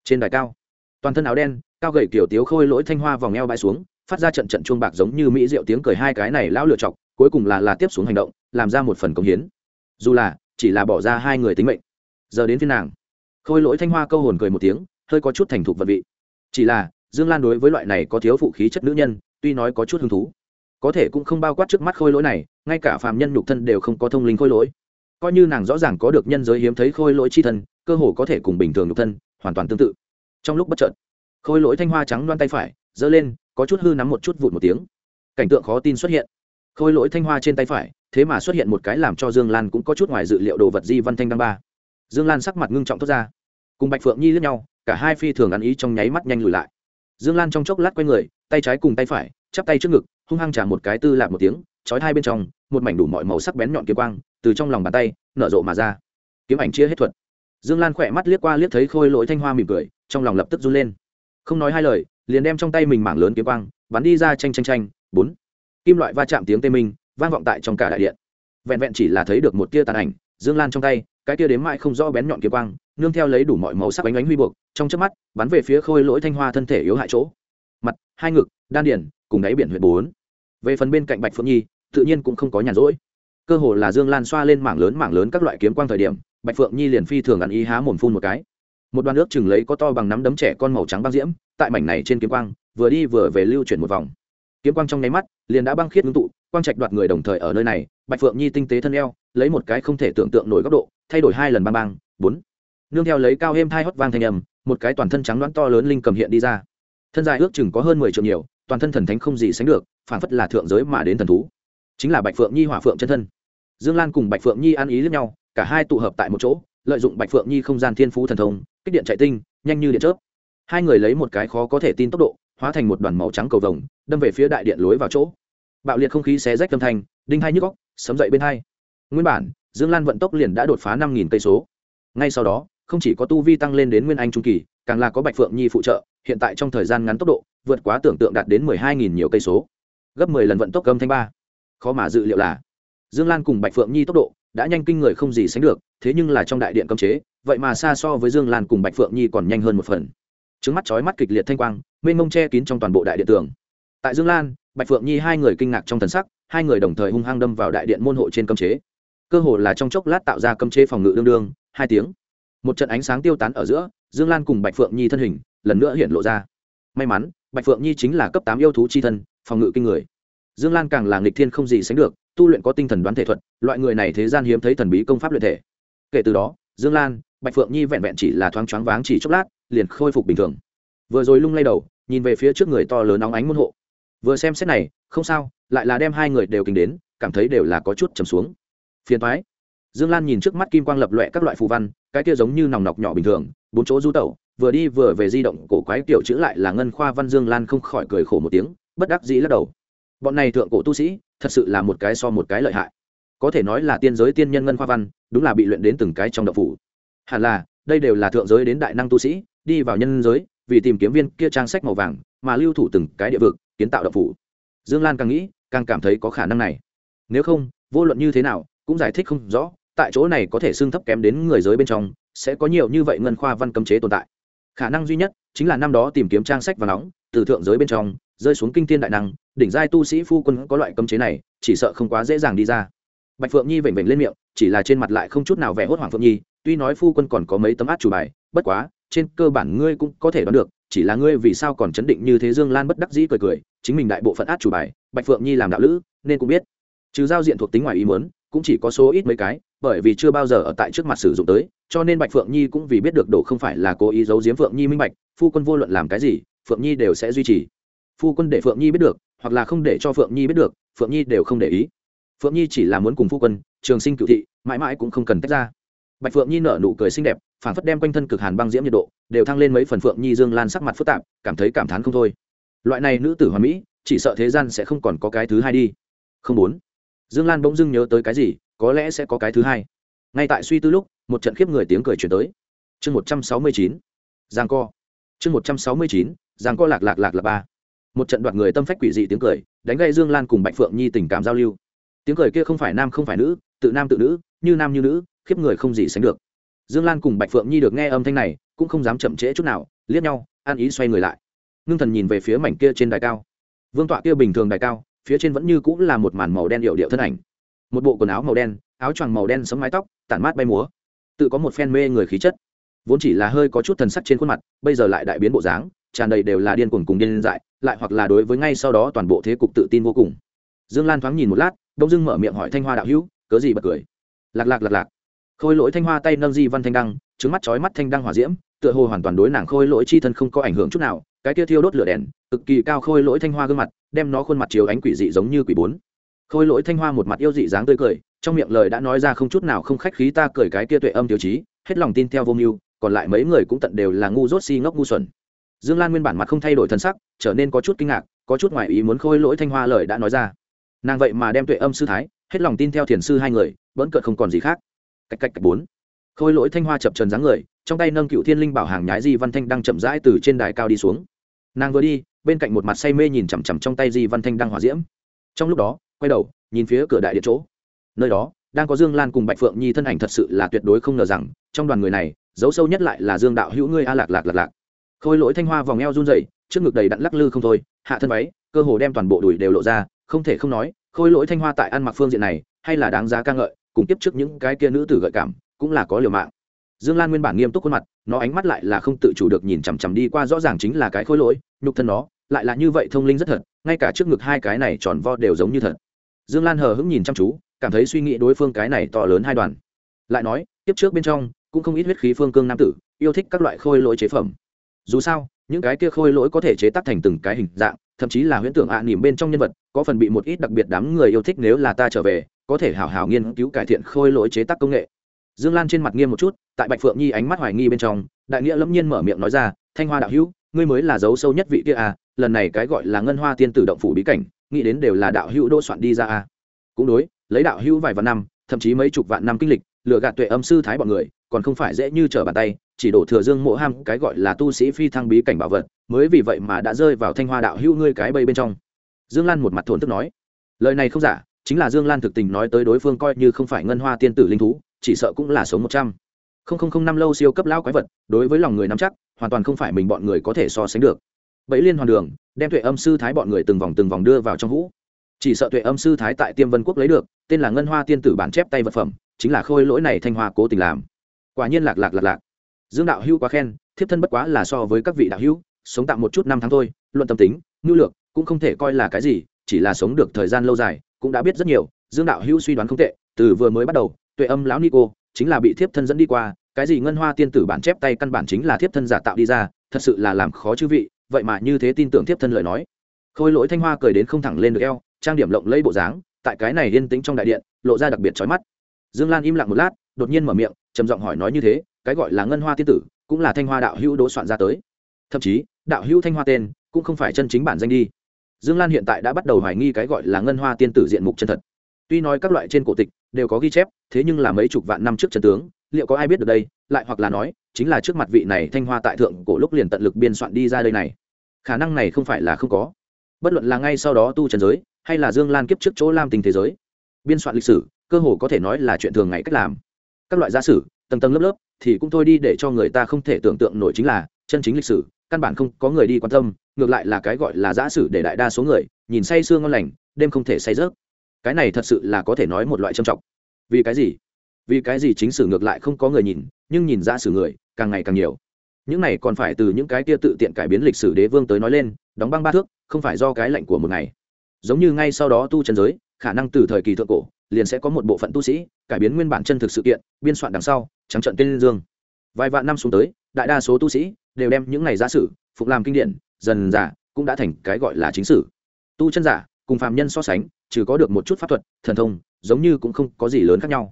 [SPEAKER 1] Trên đài cao, toàn thân áo đen, cao gầy kiểu tiếu khôi lỗi thanh hoa vòng eo bay xuống, phát ra trận trận chuông bạc giống như mỹ diệu tiếng cười hai cái này lão lựa chọc, cuối cùng là là tiếp xuống hành động, làm ra một phần công hiến. Dù là chỉ là bỏ ra hai người tính mệnh. Giờ đến phiên nàng, khôi lỗi thanh hoa câu hồn cười một tiếng hơi có chút thành thục vật vị. Chỉ là, dương lan đối với loại này có thiếu phụ khí chất nữ nhân, tuy nói có chút hứng thú, có thể cũng không bao quát trước mắt khôi lỗi này, ngay cả phàm nhân nhục thân đều không có thông linh khôi lỗi. Coi như nàng rõ ràng có được nhân giới hiếm thấy khôi lỗi chi thân, cơ hồ có thể cùng bình thường nhục thân, hoàn toàn tương tự. Trong lúc bất chợt, khôi lỗi thanh hoa trắng loan tay phải, giơ lên, có chút hư nắm một chút vụt một tiếng. Cảnh tượng khó tin xuất hiện. Khôi lỗi thanh hoa trên tay phải, thế mà xuất hiện một cái làm cho dương lan cũng có chút ngoài dự liệu đồ vật di văn thanh đăng ba. Dương lan sắc mặt ngưng trọng thốt ra. Cùng bạch phượng nhi lướt nhau cả hai phi thường ăn ý trong nháy mắt nhanh lùi lại. Dương lan trong chốc lát quay người, tay trái cùng tay phải, chắp tay trước ngực, hung hăng trả một cái tư lạc một tiếng, chói hai bên trong, một mảnh đủ mọi màu sắc bén nhọn kiếm quang, từ trong lòng bàn tay, nở rộ mà ra. Kiếm ảnh chia hết thuật. Dương lan khỏe mắt liếc qua liếc thấy khôi lỗi thanh hoa mỉm cười, trong lòng lập tức run lên. Không nói hai lời, liền đem trong tay mình mảng lớn kiếm quang, bắn đi ra tranh tranh tranh bốn. Kim loại va chạm tiếng tê minh, vang vọng tại trong cả đại điện. Vẹn vẹn chỉ là thấy được một tia tàn ảnh, dương lan trong tay, cái tia đếm mãi không rõ bén nhọn kiếm quang nương theo lấy đủ mọi màu sắc ánh ánh huy buộc, trong chớp mắt, bắn về phía khôi lỗi thanh hoa thân thể yếu hại chỗ. Mặt, hai ngực, đan điển, cùng đáy biển huyện bốn. Về phần bên cạnh bạch phượng nhi, tự nhiên cũng không có nhàn rỗi. Cơ hồ là dương lan xoa lên mảng lớn mảng lớn các loại kiếm quang thời điểm, bạch phượng nhi liền phi thường ăn ý há mồm phun một cái. Một đoàn nước chừng lấy có to bằng nắm đấm trẻ con màu trắng băng diễm, tại mảnh này trên kiếm quang, vừa đi vừa về lưu chuyển một vòng. Kiếm quang trong nháy mắt, liền đã băng khiết ngưng tụ, quang trạch đoạt người đồng thời ở nơi này, bạch phượng nhi tinh tế thân eo, lấy một cái không thể tưởng tượng nổi góc độ, thay đổi hai lần băng băng, bốn nương theo lấy cao êm thai hót vang thanh âm, một cái toàn thân trắng đoán to lớn linh cầm hiện đi ra. Thân dài ước chừng có hơn mười triệu nhiều, toàn thân thần thánh không gì sánh được, phản phất là thượng giới mà đến thần thú. Chính là bạch phượng nhi hỏa phượng chân thân. Dương lan cùng bạch phượng nhi ăn ý lẫn nhau, cả hai tụ hợp tại một chỗ, lợi dụng bạch phượng nhi không gian thiên phú thần thông, kích điện chạy tinh, nhanh như điện chớp. Hai người lấy một cái khó có thể tin tốc độ, hóa thành một đoàn màu trắng cầu vồng, đâm về phía đại điện lối vào chỗ. Bạo liệt không khí xé rách âm thanh, đinh hai nhức góc sấm dậy bên hai. Nguyên bản, dương lan vận tốc liền đã đột phá năm nghìn cây số. Ngay sau đó không chỉ có tu vi tăng lên đến nguyên anh trung kỳ, càng là có bạch phượng nhi phụ trợ, hiện tại trong thời gian ngắn tốc độ, vượt quá tưởng tượng đạt đến mười hai nghìn nhiều cây số. Gấp mười lần vận tốc âm thanh ba. Khó mà dự liệu là, dương lan cùng bạch phượng nhi tốc độ đã nhanh kinh người không gì sánh được, thế nhưng là trong đại điện cấm chế, vậy mà xa so với dương lan cùng bạch phượng nhi còn nhanh hơn một phần. Trứng mắt chói mắt kịch liệt thanh quang, mênh mông che kín trong toàn bộ đại điện tường. Tại dương lan, bạch phượng nhi hai người kinh ngạc trong thần sắc, hai người đồng thời hung hăng đâm vào đại điện môn hộ trên cấm chế. Cơ hồ là trong chốc lát tạo ra cấm chế phòng ngự đương đương, hai tiếng một trận ánh sáng tiêu tán ở giữa, dương lan cùng bạch phượng nhi thân hình lần nữa hiện lộ ra. May mắn, bạch phượng nhi chính là cấp tám yêu thú c h i thân, phòng ngự kinh người. Dương lan càng là nghịch thiên không gì sánh được, tu luyện có tinh thần đoán thể thuật, loại người này thế gian hiếm thấy thần bí công pháp luyện thể. Kể từ đó, dương lan, bạch phượng nhi vẹn vẹn chỉ là thoáng choáng váng chỉ chốc lát, liền khôi phục bình thường. Vừa rồi lung lay đầu, nhìn về phía trước người to lớn nóng ánh môn hộ. Vừa xem xét này, không sao, lại là đem hai người đều kính đến, cảm thấy đều là có chút trầm xuống. Phiền thoái dương lan nhìn trước mắt kim quang lập loẹ các loại phù văn, cái kia giống như nòng nọc nhỏ bình thường, bốn chỗ du tẩu, vừa đi vừa về di động, cổ quái kiểu chữ lại là ngân khoa văn dương lan không khỏi cười khổ một tiếng, bất đắc dĩ lắc đầu. Bọn này thượng cổ tu sĩ, thật sự là một cái so một cái lợi hại. Có thể nói là tiên giới tiên nhân ngân khoa văn, đúng là bị luyện đến từng cái trong đậu phủ. Hẳn là, đây đều là thượng giới đến đại năng tu sĩ, đi vào nhân giới, vì tìm kiếm viên kia trang sách màu vàng, mà lưu thủ từng cái địa vực, kiến tạo đậu phủ. Dương lan càng nghĩ, càng cảm thấy có khả năng này. Nếu không, vô luận như thế nào, cũng giải thích không rõ tại chỗ này có thể xưng thấp kém đến người giới bên trong, sẽ có nhiều như vậy ngân khoa văn cấm chế tồn tại. Khả năng duy nhất chính là năm đó tìm kiếm trang sách và nóng, từ thượng giới bên trong, rơi xuống kinh thiên đại năng, đỉnh giai tu sĩ phu quân có loại cấm chế này, chỉ sợ không quá dễ dàng đi ra. Bạch phượng nhi vểnh vểnh lên miệng, chỉ là trên mặt lại không chút nào vẻ hốt hoảng phượng nhi, tuy nói phu quân còn có mấy tấm át chủ bài, bất quá, trên cơ bản ngươi cũng có thể đoán được, chỉ là ngươi vì sao còn chấn định như thế dương lan bất đắc dĩ cười cười, chính mình đại bộ phận át chủ bài, bạch phượng nhi làm đạo lữ, nên cũng biết. Trừ giao diện thuộc tính ngoài ý muốn, cũng chỉ có số ít mấy cái bởi vì chưa bao giờ ở tại trước mặt sử dụng tới, cho nên bạch phượng nhi cũng vì biết được đồ không phải là cố ý giấu giếm phượng nhi minh bạch, phu quân vô luận làm cái gì, phượng nhi đều sẽ duy trì. Phu quân để phượng nhi biết được, hoặc là không để cho phượng nhi biết được, phượng nhi đều không để ý. Phượng nhi chỉ là muốn cùng phu quân, trường sinh cựu thị, mãi mãi cũng không cần tách ra. Bạch phượng nhi nở nụ cười xinh đẹp phản phất đem quanh thân cực hàn băng diễm nhiệt độ, đều thăng lên mấy phần phượng nhi dương lan sắc mặt phức tạp, cảm thấy cảm thán không thôi. Loại này nữ tử hoàn mỹ, chỉ sợ thế gian sẽ không còn có cái thứ hai đi. Không muốn dương lan bỗng dưng nhớ tới cái gì, có lẽ sẽ có cái thứ hai. Ngay tại suy tư lúc, một trận khiếp người tiếng cười chuyển tới. Chương một trăm sáu mươi chín, giang co. Chương một trăm sáu mươi chín, giang co lạc lạc lạc là ba. Một trận đoạt người tâm phách quỷ dị tiếng cười, đánh gây dương lan cùng bạch phượng nhi tình cảm giao lưu. Tiếng cười kia không phải nam không phải nữ, tự nam tự nữ, như nam như nữ, khiếp người không gì sánh được. Dương lan cùng bạch phượng nhi được nghe âm thanh này, cũng không dám chậm trễ chút nào, liếc nhau an ý xoay người lại. Ngưng thần nhìn về phía mảnh kia trên đài cao. Vương tọa kia bình thường đài cao phía trên vẫn như cũng là một màn màu đen điệu điệu thân ảnh. Một bộ quần áo màu đen, áo choàng màu đen sống mái tóc, tản mát bay múa. Tự có một phen mê người khí chất. Vốn chỉ là hơi có chút thần sắc trên khuôn mặt, bây giờ lại đại biến bộ dáng, tràn đầy đều là điên cuồng cùng điên dại, lại hoặc là đối với ngay sau đó toàn bộ thế cục tự tin vô cùng. Dương lan thoáng nhìn một lát, đông dưng mở miệng hỏi thanh hoa đạo hữu, cớ gì bật cười? Lạc lạc lạc lạc. Khôi lỗi thanh hoa tay nâng di văn thanh đăng, trứng mắt chói mắt thanh đăng hỏa diễm, tựa hồ hoàn toàn đối nàng khôi lỗi chi thân không có ảnh hưởng chút nào cái kia thiêu đốt lửa đèn, cực kỳ cao khôi lỗi thanh hoa gương mặt, đem nó khuôn mặt chiếu ánh quỷ dị giống như quỷ bốn. Khôi lỗi thanh hoa một mặt yêu dị dáng tươi cười, trong miệng lời đã nói ra không chút nào không khách khí ta cười cái kia tuệ âm tiêu chí, hết lòng tin theo vô mưu, còn lại mấy người cũng tận đều là ngu dốt si ngốc ngu xuẩn. Dương lan nguyên bản mặt không thay đổi thân sắc, trở nên có chút kinh ngạc, có chút ngoại ý muốn khôi lỗi thanh hoa lời đã nói ra. Nàng vậy mà đem tuệ âm sư thái, hết lòng tin theo thiền sư hai người, vẫn cợt không còn gì khác. Cách cách cách bốn. Khôi lỗi thanh hoa chập trần dáng người, trong tay nâng cựu thiên linh bảo hàng nhái di văn thanh đang chậm rãi từ trên đài cao đi xuống nàng vừa đi, bên cạnh một mặt say mê nhìn chằm chằm trong tay di văn thanh đang hòa diễm. Trong lúc đó, quay đầu, nhìn phía cửa đại điện chỗ. Nơi đó, đang có dương lan cùng bạch phượng nhi thân ảnh thật sự là tuyệt đối không ngờ rằng, trong đoàn người này, giấu sâu nhất lại là dương đạo hữu ngươi a lạc lạc lạc lạc. Khôi lỗi thanh hoa vòng eo run dậy trước ngực đầy đặn lắc lư không thôi, hạ thân váy, cơ hồ đem toàn bộ đùi đều lộ ra, không thể không nói, khôi lỗi thanh hoa tại ăn mặc phương diện này, hay là đáng giá ca ngợi, cùng tiếp trước những cái kia nữ tử gợi cảm, cũng là có liều mạng dương lan nguyên bản nghiêm túc khuôn mặt, nó ánh mắt lại là không tự chủ được nhìn chằm chằm đi qua rõ ràng chính là cái khôi lỗi, nhục thân nó, lại là như vậy thông linh rất thật, ngay cả trước ngực hai cái này tròn vo đều giống như thật. Dương lan hờ hững nhìn chăm chú, cảm thấy suy nghĩ đối phương cái này to lớn hai đoàn. Lại nói, tiếp trước bên trong, cũng không ít huyết khí phương cương nam tử, yêu thích các loại khôi lỗi chế phẩm. Dù sao, những cái kia khôi lỗi có thể chế tác thành từng cái hình dạng, thậm chí là huyễn tưởng ạ à nỉm bên trong nhân vật, có phần bị một ít đặc biệt đám người yêu thích nếu là ta trở về, có thể hào hào nghiên cứu cải thiện khôi lỗi chế tác công nghệ dương lan trên mặt nghiêm một chút, tại bạch phượng nhi ánh mắt hoài nghi bên trong, đại nghĩa lâm nhiên mở miệng nói ra, thanh hoa đạo hữu, ngươi mới là dấu sâu nhất vị kia à lần này cái gọi là ngân hoa tiên tử động phủ bí cảnh, nghĩ đến đều là đạo hữu đô soạn đi ra à. Cũng đối, lấy đạo hữu vài vạn năm, thậm chí mấy chục vạn năm kinh lịch lựa gạt tuệ âm sư thái bọn người, còn không phải dễ như trở bàn tay, chỉ đổ thừa dương mộ ham cái gọi là tu sĩ phi thăng bí cảnh bảo vật, mới vì vậy mà đã rơi vào thanh hoa đạo hữu ngươi cái bây bên trong. Dương lan một mặt thổn thức nói, lời này không giả, chính là dương lan thực tình nói tới đối phương coi như không phải ngân hoa tiên tử linh thú chỉ sợ cũng là số một trăm. Không năm lâu siêu cấp lão quái vật, đối với lòng người nắm chắc, hoàn toàn không phải mình bọn người có thể so sánh được. Bẫy liên hoàn đường, đem tuệ âm sư thái bọn người từng vòng từng vòng đưa vào trong hũ. Chỉ sợ tuệ âm sư thái tại tiêm vân quốc lấy được, tên là ngân hoa tiên tử bản chép tay vật phẩm, chính là khôi lỗi này thanh hoa cố tình làm. Quả nhiên lạc lạc lạc lạc. Dương đạo hữu quá khen, thiếp thân bất quá là so với các vị đạo hữu, sống tạm một chút năm tháng thôi, luận tâm tính, nhu lược, cũng không thể coi là cái gì, chỉ là sống được thời gian lâu dài, cũng đã biết rất nhiều, dương đạo hữu suy đoán không tệ, từ vừa mới bắt đầu tuệ âm lão nico, chính là bị thiếp thân dẫn đi qua, cái gì ngân hoa tiên tử bản chép tay căn bản chính là thiếp thân giả tạo đi ra, thật sự là làm khó chư vị, vậy mà như thế tin tưởng thiếp thân lời nói. Khôi lỗi thanh hoa cười đến không thẳng lên được eo, trang điểm lộng lấy bộ dáng, tại cái này yên tĩnh trong đại điện, lộ ra đặc biệt trói mắt. Dương lan im lặng một lát, đột nhiên mở miệng, trầm giọng hỏi nói như thế, cái gọi là ngân hoa tiên tử, cũng là thanh hoa đạo hữu đỗ soạn ra tới. Thậm chí, đạo hữu thanh hoa tên, cũng không phải chân chính bản danh đi. Dương lan hiện tại đã bắt đầu hoài nghi cái gọi là ngân hoa tiên tử diện mục chân thật tuy nói các loại trên cổ tịch đều có ghi chép, thế nhưng là mấy chục vạn năm trước trần tướng, liệu có ai biết được đây? Lại hoặc là nói, chính là trước mặt vị này thanh hoa tại thượng cổ lúc liền tận lực biên soạn đi ra đây này. Khả năng này không phải là không có. Bất luận là ngay sau đó tu trần giới, hay là dương lan kiếp trước chỗ lam tình thế giới, biên soạn lịch sử, cơ hồ có thể nói là chuyện thường ngày cách làm. Các loại giả sử, tầng tầng lớp lớp, thì cũng thôi đi để cho người ta không thể tưởng tượng nổi chính là chân chính lịch sử, căn bản không có người đi quan tâm, ngược lại là cái gọi là giả sử để đại đa số người nhìn say sương ngon lành, đêm không thể say rớt cái này thật sự là có thể nói một loại trầm trọng. Vì cái gì? Vì cái gì chính sử ngược lại không có người nhìn, nhưng nhìn ra sử người, càng ngày càng nhiều. Những này còn phải từ những cái kia tự tiện cải biến lịch sử đế vương tới nói lên, đóng băng ba thước, không phải do cái lệnh của một ngày. Giống như ngay sau đó tu chân giới, khả năng từ thời kỳ thượng cổ, liền sẽ có một bộ phận tu sĩ cải biến nguyên bản chân thực sự kiện, biên soạn đằng sau, trắng trận tên dương. Vài vạn năm xuống tới, đại đa số tu sĩ đều đem những này giả sử, phục làm kinh điển, dần giả cũng đã thành cái gọi là chính sử. Tu chân giả cùng phàm nhân so sánh, trừ có được một chút pháp thuật, thần thông, giống như cũng không có gì lớn khác nhau.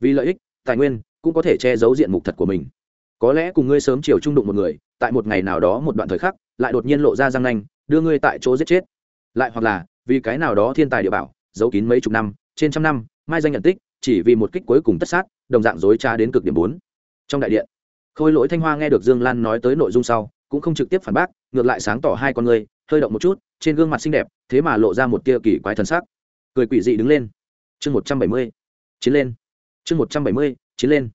[SPEAKER 1] Vì lợi ích, tài nguyên, cũng có thể che giấu diện mục thật của mình. Có lẽ cùng ngươi sớm chiều trung đụng một người, tại một ngày nào đó một đoạn thời khắc, lại đột nhiên lộ ra răng nanh, đưa ngươi tại chỗ giết chết. Lại hoặc là, vì cái nào đó thiên tài địa bảo, giấu kín mấy chục năm, trên trăm năm, mai danh nhận tích, chỉ vì một kích cuối cùng tất sát, đồng dạng dối tra đến cực điểm bốn. Trong đại điện, khôi lỗi thanh hoa nghe được dương lan nói tới nội dung sau, cũng không trực tiếp phản bác, ngược lại sáng tỏ hai con người, hơi động một chút trên gương mặt xinh đẹp, thế mà lộ ra một tia kỳ quái thần sắc. Cười quỷ dị đứng lên. Chương một trăm bảy mươi, chiến lên. Chương một trăm bảy mươi, chiến lên.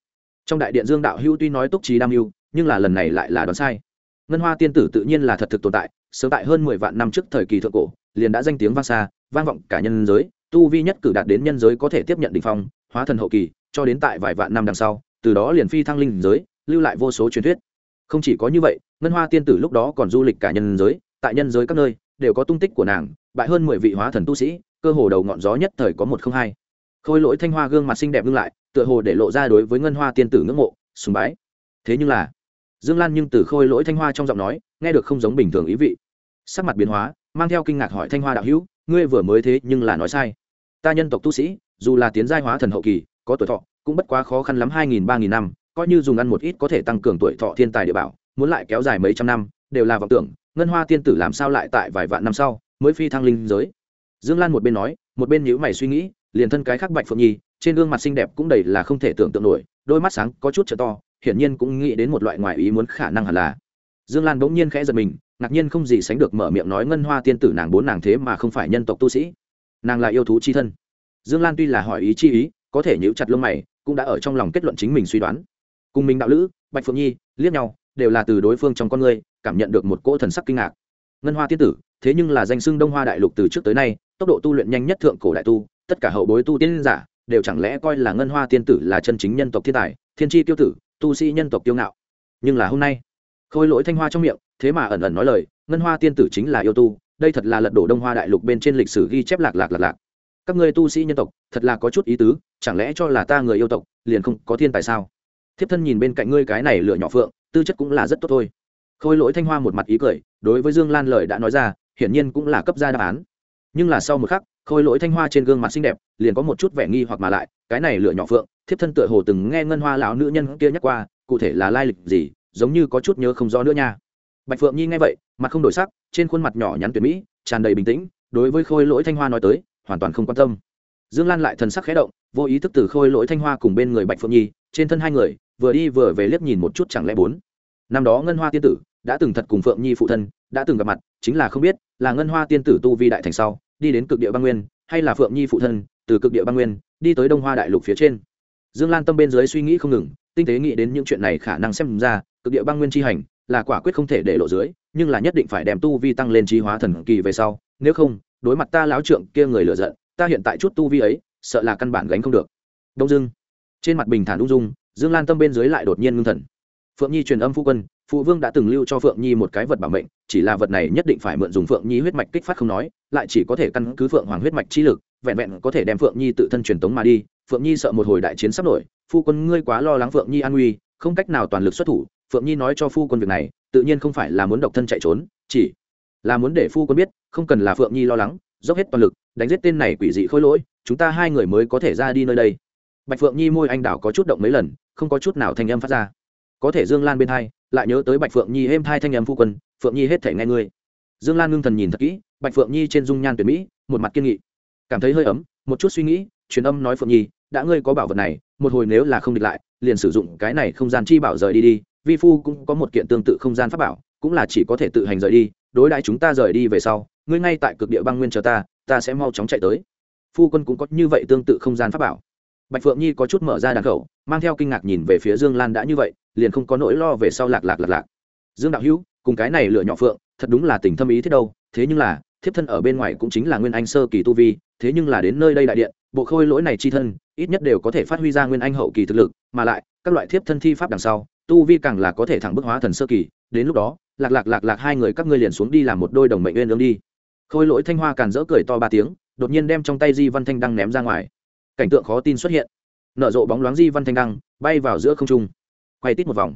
[SPEAKER 1] Trong đại điện dương đạo hữu tuy nói túc trí đam mưu, nhưng là lần này lại là đoán sai. Ngân hoa tiên tử tự nhiên là thật thực tồn tại, sớm tại hơn mười vạn năm trước thời kỳ thượng cổ, liền đã danh tiếng vang xa, vang vọng cả nhân giới, tu vi nhất cử đạt đến nhân giới có thể tiếp nhận đ ỉ n h phong, hóa thần hậu kỳ, cho đến tại vài vạn năm đằng sau, từ đó liền phi thăng linh giới, lưu lại vô số truyền thuyết. Không chỉ có như vậy, ngân hoa tiên tử lúc đó còn du lịch cả nhân giới, tại nhân giới các nơi đều có tung tích của nàng, bại hơn mười vị hóa thần tu sĩ, cơ hồ đầu ngọn gió nhất thời có một không hai. Khôi lỗi thanh hoa gương mặt xinh đẹp ngưng lại, tựa hồ để lộ ra đối với ngân hoa tiên tử ngưỡng mộ, sùng bái. Thế nhưng là, dương lan nhưng từ khôi lỗi thanh hoa trong giọng nói, nghe được không giống bình thường ý vị. Sắc mặt biến hóa, mang theo kinh ngạc hỏi thanh hoa đạo hữu, ngươi vừa mới thế nhưng là nói sai. Ta nhân tộc tu sĩ, dù là tiến giai hóa thần hậu kỳ, có tuổi thọ, cũng bất quá khó khăn lắm hai nghìn, ba nghìn năm, coi như dùng ăn một ít có thể tăng cường tuổi thọ thiên tài địa bảo, muốn lại kéo dài mấy trăm năm, đều là vọng tưởng ngân hoa tiên tử làm sao lại tại vài vạn năm sau mới phi thăng linh giới? Dương lan một bên nói, một bên nhữ mày suy nghĩ, liền thân cái khắc bạch phượng nhi, trên gương mặt xinh đẹp cũng đầy là không thể tưởng tượng nổi, đôi mắt sáng, có chút trở to, hiển nhiên cũng nghĩ đến một loại ngoại ý muốn khả năng hẳn là. Dương lan bỗng nhiên khẽ giật mình, ngạc nhiên không gì sánh được mở miệng nói ngân hoa tiên tử nàng bốn nàng thế mà không phải nhân tộc tu sĩ. Nàng là yêu thú chi thân. Dương lan tuy là hỏi ý chi ý, có thể nhữ chặt lông mày, cũng đã ở trong lòng kết luận chính mình suy đoán. Cùng mình đạo lữ, bạch phượng nhi, liếc nhau, đều là từ đối phương trong con người cảm nhận được một cỗ thần sắc kinh ngạc. Ngân hoa tiên tử, thế nhưng là danh xưng đông hoa đại lục từ trước tới nay, tốc độ tu luyện nhanh nhất thượng cổ đại tu, tất cả hậu bối tu tiên giả đều chẳng lẽ coi là ngân hoa tiên tử là chân chính nhân tộc thiên tài, thiên tri tiêu tử, tu sĩ nhân tộc tiêu ngạo. Nhưng là hôm nay, khôi lỗi thanh hoa trong miệng, thế mà ẩn ẩn nói lời, ngân hoa tiên tử chính là yêu tu, đây thật là lật đổ đông hoa đại lục bên trên lịch sử ghi chép lạc lạc lạc lạc. Các ngươi tu sĩ nhân tộc, thật là có chút ý tứ, chẳng lẽ cho là ta người yêu tộc liền không có thiên tài sao? Thiếp thân nhìn bên cạnh ngươi cái này lựa nhỏ phượng, tư chất cũng là rất tốt thôi khôi lỗi thanh hoa một mặt ý cười, đối với dương lan lời đã nói ra, hiển nhiên cũng là cấp ra đáp án. Nhưng là sau một khắc, khôi lỗi thanh hoa trên gương mặt xinh đẹp, liền có một chút vẻ nghi hoặc mà lại, cái này lựa nhỏ phượng, thiếp thân tựa hồ từng nghe ngân hoa lão nữ nhân kia nhắc qua, cụ thể là lai lịch gì, giống như có chút nhớ không rõ nữa nha. Bạch phượng nhi nghe vậy, mặt không đổi sắc, trên khuôn mặt nhỏ nhắn tuyệt mỹ, tràn đầy bình tĩnh, đối với khôi lỗi thanh hoa nói tới, hoàn toàn không quan tâm. Dương lan lại thần sắc khẽ động, vô ý thức từ khôi lỗi thanh hoa cùng bên người bạch phượng nhi, trên thân hai người, vừa đi vừa về liếc nhìn một chút chẳng lẽ bốn. Năm đó ngân hoa tiên tử đã từng thật cùng phượng nhi phụ thân, đã từng gặp mặt, chính là không biết là ngân hoa tiên tử tu vi đại thành sau, đi đến cực địa băng nguyên, hay là phượng nhi phụ thân từ cực địa băng nguyên đi tới đông hoa đại lục phía trên. Dương lan tâm bên dưới suy nghĩ không ngừng, tinh tế nghĩ đến những chuyện này khả năng xem ra, cực địa băng nguyên chi hành là quả quyết không thể để lộ dưới, nhưng là nhất định phải đem tu vi tăng lên trí hóa thần kỳ về sau, nếu không, đối mặt ta láo trượng kia người lựa giận, ta hiện tại chút tu vi ấy, sợ là căn bản gánh không được. Đông dưng trên mặt bình thản ung dung, dương lan tâm bên dưới lại đột nhiên ngưng thần. Phượng nhi truyền âm phu quân phụ vương đã từng lưu cho phượng nhi một cái vật bảo mệnh, chỉ là vật này nhất định phải mượn dùng phượng nhi huyết mạch kích phát không nói, lại chỉ có thể căn cứ phượng hoàng huyết mạch chi lực, vẹn vẹn có thể đem phượng nhi tự thân truyền tống mà đi. Phượng nhi sợ một hồi đại chiến sắp nổi, phu quân ngươi quá lo lắng phượng nhi an nguy, không cách nào toàn lực xuất thủ. Phượng nhi nói cho phu quân việc này, tự nhiên không phải là muốn độc thân chạy trốn, chỉ là muốn để phu quân biết, không cần là phượng nhi lo lắng, dốc hết toàn lực, đánh giết tên này quỷ dị khôi lỗi, chúng ta hai người mới có thể ra đi nơi đây. Bạch phượng nhi môi anh đảo có chút động mấy lần, không có chút nào thành âm phát ra. Có thể dương lan bên hai lại nhớ tới bạch phượng nhi êm thai thanh âm phu quân, phượng nhi hết thể nghe ngươi. Dương lan ngưng thần nhìn thật kỹ, bạch phượng nhi trên dung nhan tuyệt mỹ, một mặt kiên nghị. Cảm thấy hơi ấm, một chút suy nghĩ, truyền âm nói phượng nhi, đã ngươi có bảo vật này, một hồi nếu là không địch lại, liền sử dụng cái này không gian chi bảo rời đi đi, vi phu cũng có một kiện tương tự không gian pháp bảo, cũng là chỉ có thể tự hành rời đi, đối đãi chúng ta rời đi về sau, ngươi ngay tại cực địa băng nguyên chờ ta ta sẽ mau chóng chạy tới. Phu quân cũng có như vậy tương tự không gian pháp bảo. Bạch phượng nhi có chút mở ra đàn khẩu, mang theo kinh ngạc nhìn về phía dương lan đã như vậy liền không có nỗi lo về sau lạc lạc lạc lạc. Dương đạo hữu, cùng cái này lựa nhỏ phượng, thật đúng là tình thâm ý thế đâu, thế nhưng là, thiếp thân ở bên ngoài cũng chính là nguyên anh sơ kỳ tu vi, thế nhưng là đến nơi đây đại điện, bộ khôi lỗi này chi thân, ít nhất đều có thể phát huy ra nguyên anh hậu kỳ thực lực, mà lại, các loại thiếp thân thi pháp đằng sau, tu vi càng là có thể thẳng bức hóa thần sơ kỳ, đến lúc đó, lạc lạc lạc lạc hai người các ngươi liền xuống đi làm một đôi đồng mệnh uyên ương đi. Khôi lỗi thanh hoa càn rỡ cười to ba tiếng, đột nhiên đem trong tay di văn thanh đăng ném ra ngoài. Cảnh tượng khó tin xuất hiện. Nở rộ bóng loáng di văn thanh đăng bay vào giữa không trung quay tít một vòng.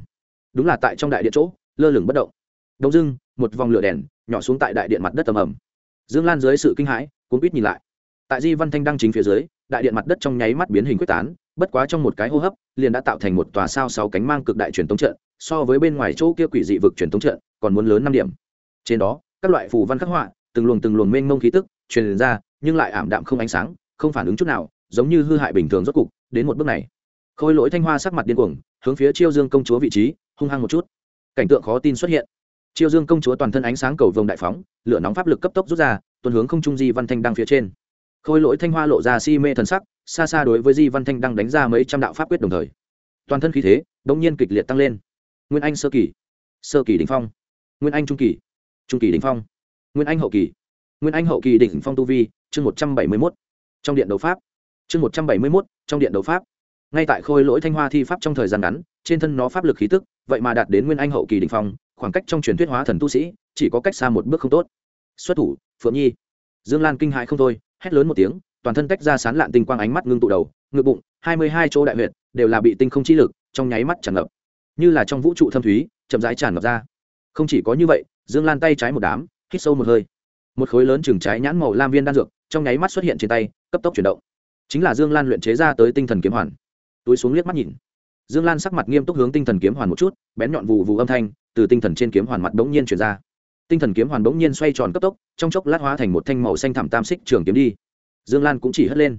[SPEAKER 1] Đúng là tại trong đại điện chỗ lơ lửng bất động. Đông dưng một vòng lửa đèn nhỏ xuống tại đại điện mặt đất tầm ầm, dương lan dưới sự kinh hãi cuốn quýt nhìn lại. Tại di văn thanh đăng chính phía dưới đại điện mặt đất trong nháy mắt biến hình quyết tán bất quá trong một cái hô hấp liền đã tạo thành một tòa sao sáu cánh mang cực đại truyền tống trận so với bên ngoài chỗ kia quỷ dị vực truyền tống trận còn muốn lớn năm điểm. Trên đó các loại phù văn khắc họa từng luồng từng luồng mênh mông khí tức truyền ra nhưng lại ảm đạm không ánh sáng không phản ứng chút nào giống như hư hại bình thường rốt cục đến một bước này khôi lỗi thanh hoa sắc mặt điên cuồng, hướng phía chiêu dương công chúa vị trí, hung hăng một chút. Cảnh tượng khó tin xuất hiện. Chiêu dương công chúa toàn thân ánh sáng cầu vồng đại phóng, lửa nóng pháp lực cấp tốc rút ra, tuần hướng không trung di văn thanh đăng phía trên. Khôi lỗi thanh hoa lộ ra si mê thần sắc, xa xa đối với di văn thanh đăng đánh ra mấy trăm đạo pháp quyết đồng thời, toàn thân khí thế đông nhiên kịch liệt tăng lên. Nguyên anh sơ kỳ sơ kỳ đỉnh phong. Nguyên anh trung kỳ trung kỳ đỉnh phong. Nguyên anh hậu kỳ, nguyên anh hậu kỳ đỉnh phong tu vi, chương một trăm bảy mươi mốt, trong điện đấu pháp. Chương một trăm bảy mươi mốt, trong điện đấu pháp ngay tại khôi lỗi thanh hoa thi pháp trong thời gian ngắn, trên thân nó pháp lực khí tức, vậy mà đạt đến nguyên anh hậu kỳ đỉnh phong, khoảng cách trong truyền thuyết hóa thần tu sĩ, chỉ có cách xa một bước không tốt. Xuất thủ, phượng nhi. Dương lan kinh hại không thôi, hét lớn một tiếng, toàn thân tách ra sán lạn tinh quang ánh mắt ngưng tụ đầu, ngực bụng, hai mươi hai chỗ đại huyệt, đều là bị tinh không chi lực, trong nháy mắt tràn ngập. Như là trong vũ trụ thâm thúy, chậm rãi tràn ngập ra. Không chỉ có như vậy, dương lan tay trái một đám, hít sâu một hơi. Một khối lớn chừng trái nhãn màu lam viên đan dược, trong nháy mắt xuất hiện trên tay, cấp tốc chuyển động. Chính là dương lan luyện chế ra tới tinh thần kiếm hoàn túi xuống liếc mắt nhìn. Dương lan sắc mặt nghiêm túc hướng tinh thần kiếm hoàn một chút, bén nhọn vụ vụ âm thanh từ tinh thần trên kiếm hoàn mặt bỗng nhiên chuyển ra. Tinh thần kiếm hoàn bỗng nhiên xoay tròn cấp tốc, trong chốc lát hóa thành một thanh màu xanh thảm tam xích trường kiếm đi. Dương lan cũng chỉ hất lên.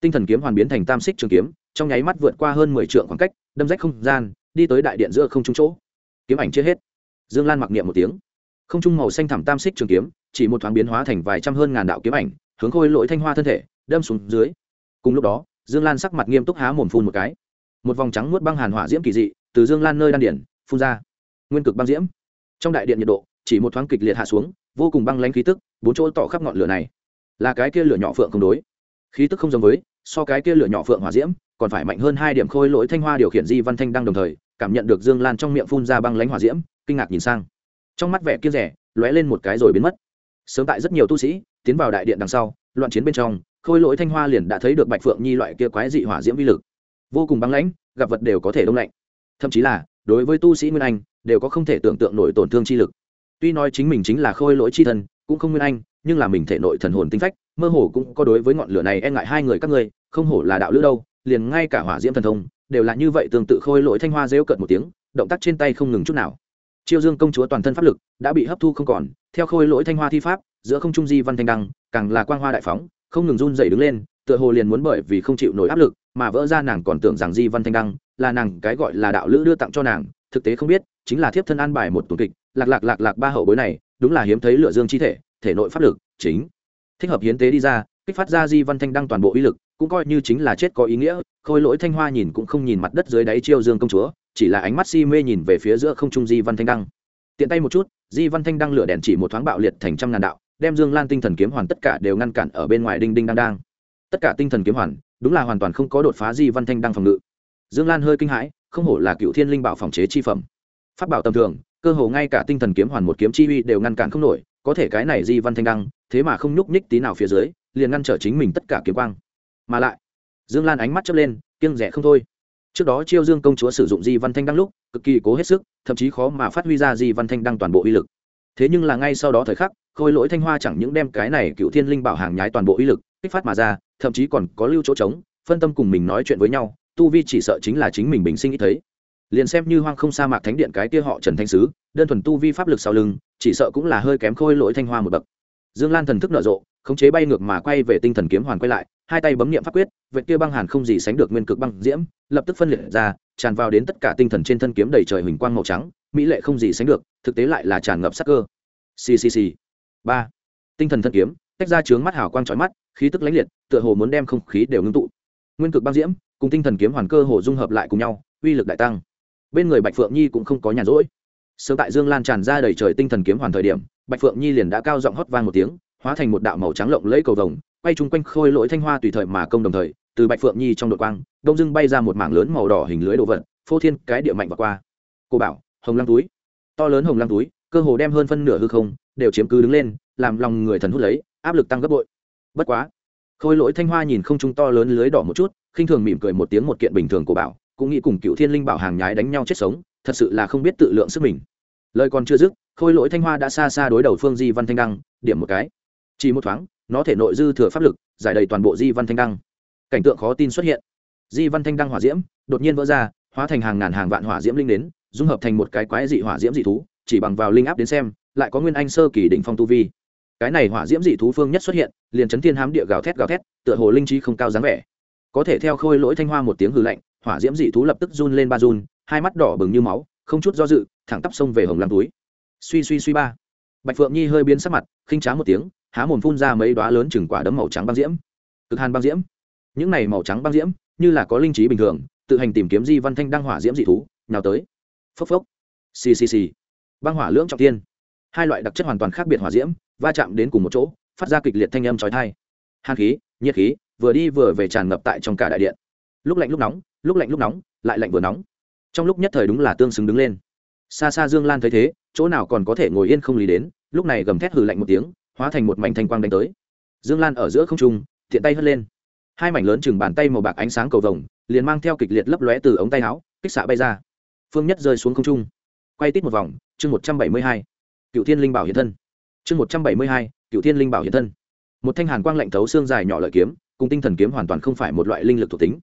[SPEAKER 1] Tinh thần kiếm hoàn biến thành tam xích trường kiếm, trong nháy mắt vượt qua hơn mười trượng khoảng cách, đâm rách không gian, đi tới đại điện giữa không trung chỗ. Kiếm ảnh chưa hết. Dương lan mặc niệm một tiếng. Không trung màu xanh thảm tam xích trường kiếm, chỉ một thoáng biến hóa thành vài trăm hơn ngàn đạo kiếm ảnh, hướng khôi lỗi thanh hoa thân thể, đâm xuống dưới. Cùng lúc đó dương lan sắc mặt nghiêm túc há mồm phun một cái. Một vòng trắng nuốt băng hàn hỏa diễm kỳ dị, từ dương lan nơi đan điển, phun ra. Nguyên cực băng diễm. Trong đại điện nhiệt độ, chỉ một thoáng kịch liệt hạ xuống, vô cùng băng lãnh khí tức, bốn chỗ tỏ khắp ngọn lửa này. Là cái kia lửa nhỏ phượng không đối. Khí tức không giống với, so cái kia lửa nhỏ phượng hỏa diễm, còn phải mạnh hơn hai điểm khôi lỗi thanh hoa điều khiển di văn thanh đang đồng thời, cảm nhận được dương lan trong miệng phun ra băng lãnh hỏa diễm, kinh ngạc nhìn sang. Trong mắt vẻ kia rẻ, lóe lên một cái rồi biến mất. Sớm tại rất nhiều tu sĩ, tiến vào đại điện đằng sau, loạn chiến bên trong khôi lỗi thanh hoa liền đã thấy được bạch phượng nhi loại kia quái dị hỏa diễm vi lực. Vô cùng băng lãnh, gặp vật đều có thể đông lạnh. Thậm chí là, đối với tu sĩ nguyên anh, đều có không thể tưởng tượng nổi tổn thương chi lực. Tuy nói chính mình chính là khôi lỗi chi thân cũng không nguyên anh, nhưng là mình thể nội thần hồn tinh phách, mơ hồ cũng có đối với ngọn lửa này e ngại hai người các ngươi, không hổ là đạo lữ đâu, liền ngay cả hỏa diễm thần thông, đều là như vậy tương tự khôi lỗi thanh hoa rêu cợt một tiếng, động tác trên tay không ngừng chút nào. Chiêu dương công chúa toàn thân pháp lực đã bị hấp thu không còn, theo khôi lỗi thanh hoa thi pháp, giữa không trung di văn thanh đăng, càng là quang hoa đại phóng không ngừng run dậy đứng lên, tựa hồ liền muốn bởi vì không chịu nổi áp lực mà vỡ ra nàng còn tưởng rằng di văn thanh đăng là nàng cái gọi là đạo lữ đưa tặng cho nàng, thực tế không biết, chính là thiếp thân an bài một tuần kịch, lạc lạc lạc lạc ba hậu bối này, đúng là hiếm thấy lựa dương chi thể thể nội pháp lực, chính thích hợp hiến tế đi ra, kích phát ra di văn thanh đăng toàn bộ uy lực, cũng coi như chính là chết có ý nghĩa, khôi lỗi thanh hoa nhìn cũng không nhìn mặt đất dưới đáy chiêu dương công chúa, chỉ là ánh mắt si mê nhìn về phía giữa không trung di văn thanh đăng. Tiện tay một chút, di văn thanh đăng lửa đèn chỉ một thoáng bạo liệt thành trăm ngàn đạo đem dương lan tinh thần kiếm hoàn tất cả đều ngăn cản ở bên ngoài đinh đinh đang đang. Tất cả tinh thần kiếm hoàn, đúng là hoàn toàn không có đột phá di văn thanh đang phòng ngự. Dương lan hơi kinh hãi, không hổ là cựu thiên linh bảo phòng chế chi phẩm. Phát bảo tầm thường, cơ hồ ngay cả tinh thần kiếm hoàn một kiếm chi uy đều ngăn cản không nổi, có thể cái này di văn thanh đăng thế mà không nhúc nhích tí nào phía dưới, liền ngăn trở chính mình tất cả kiếm quang. Mà lại, dương lan ánh mắt chớp lên, kiêng rẻ không thôi. Trước đó chiêu dương công chúa sử dụng di văn thanh đăng lúc, cực kỳ cố hết sức, thậm chí khó mà phát huy ra di văn thanh đăng toàn bộ uy lực. Thế nhưng là ngay sau đó thời khắc khôi lỗi thanh hoa chẳng những đem cái này cựu thiên linh bảo hàng nhái toàn bộ uy lực, kích phát mà ra, thậm chí còn có lưu chỗ trống, phân tâm cùng mình nói chuyện với nhau, tu vi chỉ sợ chính là chính mình bình sinh ít thấy. Liền xem như hoang không sa mạc thánh điện cái kia họ trần thanh sứ, đơn thuần tu vi pháp lực sau lưng, chỉ sợ cũng là hơi kém khôi lỗi thanh hoa một bậc. Dương lan thần thức nở rộ, khống chế bay ngược mà quay về tinh thần kiếm hoàn quay lại, hai tay bấm niệm pháp quyết, vệt kia băng hàn không gì sánh được nguyên cực băng diễm, lập tức phân liệt ra, tràn vào đến tất cả tinh thần trên thân kiếm đầy trời huỳnh quang màu trắng, mỹ lệ không gì sánh được, thực tế lại là tràn ngập sắc cơ. Ccc ba. Tinh thần thân kiếm, tách ra chướng mắt hào quang trói mắt, khí tức lãnh liệt, tựa hồ muốn đem không khí đều ngưng tụ. Nguyên cực băng diễm, cùng tinh thần kiếm hoàn cơ hồ dung hợp lại cùng nhau, uy lực đại tăng. Bên người bạch phượng nhi cũng không có nhàn rỗi. Sớm tại dương lan tràn ra đầy trời tinh thần kiếm hoàn thời điểm, bạch phượng nhi liền đã cao giọng hót vang một tiếng, hóa thành một đạo màu trắng lộng lẫy cầu vồng, quay chung quanh khôi lỗi thanh hoa tùy thời mà công đồng thời, từ bạch phượng nhi trong đội quang, đông dưng bay ra một mảng lớn màu đỏ hình lưới đồ vật, phô thiên cái địa mạnh và qua. Cô bảo, hồng lăng túi. To lớn hồng lăng túi, cơ hồ đem hơn phân nửa hư không đều chiếm cứ đứng lên, làm lòng người thần hút lấy, áp lực tăng gấp bội. Bất quá, khôi lỗi thanh hoa nhìn không trung to lớn lưới đỏ một chút, khinh thường mỉm cười một tiếng một kiện bình thường của bảo, cũng nghĩ cùng cựu thiên linh bảo hàng nhái đánh nhau chết sống, thật sự là không biết tự lượng sức mình. Lời còn chưa dứt, khôi lỗi thanh hoa đã xa xa đối đầu phương di văn thanh đăng, điểm một cái. Chỉ một thoáng, nó thể nội dư thừa pháp lực, giải đầy toàn bộ di văn thanh đăng. Cảnh tượng khó tin xuất hiện. Di văn thanh đăng hỏa diễm, đột nhiên vỡ ra, hóa thành hàng ngàn hàng vạn hỏa diễm linh đến, dung hợp thành một cái quái dị hỏa diễm dị thú, chỉ bằng vào linh áp đến xem lại có nguyên anh sơ kỳ đỉnh phong tu vi. Cái này hỏa diễm dị thú phương nhất xuất hiện, liền chấn thiên hám địa gào thét gào thét, tựa hồ linh trí không cao dáng vẻ. Có thể theo khôi lỗi thanh hoa một tiếng hư lạnh, hỏa diễm dị thú lập tức run lên ba run, hai mắt đỏ bừng như máu, không chút do dự, thẳng tắp sông về hồng lăng túi. Suy suy suy ba. Bạch phượng nhi hơi biến sắc mặt, khinh trá một tiếng, há mồm phun ra mấy đoá lớn chừng quả đấm màu trắng băng diễm. Cực hàn băng diễm. Những này màu trắng băng diễm, như là có linh trí bình thường, tự hành tìm kiếm di văn thanh đăng hỏa diễm dị thú nào tới. Phốc phốc. Xì xì xì. Băng hỏa lưỡng trọng tiên hai loại đặc chất hoàn toàn khác biệt hỏa diễm, va chạm đến cùng một chỗ, phát ra kịch liệt thanh âm trói thai hàn khí, nhiệt khí, vừa đi vừa về tràn ngập tại trong cả đại điện. Lúc lạnh lúc nóng, lúc lạnh lúc nóng, lại lạnh vừa nóng. Trong lúc nhất thời đúng là tương xứng đứng lên. Xa xa dương lan thấy thế, chỗ nào còn có thể ngồi yên không lý đến, lúc này gầm thét hừ lạnh một tiếng, hóa thành một mảnh thanh quang đánh tới. Dương lan ở giữa không trung thiện tay hất lên. Hai mảnh lớn chừng bàn tay màu bạc ánh sáng cầu vồng, liền mang theo kịch liệt lấp lóe từ ống tay áo, kích xạ bay ra. Phương nhất rơi xuống không trung. Quay tít một vòng, chương một trăm bảy mươi hai cựu thiên linh bảo hiện thân. Chương một trăm bảy mươi hai, cựu thiên linh bảo hiện thân. Một thanh hàn quang lạnh thấu xương dài nhỏ lợi kiếm, cùng tinh thần kiếm hoàn toàn không phải một loại linh lực thuộc tính.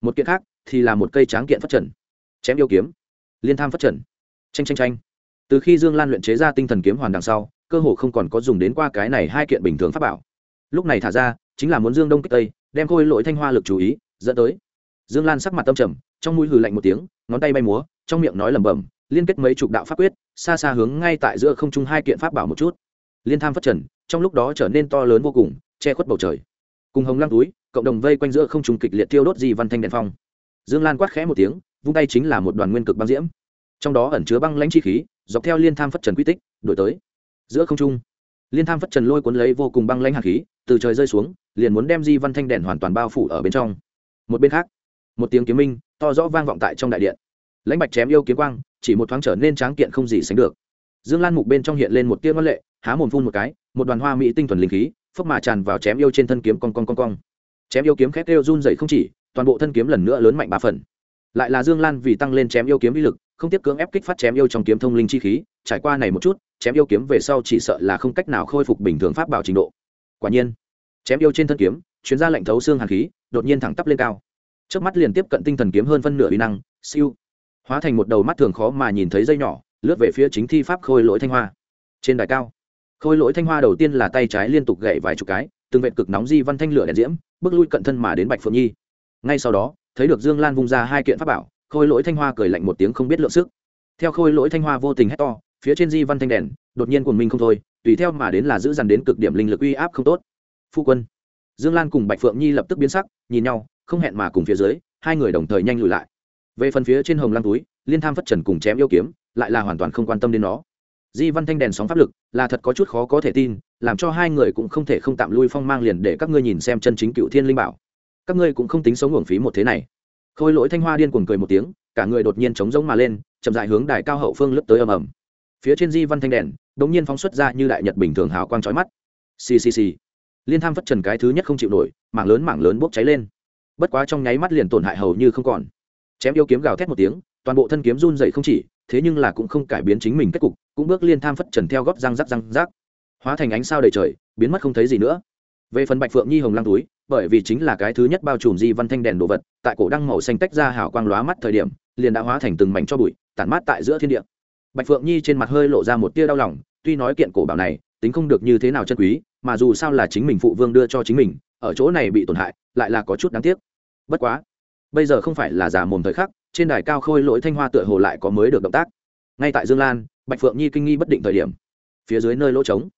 [SPEAKER 1] Một kiện khác thì là một cây tráng kiện phát trần. Chém yêu kiếm. Liên tham phát trần. Tranh tranh tranh từ khi dương lan luyện chế ra tinh thần kiếm hoàn đằng sau, cơ hồ không còn có dùng đến qua cái này hai kiện bình thường pháp bảo. Lúc này thả ra, chính là muốn dương đông kích tây, đem khôi lỗi thanh hoa lực chú ý, dẫn tới. Dương lan sắc mặt tâm trầm, trong mũi hừ lạnh một tiếng, ngón tay bay múa, trong miệng nói lẩm bẩm liên kết mấy chục đạo pháp quyết, xa xa hướng ngay tại giữa không trung hai kiện pháp bảo một chút. Liên tham phát trần, trong lúc đó trở nên to lớn vô cùng, che khuất bầu trời. Cùng hồng lăng túi, cộng đồng vây quanh giữa không trung kịch liệt tiêu đốt di văn thanh đèn phong. Dương lan quát khẽ một tiếng, vung tay chính là một đoàn nguyên cực băng diễm. Trong đó ẩn chứa băng lãnh chi khí, dọc theo liên tham phất trần quy tích đổi tới. Giữa không trung, liên tham phất trần lôi cuốn lấy vô cùng băng lãnh hạt khí, từ trời rơi xuống, liền muốn đem di văn thanh đèn hoàn toàn bao phủ ở bên trong. Một bên khác, một tiếng kiếm minh, to rõ vang vọng tại trong đại điện. Lãnh bạch chém yêu kiếm quang chỉ một thoáng trở nên tráng kiện không gì sánh được. Dương lan mục bên trong hiện lên một tia ngân lệ, há mồm phun một cái, một đoàn hoa mỹ tinh thuần linh khí, phốc mà tràn vào chém yêu trên thân kiếm cong cong cong cong. Chém yêu kiếm khét kêu run dậy không chỉ, toàn bộ thân kiếm lần nữa lớn mạnh ba phần. Lại là dương lan vì tăng lên chém yêu kiếm uy lực, không tiếp cưỡng ép kích phát chém yêu trong kiếm thông linh chi khí, trải qua này một chút, chém yêu kiếm về sau chỉ sợ là không cách nào khôi phục bình thường pháp bảo trình độ. Quả nhiên, chém yêu trên thân kiếm chuyến ra lệnh thấu xương hàn khí, đột nhiên thẳng tắp lên cao. Trước mắt liền tiếp cận tinh thần kiếm hơn phân nửa uy năng, siêu hóa thành một đầu mắt thường khó mà nhìn thấy dây nhỏ, lướt về phía chính thi pháp khôi lỗi thanh hoa. Trên đài cao, khôi lỗi thanh hoa đầu tiên là tay trái liên tục gậy vài chục cái, từng vệt cực nóng di văn thanh lửa đèn diễm, bước lui cận thân mà đến bạch phượng nhi. Ngay sau đó, thấy được dương lan vung ra hai kiện pháp bảo, khôi lỗi thanh hoa cười lạnh một tiếng không biết lượng sức. Theo khôi lỗi thanh hoa vô tình hét to, phía trên di văn thanh đèn, đột nhiên cuồng minh không thôi, tùy theo mà đến là giữ dằn đến cực điểm linh lực uy áp không tốt. Phu quân, dương lan cùng bạch phượng nhi lập tức biến sắc, nhìn nhau, không hẹn mà cùng phía dưới, hai người đồng thời nhanh lùi lại về phần phía trên hồng lăng túi, liên tham phất trần cùng chém yêu kiếm, lại là hoàn toàn không quan tâm đến nó. Di văn thanh đèn sóng pháp lực, là thật có chút khó có thể tin, làm cho hai người cũng không thể không tạm lui phong mang liền để các ngươi nhìn xem chân chính cựu thiên linh bảo. Các ngươi cũng không tính sống hưởng phí một thế này. Khôi lỗi thanh hoa điên cuồng cười một tiếng, cả người đột nhiên chống rỗng mà lên, chậm dại hướng đài cao hậu phương lướt tới ầm ầm. Phía trên di văn thanh đèn đ ỗ n g nhiên phóng xuất ra như đại nhật bình thường hào quang trói mắt. Ccc liên tham phất trần cái thứ nhất không chịu nổi, mảng lớn mảng lớn bốc cháy lên. Bất quá trong nháy mắt liền tổn hại hầu như không còn chém yêu kiếm gào thét một tiếng, toàn bộ thân kiếm run dậy không chỉ, thế nhưng là cũng không cải biến chính mình kết cục, cũng bước liên tham phất trần theo góp răng rắc răng rác hóa thành ánh sao đầy trời, biến mất không thấy gì nữa. Về phần bạch phượng nhi hồng lăng túi, bởi vì chính là cái thứ nhất bao trùm di văn thanh đèn đồ vật, tại cổ đăng màu xanh tách ra hào quang lóa mắt thời điểm, liền đã hóa thành từng mảnh cho bụi, tản mát tại giữa thiên địa. Bạch phượng nhi trên mặt hơi lộ ra một tia đau lòng, tuy nói kiện cổ bảo này, tính không được như thế nào chân quý, mà dù sao là chính mình phụ vương đưa cho chính mình, ở chỗ này bị tổn hại, lại là có chút đáng tiếc. Bất quá bây giờ không phải là giả mồm thời khắc, trên đài cao khôi lỗi thanh hoa tựa hồ lại có mới được động tác. Ngay tại dương lan, bạch phượng nhi kinh nghi bất định thời điểm, phía dưới nơi lỗ trống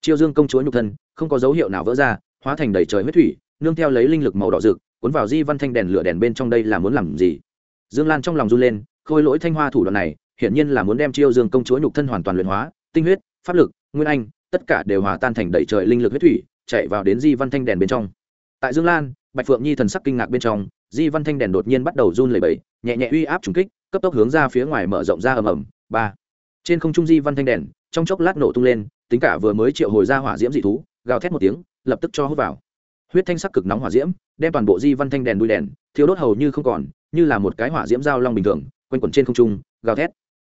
[SPEAKER 1] chiêu dương công chúa nhục thân, không có dấu hiệu nào vỡ ra, hóa thành đầy trời huyết thủy, nương theo lấy linh lực màu đỏ rực, cuốn vào di văn thanh đèn lửa đèn bên trong đây là muốn làm gì? Dương lan trong lòng run lên, khôi lỗi thanh hoa thủ đoạn này, hiển nhiên là muốn đem chiêu dương công chúa nhục thân hoàn toàn luyện hóa, tinh huyết, pháp lực, nguyên anh, tất cả đều hòa tan thành đầy trời linh lực huyết thủy, chạy vào đến di văn thanh đèn bên trong tại dương lan, bạch phượng nhi thần sắc kinh ngạc bên trong, di văn thanh đèn đột nhiên bắt đầu run lẩy bẩy, nhẹ nhẹ uy áp trùng kích, cấp tốc hướng ra phía ngoài mở rộng ra ầm ầm. Ba. Trên không trung di văn thanh đèn, trong chốc lát nổ tung lên, tính cả vừa mới triệu hồi ra hỏa diễm dị thú, gào thét một tiếng, lập tức cho hút vào. Huyết thanh sắc cực nóng hỏa diễm, đem toàn bộ di văn thanh đèn đuôi đèn thiếu đốt hầu như không còn, như là một cái hỏa diễm dao long bình thường, quanh quẩn trên không trung, gào thét.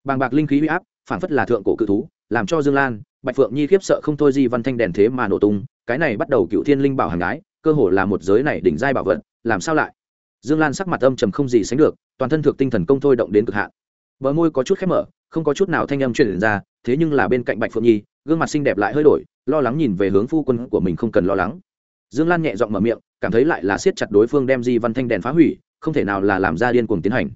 [SPEAKER 1] Bàng bạc linh khí huy áp, phản phất là thượng cổ cự thú, làm cho dương lan, bạch phượng nhi khiếp sợ không thôi di văn thanh đèn thế mà nổ tung, cái này bắt đầu cựu thiên linh bảo hàng gái cơ hồ là một giới này đỉnh giai bảo vật, làm sao lại? Dương lan sắc mặt âm trầm không gì sánh được, toàn thân thực tinh thần công thôi động đến cực hạn. Bờ môi có chút khép mở, không có chút nào thanh âm truyền ra, thế nhưng là bên cạnh bạch phượng nhi, gương mặt xinh đẹp lại hơi đổi, lo lắng nhìn về hướng phu quân của mình không cần lo lắng. Dương lan nhẹ giọng mở miệng, cảm thấy lại là siết chặt đối phương đem di văn thanh đèn phá hủy, không thể nào là làm ra điên cuồng tiến hành.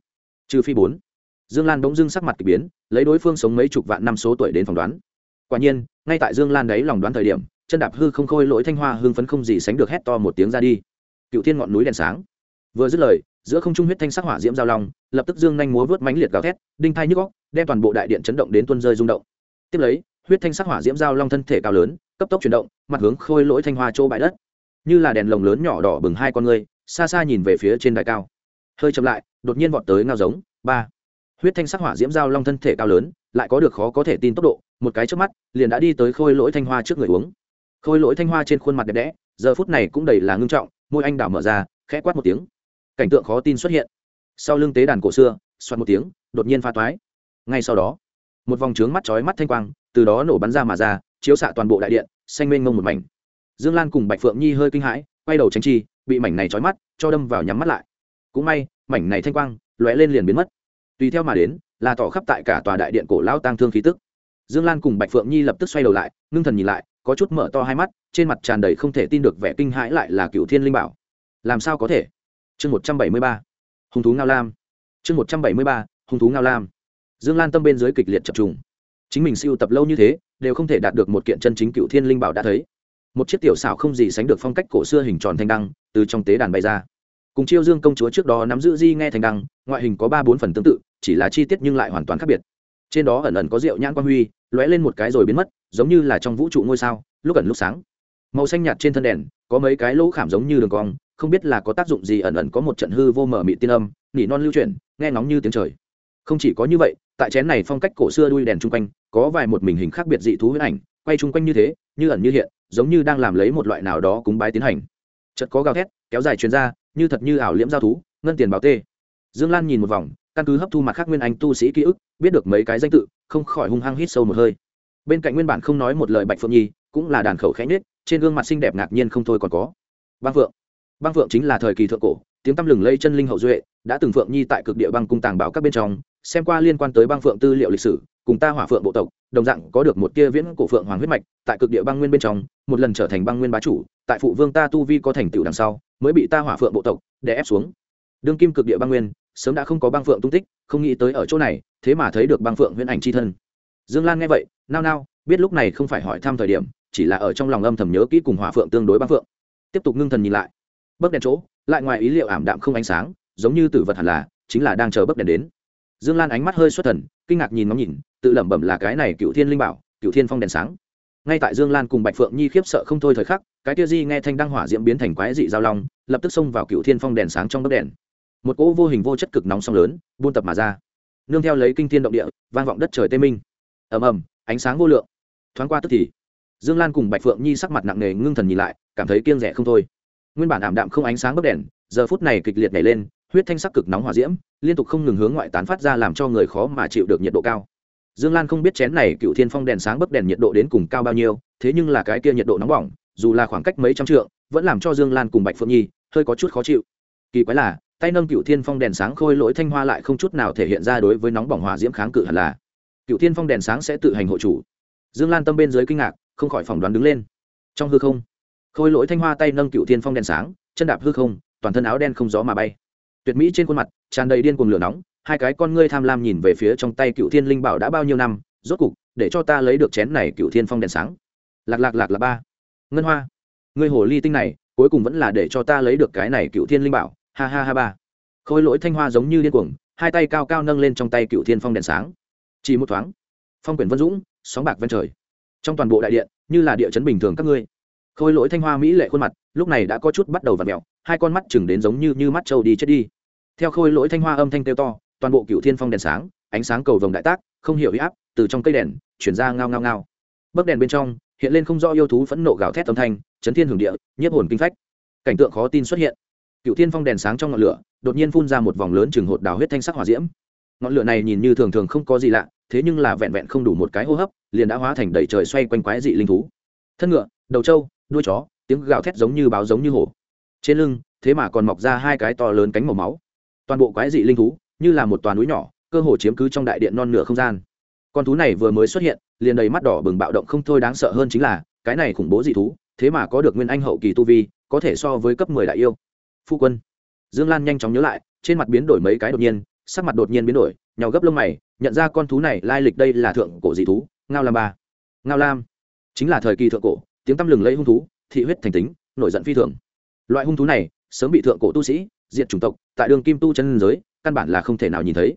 [SPEAKER 1] Trừ phi bốn. Dương lan bỗng dưng sắc mặt k ỳ biến, lấy đối phương sống mấy chục vạn năm số tuổi đến phỏng đoán. Quả nhiên, ngay tại dương lan đấy lòng đoán thời điểm chân đạp hư không khôi lỗi thanh hoa hương phấn không gì sánh được hét to một tiếng ra đi. Cựu thiên ngọn núi đèn sáng. Vừa dứt lời giữa không trung huyết thanh sắc hỏa diễm giao long lập tức dương nhanh múa vớt mánh liệt gào thét đinh thai nhức góc đem toàn bộ đại điện chấn động đến tuân rơi rung động. Tiếp lấy huyết thanh sắc hỏa diễm giao long thân thể cao lớn cấp tốc chuyển động mặt hướng khôi lỗi thanh hoa chỗ bãi đất. Như là đèn lồng lớn nhỏ đỏ bừng hai con người, xa xa nhìn về phía trên đài cao. Hơi chậm lại đột nhiên vọt tới ngao giống ba. Huyết thanh sắc hỏa diễm giao long thân thể cao lớn lại có được khó có thể tin tốc độ một cái trước mắt liền đã đi tới khôi lỗi thanh hoa trước người uống khôi lỗi thanh hoa trên khuôn mặt đẹp đẽ, giờ phút này cũng đầy là ngưng trọng, môi anh đảo mở ra, khẽ quát một tiếng. Cảnh tượng khó tin xuất hiện. Sau lưng tế đàn cổ xưa xoát một tiếng, đột nhiên pha toái. Ngay sau đó, một vòng trướng mắt chói mắt thanh quang, từ đó nổ bắn ra mà ra, chiếu xạ toàn bộ đại điện, xanh mênh mông một mảnh. Dương lan cùng bạch phượng nhi hơi kinh hãi, quay đầu tránh chi, bị mảnh này chói mắt cho đâm vào nhắm mắt lại. Cũng may, mảnh này thanh quang lóe lên liền biến mất. Tùy theo mà đến, là tỏ khắp tại cả tòa đại điện cổ lao tang thương khí tức. Dương lan cùng bạch phượng nhi lập tức xoay đầu lại, ngưng thần nhìn lại có chút mở to hai mắt, trên mặt tràn đầy không thể tin được vẻ kinh hãi lại là cựu thiên linh bảo. Làm sao có thể? Chương một trăm bảy mươi ba. Hung thú ngao lam. Chương một trăm bảy mươi ba, hung thú ngao lam. Dương lan tâm bên dưới kịch liệt chập trùng. Chính mình siêu tập lâu như thế, đều không thể đạt được một kiện chân chính cựu thiên linh bảo đã thấy. Một chiếc tiểu xảo không gì sánh được phong cách cổ xưa hình tròn thanh đăng, từ trong tế đàn bay ra. Cùng chiêu dương công chúa trước đó nắm giữ di nghe thanh đăng, ngoại hình có ba bốn phần tương tự, chỉ là chi tiết nhưng lại hoàn toàn khác biệt trên đó ẩn ẩn có rượu nhãn quan huy, lóe lên một cái rồi biến mất, giống như là trong vũ trụ ngôi sao, lúc ẩn lúc sáng. Màu xanh nhạt trên thân đèn, có mấy cái lỗ khảm giống như đường cong, không biết là có tác dụng gì ẩn ẩn có một trận hư vô mở mị tiên âm, nỉ non lưu chuyển, nghe nóng như tiếng trời. Không chỉ có như vậy, tại chén này phong cách cổ xưa đuôi đèn chung quanh, có vài một mình hình khác biệt dị thú huyết ảnh, quay chung quanh như thế, như ẩn như hiện, giống như đang làm lấy một loại nào đó cúng bái tiến hành. Chật có gào thét, kéo dài chuyên ra, như thật như ảo liễm giao thú, ngân tiền bảo tê. Dương lan nhìn một vòng căn cứ hấp thu mặt khác nguyên anh tu sĩ ký ức, biết được mấy cái danh tự, không khỏi hung hăng hít sâu một hơi. Bên cạnh nguyên bản không nói một lời bạch phượng nhi, cũng là đàn khẩu khẽ nhết trên gương mặt xinh đẹp ngạc nhiên không thôi còn có. Băng phượng. Băng phượng chính là thời kỳ thượng cổ, tiếng tăm lừng lây chân linh hậu duệ, đã từng phượng nhi tại cực địa băng cung tàng bảo các bên trong, xem qua liên quan tới băng phượng tư liệu lịch sử, cùng ta hỏa phượng bộ tộc, đồng dạng có được một tia viễn cổ phượng hoàng huyết mạch, tại cực địa băng nguyên bên trong, một lần trở thành băng nguyên bá chủ, tại phụ vương ta tu vi có thành tựu đằng sau, mới bị ta hỏa phượng bộ tộc đè ép xuống. Đương kim cực địa băng nguyên sớm đã không có băng phượng tung tích, không nghĩ tới ở chỗ này, thế mà thấy được băng phượng huyễn ảnh c h i thân. Dương lan nghe vậy, nao nao, biết lúc này không phải hỏi thăm thời điểm, chỉ là ở trong lòng âm thầm nhớ kỹ cùng hỏa phượng tương đối băng phượng. Tiếp tục ngưng thần nhìn lại. Bấc đèn chỗ, lại ngoài ý liệu ảm đạm không ánh sáng, giống như tử vật hẳn là, chính là đang chờ bấc đèn đến. Dương lan ánh mắt hơi xuất thần, kinh ngạc nhìn ngóng nhìn, tự lẩm bẩm là cái này cựu thiên linh bảo cựu thiên phong đèn sáng. Ngay tại dương lan cùng bạch phượng nhi khiếp sợ không thôi thời khắc, cái tia di nghe thanh đăng hỏa diễm biến thành quái dị giao long, lập tức xông vào cựu thiên phong đèn sáng trong bấc đèn một cỗ vô hình vô chất cực nóng song lớn, buôn tập mà ra. Nương theo lấy kinh thiên động địa, vang vọng đất trời tây minh. Ầm ầm, ánh sáng vô lượng. Thoáng qua tức thì, dương lan cùng bạch phượng nhi sắc mặt nặng nề ngưng thần nhìn lại, cảm thấy kiêng rẻ không thôi. Nguyên bản ảm đạm không ánh sáng bấc đèn, giờ phút này kịch liệt nhảy lên, huyết thanh sắc cực nóng hỏa diễm, liên tục không ngừng hướng ngoại tán phát ra làm cho người khó mà chịu được nhiệt độ cao. Dương lan không biết chén này cựu thiên phong đèn sáng bấc đèn nhiệt độ đến cùng cao bao nhiêu, thế nhưng là cái kia nhiệt độ nóng bỏng, dù là khoảng cách mấy trăm trượng, vẫn làm cho dương lan cùng bạch phượng nhi hơi có chút khó chịu. Kỳ quái là tay nâng cựu thiên phong đèn sáng khôi lỗi thanh hoa lại không chút nào thể hiện ra đối với nóng bỏng hỏa diễm kháng cự hẳn là. Cựu thiên phong đèn sáng sẽ tự hành hộ chủ. Dương lan tâm bên dưới kinh ngạc, không khỏi phỏng đoán đứng lên. Trong hư không, khôi lỗi thanh hoa tay nâng cựu thiên phong đèn sáng, chân đạp hư không, toàn thân áo đen không gió mà bay. Tuyệt mỹ trên khuôn mặt, tràn đầy điên cuồng lửa nóng, hai cái con ngươi tham lam nhìn về phía trong tay cựu thiên linh bảo đã bao nhiêu năm, rốt cục, để cho ta lấy được chén này cựu thiên phong đèn sáng. Lạc lạc lạc là ba. Ngân hoa, ngươi hồ ly tinh này, cuối cùng vẫn là để cho ta lấy được cái này cựu thiên linh bảo ha ha ha ba. Khôi lỗi thanh hoa giống như điên cuồng, hai tay cao cao nâng lên trong tay cựu thiên phong đèn sáng. Chỉ một thoáng, phong quyển vân dũng, sóng bạc ven trời. Trong toàn bộ đại điện, như là địa chấn bình thường các ngươi. Khôi lỗi thanh hoa mỹ lệ khuôn mặt, lúc này đã có chút bắt đầu v ặ mẹo hai con mắt chừng đến giống như như mắt trâu đi chết đi. Theo khôi lỗi thanh hoa âm thanh kêu to, toàn bộ cựu thiên phong đèn sáng, ánh sáng cầu vồng đại tác, không hiểu huy áp, từ trong cây đèn, chuyển ra ngao ngao ngao. Bấc đèn bên trong, hiện lên không do yêu thú phẫn nộ gào thét âm thanh, chấn thiên hưởng địa, nhiếp hồn kinh phách. Cảnh tượng khó tin xuất hiện cựu thiên phong đèn sáng trong ngọn lửa, đột nhiên phun ra một vòng lớn chừng hột đào huyết thanh sắc hỏa diễm. Ngọn lửa này nhìn như thường thường không có gì lạ, thế nhưng là vẹn vẹn không đủ một cái hô hấp, liền đã hóa thành đầy trời xoay quanh quái dị linh thú. Thân ngựa, đầu trâu, đuôi chó, tiếng gào thét giống như báo giống như hổ. Trên lưng, thế mà còn mọc ra hai cái to lớn cánh màu máu. Toàn bộ quái dị linh thú, như là một toàn núi nhỏ, cơ hồ chiếm cứ trong đại điện non nửa không gian. Con thú này vừa mới xuất hiện, liền đầy mắt đỏ bừng bạo động không thôi đáng sợ hơn chính là, cái này khủng bố dị thú, thế mà có được nguyên anh hậu kỳ tu vi, có thể so với cấp mười đại yêu phu quân. Dương lan nhanh chóng nhớ lại, trên mặt biến đổi mấy cái đột nhiên, sắc mặt đột nhiên biến đổi, nhào gấp lông mày, nhận ra con thú này lai lịch đây là thượng cổ dị thú, ngao lam ba. Ngao lam chính là thời kỳ thượng cổ, tiếng tăm lừng lấy hung thú, thị huyết thành tính, nổi giận phi thường. Loại hung thú này sớm bị thượng cổ tu sĩ, diệt chủng tộc, tại đường kim tu chân giới, căn bản là không thể nào nhìn thấy.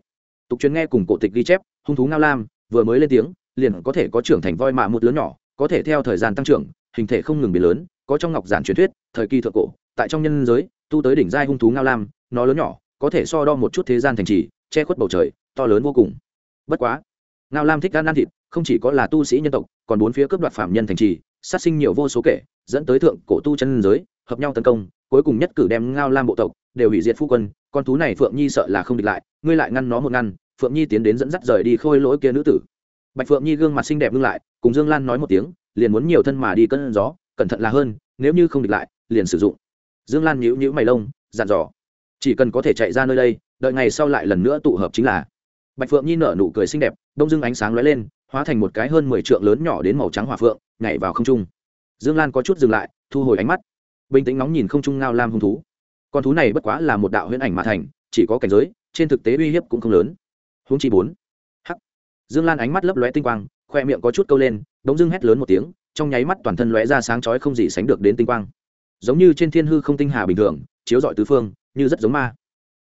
[SPEAKER 1] Tục truyền nghe cùng cổ tịch ghi chép, hung thú ngao lam vừa mới lên tiếng, liền có thể có trưởng thành voi mạ một lớn nhỏ, có thể theo thời gian tăng trưởng, hình thể không ngừng biến lớn, có trong ngọc giản truyền thuyết, thời kỳ thượng cổ, tại trong nhân giới tu tới đỉnh giai hung thú ngao lam, nó lớn nhỏ, có thể so đo một chút thế gian thành trì, che khuất bầu trời, to lớn vô cùng. Bất quá, ngao lam thích gan ăn thịt, không chỉ có là tu sĩ nhân tộc, còn bốn phía cướp đoạt phạm nhân thành trì, sát sinh nhiều vô số kể dẫn tới thượng cổ tu chân giới, hợp nhau tấn công, cuối cùng nhất cử đem ngao lam bộ tộc đều hủy diệt phu quân, con thú này phượng nhi sợ là không địch lại, ngươi lại ngăn nó một ngăn, phượng nhi tiến đến dẫn dắt rời đi khôi lỗi kia nữ tử. Bạch phượng nhi gương mặt xinh đẹp ngưng lại, cùng dương lan nói một tiếng, liền muốn nhiều thân mà đi cơn gió, cẩn thận là hơn, nếu như không địch lại, liền sử dụng dương lan nhíu nhíu mày lông, dặn dò. Chỉ cần có thể chạy ra nơi đây, đợi ngày sau lại lần nữa tụ hợp chính là. Bạch phượng nhi nở nụ cười xinh đẹp, đông dưng ánh sáng lóe lên, hóa thành một cái hơn mười trượng lớn nhỏ đến màu trắng hỏa phượng, nhảy vào không trung. Dương lan có chút dừng lại, thu hồi ánh mắt. Bình tĩnh ngóng nhìn không trung ngao lam hung thú. Con thú này bất quá là một đạo huyễn ảnh mà thành, chỉ có cảnh giới, trên thực tế uy hiếp cũng không lớn. Huống chi bốn. Hắc. Dương lan ánh mắt lấp lóe tinh quang, khoe miệng có chút câu lên đống dưng hét lớn một tiếng, trong nháy mắt toàn thân lóe ra sáng chói không gì sánh được đến tinh quang giống như trên thiên hư không tinh hà bình thường, chiếu dọi tứ phương, như rất giống ma.